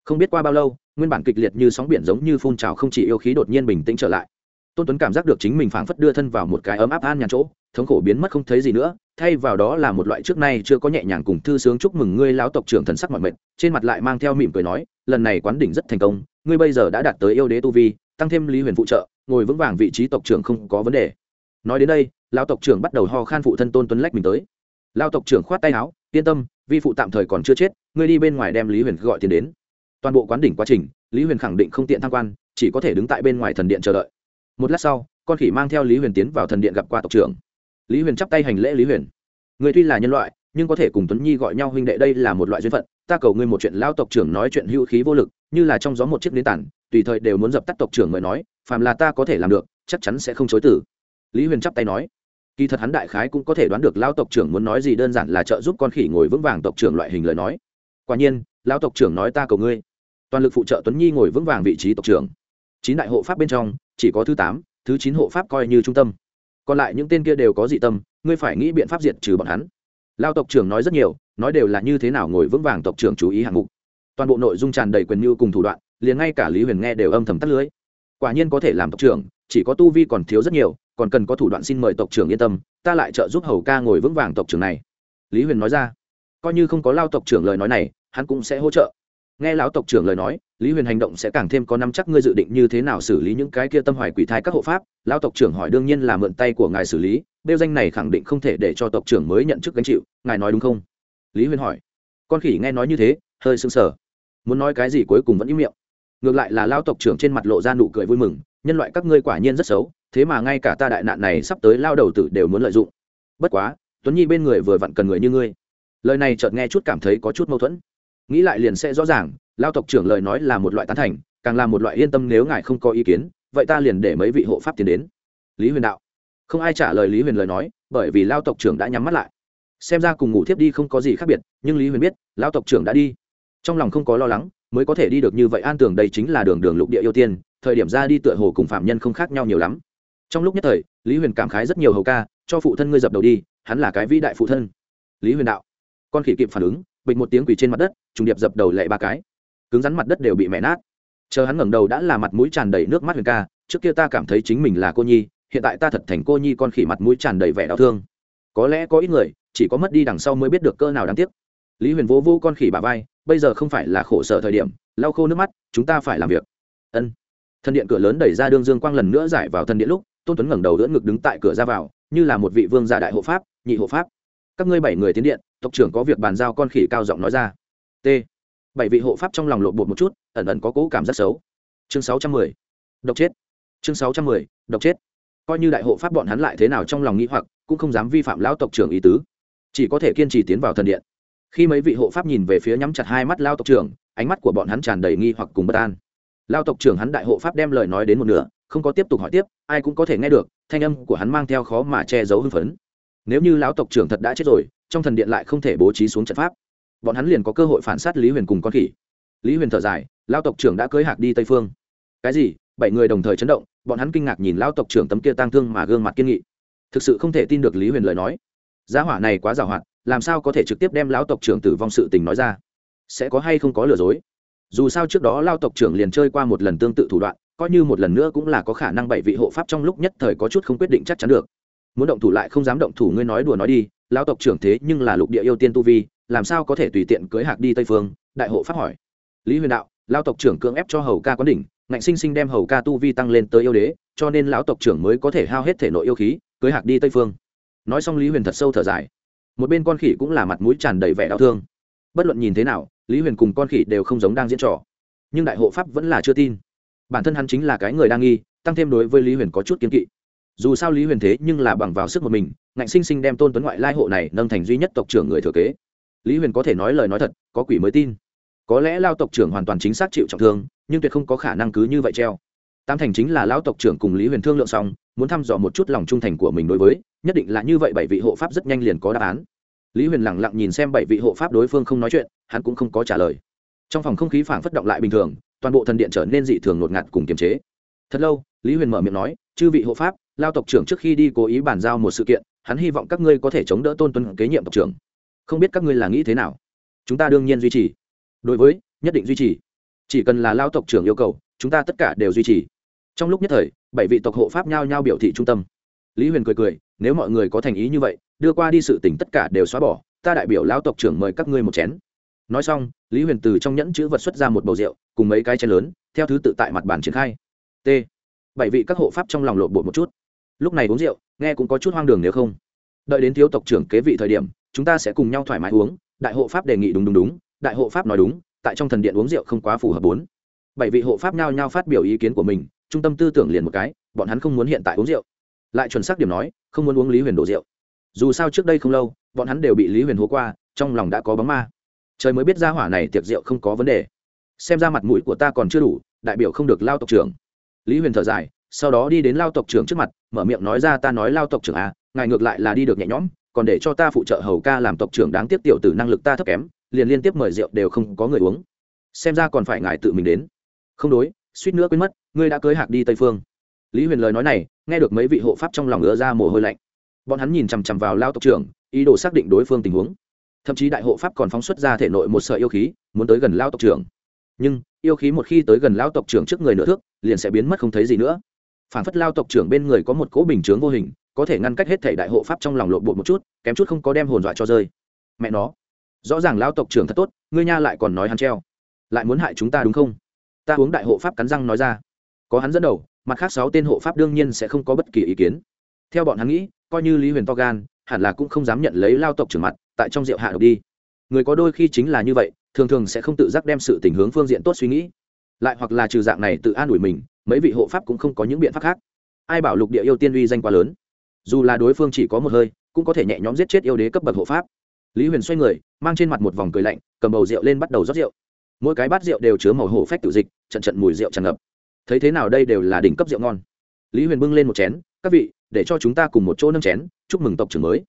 Không biết qua bao lâu, nguyên bản kịch liệt như sóng biển giống như phun trào không chỉ yêu khí đột nhiên bình tĩnh trở lại. Tôn tuấn cảm giác được chính mình phảng phất đưa thân vào một cái ấm áp an nhàn chỗ, thống khổ biến mất không thấy gì nữa, thay vào đó là một loại trước nay chưa có nhẹ nhàng cùng thư sướng chúc mừng ngươi lão tộc trưởng thần sắc mọi mệt trên mặt lại mang theo mỉm cười nói, lần này quán đỉnh rất thành công, ngươi bây giờ đã đạt tới yêu đế tu vi, tăng thêm lý huyền phụ trợ ngồi vững vàng vị trí tộc trưởng không có vấn đề. Nói đến đây, lão tộc trưởng bắt đầu ho khan phụ thân tôn tuấn lách mình tới. Lão tộc trưởng khoát tay áo, yên tâm, vi phụ tạm thời còn chưa chết, ngươi đi bên ngoài đem lý huyền gọi tiền đến. Toàn bộ quán đỉnh quá trình, lý huyền khẳng định không tiện tham quan, chỉ có thể đứng tại bên ngoài thần điện chờ đợi. Một lát sau, con khỉ mang theo lý huyền tiến vào thần điện gặp qua tộc trưởng. Lý huyền chắp tay hành lễ lý huyền. Người tuy là nhân loại, nhưng có thể cùng tuấn nhi gọi nhau huynh đệ đây là một loại duyên phận. Ta cầu ngươi một chuyện lao tộc trưởng nói chuyện hữu khí vô lực, như là trong gió một chiếc nến tản, tùy thời đều muốn dập tắt tộc trưởng mới nói phàm là ta có thể làm được, chắc chắn sẽ không chối tử lý huyền chắp tay nói. Kỳ thật hắn đại khái cũng có thể đoán được lao tộc trưởng muốn nói gì đơn giản là trợ giúp con khỉ ngồi vững vàng tộc trưởng loại hình lời nói. Quả nhiên lao tộc trưởng nói ta cầu ngươi. Toàn lực phụ trợ tuấn nhi ngồi vững vàng vị trí tộc trưởng. Chín đại hộ pháp bên trong, chỉ có thứ tám, thứ chín hộ pháp coi như trung tâm. Còn lại những tên kia đều có dị tâm, ngươi phải nghĩ biện pháp diệt trừ bọn hắn. Lao tộc trưởng nói rất nhiều, nói đều là như thế nào ngồi vững vàng tộc trưởng chú ý hạng mục. Toàn bộ nội dung tràn đầy quyền mưu cùng thủ đoạn, liền ngay cả lý huyền nghe đều âm thầm tắt lưới quả nhiên có thể làm tộc trưởng, chỉ có tu vi còn thiếu rất nhiều, còn cần có thủ đoạn xin mời tộc trưởng yên tâm, ta lại trợ giúp hầu ca ngồi vững vàng tộc trưởng này. Lý huyền nói ra. Coi như không có lao tộc trưởng lời nói này, hắn cũng sẽ hỗ trợ. Nghe lão tộc trưởng lời nói, lý huyền hành động sẽ càng thêm có năm chắc ngươi dự định như thế nào xử lý những cái kia tâm hoài quỷ thai các hộ pháp? Lão tộc trưởng hỏi đương nhiên là mượn tay của ngài xử lý, bêu danh này khẳng định không thể để cho tộc trưởng mới nhận chức gánh chịu, ngài nói đúng không? Lý huyền hỏi. Con khỉ nghe nói như thế, hơi sưng sờ. Muốn nói cái gì cuối cùng vẫn im miệng ngược lại là lão tộc trưởng trên mặt lộ ra nụ cười vui mừng, nhân loại các ngươi quả nhiên rất xấu, thế mà ngay cả ta đại nạn này sắp tới lao đầu tử đều muốn lợi dụng. Bất quá, tuấn nhi bên người vừa vặn cần người như ngươi. Lời này chợt nghe chút cảm thấy có chút mâu thuẫn. Nghĩ lại liền sẽ rõ ràng, lao tộc trưởng lời nói là một loại tán thành, càng là một loại yên tâm nếu ngài không có ý kiến, vậy ta liền để mấy vị hộ pháp tiến đến. Lý huyền đạo. Không ai trả lời lý huyền lời nói, bởi vì lao tộc trưởng đã nhắm mắt lại. Xem ra cùng ngủ thiếp đi không có gì khác biệt, nhưng lý huyền biết, lao tộc trưởng đã đi. Trong lòng không có lo lắng mới có thể đi được như vậy. An tưởng đây chính là đường đường lục địa ưu tiên, thời điểm ra đi tựa hồ cùng phạm nhân không khác nhau nhiều lắm. Trong lúc nhất thời, lý huyền cảm khái rất nhiều hầu ca, cho phụ thân ngươi dập đầu đi, hắn là cái vĩ đại phụ thân. Lý huyền đạo, con khỉ kịp phản ứng, bịch một tiếng quỳ trên mặt đất, trùng điệp dập đầu lệ ba cái. Cứng rắn mặt đất đều bị mẹ nát. Chờ hắn ngẩng đầu đã là mặt mũi tràn đầy nước mắt huyền ca, trước kia ta cảm thấy chính mình là cô nhi, hiện tại ta thật thành cô nhi, con khỉ mặt mũi tràn đầy vẻ đau thương. Có lẽ có ít người chỉ có mất đi đằng sau mới biết được cơ nào đáng tiếc. Lý huyền vô vô con khỉ bà vai bây giờ không phải là khổ sở thời điểm, lau khô nước mắt, chúng ta phải làm việc. Ân. Thần điện cửa lớn đẩy ra đương dương quang lần nữa giải vào thần điện lúc, tôn tuấn ngẩng đầu đỡ ngực đứng tại cửa ra vào, như là một vị vương giả đại hộ pháp, nhị hộ pháp. Các ngươi bảy người tiến điện, tộc trưởng có việc bàn giao con khỉ cao giọng nói ra. T. Bảy vị hộ pháp trong lòng lộn bột một chút, ẩn ẩn có cố cảm giác xấu. Chương sáu trăm mười. Độc chết. Chương sáu trăm mười, độc chết. Coi như đại hộ pháp bọn hắn lại thế nào trong lòng nghĩ hoặc, cũng không dám vi phạm lão tộc trưởng ý tứ. Chỉ có thể kiên trì tiến vào thần điện khi mấy vị hộ pháp nhìn về phía nhắm chặt hai mắt lao tộc trưởng, ánh mắt của bọn hắn tràn đầy nghi hoặc cùng bất an. Lao tộc trưởng hắn đại hộ pháp đem lời nói đến một nửa, không có tiếp tục hỏi tiếp, ai cũng có thể nghe được, thanh âm của hắn mang theo khó mà che giấu hưng phấn. Nếu như lão tộc trưởng thật đã chết rồi, trong thần điện lại không thể bố trí xuống trận pháp. Bọn hắn liền có cơ hội phản sát lý huyền cùng con khỉ. Lý huyền thở dài, lao tộc trưởng đã cưới hạc đi tây phương. Cái gì? Bảy người đồng thời chấn động, bọn hắn kinh ngạc nhìn lao tộc trưởng tấm kia tang thương mà gương mặt kiên nghị. Thực sự không thể tin được lý huyền lời nói. Giá hỏa này quá giàu hoạt làm sao có thể trực tiếp đem lão tộc trưởng tử vong sự tình nói ra? Sẽ có hay không có lừa dối? Dù sao trước đó lao tộc trưởng liền chơi qua một lần tương tự thủ đoạn, coi như một lần nữa cũng là có khả năng bảy vị hộ pháp trong lúc nhất thời có chút không quyết định chắc chắn được. Muốn động thủ lại không dám động thủ ngươi nói đùa nói đi lao tộc trưởng thế nhưng là lục địa yêu tiên tu vi, làm sao có thể tùy tiện cưới hạc đi tây phương? Đại hộ pháp hỏi. Lý huyền đạo lao tộc trưởng cưỡng ép cho hầu ca quán đỉnh, ngạnh sinh sinh đem hầu ca tu vi tăng lên tới yêu đế, cho nên lão tộc trưởng mới có thể hao hết thể nội yêu khí, cưới hạc đi tây phương. Nói xong lý huyền thật sâu thở dài một bên con khỉ cũng là mặt mũi tràn đầy vẻ đau thương. Bất luận nhìn thế nào, lý huyền cùng con khỉ đều không giống đang diễn trò. Nhưng đại hộ pháp vẫn là chưa tin. Bản thân hắn chính là cái người đang nghi, tăng thêm đối với lý huyền có chút kiến kỵ. Dù sao lý huyền thế nhưng là bằng vào sức một mình, ngạnh sinh sinh đem tôn tuấn ngoại lai hộ này nâng thành duy nhất tộc trưởng người thừa kế. Lý huyền có thể nói lời nói thật, có quỷ mới tin. Có lẽ lao tộc trưởng hoàn toàn chính xác chịu trọng thương, nhưng tuyệt không có khả năng cứ như vậy treo. Tam thành chính là lão tộc trưởng cùng lý huyền thương lượng xong muốn thăm dò một chút lòng trung thành của mình đối với, nhất định là như vậy bảy vị hộ pháp rất nhanh liền có đáp án. Lý huyền lẳng lặng nhìn xem bảy vị hộ pháp đối phương không nói chuyện, hắn cũng không có trả lời. Trong phòng không khí phảng phất động lại bình thường, toàn bộ thần điện trở nên dị thường ngột ngạt cùng kiềm chế. Thật lâu, lý huyền mở miệng nói, chư vị hộ pháp, lao tộc trưởng trước khi đi cố ý bàn giao một sự kiện, hắn hy vọng các ngươi có thể chống đỡ tôn tuân kế nhiệm tộc trưởng. Không biết các ngươi là nghĩ thế nào? Chúng ta đương nhiên duy trì. Đối với, nhất định duy trì. Chỉ cần là lao tộc trưởng yêu cầu, chúng ta tất cả đều duy trì. Trong lúc nhất thời bảy vị tộc hộ pháp nhao nhao biểu thị trung tâm. Lý huyền cười cười, nếu mọi người có thành ý như vậy, đưa qua đi sự tỉnh tất cả đều xóa bỏ, ta đại biểu lão tộc trưởng mời các ngươi một chén. Nói xong, lý huyền từ trong nhẫn chữ vật xuất ra một bầu rượu, cùng mấy cái chén lớn, theo thứ tự tại mặt bàn triển khai. T. Bảy vị các hộ pháp trong lòng lộn bột một chút. Lúc này uống rượu, nghe cũng có chút hoang đường nếu không. Đợi đến thiếu tộc trưởng kế vị thời điểm, chúng ta sẽ cùng nhau thoải mái uống, đại hộ pháp đề nghị đúng đúng đúng, đại hộ pháp nói đúng, tại trong thần điện uống rượu không quá phù hợp bốn. Bảy vị hộ pháp nhao nhao phát biểu ý kiến của mình trung tâm tư tưởng liền một cái, bọn hắn không muốn hiện tại uống rượu. Lại chuẩn xác điểm nói, không muốn uống lý huyền đổ rượu. Dù sao trước đây không lâu, bọn hắn đều bị lý huyền hố qua, trong lòng đã có bóng ma. Trời mới biết ra hỏa này tiệc rượu không có vấn đề. Xem ra mặt mũi của ta còn chưa đủ, đại biểu không được lao tộc trưởng. Lý huyền thở dài, sau đó đi đến lao tộc trưởng trước mặt, mở miệng nói ra ta nói lao tộc trưởng à ngài ngược lại là đi được nhẹ nhõm, còn để cho ta phụ trợ hầu ca làm tộc trưởng đáng tiếc tiểu tử năng lực ta thấp kém, liền liên tiếp mời rượu đều không có người uống. Xem ra còn phải ngài tự mình đến. Không đối suýt nữa quên mất, ngươi đã cưới hạc đi tây phương. Lý huyền lời nói này, nghe được mấy vị hộ pháp trong lòng ứa ra mồ hôi lạnh. Bọn hắn nhìn chằm chằm vào lao tộc trưởng, ý đồ xác định đối phương tình huống. Thậm chí đại hộ pháp còn phóng xuất ra thể nội một sợi yêu khí, muốn tới gần lao tộc trưởng. Nhưng, yêu khí một khi tới gần lao tộc trưởng trước người nửa thước, liền sẽ biến mất không thấy gì nữa. Phản phất lao tộc trưởng bên người có một cỗ bình chướng vô hình, có thể ngăn cách hết thể đại hộ pháp trong lòng lộn bột một chút, kém chút không có đem hồn dọa cho rơi. Mẹ nó, rõ ràng lao tộc trưởng thật tốt, ngươi nha lại còn nói hắn treo. Lại muốn hại chúng ta đúng không? Ta uống đại hộ pháp cắn răng nói ra. Có hắn dẫn đầu, mặt khác sáu tên hộ pháp đương nhiên sẽ không có bất kỳ ý kiến. Theo bọn hắn nghĩ, coi như lý huyền to gan, hẳn là cũng không dám nhận lấy lao tộc trưởng mặt, tại trong rượu hạ độc đi. Người có đôi khi chính là như vậy, thường thường sẽ không tự giác đem sự tình hướng phương diện tốt suy nghĩ. Lại hoặc là trừ dạng này tự an ủi mình, mấy vị hộ pháp cũng không có những biện pháp khác. Ai bảo lục địa yêu tiên uy danh quá lớn. Dù là đối phương chỉ có một hơi, cũng có thể nhẹ nhõm giết chết yêu đế cấp bậc hộ pháp. Lý huyền xoay người, mang trên mặt một vòng cười lạnh, cầm bầu rượu lên bắt đầu rót rượu mỗi cái bát rượu đều chứa màu hổ phách tự dịch, trận trận mùi rượu tràn ngập. Thấy thế nào đây đều là đỉnh cấp rượu ngon. Lý huyền bưng lên một chén, các vị, để cho chúng ta cùng một chỗ nâng chén, chúc mừng tộc trưởng mới.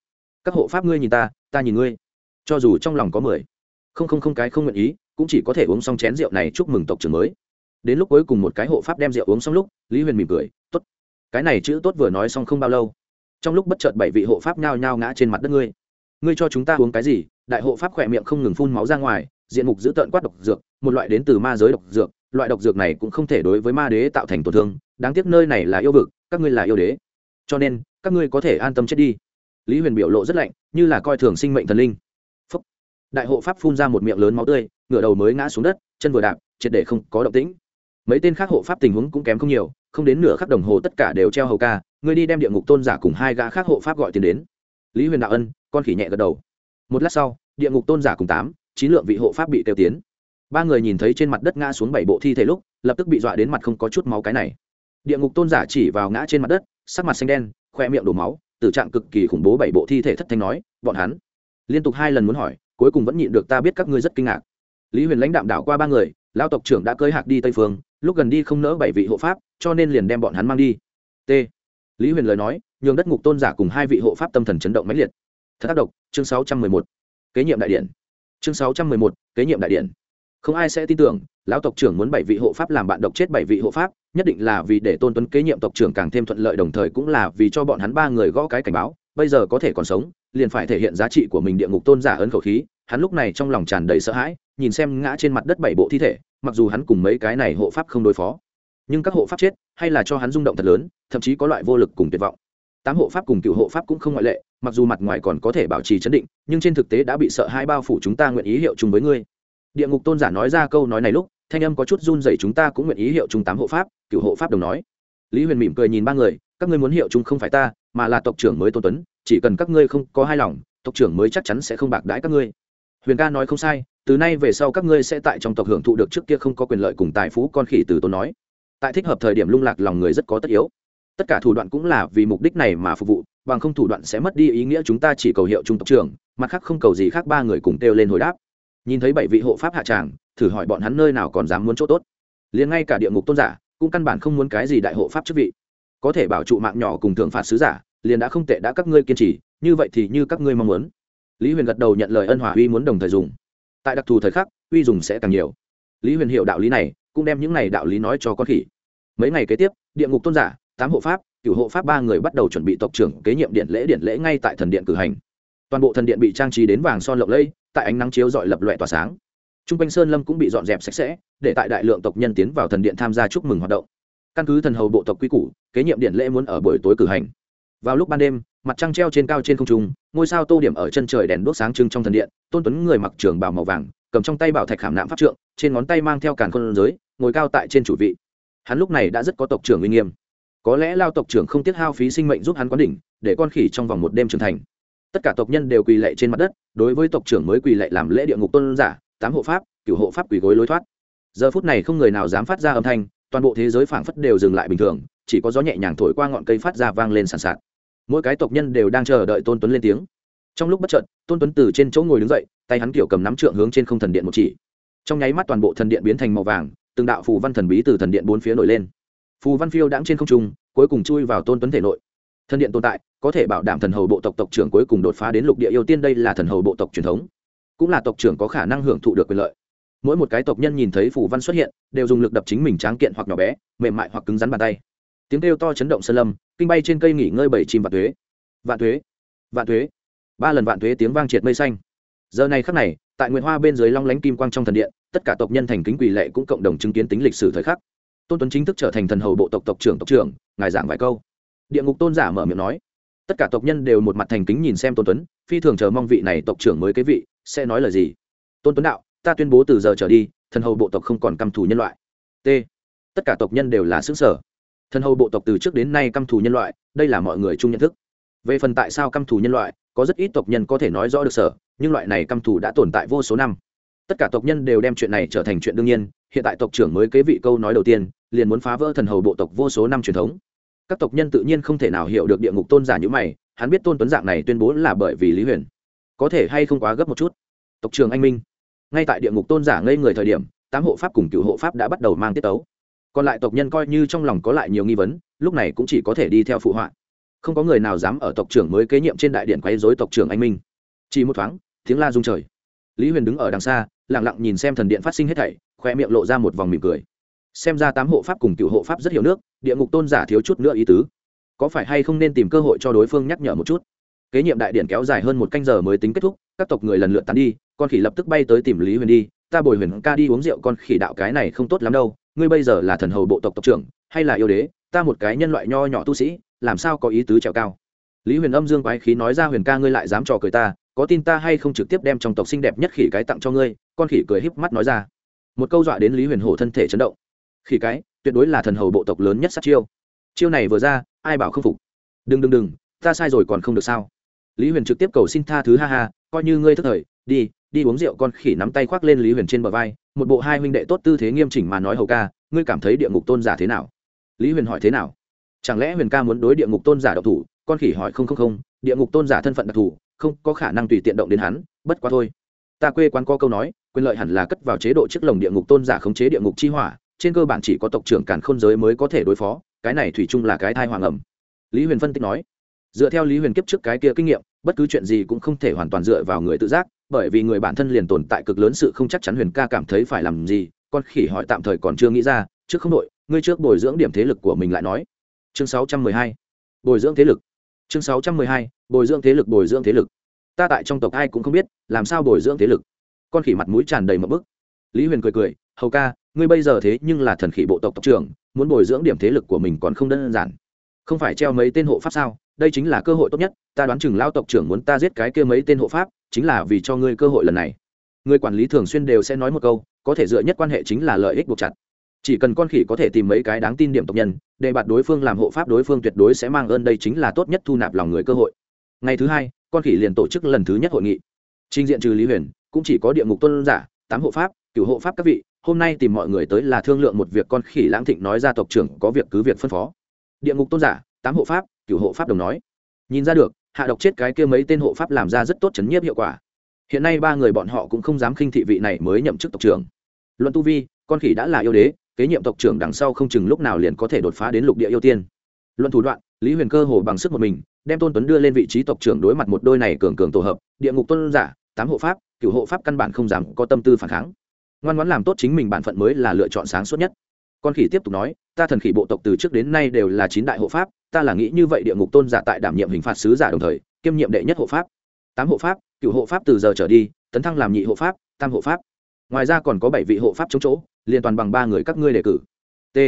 Các hộ pháp ngươi nhìn ta ta nhìn ngươi. Cho dù trong lòng có mười, không không không cái không nguyện ý, cũng chỉ có thể uống xong chén rượu này chúc mừng tộc trưởng mới. Đến lúc cuối cùng một cái hộ pháp đem rượu uống xong lúc, lý huyền mỉm cười, tốt. Cái này chữ tốt vừa nói xong không bao lâu, trong lúc bất chợt bảy vị hộ pháp nhao nhao ngã trên mặt đất ngươi. Ngươi cho chúng ta uống cái gì? Đại hộ pháp khỏe miệng không ngừng phun máu ra ngoài diện mục giữ tợn quát độc dược, một loại đến từ ma giới độc dược, loại độc dược này cũng không thể đối với ma đế tạo thành tổn thương, đáng tiếc nơi này là yêu vực, các ngươi là yêu đế. Cho nên, các ngươi có thể an tâm chết đi. Lý huyền biểu lộ rất lạnh, như là coi thường sinh mệnh thần linh. Phúc. đại hộ pháp phun ra một miệng lớn máu tươi, ngửa đầu mới ngã xuống đất, chân vừa đạp, triệt để không có động tĩnh. Mấy tên khác hộ pháp tình huống cũng kém không nhiều, không đến nửa khắc đồng hồ tất cả đều treo hầu ca ngươi đi đem địa ngục tôn giả cùng hai gã khác hộ pháp gọi tiền đến. Lý huyền đạo ân, con khỉ nhẹ gật đầu. Một lát sau, địa ngục tôn giả cùng tám chín lượng vị hộ pháp bị kêu tiến. Ba người nhìn thấy trên mặt đất ngã xuống bảy bộ thi thể lúc, lập tức bị dọa đến mặt không có chút máu cái này. Địa ngục tôn giả chỉ vào ngã trên mặt đất, sắc mặt xanh đen, khoe miệng đổ máu, tử trạng cực kỳ khủng bố bảy bộ thi thể thất thanh nói, bọn hắn. Liên tục hai lần muốn hỏi, cuối cùng vẫn nhịn được ta biết các ngươi rất kinh ngạc. Lý huyền lãnh đạm đảo qua ba người lao tộc trưởng đã cưỡi hạc đi tây phương, lúc gần đi không nỡ bảy vị hộ pháp, cho nên liền đem bọn hắn mang đi. T. Lý huyền lời nói, nhường đất ngục tôn giả cùng hai vị hộ pháp tâm thần chấn động mãnh liệt. Thật tác động chương sáu trăm mười một. Kế nhiệm đại điện chương sáu trăm mười một, kế nhiệm đại điện. Không ai sẽ tin tưởng, lão tộc trưởng muốn bảy vị hộ pháp làm bạn độc chết bảy vị hộ pháp, nhất định là vì để tôn tuấn kế nhiệm tộc trưởng càng thêm thuận lợi, đồng thời cũng là vì cho bọn hắn ba người gõ cái cảnh báo, bây giờ có thể còn sống, liền phải thể hiện giá trị của mình địa ngục tôn giả ấn khẩu khí. Hắn lúc này trong lòng tràn đầy sợ hãi, nhìn xem ngã trên mặt đất bảy bộ thi thể, mặc dù hắn cùng mấy cái này hộ pháp không đối phó, nhưng các hộ pháp chết, hay là cho hắn rung động thật lớn, thậm chí có loại vô lực cùng tuyệt vọng. Tám hộ pháp cùng cựu hộ pháp cũng không ngoại lệ mặc dù mặt ngoài còn có thể bảo trì chấn định, nhưng trên thực tế đã bị sợ hai bao phủ chúng ta nguyện ý hiệu chung với ngươi. Địa ngục tôn giả nói ra câu nói này lúc, thanh âm có chút run dày chúng ta cũng nguyện ý hiệu chung tám hộ pháp cựu hộ pháp đồng nói. Lý huyền mỉm cười nhìn ba người, các ngươi muốn hiệu chung không phải ta, mà là tộc trưởng mới tôn tuấn, chỉ cần các ngươi không có hai lòng, tộc trưởng mới chắc chắn sẽ không bạc đãi các ngươi. Huyền ca nói không sai, từ nay về sau các ngươi sẽ tại trong tộc hưởng thụ được trước kia không có quyền lợi cùng tài phú con khỉ từ tôn nói. Tại thích hợp thời điểm lung lạc lòng người rất có tất yếu tất cả thủ đoạn cũng là vì mục đích này mà phục vụ, bằng không thủ đoạn sẽ mất đi ý nghĩa chúng ta chỉ cầu hiệu trung tộc trưởng, mặt khác không cầu gì khác ba người cùng kêu lên hồi đáp. Nhìn thấy bảy vị hộ pháp hạ tràng, thử hỏi bọn hắn nơi nào còn dám muốn chỗ tốt. Liền ngay cả địa ngục tôn giả, cũng căn bản không muốn cái gì đại hộ pháp chức vị. Có thể bảo trụ mạng nhỏ cùng thượng phạt sứ giả, liền đã không tệ đã các ngươi kiên trì, như vậy thì như các ngươi mong muốn. Lý huyền gật đầu nhận lời ân hòa uy muốn đồng thời dùng. Tại đặc thù thời khắc, uy dùng sẽ càng nhiều. Lý huyền hiểu đạo lý này, cũng đem những này đạo lý nói cho con khỉ. Mấy ngày kế tiếp, địa ngục tôn giả tám hộ pháp cựu hộ pháp ba người bắt đầu chuẩn bị tộc trưởng kế nhiệm điện lễ điện lễ ngay tại thần điện cử hành. Toàn bộ thần điện bị trang trí đến vàng son lộng lẫy, tại ánh nắng chiếu dọi lập loẹ tỏa sáng. T r u n g quanh sơn lâm cũng bị dọn dẹp sạch sẽ, để tại đại lượng tộc nhân tiến vào thần điện tham gia chúc mừng hoạt động. Căn cứ thần hầu bộ tộc quy củ, kế nhiệm điện lễ muốn ở buổi tối cử hành. Vào lúc ban đêm, mặt trăng treo trên cao trên không trung, ngôi sao tô điểm ở chân trời đèn đuốc sáng trưng trong thần điện, tôn tuấn người mặc trường bào màu vàng, cầm trong tay bảo thạch khảm nạm pháp trượng, trên ngón tay mang theo càn khôn giới, ngồi cao tại trên chủ vị. Hắn lúc này đã rất có tộc trưởng uy nghiêm có lẽ lao tộc trưởng không tiếc hao phí sinh mệnh giúp hắn quán đỉnh, để con khỉ trong vòng một đêm trưởng thành. Tất cả tộc nhân đều quỳ lệ trên mặt đất, đối với tộc trưởng mới quỳ lệ làm lễ địa ngục tôn giả, tám hộ pháp, cửu hộ pháp quỳ gối lối thoát. Giờ phút này không người nào dám phát ra âm thanh, toàn bộ thế giới phảng phất đều dừng lại bình thường, chỉ có gió nhẹ nhàng thổi qua ngọn cây phát ra vang lên sàn sạt. Mỗi cái tộc nhân đều đang chờ đợi tôn tuấn lên tiếng. Trong lúc bất chợt, tôn tuấn từ trên chỗ ngồi đứng dậy, tay hắn kiểu cầm nắm trượng hướng trên không thần điện một chỉ. Trong nháy mắt toàn bộ thần điện biến thành màu vàng, từng đạo phù văn thần bí từ thần điện bốn phía nổi lên phù văn phiêu đãng trên không trung, cuối cùng chui vào tôn tuấn thể nội. Thần điện tồn tại, có thể bảo đảm thần hầu bộ tộc tộc trưởng cuối cùng đột phá đến lục địa yêu tiên, đây là thần hầu bộ tộc truyền thống. Cũng là tộc trưởng có khả năng hưởng thụ được quyền lợi. Mỗi một cái tộc nhân nhìn thấy phù văn xuất hiện, đều dùng lực đập chính mình tráng kiện hoặc nhỏ bé, mềm mại hoặc cứng rắn bàn tay. Tiếng kêu to chấn động sơn lâm, kinh bay trên cây nghỉ ngơi bảy chim vạn thuế vạn thuế vạn thuế ba lần vạn thuế tiếng vang triệt mây xanh. Giờ này khắc này, tại nguyện hoa bên dưới long lánh kim quang trong thần điện, tất cả tộc nhân thành kính quỳ lệ cũng cộng đồng chứng kiến tính lịch sử thời khắc tôn tuấn chính thức trở thành thần hầu bộ tộc tộc trưởng tộc trưởng, ngài giảng vài câu. Địa ngục tôn giả mở miệng nói, tất cả tộc nhân đều một mặt thành kính nhìn xem tôn tuấn, phi thường chờ mong vị này tộc trưởng mới kế vị, sẽ nói lời gì? Tôn tuấn đạo, ta tuyên bố từ giờ trở đi, thần hầu bộ tộc không còn căm thù nhân loại. T. Tất cả tộc nhân đều là xứ sở. Thần hầu bộ tộc từ trước đến nay căm thù nhân loại, đây là mọi người chung nhận thức. Về phần tại sao căm thù nhân loại, có rất ít tộc nhân có thể nói rõ được sở, nhưng loại này căm thù đã tồn tại vô số năm tất cả tộc nhân đều đem chuyện này trở thành chuyện đương nhiên, hiện tại tộc trưởng mới kế vị câu nói đầu tiên, liền muốn phá vỡ thần hầu bộ tộc vô số năm truyền thống. Các tộc nhân tự nhiên không thể nào hiểu được địa ngục tôn giả như mày, hắn biết tôn tuấn dạng này tuyên bố là bởi vì lý huyền. Có thể hay không quá gấp một chút? Tộc trưởng anh minh, ngay tại địa ngục tôn giả ngây người thời điểm, tám hộ pháp cùng cựu hộ pháp đã bắt đầu mang tiết tấu. Còn lại tộc nhân coi như trong lòng có lại nhiều nghi vấn, lúc này cũng chỉ có thể đi theo phụ họa. Không có người nào dám ở tộc trưởng mới kế nhiệm trên đại điện quấy dối tộc trưởng anh minh. Chỉ một thoáng, tiếng la rung trời lý huyền đứng ở đằng xa lẳng lặng nhìn xem thần điện phát sinh hết thảy khoe miệng lộ ra một vòng mỉm cười. Xem ra tám hộ pháp cùng cựu hộ pháp rất hiểu nước, địa ngục tôn giả thiếu chút nữa ý tứ. Có phải hay không nên tìm cơ hội cho đối phương nhắc nhở một chút? Kế nhiệm đại điện kéo dài hơn một canh giờ mới tính kết thúc, các tộc người lần lượt tán đi, con khỉ lập tức bay tới tìm lý huyền đi. Ta bồi huyền ca đi uống rượu, con khỉ đạo cái này không tốt lắm đâu. Ngươi bây giờ là thần hầu bộ tộc tộc trưởng, hay là yêu đế? Ta một cái nhân loại nho nhỏ tu sĩ, làm sao có ý tứ trèo cao? Lý huyền âm dương quái khí nói ra, huyền ca, ngươi lại dám trò cười ta có tin ta hay không trực tiếp đem trong tộc xinh đẹp nhất khỉ cái tặng cho ngươi, con khỉ cười híp mắt nói ra. Một câu dọa đến lý huyền hổ thân thể chấn động. Khỉ cái, tuyệt đối là thần hầu bộ tộc lớn nhất sát chiêu. Chiêu này vừa ra, ai bảo không phục? Đừng đừng đừng, ta sai rồi còn không được sao? Lý huyền trực tiếp cầu xin tha thứ, ha ha, coi như ngươi thức thời, đi đi uống rượu, con khỉ nắm tay khoác lên lý huyền trên bờ vai, một bộ hai huynh đệ tốt tư thế nghiêm chỉnh mà nói hầu ca, ngươi cảm thấy địa ngục tôn giả thế nào? Lý huyền hỏi thế nào? Chẳng lẽ huyền ca muốn đối địa ngục tôn giả độc thủ? Con khỉ hỏi không không không, địa ngục tôn giả thân phận đặc thù không có khả năng tùy tiện động đến hắn, bất quá thôi ta quê quán có câu nói, quyền lợi hẳn là cất vào chế độ chiếc lồng địa ngục tôn giả khống chế địa ngục chi hỏa, trên cơ bản chỉ có tộc trưởng cản khôn giới mới có thể đối phó, cái này thủy chung là cái thai hoàng ẩm lý huyền phân tích nói, dựa theo lý huyền kiếp trước cái kia kinh nghiệm, bất cứ chuyện gì cũng không thể hoàn toàn dựa vào người tự giác, bởi vì người bản thân liền tồn tại cực lớn sự không chắc chắn huyền ca cảm thấy phải làm gì, con khỉ hỏi tạm thời còn chưa nghĩ ra, trước không đội ngươi trước bồi dưỡng điểm thế lực của mình lại nói chương 612. bồi dưỡng thế lực chương 612 bồi dưỡng thế lực, bồi dưỡng thế lực. Ta tại trong tộc ai cũng không biết, làm sao bồi dưỡng thế lực. Con khỉ mặt mũi tràn đầy một bức lý huyền cười cười, hầu ca, ngươi bây giờ thế nhưng là thần khỉ bộ tộc tộc trưởng, muốn bồi dưỡng điểm thế lực của mình còn không đơn giản. Không phải treo mấy tên hộ pháp sao? Đây chính là cơ hội tốt nhất, ta đoán chừng lao tộc trưởng muốn ta giết cái kia mấy tên hộ pháp, chính là vì cho ngươi cơ hội lần này. Người quản lý thường xuyên đều sẽ nói một câu, có thể dựa nhất quan hệ chính là lợi ích buộc chặt. Chỉ cần con khỉ có thể tìm mấy cái đáng tin điểm tộc nhân, để bạt đối phương làm hộ pháp đối phương tuyệt đối sẽ mang ơn, đây chính là tốt nhất thu nạp lòng người cơ hội ngày thứ hai, con khỉ liền tổ chức lần thứ nhất hội nghị. Trình diện trừ lý huyền, cũng chỉ có địa ngục tôn giả, tám hộ pháp cựu hộ pháp các vị. Hôm nay tìm mọi người tới là thương lượng một việc con khỉ lãng thịnh nói ra tộc trưởng có việc cứ việc phân phó. Địa ngục tôn giả, tám hộ pháp cựu hộ pháp đồng nói. Nhìn ra được, hạ độc chết cái kia mấy tên hộ pháp làm ra rất tốt chấn nhiếp hiệu quả. Hiện nay ba người bọn họ cũng không dám khinh thị vị này mới nhậm chức tộc trưởng. Luận tu vi, con khỉ đã là yêu đế, kế nhiệm tộc trưởng đằng sau không chừng lúc nào liền có thể đột phá đến lục địa yêu tiên. Luận thủ đoạn, lý huyền cơ hồ bằng sức một mình đem tôn tuấn đưa lên vị trí tộc trưởng đối mặt một đôi này cường cường tổ hợp, địa ngục tôn giả, tám hộ pháp cựu hộ pháp căn bản không dám có tâm tư phản kháng. Ngoan ngoãn làm tốt chính mình bản phận mới là lựa chọn sáng suốt nhất. Con khỉ tiếp tục nói, ta thần khỉ bộ tộc từ trước đến nay đều là chín đại hộ pháp, ta là nghĩ như vậy địa ngục tôn giả tại đảm nhiệm hình phạt sứ giả đồng thời, kiêm nhiệm đệ nhất hộ pháp. Tám hộ pháp cựu hộ pháp từ giờ trở đi, tấn thăng làm nhị hộ pháp, tam hộ pháp. Ngoài ra còn có bảy vị hộ pháp chống chỗ liên toàn bằng ba người các ngươi đề cử. T.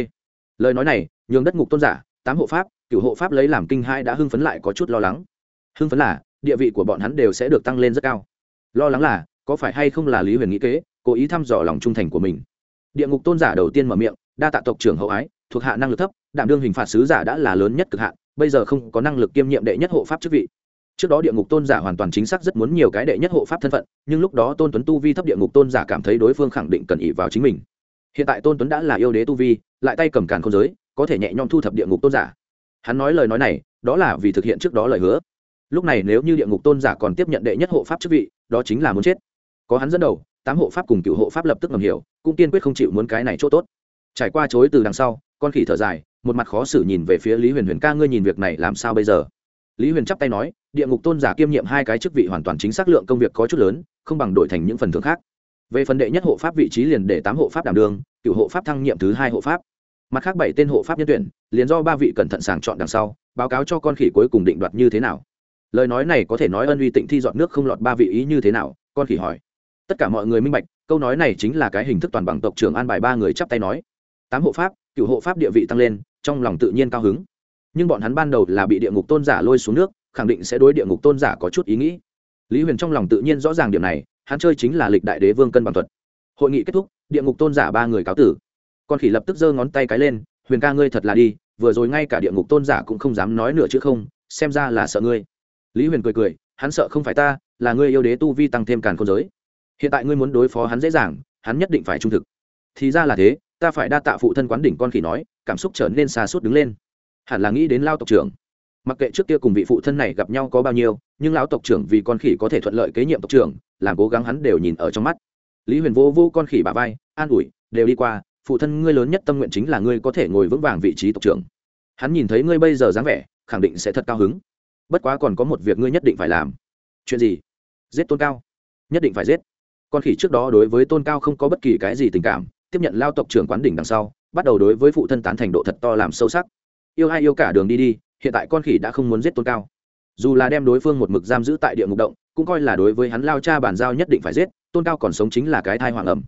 Lời nói này, nhường đất ngục tôn giả, tám hộ pháp cựu hộ pháp lấy làm kinh hai đã hưng phấn lại có chút lo lắng. Hưng phấn là, địa vị của bọn hắn đều sẽ được tăng lên rất cao. Lo lắng là, có phải hay không là lý huyền nghĩ kế, cố ý thăm dò lòng trung thành của mình. Địa ngục tôn giả đầu tiên mở miệng, đa tạ tộc trưởng hậu ái, thuộc hạ năng lực thấp, đảm đương hình phạt sứ giả đã là lớn nhất cực hạn, bây giờ không có năng lực kiêm nhiệm đệ nhất hộ pháp chức vị. Trước đó địa ngục tôn giả hoàn toàn chính xác rất muốn nhiều cái đệ nhất hộ pháp thân phận, nhưng lúc đó tôn tuấn tu vi thấp địa ngục tôn giả cảm thấy đối phương khẳng định cần ỉ vào chính mình. Hiện tại tôn tuấn đã là yêu đế tu vi, lại tay cầm càn không giới, có thể nhẹ nhõm thu thập địa ngục tôn giả hắn nói lời nói này, đó là vì thực hiện trước đó lời hứa. Lúc này nếu như địa ngục tôn giả còn tiếp nhận đệ nhất hộ pháp chức vị, đó chính là muốn chết. Có hắn dẫn đầu, tám hộ pháp cùng cựu hộ pháp lập tức ngầm hiểu, cũng kiên quyết không chịu muốn cái này chỗ tốt. Trải qua chối từ đằng sau, con khỉ thở dài, một mặt khó xử nhìn về phía lý huyền huyền, ca, ngươi nhìn việc này làm sao bây giờ? Lý huyền chắp tay nói, địa ngục tôn giả kiêm nhiệm hai cái chức vị hoàn toàn chính xác lượng công việc có chút lớn, không bằng đổi thành những phần thưởng khác. Về phần đệ nhất hộ pháp vị trí liền để tám hộ pháp đảm đường cựu hộ pháp thăng nhiệm thứ hai hộ pháp mặt khác bảy tên hộ pháp nhân tuyển, liền do ba vị cẩn thận sàng chọn đằng sau, báo cáo cho con khỉ cuối cùng định đoạt như thế nào. Lời nói này có thể nói ân uy tịnh thi dọn nước không lọt ba vị ý như thế nào, con khỉ hỏi. Tất cả mọi người minh bạch, câu nói này chính là cái hình thức toàn bằng tộc trưởng an bài ba người chắp tay nói. Tám hộ pháp, cựu hộ pháp địa vị tăng lên, trong lòng tự nhiên cao hứng. Nhưng bọn hắn ban đầu là bị địa ngục tôn giả lôi xuống nước, khẳng định sẽ đối địa ngục tôn giả có chút ý nghĩ. Lý huyền trong lòng tự nhiên rõ ràng điểm này, hắn chơi chính là lịch đại đế vương cân bằng thuật. Hội nghị kết thúc, địa ngục tôn giả ba người cáo tử con khỉ lập tức giơ ngón tay cái lên, huyền ca ngươi thật là đi, vừa rồi ngay cả địa ngục tôn giả cũng không dám nói nữa chứ không, xem ra là sợ ngươi. Lý huyền cười cười, hắn sợ không phải ta, là ngươi yêu đế tu vi tăng thêm càn khôn giới. Hiện tại ngươi muốn đối phó hắn dễ dàng, hắn nhất định phải trung thực. Thì ra là thế, ta phải đa tạ phụ thân quán đỉnh con khỉ nói, cảm xúc trở nên xa suốt đứng lên. Hẳn là nghĩ đến lao tộc trưởng. Mặc kệ trước kia cùng vị phụ thân này gặp nhau có bao nhiêu, nhưng lão tộc trưởng vì con khỉ có thể thuận lợi kế nhiệm tộc trưởng, làm cố gắng hắn đều nhìn ở trong mắt. Lý huyền vô vô con khỉ bà vai, an ủi, đều đi qua phụ thân ngươi lớn nhất tâm nguyện chính là ngươi có thể ngồi vững vàng vị trí tộc trưởng. Hắn nhìn thấy ngươi bây giờ dáng vẻ, khẳng định sẽ thật cao hứng. Bất quá còn có một việc ngươi nhất định phải làm. Chuyện gì? Giết tôn cao. Nhất định phải giết. Con khỉ trước đó đối với tôn cao không có bất kỳ cái gì tình cảm, tiếp nhận lao tộc trưởng quán đỉnh đằng sau, bắt đầu đối với phụ thân tán thành độ thật to làm sâu sắc. Yêu ai yêu cả đường đi đi, hiện tại con khỉ đã không muốn giết tôn cao. Dù là đem đối phương một mực giam giữ tại địa ngục động, cũng coi là đối với hắn lao cha bàn giao nhất định phải giết, tôn cao còn sống chính là cái thai hoàng ẩm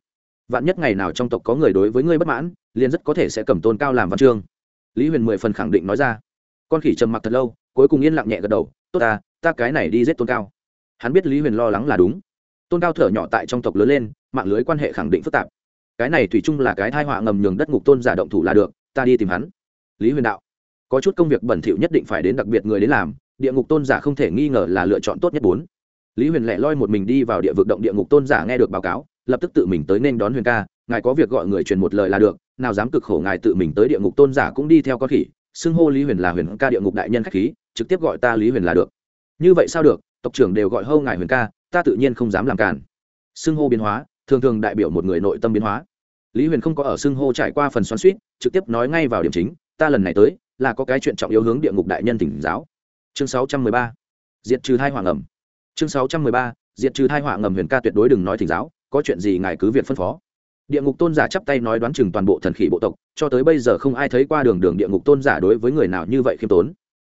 vạn nhất ngày nào trong tộc có người đối với ngươi bất mãn, liền rất có thể sẽ cầm tôn cao làm văn chương. Lý huyền mười phần khẳng định nói ra. Con khỉ trầm mặc thật lâu, cuối cùng yên lặng nhẹ gật đầu, tốt ta ta cái này đi giết tôn cao. Hắn biết lý huyền lo lắng là đúng. Tôn cao thở nhỏ tại trong tộc lớn lên, mạng lưới quan hệ khẳng định phức tạp. Cái này thủy chung là cái thai họa ngầm nhường đất ngục tôn giả động thủ là được, ta đi tìm hắn. Lý huyền đạo, có chút công việc bẩn thỉu nhất định phải đến đặc biệt người đến làm, địa ngục tôn giả không thể nghi ngờ là lựa chọn tốt nhất bốn. Lý huyền lẻ loi một mình đi vào địa vực động địa ngục tôn giả nghe được báo cáo lập tức tự mình tới nên đón huyền ca, ngài có việc gọi người truyền một lời là được, nào dám cực khổ ngài tự mình tới địa ngục tôn giả cũng đi theo con khỉ, xưng hô lý huyền là huyền ca địa ngục đại nhân khách khí, trực tiếp gọi ta lý huyền là được như vậy sao được, tộc trưởng đều gọi hâu ngài huyền ca, ta tự nhiên không dám làm cản xưng hô biến hóa, thường thường đại biểu một người nội tâm biến hóa lý huyền không có ở xưng hô trải qua phần xoắn suýt trực tiếp nói ngay vào điểm chính, ta lần này tới, là có cái chuyện trọng yếu hướng địa ngục đại nhân tỉnh giáo chương 613. diệt trừ thai hoàng ẩm chương 613. diệt trừ thai hoàng ngầm huyền ca tuyệt đối đừng nói thỉnh giáo có chuyện gì ngài cứ việc phân phó. Địa ngục tôn giả chắp tay nói đoán chừng toàn bộ thần khỉ bộ tộc, cho tới bây giờ không ai thấy qua đường đường địa ngục tôn giả đối với người nào như vậy khiêm tốn.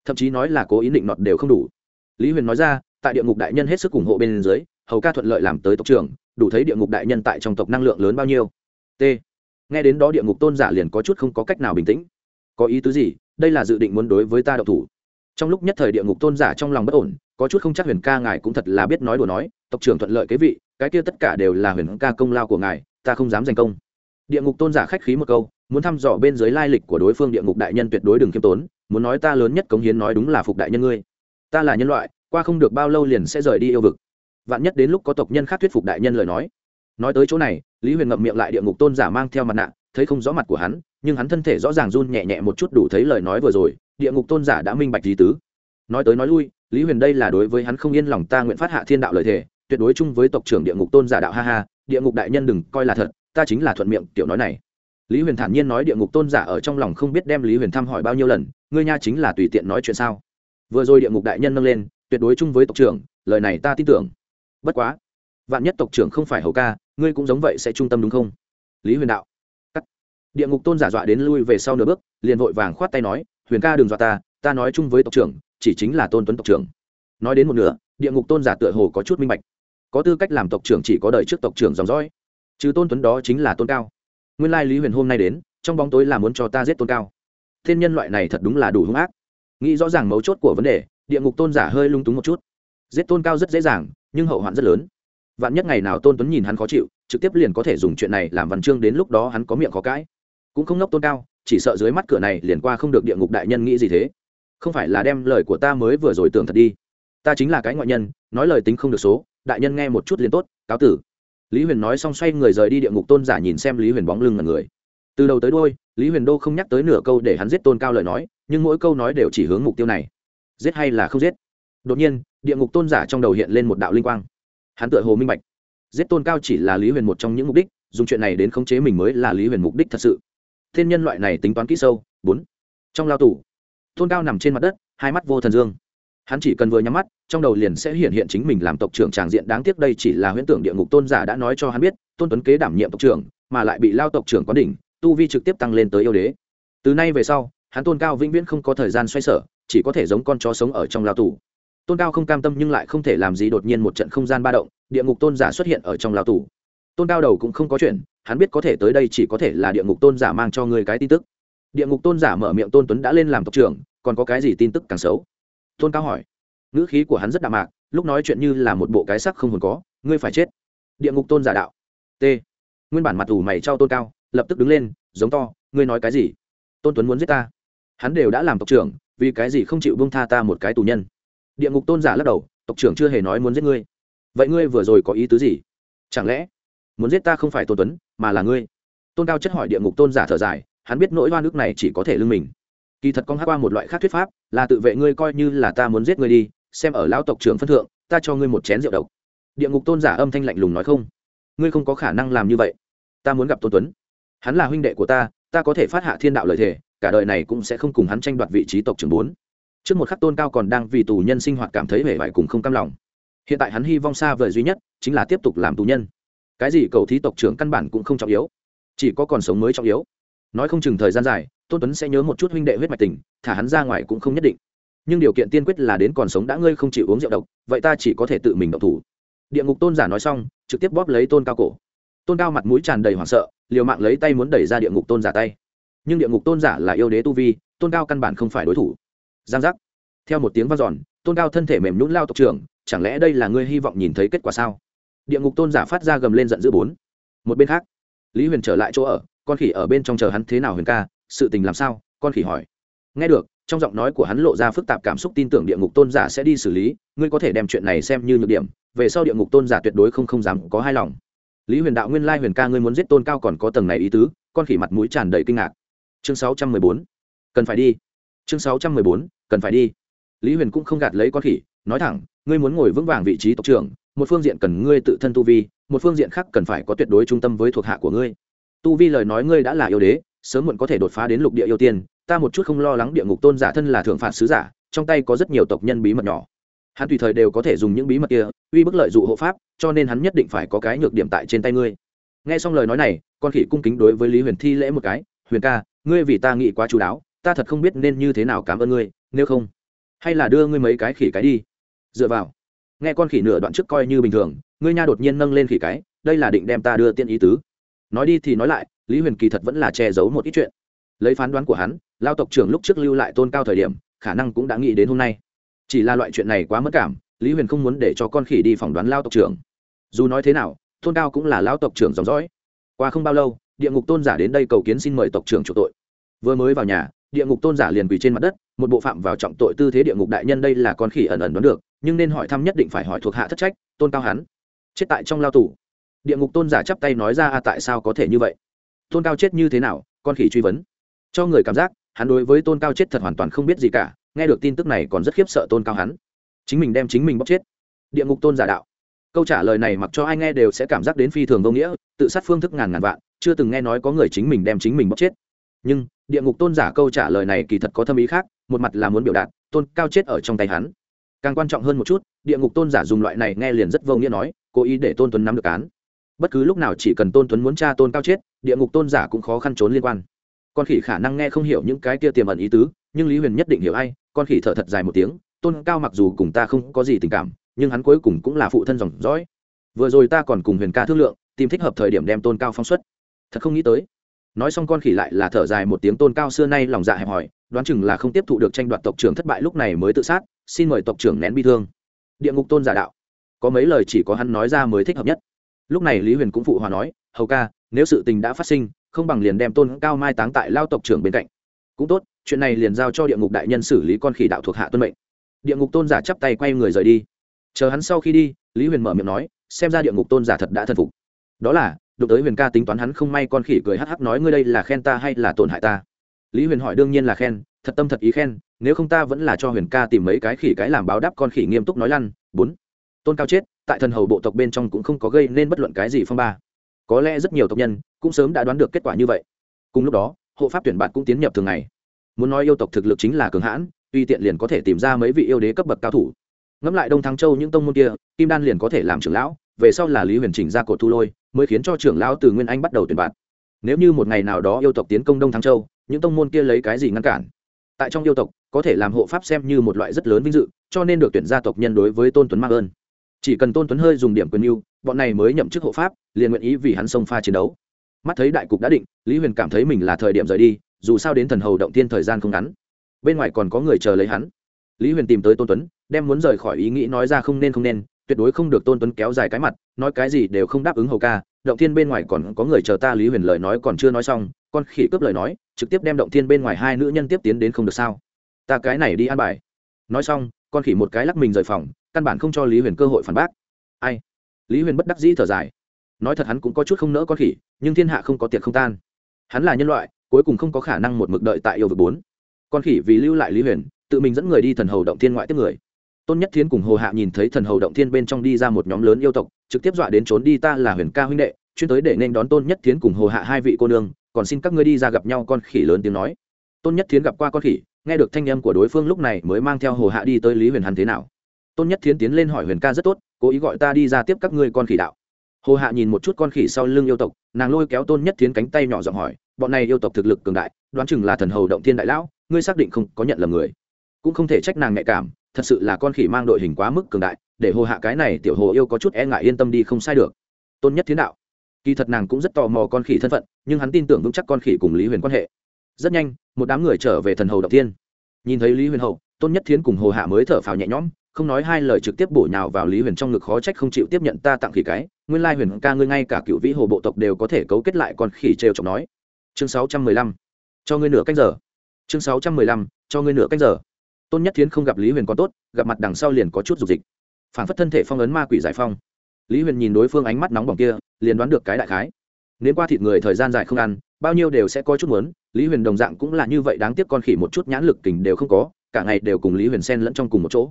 Thậm chí nói là cố ý định nọt đều không đủ. Lý huyền nói ra, tại địa ngục đại nhân hết sức ủng hộ bên dưới, hầu ca thuận lợi làm tới tộc trưởng, đủ thấy địa ngục đại nhân tại trong tộc năng lượng lớn bao nhiêu. T. Nghe đến đó địa ngục tôn giả liền có chút không có cách nào bình tĩnh. Có ý tứ gì? Đây là dự định muốn đối với ta đậu thủ. Trong lúc nhất thời địa ngục tôn giả trong lòng bất ổn, có chút không chắc huyền ca ngài cũng thật là biết nói đùa nói, tộc trưởng thuận lợi cái vị cái kia tất cả đều là huyền ca công lao của ngài, ta không dám giành công. Địa ngục tôn giả khách khí một câu, muốn thăm dò bên dưới lai lịch của đối phương địa ngục đại nhân tuyệt đối đừng khiêm tốn, muốn nói ta lớn nhất cống hiến nói đúng là phục đại nhân ngươi. Ta là nhân loại, qua không được bao lâu liền sẽ rời đi yêu vực. Vạn nhất đến lúc có tộc nhân khác thuyết phục đại nhân lời nói. Nói tới chỗ này, lý huyền ngậm miệng lại địa ngục tôn giả mang theo mặt nạ, thấy không rõ mặt của hắn, nhưng hắn thân thể rõ ràng run nhẹ nhẹ một chút đủ thấy lời nói vừa rồi, địa ngục tôn giả đã minh bạch lý tứ. Nói tới nói lui, lý huyền đây là đối với hắn không yên lòng ta nguyện phát hạ thiên đạo lời thề tuyệt đối chung với tộc trưởng địa ngục tôn giả đạo ha ha, địa ngục đại nhân đừng coi là thật, ta chính là thuận miệng tiểu nói này. Lý huyền thản nhiên nói địa ngục tôn giả ở trong lòng không biết đem lý huyền thăm hỏi bao nhiêu lần, ngươi nha chính là tùy tiện nói chuyện sao? Vừa rồi địa ngục đại nhân nâng lên, tuyệt đối chung với tộc trưởng, lời này ta tin tưởng. Bất quá, vạn nhất tộc trưởng không phải hầu ca, ngươi cũng giống vậy sẽ trung tâm đúng không? Lý huyền đạo. Cắt. địa ngục tôn giả dọa đến lui về sau nửa bước, liền vội vàng khoát tay nói, huyền ca đừng dọa ta ta nói chung với tộc trưởng, chỉ chính là tôn tuấn tộc trưởng. Nói đến một nửa, địa ngục tôn giả tựa hồ có chút minh bạch có tư cách làm tộc trưởng chỉ có đời trước tộc trưởng dòng dõi. Chứ tôn tuấn đó chính là tôn cao. Nguyên lai lý huyền hôm nay đến, trong bóng tối là muốn cho ta giết tôn cao. Thiên nhân loại này thật đúng là đủ hung ác. Nghĩ rõ ràng mấu chốt của vấn đề, địa ngục tôn giả hơi lung túng một chút. Giết tôn cao rất dễ dàng, nhưng hậu hoạn rất lớn. Vạn nhất ngày nào tôn tuấn nhìn hắn khó chịu, trực tiếp liền có thể dùng chuyện này làm văn chương đến lúc đó hắn có miệng khó cãi. Cũng không nốc tôn cao, chỉ sợ dưới mắt cửa này liền qua không được địa ngục đại nhân nghĩ gì thế. Không phải là đem lời của ta mới vừa rồi tưởng thật đi ta chính là cái ngoại nhân, nói lời tính không được số, đại nhân nghe một chút liền tốt, cáo tử. Lý huyền nói xong xoay người rời đi địa ngục tôn giả nhìn xem lý huyền bóng lưng là người. Từ đầu tới đôi lý huyền đô không nhắc tới nửa câu để hắn giết tôn cao lời nói, nhưng mỗi câu nói đều chỉ hướng mục tiêu này. Giết hay là không giết? Đột nhiên, địa ngục tôn giả trong đầu hiện lên một đạo linh quang. Hắn tựa hồ minh bạch. Giết tôn cao chỉ là lý huyền một trong những mục đích, dùng chuyện này đến khống chế mình mới là lý huyền mục đích thật sự. Thiên nhân loại này tính toán kỹ sâu, bốn. Trong lao tù, tôn cao nằm trên mặt đất, hai mắt vô thần dương hắn chỉ cần vừa nhắm mắt, trong đầu liền sẽ hiện hiện chính mình làm tộc trưởng tràng diện. Đáng tiếc đây chỉ là huyễn tưởng địa ngục tôn giả đã nói cho hắn biết, tôn tuấn kế đảm nhiệm tộc trưởng, mà lại bị lao tộc trưởng có đỉnh, tu vi trực tiếp tăng lên tới yêu đế. Từ nay về sau, hắn tôn cao vĩnh viễn không có thời gian xoay sở, chỉ có thể giống con chó sống ở trong lao tù. Tôn cao không cam tâm nhưng lại không thể làm gì đột nhiên một trận không gian ba động, địa ngục tôn giả xuất hiện ở trong lao tù. Tôn cao đầu cũng không có chuyện, hắn biết có thể tới đây chỉ có thể là địa ngục tôn giả mang cho người cái tin tức. Địa ngục tôn giả mở miệng tôn tuấn đã lên làm tộc trưởng, còn có cái gì tin tức càng xấu? Tôn cao hỏi. Ngữ khí của hắn rất đạm mạc, lúc nói chuyện như là một bộ cái sắc không hồn có, ngươi phải chết. Địa ngục tôn giả đạo. T. Nguyên bản mặt ủ mày trao tôn cao, lập tức đứng lên, giống to, ngươi nói cái gì? Tôn tuấn muốn giết ta. Hắn đều đã làm tộc trưởng, vì cái gì không chịu bông tha ta một cái tù nhân? Địa ngục tôn giả lắc đầu, tộc trưởng chưa hề nói muốn giết ngươi. Vậy ngươi vừa rồi có ý tứ gì? Chẳng lẽ muốn giết ta không phải tôn tuấn, mà là ngươi? Tôn cao chất hỏi địa ngục tôn giả thở dài, hắn biết nỗi hoa nước này chỉ có thể lưng mình kỳ thật con hát qua một loại khác thuyết pháp, là tự vệ ngươi coi như là ta muốn giết ngươi đi, xem ở lão tộc trưởng phân thượng, ta cho ngươi một chén rượu độc. Địa ngục tôn giả âm thanh lạnh lùng nói không. Ngươi không có khả năng làm như vậy. Ta muốn gặp tôn tuấn. Hắn là huynh đệ của ta ta có thể phát hạ thiên đạo lợi thề, cả đời này cũng sẽ không cùng hắn tranh đoạt vị trí tộc trưởng bốn. Trước một khắc tôn cao còn đang vì tù nhân sinh hoạt cảm thấy vẻ vải cùng không cam lòng. Hiện tại hắn hy vọng xa vời duy nhất chính là tiếp tục làm tù nhân. Cái gì cầu thí tộc trưởng căn bản cũng không trọng yếu, chỉ có còn sống mới trọng yếu. Nói không chừng thời gian dài tôn tuấn sẽ nhớ một chút huynh đệ huyết mạch tình, thả hắn ra ngoài cũng không nhất định. Nhưng điều kiện tiên quyết là đến còn sống đã ngươi không chịu uống rượu độc, vậy ta chỉ có thể tự mình độc thủ. Địa ngục tôn giả nói xong, trực tiếp bóp lấy tôn cao cổ. Tôn cao mặt mũi tràn đầy hoảng sợ, liều mạng lấy tay muốn đẩy ra địa ngục tôn giả tay. Nhưng địa ngục tôn giả là yêu đế tu vi, tôn cao căn bản không phải đối thủ. Giang giác. Theo một tiếng v a n giòn tôn cao thân thể mềm nhún lao tộc trưởng, chẳng lẽ đây là ngươi hy vọng nhìn thấy kết quả sao? Địa ngục tôn giả phát ra gầm lên giận dữ bốn. Một bên khác, lý huyền trở lại chỗ ở, con khỉ ở bên trong chờ hắn thế nào huyền ca sự tình làm sao? Con khỉ hỏi. Nghe được, trong giọng nói của hắn lộ ra phức tạp cảm xúc tin tưởng địa ngục tôn giả sẽ đi xử lý, ngươi có thể đem chuyện này xem như nhược điểm, về sau địa ngục tôn giả tuyệt đối không không dám có hai lòng. Lý huyền đạo nguyên lai huyền ca ngươi muốn giết tôn cao còn có tầng này ý tứ, con khỉ mặt mũi tràn đầy kinh ngạc. Chương sáu trăm mười bốn. Cần phải đi. Chương sáu trăm mười bốn, cần phải đi. Lý huyền cũng không gạt lấy con khỉ, nói thẳng, ngươi muốn ngồi vững vàng vị trí tộc trưởng, một phương diện cần ngươi tự thân tu vi, một phương diện khác cần phải có tuyệt đối trung tâm với thuộc hạ của ngươi. Tu vi lời nói ngươi đã là yêu đế sớm muộn có thể đột phá đến lục địa yêu tiên, ta một chút không lo lắng địa ngục tôn giả thân là thượng phạt sứ giả, trong tay có rất nhiều tộc nhân bí mật nhỏ. Hắn tùy thời đều có thể dùng những bí mật kia, uy bức lợi dụ hộ pháp, cho nên hắn nhất định phải có cái nhược điểm tại trên tay ngươi. Nghe xong lời nói này, con khỉ cung kính đối với lý huyền thi lễ một cái, huyền ca, ngươi vì ta nghĩ quá chú đáo, ta thật không biết nên như thế nào cảm ơn ngươi, nếu không, hay là đưa ngươi mấy cái khỉ cái đi. Dựa vào, nghe con khỉ nửa đoạn trước coi như bình thường, ngươi nha đột nhiên nâng lên khỉ cái, đây là định đem ta đưa tiên ý tứ. Nói đi thì nói lại lý huyền kỳ thật vẫn là che giấu một ít chuyện. Lấy phán đoán của hắn, lao tộc trưởng lúc trước lưu lại tôn cao thời điểm, khả năng cũng đã nghĩ đến hôm nay. Chỉ là loại chuyện này quá mất cảm, lý huyền không muốn để cho con khỉ đi phỏng đoán lao tộc trưởng. Dù nói thế nào, tôn cao cũng là lao tộc trưởng dòng dõi. Qua không bao lâu, địa ngục tôn giả đến đây cầu kiến xin mời tộc trưởng chủ tội. Vừa mới vào nhà, địa ngục tôn giả liền quỳ trên mặt đất, một bộ phạm vào trọng tội tư thế địa ngục đại nhân đây là con khỉ ẩn ẩn đoán được, nhưng nên hỏi thăm nhất định phải hỏi thuộc hạ thất trách, tôn cao hắn. Chết tại trong lao tù. Địa ngục tôn giả chắp tay nói ra, a, tại sao có thể như vậy? Tôn cao chết như thế nào, con khỉ truy vấn. Cho người cảm giác, hắn đối với tôn cao chết thật hoàn toàn không biết gì cả, nghe được tin tức này còn rất khiếp sợ tôn cao hắn. Chính mình đem chính mình bóc chết. Địa ngục tôn giả đạo. Câu trả lời này mặc cho ai nghe đều sẽ cảm giác đến phi thường vô nghĩa, tự sát phương thức ngàn ngàn vạn, chưa từng nghe nói có người chính mình đem chính mình bóc chết. Nhưng, địa ngục tôn giả câu trả lời này kỳ thật có thâm ý khác, một mặt là muốn biểu đạt, tôn cao chết ở trong tay hắn. Càng quan trọng hơn một chút, địa ngục tôn giả dùng loại này nghe liền rất vô nghĩa nói, cố ý để tôn tuấn nắm được án bất cứ lúc nào chỉ cần tôn tuấn muốn cha tôn cao chết, địa ngục tôn giả cũng khó khăn trốn liên quan. Con khỉ khả năng nghe không hiểu những cái kia tiềm ẩn ý tứ, nhưng lý huyền nhất định hiểu ai, con khỉ thở thật dài một tiếng, tôn cao mặc dù cùng ta không có gì tình cảm, nhưng hắn cuối cùng cũng là phụ thân dòng dõi. Vừa rồi ta còn cùng huyền ca thương lượng, tìm thích hợp thời điểm đem tôn cao phóng xuất. Thật không nghĩ tới. Nói xong con khỉ lại là thở dài một tiếng tôn cao xưa nay lòng dạ hẹp hòi, đoán chừng là không tiếp thụ được tranh đoạt tộc trưởng thất bại lúc này mới tự sát, xin mời tộc trưởng nén bi thương. Địa ngục tôn giả đạo. Có mấy lời chỉ có hắn nói ra mới thích hợp nhất lúc này lý huyền cũng phụ hòa nói, hầu ca, nếu sự tình đã phát sinh, không bằng liền đem tôn cao mai táng tại lao tộc trưởng bên cạnh. Cũng tốt, chuyện này liền giao cho địa ngục đại nhân xử lý con khỉ đạo thuộc hạ tuân mệnh. Địa ngục tôn giả chắp tay quay người rời đi. Chờ hắn sau khi đi, lý huyền mở miệng nói, xem ra địa ngục tôn giả thật đã thân phục. Đó là, đụng tới huyền ca tính toán hắn không may con khỉ cười hắc hắc nói ngươi đây là khen ta hay là tổn hại ta? Lý huyền hỏi đương nhiên là khen, thật tâm thật ý khen, nếu không ta vẫn là cho huyền ca tìm mấy cái khỉ cái làm báo đáp con khỉ nghiêm túc nói lăn. Bốn tôn cao chết, tại thần hầu bộ tộc bên trong cũng không có gây nên bất luận cái gì phong ba. Có lẽ rất nhiều tộc nhân cũng sớm đã đoán được kết quả như vậy. Cùng lúc đó, hộ pháp tuyển bạn cũng tiến nhập thường ngày. Muốn nói yêu tộc thực lực chính là cường hãn, tuy tiện liền có thể tìm ra mấy vị yêu đế cấp bậc cao thủ. Ngẫm lại đông thắng châu những tông môn kia, kim đan liền có thể làm trưởng lão, về sau là lý huyền chỉnh ra cột thu lôi, mới khiến cho trưởng lão từ nguyên anh bắt đầu tuyển bạn. Nếu như một ngày nào đó yêu tộc tiến công đông thắng châu, những tông môn kia lấy cái gì ngăn cản? Tại trong yêu tộc, có thể làm hộ pháp xem như một loại rất lớn vinh dự, cho nên được tuyển gia tộc nhân đối với tôn tuấn mạc ơn chỉ cần tôn tuấn hơi dùng điểm quyền mưu bọn này mới nhậm chức hộ pháp, liền nguyện ý vì hắn xông pha chiến đấu. Mắt thấy đại cục đã định, lý huyền cảm thấy mình là thời điểm rời đi, dù sao đến thần hầu động tiên thời gian không ngắn. Bên ngoài còn có người chờ lấy hắn. Lý huyền tìm tới tôn tuấn, đem muốn rời khỏi ý nghĩ nói ra không nên không nên, tuyệt đối không được tôn tuấn kéo dài cái mặt, nói cái gì đều không đáp ứng hầu ca, động thiên bên ngoài còn có người chờ ta, lý huyền lời nói còn chưa nói xong, con khỉ cướp lời nói, trực tiếp đem động thiên bên ngoài hai nữ nhân tiếp tiến đến không được sao. Ta cái này đi ăn bài. Nói xong, con khỉ một cái lắc mình rời phòng căn bản không cho lý huyền cơ hội phản bác ai lý huyền bất đắc dĩ thở dài nói thật hắn cũng có chút không nỡ con khỉ nhưng thiên hạ không có tiệc không tan hắn là nhân loại cuối cùng không có khả năng một mực đợi tại yêu vực bốn con khỉ vì lưu lại lý huyền tự mình dẫn người đi thần hầu động thiên ngoại tiếp người tôn nhất Thiên cùng hồ hạ nhìn thấy thần hầu động thiên bên trong đi ra một nhóm lớn yêu tộc trực tiếp dọa đến trốn đi ta là huyền ca huynh đệ chuyên tới để nên đón tôn nhất Thiên cùng hồ hạ hai vị cô nương còn xin các ngươi đi ra gặp nhau con khỉ lớn tiếng nói tôn nhất Thiên gặp qua con khỉ nghe được thanh âm của đối phương lúc này mới mang theo hồ hạ đi tới lý huyền hắn thế nào tôn nhất thiến tiến lên hỏi huyền ca rất tốt, cố ý gọi ta đi ra tiếp các ngươi con khỉ đạo. Hồ hạ nhìn một chút con khỉ sau lưng yêu tộc, nàng lôi kéo tôn nhất thiến cánh tay nhỏ giọng hỏi, bọn này yêu tộc thực lực cường đại, đoán chừng là thần hầu động thiên đại lão, ngươi xác định không có nhận lầm người. Cũng không thể trách nàng nhạy cảm, thật sự là con khỉ mang đội hình quá mức cường đại, để hồ hạ cái này tiểu hồ yêu có chút e ngại yên tâm đi không sai được. Tôn nhất thiến đạo, kỳ thật nàng cũng rất tò mò con khỉ thân phận, nhưng hắn tin tưởng vững chắc con khỉ cùng lý huyền quan hệ. Rất nhanh, một đám người trở về thần hầu động thiên. nhìn thấy lý huyền hậu, tôn nhất thiến cùng hồ hạ mới thở phào nhẹ nhõm không nói hai lời trực tiếp bổ nhào vào lý huyền trong ngực, khó trách không chịu tiếp nhận ta tặng khỉ cái. Nguyên lai huyền ca ngươi ngay cả cựu vĩ hồ bộ tộc đều có thể cấu kết lại con khỉ trêu chọc nói. Chương sáu trăm mười lăm. Cho ngươi nửa cách giờ. Chương sáu trăm mười lăm. Cho ngươi nửa cách giờ. Tôn nhất thiến không gặp lý huyền còn tốt, gặp mặt đằng sau liền có chút dục dịch. Phản phất thân thể phong ấn ma quỷ giải phong. Lý huyền nhìn đối phương ánh mắt nóng bỏng kia, liền đoán được cái đại khái. Nếu qua thịt người thời gian dài không ăn, bao nhiêu đều sẽ có chút muốn, lý huyền đồng dạng cũng là như vậy, đáng tiếc con khỉ một chút nhãn lực kình đều không có, cả ngày đều cùng lý huyền xen lẫn trong cùng một chỗ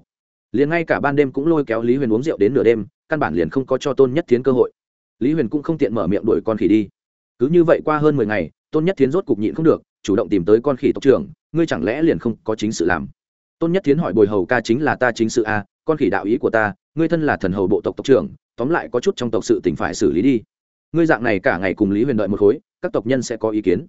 liền ngay cả ban đêm cũng lôi kéo lý huyền uống rượu đến nửa đêm căn bản liền không có cho tôn nhất thiến cơ hội lý huyền cũng không tiện mở miệng đuổi con khỉ đi cứ như vậy qua hơn mười ngày tôn nhất thiến rốt cục nhịn không được chủ động tìm tới con khỉ tộc trưởng ngươi chẳng lẽ liền không có chính sự làm tôn nhất thiến hỏi bồi hầu ca chính là ta chính sự a à, con khỉ đạo ý của ta ngươi thân là thần hầu bộ tộc tộc trưởng tóm lại có chút trong tộc sự tỉnh phải xử lý đi ngươi dạng này cả ngày cùng lý huyền đợi một khối các tộc nhân sẽ có ý kiến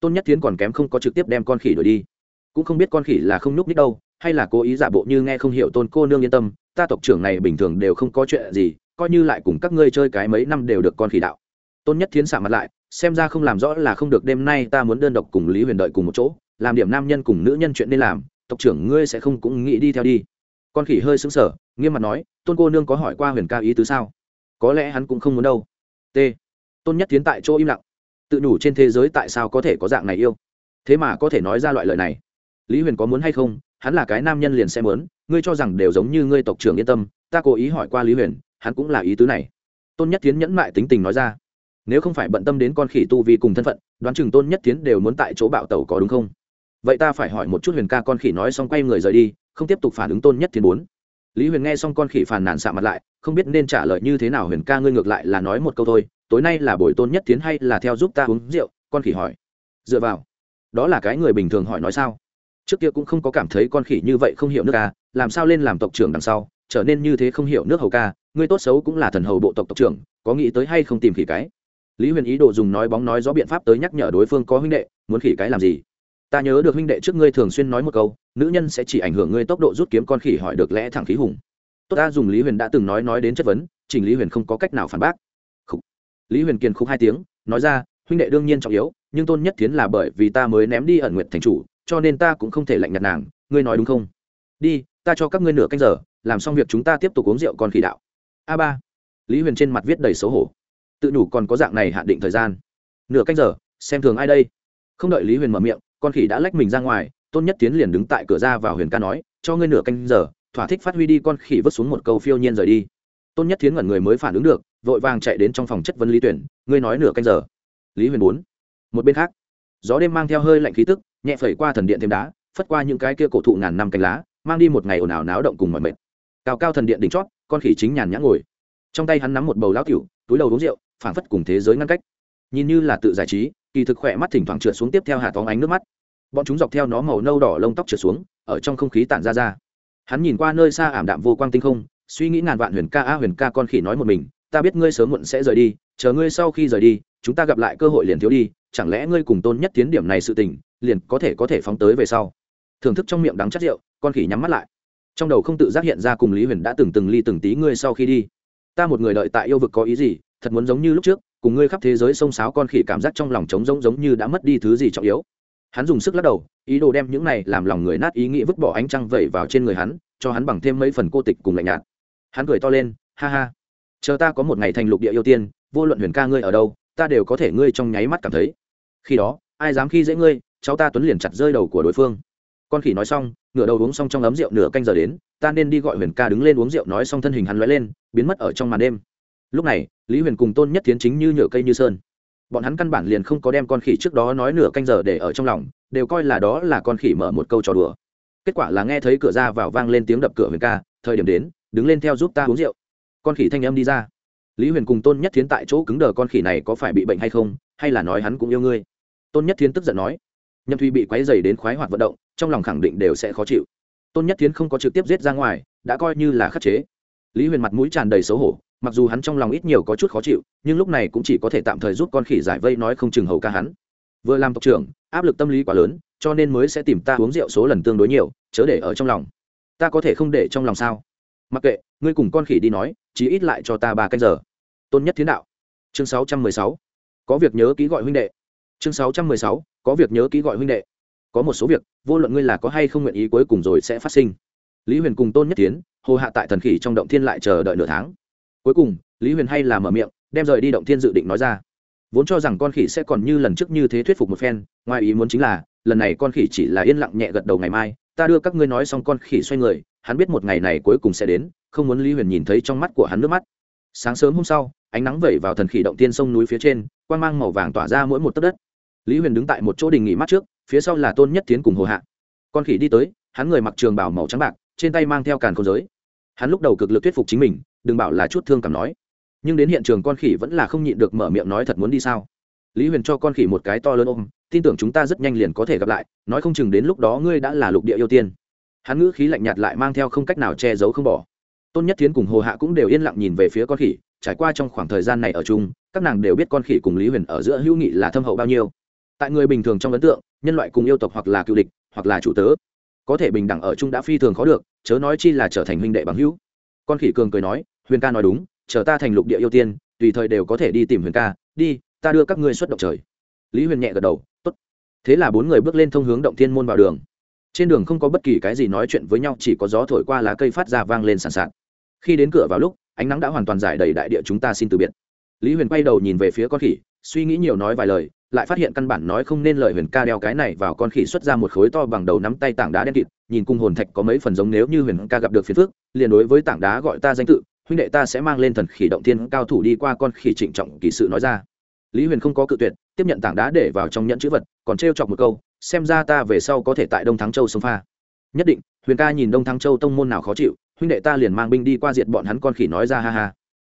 tôn nhất thiến còn kém không có trực tiếp đem con khỉ đuổi đi cũng không biết con khỉ là không núp nít đâu hay là cố ý giả bộ như nghe không hiểu tôn cô nương yên tâm, ta tộc trưởng này bình thường đều không có chuyện gì, coi như lại cùng các ngươi chơi cái mấy năm đều được con khỉ đạo. Tôn nhất thiến xả mặt lại, xem ra không làm rõ là không được, đêm nay ta muốn đơn độc cùng lý huyền đợi cùng một chỗ, làm điểm nam nhân cùng nữ nhân chuyện nên làm, tộc trưởng ngươi sẽ không cũng nghĩ đi theo đi. Con khỉ hơi sững sờ, nghiêm mặt nói, tôn cô nương có hỏi qua huyền ca ý tứ sao? Có lẽ hắn cũng không muốn đâu. T. Tôn nhất Thiến tại chỗ im lặng. Tự nhủ trên thế giới tại sao có thể có dạng này yêu? Thế mà có thể nói ra loại lời này. Lý huyền có muốn hay không? Hắn là cái nam nhân liền sẽ lớn ngươi cho rằng đều giống như ngươi tộc trưởng yên tâm, ta cố ý hỏi qua lý huyền, hắn cũng là ý tứ này. Tôn nhất tiến nhẫn mại tính tình nói ra, nếu không phải bận tâm đến con khỉ tu vi cùng thân phận, đoán chừng tôn nhất tiến đều muốn tại chỗ bạo tàu có đúng không? Vậy ta phải hỏi một chút huyền ca con khỉ nói xong quay người rời đi, không tiếp tục phản ứng tôn nhất tiến bốn. Lý huyền nghe xong con khỉ phàn nàn xạ mặt lại, không biết nên trả lời như thế nào huyền ca ngươi ngược lại là nói một câu thôi, tối nay là buổi tôn nhất tiến hay là theo giúp ta uống rượu, con khỉ hỏi. Dựa vào, đó là cái người bình thường hỏi nói sao? Trước kia cũng không có cảm thấy con khỉ như vậy không hiểu nước ca làm sao lên làm tộc trưởng đằng sau, trở nên như thế không hiểu nước hầu ca ngươi tốt xấu cũng là thần hầu bộ tộc tộc trưởng, có nghĩ tới hay không tìm khỉ cái? Lý huyền ý đồ dùng nói bóng nói gió biện pháp tới nhắc nhở đối phương có huynh đệ, muốn khỉ cái làm gì? Ta nhớ được huynh đệ trước ngươi thường xuyên nói một câu, nữ nhân sẽ chỉ ảnh hưởng ngươi tốc độ rút kiếm con khỉ hỏi được lẽ thẳng khí hùng. Tốt, ta dùng lý huyền đã từng nói nói đến chất vấn trình lý huyền không có cách nào phản bác. Khủ. lý huyền kiên khúc hai tiếng, nói ra, huynh đệ đương nhiên trọng yếu, nhưng tôn nhất tiến là bởi vì ta mới ném đi ẩn nguyện thành chủ cho nên ta cũng không thể lạnh nhạt nàng, ngươi nói đúng không? Đi, ta cho các ngươi nửa canh giờ, làm xong việc chúng ta tiếp tục uống rượu còn khỉ đạo. A ba. Lý huyền trên mặt viết đầy xấu hổ. Tự nhủ còn có dạng này hạn định thời gian. Nửa canh giờ, xem thường ai đây? Không đợi lý huyền mở miệng, con khỉ đã lách mình ra ngoài, tôn nhất tiến liền đứng tại cửa ra vào huyền ca nói, cho ngươi nửa canh giờ, thỏa thích phát huy đi con khỉ vứt xuống một câu phiêu nhiên rời đi. Tôn nhất tiến ngẩn người mới phản ứng được, vội vàng chạy đến trong phòng chất vấn lý tuyển, ngươi nói nửa canh giờ. Lý huyền bốn. Một bên khác, gió đêm mang theo hơi lạnh khí tức nhẹ phẩy qua thần điện thêm đá, phất qua những cái kia cổ thụ ngàn năm cánh lá, mang đi một ngày ồn ào náo động cùng mọi mệt. Cao cao thần điện đỉnh chót, con khỉ chính nhàn nhã ngồi. Trong tay hắn nắm một bầu lão cửu, túi đầu uống rượu, phảng phất cùng thế giới ngăn cách. Nhìn như là tự giải trí, kỳ thực khỏe mắt thỉnh thoảng trượt xuống tiếp theo hạt phóng ánh nước mắt. Bọn chúng dọc theo nó màu nâu đỏ lông tóc trượt xuống, ở trong không khí tản ra ra. Hắn nhìn qua nơi xa ảm đạm vô quang tinh không, suy nghĩ ngàn vạn huyền ca a huyền ca con khỉ nói một mình, ta biết ngươi sớm muộn sẽ rời đi, chờ ngươi sau khi rời đi, chúng ta gặp lại cơ hội liền thiếu đi, chẳng lẽ ngươi cùng tôn nhất tiến điểm này sự tình liền có thể có thể phóng tới về sau. Thưởng thức trong miệng đắng chất rượu, con khỉ nhắm mắt lại. Trong đầu không tự giác hiện ra cùng lý huyền đã từng từng ly từng tí ngươi sau khi đi. Ta một người đợi tại yêu vực có ý gì, thật muốn giống như lúc trước, cùng ngươi khắp thế giới xông xáo con khỉ cảm giác trong lòng trống giống giống như đã mất đi thứ gì trọng yếu. Hắn dùng sức lắc đầu, ý đồ đem những này làm lòng người nát ý nghĩ vứt bỏ ánh trăng vẩy vào trên người hắn, cho hắn bằng thêm mấy phần cô tịch cùng lạnh nhạt. Hắn cười to lên, ha ha. Chờ ta có một ngày thành lục địa yêu tiên, vô luận huyền ca ngươi ở đâu, ta đều có thể ngươi trong nháy mắt cảm thấy. Khi đó, ai dám khi dễ ngươi cháu ta tuấn liền chặt rơi đầu của đối phương. Con khỉ nói xong, ngửa đầu uống xong trong ấm rượu nửa canh giờ đến, ta nên đi gọi huyền ca đứng lên uống rượu nói xong thân hình hắn lóe lên, biến mất ở trong màn đêm. Lúc này, lý huyền cùng tôn nhất tiến chính như nhựa cây như sơn. Bọn hắn căn bản liền không có đem con khỉ trước đó nói nửa canh giờ để ở trong lòng, đều coi là đó là con khỉ mở một câu trò đùa. Kết quả là nghe thấy cửa ra vào vang lên tiếng đập cửa huyền ca, thời điểm đến, đứng lên theo giúp ta uống rượu. Con khỉ thanh âm đi ra. Lý huyền cùng tôn nhất thiến tại chỗ cứng đờ con khỉ này có phải bị bệnh hay không, hay là nói hắn cũng yêu ngươi? Tôn nhất thiến tức giận nói nhậm thùy bị quáy dày đến khoái hoạt vận động, trong lòng khẳng định đều sẽ khó chịu. Tôn nhất tiến không có trực tiếp giết ra ngoài, đã coi như là khắc chế. Lý huyền mặt mũi tràn đầy xấu hổ, mặc dù hắn trong lòng ít nhiều có chút khó chịu, nhưng lúc này cũng chỉ có thể tạm thời giúp con khỉ giải vây nói không chừng hầu ca hắn. Vừa làm tộc trưởng, áp lực tâm lý quá lớn, cho nên mới sẽ tìm ta uống rượu số lần tương đối nhiều, chớ để ở trong lòng. Ta có thể không để trong lòng sao? Mặc kệ, ngươi cùng con khỉ đi nói, chí ít lại cho ta ba canh giờ. Tôn nhất thiến đạo. Chương sáu trăm mười sáu. Có việc nhớ ký gọi huynh đệ. Chương sáu trăm mười sáu có việc nhớ ký gọi huynh đệ. Có một số việc, vô luận ngươi là có hay không nguyện ý cuối cùng rồi sẽ phát sinh. Lý huyền cùng tôn nhất tiến, hồ hạ tại thần khỉ trong động thiên lại chờ đợi nửa tháng. Cuối cùng, lý huyền hay là mở miệng, đem rời đi động thiên dự định nói ra. Vốn cho rằng con khỉ sẽ còn như lần trước như thế thuyết phục một phen, ngoài ý muốn chính là, lần này con khỉ chỉ là yên lặng nhẹ gật đầu ngày mai, ta đưa các ngươi nói xong con khỉ xoay người, hắn biết một ngày này cuối cùng sẽ đến, không muốn lý huyền nhìn thấy trong mắt của hắn nước mắt. Sáng sớm hôm sau, ánh nắng vẩy vào thần khỉ động tiên sông núi phía trên quan g mang màu vàng tỏa ra mỗi một tấc đất lý huyền đứng tại một chỗ đình nghỉ mắt trước, phía sau là tôn nhất tiến cùng hồ hạ. Con khỉ đi tới, hắn người mặc trường bảo màu trắng bạc, trên tay mang theo càn không giới. Hắn lúc đầu cực lực thuyết phục chính mình, đừng bảo là chút thương cảm nói. Nhưng đến hiện trường con khỉ vẫn là không nhịn được mở miệng nói thật muốn đi sao? Lý huyền cho con khỉ một cái to lớn ôm, tin tưởng chúng ta rất nhanh liền có thể gặp lại, nói không chừng đến lúc đó ngươi đã là lục địa ưu tiên. Hắn ngữ khí lạnh nhạt lại mang theo không cách nào che giấu không bỏ. Tôn nhất tiến cùng hồ hạ cũng đều yên lặng nhìn về phía con khỉ, trải qua trong khoảng thời gian này ở chung, các nàng đều biết con khỉ cùng lý huyền ở giữa hữu nghị là thâm hậu bao nhiêu tại người bình thường trong ấn tượng, nhân loại cùng yêu tộc hoặc là cựu địch, hoặc là chủ tớ, có thể bình đẳng ở chung đã phi thường khó được, chớ nói chi là trở thành huynh đệ bằng hữu. Con khỉ cường cười nói, huyền ca nói đúng, chờ ta thành lục địa ưu tiên, tùy thời đều có thể đi tìm huyền ca, đi, ta đưa các ngươi xuất động trời. Lý huyền nhẹ gật đầu, tốt. Thế là bốn người bước lên thông hướng động thiên môn vào đường. Trên đường không có bất kỳ cái gì nói chuyện với nhau, chỉ có gió thổi qua lá cây phát ra vang lên sàn sạt. Khi đến cửa vào lúc, ánh nắng đã hoàn toàn giải đầy đại địa chúng ta xin từ biệt. Lý huyền quay đầu nhìn về phía con khỉ, suy nghĩ nhiều nói vài lời lại phát hiện căn bản nói không nên lời huyền ca đeo cái này vào con khỉ xuất ra một khối to bằng đầu nắm tay tảng đá đen kịt, nhìn cung hồn thạch có mấy phần giống nếu như huyền ca gặp được phiền phước liền đối với tảng đá gọi ta danh tự, huynh đệ ta sẽ mang lên thần khỉ động thiên cao thủ đi qua con khỉ trịnh trọng kỳ sự nói ra. Lý huyền không có cự tuyệt, tiếp nhận tảng đá để vào trong nhẫn chữ vật, còn trêu chọc một câu, xem ra ta về sau có thể tại đông thắng châu sông pha. Nhất định, huyền ca nhìn đông thắng châu tông môn nào khó chịu, huynh đệ ta liền mang binh đi qua diệt bọn hắn con khỉ nói ra ha ha.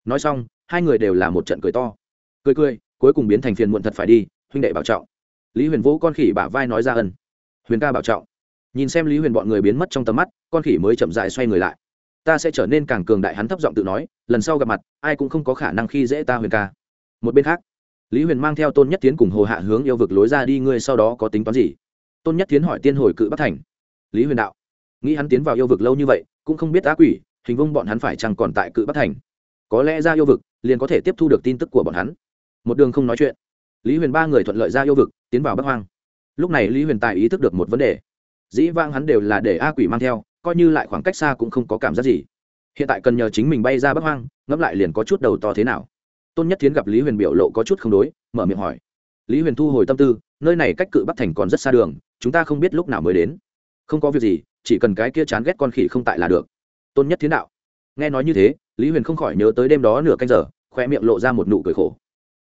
Nói xong, hai người đều là một trận cười to. Cười cười, cuối cùng biến thành phiền muộn thật phải đi huynh đệ bảo trọng. Lý huyền vũ con khỉ bả vai nói ra ân. Huyền ca bảo trọng. Nhìn xem lý huyền bọn người biến mất trong tầm mắt, con khỉ mới chậm dại xoay người lại. Ta sẽ trở nên càng cường đại, hắn thấp giọng tự nói, lần sau gặp mặt, ai cũng không có khả năng khi dễ ta huyền ca. Một bên khác, lý huyền mang theo tôn nhất tiến cùng hồ hạ hướng yêu vực lối ra đi, ngươi sau đó có tính toán gì? Tôn nhất tiến hỏi tiên hồi cự bắc thành. Lý huyền đạo, nghĩ hắn tiến vào yêu vực lâu như vậy, cũng không biết á quỷ, hình vung bọn hắn phải chăng còn tại cự bắc thành. Có lẽ ra yêu vực, liền có thể tiếp thu được tin tức của bọn hắn. Một đường không nói chuyện lý huyền ba người thuận lợi ra yêu vực, tiến vào bắc hoang. Lúc này lý huyền tài ý thức được một vấn đề. Dĩ vang hắn đều là để a quỷ mang theo, coi như lại khoảng cách xa cũng không có cảm giác gì. Hiện tại cần nhờ chính mình bay ra bắc hoang, ngẫm lại liền có chút đầu to thế nào. Tôn nhất Thiến gặp lý huyền biểu lộ có chút không đối, mở miệng hỏi. Lý huyền thu hồi tâm tư, nơi này cách cự bắc thành còn rất xa đường, chúng ta không biết lúc nào mới đến. Không có việc gì, chỉ cần cái kia chán ghét con khỉ không tại là được. Tôn nhất Thiến đạo. Nghe nói như thế, lý huyền không khỏi nhớ tới đêm đó nửa canh giờ khoe miệng lộ ra một nụ cười khổ.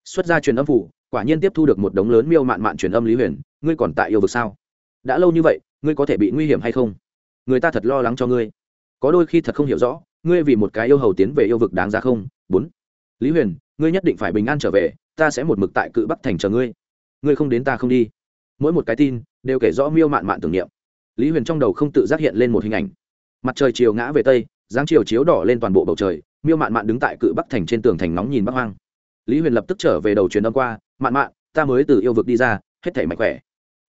Xuất ra truyền âm phủ quả nhiên tiếp thu được một đống lớn miêu mạn mạn truyền âm lý huyền, ngươi còn tại yêu vực sao? Đã lâu như vậy, ngươi có thể bị nguy hiểm hay không? Người ta thật lo lắng cho ngươi. Có đôi khi thật không hiểu rõ, ngươi vì một cái yêu hầu tiến về yêu vực đáng ra không? Bốn. Lý huyền, ngươi nhất định phải bình an trở về, ta sẽ một mực tại cự bắc thành chờ ngươi. Ngươi không đến ta không đi. Mỗi một cái tin, đều kể rõ miêu mạn mạn tưởng niệm. Lý huyền trong đầu không tự giác hiện lên một hình ảnh. Mặt trời chiều ngã về tây giáng chiều chiếu đỏ lên toàn bộ bầu trời, miêu mạn mạn đứng tại cự bắc thành trên tường thành nóng nhìn bắc hoang. Lý huyền lập tức trở về đầu truyền âm qua mạn mạn ta mới từ yêu vực đi ra hết thảy mạnh khỏe.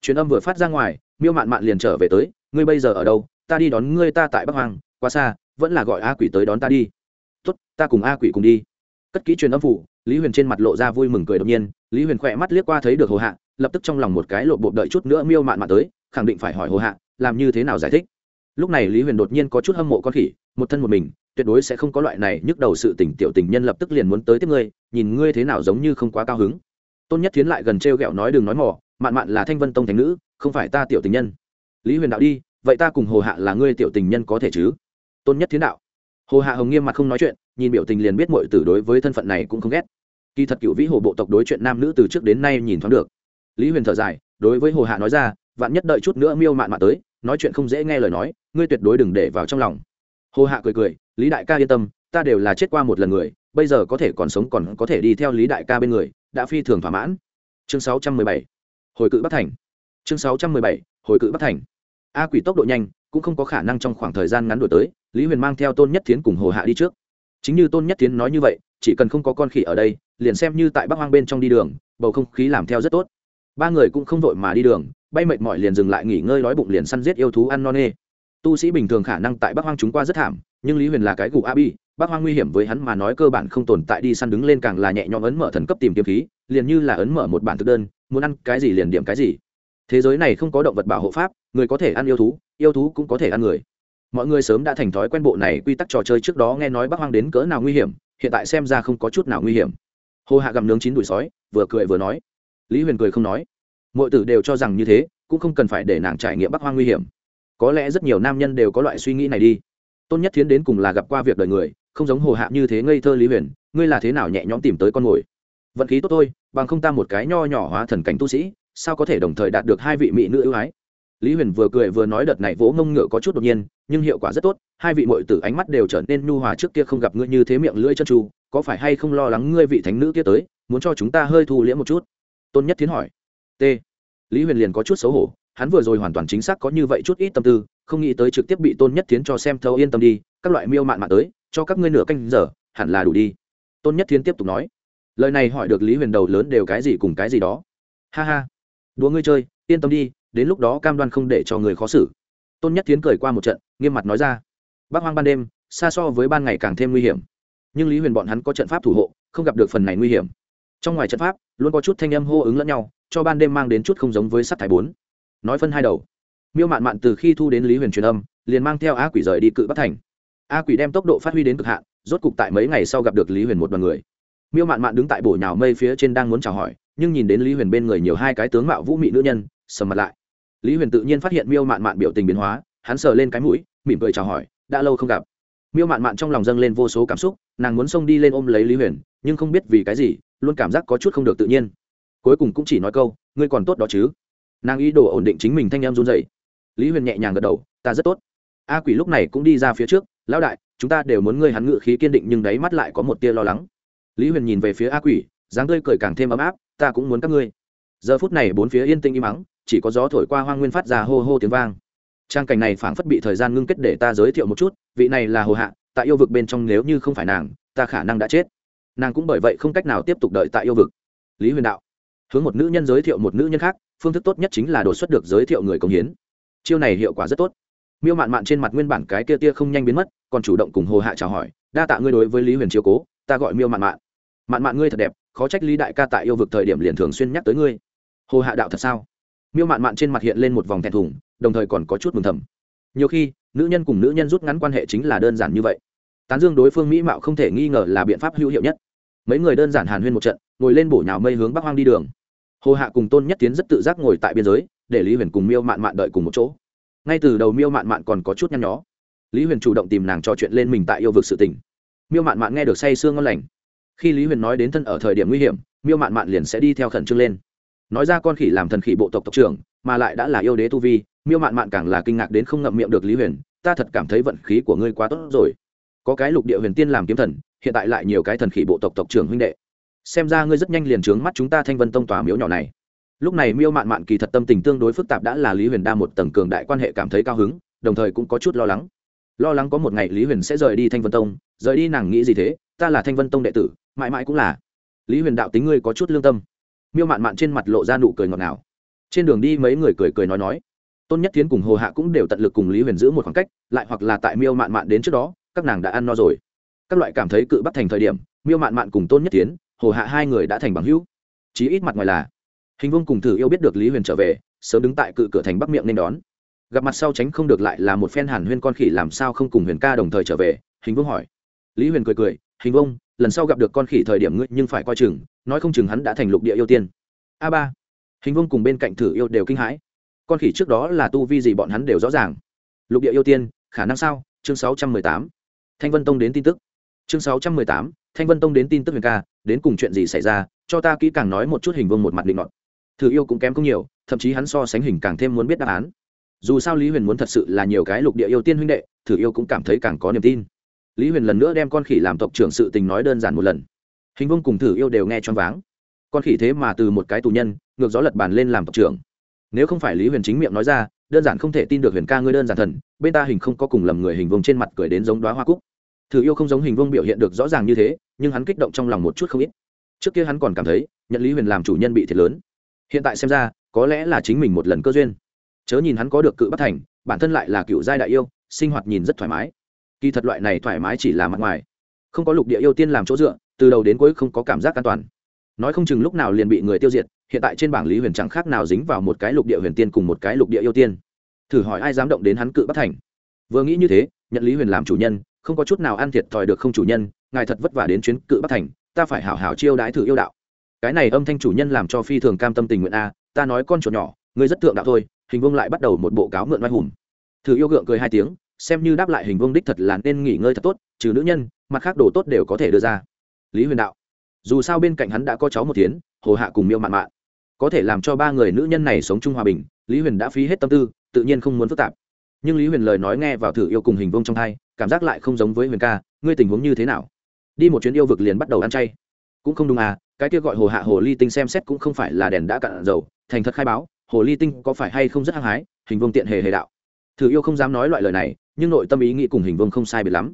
Truyền âm vừa phát ra ngoài miêu mạn mạn liền trở về tới ngươi bây giờ ở đâu? Ta đi đón ngươi ta tại bắc Hoàng, quá xa vẫn là gọi a quỷ tới đón ta đi. Tốt ta cùng a quỷ cùng đi. Cất kỹ truyền âm phủ lý huyền trên mặt lộ ra vui mừng cười đột nhiên lý huyền khỏe mắt liếc qua thấy được hồ hạ lập tức trong lòng một cái lộ bộ đợi chút nữa miêu mạn mạn tới khẳng định phải hỏi hồ hạ làm như thế nào giải thích. Lúc này lý huyền đột nhiên có chút hâm mộ con khỉ một thân một mình tuyệt đối sẽ không có loại này nhức đầu sự tình tiểu tình nhân lập tức liền muốn tới tiếp ngươi nhìn ngươi thế nào giống như không quá cao hứng tôn nhất tiến lại gần t r e o g ẹ o nói đừng nói mỏ mạn mạn là thanh vân tông thành nữ, không phải ta tiểu tình nhân. Lý huyền đạo đi, vậy ta cùng hồ hạ là ngươi tiểu tình nhân có thể chứ? Tôn nhất tiến đạo. Hồ hạ hồng nghiêm mặt không nói chuyện, nhìn biểu tình liền biết mọi tử đối với thân phận này cũng không ghét. Kỳ thật cựu vĩ hồ bộ tộc đối chuyện nam nữ từ trước đến nay nhìn thoáng được. Lý huyền thở dài, đối với hồ hạ nói ra, vạn nhất đợi chút nữa miêu mạn mạn tới, nói chuyện không dễ nghe lời nói, ngươi tuyệt đối đừng để vào trong lòng. Hồ hạ cười cười, lý đại ca yên tâm, ta đều là chết qua một lần người bây giờ có thể còn sống còn có thể đi theo lý đại ca bên người, đã phi thường thỏa mãn. Chương 617. hồi cự bắc thành. Chương 617. hồi cự bắc thành. A quỷ tốc độ nhanh, cũng không có khả năng trong khoảng thời gian ngắn đổi tới, lý huyền mang theo tôn nhất thiến cùng hồ hạ đi trước. Chính như tôn nhất thiến nói như vậy, chỉ cần không có con khỉ ở đây, liền xem như tại bắc hoang bên trong đi đường, bầu không khí làm theo rất tốt. Ba người cũng không vội mà đi đường, bay mệt mỏi liền dừng lại nghỉ ngơi đói bụng liền săn giết yêu thú ăn non nê. Tu sĩ bình thường khả năng tại bắc hoang chúng qua rất thảm, nhưng lý huyền là cái gù a bi bắc hoang nguy hiểm với hắn mà nói cơ bản không tồn tại, đi săn đứng lên càng là nhẹ nhõm ấn mở thần cấp tìm kiếm khí, liền như là ấn mở một bản thực đơn, muốn ăn cái gì liền điểm cái gì. Thế giới này không có động vật bảo hộ pháp, người có thể ăn yêu thú yêu thú cũng có thể ăn người. Mọi người sớm đã thành thói quen bộ này quy tắc trò chơi trước đó nghe nói bắc hoang đến cỡ nào nguy hiểm, hiện tại xem ra không có chút nào nguy hiểm. Hồ hạ gặm nướng chín đùi sói, vừa cười vừa nói. Lý huyền cười không nói. Mọi tử đều cho rằng như thế, cũng không cần phải để nàng trải nghiệm bắc hoang nguy hiểm. Có lẽ rất nhiều nam nhân đều có loại suy nghĩ này đi tôn nhất thiến đến cùng là gặp qua việc đời người, không giống hồ hạ như thế ngây thơ lý huyền, ngươi là thế nào nhẹ nhõm tìm tới con mồi vận khí tốt thôi, bằng không ta một cái nho nhỏ hóa thần cảnh tu sĩ, sao có thể đồng thời đạt được hai vị mỹ nữ ưu ái? Lý huyền vừa cười vừa nói đợt này vỗ ngông ngựa có chút đột nhiên, nhưng hiệu quả rất tốt, hai vị mội tử ánh mắt đều trở nên nhu hòa trước kia không gặp ngươi như thế miệng lưỡi chân tru có phải hay không lo lắng ngươi vị thánh nữ kia tới, muốn cho chúng ta hơi thu liễm một chút? Tôn nhất Thiến hỏi. T. Lý huyền liền có chút xấu hổ, hắn vừa rồi hoàn toàn chính xác có như vậy chút ít tâm tư không nghĩ tới trực tiếp bị tôn nhất thiến cho xem thấu yên tâm đi, các loại miêu mạn mạn tới, cho các ngươi nửa canh giờ, hẳn là đủ đi. Tôn nhất thiến tiếp tục nói. Lời này hỏi được lý huyền đầu lớn đều cái gì cùng cái gì đó. Ha ha. Đùa ngươi chơi, yên tâm đi, đến lúc đó cam đoan không để cho người khó xử. Tôn nhất thiến cười qua một trận, nghiêm mặt nói ra. Bác hoang ban đêm, xa so với ban ngày càng thêm nguy hiểm. Nhưng lý huyền bọn hắn có trận pháp thủ hộ, không gặp được phần này nguy hiểm. Trong ngoài trận pháp, luôn có chút thanh âm hô ứng lẫn nhau, cho ban đêm mang đến chút không giống với sắt thải bốn. Nói phân hai đầu miêu mạn mạn từ khi thu đến lý huyền truyền âm, liền mang theo a quỷ rời đi cự bắc thành. A quỷ đem tốc độ phát huy đến cực hạn, rốt cục tại mấy ngày sau gặp được lý huyền một đoàn người. Miêu mạn mạn đứng tại bổ nhào mây phía trên đang muốn chào hỏi, nhưng nhìn đến lý huyền bên người nhiều hai cái tướng mạo vũ mị nữ nhân, sầm mặt lại. Lý huyền tự nhiên phát hiện miêu mạn mạn biểu tình biến hóa, hắn sờ lên cái mũi, mỉm cười chào hỏi, đã lâu không gặp. Miêu mạn mạn trong lòng dâng lên vô số cảm xúc, nàng muốn xông đi lên ôm lấy lý huyền, nhưng không biết vì cái gì, luôn cảm giác có chút không được tự nhiên. Cuối cùng cũng chỉ nói câu, ngươi còn tốt đó chứ. Nàng ý đồ ổn định chính mình thanh em run dậy lý huyền nhẹ nhàng gật đầu, ta rất tốt. A quỷ lúc này cũng đi ra phía trước, lão đại, chúng ta đều muốn ngươi hắn ngự khí kiên định nhưng đáy mắt lại có một tia lo lắng. Lý huyền nhìn về phía a quỷ, dáng tươi cười càng thêm ấm áp, ta cũng muốn các ngươi. Giờ phút này bốn phía yên tĩnh im mắng chỉ có gió thổi qua hoang nguyên phát ra hô hô tiếng vang. Trang cảnh này phảng phất bị thời gian ngưng kết để ta giới thiệu một chút, vị này là hồ hạ, tại yêu vực bên trong nếu như không phải nàng, ta khả năng đã chết. Nàng cũng bởi vậy không cách nào tiếp tục đợi tại yêu vực. Lý huyền đạo, hướng một nữ nhân giới thiệu một nữ nhân khác, phương thức tốt nhất chính là đột xuất được giới thiệu người công hiến chiêu này hiệu quả rất tốt. Miêu mạn mạn trên mặt nguyên bản cái kia tia không nhanh biến mất, còn chủ động cùng hồ hạ chào hỏi, đa tạ ngươi đối với lý huyền chiếu cố, ta gọi miêu mạn mạn. Mạn mạn ngươi thật đẹp, khó trách lý đại ca tại yêu vực thời điểm liền thường xuyên nhắc tới ngươi. Hồ hạ đạo thật sao? Miêu mạn mạn trên mặt hiện lên một vòng thẹn thùng, đồng thời còn có chút mừng thầm. Nhiều khi, nữ nhân cùng nữ nhân rút ngắn quan hệ chính là đơn giản như vậy. Tán dương đối phương mỹ mạo không thể nghi ngờ là biện pháp hữu hiệu nhất. Mấy người đơn giản hàn huyên một trận, ngồi lên bổ nhào mây hướng bắc hoang đi đường. Hồ hạ cùng tôn nhất tiến rất tự giác ngồi tại biên giới để lý huyền cùng miêu mạn mạn đợi cùng một chỗ. Ngay từ đầu miêu mạn mạn còn có chút nhăn nhó. Lý huyền chủ động tìm nàng trò chuyện lên mình tại yêu vực sự tình. Miêu mạn mạn nghe được say sương ngon lành. Khi lý huyền nói đến thân ở thời điểm nguy hiểm, miêu mạn mạn liền sẽ đi theo khẩn trương lên. Nói ra con khỉ làm thần khỉ bộ tộc tộc trưởng, mà lại đã là yêu đế tu vi, miêu mạn mạn càng là kinh ngạc đến không ngậm miệng được lý huyền, ta thật cảm thấy vận khí của ngươi quá tốt rồi. Có cái lục địa huyền tiên làm kiếm thần, hiện tại lại nhiều cái thần khỉ bộ tộc tộc trưởng huynh đệ. Xem ra ngươi rất nhanh liền trướng mắt chúng ta thanh vân tông tòa miếu nhỏ này lúc này miêu mạn mạn kỳ thật tâm tình tương đối phức tạp đã là lý huyền đa một tầng cường đại quan hệ cảm thấy cao hứng, đồng thời cũng có chút lo lắng. Lo lắng có một ngày lý huyền sẽ rời đi thanh vân tông, rời đi nàng nghĩ gì thế, ta là thanh vân tông đệ tử, mãi mãi cũng là. Lý huyền đạo tính ngươi có chút lương tâm. Miêu mạn mạn trên mặt lộ ra nụ cười ngọt ngào. Trên đường đi mấy người cười cười nói nói. Tôn nhất tiến cùng hồ hạ cũng đều tận lực cùng lý huyền giữ một khoảng cách, lại hoặc là tại miêu mạn mạn đến trước đó, các nàng đã ăn no rồi. Các loại cảm thấy cự bắt thành thời điểm, miêu mạn mạn cùng tôn nhất tiến hồ hạ hai người đã thành bằng hữu. Chí ít mặt ngoài là hình vương cùng thử yêu biết được lý huyền trở về, sớm đứng tại cự cửa thành bắc miệng nên đón. Gặp mặt sau tránh không được lại là một phen hàn huyên con khỉ làm sao không cùng huyền ca đồng thời trở về, hình vương hỏi. Lý huyền cười cười, hình vương, lần sau gặp được con khỉ thời điểm ngươi nhưng phải coi chừng, nói không chừng hắn đã thành lục địa yêu tiên. A ba. Hình vương cùng bên cạnh thử yêu đều kinh hãi. Con khỉ trước đó là tu vi gì bọn hắn đều rõ ràng. Lục địa yêu tiên, khả năng sao? Chương sáu trăm mười tám. Thanh vân tông đến tin tức. Chương sáu trăm mười tám, thanh vân tông đến tin tức huyền ca, đến cùng chuyện gì xảy ra? Cho ta kỹ càng nói một chút hình vương một mặt định luận thử yêu cũng kém không nhiều, thậm chí hắn so sánh hình càng thêm muốn biết đáp án. Dù sao lý huyền muốn thật sự là nhiều cái lục địa yêu tiên huynh đệ, thử yêu cũng cảm thấy càng có niềm tin. Lý huyền lần nữa đem con khỉ làm tộc trưởng sự tình nói đơn giản một lần. Hình vương cùng thử yêu đều nghe choáng váng. Con khỉ thế mà từ một cái tù nhân, ngược gió lật bàn lên làm tộc trưởng. Nếu không phải lý huyền chính miệng nói ra, đơn giản không thể tin được huyền ca ngươi đơn giản thần, bên ta hình không có cùng lầm người hình vông trên mặt cười đến giống đoá hoa cúc. Thử yêu không giống hình vông biểu hiện được rõ ràng như thế, nhưng hắn kích động trong lòng một chút không ít. Trước kia hắn còn cảm thấy, nhận lý huyền làm chủ nhân bị thiệt lớn hiện tại xem ra, có lẽ là chính mình một lần cơ duyên. Chớ nhìn hắn có được cự bất thành, bản thân lại là cựu giai đại yêu, sinh hoạt nhìn rất thoải mái. Kỳ thật loại này thoải mái chỉ là mặt ngoài. Không có lục địa yêu tiên làm chỗ dựa, từ đầu đến cuối không có cảm giác an toàn. Nói không chừng lúc nào liền bị người tiêu diệt, hiện tại trên bảng lý huyền chẳng khác nào dính vào một cái lục địa huyền tiên cùng một cái lục địa yêu tiên. Thử hỏi ai dám động đến hắn cự bất thành? Vừa nghĩ như thế, nhận lý huyền làm chủ nhân, không có chút nào ăn thiệt thòi được không chủ nhân, ngài thật vất vả đến chuyến cự bất thành, ta phải hảo hảo chiêu đãi thử yêu đạo cái này âm thanh chủ nhân làm cho phi thường cam tâm tình nguyện a, ta nói con chuột nhỏ, ngươi rất thượng đạo thôi, hình vương lại bắt đầu một bộ cáo mượn oai hùng. Thử yêu gượng cười hai tiếng, xem như đáp lại hình vương đích thật là nên nghỉ ngơi thật tốt, trừ nữ nhân, mặt khác đồ tốt đều có thể đưa ra. Lý huyền đạo, dù sao bên cạnh hắn đã có cháu một tiếng hồ hạ cùng miêu mạn mạn, có thể làm cho ba người nữ nhân này sống chung hòa bình, lý huyền đã phí hết tâm tư, tự nhiên không muốn phức tạp. Nhưng lý huyền lời nói nghe vào thử yêu cùng hình vông trong thai, cảm giác lại không giống với huyền ca, ngươi tình huống như thế nào? Đi một chuyến yêu vực liền bắt đầu ăn chay. Cũng không đúng à cái kia gọi hồ hạ hồ ly tinh xem xét cũng không phải là đèn đã cạn dầu, thành thật khai báo, hồ ly tinh có phải hay không rất hăng hái, hình vương tiện hề hề đạo. Thử yêu không dám nói loại lời này, nhưng nội tâm ý nghĩ cùng hình vương không sai biệt lắm.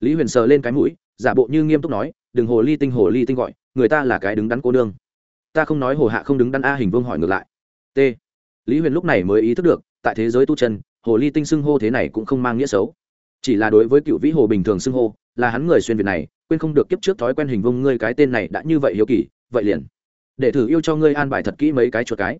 Lý huyền sờ lên cái mũi, giả bộ như nghiêm túc nói, đừng hồ ly tinh, hồ ly tinh gọi, người ta là cái đứng đắn cô nương. Ta không nói hồ hạ không đứng đắn a, hình vương hỏi ngược lại. T. Lý huyền lúc này mới ý thức được, tại thế giới tu chân, hồ ly tinh xưng hô thế này cũng không mang nghĩa xấu. Chỉ là đối với cựu vĩ hồ bình thường xưng hô là hắn người xuyên việt này, quên không được kiếp trước thói quen hình vông ngươi cái tên này đã như vậy hiếu kỳ, vậy liền. Để thử yêu cho ngươi an bài thật kỹ mấy cái chuột cái.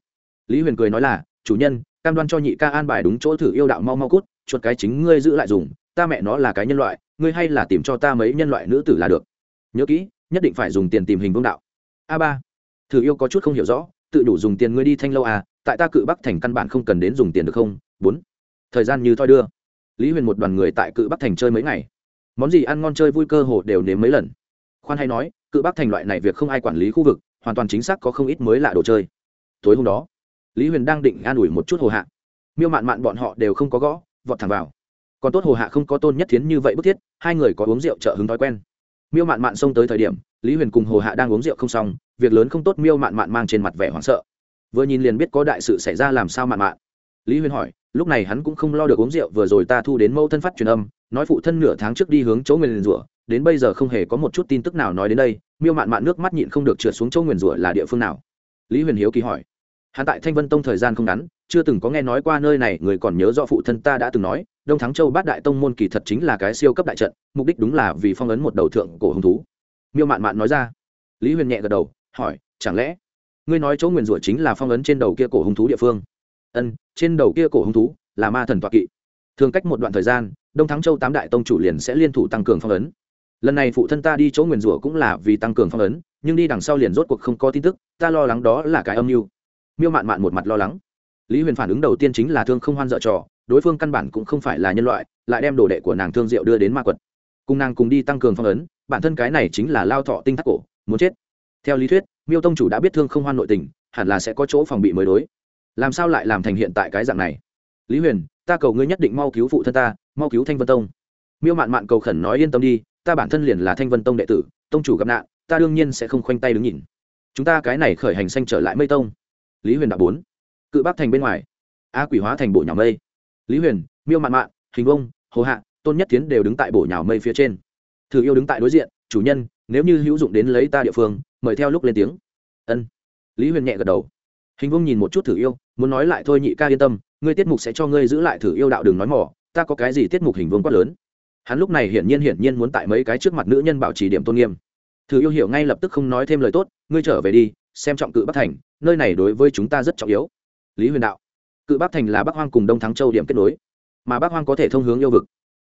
Lý huyền cười nói là, chủ nhân, cam đoan cho nhị ca an bài đúng chỗ thử yêu đạo mau mau cút, chuột cái chính ngươi giữ lại dùng, ta mẹ nó là cái nhân loại, ngươi hay là tìm cho ta mấy nhân loại nữ tử là được. Nhớ kỹ, nhất định phải dùng tiền tìm hình vương đạo. A ba, thử yêu có chút không hiểu rõ, tự đủ dùng tiền ngươi đi thanh lâu à tại ta cự bắc thành căn bản không cần đến dùng tiền được không? Bốn, thời gian như thoi đưa. Lý huyền một đoàn người tại cự bắc thành chơi mấy ngày món gì ăn ngon chơi vui cơ hồ đều nếm mấy lần. Khoan hay nói, cự bắc thành loại này việc không ai quản lý khu vực, hoàn toàn chính xác có không ít mới lạ đồ chơi. Tối hôm đó, lý huyền đang định an ủi một chút hồ hạ. Miêu mạn mạn bọn họ đều không có gõ, vọt thẳng vào. Còn tốt hồ hạ không có tôn nhất thiến như vậy bức thiết, hai người có uống rượu trợ hứng thói quen. Miêu mạn mạn xông tới thời điểm, lý huyền cùng hồ hạ đang uống rượu không xong, việc lớn không tốt miêu mạn mạn mang trên mặt vẻ hoảng sợ. Vừa nhìn liền biết có đại sự xảy ra làm sao mạn mạn. Lý huyền hỏi lúc này hắn cũng không lo được uống rượu, vừa rồi ta thu đến mẫu thân phát truyền âm, nói phụ thân nửa tháng trước đi hướng chỗ nguyền rủa, đến bây giờ không hề có một chút tin tức nào nói đến đây, miêu mạn mạn nước mắt nhịn không được trượt xuống chỗ nguyền rủa là địa phương nào? Lý huyền hiếu kỳ hỏi. Hắn tại thanh vân tông thời gian không ngắn, chưa từng có nghe nói qua nơi này, người còn nhớ rõ phụ thân ta đã từng nói, đông thắng châu bát đại tông môn kỳ thật chính là cái siêu cấp đại trận, mục đích đúng là vì phong ấn một đầu thượng cổ hứng thú. Miêu mạn mạn nói ra. Lý huyền nhẹ gật đầu, hỏi, chẳng lẽ, ngươi nói chỗ nguyền rủa chính là phong ấn trên đầu kia cổ hứng thú địa phương? Ân, trên đầu kia cổ hứng thú là ma thần toạ kỵ. Thường cách một đoạn thời gian, đông thắng châu tám đại tông chủ liền sẽ liên thủ tăng cường phong ấn. Lần này phụ thân ta đi chỗ nguyền rủa cũng là vì tăng cường phong ấn, nhưng đi đằng sau liền rốt cuộc không có tin tức, ta lo lắng đó là cái âm mưu. Miêu mạn mạn một mặt lo lắng. Lý huyền phản ứng đầu tiên chính là thương không hoan dợ trò, đối phương căn bản cũng không phải là nhân loại, lại đem đồ đệ của nàng thương diệu đưa đến ma quật. Cùng nàng cùng đi tăng cường phong ấn, bản thân cái này chính là lao thọ tinh thác cổ, muốn chết. Theo lý thuyết, miêu tông chủ đã biết thương không hoan nội tình, hẳn là sẽ có chỗ phòng bị mới đối làm sao lại làm thành hiện tại cái dạng này? Lý huyền, ta cầu ngươi nhất định mau cứu phụ thân ta, mau cứu thanh vân tông. Miêu mạn mạn cầu khẩn nói yên tâm đi, ta bản thân liền là thanh vân tông đệ tử, tông chủ gặp nạn, ta đương nhiên sẽ không khoanh tay đứng nhìn. Chúng ta cái này khởi hành xanh trở lại mây tông. Lý huyền đạo bốn. Cự bắc thành bên ngoài. A quỷ hóa thành bộ nhà mây. Lý huyền, miêu mạn mạn, hình vông, hồ hạ, tôn nhất tiến đều đứng tại bộ nhào mây phía trên. Thử yêu đứng tại đối diện, chủ nhân, nếu như hữu dụng đến lấy ta địa phương, mời theo lúc lên tiếng. Ân. Lý huyền nhẹ gật đầu. Hình vông nhìn một chút thử yêu muốn nói lại thôi nhị ca yên tâm, ngươi tiết mục sẽ cho ngươi giữ lại thử yêu đạo đừng nói mỏ ta có cái gì tiết mục hình vương quát lớn. Hắn lúc này hiển nhiên hiển nhiên muốn tại mấy cái trước mặt nữ nhân bảo trì điểm tôn nghiêm. Thử yêu hiểu ngay lập tức không nói thêm lời tốt, ngươi trở về đi, xem trọng cự bắc thành, nơi này đối với chúng ta rất trọng yếu. Lý huyền đạo, cự bắc thành là bắc hoang cùng đông thắng châu điểm kết nối, mà bắc hoang có thể thông hướng yêu vực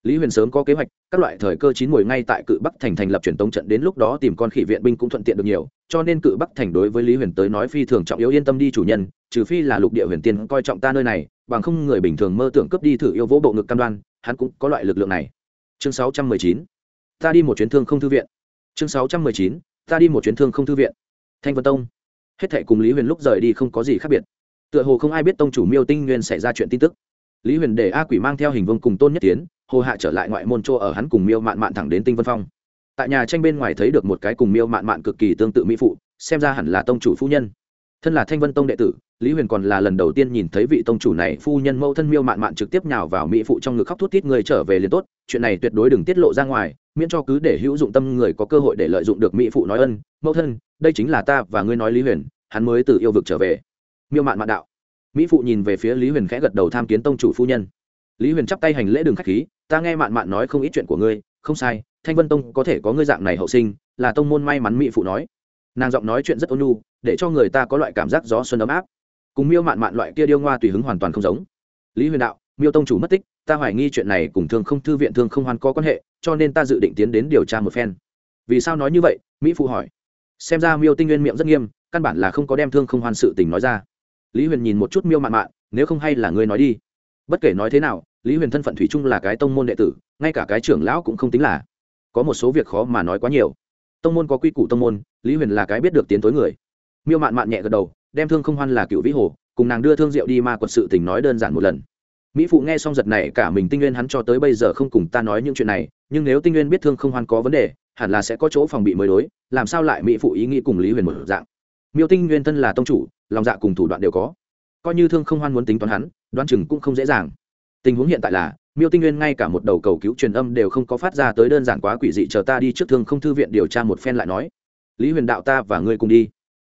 lý huyền sớm có kế hoạch, các loại thời cơ chín mùi ngay tại cự bắc thành thành lập truyền tống trận đến lúc đó tìm con khỉ viện binh cũng thuận tiện được nhiều, cho nên cự bắc thành đối với lý huyền tới nói phi thường trọng yếu yên tâm đi chủ nhân, trừ phi là lục địa huyền tiên coi trọng ta nơi này, bằng không người bình thường mơ tưởng cướp đi thử yêu vỗ bộ ngực cam đoan, hắn cũng có loại lực lượng này. Chương sáu trăm mười chín, ta đi một chuyến thương không thư viện. Chương sáu trăm mười chín, ta đi một chuyến thương không thư viện. Thanh vân tông. Hết thệ cùng lý huyền lúc rời đi không có gì khác biệt. Tựa hồ không ai biết tông chủ miêu tinh nguyên xảy ra chuyện tin tức lý huyền để a quỷ mang theo hình vông cùng tôn nhất tiến, hồ hạ trở lại ngoại môn chỗ ở hắn cùng miêu mạn mạn thẳng đến tinh vân phong. Tại nhà tranh bên ngoài thấy được một cái cùng miêu mạn mạn cực kỳ tương tự mỹ phụ, xem ra hẳn là tông chủ phu nhân. Thân là thanh vân tông đệ tử, lý huyền còn là lần đầu tiên nhìn thấy vị tông chủ này phu nhân mẫu thân miêu mạn mạn trực tiếp nhào vào mỹ phụ trong ngực khóc thút thít người trở về liền tốt, chuyện này tuyệt đối đừng tiết lộ ra ngoài, miễn cho cứ để hữu dụng tâm người có cơ hội để lợi dụng được mỹ phụ nói ân, mẫu thân, đây chính là ta và ngươi nói lý huyền, hắn mới từ yêu vực trở về. Miêu mạn mạn đạo mỹ phụ nhìn về phía lý huyền khẽ gật đầu tham kiến tông chủ phu nhân. Lý huyền chắp tay hành lễ đường khách khí, ta nghe mạn mạn nói không ít chuyện của ngươi, không sai, thanh vân tông có thể có ngươi dạng này hậu sinh, là tông môn may mắn mỹ phụ nói. Nàng giọng nói chuyện rất ôn nhu, để cho người ta có loại cảm giác gió xuân ấm áp. Cùng miêu mạn mạn loại kia điêu ngoa tùy hứng hoàn toàn không giống. Lý huyền đạo, miêu tông chủ mất tích, ta hoài nghi chuyện này cùng thương không thư viện thương không hoàn có quan hệ, cho nên ta dự định tiến đến điều tra một phen. Vì sao nói như vậy? Mỹ phụ hỏi. Xem ra miêu tinh nguyên miệng rất nghiêm, căn bản là không có đem thương không hoàn sự tình nói ra lý huyền nhìn một chút miêu mạn mạn, nếu không hay là ngươi nói đi. Bất kể nói thế nào, lý huyền thân phận thủy chung là cái tông môn đệ tử, ngay cả cái trưởng lão cũng không tính là. Có một số việc khó mà nói quá nhiều. Tông môn có quy củ tông môn, lý huyền là cái biết được tiến tối người. Miêu mạn mạn nhẹ gật đầu, đem thương không hoan là cựu vĩ hồ, cùng nàng đưa thương diệu đi ma quật sự tình nói đơn giản một lần. Mỹ phụ nghe xong giật này, cả mình tinh nguyên hắn cho tới bây giờ không cùng ta nói những chuyện này, nhưng nếu tinh nguyên biết thương không hoan có vấn đề, hẳn là sẽ có chỗ phòng bị mới đối, làm sao lại mỹ phụ ý nghĩ cùng lý huyền một dạng? Miêu tinh nguyên thân là tông chủ, lòng dạ cùng thủ đoạn đều có. Coi như thương không hoan muốn tính toán hắn, đoán chừng cũng không dễ dàng. Tình huống hiện tại là, miêu tinh nguyên ngay cả một đầu cầu cứu truyền âm đều không có phát ra tới đơn giản quá quỷ dị chờ ta đi trước thương không thư viện điều tra một phen lại nói. Lý huyền đạo ta và ngươi cùng đi.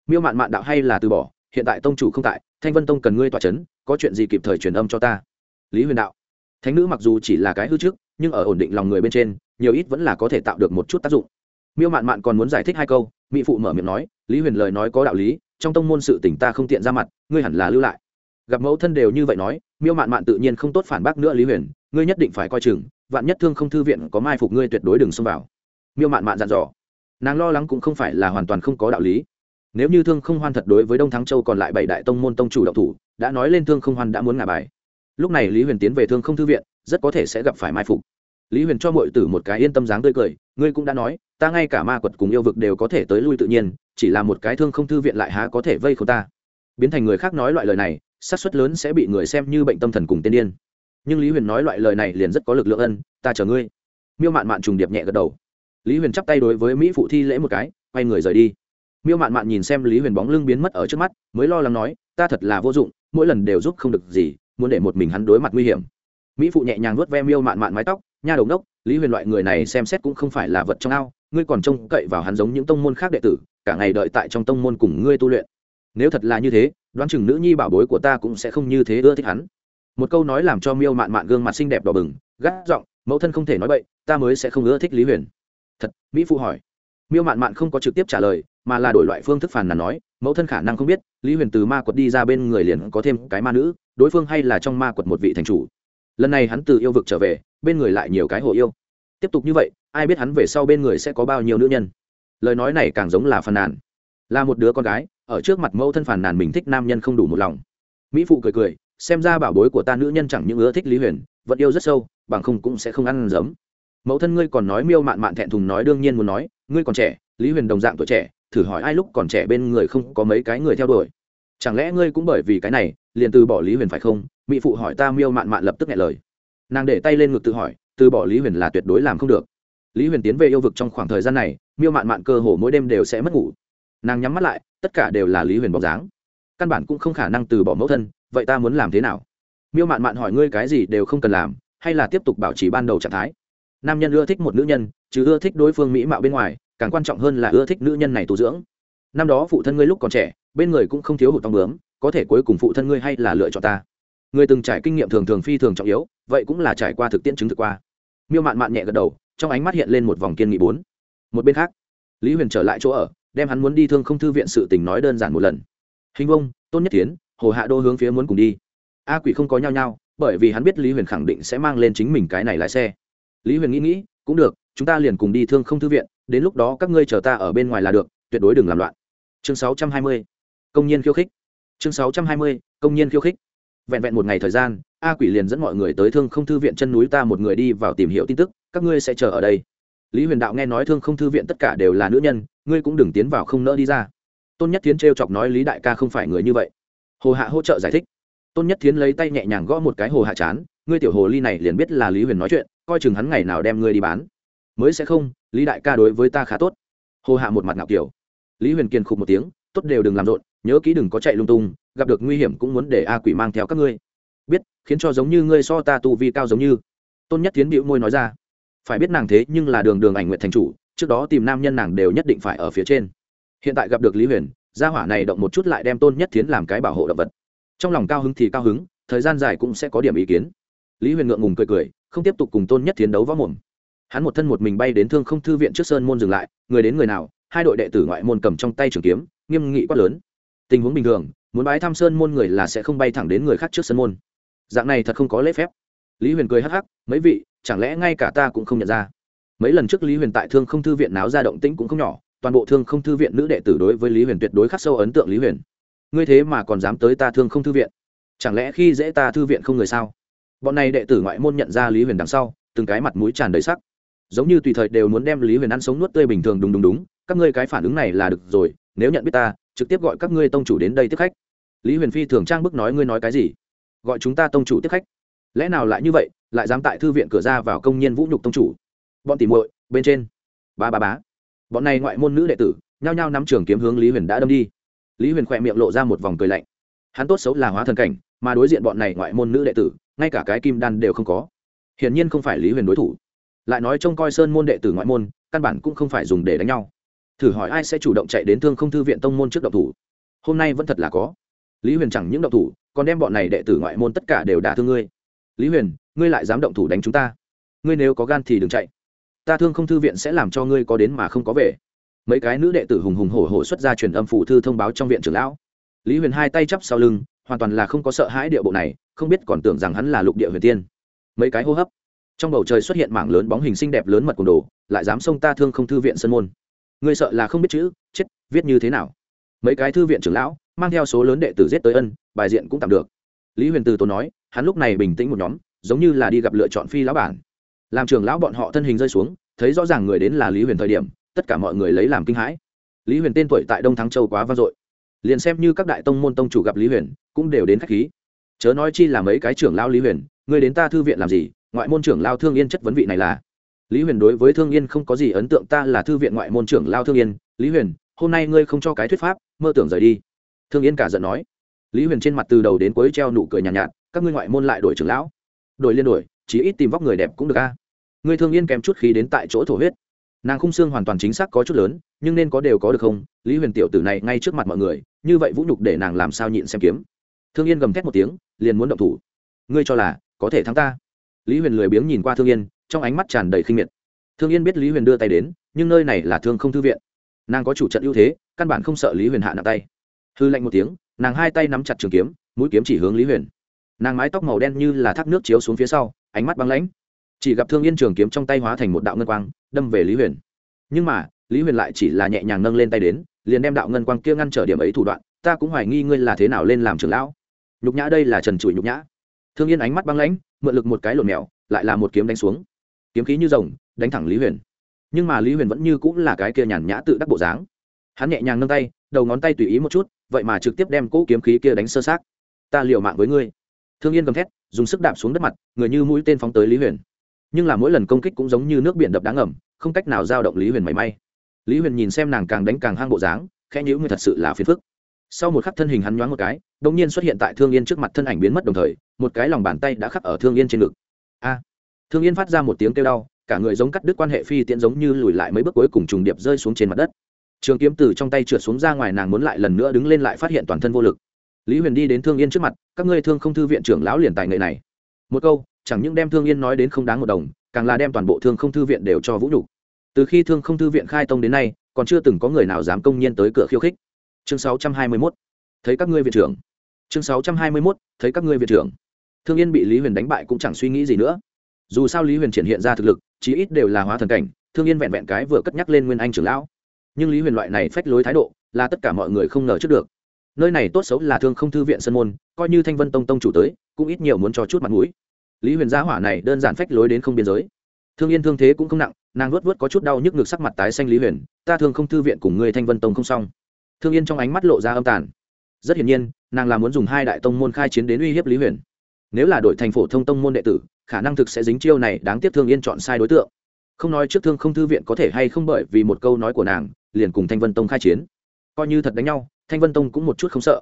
Miêu mạn mạn đạo hay là từ bỏ, hiện tại tông chủ không tại, thanh vân tông cần ngươi tỏa c h ấ n có chuyện gì kịp thời truyền âm cho ta. Lý huyền đạo, thánh nữ mặc dù chỉ là cái hư trước, nhưng ở ổn định lòng người bên trên, nhiều ít vẫn là có thể tạo được một chút tác dụng. Miêu mạn mạn còn muốn giải thích hai câu mỹ phụ mở miệng nói, lý huyền lời nói có đạo lý, trong tông môn sự tỉnh ta không tiện ra mặt, ngươi hẳn là lưu lại. Gặp mẫu thân đều như vậy nói, miêu mạn mạn tự nhiên không tốt phản bác nữa lý huyền, ngươi nhất định phải coi chừng, vạn nhất thương không thư viện có mai phục ngươi tuyệt đối đừng xông vào. Miêu mạn mạn dặn dò. Nàng lo lắng cũng không phải là hoàn toàn không có đạo lý. Nếu như thương không hoan thật đối với đông thắng châu còn lại bảy đại tông môn tông chủ động thủ, đã nói lên thương không hoan đã muốn ngả bài. Lúc này lý huyền tiến về thương không thư viện, rất có thể sẽ gặp phải mai phục lý huyền cho mọi tử một cái yên tâm dáng tươi cười, ngươi cũng đã nói, ta ngay cả ma quật cùng yêu vực đều có thể tới lui tự nhiên, chỉ là một cái thương không thư viện lại há có thể vây khâu ta. Biến thành người khác nói loại lời này, xác suất lớn sẽ bị người xem như bệnh tâm thần cùng tiên điên. Nhưng lý huyền nói loại lời này liền rất có lực lượng ân, ta chờ ngươi. Miêu mạn mạn trùng điệp nhẹ gật đầu. Lý huyền chắp tay đối với mỹ phụ thi lễ một cái, quay người rời đi. Miêu mạn mạn nhìn xem lý huyền bóng lưng biến mất ở trước mắt, mới lo lắng nói, ta thật là vô dụng, mỗi lần đều giúp không được gì, muốn để một mình hắn đối mặt nguy hiểm. Mỹ phụ nhẹ nhàng vuốt ve miêu mạn mạn mái tóc nha đầu ngốc lý huyền loại người này xem xét cũng không phải là vật trong ao ngươi còn trông cậy vào hắn giống những tông môn khác đệ tử cả ngày đợi tại trong tông môn cùng ngươi tu luyện. Nếu thật là như thế đoán chừng nữ nhi bảo bối của ta cũng sẽ không như thế ưa thích hắn. Một câu nói làm cho miêu mạn mạn gương mặt xinh đẹp đỏ bừng gắt giọng mẫu thân không thể nói vậy, ta mới sẽ không ưa thích lý huyền. Thật mỹ phụ hỏi. Miêu mạn mạn không có trực tiếp trả lời mà là đổi loại phương thức phản là nói mẫu thân khả năng không biết lý huyền từ ma quật đi ra bên người liền có thêm cái ma nữ đối phương hay là trong ma quật một vị thành chủ lần này hắn từ yêu vực trở về, bên người lại nhiều cái hồ yêu. Tiếp tục như vậy, ai biết hắn về sau bên người sẽ có bao nhiêu nữ nhân. Lời nói này càng giống là phàn nàn. Là một đứa con gái, ở trước mặt mẫu thân phàn nàn mình thích nam nhân không đủ một lòng. Mỹ phụ cười cười, xem ra bảo bối của ta nữ nhân chẳng những ưa thích lý huyền, vẫn yêu rất sâu, bằng không cũng sẽ không ăn giấm. Mẫu thân ngươi còn nói miêu mạn mạn thẹn thùng nói đương nhiên muốn nói, ngươi còn trẻ, lý huyền đồng dạng tuổi trẻ, thử hỏi ai lúc còn trẻ bên người không có mấy cái người theo đuổi chẳng lẽ ngươi cũng bởi vì cái này, liền từ bỏ lý huyền phải không? Mỹ phụ hỏi ta miêu mạn mạn lập tức nghe lời. Nàng để tay lên ngực tự hỏi, từ bỏ lý huyền là tuyệt đối làm không được. Lý huyền tiến về yêu vực trong khoảng thời gian này, miêu mạn mạn cơ hồ mỗi đêm đều sẽ mất ngủ. Nàng nhắm mắt lại, tất cả đều là lý huyền bóng dáng. Căn bản cũng không khả năng từ bỏ mẫu thân, vậy ta muốn làm thế nào? Miêu mạn mạn hỏi ngươi cái gì đều không cần làm, hay là tiếp tục bảo trì ban đầu trạng thái? Nam nhân ưa thích một nữ nhân, chứ ưa thích đối phương mỹ mạo bên ngoài, càng quan trọng hơn là ưa thích nữ nhân này tu dưỡng năm đó phụ thân ngươi lúc còn trẻ, bên người cũng không thiếu hụt tông bướm, có thể cuối cùng phụ thân ngươi hay là lựa chọn ta. Người từng trải kinh nghiệm thường thường phi thường trọng yếu, vậy cũng là trải qua thực tiễn chứng thực qua. Miêu mạn mạn nhẹ gật đầu, trong ánh mắt hiện lên một vòng kiên nghị bốn. Một bên khác, lý huyền trở lại chỗ ở, đem hắn muốn đi thương không thư viện sự tình nói đơn giản một lần. Hình vông, tôn nhất tiến hồ hạ đô hướng phía muốn cùng đi. A quỷ không có nhau nhau bởi vì hắn biết lý huyền khẳng định sẽ mang lên chính mình cái này lái xe. Lý huyền nghĩ nghĩ, cũng được, chúng ta liền cùng đi thương không thư viện, đến lúc đó các ngươi chờ ta ở bên ngoài là được, tuyệt đối đừng làm loạn chương 620. công nhân khiêu khích. Chương 620. công nhân khiêu khích. Vẹn vẹn một ngày thời gian, a quỷ liền dẫn mọi người tới thương không thư viện chân núi ta một người đi vào tìm hiểu tin tức, các ngươi sẽ chờ ở đây. Lý huyền đạo nghe nói thương không thư viện tất cả đều là nữ nhân, ngươi cũng đừng tiến vào không nỡ đi ra. Tôn nhất Thiến t chọc nói lý đại ca không phải người như vậy. Hồ hạ hỗ trợ giải thích. Tôn nhất Thiến lấy tay nhẹ nhàng gõ một cái hồ hạ chán, ngươi tiểu hồ ly này liền biết là lý huyền nói chuyện, coi chừng hắn ngày nào đem ngươi đi bán. Mới sẽ không, lý đại ca đối với ta khá tốt. Hồ hạ một mặt ngạo kiểu lý huyền kiên khục một tiếng, tốt đều đừng làm rộn, nhớ kỹ đừng có chạy lung tung, gặp được nguy hiểm cũng muốn để a quỷ mang theo các ngươi. Biết, khiến cho giống như ngươi so ta tu vi cao giống như. Tôn nhất tiến bịu môi nói ra. Phải biết nàng thế nhưng là đường đường ảnh nguyện thành chủ, trước đó tìm nam nhân nàng đều nhất định phải ở phía trên. Hiện tại gặp được lý huyền, gia hỏa này động một chút lại đem tôn nhất tiến làm cái bảo hộ động vật. Trong lòng cao hứng thì cao hứng, thời gian dài cũng sẽ có điểm ý kiến. Lý huyền ngượng ngùng cười cười, không tiếp tục cùng tôn nhất tiến đấu võ mồm. Hắn một thân một mình bay đến thương không thư viện trước sơn môn dừng lại, người đến người nào hai đội đệ tử ngoại môn cầm trong tay trường kiếm, nghiêm nghị quát lớn. Tình huống bình thường, muốn bái thăm sơn môn người là sẽ không bay thẳng đến người khác trước sơn môn. Dạng này thật không có lễ phép. Lý huyền cười hắc hắc, mấy vị, chẳng lẽ ngay cả ta cũng không nhận ra? Mấy lần trước lý huyền tại thương không thư viện náo ra động tĩnh cũng không nhỏ, toàn bộ thương không thư viện nữ đệ tử đối với lý huyền tuyệt đối khắc sâu ấn tượng lý huyền. Ngươi thế mà còn dám tới ta thương không thư viện? Chẳng lẽ khi dễ ta thư viện không người sao? Bọn này đệ tử ngoại môn nhận ra lý huyền đằng sau, từng cái mặt mũi tràn đầy sắc giống như tùy thời đều muốn đem lý huyền ăn sống nuốt tươi bình thường đúng đúng đúng, các ngươi cái phản ứng này là được rồi, nếu nhận biết ta, trực tiếp gọi các ngươi tông chủ đến đây tiếp khách. Lý huyền phi thường trang bức nói ngươi nói cái gì? Gọi chúng ta tông chủ tiếp khách. Lẽ nào lại như vậy, lại dám tại thư viện cửa ra vào công nhân vũ nhục tông chủ? Bọn tỉ muội, bên trên. Ba ba bá. Bọn này ngoại môn nữ đệ tử, nhao nhao nắm trường kiếm hướng lý huyền đã đâm đi. Lý huyền khỏe miệng lộ ra một vòng cười lạnh. Hắn tốt xấu là hóa thần cảnh, mà đối diện bọn này ngoại môn nữ đệ tử, ngay cả cái kim đan đều không có. Hiển nhiên không phải lý huyền đối thủ lại nói trông coi sơn môn đệ tử ngoại môn, căn bản cũng không phải dùng để đánh nhau. Thử hỏi ai sẽ chủ động chạy đến thương không thư viện tông môn trước động thủ? Hôm nay vẫn thật là có. Lý huyền chẳng những động thủ, còn đem bọn này đệ tử ngoại môn tất cả đều đả thương ngươi. Lý huyền, ngươi lại dám động thủ đánh chúng ta? Ngươi nếu có gan thì đừng chạy. Ta thương không thư viện sẽ làm cho ngươi có đến mà không có về. Mấy cái nữ đệ tử hùng hùng hổ hổ xuất ra truyền âm phủ thư thông báo trong viện trưởng lão. Lý huyền hai tay chắp sau lưng, hoàn toàn là không có sợ hãi địa bộ này, không biết còn tưởng rằng hắn là lục địa huyền tiên. Mấy cái hô hấp trong bầu trời xuất hiện mảng lớn bóng hình xinh đẹp lớn mật cùng đồ, lại dám xông ta thương không thư viện sân môn. Người sợ là không biết chữ, chết, viết như thế nào? Mấy cái thư viện trưởng lão, mang theo số lớn đệ tử giết tới ân, bài diện cũng tạm được. Lý huyền từ tốn nói, hắn lúc này bình tĩnh một nhóm, giống như là đi gặp lựa chọn phi lão bản. Làm trưởng lão bọn họ thân hình rơi xuống, thấy rõ ràng người đến là lý huyền thời điểm, tất cả mọi người lấy làm kinh hãi. Lý huyền tên tuổi tại đông thắng châu quá vang dội. Liền xem như các đại tông môn tông chủ gặp lý huyền, cũng đều đến khách khí. Chớ nói chi là mấy cái trưởng lão lý huyền người đến ta thư viện làm gì ngoại môn trưởng lao thương yên chất vấn vị này là lý huyền đối với thương yên không có gì ấn tượng ta là thư viện ngoại môn trưởng lao thương yên. Lý huyền hôm nay ngươi không cho cái thuyết pháp mơ tưởng rời đi. Thương yên cả giận nói. Lý huyền trên mặt từ đầu đến cuối treo nụ cười nhàn nhạt, nhạt các ngươi ngoại môn lại đổi trưởng lão. Đổi liên đổi chỉ ít tìm vóc người đẹp cũng được a. Ngươi thương yên kèm chút khí đến tại chỗ thổ huyết. Nàng khung xương hoàn toàn chính xác có chút lớn nhưng nên có đều có được không? Lý huyền tiểu tử này ngay trước mặt mọi người như vậy vũ nhục để nàng làm sao nhịn xem kiếm. Thương yên gầm thét một tiếng liền muốn động thủ. Ngươi cho là có thể thắng ta? Lý huyền lười biếng nhìn qua thương yên, trong ánh mắt tràn đầy khinh miệt. Thương yên biết lý huyền đưa tay đến, nhưng nơi này là thương không thư viện. Nàng có chủ trận ưu thế, căn bản không sợ lý huyền hạ nặng tay. Hư lạnh một tiếng, nàng hai tay nắm chặt trường kiếm, mũi kiếm chỉ hướng lý huyền. Nàng mái tóc màu đen như là thác nước chiếu xuống phía sau, ánh mắt băng lãnh. Chỉ gặp thương yên trường kiếm trong tay hóa thành một đạo ngân quang, đâm về lý huyền. Nhưng mà, lý huyền lại chỉ là nhẹ nhàng nâng lên tay đến, liền đem đạo ngân quang kia ngăn trở điểm ấy thủ đoạn, ta cũng hoài nghi ngươi là thế nào lên làm trưởng lão. Nhục nhã đây là trần trụi nhục nhã thương yên ánh mắt băng lãnh, mượn lực một cái lộn mèo, lại là một kiếm đánh xuống. Kiếm khí như rồng, đánh thẳng lý huyền. Nhưng mà lý huyền vẫn như cũng là cái kia nhàn nhã tự đắc bộ dáng. Hắn nhẹ nhàng nâng tay, đầu ngón tay tùy ý một chút, vậy mà trực tiếp đem cỗ kiếm khí kia đánh sơ sát ta liều mạng với ngươi. Thương yên gầm thét, dùng sức đạp xuống đất mặt, người như mũi tên phóng tới lý huyền. Nhưng là mỗi lần công kích cũng giống như nước biển đập đáng ngầm, không cách nào giao động lý huyền mảy may. Lý huyền nhìn xem nàng càng đánh càng hang bộ dáng, khẽ nhữ người thật sự là phiền phức sau một khắc thân hình hắn nhoáng một cái đ ỗ n g nhiên xuất hiện tại thương yên trước mặt thân ảnh biến mất đồng thời, một cái lòng bàn tay đã khắc ở thương yên trên ngực. A! Thương yên phát ra một tiếng kêu đau, cả người giống cắt đứt quan hệ phi tiễn giống như lùi lại mấy bước cuối cùng trùng điệp rơi xuống trên mặt đất. Trường kiếm từ trong tay trượt xuống ra ngoài nàng muốn lại lần nữa đứng lên lại phát hiện toàn thân vô lực. Lý huyền đi đến thương yên trước mặt, các ngươi thương không thư viện trưởng lão liền tài nghệ này. Một câu, chẳng những đem thương yên nói đến không đáng một đồng, càng là đem toàn bộ thương không thư viện đều cho vũ nhục. Từ khi thương không thư viện khai tông đến nay, còn chưa từng có người nào dám công nhiên tới cửa khiêu khích chương 621. thấy các ngươi viện trưởng. Chương 621. thấy các ngươi viện trưởng. Thương yên bị lý huyền đánh bại cũng chẳng suy nghĩ gì nữa. Dù sao lý huyền triển hiện ra thực lực, chí ít đều là hóa thần cảnh, thương yên vẹn vẹn cái vừa cất nhắc lên nguyên anh trưởng lão. Nhưng lý huyền loại này phách lối thái độ, là tất cả mọi người không ngờ trước được. Nơi này tốt xấu là thương không thư viện sân môn, coi như thanh vân tông tông chủ tới, cũng ít nhiều muốn cho chút mặt mũi. Lý huyền gia hỏa này đơn giản phách lối đến không biên giới. Thương yên thương thế cũng không nặng, nàng luốt vớt có chút đau nhức ngực sắc mặt tái xanh lý huyền, ta thương không thư viện cùng ngươi thanh vân tông không xong thương yên trong ánh mắt lộ ra âm tàn. Rất hiển nhiên, nàng là muốn dùng hai đại tông môn khai chiến đến uy hiếp lý huyền. Nếu là đội thành phổ thông tông môn đệ tử, khả năng thực sẽ dính chiêu này đáng tiếc thương yên chọn sai đối tượng. Không nói trước thương không thư viện có thể hay không bởi vì một câu nói của nàng, liền cùng thanh vân tông khai chiến. Coi như thật đánh nhau, thanh vân tông cũng một chút không sợ.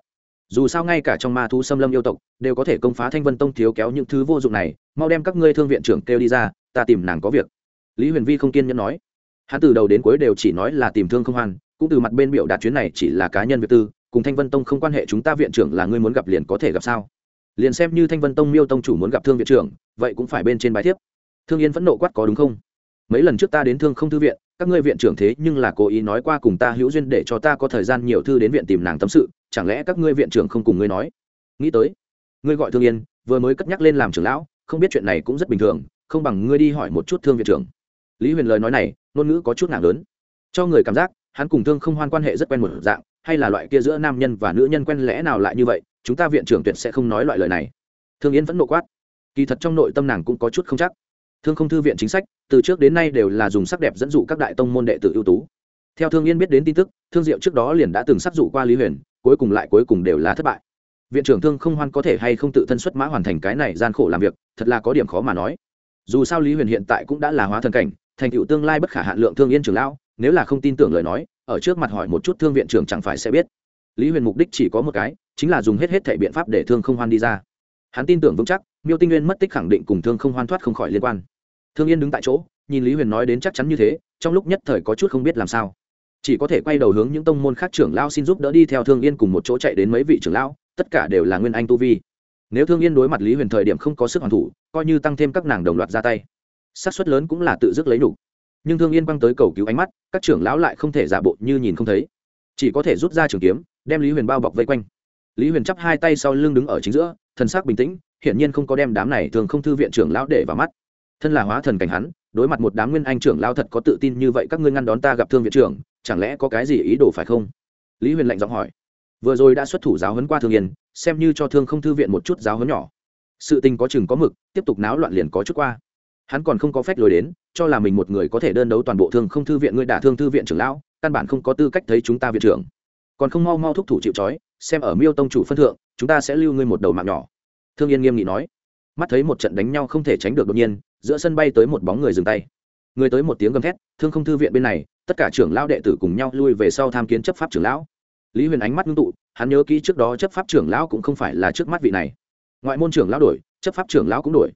Dù sao ngay cả trong ma thú xâm lâm yêu tộc, đều có thể công phá thanh vân tông thiếu kéo những thứ vô dụng này, mau đem các ngươi thương viện trưởng kêu đi ra, ta tìm nàng có việc. Lý huyền vi không kiên nhẫn nói. Hắn từ đầu đến cuối đều chỉ nói là tìm thương không hoàn cũng từ mặt bên biểu đạt chuyến này chỉ là cá nhân việc tư, cùng thanh vân tông không quan hệ chúng ta viện trưởng là ngươi muốn gặp liền có thể gặp sao? Liền xem như thanh vân tông miêu tông chủ muốn gặp thương viện trưởng, vậy cũng phải bên trên bài thiếp. Thương yên phẫn nộ quát có đúng không? Mấy lần trước ta đến thương không thư viện, các ngươi viện trưởng thế nhưng là cố ý nói qua cùng ta hữu duyên để cho ta có thời gian nhiều thư đến viện tìm nàng tâm sự, chẳng lẽ các ngươi viện trưởng không cùng ngươi nói? Nghĩ tới, ngươi gọi thương yên, vừa mới cất nhắc lên làm trưởng lão, không biết chuyện này cũng rất bình thường, không bằng ngươi đi hỏi một chút thương viện trưởng. Lý huyền lời nói này, ngôn ngữ có chút nặng lớn. Cho người cảm giác hắn cùng thương không hoan quan hệ rất quen một dạng, hay là loại kia giữa nam nhân và nữ nhân quen lẽ nào lại như vậy, chúng ta viện trưởng tuyệt sẽ không nói loại lời này. Thương Yến vẫn nộ quát. Kỳ thật trong nội tâm nàng cũng có chút không chắc. Thương không thư viện chính sách, từ trước đến nay đều là dùng sắc đẹp dẫn dụ các đại tông môn đệ tử ưu tú. Theo thương yên biết đến tin tức, thương diệu trước đó liền đã từng sắc dụ qua lý huyền, cuối cùng lại cuối cùng đều là thất bại. Viện trưởng thương không hoan có thể hay không tự thân xuất mã hoàn thành cái này gian khổ làm việc, thật là có điểm khó mà nói. Dù sao lý huyền hiện tại cũng đã là hóa thần cảnh, thành tựu tương lai bất khả hạn lượng thương yên trưởng lão nếu là không tin tưởng lời nói, ở trước mặt hỏi một chút thương viện trưởng chẳng phải sẽ biết. Lý huyền mục đích chỉ có một cái, chính là dùng hết hết thể biện pháp để thương không hoan đi ra. Hắn tin tưởng vững chắc, miêu tinh nguyên mất tích khẳng định cùng thương không hoan thoát không khỏi liên quan. Thương yên đứng tại chỗ, nhìn lý huyền nói đến chắc chắn như thế, trong lúc nhất thời có chút không biết làm sao. Chỉ có thể quay đầu hướng những tông môn khác trưởng lao xin giúp đỡ đi theo thương yên cùng một chỗ chạy đến mấy vị trưởng lão, tất cả đều là nguyên anh tu vi. Nếu thương yên đối mặt lý huyền thời điểm không có sức hoàn thủ, coi như tăng thêm các nàng đồng loạt ra tay, xác suất lớn cũng là tự dứt lấy đủ nhưng thương yên quăng tới cầu cứu ánh mắt, các trưởng lão lại không thể giả bộ như nhìn không thấy. Chỉ có thể rút ra trường kiếm, đem lý huyền bao bọc vây quanh. Lý huyền chắp hai tay sau lưng đứng ở chính giữa, thần sắc bình tĩnh, hiển nhiên không có đem đám này thường không thư viện trưởng lão để vào mắt. Thân là hóa thần cảnh hắn, đối mặt một đám nguyên anh trưởng lão thật có tự tin như vậy, các ngươi ngăn đón ta gặp thương viện trưởng, chẳng lẽ có cái gì ý đồ phải không? Lý huyền lạnh giọng hỏi. Vừa rồi đã xuất thủ giáo huấn qua thương yên, xem như cho thương không thư viện một chút giáo huấn nhỏ. Sự tình có chừng có mực, tiếp tục náo loạn liền có chút qua hắn còn không có phép lối đến, cho là mình một người có thể đơn đấu toàn bộ thương không thư viện, ngươi đả thương thư viện trưởng lão, căn bản không có tư cách thấy chúng ta viện trưởng. Còn không mau mau thúc thủ chịu trói, xem ở miêu tông chủ phân thượng, chúng ta sẽ lưu ngươi một đầu mạng nhỏ. Thương yên nghiêm nghị nói. Mắt thấy một trận đánh nhau không thể tránh được đột nhiên, giữa sân bay tới một bóng người dừng tay. Người tới một tiếng gầm thét, thương không thư viện bên này, tất cả trưởng lão đệ tử cùng nhau lui về sau tham kiến chấp pháp trưởng lão. Lý huyền ánh mắt ngưng tụ, hắn nhớ kỹ trước đó chấp pháp trưởng lão cũng không phải là trước mắt vị này. Ngoại môn trưởng lão đổi, chấp pháp trưởng lão cũng đổi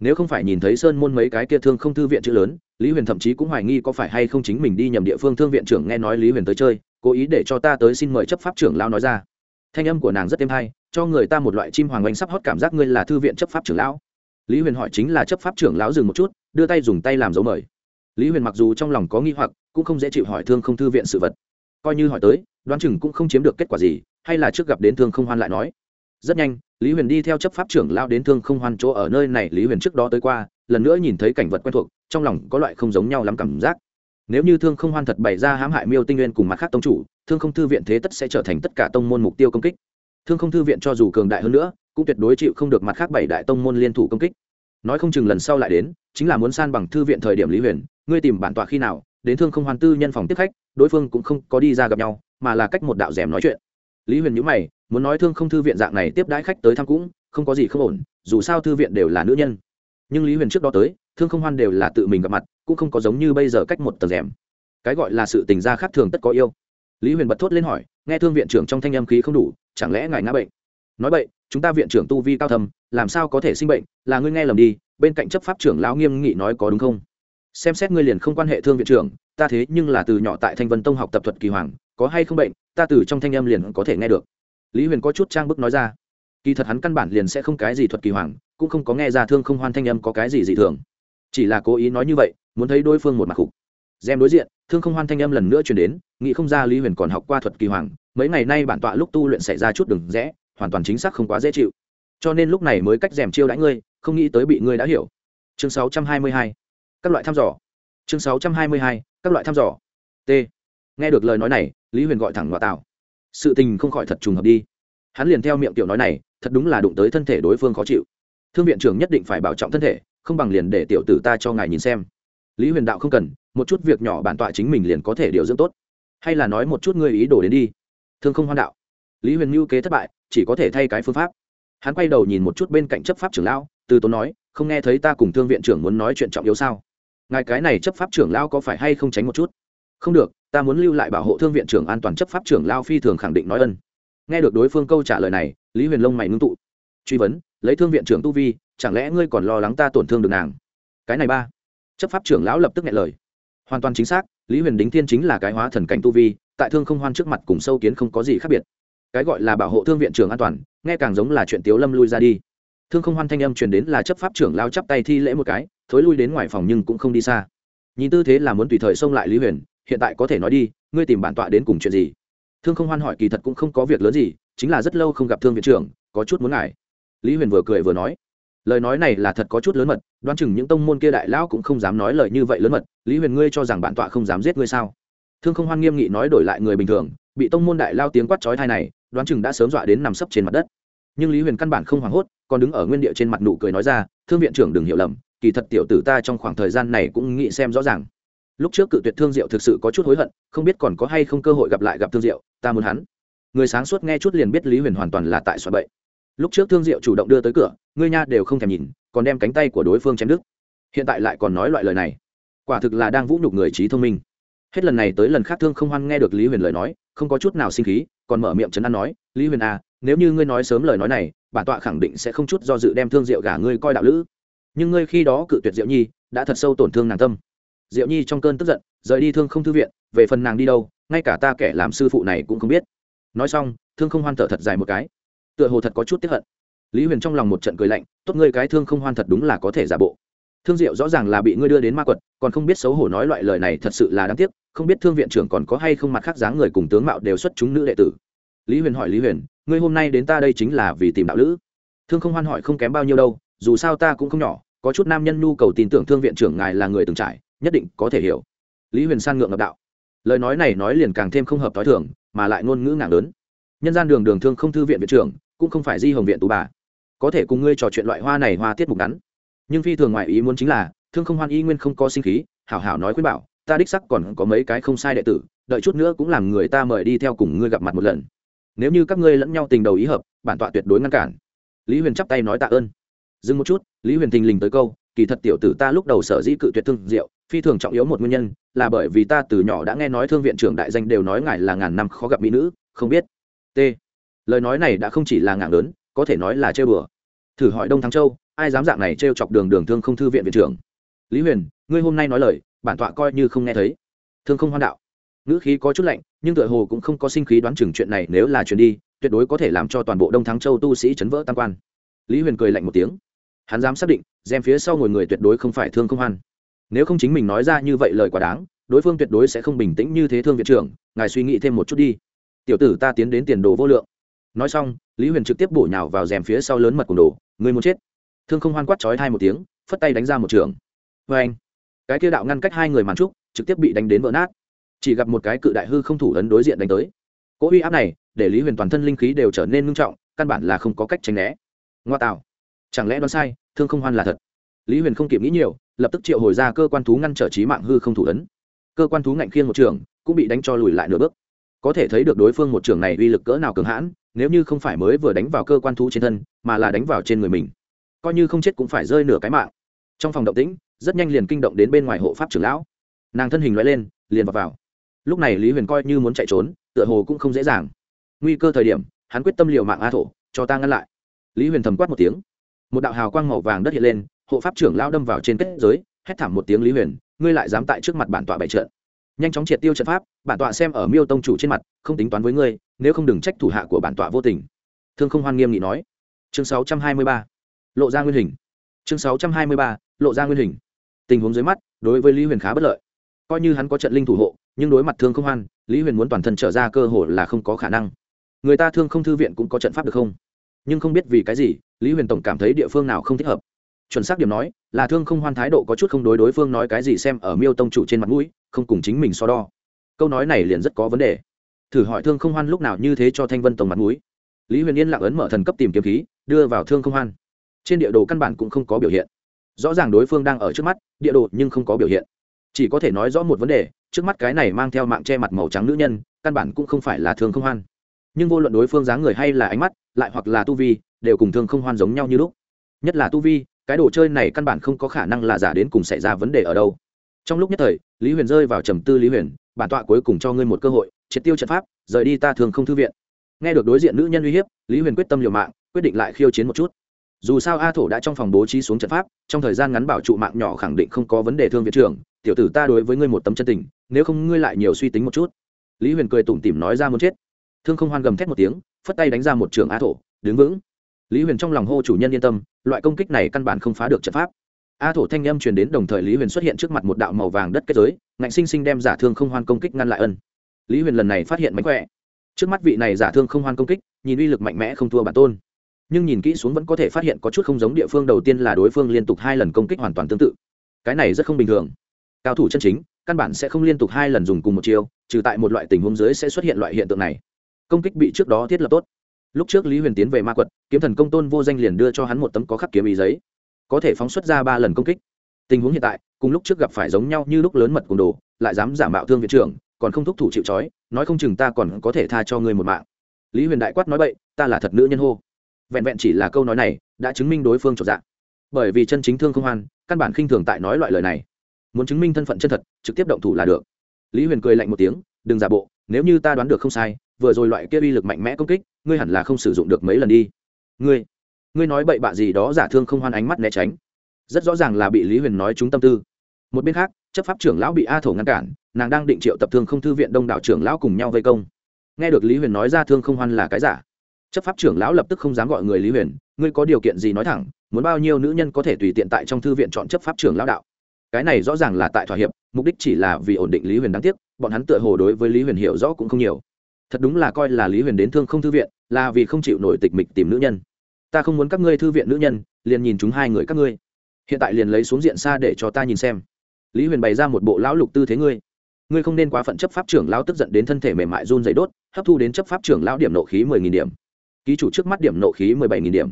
nếu không phải nhìn thấy sơn môn mấy cái kia thương không thư viện chữ lớn, lý huyền thậm chí cũng hoài nghi có phải hay không chính mình đi nhầm địa phương thương viện trưởng nghe nói lý huyền tới chơi, cố ý để cho ta tới xin mời chấp pháp trưởng lão nói ra. Thanh âm của nàng rất êm hay, cho người ta một loại chim hoàng oanh sắp hót cảm giác ngươi là thư viện chấp pháp trưởng lão. Lý huyền hỏi chính là chấp pháp trưởng lão dừng một chút, đưa tay dùng tay làm dấu mời. Lý huyền mặc dù trong lòng có nghi hoặc, cũng không dễ chịu hỏi thương không thư viện sự vật. Coi như hỏi tới, đoán chừng cũng không chiếm được kết quả gì, hay là trước gặp đến thương không hoan lại nói rất nhanh, lý huyền đi theo chấp pháp trưởng lao đến thương không hoan chỗ ở nơi này. Lý huyền trước đó tới qua, lần nữa nhìn thấy cảnh vật quen thuộc, trong lòng có loại không giống nhau lắm cảm giác. Nếu như thương không hoan thật bày ra hãm hại miêu tinh nguyên cùng mặt khác tông chủ, thương không thư viện thế tất sẽ trở thành tất cả tông môn mục tiêu công kích. Thương không thư viện cho dù cường đại hơn nữa, cũng tuyệt đối chịu không được mặt khác bảy đại tông môn liên thủ công kích. Nói không chừng lần sau lại đến, chính là muốn san bằng thư viện thời điểm lý huyền, ngươi tìm bản tọa khi nào, đến thương không Hoan tư nhân phòng tiếp khách, đối phương cũng không có đi ra gặp nhau, mà là cách một đạo rèm nói chuyện lý huyền nhữ mày, muốn nói thương không thư viện dạng này tiếp đãi khách tới thăm cũng không có gì không ổn, dù sao thư viện đều là nữ nhân. Nhưng lý huyền trước đó tới, thương không hoan đều là tự mình gặp mặt, cũng không có giống như bây giờ cách một tờ rèm. Cái gọi là sự tình gia khác thường tất có yêu. Lý huyền bật thốt lên hỏi, nghe thương viện trưởng trong thanh âm khí không đủ, chẳng lẽ ngài ngã bệnh? Nói vậy, chúng ta viện trưởng tu vi cao thầm làm sao có thể sinh bệnh, là ngươi nghe lầm đi, bên cạnh chấp pháp trưởng lão nghiêm nghị nói có đúng không? Xem xét ngươi liền không quan hệ thương viện trưởng, ta thế nhưng là từ nhỏ tại thanh vân tông học tập thuật kỳ hoàng có hay không bệnh, ta từ trong thanh âm liền có thể nghe được. Lý huyền có chút trang bức nói ra. Kỳ thật hắn căn bản liền sẽ không cái gì thuật kỳ hoàng, cũng không có nghe ra thương không hoan thanh âm có cái gì dị thường. Chỉ là cố ý nói như vậy, muốn thấy đối phương một mặt khục. Gem đối diện, thương không hoan thanh âm lần nữa chuyển đến, nghĩ không ra lý huyền còn học qua thuật kỳ hoàng, mấy ngày nay bản tọa lúc tu luyện xảy ra chút đừng rẽ, hoàn toàn chính xác không quá dễ chịu. Cho nên lúc này mới cách rèm chiêu đãi ngươi, không nghĩ tới bị ngươi đã hiểu. Chương 622. các loại thăm dò. Chương 622. các loại thăm dò. T nghe được lời nói này, lý huyền gọi thẳng ngoại tạo sự tình không khỏi thật trùng hợp đi. Hắn liền theo miệng tiểu nói này, thật đúng là đụng tới thân thể đối phương khó chịu. Thương viện trưởng nhất định phải bảo trọng thân thể, không bằng liền để tiểu tử ta cho ngài nhìn xem. Lý huyền đạo không cần, một chút việc nhỏ bản tọa chính mình liền có thể điều dưỡng tốt. Hay là nói một chút ngươi ý đồ đến đi. Thương không hoan đạo. Lý huyền mưu kế thất bại, chỉ có thể thay cái phương pháp. Hắn quay đầu nhìn một chút bên cạnh chấp pháp trưởng lão, từ tốn nói, không nghe thấy ta cùng thương viện trưởng muốn nói chuyện trọng yếu sao? Ngài cái này chấp pháp trưởng lão có phải hay không tránh một chút? Không được, ta muốn lưu lại bảo hộ thương viện trưởng an toàn chấp pháp trưởng lao phi thường khẳng định nói ân. Nghe được đối phương câu trả lời này, lý huyền lông mày ngưng tụ. Truy vấn, lấy thương viện trưởng tu vi, chẳng lẽ ngươi còn lo lắng ta tổn thương được nàng? Cái này ba. Chấp pháp trưởng lão lập tức nghe lời. Hoàn toàn chính xác, lý huyền đính thiên chính là cái hóa thần cảnh tu vi, tại thương không hoan trước mặt cùng sâu kiến không có gì khác biệt. Cái gọi là bảo hộ thương viện trưởng an toàn, nghe càng giống là chuyện tiếu lâm lui ra đi. Thương không hoan thanh âm truyền đến là chấp pháp trưởng lao chắp tay thi lễ một cái, thối lui đến ngoài phòng nhưng cũng không đi xa. Nhìn tư thế là muốn tùy thời xông lại lý huyền hiện tại có thể nói đi, ngươi tìm bản tọa đến cùng chuyện gì? Thương không hoan hỏi kỳ thật cũng không có việc lớn gì, chính là rất lâu không gặp thương viện trưởng, có chút muốn ngại. Lý huyền vừa cười vừa nói, lời nói này là thật có chút lớn mật, đoán chừng những tông môn kia đại lão cũng không dám nói lời như vậy lớn mật. Lý huyền ngươi cho rằng bản tọa không dám giết ngươi sao? Thương không hoan nghiêm nghị nói đổi lại người bình thường, bị tông môn đại lao tiếng quát trói thai này, đoán chừng đã sớm dọa đến nằm sấp trên mặt đất. Nhưng lý huyền căn bản không hoảng hốt, còn đứng ở nguyên địa trên mặt nụ cười nói ra, thương viện trưởng đừng hiểu lầm, kỳ thật tiểu tử ta trong khoảng thời gian này cũng nghĩ xem rõ ràng lúc trước cự tuyệt thương diệu thực sự có chút hối hận, không biết còn có hay không cơ hội gặp lại gặp thương diệu, ta muốn hắn. Người sáng suốt nghe chút liền biết lý huyền hoàn toàn là tại xoa bậy. Lúc trước thương diệu chủ động đưa tới cửa, ngươi nha đều không thèm nhìn, còn đem cánh tay của đối phương chém đứt. Hiện tại lại còn nói loại lời này. Quả thực là đang vũ nhục người trí thông minh. Hết lần này tới lần khác thương không hoan nghe được lý huyền lời nói, không có chút nào sinh khí, còn mở miệng chấn an nói, lý huyền à nếu như ngươi nói sớm lời nói này, bản tọa khẳng định sẽ không chút do dự đem thương diệu gả ngươi coi đạo lữ. Nhưng ngươi khi đó cự tuyệt diệu nhi, đã thật sâu tổn thương nàng tâm diệu nhi trong cơn tức giận, rời đi thương không thư viện, về phần nàng đi đâu, ngay cả ta kẻ làm sư phụ này cũng không biết. Nói xong, thương không hoan thở thật dài một cái. Tựa hồ thật có chút tiếp hận. Lý huyền trong lòng một trận cười lạnh, tốt ngươi cái thương không hoan thật đúng là có thể giả bộ. Thương diệu rõ ràng là bị ngươi đưa đến ma quật, còn không biết xấu hổ nói loại lời này thật sự là đáng tiếc, không biết thương viện trưởng còn có hay không mặt khác dáng người cùng tướng mạo đều xuất chúng nữ đệ tử. Lý huyền hỏi lý huyền, ngươi hôm nay đến ta đây chính là vì tìm đạo lữ. Thương không hoan hỏi không kém bao nhiêu đâu, dù sao ta cũng không nhỏ, có chút nam nhân nhu cầu tin tưởng thương viện trưởng ngài là người từng trải nhất định có thể hiểu. Lý huyền san ngượng ngập đạo. Lời nói này nói liền càng thêm không hợp t h o i thường, mà lại ngôn ngữ ngạc lớn. Nhân gian đường đường thương không thư viện viện trưởng, cũng không phải di hồng viện tú bà. Có thể cùng ngươi trò chuyện loại hoa này hoa tiết mục ngắn. Nhưng phi thường ngoại ý muốn chính là, thương không hoan y nguyên không có sinh khí, hảo hảo nói khuyên bảo, ta đích sắc còn có mấy cái không sai đệ tử, đợi chút nữa cũng làm người ta mời đi theo cùng ngươi gặp mặt một lần. Nếu như các ngươi lẫn nhau tình đầu ý hợp, bản tọa tuyệt đối ngăn cản. Lý huyền chắp tay nói tạ ơn. Dừng một chút, lý huyền thình lình tới câu, kỳ thật tiểu tử ta lúc đầu sở dĩ cự tuyệt thương diệu phi thường trọng yếu một nguyên nhân là bởi vì ta từ nhỏ đã nghe nói thương viện trưởng đại danh đều nói ngài là ngàn năm khó gặp mỹ nữ, không biết. T. Lời nói này đã không chỉ là ngàn lớn, có thể nói là chơi bừa thử hỏi đông thắng châu, ai dám dạng này trêu chọc đường đường thương không thư viện viện trưởng? Lý huyền, ngươi hôm nay nói lời, bản tọa coi như không nghe thấy. Thương không hoan đạo. Ngữ khí có chút lạnh, nhưng tựa hồ cũng không có sinh khí đoán chừng chuyện này nếu là chuyện đi, tuyệt đối có thể làm cho toàn bộ đông thắng châu tu sĩ chấn vỡ tam quan. Lý huyền cười lạnh một tiếng. Hắn dám xác định, xem phía sau ngồi người tuyệt đối không phải thương không hoan nếu không chính mình nói ra như vậy lời quá đáng, đối phương tuyệt đối sẽ không bình tĩnh như thế thương viện trưởng, ngài suy nghĩ thêm một chút đi. Tiểu tử ta tiến đến tiền đồ vô lượng. Nói xong, lý huyền trực tiếp bổ nhào vào rèm phía sau lớn mật cùng đồ, người muốn chết. Thương không hoan quát trói hai một tiếng, phất tay đánh ra một trường. Vê anh, cái kia đạo ngăn cách hai người màn trúc, trực tiếp bị đánh đến vỡ nát. Chỉ gặp một cái cự đại hư không thủ ấn đối diện đánh tới. Cỗ uy áp này, để lý huyền toàn thân linh khí đều trở nên ngưng trọng, căn bản là không có cách tránh né. Ngoa tạo. Chẳng lẽ đoán sai, thương không hoan là thật? Lý huyền không kịp nghĩ nhiều lập tức triệu hồi ra cơ quan thú ngăn trở trí mạng hư không thủ ấn. Cơ quan thú ngạnh khiên một trường cũng bị đánh cho lùi lại nửa bước. Có thể thấy được đối phương một trường này uy lực cỡ nào cường hãn nếu như không phải mới vừa đánh vào cơ quan thú trên thân mà là đánh vào trên người mình coi như không chết cũng phải rơi nửa cái mạng. Trong phòng động tĩnh rất nhanh liền kinh động đến bên ngoài hộ pháp trưởng lão. Nàng thân hình loại lên liền vào, vào. Lúc này lý huyền coi như muốn chạy trốn tựa hồ cũng không dễ dàng. Nguy cơ thời điểm hắn quyết tâm liều mạng a thổ cho ta ngăn lại. Lý huyền thầm quát một tiếng. Một đạo hào quang màu vàng đất hiện lên hộ pháp trưởng lao đâm vào trên kết giới, hét thảm một tiếng lý huyền, ngươi lại dám tại trước mặt bản tọa bày trận. Nhanh chóng triệt tiêu trận pháp, bản tọa xem ở miêu tông chủ trên mặt, không tính toán với ngươi, nếu không đừng trách thủ hạ của bản tọa vô tình. Thương không hoan nghiêm nghị nói. Chương 623. lộ ra nguyên hình. Chương 623. lộ ra nguyên hình. Tình huống dưới mắt, đối với lý huyền khá bất lợi. Coi như hắn có trận linh thủ hộ, nhưng đối mặt thương không hoan, lý huyền muốn toàn thân trở ra cơ hội là không có khả năng. Người ta thương không thư viện cũng có trận pháp được không? Nhưng không biết vì cái gì, lý huyền tổng cảm thấy địa phương nào không thích hợp chuẩn xác điểm nói, là thương không hoan thái độ có chút không đối đối phương nói cái gì xem ở miêu tông chủ trên mặt mũi, không cùng chính mình so đo. Câu nói này liền rất có vấn đề. Thử hỏi thương không hoan lúc nào như thế cho thanh vân Tông mặt mũi. Lý huyền yên lặng ấn mở thần cấp tìm kiếm khí, đưa vào thương không hoan. Trên địa đồ căn bản cũng không có biểu hiện. Rõ ràng đối phương đang ở trước mắt, địa đồ nhưng không có biểu hiện. Chỉ có thể nói rõ một vấn đề, trước mắt cái này mang theo mạng che mặt màu trắng nữ nhân, căn bản cũng không phải là thương không hoan. Nhưng vô luận đối phương dáng người hay là ánh mắt, lại hoặc là tu vi, đều cùng thương không hoan giống nhau như lúc. Nhất là tu vi cái đồ chơi này căn bản không có khả năng là giả đến cùng xảy ra vấn đề ở đâu. Trong lúc nhất thời, lý huyền rơi vào trầm tư lý huyền, bản tọa cuối cùng cho ngươi một cơ hội, triệt tiêu trận pháp, rời đi ta thường không thư viện. Nghe được đối diện nữ nhân uy hiếp, lý huyền quyết tâm liều mạng, quyết định lại khiêu chiến một chút. Dù sao a thổ đã trong phòng bố trí xuống trận pháp, trong thời gian ngắn bảo trụ mạng nhỏ khẳng định không có vấn đề thương viện trưởng, tiểu tử ta đối với ngươi một tấm chân tình, nếu không ngươi lại nhiều suy tính một chút. Lý huyền cười tủm tỉm nói ra muốn chết. Thương không hoan gầm thét một tiếng, phất tay đánh ra một trường a thổ, đứng vững lý huyền trong lòng hô chủ nhân yên tâm, loại công kích này căn bản không phá được trận pháp. A thổ thanh âm truyền đến đồng thời lý huyền xuất hiện trước mặt một đạo màu vàng đất kết giới, ngạnh sinh sinh đem giả thương không hoan công kích ngăn lại ân. Lý huyền lần này phát hiện mánh khỏe. Trước mắt vị này giả thương không hoan công kích, nhìn uy lực mạnh mẽ không thua bản tôn. Nhưng nhìn kỹ xuống vẫn có thể phát hiện có chút không giống địa phương đầu tiên là đối phương liên tục hai lần công kích hoàn toàn tương tự. Cái này rất không bình thường. Cao thủ chân chính, căn bản sẽ không liên tục hai lần dùng cùng một chiêu, trừ tại một loại tình huống dưới sẽ xuất hiện loại hiện tượng này. Công kích bị trước đó thiết lập tốt lúc trước lý huyền tiến về ma quật, kiếm thần công tôn vô danh liền đưa cho hắn một tấm có khắc kiếm ý giấy. Có thể phóng xuất ra ba lần công kích. Tình huống hiện tại, cùng lúc trước gặp phải giống nhau như lúc lớn mật cùng đồ, lại dám giả mạo thương viện trưởng, còn không thúc thủ chịu trói, nói không chừng ta còn có thể tha cho ngươi một mạng. Lý huyền đại quát nói bậy, ta là thật nữ nhân hô. Vẹn vẹn chỉ là câu nói này, đã chứng minh đối phương trọn dạng bởi vì chân chính thương không hoan, căn bản khinh thường tại nói loại lời này. Muốn chứng minh thân phận chân thật, trực tiếp động thủ là được. Lý huyền cười lạnh một tiếng, đừng giả bộ, nếu như ta đoán được không sai vừa rồi loại kia uy lực mạnh mẽ công kích, ngươi hẳn là không sử dụng được mấy lần đi. Ngươi ngươi nói bậy bạ gì đó giả thương không hoan ánh mắt né tránh. Rất rõ ràng là bị lý huyền nói trúng tâm tư. Một bên khác, chấp pháp trưởng lão bị a thổ ngăn cản, nàng đang định triệu tập thương không thư viện đông đảo trưởng lão cùng nhau vây công. Nghe được lý huyền nói ra thương không hoan là cái giả, chấp pháp trưởng lão lập tức không dám gọi người lý huyền, ngươi có điều kiện gì nói thẳng, muốn bao nhiêu nữ nhân có thể tùy tiện tại trong thư viện chọn chấp pháp trưởng lão đạo? Cái này rõ ràng là tại thỏa hiệp, mục đích chỉ là vì ổn định lý huyền đáng tiếc, bọn hắn tựa hồ đối với lý huyền hiểu rõ cũng không nhiều thật đúng là coi là lý huyền đến thương không thư viện, là vì không chịu nổi tịch mịch tìm nữ nhân. Ta không muốn các ngươi thư viện nữ nhân, liền nhìn chúng hai người các ngươi. Hiện tại liền lấy xuống diện xa để cho ta nhìn xem. Lý huyền bày ra một bộ lão lục tư thế ngươi. Ngươi không nên quá phận chấp pháp trưởng lão tức giận đến thân thể mềm mại run dày đốt, hấp thu đến chấp pháp trưởng lão điểm nộ khí mười nghìn điểm. Ký chủ trước mắt điểm nộ khí mười bảy nghìn điểm.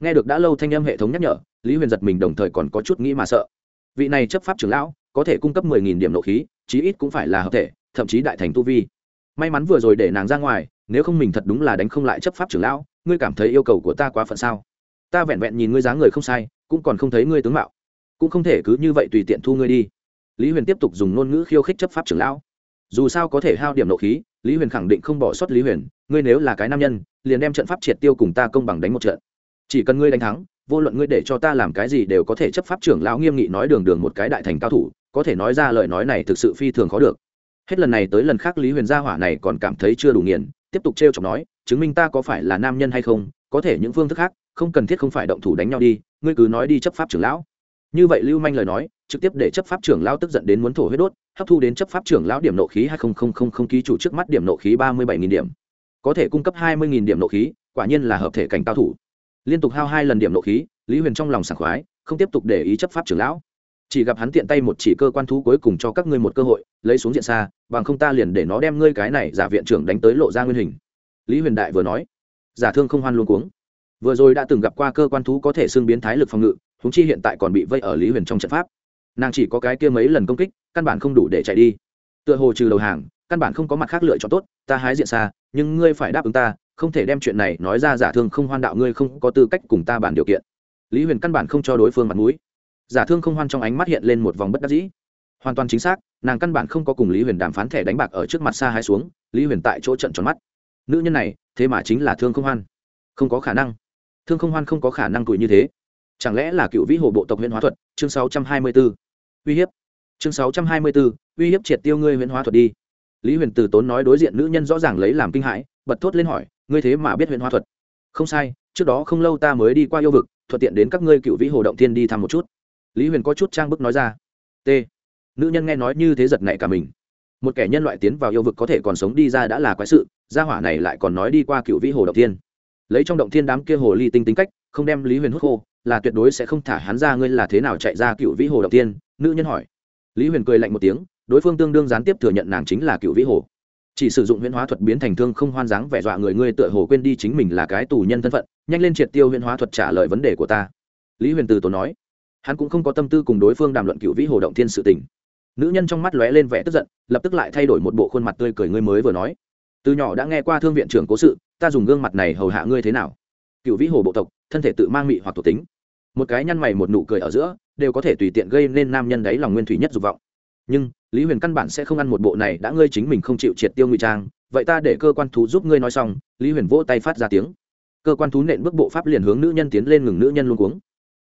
Nghe được đã lâu thanh âm hệ thống nhắc nhở, lý huyền giật mình đồng thời còn có chút nghĩ mà sợ. Vị này chấp pháp trưởng lão, có thể cung cấp mười nghìn điểm nộ khí, chí ít cũng phải là hợp thể, thậm chí đại thành tu vi may mắn vừa rồi để nàng ra ngoài, nếu không mình thật đúng là đánh không lại chấp pháp trưởng lão, ngươi cảm thấy yêu cầu của ta quá phận sao? Ta vẹn vẹn nhìn ngươi dáng người không sai, cũng còn không thấy ngươi tướng mạo. Cũng không thể cứ như vậy tùy tiện thu ngươi đi. Lý huyền tiếp tục dùng ngôn ngữ khiêu khích chấp pháp trưởng lão. Dù sao có thể hao điểm nộ khí, lý huyền khẳng định không bỏ sót lý huyền, ngươi nếu là cái nam nhân, liền đem trận pháp triệt tiêu cùng ta công bằng đánh một trận. Chỉ cần ngươi đánh thắng, vô luận ngươi để cho ta làm cái gì đều có thể chấp pháp trưởng lão nghiêm nghị nói đường đường một cái đại thành cao thủ, có thể nói ra lời nói này thực sự phi thường khó được hết lần này tới lần khác lý huyền gia hỏa này còn cảm thấy chưa đủ nghiền, tiếp tục t r e o chọc nói, chứng minh ta có phải là nam nhân hay không, có thể những phương thức khác, không cần thiết không phải động thủ đánh nhau đi, ngươi cứ nói đi chấp pháp trưởng lão. Như vậy lưu manh lời nói, trực tiếp để chấp pháp trưởng lão tức giận đến muốn thổ huyết đốt, hấp thu đến chấp pháp trưởng lão điểm nộ khí hai ký chủ trước mắt điểm nộ khí ba mươi bảy điểm. Có thể cung cấp hai mươi điểm nộ khí, quả nhiên là hợp thể cảnh cao thủ. Liên tục hao hai lần điểm nộ khí, lý huyền trong lòng sảng khoái, không tiếp tục để ý chấp pháp trưởng lão chỉ gặp hắn tiện tay một chỉ cơ quan thú cuối cùng cho các ngươi một cơ hội, lấy xuống diện xa, bằng không ta liền để nó đem ngươi cái này giả viện trưởng đánh tới lộ ra nguyên hình. Lý huyền đại vừa nói. Giả thương không hoan luôn cuống. Vừa rồi đã từng gặp qua cơ quan thú có thể xưng biến thái lực phòng ngự húng chi hiện tại còn bị vây ở lý huyền trong trận pháp. Nàng chỉ có cái kia mấy lần công kích, căn bản không đủ để chạy đi. Tựa hồ trừ đầu hàng, căn bản không có mặt khác lựa chọn tốt, ta hái diện xa, nhưng ngươi phải đáp ứng ta, không thể đem chuyện này nói ra giả thương không hoan đạo ngươi không có tư cách cùng ta bàn điều kiện. Lý huyền căn bản không cho đối phương mặt mũi giả thương không hoan trong ánh mắt hiện lên một vòng bất đắc dĩ. Hoàn toàn chính xác, nàng căn bản không có cùng lý huyền đàm phán thẻ đánh bạc ở trước mặt xa hai xuống, lý huyền tại chỗ trận tròn mắt. Nữ nhân này, thế mà chính là thương không hoan. Không có khả năng. Thương không hoan không có khả năng tuổi như thế. Chẳng lẽ là cựu vĩ hồ bộ tộc huyện hóa thuật, chương sáu trăm hai mươi b ố uy hiếp. Chương sáu trăm hai mươi b ố uy hiếp triệt tiêu ngươi huyện hóa thuật đi. Lý huyền từ tốn nói đối diện nữ nhân rõ ràng lấy làm kinh hãi, bật thốt lên hỏi, ngươi thế mà biết huyện hóa thuật? Không sai, trước đó không lâu ta mới đi qua yêu vực, thuận tiện đến các ngươi cựu vĩ hồ động thiên đi thăm một chút lý huyền có chút trang bức nói ra. T. Nữ nhân nghe nói như thế giật nảy cả mình. Một kẻ nhân loại tiến vào yêu vực có thể còn sống đi ra đã là quái sự, gia hỏa này lại còn nói đi qua cựu vĩ hồ động thiên. Lấy trong động thiên đám kia hồ ly tinh tính cách, không đem lý huyền hút khô, là tuyệt đối sẽ không thả hắn ra, ngươi là thế nào chạy ra cựu vĩ hồ động thiên? Nữ nhân hỏi. Lý huyền cười lạnh một tiếng, đối phương tương đương gián tiếp thừa nhận nàng chính là cựu vĩ hồ. Chỉ sử dụng huyễn hóa thuật biến thành thương không hoan dáng vẻ dọa người ngươi tựa hồ quên đi chính mình là cái tù nhân thân phận, nhanh lên triệt tiêu huyễn hóa thuật trả lời vấn đề của ta. Lý huyền từ tốn nói hắn cũng không có tâm tư cùng đối phương đàm luận cựu vĩ hồ động thiên sự tình. Nữ nhân trong mắt lóe lên vẻ tức giận, lập tức lại thay đổi một bộ khuôn mặt tươi cười ngươi mới vừa nói. Từ nhỏ đã nghe qua thương viện trưởng cố sự, ta dùng gương mặt này hầu hạ ngươi thế nào? Cựu vĩ hồ bộ tộc, thân thể tự mang mị hoặc thuộc tính. Một cái nhăn mày một nụ cười ở giữa, đều có thể tùy tiện gây nên nam nhân đáy lòng nguyên thủy nhất dục vọng. Nhưng, lý huyền căn bản sẽ không ăn một bộ này đã ngươi chính mình không chịu triệt tiêu ngụy trang, vậy ta để cơ quan thú giúp ngươi nói xong, lý huyền vỗ tay phát ra tiếng. Cơ quan thú nện bước bộ pháp liền hướng nữ nhân tiến lên ngừng nữ nhân luôn cuống.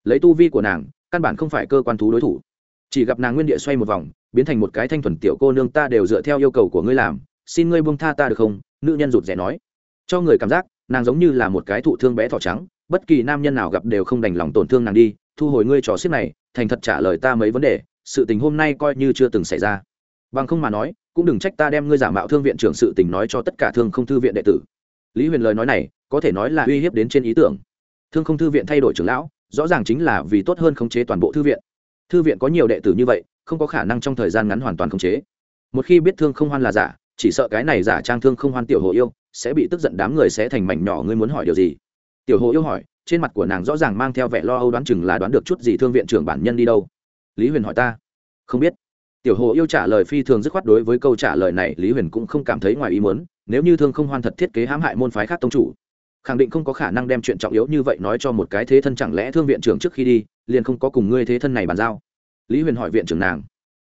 Lấy tu vi của nàng căn bản không phải cơ quan thú đối thủ. Chỉ gặp nàng nguyên địa xoay một vòng, biến thành một cái thanh thuần tiểu cô nương ta đều dựa theo yêu cầu của ngươi làm, xin ngươi buông tha ta được không? Nữ nhân rụt rè nói. Cho người cảm giác, nàng giống như là một cái thụ thương bé thỏ trắng, bất kỳ nam nhân nào gặp đều không đành lòng tổn thương nàng đi, thu hồi ngươi trò xiếc này, thành thật trả lời ta mấy vấn đề, sự tình hôm nay coi như chưa từng xảy ra. Bằng không mà nói, cũng đừng trách ta đem ngươi giả mạo thương viện trưởng sự tình nói cho tất cả thương không thư viện đệ tử. Lý huyền lời nói này, có thể nói là uy hiếp đến trên ý tưởng. Thương không thư viện thay đổi trưởng lão rõ ràng chính là vì tốt hơn khống chế toàn bộ thư viện. Thư viện có nhiều đệ tử như vậy, không có khả năng trong thời gian ngắn hoàn toàn khống chế. Một khi biết thương không hoan là giả, chỉ sợ cái này giả trang thương không hoan tiểu hồ yêu sẽ bị tức giận đám người sẽ thành mảnh nhỏ, ngươi muốn hỏi điều gì? Tiểu hồ yêu hỏi, trên mặt của nàng rõ ràng mang theo vẻ lo âu đoán chừng là đoán được chút gì thương viện trưởng bản nhân đi đâu. Lý huyền hỏi ta. Không biết. Tiểu hồ yêu trả lời phi thường dứt khoát đối với câu trả lời này, lý huyền cũng không cảm thấy ngoài ý muốn, nếu như thương không hoan thật thiết kế hãm hại môn phái khác tông chủ khẳng định không có khả năng đem chuyện trọng yếu như vậy nói cho một cái thế thân chẳng lẽ thương viện trưởng trước khi đi, liền không có cùng ngươi thế thân này bàn giao? Lý huyền hỏi viện trưởng nàng.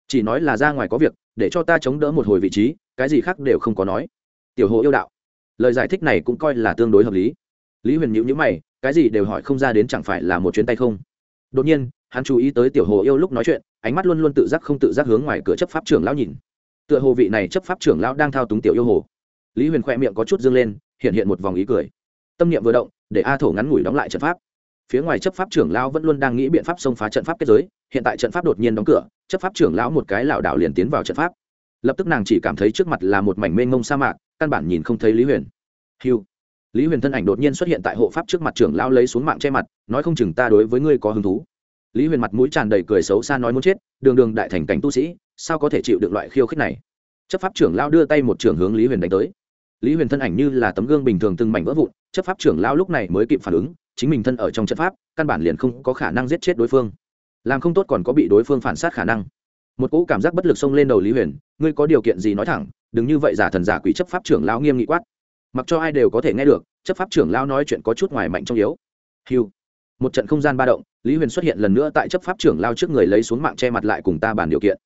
Chỉ nói là ra ngoài có việc, để cho ta chống đỡ một hồi vị trí, cái gì khác đều không có nói. Tiểu hồ yêu đạo. Lời giải thích này cũng coi là tương đối hợp lý. Lý huyền nhữ nhữ mày, cái gì đều hỏi không ra đến chẳng phải là một chuyến tay không? Đột nhiên, hắn chú ý tới tiểu hồ yêu lúc nói chuyện, ánh mắt luôn luôn tự giác không tự giác hướng ngoài cửa chấp pháp trưởng lão nhìn. Tựa hồ vị này chấp pháp trưởng lão đang thao túng tiểu yêu hồ. Lý huyền khoe miệng có chút dương lên, hiện hiện một vòng ý cười tâm niệm vừa động, để a thổ ngắn ngủi đóng lại trận pháp. Phía ngoài chấp pháp trưởng lão vẫn luôn đang nghĩ biện pháp xông phá trận pháp kết giới, hiện tại trận pháp đột nhiên đóng cửa, chấp pháp trưởng lão một cái lảo đảo liền tiến vào trận pháp. Lập tức nàng chỉ cảm thấy trước mặt là một mảnh mênh mông sa mạc, căn bản nhìn không thấy lý huyền. Hiu lý huyền thân ảnh đột nhiên xuất hiện tại hộ pháp trước mặt trưởng lão lấy xuống mạng che mặt, nói không chừng ta đối với ngươi có hứng thú. Lý huyền mặt mũi tràn đầy cười xấu xa nói muốn chết, đường đường đại thành cảnh tu sĩ, sao có thể chịu được loại khiêu khích này? Chấp pháp trưởng lão đưa tay một trưởng hướng lý huyền đánh tới lý huyền thân ảnh như là tấm gương bình thường từng mảnh vỡ vụn, chấp pháp trưởng lão lúc này mới kịp phản ứng, chính mình thân ở trong trận pháp, căn bản liền không có khả năng giết chết đối phương. Làm không tốt còn có bị đối phương phản sát khả năng. Một cỗ cảm giác bất lực xông lên đầu lý huyền, ngươi có điều kiện gì nói thẳng, đừng như vậy giả thần giả quỷ chấp pháp trưởng lão nghiêm nghị quát. Mặc cho ai đều có thể nghe được, chấp pháp trưởng lão nói chuyện có chút ngoài mạnh trong yếu. Hiu một trận không gian ba động, lý huyền xuất hiện lần nữa tại chấp pháp trưởng lao trước người lấy xuống mạng che mặt lại cùng ta bàn điều kiện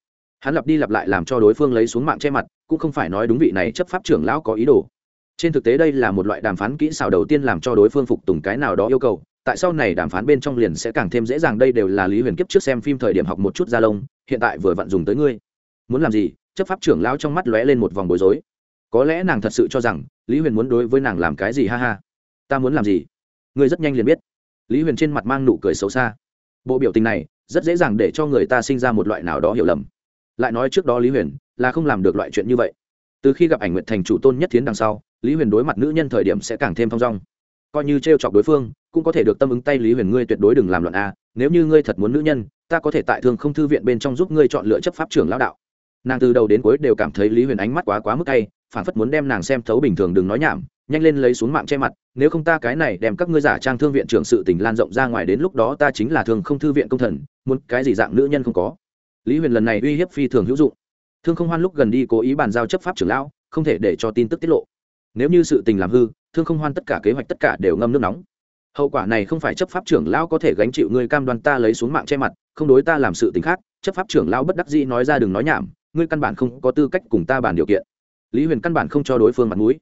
hắn lặp đi lặp lại làm cho đối phương lấy xuống mạng che mặt, cũng không phải nói đúng vị này chấp pháp trưởng lão có ý đồ. Trên thực tế đây là một loại đàm phán kỹ xảo đầu tiên làm cho đối phương phục tùng cái nào đó yêu cầu. Tại sau này đàm phán bên trong liền sẽ càng thêm dễ dàng, đây đều là lý huyền kiếp trước xem phim thời điểm học một chút gia lông, hiện tại vừa vặn dùng tới ngươi. Muốn làm gì? Chấp pháp trưởng lão trong mắt lóe lên một vòng bối rối. Có lẽ nàng thật sự cho rằng lý huyền muốn đối với nàng làm cái gì ha ha. Ta muốn làm gì? Ngươi rất nhanh liền biết. Lý huyền trên mặt mang nụ cười xấu xa. Bộ biểu tình này rất dễ dàng để cho người ta sinh ra một loại nào đó hiểu lầm lại nói trước đó lý huyền là không làm được loại chuyện như vậy. Từ khi gặp ảnh nguyện thành chủ tôn nhất thiến đằng sau, lý huyền đối mặt nữ nhân thời điểm sẽ càng thêm thong dong. Coi như t r e o chọc đối phương, cũng có thể được tâm ứng tay lý huyền ngươi tuyệt đối đừng làm loạn a, nếu như ngươi thật muốn nữ nhân, ta có thể tại thương không thư viện bên trong giúp ngươi chọn lựa chấp pháp trưởng lão đạo. Nàng từ đầu đến cuối đều cảm thấy lý huyền ánh mắt quá quá mức tay phản phất muốn đem nàng xem thấu bình thường đừng nói nhảm, nhanh lên lấy xuống mạng che mặt, nếu không ta cái này đem các ngươi giả trang thương viện trưởng sự tình lan rộng ra ngoài đến lúc đó ta chính là thường không thư viện công thần, muốn cái gì dạng nữ nhân không có lý huyền lần này uy hiếp phi thường hữu dụng. Thương không hoan lúc gần đi cố ý bàn giao chấp pháp trưởng lão, không thể để cho tin tức tiết lộ. Nếu như sự tình làm hư, thương không hoan tất cả kế hoạch tất cả đều ngâm nước nóng. Hậu quả này không phải chấp pháp trưởng lão có thể gánh chịu ngươi cam đoan ta lấy xuống mạng che mặt, không đối ta làm sự tình khác, chấp pháp trưởng lão bất đắc dĩ nói ra đừng nói nhảm, ngươi căn bản không có tư cách cùng ta bàn điều kiện. Lý huyền căn bản không cho đối phương mặt mũi.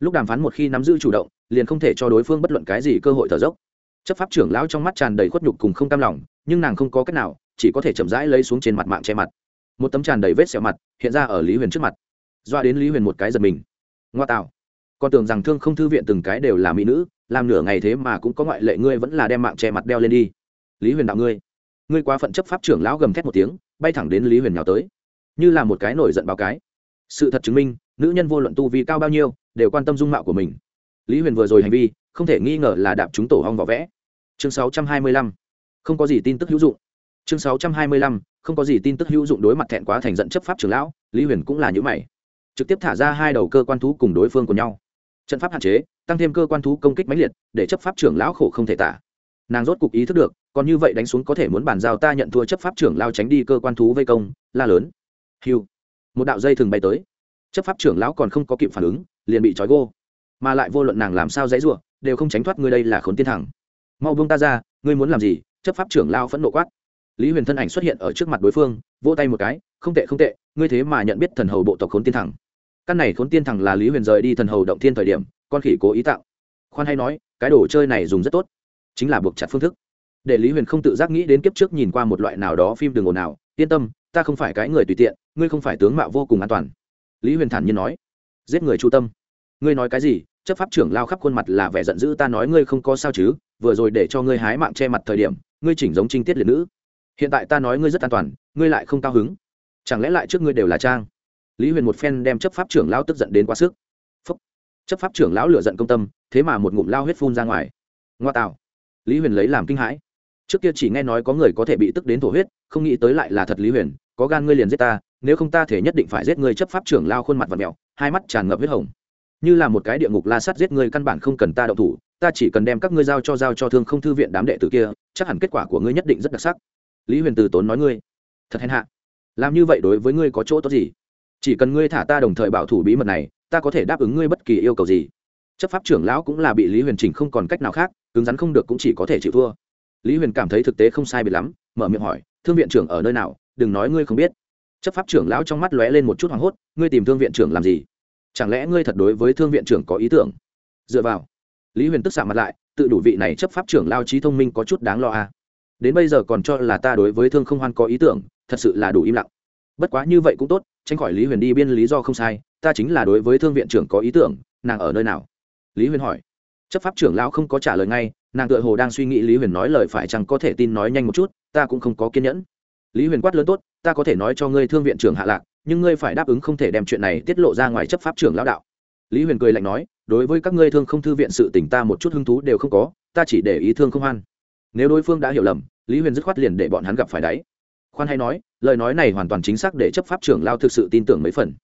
Lúc đàm phán một khi nắm giữ chủ động, liền không thể cho đối phương bất luận cái gì cơ hội thở dốc. Chấp pháp trưởng lão trong mắt tràn đầy khuất nhục cùng không cam lòng, nhưng nàng không có cách nào chỉ có thể chậm rãi lấy xuống trên mặt mạng che mặt. Một tấm tràn đầy vết sẹo mặt hiện ra ở lý huyền trước mặt. Doa đến lý huyền một cái giật mình. Ngoa tạo. Con tưởng rằng thương không thư viện từng cái đều là mỹ nữ, làm nửa ngày thế mà cũng có ngoại lệ ngươi vẫn là đem mạng che mặt đeo lên đi. Lý huyền đạo ngươi. Ngươi quá phận chấp pháp trưởng lão gầm thét một tiếng, bay thẳng đến lý huyền nhào tới. Như là một cái nổi giận báo cái. Sự thật chứng minh, nữ nhân vô luận tu vi cao bao nhiêu, đều quan tâm dung mạo của mình. Lý huyền vừa rồi hành vi, không thể nghi ngờ là đạp chúng tổ hong vỏ vẽ. Chương 625. không có gì tin tức hữu dụng chương 625. không có gì tin tức hữu dụng đối mặt thẹn quá thành giận chấp pháp trưởng lão, lý huyền cũng là những mày. Trực tiếp thả ra hai đầu cơ quan thú cùng đối phương của nhau. Trận pháp hạn chế, tăng thêm cơ quan thú công kích mãnh liệt, để chấp pháp trưởng lão khổ không thể tả. Nàng rốt cục ý thức được, còn như vậy đánh xuống có thể muốn bàn giao ta nhận thua chấp pháp trưởng lao tránh đi cơ quan thú vây công, la lớn. Hiu. Một đạo dây thường bay tới. Chấp pháp trưởng lão còn không có kịp phản ứng, liền bị trói gô. Mà lại vô luận nàng làm sao dãy r đều không tránh thoát ngươi đây là khốn tiên thẳng mau buông ta ra, ngươi muốn làm gì? Chấp pháp trưởng lao phẫn nộ quát lý huyền thân ảnh xuất hiện ở trước mặt đối phương, vỗ tay một cái, không tệ không tệ, ngươi thế mà nhận biết thần hầu bộ tộc khốn tiên thẳng căn này khốn tiên thẳng là lý huyền rời đi thần hầu động thiên thời điểm, con khỉ cố ý tạo. Khoan hay nói, cái đồ chơi này dùng rất tốt, chính là buộc chặt phương thức. Để lý huyền không tự giác nghĩ đến kiếp trước nhìn qua một loại nào đó phim đường ồn nào yên tâm, ta không phải cái người tùy tiện, ngươi không phải tướng mạo vô cùng an toàn. Lý huyền thản nhiên nói, giết người chu tâm. Ngươi nói cái gì? Chấp pháp trưởng lao khắp khuôn mặt là vẻ giận dữ, ta nói ngươi không có sao chứ, vừa rồi để cho ngươi hái mạng che mặt thời điểm, ngươi chỉnh giống trinh tiết liệt nữ hiện tại ta nói ngươi rất an toàn, ngươi lại không cao hứng. Chẳng lẽ lại trước ngươi đều là trang? Lý huyền một phen đem chấp pháp trưởng lão tức giận đến quá sức. Phúc. chấp pháp trưởng lão lựa giận công tâm, thế mà một ngụm lao huyết phun ra ngoài. Ngoa tạo. Lý huyền lấy làm kinh hãi. Trước kia chỉ nghe nói có người có thể bị tức đến thổ huyết, không nghĩ tới lại là thật lý huyền, có gan ngươi liền giết ta, nếu không ta thể nhất định phải giết ngươi chấp pháp trưởng lao khuôn mặt và mẹo, hai mắt tràn ngập huyết hồng. Như là một cái địa ngục la sắt giết ngươi căn bản không cần ta động thủ, ta chỉ cần đem các ngươi giao cho giao cho thương không thư viện đám đệ tử kia, chắc hẳn kết quả của ngươi nhất định rất đặc sắc lý huyền từ tốn nói ngươi, thật hèn hạ. Làm như vậy đối với ngươi có chỗ tốt gì? Chỉ cần ngươi thả ta đồng thời bảo thủ bí mật này, ta có thể đáp ứng ngươi bất kỳ yêu cầu gì. Chấp pháp trưởng lão cũng là bị lý huyền chỉnh không còn cách nào khác, cứng rắn không được cũng chỉ có thể chịu thua. Lý huyền cảm thấy thực tế không sai biệt lắm, mở miệng hỏi, thương viện trưởng ở nơi nào? Đừng nói ngươi không biết. Chấp pháp trưởng lão trong mắt lóe lên một chút hoảng hốt, ngươi tìm thương viện trưởng làm gì? Chẳng lẽ ngươi thật đối với thương viện trưởng có ý tưởng? Dựa vào, lý huyền tức xạ mặt lại, tự đủ vị này chấp pháp trưởng lao trí thông minh có chút đáng lo à đến bây giờ còn cho là ta đối với thương không hoan có ý tưởng, thật sự là đủ im lặng. Bất quá như vậy cũng tốt, tránh khỏi lý huyền đi biên lý do không sai, ta chính là đối với thương viện trưởng có ý tưởng, nàng ở nơi nào? Lý huyền hỏi. Chấp pháp trưởng lão không có trả lời ngay, nàng tựa hồ đang suy nghĩ lý huyền nói lời phải chăng có thể tin nói nhanh một chút, ta cũng không có kiên nhẫn. Lý huyền quát lớn tốt, ta có thể nói cho ngươi thương viện trưởng hạ lạc, nhưng ngươi phải đáp ứng không thể đem chuyện này tiết lộ ra ngoài chấp pháp trưởng lão đạo. Lý huyền cười lạnh nói, đối với các ngươi thương không thư viện sự tỉnh ta một chút hứng thú đều không có, ta chỉ để ý thương không hoan. Nếu đối phương đã hiểu lầm lý huyền dứt khoát liền để bọn hắn gặp phải đáy. Khoan hay nói, lời nói này hoàn toàn chính xác để chấp pháp trưởng lao thực sự tin tưởng mấy phần.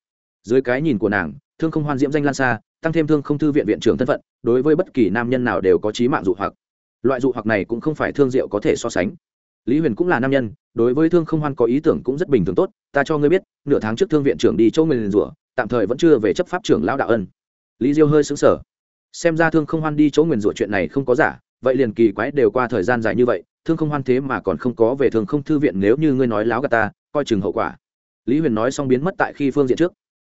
Dưới cái nhìn của nàng, thương không hoan diễm danh lan xa, tăng thêm thương không thư viện viện trưởng thân phận, đối với bất kỳ nam nhân nào đều có trí mạng dụ hoặc. Loại dụ hoặc này cũng không phải thương diệu có thể so sánh. Lý huyền cũng là nam nhân, đối với thương không hoan có ý tưởng cũng rất bình thường tốt, ta cho ngươi biết, nửa tháng trước thương viện trưởng đi châu nguyền rủa, tạm thời vẫn chưa về chấp pháp trưởng lao đạo ân. Lý diêu hơi xứng sở xem ra thương không hoan đi chỗ nguyền rủa chuyện này không có giả, vậy liền kỳ quái đều qua thời gian dài như vậy thương không hoan thế mà còn không có về thương không thư viện nếu như ngươi nói láo gà ta, coi chừng hậu quả. Lý huyền nói xong biến mất tại khi phương diện trước.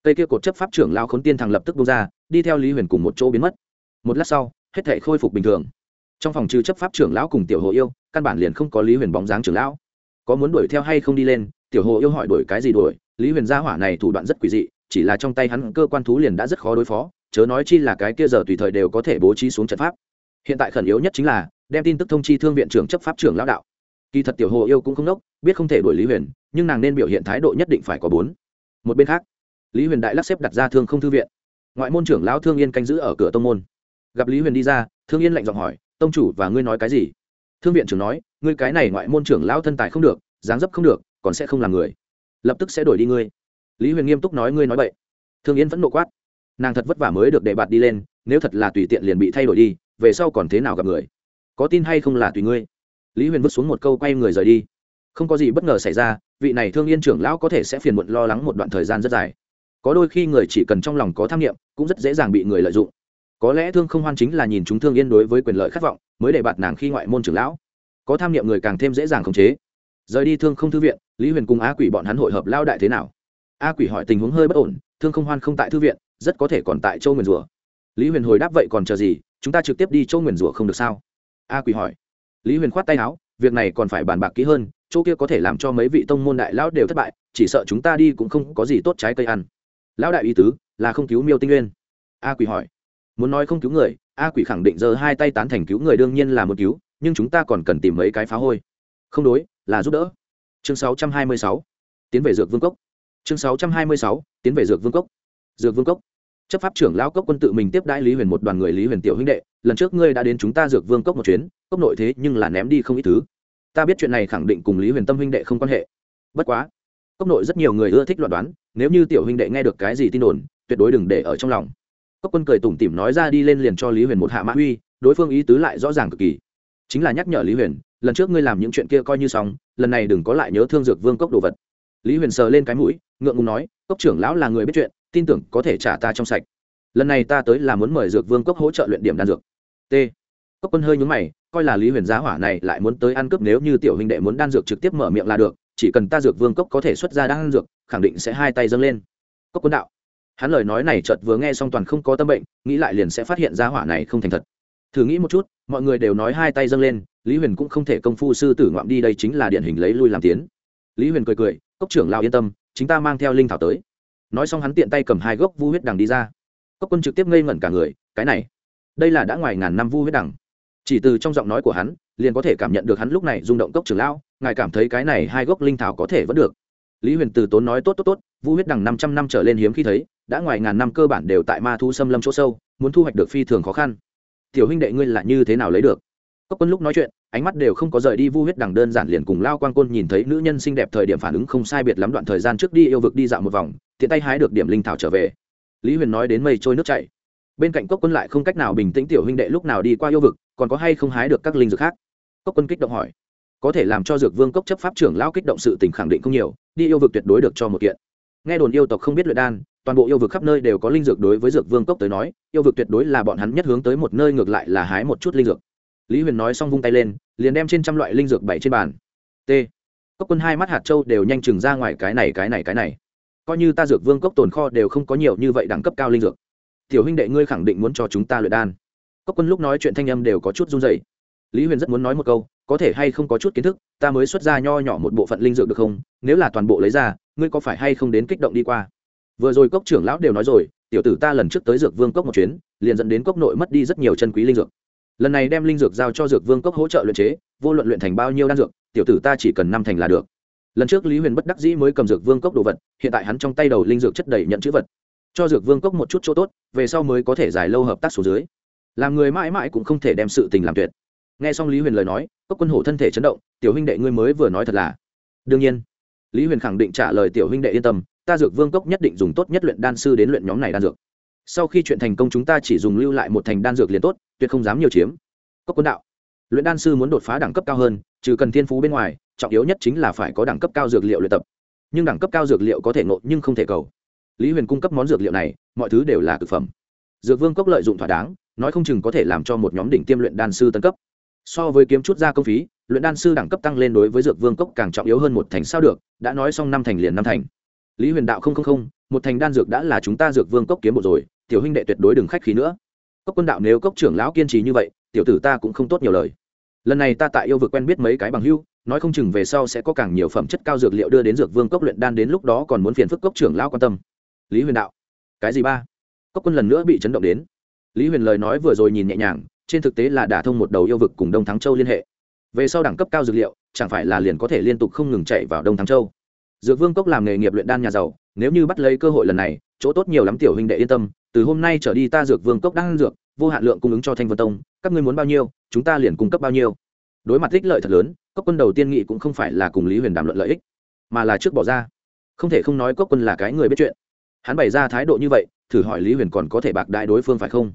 Cây kia cột chấp pháp trưởng lao khốn tiên thằng lập tức bông ra, đi theo lý huyền cùng một chỗ biến mất. Một lát sau, hết thể khôi phục bình thường. Trong phòng trừ chấp pháp trưởng lão cùng tiểu hồ yêu, căn bản liền không có lý huyền bóng dáng trưởng lão. Có muốn đuổi theo hay không đi lên, tiểu hồ yêu hỏi đuổi cái gì đuổi, lý huyền gia hỏa này thủ đoạn rất quỷ dị, chỉ là trong tay hắn cơ quan thú liền đã rất khó đối phó, chớ nói chi là cái kia giờ tùy thời đều có thể bố trí xuống trận pháp. Hiện tại khẩn yếu nhất chính là đem tin tức thông chi thương viện trưởng chấp pháp trưởng lão đạo. Kỳ thật tiểu hồ yêu cũng không đốc biết không thể đuổi lý huyền, nhưng nàng nên biểu hiện thái độ nhất định phải có bốn. Một bên khác, lý huyền đại lắc xếp đặt ra thương không thư viện. Ngoại môn trưởng lão thương yên canh giữ ở cửa tông môn. Gặp lý huyền đi ra, thương yên lạnh giọng hỏi, tông chủ và ngươi nói cái gì? Thương viện trưởng nói, ngươi cái này ngoại môn trưởng lão thân tài không được, dáng dấp không được, còn sẽ không làm người. Lập tức sẽ đổi đi ngươi. Lý huyền nghiêm túc nói, ngươi nói vậy thương yên vẫn nộ quát. Nàng thật vất vả mới được đề bạt đi lên, nếu thật là tùy tiện liền bị thay đổi đi, về sau còn thế nào gặp người? Có tin hay không là tùy ngươi. Lý huyền vứt xuống một câu quay người rời đi. Không có gì bất ngờ xảy ra, vị này thương yên trưởng lão có thể sẽ phiền muộn lo lắng một đoạn thời gian rất dài. Có đôi khi người chỉ cần trong lòng có tham nghiệm, cũng rất dễ dàng bị người lợi dụng. Có lẽ thương không hoan chính là nhìn chúng thương yên đối với quyền lợi khát vọng, mới để bạt nàng khi ngoại môn trưởng lão. Có tham nghiệm người càng thêm dễ dàng khống chế. Rời đi thương không thư viện, lý huyền cùng a quỷ bọn hắn hội hợp lao đại thế nào? A quỷ hỏi tình huống hơi bất ổn, thương không hoan không tại thư viện, rất có thể còn tại châu nguyền rủa. Lý huyền hồi đáp vậy còn chờ gì, chúng ta trực tiếp đi châu nguyền rủa không được sao? A quỷ hỏi. Lý huyền khoát tay áo, việc này còn phải bàn bạc kỹ hơn, chỗ kia có thể làm cho mấy vị tông môn đại lão đều thất bại, chỉ sợ chúng ta đi cũng không có gì tốt trái cây ăn. Lão đại ý tứ, là không cứu miêu tinh nguyên. A quỷ hỏi. Muốn nói không cứu người, a quỷ khẳng định giờ hai tay tán thành cứu người đương nhiên là một cứu, nhưng chúng ta còn cần tìm mấy cái phá hôi. Không đối, là giúp đỡ. Chương 626. tiến về dược vương cốc. Chương 626. tiến về dược vương cốc. Dược vương cốc. Chấp pháp trưởng lão cốc quân tự mình tiếp đãi lý huyền một đoàn người lý huyền tiểu huynh đệ lần trước ngươi đã đến chúng ta dược vương cốc một chuyến, cốc nội thế nhưng là ném đi không ít thứ. Ta biết chuyện này khẳng định cùng lý huyền tâm huynh đệ không quan hệ. Bất quá, cốc nội rất nhiều người ưa thích loạn đoán, nếu như tiểu huynh đệ nghe được cái gì tin đồn, tuyệt đối đừng để ở trong lòng. Cốc quân cười tủm tỉm nói ra đi lên liền cho lý huyền một hạ mã uy, đối phương ý tứ lại rõ ràng cực kỳ. Chính là nhắc nhở lý huyền, lần trước ngươi làm những chuyện kia coi như xong, lần này đừng có lại nhớ thương dược vương cốc đồ vật. Lý huyền sờ lên cái mũi, ngượng ngùng nói, cốc trưởng lão là người biết chuyện, tin tưởng có thể trả ta trong sạch. Lần này ta tới là muốn mời dược vương cốc hỗ trợ luyện điểm đan dược t. Cốc quân hơi nhúng mày, coi là lý huyền giá hỏa này lại muốn tới ăn cướp nếu như tiểu huynh đệ muốn đan dược trực tiếp mở miệng là được, chỉ cần ta dược vương cốc có thể xuất ra đan dược, khẳng định sẽ hai tay dâng lên. Cốc quân đạo. Hắn lời nói này chợt vừa nghe xong toàn không có tâm bệnh, nghĩ lại liền sẽ phát hiện giá hỏa này không thành thật. Thử nghĩ một chút, mọi người đều nói hai tay dâng lên, lý huyền cũng không thể công phu sư tử ngoạm đi đây chính là điển hình lấy lui làm tiến. Lý huyền cười cười, cốc trưởng lao yên tâm, chính ta mang theo linh thảo tới. Nói xong hắn tiện tay cầm hai gốc vu huyết đằng đi ra. Cốc quân trực tiếp ngây ngẩn cả người, cái này đây là đã ngoài ngàn năm vu huyết đẳng. Chỉ từ trong giọng nói của hắn, liền có thể cảm nhận được hắn lúc này rung động cốc trưởng lão, ngài cảm thấy cái này hai gốc linh thảo có thể vẫn được. Lý huyền từ tốn nói tốt tốt tốt, vu huyết đằng năm trăm năm trở lên hiếm khi thấy, đã ngoài ngàn năm cơ bản đều tại ma thu xâm lâm chỗ sâu, muốn thu hoạch được phi thường khó khăn. Tiểu huynh đệ ngươi là như thế nào lấy được? Cốc quân lúc nói chuyện, ánh mắt đều không có rời đi vu huyết đằng đơn giản liền cùng lao quang côn nhìn thấy nữ nhân xinh đẹp thời điểm phản ứng không sai biệt lắm đoạn thời gian trước đi yêu vực đi dạo một vòng, tiện tay hái được điểm linh thảo trở về. Lý huyền nói đến mây trôi nước chảy bên cạnh cốc quân lại không cách nào bình tĩnh tiểu huynh đệ lúc nào đi qua yêu vực, còn có hay không hái được các linh dược khác? Cốc quân kích động hỏi. Có thể làm cho dược vương cốc chấp pháp trưởng lão kích động sự tình khẳng định không nhiều, đi yêu vực tuyệt đối được cho một kiện. Nghe đồn yêu tộc không biết luyện đan, toàn bộ yêu vực khắp nơi đều có linh dược đối với dược vương cốc tới nói, yêu vực tuyệt đối là bọn hắn nhất hướng tới một nơi ngược lại là hái một chút linh dược. Lý huyền nói xong vung tay lên, liền đem trên trăm loại linh dược bảy trên bàn. T. Cốc quân hai mắt hạt châu đều nhanh chừng ra ngoài cái này cái này cái này. Coi như ta dược vương cốc tồn kho đều không có nhiều như vậy đẳng cấp cao linh dược tiểu huynh đệ ngươi khẳng định muốn cho chúng ta luyện đan. Cốc quân lúc nói chuyện thanh âm đều có chút run dày lý huyền rất muốn nói một câu, có thể hay không có chút kiến thức, ta mới xuất ra nho nhỏ một bộ phận linh dược được không? Nếu là toàn bộ lấy ra, ngươi có phải hay không đến kích động đi qua? Vừa rồi cốc trưởng lão đều nói rồi, tiểu tử ta lần trước tới dược vương cốc một chuyến, liền dẫn đến cốc nội mất đi rất nhiều chân quý linh dược. Lần này đem linh dược giao cho dược vương cốc hỗ trợ luyện chế, vô luận luyện thành bao nhiêu đan dược, tiểu tử ta chỉ cần năm thành là được. Lần trước lý huyền bất đắc dĩ mới cầm dược vương cốc đồ vật, hiện tại hắn trong tay đầu linh dược chất đầy nhận chữ vật cho dược vương cốc một chút chỗ tốt, về sau mới có thể dài lâu hợp tác số dưới. Làm người mãi mãi cũng không thể đem sự tình làm tuyệt. Nghe xong lý huyền lời nói, cốc quân hổ thân thể chấn động, tiểu huynh đệ ngươi mới vừa nói thật là. Đương nhiên. Lý huyền khẳng định trả lời, tiểu huynh đệ yên tâm, ta dược vương cốc nhất định dùng tốt nhất luyện đan sư đến luyện nhóm này đan dược. Sau khi chuyện thành công chúng ta chỉ dùng lưu lại một thành đan dược liền tốt, tuyệt không dám nhiều chiếm. Cốc quân đạo, luyện đan sư muốn đột phá đẳng cấp cao hơn, trừ cần thiên phú bên ngoài, trọng yếu nhất chính là phải có đẳng cấp cao dược liệu luyện tập. Nhưng đẳng cấp cao dược liệu có thể nộn nhưng không thể cầu lý huyền cung cấp món dược liệu này, mọi thứ đều là thực phẩm. Dược vương cốc lợi dụng thỏa đáng, nói không chừng có thể làm cho một nhóm đỉnh tiêm luyện đan sư tân cấp. So với kiếm chút ra công phí, luyện đan sư đẳng cấp tăng lên đối với dược vương cốc càng trọng yếu hơn một thành sao được, đã nói xong năm thành liền năm thành. Lý huyền đạo không không không, một thành đan dược đã là chúng ta dược vương cốc kiếm bộ rồi, tiểu huynh đệ tuyệt đối đừng khách khí nữa. Cốc quân đạo nếu cốc trưởng lão kiên trì như vậy, tiểu tử ta cũng không tốt nhiều lời. Lần này ta tại yêu vực quen biết mấy cái bằng hưu, nói không chừng về sau sẽ có càng nhiều phẩm chất cao dược liệu đưa đến dược vương cốc luyện đan đến lúc đó còn muốn phiền phức cốc trưởng lão quan tâm lý huyền đạo. Cái gì ba? Cốc quân lần nữa bị chấn động đến. Lý huyền lời nói vừa rồi nhìn nhẹ nhàng, trên thực tế là đả thông một đầu yêu vực cùng đông thắng châu liên hệ. Về sau đẳng cấp cao dược liệu, chẳng phải là liền có thể liên tục không ngừng chạy vào đông thắng châu. Dược vương cốc làm nghề nghiệp luyện đan nhà giàu, nếu như bắt lấy cơ hội lần này, chỗ tốt nhiều lắm tiểu huynh đệ yên tâm, từ hôm nay trở đi ta dược vương cốc đang dược, vô hạn lượng cung ứng cho thanh vân tông, các ngươi muốn bao nhiêu, chúng ta liền cung cấp bao nhiêu. Đối mặt ích lợi thật lớn, cốc quân đầu tiên nghị cũng không phải là cùng lý huyền đàm luận lợi ích, mà là trước bỏ ra. Không thể không nói cốc quân là cái người biết chuyện hắn bày ra thái độ như vậy thử hỏi lý huyền còn có thể bạc đại đối phương phải không?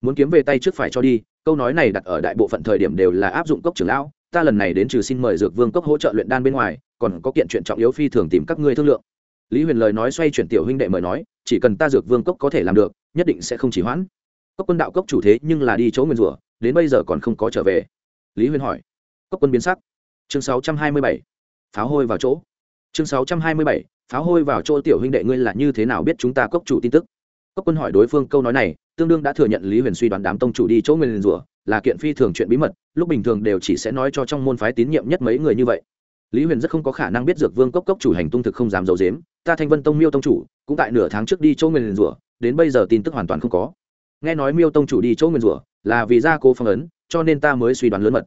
Muốn kiếm về tay trước phải cho đi câu nói này đặt ở đại bộ phận thời điểm đều là áp dụng cốc trưởng lão ta lần này đến trừ xin mời dược vương cốc hỗ trợ luyện đan bên ngoài còn có kiện chuyện trọng yếu phi thường tìm các ngươi thương lượng. Lý huyền lời nói xoay chuyển tiểu huynh đệ mời nói chỉ cần ta dược vương cốc có thể làm được nhất định sẽ không chỉ hoãn. Cốc quân đạo cốc chủ thế nhưng là đi chỗ nguyên rủa đến bây giờ còn không có trở về. Lý huyền hỏi. Cốc quân biến sắc. Chương 627. pháo hôi vào chỗ. Chương 627, pháo hôi vào chỗ tiểu huynh đệ ngươi là như thế nào biết chúng ta cốc chủ tin tức? Cốc quân hỏi đối phương câu nói này, tương đương đã thừa nhận lý huyền suy đoán đám tông chủ đi chỗ nguyên rủa, là kiện phi thường chuyện bí mật, lúc bình thường đều chỉ sẽ nói cho trong môn phái tín nhiệm nhất mấy người như vậy. Lý huyền rất không có khả năng biết dược vương cốc cốc chủ hành tung thực không dám giấu dếm ta thanh vân tông miêu tông chủ, cũng tại nửa tháng trước đi chỗ nguyên rủa, đến bây giờ tin tức hoàn toàn không có. Nghe nói miêu tông chủ đi chỗ nguyên rủa, là vì gia cố phong ấn, cho nên ta mới suy đoán lớn mật.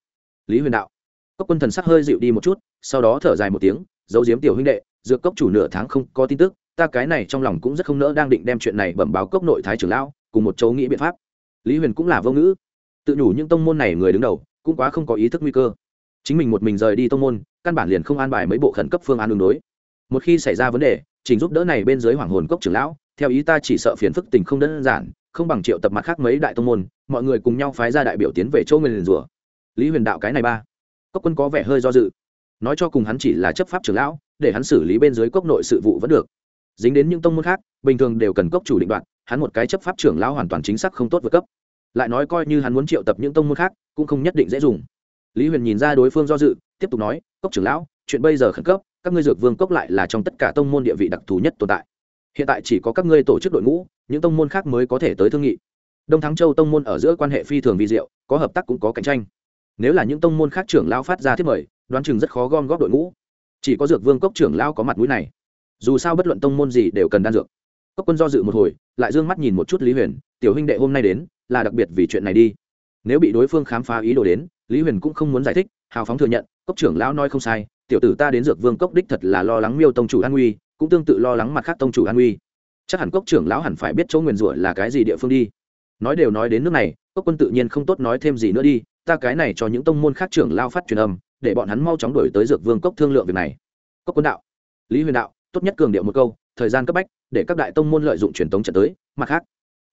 Lý huyền đạo. Cốc quân thần sắc hơi dịu đi một chút, sau đó thở dài một tiếng, giấu giếm tiểu huynh đệ dược cốc chủ nửa tháng không có tin tức, ta cái này trong lòng cũng rất không nỡ đang định đem chuyện này bẩm báo cốc nội thái trưởng lão, cùng một chỗ nghĩ biện pháp. Lý huyền cũng là vô ngữ. Tự nhủ những tông môn này người đứng đầu, cũng quá không có ý thức nguy cơ. Chính mình một mình rời đi tông môn, căn bản liền không an bài mấy bộ khẩn cấp phương án đường đối. Một khi xảy ra vấn đề trình giúp đỡ này bên dưới hoàng hồn cốc trưởng lão, theo ý ta chỉ sợ phiền phức tình không đơn giản, không bằng triệu tập mặt khác mấy đại tông môn, mọi người cùng nhau phái ra đại biểu tiến về châu nguyên liền rủa. Lý huyền đạo cái này ba. Cốc quân có vẻ hơi do dự. Nói cho cùng hắn chỉ là chấp pháp trưởng lão để hắn xử lý bên dưới cốc nội sự vụ vẫn được. Dính đến những tông môn khác, bình thường đều cần cốc chủ định đoạn hắn một cái chấp pháp trưởng lao hoàn toàn chính xác không tốt vượt cấp. Lại nói coi như hắn muốn triệu tập những tông môn khác, cũng không nhất định dễ dùng. Lý huyền nhìn ra đối phương do dự, tiếp tục nói, cốc trưởng lão, chuyện bây giờ khẩn cấp, các ngươi dược vương cốc lại là trong tất cả tông môn địa vị đặc thù nhất tồn tại. Hiện tại chỉ có các ngươi tổ chức đội ngũ, những tông môn khác mới có thể tới thương nghị. Đông thắng châu tông môn ở giữa quan hệ phi thường vi diệu, có hợp tác cũng có cạnh tranh. Nếu là những tông môn khác trưởng lao phát ra thiết mời, đoán chừng rất khó gom góp đội ngũ chỉ có dược vương cốc trưởng lao có mặt mũi này. Dù sao bất luận tông môn gì đều cần đan dược. Cốc quân do dự một hồi, lại d ư ơ n g mắt nhìn một chút lý huyền, tiểu huynh đệ hôm nay đến, là đặc biệt vì chuyện này đi. Nếu bị đối phương khám phá ý đồ đến, lý huyền cũng không muốn giải thích, hào phóng thừa nhận, cốc trưởng lão nói không sai, tiểu tử ta đến dược vương cốc đích thật là lo lắng miêu tông chủ an nguy, cũng tương tự lo lắng mặt khác tông chủ an nguy. Chắc hẳn cốc trưởng lão hẳn phải biết chỗ nguyền rủa là cái gì địa phương đi. Nói đều nói đến nước này, cốc quân tự nhiên không tốt nói thêm gì nữa đi, ta cái này cho những tông môn khác trưởng lao phát truyền âm để bọn hắn mau chóng đổi tới dược vương cốc thương lượng việc này. Cốc quân đạo, lý huyền đạo, tốt nhất cường điệu một câu, thời gian cấp bách, để các đại tông môn lợi dụng truyền tống trận tới, mặt khác,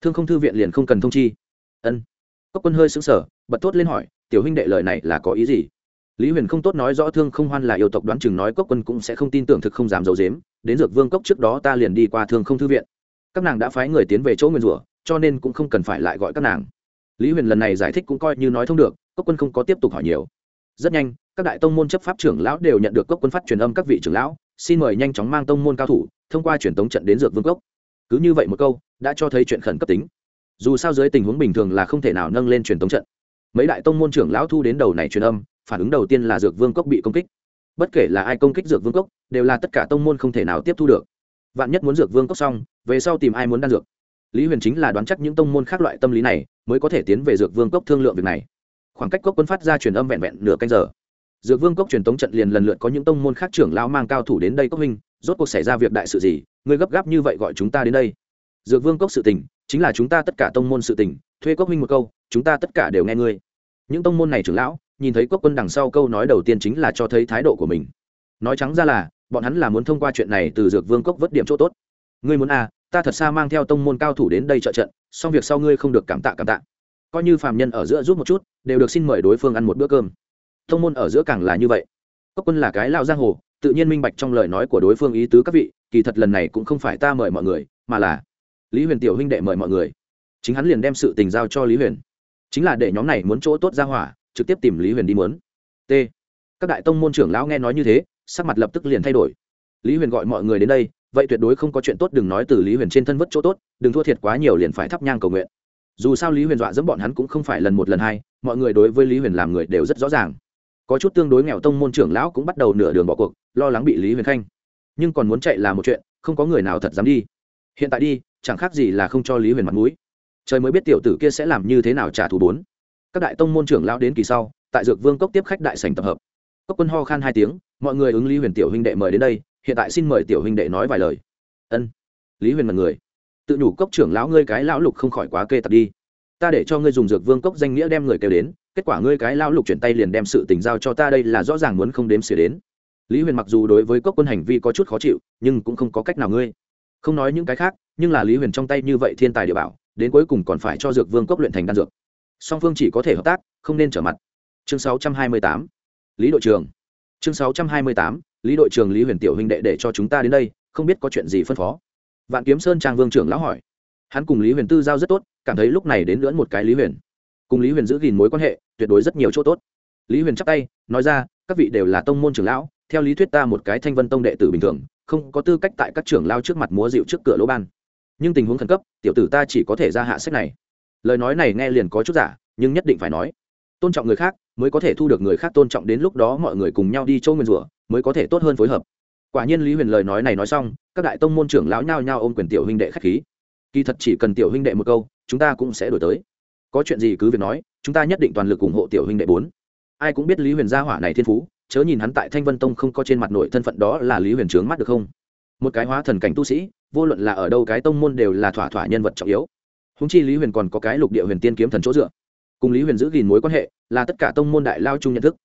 thương không thư viện liền không cần thông chi. Ân. Cốc quân hơi sững sờ, bật thốt lên hỏi, tiểu huynh đệ lời này là có ý gì? Lý huyền không tốt nói rõ thương không hoan là yêu tộc đoán chừng nói cốc quân cũng sẽ không tin tưởng thực không dám giấu dếm đến dược vương cốc trước đó ta liền đi qua thương không thư viện. Các nàng đã phái người tiến về chỗ nguyên rủa, cho nên cũng không cần phải lại gọi các nàng. Lý huyền lần này giải thích cũng coi như nói thông được, cốc quân không có tiếp tục hỏi nhiều. Rất nhanh các đại tông môn chấp pháp trưởng lão đều nhận được cốc quân phát truyền âm các vị trưởng lão, xin mời nhanh chóng mang tông môn cao thủ, thông qua truyền tống trận đến dược vương cốc. Cứ như vậy một câu, đã cho thấy chuyện khẩn cấp tính. Dù sao dưới tình huống bình thường là không thể nào nâng lên truyền tống trận. Mấy đại tông môn trưởng lão thu đến đầu này truyền âm, phản ứng đầu tiên là dược vương cốc bị công kích. Bất kể là ai công kích dược vương cốc, đều là tất cả tông môn không thể nào tiếp thu được. Vạn nhất muốn dược vương cốc xong, về sau tìm ai muốn đan dược. Lý huyền chính là đoán chắc những tông môn khác loại tâm lý này, mới có thể tiến về dược vương cốc thương lượng việc này. Khoảng cách cốc quân phát ra truyền âm vẹn vẹn nửa canh giờ dược vương cốc truyền tống trận liền lần lượt có những tông môn khác trưởng lão mang cao thủ đến đây cốc huynh, rốt cuộc xảy ra việc đại sự gì, ngươi gấp gáp như vậy gọi chúng ta đến đây. Dược vương cốc sự tình, chính là chúng ta tất cả tông môn sự tình, thuê cốc minh một câu, chúng ta tất cả đều nghe ngươi. Những tông môn này trưởng lão, nhìn thấy cốc quân đằng sau câu nói đầu tiên chính là cho thấy thái độ của mình. Nói trắng ra là, bọn hắn là muốn thông qua chuyện này từ dược vương cốc vớt điểm chỗ tốt. Ngươi muốn à ta thật xa mang theo tông môn cao thủ đến đây trợ trận, xong việc sau ngươi không được cảm tạ cảm tạ. Coi như phàm nhân ở giữa giúp một chút, đều được xin mời đối phương ăn một bữa cơm tông môn ở giữa càng là như vậy. Cốc quân là cái lao giang hồ, tự nhiên minh bạch trong lời nói của đối phương ý tứ các vị, kỳ thật lần này cũng không phải ta mời mọi người, mà là lý huyền tiểu huynh đệ mời mọi người. Chính hắn liền đem sự tình giao cho lý huyền. Chính là để nhóm này muốn chỗ tốt ra hỏa, trực tiếp tìm lý huyền đi muốn t. Các đại tông môn trưởng lão nghe nói như thế, sắc mặt lập tức liền thay đổi. Lý huyền gọi mọi người đến đây, vậy tuyệt đối không có chuyện tốt đừng nói từ lý huyền trên thân vất chỗ tốt, đừng thua thiệt quá nhiều liền phải thắp nhang cầu nguyện. Dù sao lý huyền dọa dẫm bọn hắn cũng không phải lần một lần hai, mọi người đối với lý huyền làm người đều rất rõ ràng có chút tương đối nghèo tông môn trưởng lão cũng bắt đầu nửa đường bỏ cuộc, lo lắng bị lý huyền khanh. Nhưng còn muốn chạy là một chuyện, không có người nào thật dám đi. Hiện tại đi, chẳng khác gì là không cho lý huyền mặt mũi. Trời mới biết tiểu tử kia sẽ làm như thế nào trả thù bốn. Các đại tông môn trưởng lão đến kỳ sau, tại dược vương cốc tiếp khách đại sành tập hợp. Cốc quân ho khan hai tiếng, mọi người ứng lý huyền tiểu huynh đệ mời đến đây, hiện tại xin mời tiểu huynh đệ nói vài lời. Ân. Lý huyền mật người. Tự nhủ cốc trưởng lão ngươi cái lão lục không khỏi quá kê tật đi ta để cho ngươi dùng dược vương cốc danh nghĩa đem người kêu đến, kết quả ngươi cái lao lục chuyển tay liền đem sự tình giao cho ta đây là rõ ràng muốn không đếm xỉa đến. Lý huyền mặc dù đối với cốc quân hành vi có chút khó chịu, nhưng cũng không có cách nào ngươi. Không nói những cái khác, nhưng là lý huyền trong tay như vậy thiên tài địa bảo, đến cuối cùng còn phải cho dược vương cốc luyện thành đan dược. Song phương chỉ có thể hợp tác, không nên trở mặt. Chương 628 lý đội trưởng. Chương 628 lý đội trưởng lý huyền tiểu huynh đệ để cho chúng ta đến đây, không biết có chuyện gì phân phó. Vạn kiếm sơn trang vương trưởng lão hỏi hắn cùng lý huyền tư giao rất tốt, cảm thấy lúc này đến lưỡn một cái lý huyền. Cùng lý huyền giữ gìn mối quan hệ, tuyệt đối rất nhiều chỗ tốt. Lý huyền chắp tay, nói ra, các vị đều là tông môn trưởng lão, theo lý thuyết ta một cái thanh vân tông đệ tử bình thường, không có tư cách tại các trưởng lao trước mặt múa dịu trước cửa lỗ ban. Nhưng tình huống khẩn cấp, tiểu tử ta chỉ có thể ra hạ sách này. Lời nói này nghe liền có chút giả, nhưng nhất định phải nói. Tôn trọng người khác, mới có thể thu được người khác tôn trọng đến lúc đó mọi người cùng nhau đi châu nguyên rủa, mới có thể tốt hơn phối hợp. Quả nhiên lý huyền lời nói này nói xong, các đại tông môn trưởng lão nhao nhao ôm quyền tiểu huynh đệ k h á c h khí kỳ thật chỉ cần tiểu huynh đệ một câu, chúng ta cũng sẽ đổi tới. Có chuyện gì cứ việc nói, chúng ta nhất định toàn lực ủng hộ tiểu huynh đệ bốn. Ai cũng biết lý huyền gia hỏa này thiên phú, chớ nhìn hắn tại thanh vân tông không có trên mặt nội thân phận đó là lý huyền trướng mắt được không? Một cái hóa thần cảnh tu sĩ, vô luận là ở đâu cái tông môn đều là thỏa thỏa nhân vật trọng yếu. Húng chi lý huyền còn có cái lục địa huyền tiên kiếm thần chỗ dựa. Cùng lý huyền giữ gìn mối quan hệ, là tất cả tông môn đại lao chung nhận thức.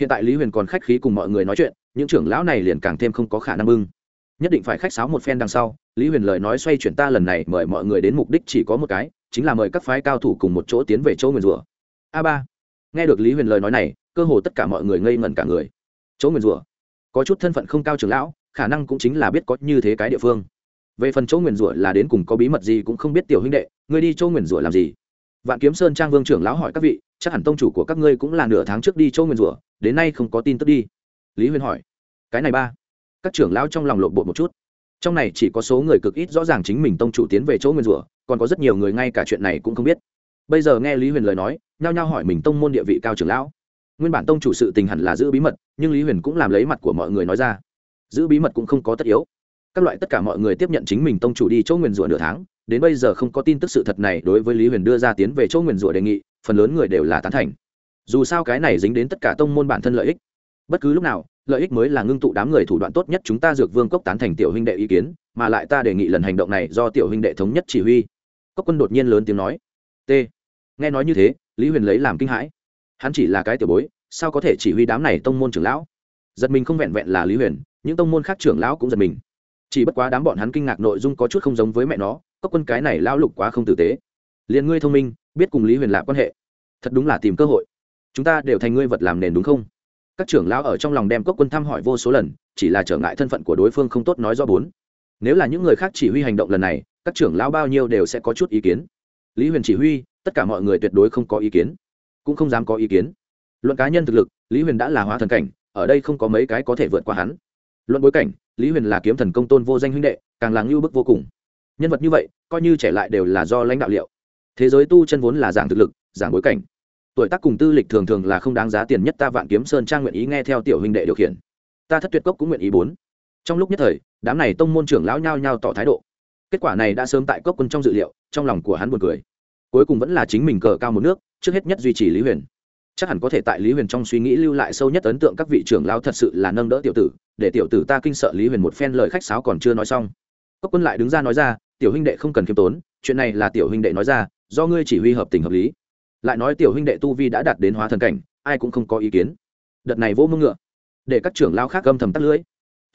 Hiện tại lý huyền còn khách khí cùng mọi người nói chuyện, những trưởng lão này liền càng thêm không có khả năng bưng nhất định phải khách sáo một phen đằng sau, lý huyền lời nói xoay chuyển ta lần này mời mọi người đến mục đích chỉ có một cái, chính là mời các phái cao thủ cùng một chỗ tiến về chỗ nguyền rủa. A ba. Nghe được lý huyền lời nói này, cơ hồ tất cả mọi người ngây ngẩn cả người. Chỗ nguyền rủa. Có chút thân phận không cao trưởng lão, khả năng cũng chính là biết có như thế cái địa phương. Về phần chỗ nguyền rủa là đến cùng có bí mật gì cũng không biết tiểu huynh đệ, ngươi đi chỗ nguyền rủa làm gì? Vạn kiếm sơn trang vương trưởng lão hỏi các vị, chắc hẳn tông chủ của các ngươi cũng là nửa tháng trước đi chỗ nguyền rủa, đến nay không có tin tức đi. Lý huyền hỏi. Cái này ba các trưởng lão trong lòng lộn bộ một chút. Trong này chỉ có số người cực ít rõ ràng chính mình tông chủ tiến về chỗ nguyên rủa, còn có rất nhiều người ngay cả chuyện này cũng không biết. Bây giờ nghe lý huyền lời nói, nhao nhao hỏi mình tông môn địa vị cao trưởng lão. Nguyên bản tông chủ sự tình hẳn là giữ bí mật, nhưng lý huyền cũng làm lấy mặt của mọi người nói ra. Giữ bí mật cũng không có tất yếu. Các loại tất cả mọi người tiếp nhận chính mình tông chủ đi chỗ nguyền rủa nửa tháng, đến bây giờ không có tin tức sự thật này đối với lý huyền đưa ra tiến về chỗ nguyền rủa đề nghị, phần lớn người đều là tán thành. Dù sao cái này dính đến tất cả tông môn bản thân lợi ích. Bất cứ lúc nào lợi ích mới là ngưng tụ đám người thủ đoạn tốt nhất chúng ta dược vương cốc tán thành tiểu huynh đệ ý kiến, mà lại ta đề nghị lần hành động này do tiểu huynh đệ thống nhất chỉ huy. Cốc quân đột nhiên lớn tiếng nói. T. Nghe nói như thế, lý huyền lấy làm kinh hãi. Hắn chỉ là cái tiểu bối, sao có thể chỉ huy đám này tông môn trưởng lão? Giật mình không vẹn vẹn là lý huyền, những tông môn khác trưởng lão cũng giật mình. Chỉ bất quá đám bọn hắn kinh ngạc nội dung có chút không giống với mẹ nó, cốc quân cái này lão lục quá không tử tế. Liền ngươi thông minh, biết cùng lý huyền là quan hệ. Thật đúng là tìm cơ hội. Chúng ta đều thành ngươi vật làm nền đúng không? Các trưởng lão ở trong lòng đem cốc quân thăm hỏi vô số lần, chỉ là trở ngại thân phận của đối phương không tốt nói do bốn. Nếu là những người khác chỉ huy hành động lần này, các trưởng lão bao nhiêu đều sẽ có chút ý kiến. Lý huyền chỉ huy, tất cả mọi người tuyệt đối không có ý kiến. Cũng không dám có ý kiến. Luận cá nhân thực lực, lý huyền đã là hóa thần cảnh, ở đây không có mấy cái có thể vượt qua hắn. Luận bối cảnh, lý huyền là kiếm thần công tôn vô danh huynh đệ, càng là ngưu bức vô cùng. Nhân vật như vậy, coi như trẻ lại đều là do lãnh đạo liệu. Thế giới tu chân vốn là giảng thực lực, giảng bối cảnh tuổi tác cùng tư lịch thường thường là không đáng giá tiền nhất ta vạn kiếm sơn trang nguyện ý nghe theo tiểu huynh đệ điều khiển. Ta thất tuyệt cốc cũng nguyện ý bốn. Trong lúc nhất thời, đám này tông môn trưởng lão nhao nhao tỏ thái độ. Kết quả này đã sớm tại cốc quân trong dự liệu, trong lòng của hắn buồn cười. Cuối cùng vẫn là chính mình cờ cao một nước, trước hết nhất duy trì lý huyền. Chắc hẳn có thể tại lý huyền trong suy nghĩ lưu lại sâu nhất ấn tượng các vị trưởng lão thật sự là nâng đỡ tiểu tử, để tiểu tử ta kinh sợ lý huyền một phen lời khách sáo còn chưa nói xong. Cốc quân lại đứng ra nói ra, tiểu huynh đệ không cần khiêm tốn, chuyện này là tiểu huynh đệ nói ra, do ngươi chỉ huy hợp tình hợp lý lại nói tiểu huynh đệ tu vi đã đạt đến hóa thần cảnh, ai cũng không có ý kiến. Đợt này vô mưng ngựa, để các trưởng lao khác gâm thầm tắt lưỡi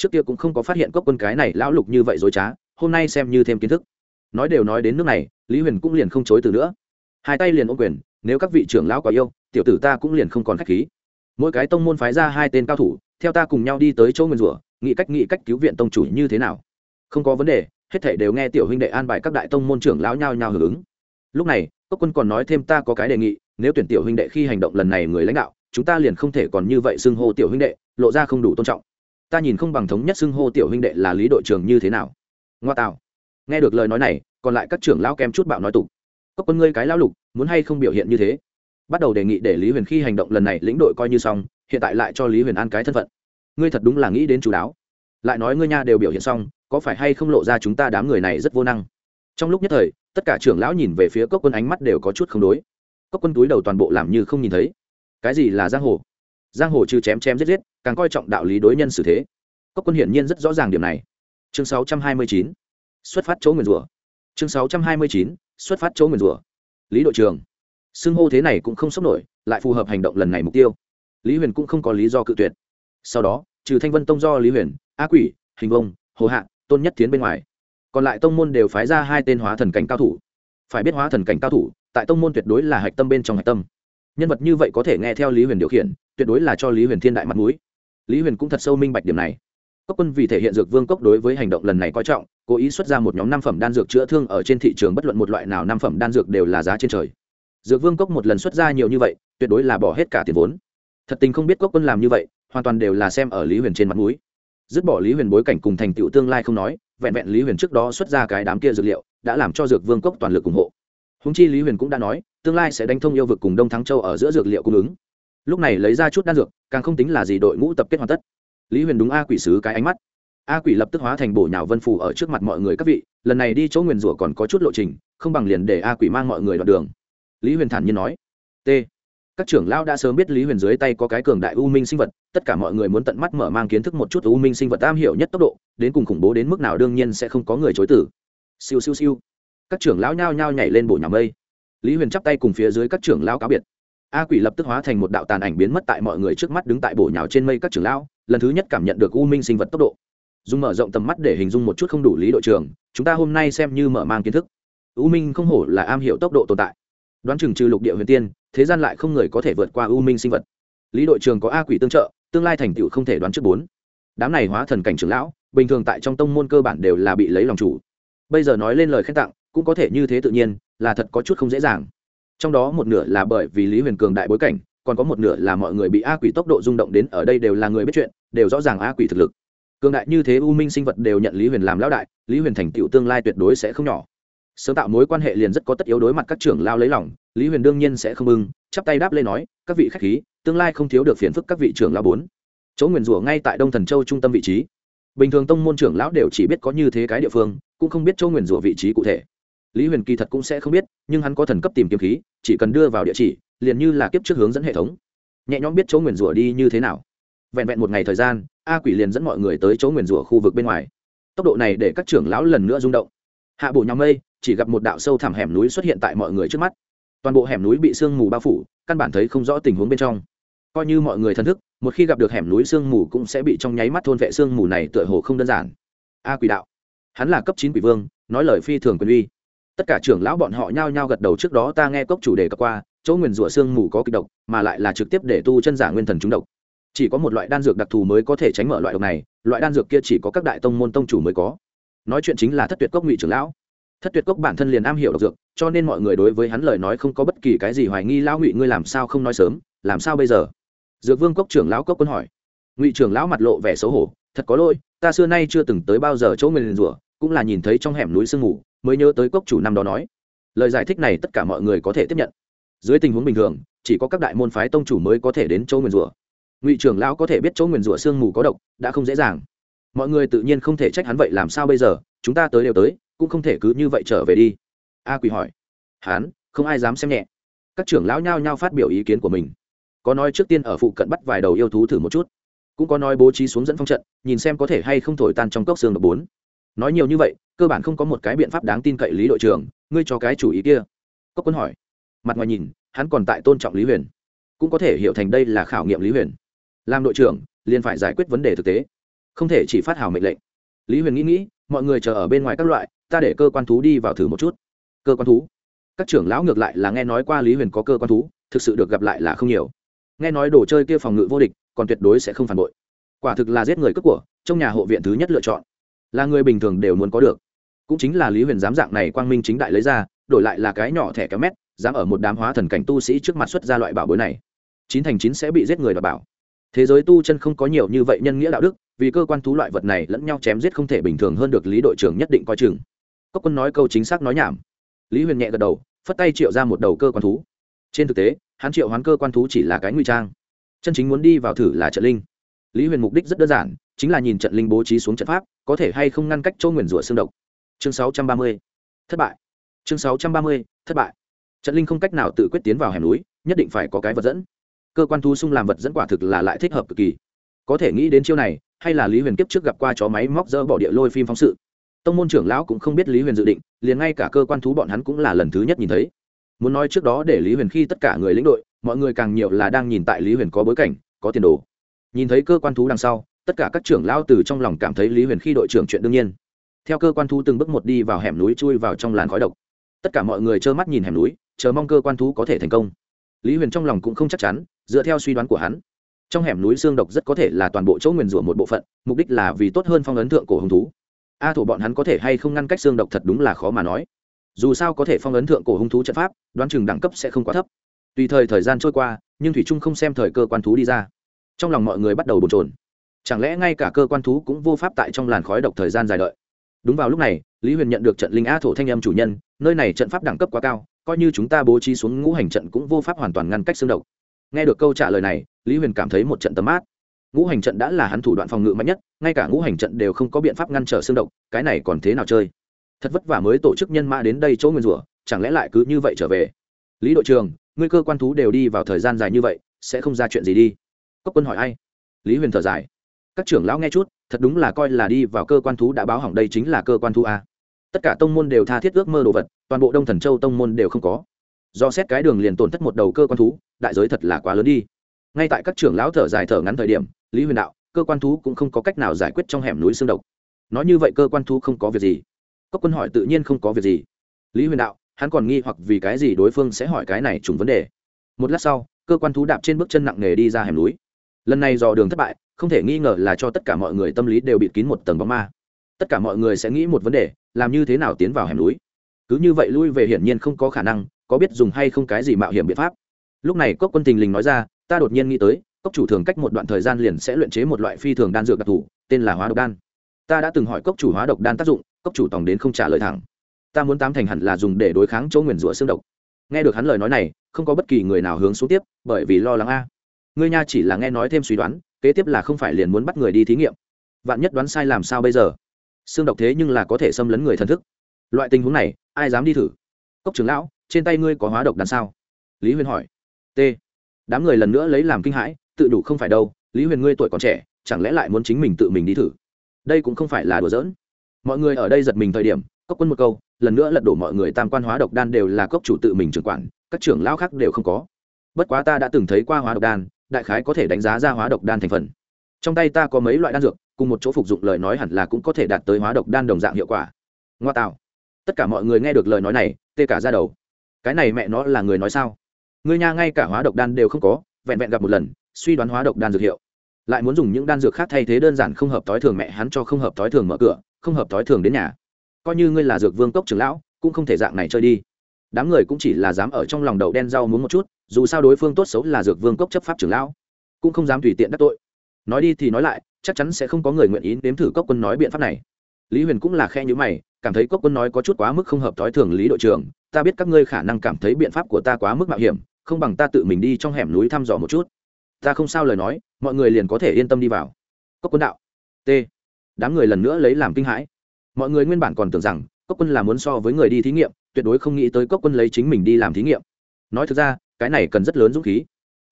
trước kia cũng không có phát hiện cốc quân cái này lão lục như vậy dối trá, hôm nay xem như thêm kiến thức. Nói đều nói đến nước này, lý huyền cũng liền không chối từ nữa. Hai tay liền ô quyền, nếu các vị trưởng lão có yêu, tiểu tử ta cũng liền không còn k h á c h khí. Mỗi cái tông môn phái ra hai tên cao thủ, theo ta cùng nhau đi tới chỗ nguyên rủa, nghĩ cách nghĩ cách cứu viện tông chủ như thế nào. Không có vấn đề, hết thể đều nghe tiểu huynh đệ an bài các đại tông môn trưởng lão nhao nhao hưởng ứng. Lúc này cốc quân còn nói thêm ta có cái đề nghị, nếu tuyển tiểu huynh đệ khi hành động lần này người lãnh đạo, chúng ta liền không thể còn như vậy xưng hô tiểu huynh đệ, lộ ra không đủ tôn trọng. Ta nhìn không bằng thống nhất xưng hô tiểu huynh đệ là lý đội trưởng như thế nào. Ngoa tạo. Nghe được lời nói này, còn lại các trưởng lão kem chút bạo nói tục. Cốc quân ngươi cái lão lục, muốn hay không biểu hiện như thế? Bắt đầu đề nghị để lý huyền khi hành động lần này lĩnh đội coi như xong, hiện tại lại cho lý huyền an cái thân phận. Ngươi thật đúng là nghĩ đến chú đáo. Lại nói ngươi nha đều biểu hiện xong, có phải hay không lộ ra chúng ta đám người này rất vô năng? Trong lúc nhất thời tất cả trưởng lão nhìn về phía cốc quân ánh mắt đều có chút không đối. Cốc quân túi đầu toàn bộ làm như không nhìn thấy. Cái gì là giang hồ? Giang hồ trừ chém chém giết giết, càng coi trọng đạo lý đối nhân xử thế. Cốc quân hiển nhiên rất rõ ràng điểm này. Chương 629. xuất phát chỗ nguyền rủa. Chương 629. xuất phát chỗ nguyền rủa. Lý đội trưởng. Xưng hô thế này cũng không sốc nổi, lại phù hợp hành động lần này mục tiêu. Lý huyền cũng không có lý do cự tuyệt. Sau đó, trừ thanh vân tông do lý huyền, a quỷ, hình vông, hồ hạ, tôn nhất tiến bên ngoài còn lại tông môn đều phái ra hai tên hóa thần cảnh cao thủ. Phải biết hóa thần cảnh cao thủ, tại tông môn tuyệt đối là hạch tâm bên trong hạch tâm. Nhân vật như vậy có thể nghe theo lý huyền điều khiển, tuyệt đối là cho lý huyền thiên đại mặt mũi. Lý huyền cũng thật sâu minh bạch điểm này. Cốc quân vì thể hiện dược vương cốc đối với hành động lần này coi trọng, cố ý xuất ra một nhóm năm phẩm đan dược chữa thương ở trên thị trường bất luận một loại nào năm phẩm đan dược đều là giá trên trời. Dược vương cốc một lần xuất ra nhiều như vậy, tuyệt đối là bỏ hết cả tiền vốn. Thật tình không biết cốc quân làm như vậy, hoàn toàn đều là xem ở lý huyền trên mặt mũi. Dứt bỏ lý huyền bối cảnh cùng thành tựu tương lai không nói vẹn vẹn lý huyền trước đó xuất ra cái đám kia dược liệu, đã làm cho dược vương cốc toàn lực ủng hộ. Húng chi lý huyền cũng đã nói, tương lai sẽ đánh thông yêu vực cùng đông thắng châu ở giữa dược liệu cung ứng. Lúc này lấy ra chút đan dược, càng không tính là gì đội ngũ tập kết hoàn tất. Lý huyền đúng a quỷ sứ cái ánh mắt. A quỷ lập tức hóa thành bổ nhào vân phủ ở trước mặt mọi người các vị, lần này đi chỗ nguyền rủa còn có chút lộ trình, không bằng liền để a quỷ mang mọi người đoạn đường. Lý huyền thản nhiên nói. T. Các trưởng lao đã sớm biết lý huyền dưới tay có cái cường đại u minh sinh vật, tất cả mọi người muốn tận mắt mở mang kiến thức một chút u minh sinh vật am hiểu nhất tốc độ đến cùng khủng bố đến mức nào đương nhiên sẽ không có người chối tử siêu siêu siêu. Các trưởng lão nhao nhao nhảy lên bổ nhà mây. Lý huyền chắp tay cùng phía dưới các trưởng lão cáo biệt. A quỷ lập tức hóa thành một đạo tàn ảnh biến mất tại mọi người trước mắt đứng tại bổ nhào trên mây các trưởng lão, lần thứ nhất cảm nhận được u minh sinh vật tốc độ. Dùng mở rộng tầm mắt để hình dung một chút không đủ lý đội trưởng, chúng ta hôm nay xem như mở mang kiến thức. U minh không hổ là am hiểu tốc độ tồn tại. Đoán chừng trừ lục địa huyền tiên, thế gian lại không người có thể vượt qua u minh sinh vật. Lý đội trưởng có a quỷ tương trợ, tương lai thành tựu không thể đoán trước bốn. Đám này hóa thần cảnh trưởng lão bình thường tại trong tông môn cơ bản đều là bị lấy lòng chủ. Bây giờ nói lên lời khen tặng, cũng có thể như thế tự nhiên, là thật có chút không dễ dàng. Trong đó một nửa là bởi vì lý huyền cường đại bối cảnh, còn có một nửa là mọi người bị a quỷ tốc độ rung động đến ở đây đều là người biết chuyện, đều rõ ràng a quỷ thực lực. Cường đại như thế u minh sinh vật đều nhận lý huyền làm lão đại, lý huyền thành tựu tương lai tuyệt đối sẽ không nhỏ. Sớm tạo mối quan hệ liền rất có tất yếu đối mặt các trưởng lao lấy lòng, lý huyền đương nhiên sẽ không ưng chắp tay đáp lên nói, các vị khách khí, tương lai không thiếu được phiền phức các vị trưởng lao bốn. Chỗ nguyền rủa ngay tại đông thần châu trung tâm vị trí bình thường tông môn trưởng lão đều chỉ biết có như thế cái địa phương, cũng không biết chỗ nguyền rủa vị trí cụ thể. Lý huyền kỳ thật cũng sẽ không biết, nhưng hắn có thần cấp tìm kiếm khí, chỉ cần đưa vào địa chỉ, liền như là kiếp trước hướng dẫn hệ thống. Nhẹ nhõm biết chỗ nguyền rủa đi như thế nào. Vẹn vẹn một ngày thời gian, a quỷ liền dẫn mọi người tới chỗ nguyền rủa khu vực bên ngoài. Tốc độ này để các trưởng lão lần nữa rung động. Hạ bộ nhóm mây, chỉ gặp một đạo sâu thẳm hẻm núi xuất hiện tại mọi người trước mắt. Toàn bộ hẻm núi bị sương mù bao phủ, căn bản thấy không rõ tình huống bên trong coi như mọi người thân thức, một khi gặp được hẻm núi sương mù cũng sẽ bị trong nháy mắt thôn vệ sương mù này tựa hồ không đơn giản. A quỷ đạo, hắn là cấp chín quỷ vương, nói lời phi thường quyền uy. Tất cả trưởng lão bọn họ nhao nhao gật đầu trước đó ta nghe cốc chủ đề cập qua, chỗ nguyền rủa xương mù có kịch độc, mà lại là trực tiếp để tu chân giả nguyên thần trúng độc. Chỉ có một loại đan dược đặc thù mới có thể tránh mở loại độc này, loại đan dược kia chỉ có các đại tông môn tông chủ mới có. Nói chuyện chính là thất tuyệt cốc ngụy trưởng lão. Thất tuyệt cốc bản thân liền am hiểu độc dược, cho nên mọi người đối với hắn lời nói không có bất kỳ cái gì hoài nghi, lão ngụy, ngươi làm sao không nói sớm? Làm sao bây giờ? Dược vương cốc trưởng lão cốc quân hỏi. Ngụy trưởng lão mặt lộ vẻ xấu hổ, thật có lỗi, ta xưa nay chưa từng tới bao giờ chỗ nguyền rủa, cũng là nhìn thấy trong hẻm núi sương mù, mới nhớ tới cốc chủ năm đó nói. Lời giải thích này tất cả mọi người có thể tiếp nhận. Dưới tình huống bình thường, chỉ có các đại môn phái tông chủ mới có thể đến chỗ nguyền rủa. Ngụy trưởng lão có thể biết chỗ nguyền rủa sương mù có độc, đã không dễ dàng. Mọi người tự nhiên không thể trách hắn vậy làm sao bây giờ, chúng ta tới đều tới, cũng không thể cứ như vậy trở về đi. A quỳ hỏi. Hắn, không ai dám xem nhẹ. Các trưởng lão nhao nhao phát biểu ý kiến của mình có nói trước tiên ở phụ cận bắt vài đầu yêu thú thử một chút. Cũng có nói bố trí xuống dẫn phong trận, nhìn xem có thể hay không thổi tan trong cốc xương độc bốn. Nói nhiều như vậy, cơ bản không có một cái biện pháp đáng tin cậy lý đội trưởng, ngươi cho cái chủ ý kia. Cốc quân hỏi. Mặt ngoài nhìn, hắn còn tại tôn trọng lý huyền. Cũng có thể hiểu thành đây là khảo nghiệm lý huyền. Làm đội trưởng, liền phải giải quyết vấn đề thực tế. Không thể chỉ phát hào mệnh lệnh. Lý huyền nghĩ nghĩ, mọi người chờ ở bên ngoài các loại, ta để cơ quan thú đi vào thử một chút. Cơ quan thú? Các trưởng lão ngược lại là nghe nói qua lý huyền có cơ quan thú, thực sự được gặp lại là không nhiều nghe nói đồ chơi kia phòng ngự vô địch, còn tuyệt đối sẽ không phản bội. Quả thực là giết người cướp của, trong nhà hộ viện thứ nhất lựa chọn. Là người bình thường đều muốn có được. Cũng chính là lý huyền dám dạng này quang minh chính đại lấy ra, đổi lại là cái nhỏ thẻ kéo mét, dám ở một đám hóa thần cảnh tu sĩ trước mặt xuất ra loại bảo bối này. Chín thành chín sẽ bị giết người đ bảo. Thế giới tu chân không có nhiều như vậy nhân nghĩa đạo đức, vì cơ quan thú loại vật này lẫn nhau chém giết không thể bình thường hơn được lý đội trưởng nhất định coi chừng. Cốc quân nói câu chính xác nói nhảm. Lý huyền nhẹ gật đầu, phất tay triệu ra một đầu cơ quan thú. Trên thực tế hắn triệu hoán cơ quan thú chỉ là cái nguy trang. Chân chính muốn đi vào thử là trận linh. Lý huyền mục đích rất đơn giản, chính là nhìn trận linh bố trí xuống trận pháp, có thể hay không ngăn cách châu nguyền rủa xương độc. Chương 630. thất bại. Chương 630. thất bại. Trận linh không cách nào tự quyết tiến vào hẻm núi, nhất định phải có cái vật dẫn. Cơ quan thú sung làm vật dẫn quả thực là lại thích hợp cực kỳ. Có thể nghĩ đến chiêu này, hay là lý huyền kiếp trước gặp qua chó máy móc dỡ bỏ địa lôi phim phóng sự. Tông môn trưởng lão cũng không biết lý huyền dự định, liền ngay cả cơ quan thú bọn hắn cũng là lần thứ nhất nhìn thấy muốn nói trước đó để lý huyền khi tất cả người lĩnh đội, mọi người càng nhiều là đang nhìn tại lý huyền có bối cảnh, có tiền đồ. Nhìn thấy cơ quan thú đằng sau, tất cả các trưởng lao từ trong lòng cảm thấy lý huyền khi đội trưởng chuyện đương nhiên. Theo cơ quan thú từng bước một đi vào hẻm núi chui vào trong làn khói độc. Tất cả mọi người trơ mắt nhìn hẻm núi, chờ mong cơ quan thú có thể thành công. Lý huyền trong lòng cũng không chắc chắn, dựa theo suy đoán của hắn, trong hẻm núi xương độc rất có thể là toàn bộ chỗ nguyền rủa một bộ phận, mục đích là vì tốt hơn phong ấn thượng cổ hồng thú. A thổ bọn hắn có thể hay không ngăn cách xương độc thật đúng là khó mà nói dù sao có thể phong ấn thượng cổ hung thú trận pháp, đoán chừng đẳng cấp sẽ không quá thấp. Tùy thời thời gian trôi qua, nhưng thủy trung không xem thời cơ quan thú đi ra. Trong lòng mọi người bắt đầu bồn trồn chẳng lẽ ngay cả cơ quan thú cũng vô pháp tại trong làn khói độc thời gian dài đợi? Đúng vào lúc này, lý huyền nhận được trận linh a thổ thanh âm chủ nhân, nơi này trận pháp đẳng cấp quá cao, coi như chúng ta bố trí xuống ngũ hành trận cũng vô pháp hoàn toàn ngăn cách xương độc. Nghe được câu trả lời này, lý huyền cảm thấy một trận tấm mát. Ngũ hành trận đã là hắn thủ đoạn phòng ngự mạnh nhất, ngay cả ngũ hành trận đều không có biện pháp ngăn trở xương độc, cái này còn thế nào chơi? Thật vất vả mới tổ chức nhân mã đến đây chỗ nguyên rủa, chẳng lẽ lại cứ như vậy trở về? Lý đội trường ngươi cơ quan thú đều đi vào thời gian dài như vậy, sẽ không ra chuyện gì đi. Cốc quân hỏi ai? Lý huyền thở dài. Các trưởng lão nghe chút, thật đúng là coi là đi vào cơ quan thú đã báo hỏng đây chính là cơ quan thú a. Tất cả tông môn đều tha thiết ước mơ đồ vật, toàn bộ đông thần châu tông môn đều không có. Do xét cái đường liền tổn thất một đầu cơ quan thú, đại giới thật là quá lớn đi. Ngay tại các trưởng lão thở dài thở ngắn thời điểm, lý huyền đạo, cơ quan thú cũng không có cách nào giải quyết trong hẻm núi xương độc. Nói như vậy cơ quan thú không có việc gì cốc quân hỏi tự nhiên không có việc gì. Lý huyền đạo, hắn còn nghi hoặc vì cái gì đối phương sẽ hỏi cái này trùng vấn đề. Một lát sau, cơ quan thú đạp trên bước chân nặng nề đi ra hẻm núi. Lần này dò đường thất bại, không thể nghi ngờ là cho tất cả mọi người tâm lý đều bịt kín một tầng bóng ma. Tất cả mọi người sẽ nghĩ một vấn đề, làm như thế nào tiến vào hẻm núi? Cứ như vậy lui về hiển nhiên không có khả năng, có biết dùng hay không cái gì mạo hiểm biện pháp. Lúc này cốc quân tình lình nói ra, ta đột nhiên nghĩ tới, cốc chủ thường cách một đoạn thời gian liền sẽ luyện chế một loại phi thường đan dược đặc thù, tên là hóa độc đan ta đã từng hỏi cốc chủ hóa độc đan tác dụng, cốc chủ tòng đến không trả lời thẳng. Ta muốn tám thành hẳn là dùng để đối kháng chỗ nguyền rủa xương độc. Nghe được hắn lời nói này, không có bất kỳ người nào hướng xuống tiếp, bởi vì lo lắng a. Ngươi nha chỉ là nghe nói thêm suy đoán, kế tiếp là không phải liền muốn bắt người đi thí nghiệm. Vạn nhất đoán sai làm sao bây giờ? Xương độc thế nhưng là có thể xâm lấn người thần thức. Loại tình huống này, ai dám đi thử? Cốc trưởng lão, trên tay ngươi có hóa độc đan sao? Lý huyền hỏi. T. Đám người lần nữa lấy làm kinh hãi, tự đủ không phải đâu, lý huyền ngươi tuổi còn trẻ, chẳng lẽ lại muốn chính mình tự mình đi thử? Đây cũng không phải là đùa giỡn. Mọi người ở đây giật mình thời điểm, cốc quân một câu, lần nữa lật đổ mọi người tam quan hóa độc đan đều là cốc chủ tự mình trưởng quản, các trưởng lão khác đều không có. Bất quá ta đã từng thấy qua hóa độc đan, đại khái có thể đánh giá ra hóa độc đan thành phần. Trong tay ta có mấy loại đan dược, cùng một chỗ phục dụng lời nói hẳn là cũng có thể đạt tới hóa độc đan đồng dạng hiệu quả. Ngoa tạo. Tất cả mọi người nghe được lời nói này, tê cả ra đầu. Cái này mẹ nó là người nói sao? Người nhà ngay cả hóa độc đan đều không có, vẹn vẹn gặp một lần, suy đoán hóa độc đan dược hiệu lại muốn dùng những đan dược khác thay thế đơn giản không hợp thói thường mẹ hắn cho không hợp thói thường mở cửa, không hợp thói thường đến nhà. Coi như ngươi là dược vương cốc trưởng lão, cũng không thể dạng này chơi đi. Đám người cũng chỉ là dám ở trong lòng đậu đen rau muốn một chút, dù sao đối phương tốt xấu là dược vương cốc chấp pháp trưởng lão, cũng không dám tùy tiện đắc tội. Nói đi thì nói lại, chắc chắn sẽ không có người nguyện ý nếm thử cốc quân nói biện pháp này. Lý huyền cũng là khe nhữ mày, cảm thấy cốc quân nói có chút quá mức không hợp thói thường lý đội trưởng, ta biết các ngươi khả năng cảm thấy biện pháp của ta quá mức mạo hiểm, không bằng ta tự mình đi trong hẻm núi thăm dò một chút ta không sao lời nói, mọi người liền có thể yên tâm đi vào. Cốc quân đạo. T. Đám người lần nữa lấy làm kinh hãi. Mọi người nguyên bản còn tưởng rằng, cốc quân là muốn so với người đi thí nghiệm, tuyệt đối không nghĩ tới cốc quân lấy chính mình đi làm thí nghiệm. Nói thực ra, cái này cần rất lớn dũng khí.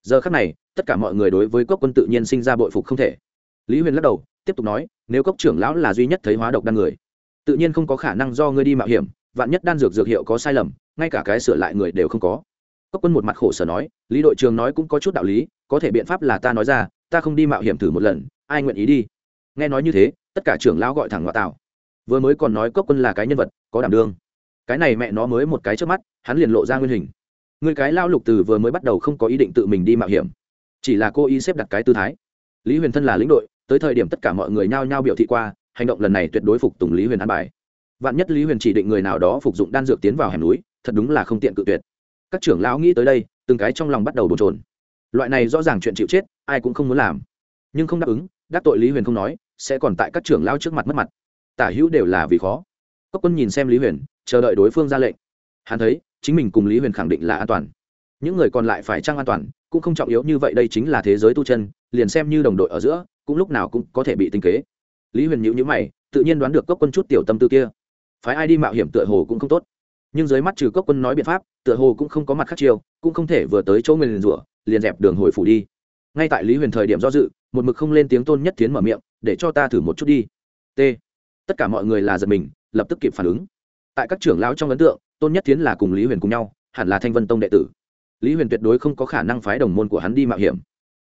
Giờ khác này, tất cả mọi người đối với cốc quân tự nhiên sinh ra bội phục không thể. Lý huyền lắc đầu, tiếp tục nói, nếu cốc trưởng lão là duy nhất thấy hóa độc đan người, tự nhiên không có khả năng do ngươi đi mạo hiểm, vạn nhất đan dược dược hiệu có sai lầm, ngay cả cái sửa lại người đều không có cốc quân một mặt khổ sở nói, lý đội trường nói cũng có chút đạo lý, có thể biện pháp là ta nói ra, ta không đi mạo hiểm thử một lần, ai nguyện ý đi? Nghe nói như thế, tất cả trưởng lão gọi thẳng ngoại tạo vừa mới còn nói cốc quân là cái nhân vật, có đảm đương. Cái này mẹ nó mới một cái trước mắt, hắn liền lộ ra nguyên hình. Người cái lao lục từ vừa mới bắt đầu không có ý định tự mình đi mạo hiểm, chỉ là cô ý xếp đặt cái tư thái. Lý huyền thân là lĩnh đội, tới thời điểm tất cả mọi người nhao nhao biểu thị qua, hành động lần này tuyệt đối phục tùng lý huyền an bài. Vạn nhất lý huyền chỉ định người nào đó phục dụng đan dược tiến vào hẻm núi, thật đúng là không tiện cự tuyệt các trưởng lão nghĩ tới đây, từng cái trong lòng bắt đầu bồn trồn loại này rõ ràng chuyện chịu chết, ai cũng không muốn làm. Nhưng không đáp ứng, đắc tội lý huyền không nói, sẽ còn tại các trưởng lão trước mặt mất mặt. Tả hữu đều là vì khó. Cốc quân nhìn xem lý huyền, chờ đợi đối phương ra lệnh. Hắn thấy, chính mình cùng lý huyền khẳng định là an toàn. Những người còn lại phải trăng an toàn, cũng không trọng yếu như vậy đây chính là thế giới tu chân, liền xem như đồng đội ở giữa, cũng lúc nào cũng có thể bị tinh kế. Lý huyền nhữ nhữ mày, tự nhiên đoán được cốc quân chút tiểu tâm tư kia. Phái ai đi mạo hiểm tựa hồ cũng không tốt nhưng dưới mắt trừ cốc quân nói biện pháp, tựa hồ cũng không có mặt khác chiêu, cũng không thể vừa tới chỗ người liền rủa, liền dẹp đường hồi phủ đi. Ngay tại lý huyền thời điểm do dự, một mực không lên tiếng tôn nhất tiến mở miệng, để cho ta thử một chút đi. T. Tất cả mọi người là giật mình, lập tức kịp phản ứng. Tại các trưởng lão trong ấn tượng, tôn nhất tiến là cùng lý huyền cùng nhau, hẳn là thanh vân tông đệ tử. Lý huyền tuyệt đối không có khả năng phái đồng môn của hắn đi mạo hiểm.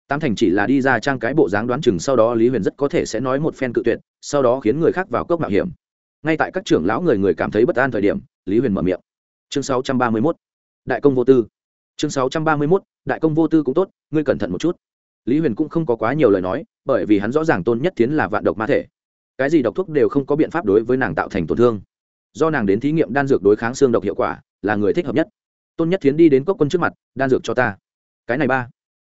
Tam thành chỉ là đi ra trang cái bộ dáng đoán chừng sau đó lý huyền rất có thể sẽ nói một phen cự tuyệt, sau đó khiến người khác vào cốc mạo hiểm. Ngay tại các trưởng lão người người cảm thấy bất an thời điểm lý huyền mở miệng. Chương 631. đại công vô tư. Chương 631. đại công vô tư cũng tốt, ngươi cẩn thận một chút. Lý huyền cũng không có quá nhiều lời nói, bởi vì hắn rõ ràng tôn nhất tiến là vạn độc ma thể. Cái gì độc thuốc đều không có biện pháp đối với nàng tạo thành tổn thương. Do nàng đến thí nghiệm đan dược đối kháng xương độc hiệu quả, là người thích hợp nhất. Tôn nhất tiến đi đến cốc quân trước mặt, đan dược cho ta. Cái này ba.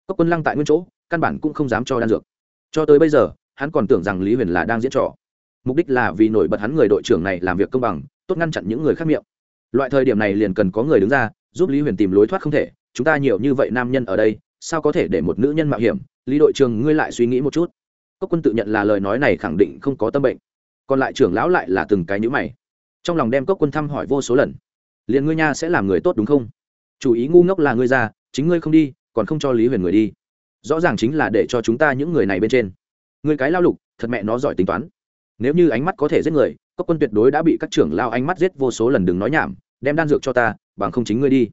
Cốc quân lăng tại nguyên chỗ, căn bản cũng không dám cho đan dược. Cho tới bây giờ, hắn còn tưởng rằng lý huyền là đang diễn trò. Mục đích là vì nổi bật hắn người đội trưởng này làm việc công bằng tốt ngăn chặn những người khác miệng. Loại thời điểm này liền cần có người đứng ra, giúp lý huyền tìm lối thoát không thể, chúng ta nhiều như vậy nam nhân ở đây, sao có thể để một nữ nhân mạo hiểm? Lý đội trưởng, ngươi lại suy nghĩ một chút. Cốc quân tự nhận là lời nói này khẳng định không có tâm bệnh. Còn lại trưởng lão lại là từng cái nhữ mày. Trong lòng đem cốc quân thăm hỏi vô số lần. Liền ngươi nha sẽ làm người tốt đúng không? Chủ ý ngu ngốc là ngươi ra, chính ngươi không đi, còn không cho lý huyền người đi. Rõ ràng chính là để cho chúng ta những người này bên trên. Ngươi cái lao lục, thật mẹ nó giỏi tính toán. Nếu như ánh mắt có thể giết người cốc quân tuyệt đối đã bị các trưởng lao ánh mắt giết vô số lần đừng nói nhảm, đem đan dược cho ta, bằng không chính ngươi đi.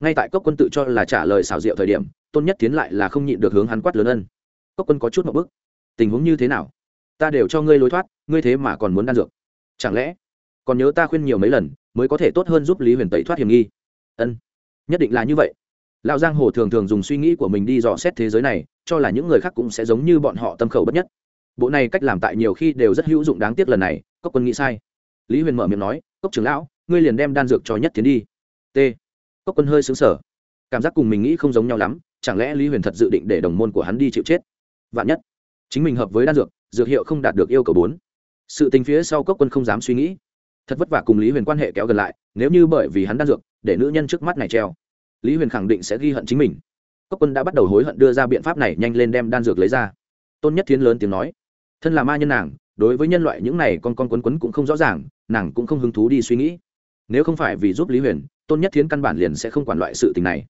Ngay tại cốc quân tự cho là trả lời xảo diệu thời điểm, tôn nhất tiến lại là không nhịn được hướng hắn quát lớn ân. Cốc quân có chút một bức. Tình huống như thế nào? Ta đều cho ngươi lối thoát, ngươi thế mà còn muốn đan dược. Chẳng lẽ còn nhớ ta khuyên nhiều mấy lần, mới có thể tốt hơn giúp lý huyền tẩy thoát hiểm nghi? Ân, nhất định là như vậy. Lão giang hồ thường thường dùng suy nghĩ của mình đi dò xét thế giới này, cho là những người khác cũng sẽ giống như bọn họ tâm khẩu bất nhất bộ này cách làm tại nhiều khi đều rất hữu dụng đáng tiếc lần này, cốc quân nghĩ sai. Lý huyền mở miệng nói, cốc trưởng lão, ngươi liền đem đan dược cho nhất tiến đi. T. Cốc quân hơi xứng sở cảm giác cùng mình nghĩ không giống nhau lắm, chẳng lẽ lý huyền thật dự định để đồng môn của hắn đi chịu chết? Vạn nhất, chính mình hợp với đan dược dược hiệu không đạt được yêu cầu bốn. Sự tình phía sau cốc quân không dám suy nghĩ. Thật vất vả cùng lý huyền quan hệ kéo gần lại, nếu như bởi vì hắn đan dược, để nữ nhân trước mắt này treo, lý huyền khẳng định sẽ ghi hận chính mình. Cốc quân đã bắt đầu hối hận đưa ra biện pháp này nhanh lên đem đan dược lấy ra. Tôn nhất thiến lớn tiếng nói thân là ma nhân nàng, đối với nhân loại những này con con quấn quấn cũng không rõ ràng, nàng cũng không hứng thú đi suy nghĩ. Nếu không phải vì giúp lý huyền, tôn nhất thiến căn bản liền sẽ không quản loại sự tình này.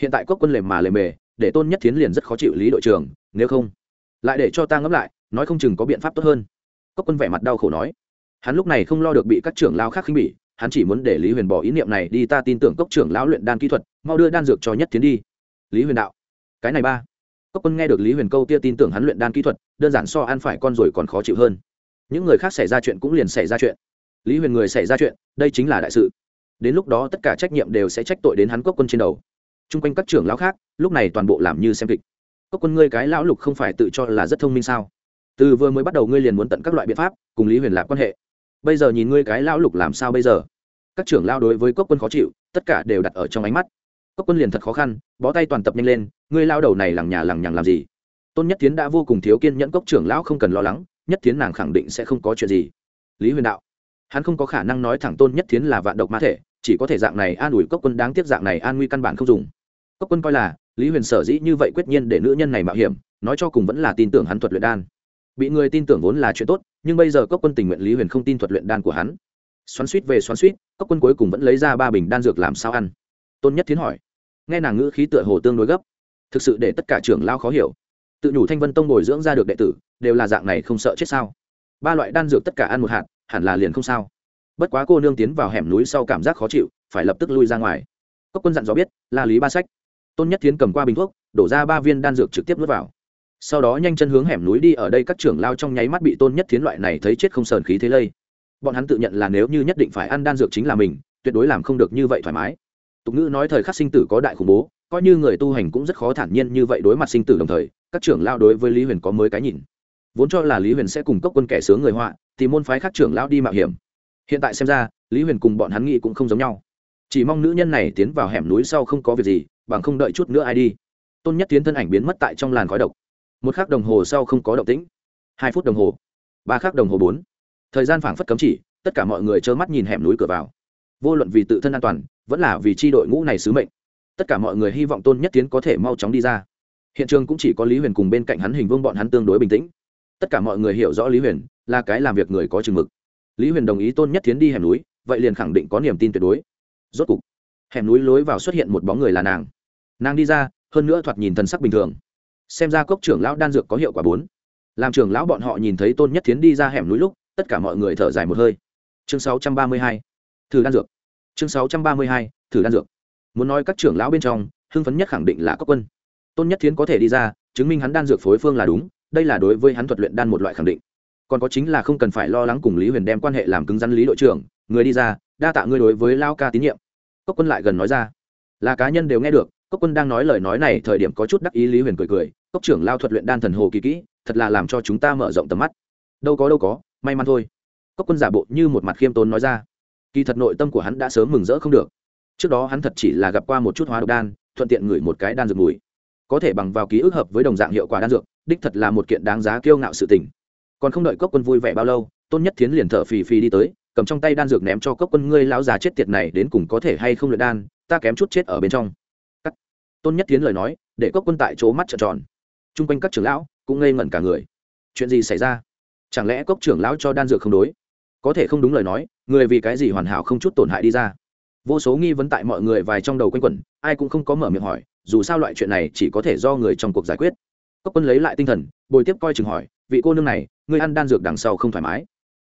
Hiện tại cốc quân lề mà lề mề, để tôn nhất thiến liền rất khó chịu lý đội trưởng, nếu không, lại để cho ta ngẫm lại, nói không chừng có biện pháp tốt hơn. Cốc quân vẻ mặt đau khổ nói. Hắn lúc này không lo được bị các trưởng lao khác khinh bỉ, hắn chỉ muốn để lý huyền bỏ ý niệm này đi, ta tin tưởng cốc trưởng lão luyện đan kỹ thuật, mau đưa đan dược cho nhất tiến đi. Lý huyền đạo. Cái này ba cốc quân nghe được lý huyền câu tia tin tưởng hắn luyện đan kỹ thuật, đơn giản so ăn phải con rồi còn khó chịu hơn. Những người khác xảy ra chuyện cũng liền xảy ra chuyện. Lý huyền người xảy ra chuyện, đây chính là đại sự. Đến lúc đó tất cả trách nhiệm đều sẽ trách tội đến hắn cốc quân trên đầu. T r u n g quanh các trưởng lão khác, lúc này toàn bộ làm như xem kịch. Cốc quân ngươi cái lão lục không phải tự cho là rất thông minh sao? Từ vừa mới bắt đầu ngươi liền muốn tận các loại biện pháp, cùng lý huyền lạc quan hệ. Bây giờ nhìn ngươi cái lão lục làm sao bây giờ? Các trưởng lao đối với cốc quân khó chịu, tất cả đều đặt ở trong ánh mắt cốc quân liền thật khó khăn, bó tay toàn tập nhanh lên, ngươi lao đầu này lằng nhà lằng nhằng làm gì? Tôn nhất tiến đã vô cùng thiếu kiên nhẫn cốc trưởng lão không cần lo lắng, nhất tiến nàng khẳng định sẽ không có chuyện gì. Lý huyền đạo hắn không có khả năng nói thẳng tôn nhất tiến là vạn độc mã thể, chỉ có thể dạng này an ủi cốc quân đáng tiếc dạng này an nguy căn bản không dùng. Cốc quân coi là, lý huyền sở dĩ như vậy quyết nhiên để nữ nhân này mạo hiểm, nói cho cùng vẫn là tin tưởng hắn thuật luyện đan. Bị người tin tưởng vốn là chuyện tốt, nhưng bây giờ cốc quân tình nguyện lý huyền không tin thuật luyện đan của hắn. Xoắn suýt về xoắn suýt, cốc quân cuối cùng vẫn lấy ra ba bình đan dược làm sao ăn. Tôn nhất tiến hỏi nghe nàng ngữ khí tựa hồ tương đối gấp. Thực sự để tất cả trưởng lao khó hiểu. Tự nhủ thanh vân tông bồi dưỡng ra được đệ tử, đều là dạng này không sợ chết sao? Ba loại đan dược tất cả ăn một hạt, hẳn là liền không sao. Bất quá cô nương tiến vào hẻm núi sau cảm giác khó chịu, phải lập tức lui ra ngoài. Cốc quân dặn dò biết là lý ba sách. Tôn nhất tiến cầm qua bình thuốc, đổ ra ba viên đan dược trực tiếp nuốt vào. Sau đó nhanh chân hướng hẻm núi đi, ở đây các trưởng lao trong nháy mắt bị tôn nhất tiến loại này thấy chết không sờn khí thế lây. Bọn hắn tự nhận là nếu như nhất định phải ăn đan dược chính là mình, tuyệt đối làm không được như vậy thoải mái tục ngữ nói thời khắc sinh tử có đại khủng bố, coi như người tu hành cũng rất khó thản nhiên như vậy đối mặt sinh tử đồng thời, các trưởng lao đối với lý huyền có mới cái nhìn. Vốn cho là lý huyền sẽ cùng cốc quân kẻ sướng người họa, thì môn phái khác trưởng lao đi mạo hiểm. Hiện tại xem ra, lý huyền cùng bọn hắn nghĩ cũng không giống nhau. Chỉ mong nữ nhân này tiến vào hẻm núi sau không có việc gì, bằng không đợi chút nữa ai đi. Tôn nhất tiến thân ảnh biến mất tại trong làn khói độc. Một khắc đồng hồ sau không có động tĩnh. Hai phút đồng hồ. Ba khắc đồng hồ bốn. Thời gian phảng phất cấm chỉ, tất cả mọi người trơ mắt nhìn hẻm núi cửa vào. Vô luận vì tự thân an toàn vẫn là vì chi đội ngũ này sứ mệnh. Tất cả mọi người hy vọng tôn nhất tiến có thể mau chóng đi ra. Hiện trường cũng chỉ có lý huyền cùng bên cạnh hắn hình vương bọn hắn tương đối bình tĩnh. Tất cả mọi người hiểu rõ lý huyền là cái làm việc người có chừng mực. Lý huyền đồng ý tôn nhất tiến đi hẻm núi vậy liền khẳng định có niềm tin tuyệt đối. Rốt cục hẻm núi lối vào xuất hiện một bóng người là nàng. Nàng đi ra hơn nữa thoạt nhìn thần sắc bình thường. Xem ra cốc trưởng lão đan dược có hiệu quả bốn. Làm trưởng lão bọn họ nhìn thấy tôn nhất tiến đi ra hẻm núi lúc tất cả mọi người thở dài một hơi. Chương 632, thử đan dược chương 632, thử đan dược. Muốn nói các trưởng lão bên trong hưng phấn nhất khẳng định là cốc quân. Tôn nhất thiến có thể đi ra chứng minh hắn đan dược phối phương là đúng đây là đối với hắn thuật luyện đan một loại khẳng định. Còn có chính là không cần phải lo lắng cùng lý huyền đem quan hệ làm cứng rắn lý đội trưởng người đi ra đa tạ ngươi đối với lao ca tín nhiệm. Cốc quân lại gần nói ra. Là cá nhân đều nghe được cốc quân đang nói lời nói này thời điểm có chút đắc ý lý huyền cười cười cốc trưởng lao thuật luyện đan thần hồ kỳ kỹ thật là làm cho chúng ta mở rộng tầm mắt. Đâu có đâu có may mắn thôi. Cốc quân giả bộ như một mặt khiêm tốn nói ra kỳ thật nội tâm của hắn đã sớm mừng rỡ không được. Trước đó hắn thật chỉ là gặp qua một chút hóa độc đan, thuận tiện ngửi một cái đan dược mùi. Có thể bằng vào ký ức hợp với đồng dạng hiệu quả đan dược, đích thật là một kiện đáng giá kiêu ngạo sự tình. Còn không đợi cốc quân vui vẻ bao lâu, tôn nhất thiến liền thở phì phì đi tới, cầm trong tay đan dược ném cho cốc quân ngươi lão già chết tiệt này đến cùng có thể hay không luyện đan, ta kém chút chết ở bên trong. Cắt. tôn nhất thiến lời nói, để cốc quân tại chỗ mắt trợn tròn. Chung quanh các trưởng lão cũng ngây ngẩn cả người. Chuyện gì xảy ra? Chẳng lẽ cốc trưởng lão cho đan dược không đối? Có thể không đúng lời nói, người vì cái gì hoàn hảo không chút tổn hại đi ra. Vô số nghi vấn tại mọi người vài trong đầu quanh quẩn, ai cũng không có mở miệng hỏi, dù sao loại chuyện này chỉ có thể do người trong cuộc giải quyết. Cốc quân lấy lại tinh thần, bồi tiếp coi chừng hỏi, vị cô nương này, người ăn đan dược đằng sau không thoải mái.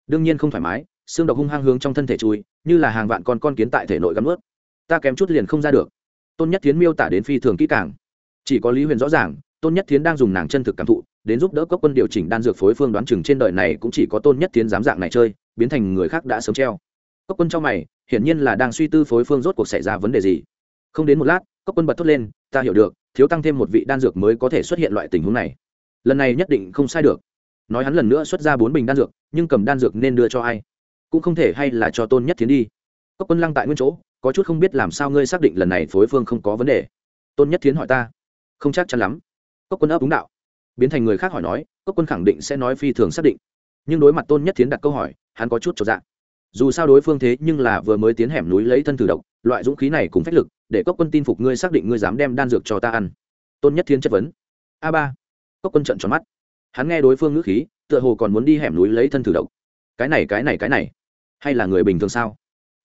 Đương nhiên không thoải mái, xương độc hung hăng hướng trong thân thể chui, như là hàng vạn con con kiến tại thể nội gắn ướt. Ta kém chút liền không ra được. Tôn nhất thiến miêu tả đến phi thường kỹ càng. Chỉ có lý huyền rõ ràng, tôn nhất thiến đang dùng nàng chân thực cảm thụ đến giúp đỡ cốc quân điều chỉnh đan dược phối phương đoán chừng trên đời này cũng chỉ có tôn nhất tiến dám dạng này chơi, biến thành người khác đã sớm treo. Cốc quân trong mày, hiển nhiên là đang suy tư phối phương rốt cuộc xảy ra vấn đề gì. Không đến một lát, cốc quân bật thốt lên, ta hiểu được, thiếu tăng thêm một vị đan dược mới có thể xuất hiện loại tình huống này. Lần này nhất định không sai được. Nói hắn lần nữa xuất ra bốn bình đan dược, nhưng cầm đan dược nên đưa cho ai? Cũng không thể hay là cho tôn nhất tiến đi. Cốc quân lăng tại nguyên chỗ, có chút không biết làm sao ngươi xác định lần này phối phương không có vấn đề. Tôn nhất tiến hỏi ta. Không chắc chắn lắm. Cốc quân ấp đúng đạo biến thành người khác hỏi nói, cốc quân khẳng định sẽ nói phi thường xác định. Nhưng đối mặt tôn nhất thiến đặt câu hỏi, hắn có chút trọn dạng dù sao đối phương thế nhưng là vừa mới tiến hẻm núi lấy thân thử độc, loại dũng khí này cùng phách lực, để cốc quân tin phục ngươi xác định ngươi dám đem đan dược cho ta ăn. Tôn nhất thiên chất vấn. A ba. Cốc quân trận tròn mắt. Hắn nghe đối phương ngữ khí, tựa hồ còn muốn đi hẻm núi lấy thân thử độc. Cái này cái này cái này? Hay là người bình thường sao?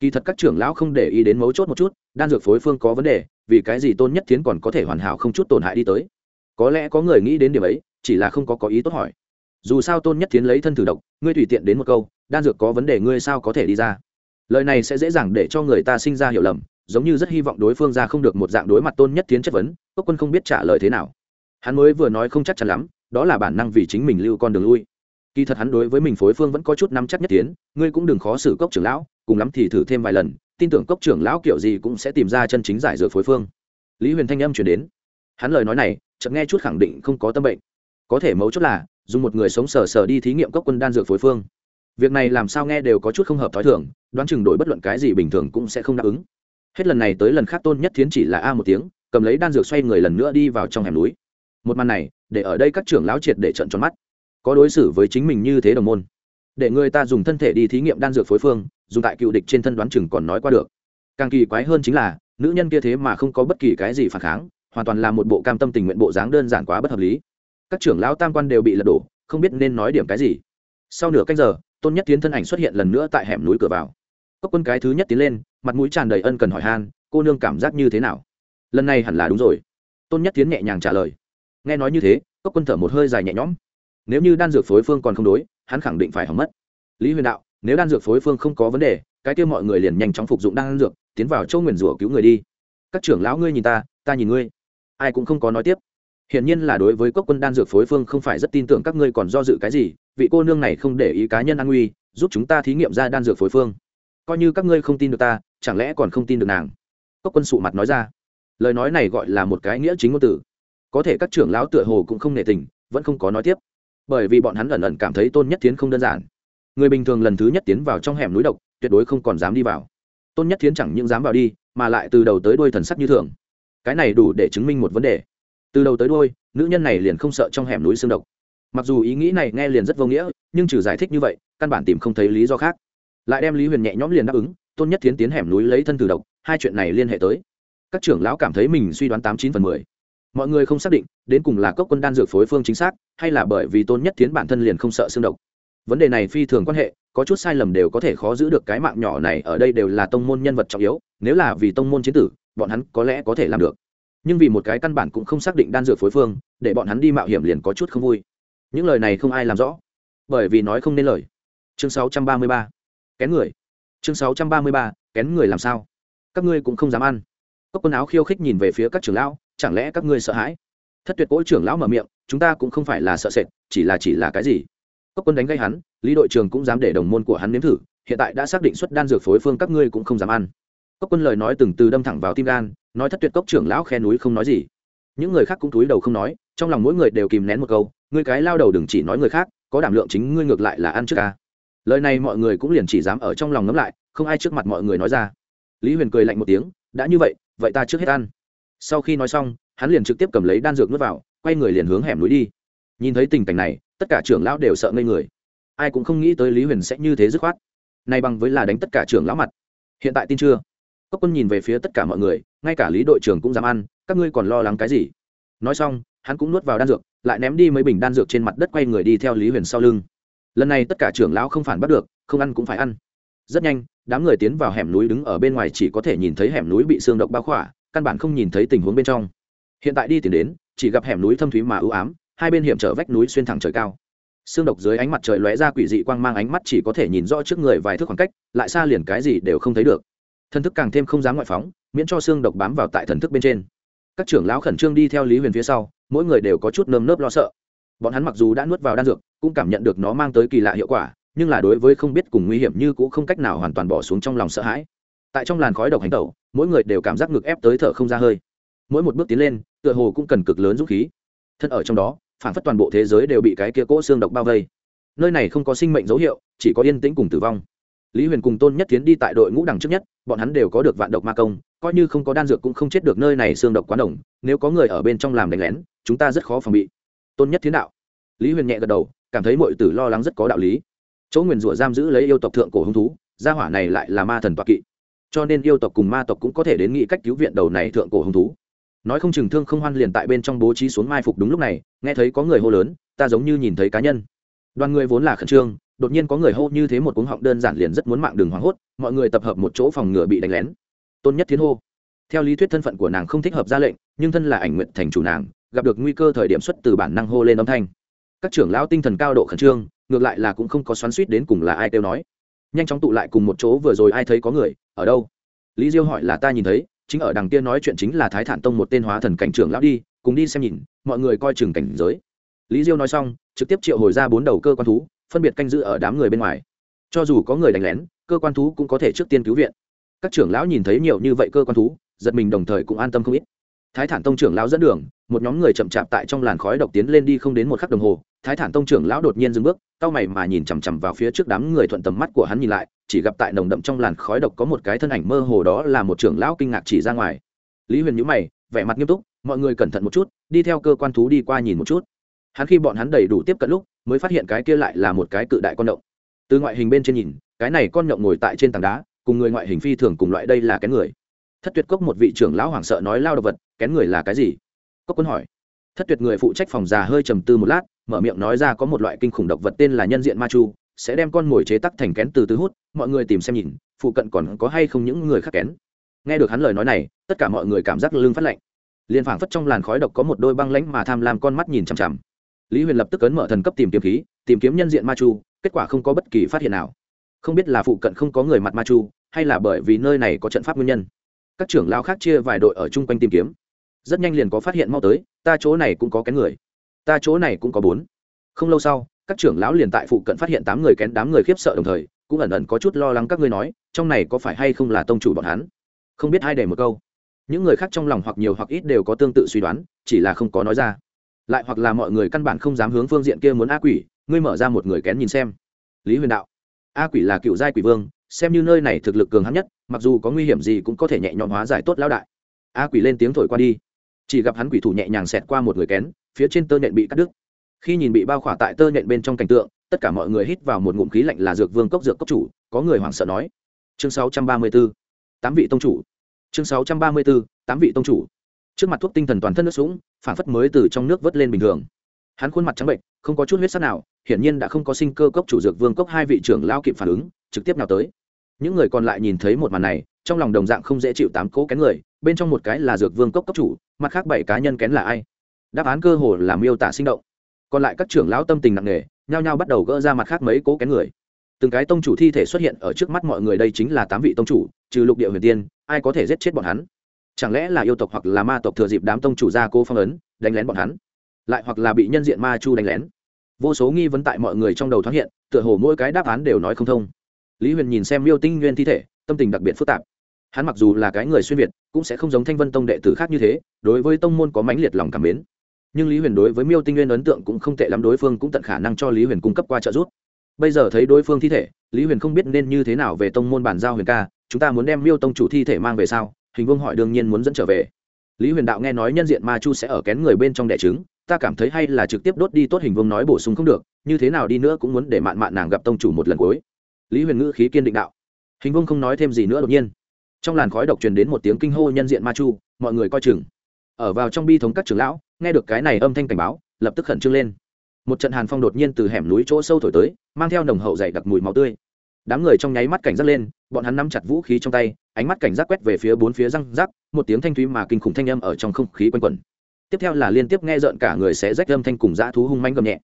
Kỳ thật các trưởng lão không để ý đến mấu chốt một chút, đan dược phối phương có vấn đề, vì cái gì tôn nhất thiến còn có thể hoàn hảo không chút tổn hại đi tới? Có lẽ có người nghĩ đến điểm ấy, chỉ là không có có ý tốt hỏi. Dù sao tôn nhất thiến lấy thân thử độc, ngươi tùy tiện đến một câu, đan dược có vấn đề ngươi sao có thể đi ra? Lời này sẽ dễ dàng để cho người ta sinh ra hiểu lầm, giống như rất hy vọng đối phương ra không được một dạng đối mặt tôn nhất thiến chất vấn, cốc quân không biết trả lời thế nào. Hắn mới vừa nói không chắc chắn lắm, đó là bản năng vì chính mình lưu con đường lui. Kỳ thật hắn đối với mình phối phương vẫn có chút nắm chắc nhất tiến ngươi cũng đừng khó xử cốc trưởng lão, cùng lắm thì thử thêm vài lần, tin tưởng cốc trưởng lão kiểu gì cũng sẽ tìm ra chân chính giải dược phối phương. Lý huyền thanh âm chuyển đến. Hắn lời nói này chợt nghe chút khẳng định không có tâm bệnh. Có thể mấu chốt là, dùng một người sống sờ sờ đi thí nghiệm cốc quân đan dược phối phương. Việc này làm sao nghe đều có chút không hợp t h ó i thường, đoán chừng đổi bất luận cái gì bình thường cũng sẽ không đáp ứng. Hết lần này tới lần khác tôn nhất thiến chỉ là a một tiếng, cầm lấy đan dược xoay người lần nữa đi vào trong hẻm núi. Một màn này, để ở đây các trưởng lão triệt để trận tròn mắt. Có đối xử với chính mình như thế đồng môn. Để người ta dùng thân thể đi thí nghiệm đan dược phối phương, dùng tại cựu địch trên thân đoán chừng còn nói qua được. Càng kỳ quái hơn chính là, nữ nhân kia thế mà không có bất kỳ cái gì phản kháng hoàn toàn là một bộ cam tâm tình nguyện bộ dáng đơn giản quá bất hợp lý. Các trưởng lão tam quan đều bị lật đổ, không biết nên nói điểm cái gì. Sau nửa cách giờ, tôn nhất tiến thân ảnh xuất hiện lần nữa tại hẻm núi cửa vào. Cốc quân cái thứ nhất tiến lên, mặt mũi tràn đầy ân cần hỏi han, cô nương cảm giác như thế nào? Lần này hẳn là đúng rồi. Tôn nhất tiến nhẹ nhàng trả lời. Nghe nói như thế, cốc quân thở một hơi dài nhẹ nhõm. Nếu như đan dược phối phương còn không đối, hắn khẳng định phải hỏng mất. Lý huyền đạo, nếu đan dược phối phương không có vấn đề, cái kia mọi người liền nhanh chóng phục dụng đan dược, tiến vào châu nguyền rủa cứu người đi. Các trưởng lão ngươi nhìn ta ta nhìn ngươi ai cũng không có nói tiếp. Hiển nhiên là đối với cốc quân đan dược phối phương không phải rất tin tưởng các ngươi còn do dự cái gì, vị cô nương này không để ý cá nhân an nguy, giúp chúng ta thí nghiệm ra đan dược phối phương. Coi như các ngươi không tin được ta, chẳng lẽ còn không tin được nàng? Cốc quân sụ mặt nói ra. Lời nói này gọi là một cái nghĩa chính ngôn từ có thể các trưởng lão tựa hồ cũng không nể tình, vẫn không có nói tiếp. Bởi vì bọn hắn ẩn ẩn cảm thấy tôn nhất tiến không đơn giản. Người bình thường lần thứ nhất tiến vào trong hẻm núi độc, tuyệt đối không còn dám đi vào. Tôn nhất tiến chẳng những dám vào đi, mà lại từ đầu tới đuôi thần sắc như thường cái này đủ để chứng minh một vấn đề. Từ đầu tới đuôi, nữ nhân này liền không sợ trong hẻm núi xương độc. Mặc dù ý nghĩ này nghe liền rất vô nghĩa, nhưng trừ giải thích như vậy, căn bản tìm không thấy lý do khác. Lại đem lý huyền nhẹ nhõm liền đáp ứng, tôn nhất tiến tiến hẻm núi lấy thân từ độc, hai chuyện này liên hệ tới. Các trưởng lão cảm thấy mình suy đoán tám chín phần mười. Mọi người không xác định, đến cùng là cốc quân đan dược phối phương chính xác, hay là bởi vì tôn nhất tiến bản thân liền không sợ xương độc. Vấn đề này phi thường quan hệ, có chút sai lầm đều có thể khó giữ được cái mạng nhỏ này, ở đây đều là tông môn nhân vật trọng yếu, nếu là vì tông môn chiến tử bọn hắn có lẽ có thể làm được. Nhưng vì một cái căn bản cũng không xác định đan dược phối phương để bọn hắn đi mạo hiểm liền có chút không vui. Những lời này không ai làm rõ bởi vì nói không nên lời. Chương 633. kén người. Chương 633, kén người làm sao? Các ngươi cũng không dám ăn. Cốc quần áo khiêu khích nhìn về phía các trưởng lão chẳng lẽ các ngươi sợ hãi? Thất tuyệt cỗ trưởng lão mở miệng chúng ta cũng không phải là sợ sệt chỉ là chỉ là cái gì? Cốc quân đánh gây hắn lý đội trường cũng dám để đồng môn của hắn nếm thử hiện tại đã xác định xuất đan dược phối phương các ngươi cũng không dám ăn cốc quân lời nói từng từ đâm thẳng vào tim gan, nói thất tuyệt cốc trưởng lão khe núi không nói gì. Những người khác cũng túi đầu không nói, trong lòng mỗi người đều kìm nén một câu, ngươi cái lao đầu đừng chỉ nói người khác, có đảm lượng chính ngươi ngược lại là ăn trước ca. Lời này mọi người cũng liền chỉ dám ở trong lòng ngấm lại, không ai trước mặt mọi người nói ra. Lý huyền cười lạnh một tiếng, đã như vậy vậy ta trước hết ăn. Sau khi nói xong, hắn liền trực tiếp cầm lấy đan dược nuốt vào, quay người liền hướng hẻm núi đi. Nhìn thấy tình cảnh này, tất cả trưởng lão đều sợ ngây người. Ai cũng không nghĩ tới lý huyền sẽ như thế dứt khoát. Nay bằng với là đánh tất cả trưởng lão mặt. Hiện tại tin chưa? Cốc quân nhìn về phía tất cả mọi người, ngay cả lý đội trưởng cũng dám ăn, các ngươi còn lo lắng cái gì? Nói xong, hắn cũng nuốt vào đan dược, lại ném đi mấy bình đan dược trên mặt đất quay người đi theo lý huyền sau lưng. Lần này tất cả trưởng lão không phản bắt được, không ăn cũng phải ăn. Rất nhanh, đám người tiến vào hẻm núi đứng ở bên ngoài chỉ có thể nhìn thấy hẻm núi bị xương độc bao khỏa, căn bản không nhìn thấy tình huống bên trong. Hiện tại đi tìm đến, chỉ gặp hẻm núi thâm thúy mà ưu ám, hai bên hiểm trở vách núi xuyên thẳng trời cao. Xương độc dưới ánh mặt trời lóe ra quỷ dị quang mang, ánh mắt chỉ có thể nhìn rõ trước người vài thước khoảng cách, lại xa liền cái gì đều không thấy được thần thức càng thêm không dám ngoại phóng, miễn cho xương độc bám vào tại thần thức bên trên. Các trưởng lão khẩn trương đi theo lý huyền phía sau, mỗi người đều có chút nơm nớp lo sợ. Bọn hắn mặc dù đã nuốt vào đan dược, cũng cảm nhận được nó mang tới kỳ lạ hiệu quả, nhưng là đối với không biết cùng nguy hiểm như cũng không cách nào hoàn toàn bỏ xuống trong lòng sợ hãi. Tại trong làn khói độc hành tẩu, mỗi người đều cảm giác ngực ép tới thở không ra hơi. Mỗi một bước tiến lên, tựa hồ cũng cần cực lớn dũng khí. Thân ở trong đó, phản phất toàn bộ thế giới đều bị cái kia cỗ xương độc bao vây. Nơi này không có sinh mệnh dấu hiệu, chỉ có yên tĩnh cùng tử vong lý huyền cùng tôn nhất tiến đi tại đội ngũ đằng trước nhất, bọn hắn đều có được vạn độc ma công, coi như không có đan dược cũng không chết được nơi này xương độc quá đồng nếu có người ở bên trong làm đánh lén, chúng ta rất khó phòng bị. Tôn nhất tiến đạo. Lý huyền nhẹ gật đầu, cảm thấy mọi tử lo lắng rất có đạo lý. Chỗ nguyền rủa giam giữ lấy yêu tộc thượng cổ hung thú, gia hỏa này lại là ma thần toạc kỵ. Cho nên yêu tộc cùng ma tộc cũng có thể đến nghĩ cách cứu viện đầu này thượng cổ hung thú. Nói không chừng thương không hoan liền tại bên trong bố trí xuống mai phục đúng lúc này, nghe thấy có người hô lớn, ta giống như nhìn thấy cá nhân. Đoàn người vốn là khẩn trương đột nhiên có người hô như thế một cuống họng đơn giản liền rất muốn mạng đường hoảng hốt, mọi người tập hợp một chỗ phòng ngừa bị đánh lén. Tôn nhất thiên hô. Theo lý thuyết thân phận của nàng không thích hợp ra lệnh, nhưng thân là ảnh nguyện thành chủ nàng, gặp được nguy cơ thời điểm xuất từ bản năng hô lên âm thanh. Các trưởng lão tinh thần cao độ khẩn trương, ngược lại là cũng không có xoắn suýt đến cùng là ai kêu nói. Nhanh chóng tụ lại cùng một chỗ vừa rồi ai thấy có người, ở đâu? Lý diêu hỏi là ta nhìn thấy, chính ở đằng kia nói chuyện chính là thái thản tông một tên hóa thần cảnh trưởng lão đi, cùng đi xem nhìn, mọi người coi chừng cảnh giới. Lý diêu nói xong, trực tiếp triệu hồi ra bốn đầu cơ quan thú phân biệt canh giữ ở đám người bên ngoài. Cho dù có người đánh lén, cơ quan thú cũng có thể trước tiên cứu viện. Các trưởng lão nhìn thấy nhiều như vậy cơ quan thú, giật mình đồng thời cũng an tâm không ít. Thái thản tông trưởng lão dẫn đường, một nhóm người chậm chạp tại trong làn khói độc tiến lên đi không đến một khắc đồng hồ. Thái thản tông trưởng lão đột nhiên dừng bước, cau mày mà nhìn chằm chằm vào phía trước đám người thuận tầm mắt của hắn nhìn lại, chỉ gặp tại nồng đậm trong làn khói độc có một cái thân ảnh mơ hồ đó là một trưởng lão kinh ngạc chỉ ra ngoài. Lý huyền nhữ mày, vẻ mặt nghiêm túc, mọi người cẩn thận một chút, đi theo cơ quan thú đi qua nhìn một chút. Hắn khi bọn hắn đầy đủ tiếp cận lúc mới phát hiện cái kia lại là một cái cự đại con động. Từ ngoại hình bên trên nhìn, cái này con nhộng ngồi tại trên tảng đá, cùng người ngoại hình phi thường cùng loại đây là cái người. Thất tuyệt cốc một vị trưởng lão hoảng sợ nói lao đ ộ vật, kén người là cái gì? Cốc quân hỏi. Thất tuyệt người phụ trách phòng già hơi trầm tư một lát, mở miệng nói ra có một loại kinh khủng độc vật tên là nhân diện ma chu, sẽ đem con mồi chế tắc thành kén từ từ hút, mọi người tìm xem nhìn, phụ cận còn có hay không những người khác kén. Nghe được hắn lời nói này, tất cả mọi người cảm giác lưng phát lạnh. Liền phảng phất trong làn khói độc có một đôi băng lãnh mà tham lam con mắt nhìn chằm chằm lý huyền lập tức ấn mở thần cấp tìm kiếm khí, tìm kiếm nhân diện ma chu, kết quả không có bất kỳ phát hiện nào. Không biết là phụ cận không có người mặt ma chu, hay là bởi vì nơi này có trận pháp nguyên nhân. Các trưởng lao khác chia vài đội ở chung quanh tìm kiếm. Rất nhanh liền có phát hiện mau tới, ta chỗ này cũng có cái người. Ta chỗ này cũng có bốn. Không lâu sau, các trưởng lão liền tại phụ cận phát hiện tám người kén đám người khiếp sợ đồng thời, cũng ẩn ẩn có chút lo lắng các ngươi nói, trong này có phải hay không là tông chủ bọn hắn? Không biết hai để một câu. Những người khác trong lòng hoặc nhiều hoặc ít đều có tương tự suy đoán, chỉ là không có nói ra lại hoặc là mọi người căn bản không dám hướng phương diện kia muốn a quỷ ngươi mở ra một người kén nhìn xem. Lý huyền đạo a quỷ là cựu giai quỷ vương xem như nơi này thực lực cường hắn nhất mặc dù có nguy hiểm gì cũng có thể nhẹ nhõm hóa giải tốt lão đại. A quỷ lên tiếng thổi qua đi. Chỉ gặp hắn quỷ thủ nhẹ nhàng xẹt qua một người kén phía trên tơ nhện bị cắt đứt. Khi nhìn bị bao khỏa tại tơ nhện bên trong cảnh tượng tất cả mọi người hít vào một ngụm khí lạnh là dược vương cốc dược cốc chủ có người hoảng sợ nói. Chương 634, tám vị tông chủ. Chương 634, tám vị tông chủ trước mặt thuốc tinh thần toàn thân nước sũng phản phất mới từ trong nước vớt lên bình thường. Hắn khuôn mặt trắng bệnh, không có chút huyết sắc nào, hiển nhiên đã không có sinh cơ cốc chủ dược vương cốc hai vị trưởng lao kịp phản ứng, trực tiếp nào tới. Những người còn lại nhìn thấy một màn này, trong lòng đồng dạng không dễ chịu tám cố kén người, bên trong một cái là dược vương cốc cốc chủ, mặt khác bảy cá nhân kén là ai? Đáp án cơ hồ là miêu tả sinh động. Còn lại các trưởng lão tâm tình nặng nề, nhao nhao bắt đầu gỡ ra mặt khác mấy cố kén người. Từng cái tông chủ thi thể xuất hiện ở trước mắt mọi người, đây chính là tám vị tông chủ, trừ lục địa huyền tiên, ai có thể giết chết bọn hắn? Chẳng lẽ là yêu tộc hoặc là ma tộc thừa dịp đám tông chủ ra cô phong ấn, đánh lén bọn hắn? Lại hoặc là bị nhân diện ma chu đánh lén? Vô số nghi vấn tại mọi người trong đầu thoáng hiện, tựa hồ mỗi cái đáp án đều nói không thông. Lý huyền nhìn xem miêu tinh nguyên thi thể, tâm tình đặc biệt phức tạp. Hắn mặc dù là cái người xuyên việt, cũng sẽ không giống thanh vân tông đệ tử khác như thế, đối với tông môn có mãnh liệt lòng cảm mến. Nhưng lý huyền đối với miêu tinh nguyên ấn tượng cũng không tệ lắm, đối phương cũng tận khả năng cho lý huyền cung cấp qua trợ giúp. Bây giờ thấy đối phương thi thể, lý huyền không biết nên như thế nào về tông môn bản giao huyền ca, chúng ta muốn đem miêu tông chủ thi thể mang về sao? Hình vương hỏi đương nhiên muốn dẫn trở về. Lý huyền đạo nghe nói nhân diện ma chu sẽ ở kén người bên trong đẻ trứng, ta cảm thấy hay là trực tiếp đốt đi tốt hình vương nói bổ sung không được, như thế nào đi nữa cũng muốn để mạn mạn nàng gặp tông chủ một lần cuối. Lý huyền ngữ khí kiên định đạo. Hình vương không nói thêm gì nữa đột nhiên. Trong làn khói độc truyền đến một tiếng kinh hô nhân diện ma chu, mọi người coi chừng. Ở vào trong bi thống các trưởng lão, nghe được cái này âm thanh cảnh báo, lập tức khẩn trương lên. Một trận hàn phong đột nhiên từ hẻm núi chỗ sâu thổi tới, mang theo nồng hậu dày đặc mùi máu tươi đám người trong nháy mắt cảnh giác lên, bọn hắn nắm chặt vũ khí trong tay, ánh mắt cảnh giác quét về phía bốn phía răng rắc, một tiếng thanh thúy mà kinh khủng thanh âm ở trong không khí quanh quẩn. Tiếp theo là liên tiếp nghe rợn cả người sẽ rách âm thanh cùng dã thú hung manh gầm nhẹ.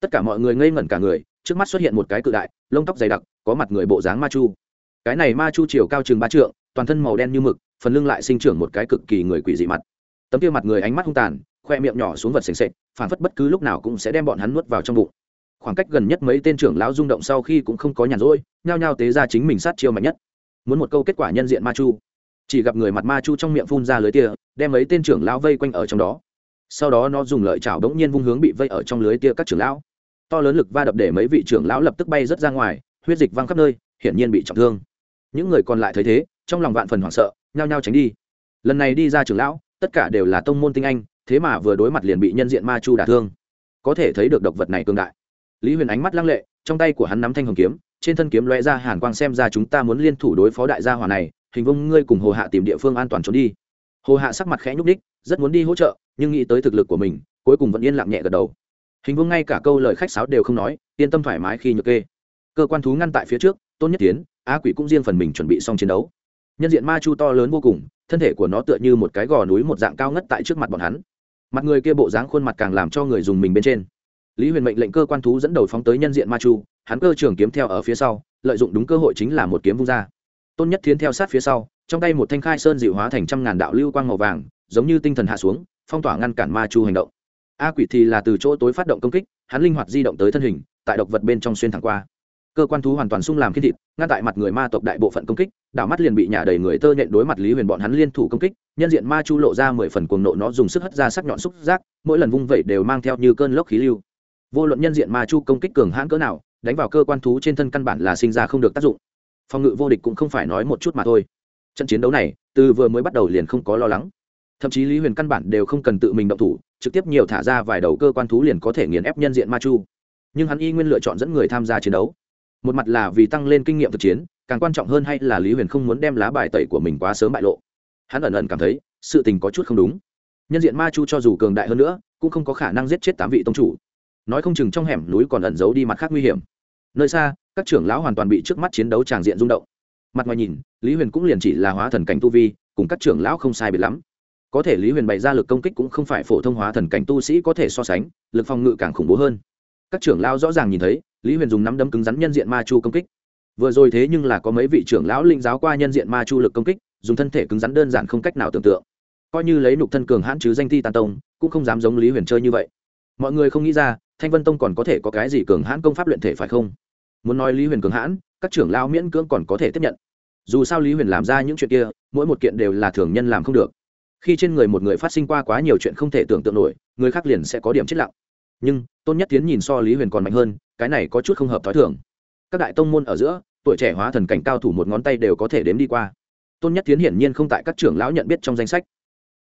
Tất cả mọi người ngây ngẩn cả người, trước mắt xuất hiện một cái cự đại, lông tóc dày đặc, có mặt người bộ dáng ma chu. Cái này ma chu chiều cao chừng ba trượng, toàn thân màu đen như mực, phần lưng lại sinh trưởng một cái cực kỳ người quỷ dị mặt. Tấm kia mặt người ánh mắt hung tàn, khoe miệng nhỏ xuống vật sềnh sệch phản phất bất cứ lúc nào cũng sẽ đem bọn hắn nuốt vào trong bụng khoảng cách gần nhất mấy tên trưởng lão rung động sau khi cũng không có nhàn rỗi, nhao nhao tế ra chính mình sát chiêu mạnh nhất. Muốn một câu kết quả nhân diện ma chu. Chỉ gặp người mặt ma chu trong miệng phun ra lưới tia, đem mấy tên trưởng lão vây quanh ở trong đó. Sau đó nó dùng lợi chảo đống nhiên vung hướng bị vây ở trong lưới tia các trưởng lão. To lớn lực va đập để mấy vị trưởng lão lập tức bay rớt ra ngoài, huyết dịch văng khắp nơi, hiển nhiên bị trọng thương. Những người còn lại thấy thế, trong lòng vạn phần hoảng sợ, nhao nhao tránh đi. Lần này đi ra trưởng lão, tất cả đều là tông môn tinh anh, thế mà vừa đối mặt liền bị nhân diện ma chu đả thương. Có thể thấy được độc vật này cương đại lý huyền ánh mắt lăng lệ trong tay của hắn nắm thanh hồng kiếm trên thân kiếm lóe ra hàn quang xem ra chúng ta muốn liên thủ đối phó đại gia hỏa này hình vông ngươi cùng hồ hạ tìm địa phương an toàn trốn đi. Hồ hạ sắc mặt khẽ nhúc nhích, rất muốn đi hỗ trợ nhưng nghĩ tới thực lực của mình cuối cùng vẫn yên lặng nhẹ gật đầu. Hình vương ngay cả câu lời khách sáo đều không nói yên tâm thoải mái khi nhược kê. Cơ quan thú ngăn tại phía trước tôn nhất tiến á quỷ cũng riêng phần mình chuẩn bị xong chiến đấu. Nhân diện ma chu to lớn vô cùng thân thể của nó tựa như một cái gò núi một dạng cao ngất tại trước mặt bọn hắn. Mặt người kia bộ dáng khuôn mặt càng làm cho người dùng mình bên trên lý huyền mệnh lệnh cơ quan thú dẫn đầu phóng tới nhân diện ma chu, hắn cơ trường kiếm theo ở phía sau, lợi dụng đúng cơ hội chính là một kiếm vung ra. Tôn nhất thiến theo sát phía sau, trong tay một thanh khai sơn dịu hóa thành trăm ngàn đạo lưu quang màu vàng, giống như tinh thần hạ xuống, phong tỏa ngăn cản ma chu hành động. A quỷ thì là từ chỗ tối phát động công kích, hắn linh hoạt di động tới thân hình, tại độc vật bên trong xuyên thẳng qua. Cơ quan thú hoàn toàn sung làm khiên thịt, ngăn tại mặt người ma tộc đại bộ phận công kích, đảo mắt liền bị nhả đầy người tơ nhện đối mặt lý huyền bọn hắn liên thủ công kích, nhân diện ma chu lộ ra mười phần cuồng nộ nó dùng sức hất ra sắc nhọn xúc giác, mỗi lần vung vẩy đều mang theo như cơn lốc khí lưu vô luận nhân diện ma chu công kích cường hãn cỡ nào, đánh vào cơ quan thú trên thân căn bản là sinh ra không được tác dụng. Phòng ngự vô địch cũng không phải nói một chút mà thôi. Trận chiến đấu này, từ vừa mới bắt đầu liền không có lo lắng. Thậm chí lý huyền căn bản đều không cần tự mình động thủ, trực tiếp nhiều thả ra vài đầu cơ quan thú liền có thể nghiền ép nhân diện ma chu. Nhưng hắn y nguyên lựa chọn dẫn người tham gia chiến đấu. Một mặt là vì tăng lên kinh nghiệm thực chiến, càng quan trọng hơn hay là lý huyền không muốn đem lá bài tẩy của mình quá sớm bại lộ. Hắn ẩn ẩn cảm thấy, sự tình có chút không đúng. Nhân diện ma chu cho dù cường đại hơn nữa, cũng không có khả năng giết chết tám vị tông chủ nói không chừng trong hẻm núi còn ẩn giấu đi mặt khác nguy hiểm. Nơi xa, các trưởng lão hoàn toàn bị trước mắt chiến đấu tràng diện rung động. Mặt ngoài nhìn, lý huyền cũng liền chỉ là hóa thần cảnh tu vi, cùng các trưởng lão không sai biệt lắm. Có thể lý huyền bày ra lực công kích cũng không phải phổ thông hóa thần cảnh tu sĩ có thể so sánh, lực phòng ngự càng khủng bố hơn. Các trưởng lão rõ ràng nhìn thấy, lý huyền dùng nắm đấm cứng rắn nhân diện ma chu công kích. Vừa rồi thế nhưng là có mấy vị trưởng lão linh giáo qua nhân diện ma chu lực công kích, dùng thân thể cứng rắn đơn giản không cách nào tưởng tượng. Coi như lấy nục thân cường hãn chứ danh thi tàn tông, cũng không dám giống lý huyền chơi như vậy. Mọi người không nghĩ ra thanh vân tông còn có thể có cái gì cường hãn công pháp luyện thể phải không? Muốn nói lý huyền cường hãn, các trưởng lão miễn cưỡng còn có thể tiếp nhận. Dù sao lý huyền làm ra những chuyện kia, mỗi một kiện đều là thường nhân làm không được. Khi trên người một người phát sinh qua quá nhiều chuyện không thể tưởng tượng nổi, người khác liền sẽ có điểm chết lặng. Nhưng, tôn nhất tiến nhìn so lý huyền còn mạnh hơn, cái này có chút không hợp t h ó i thường. Các đại tông môn ở giữa, tuổi trẻ hóa thần cảnh cao thủ một ngón tay đều có thể đếm đi qua. Tôn nhất tiến hiển nhiên không tại các trưởng lão nhận biết trong danh sách.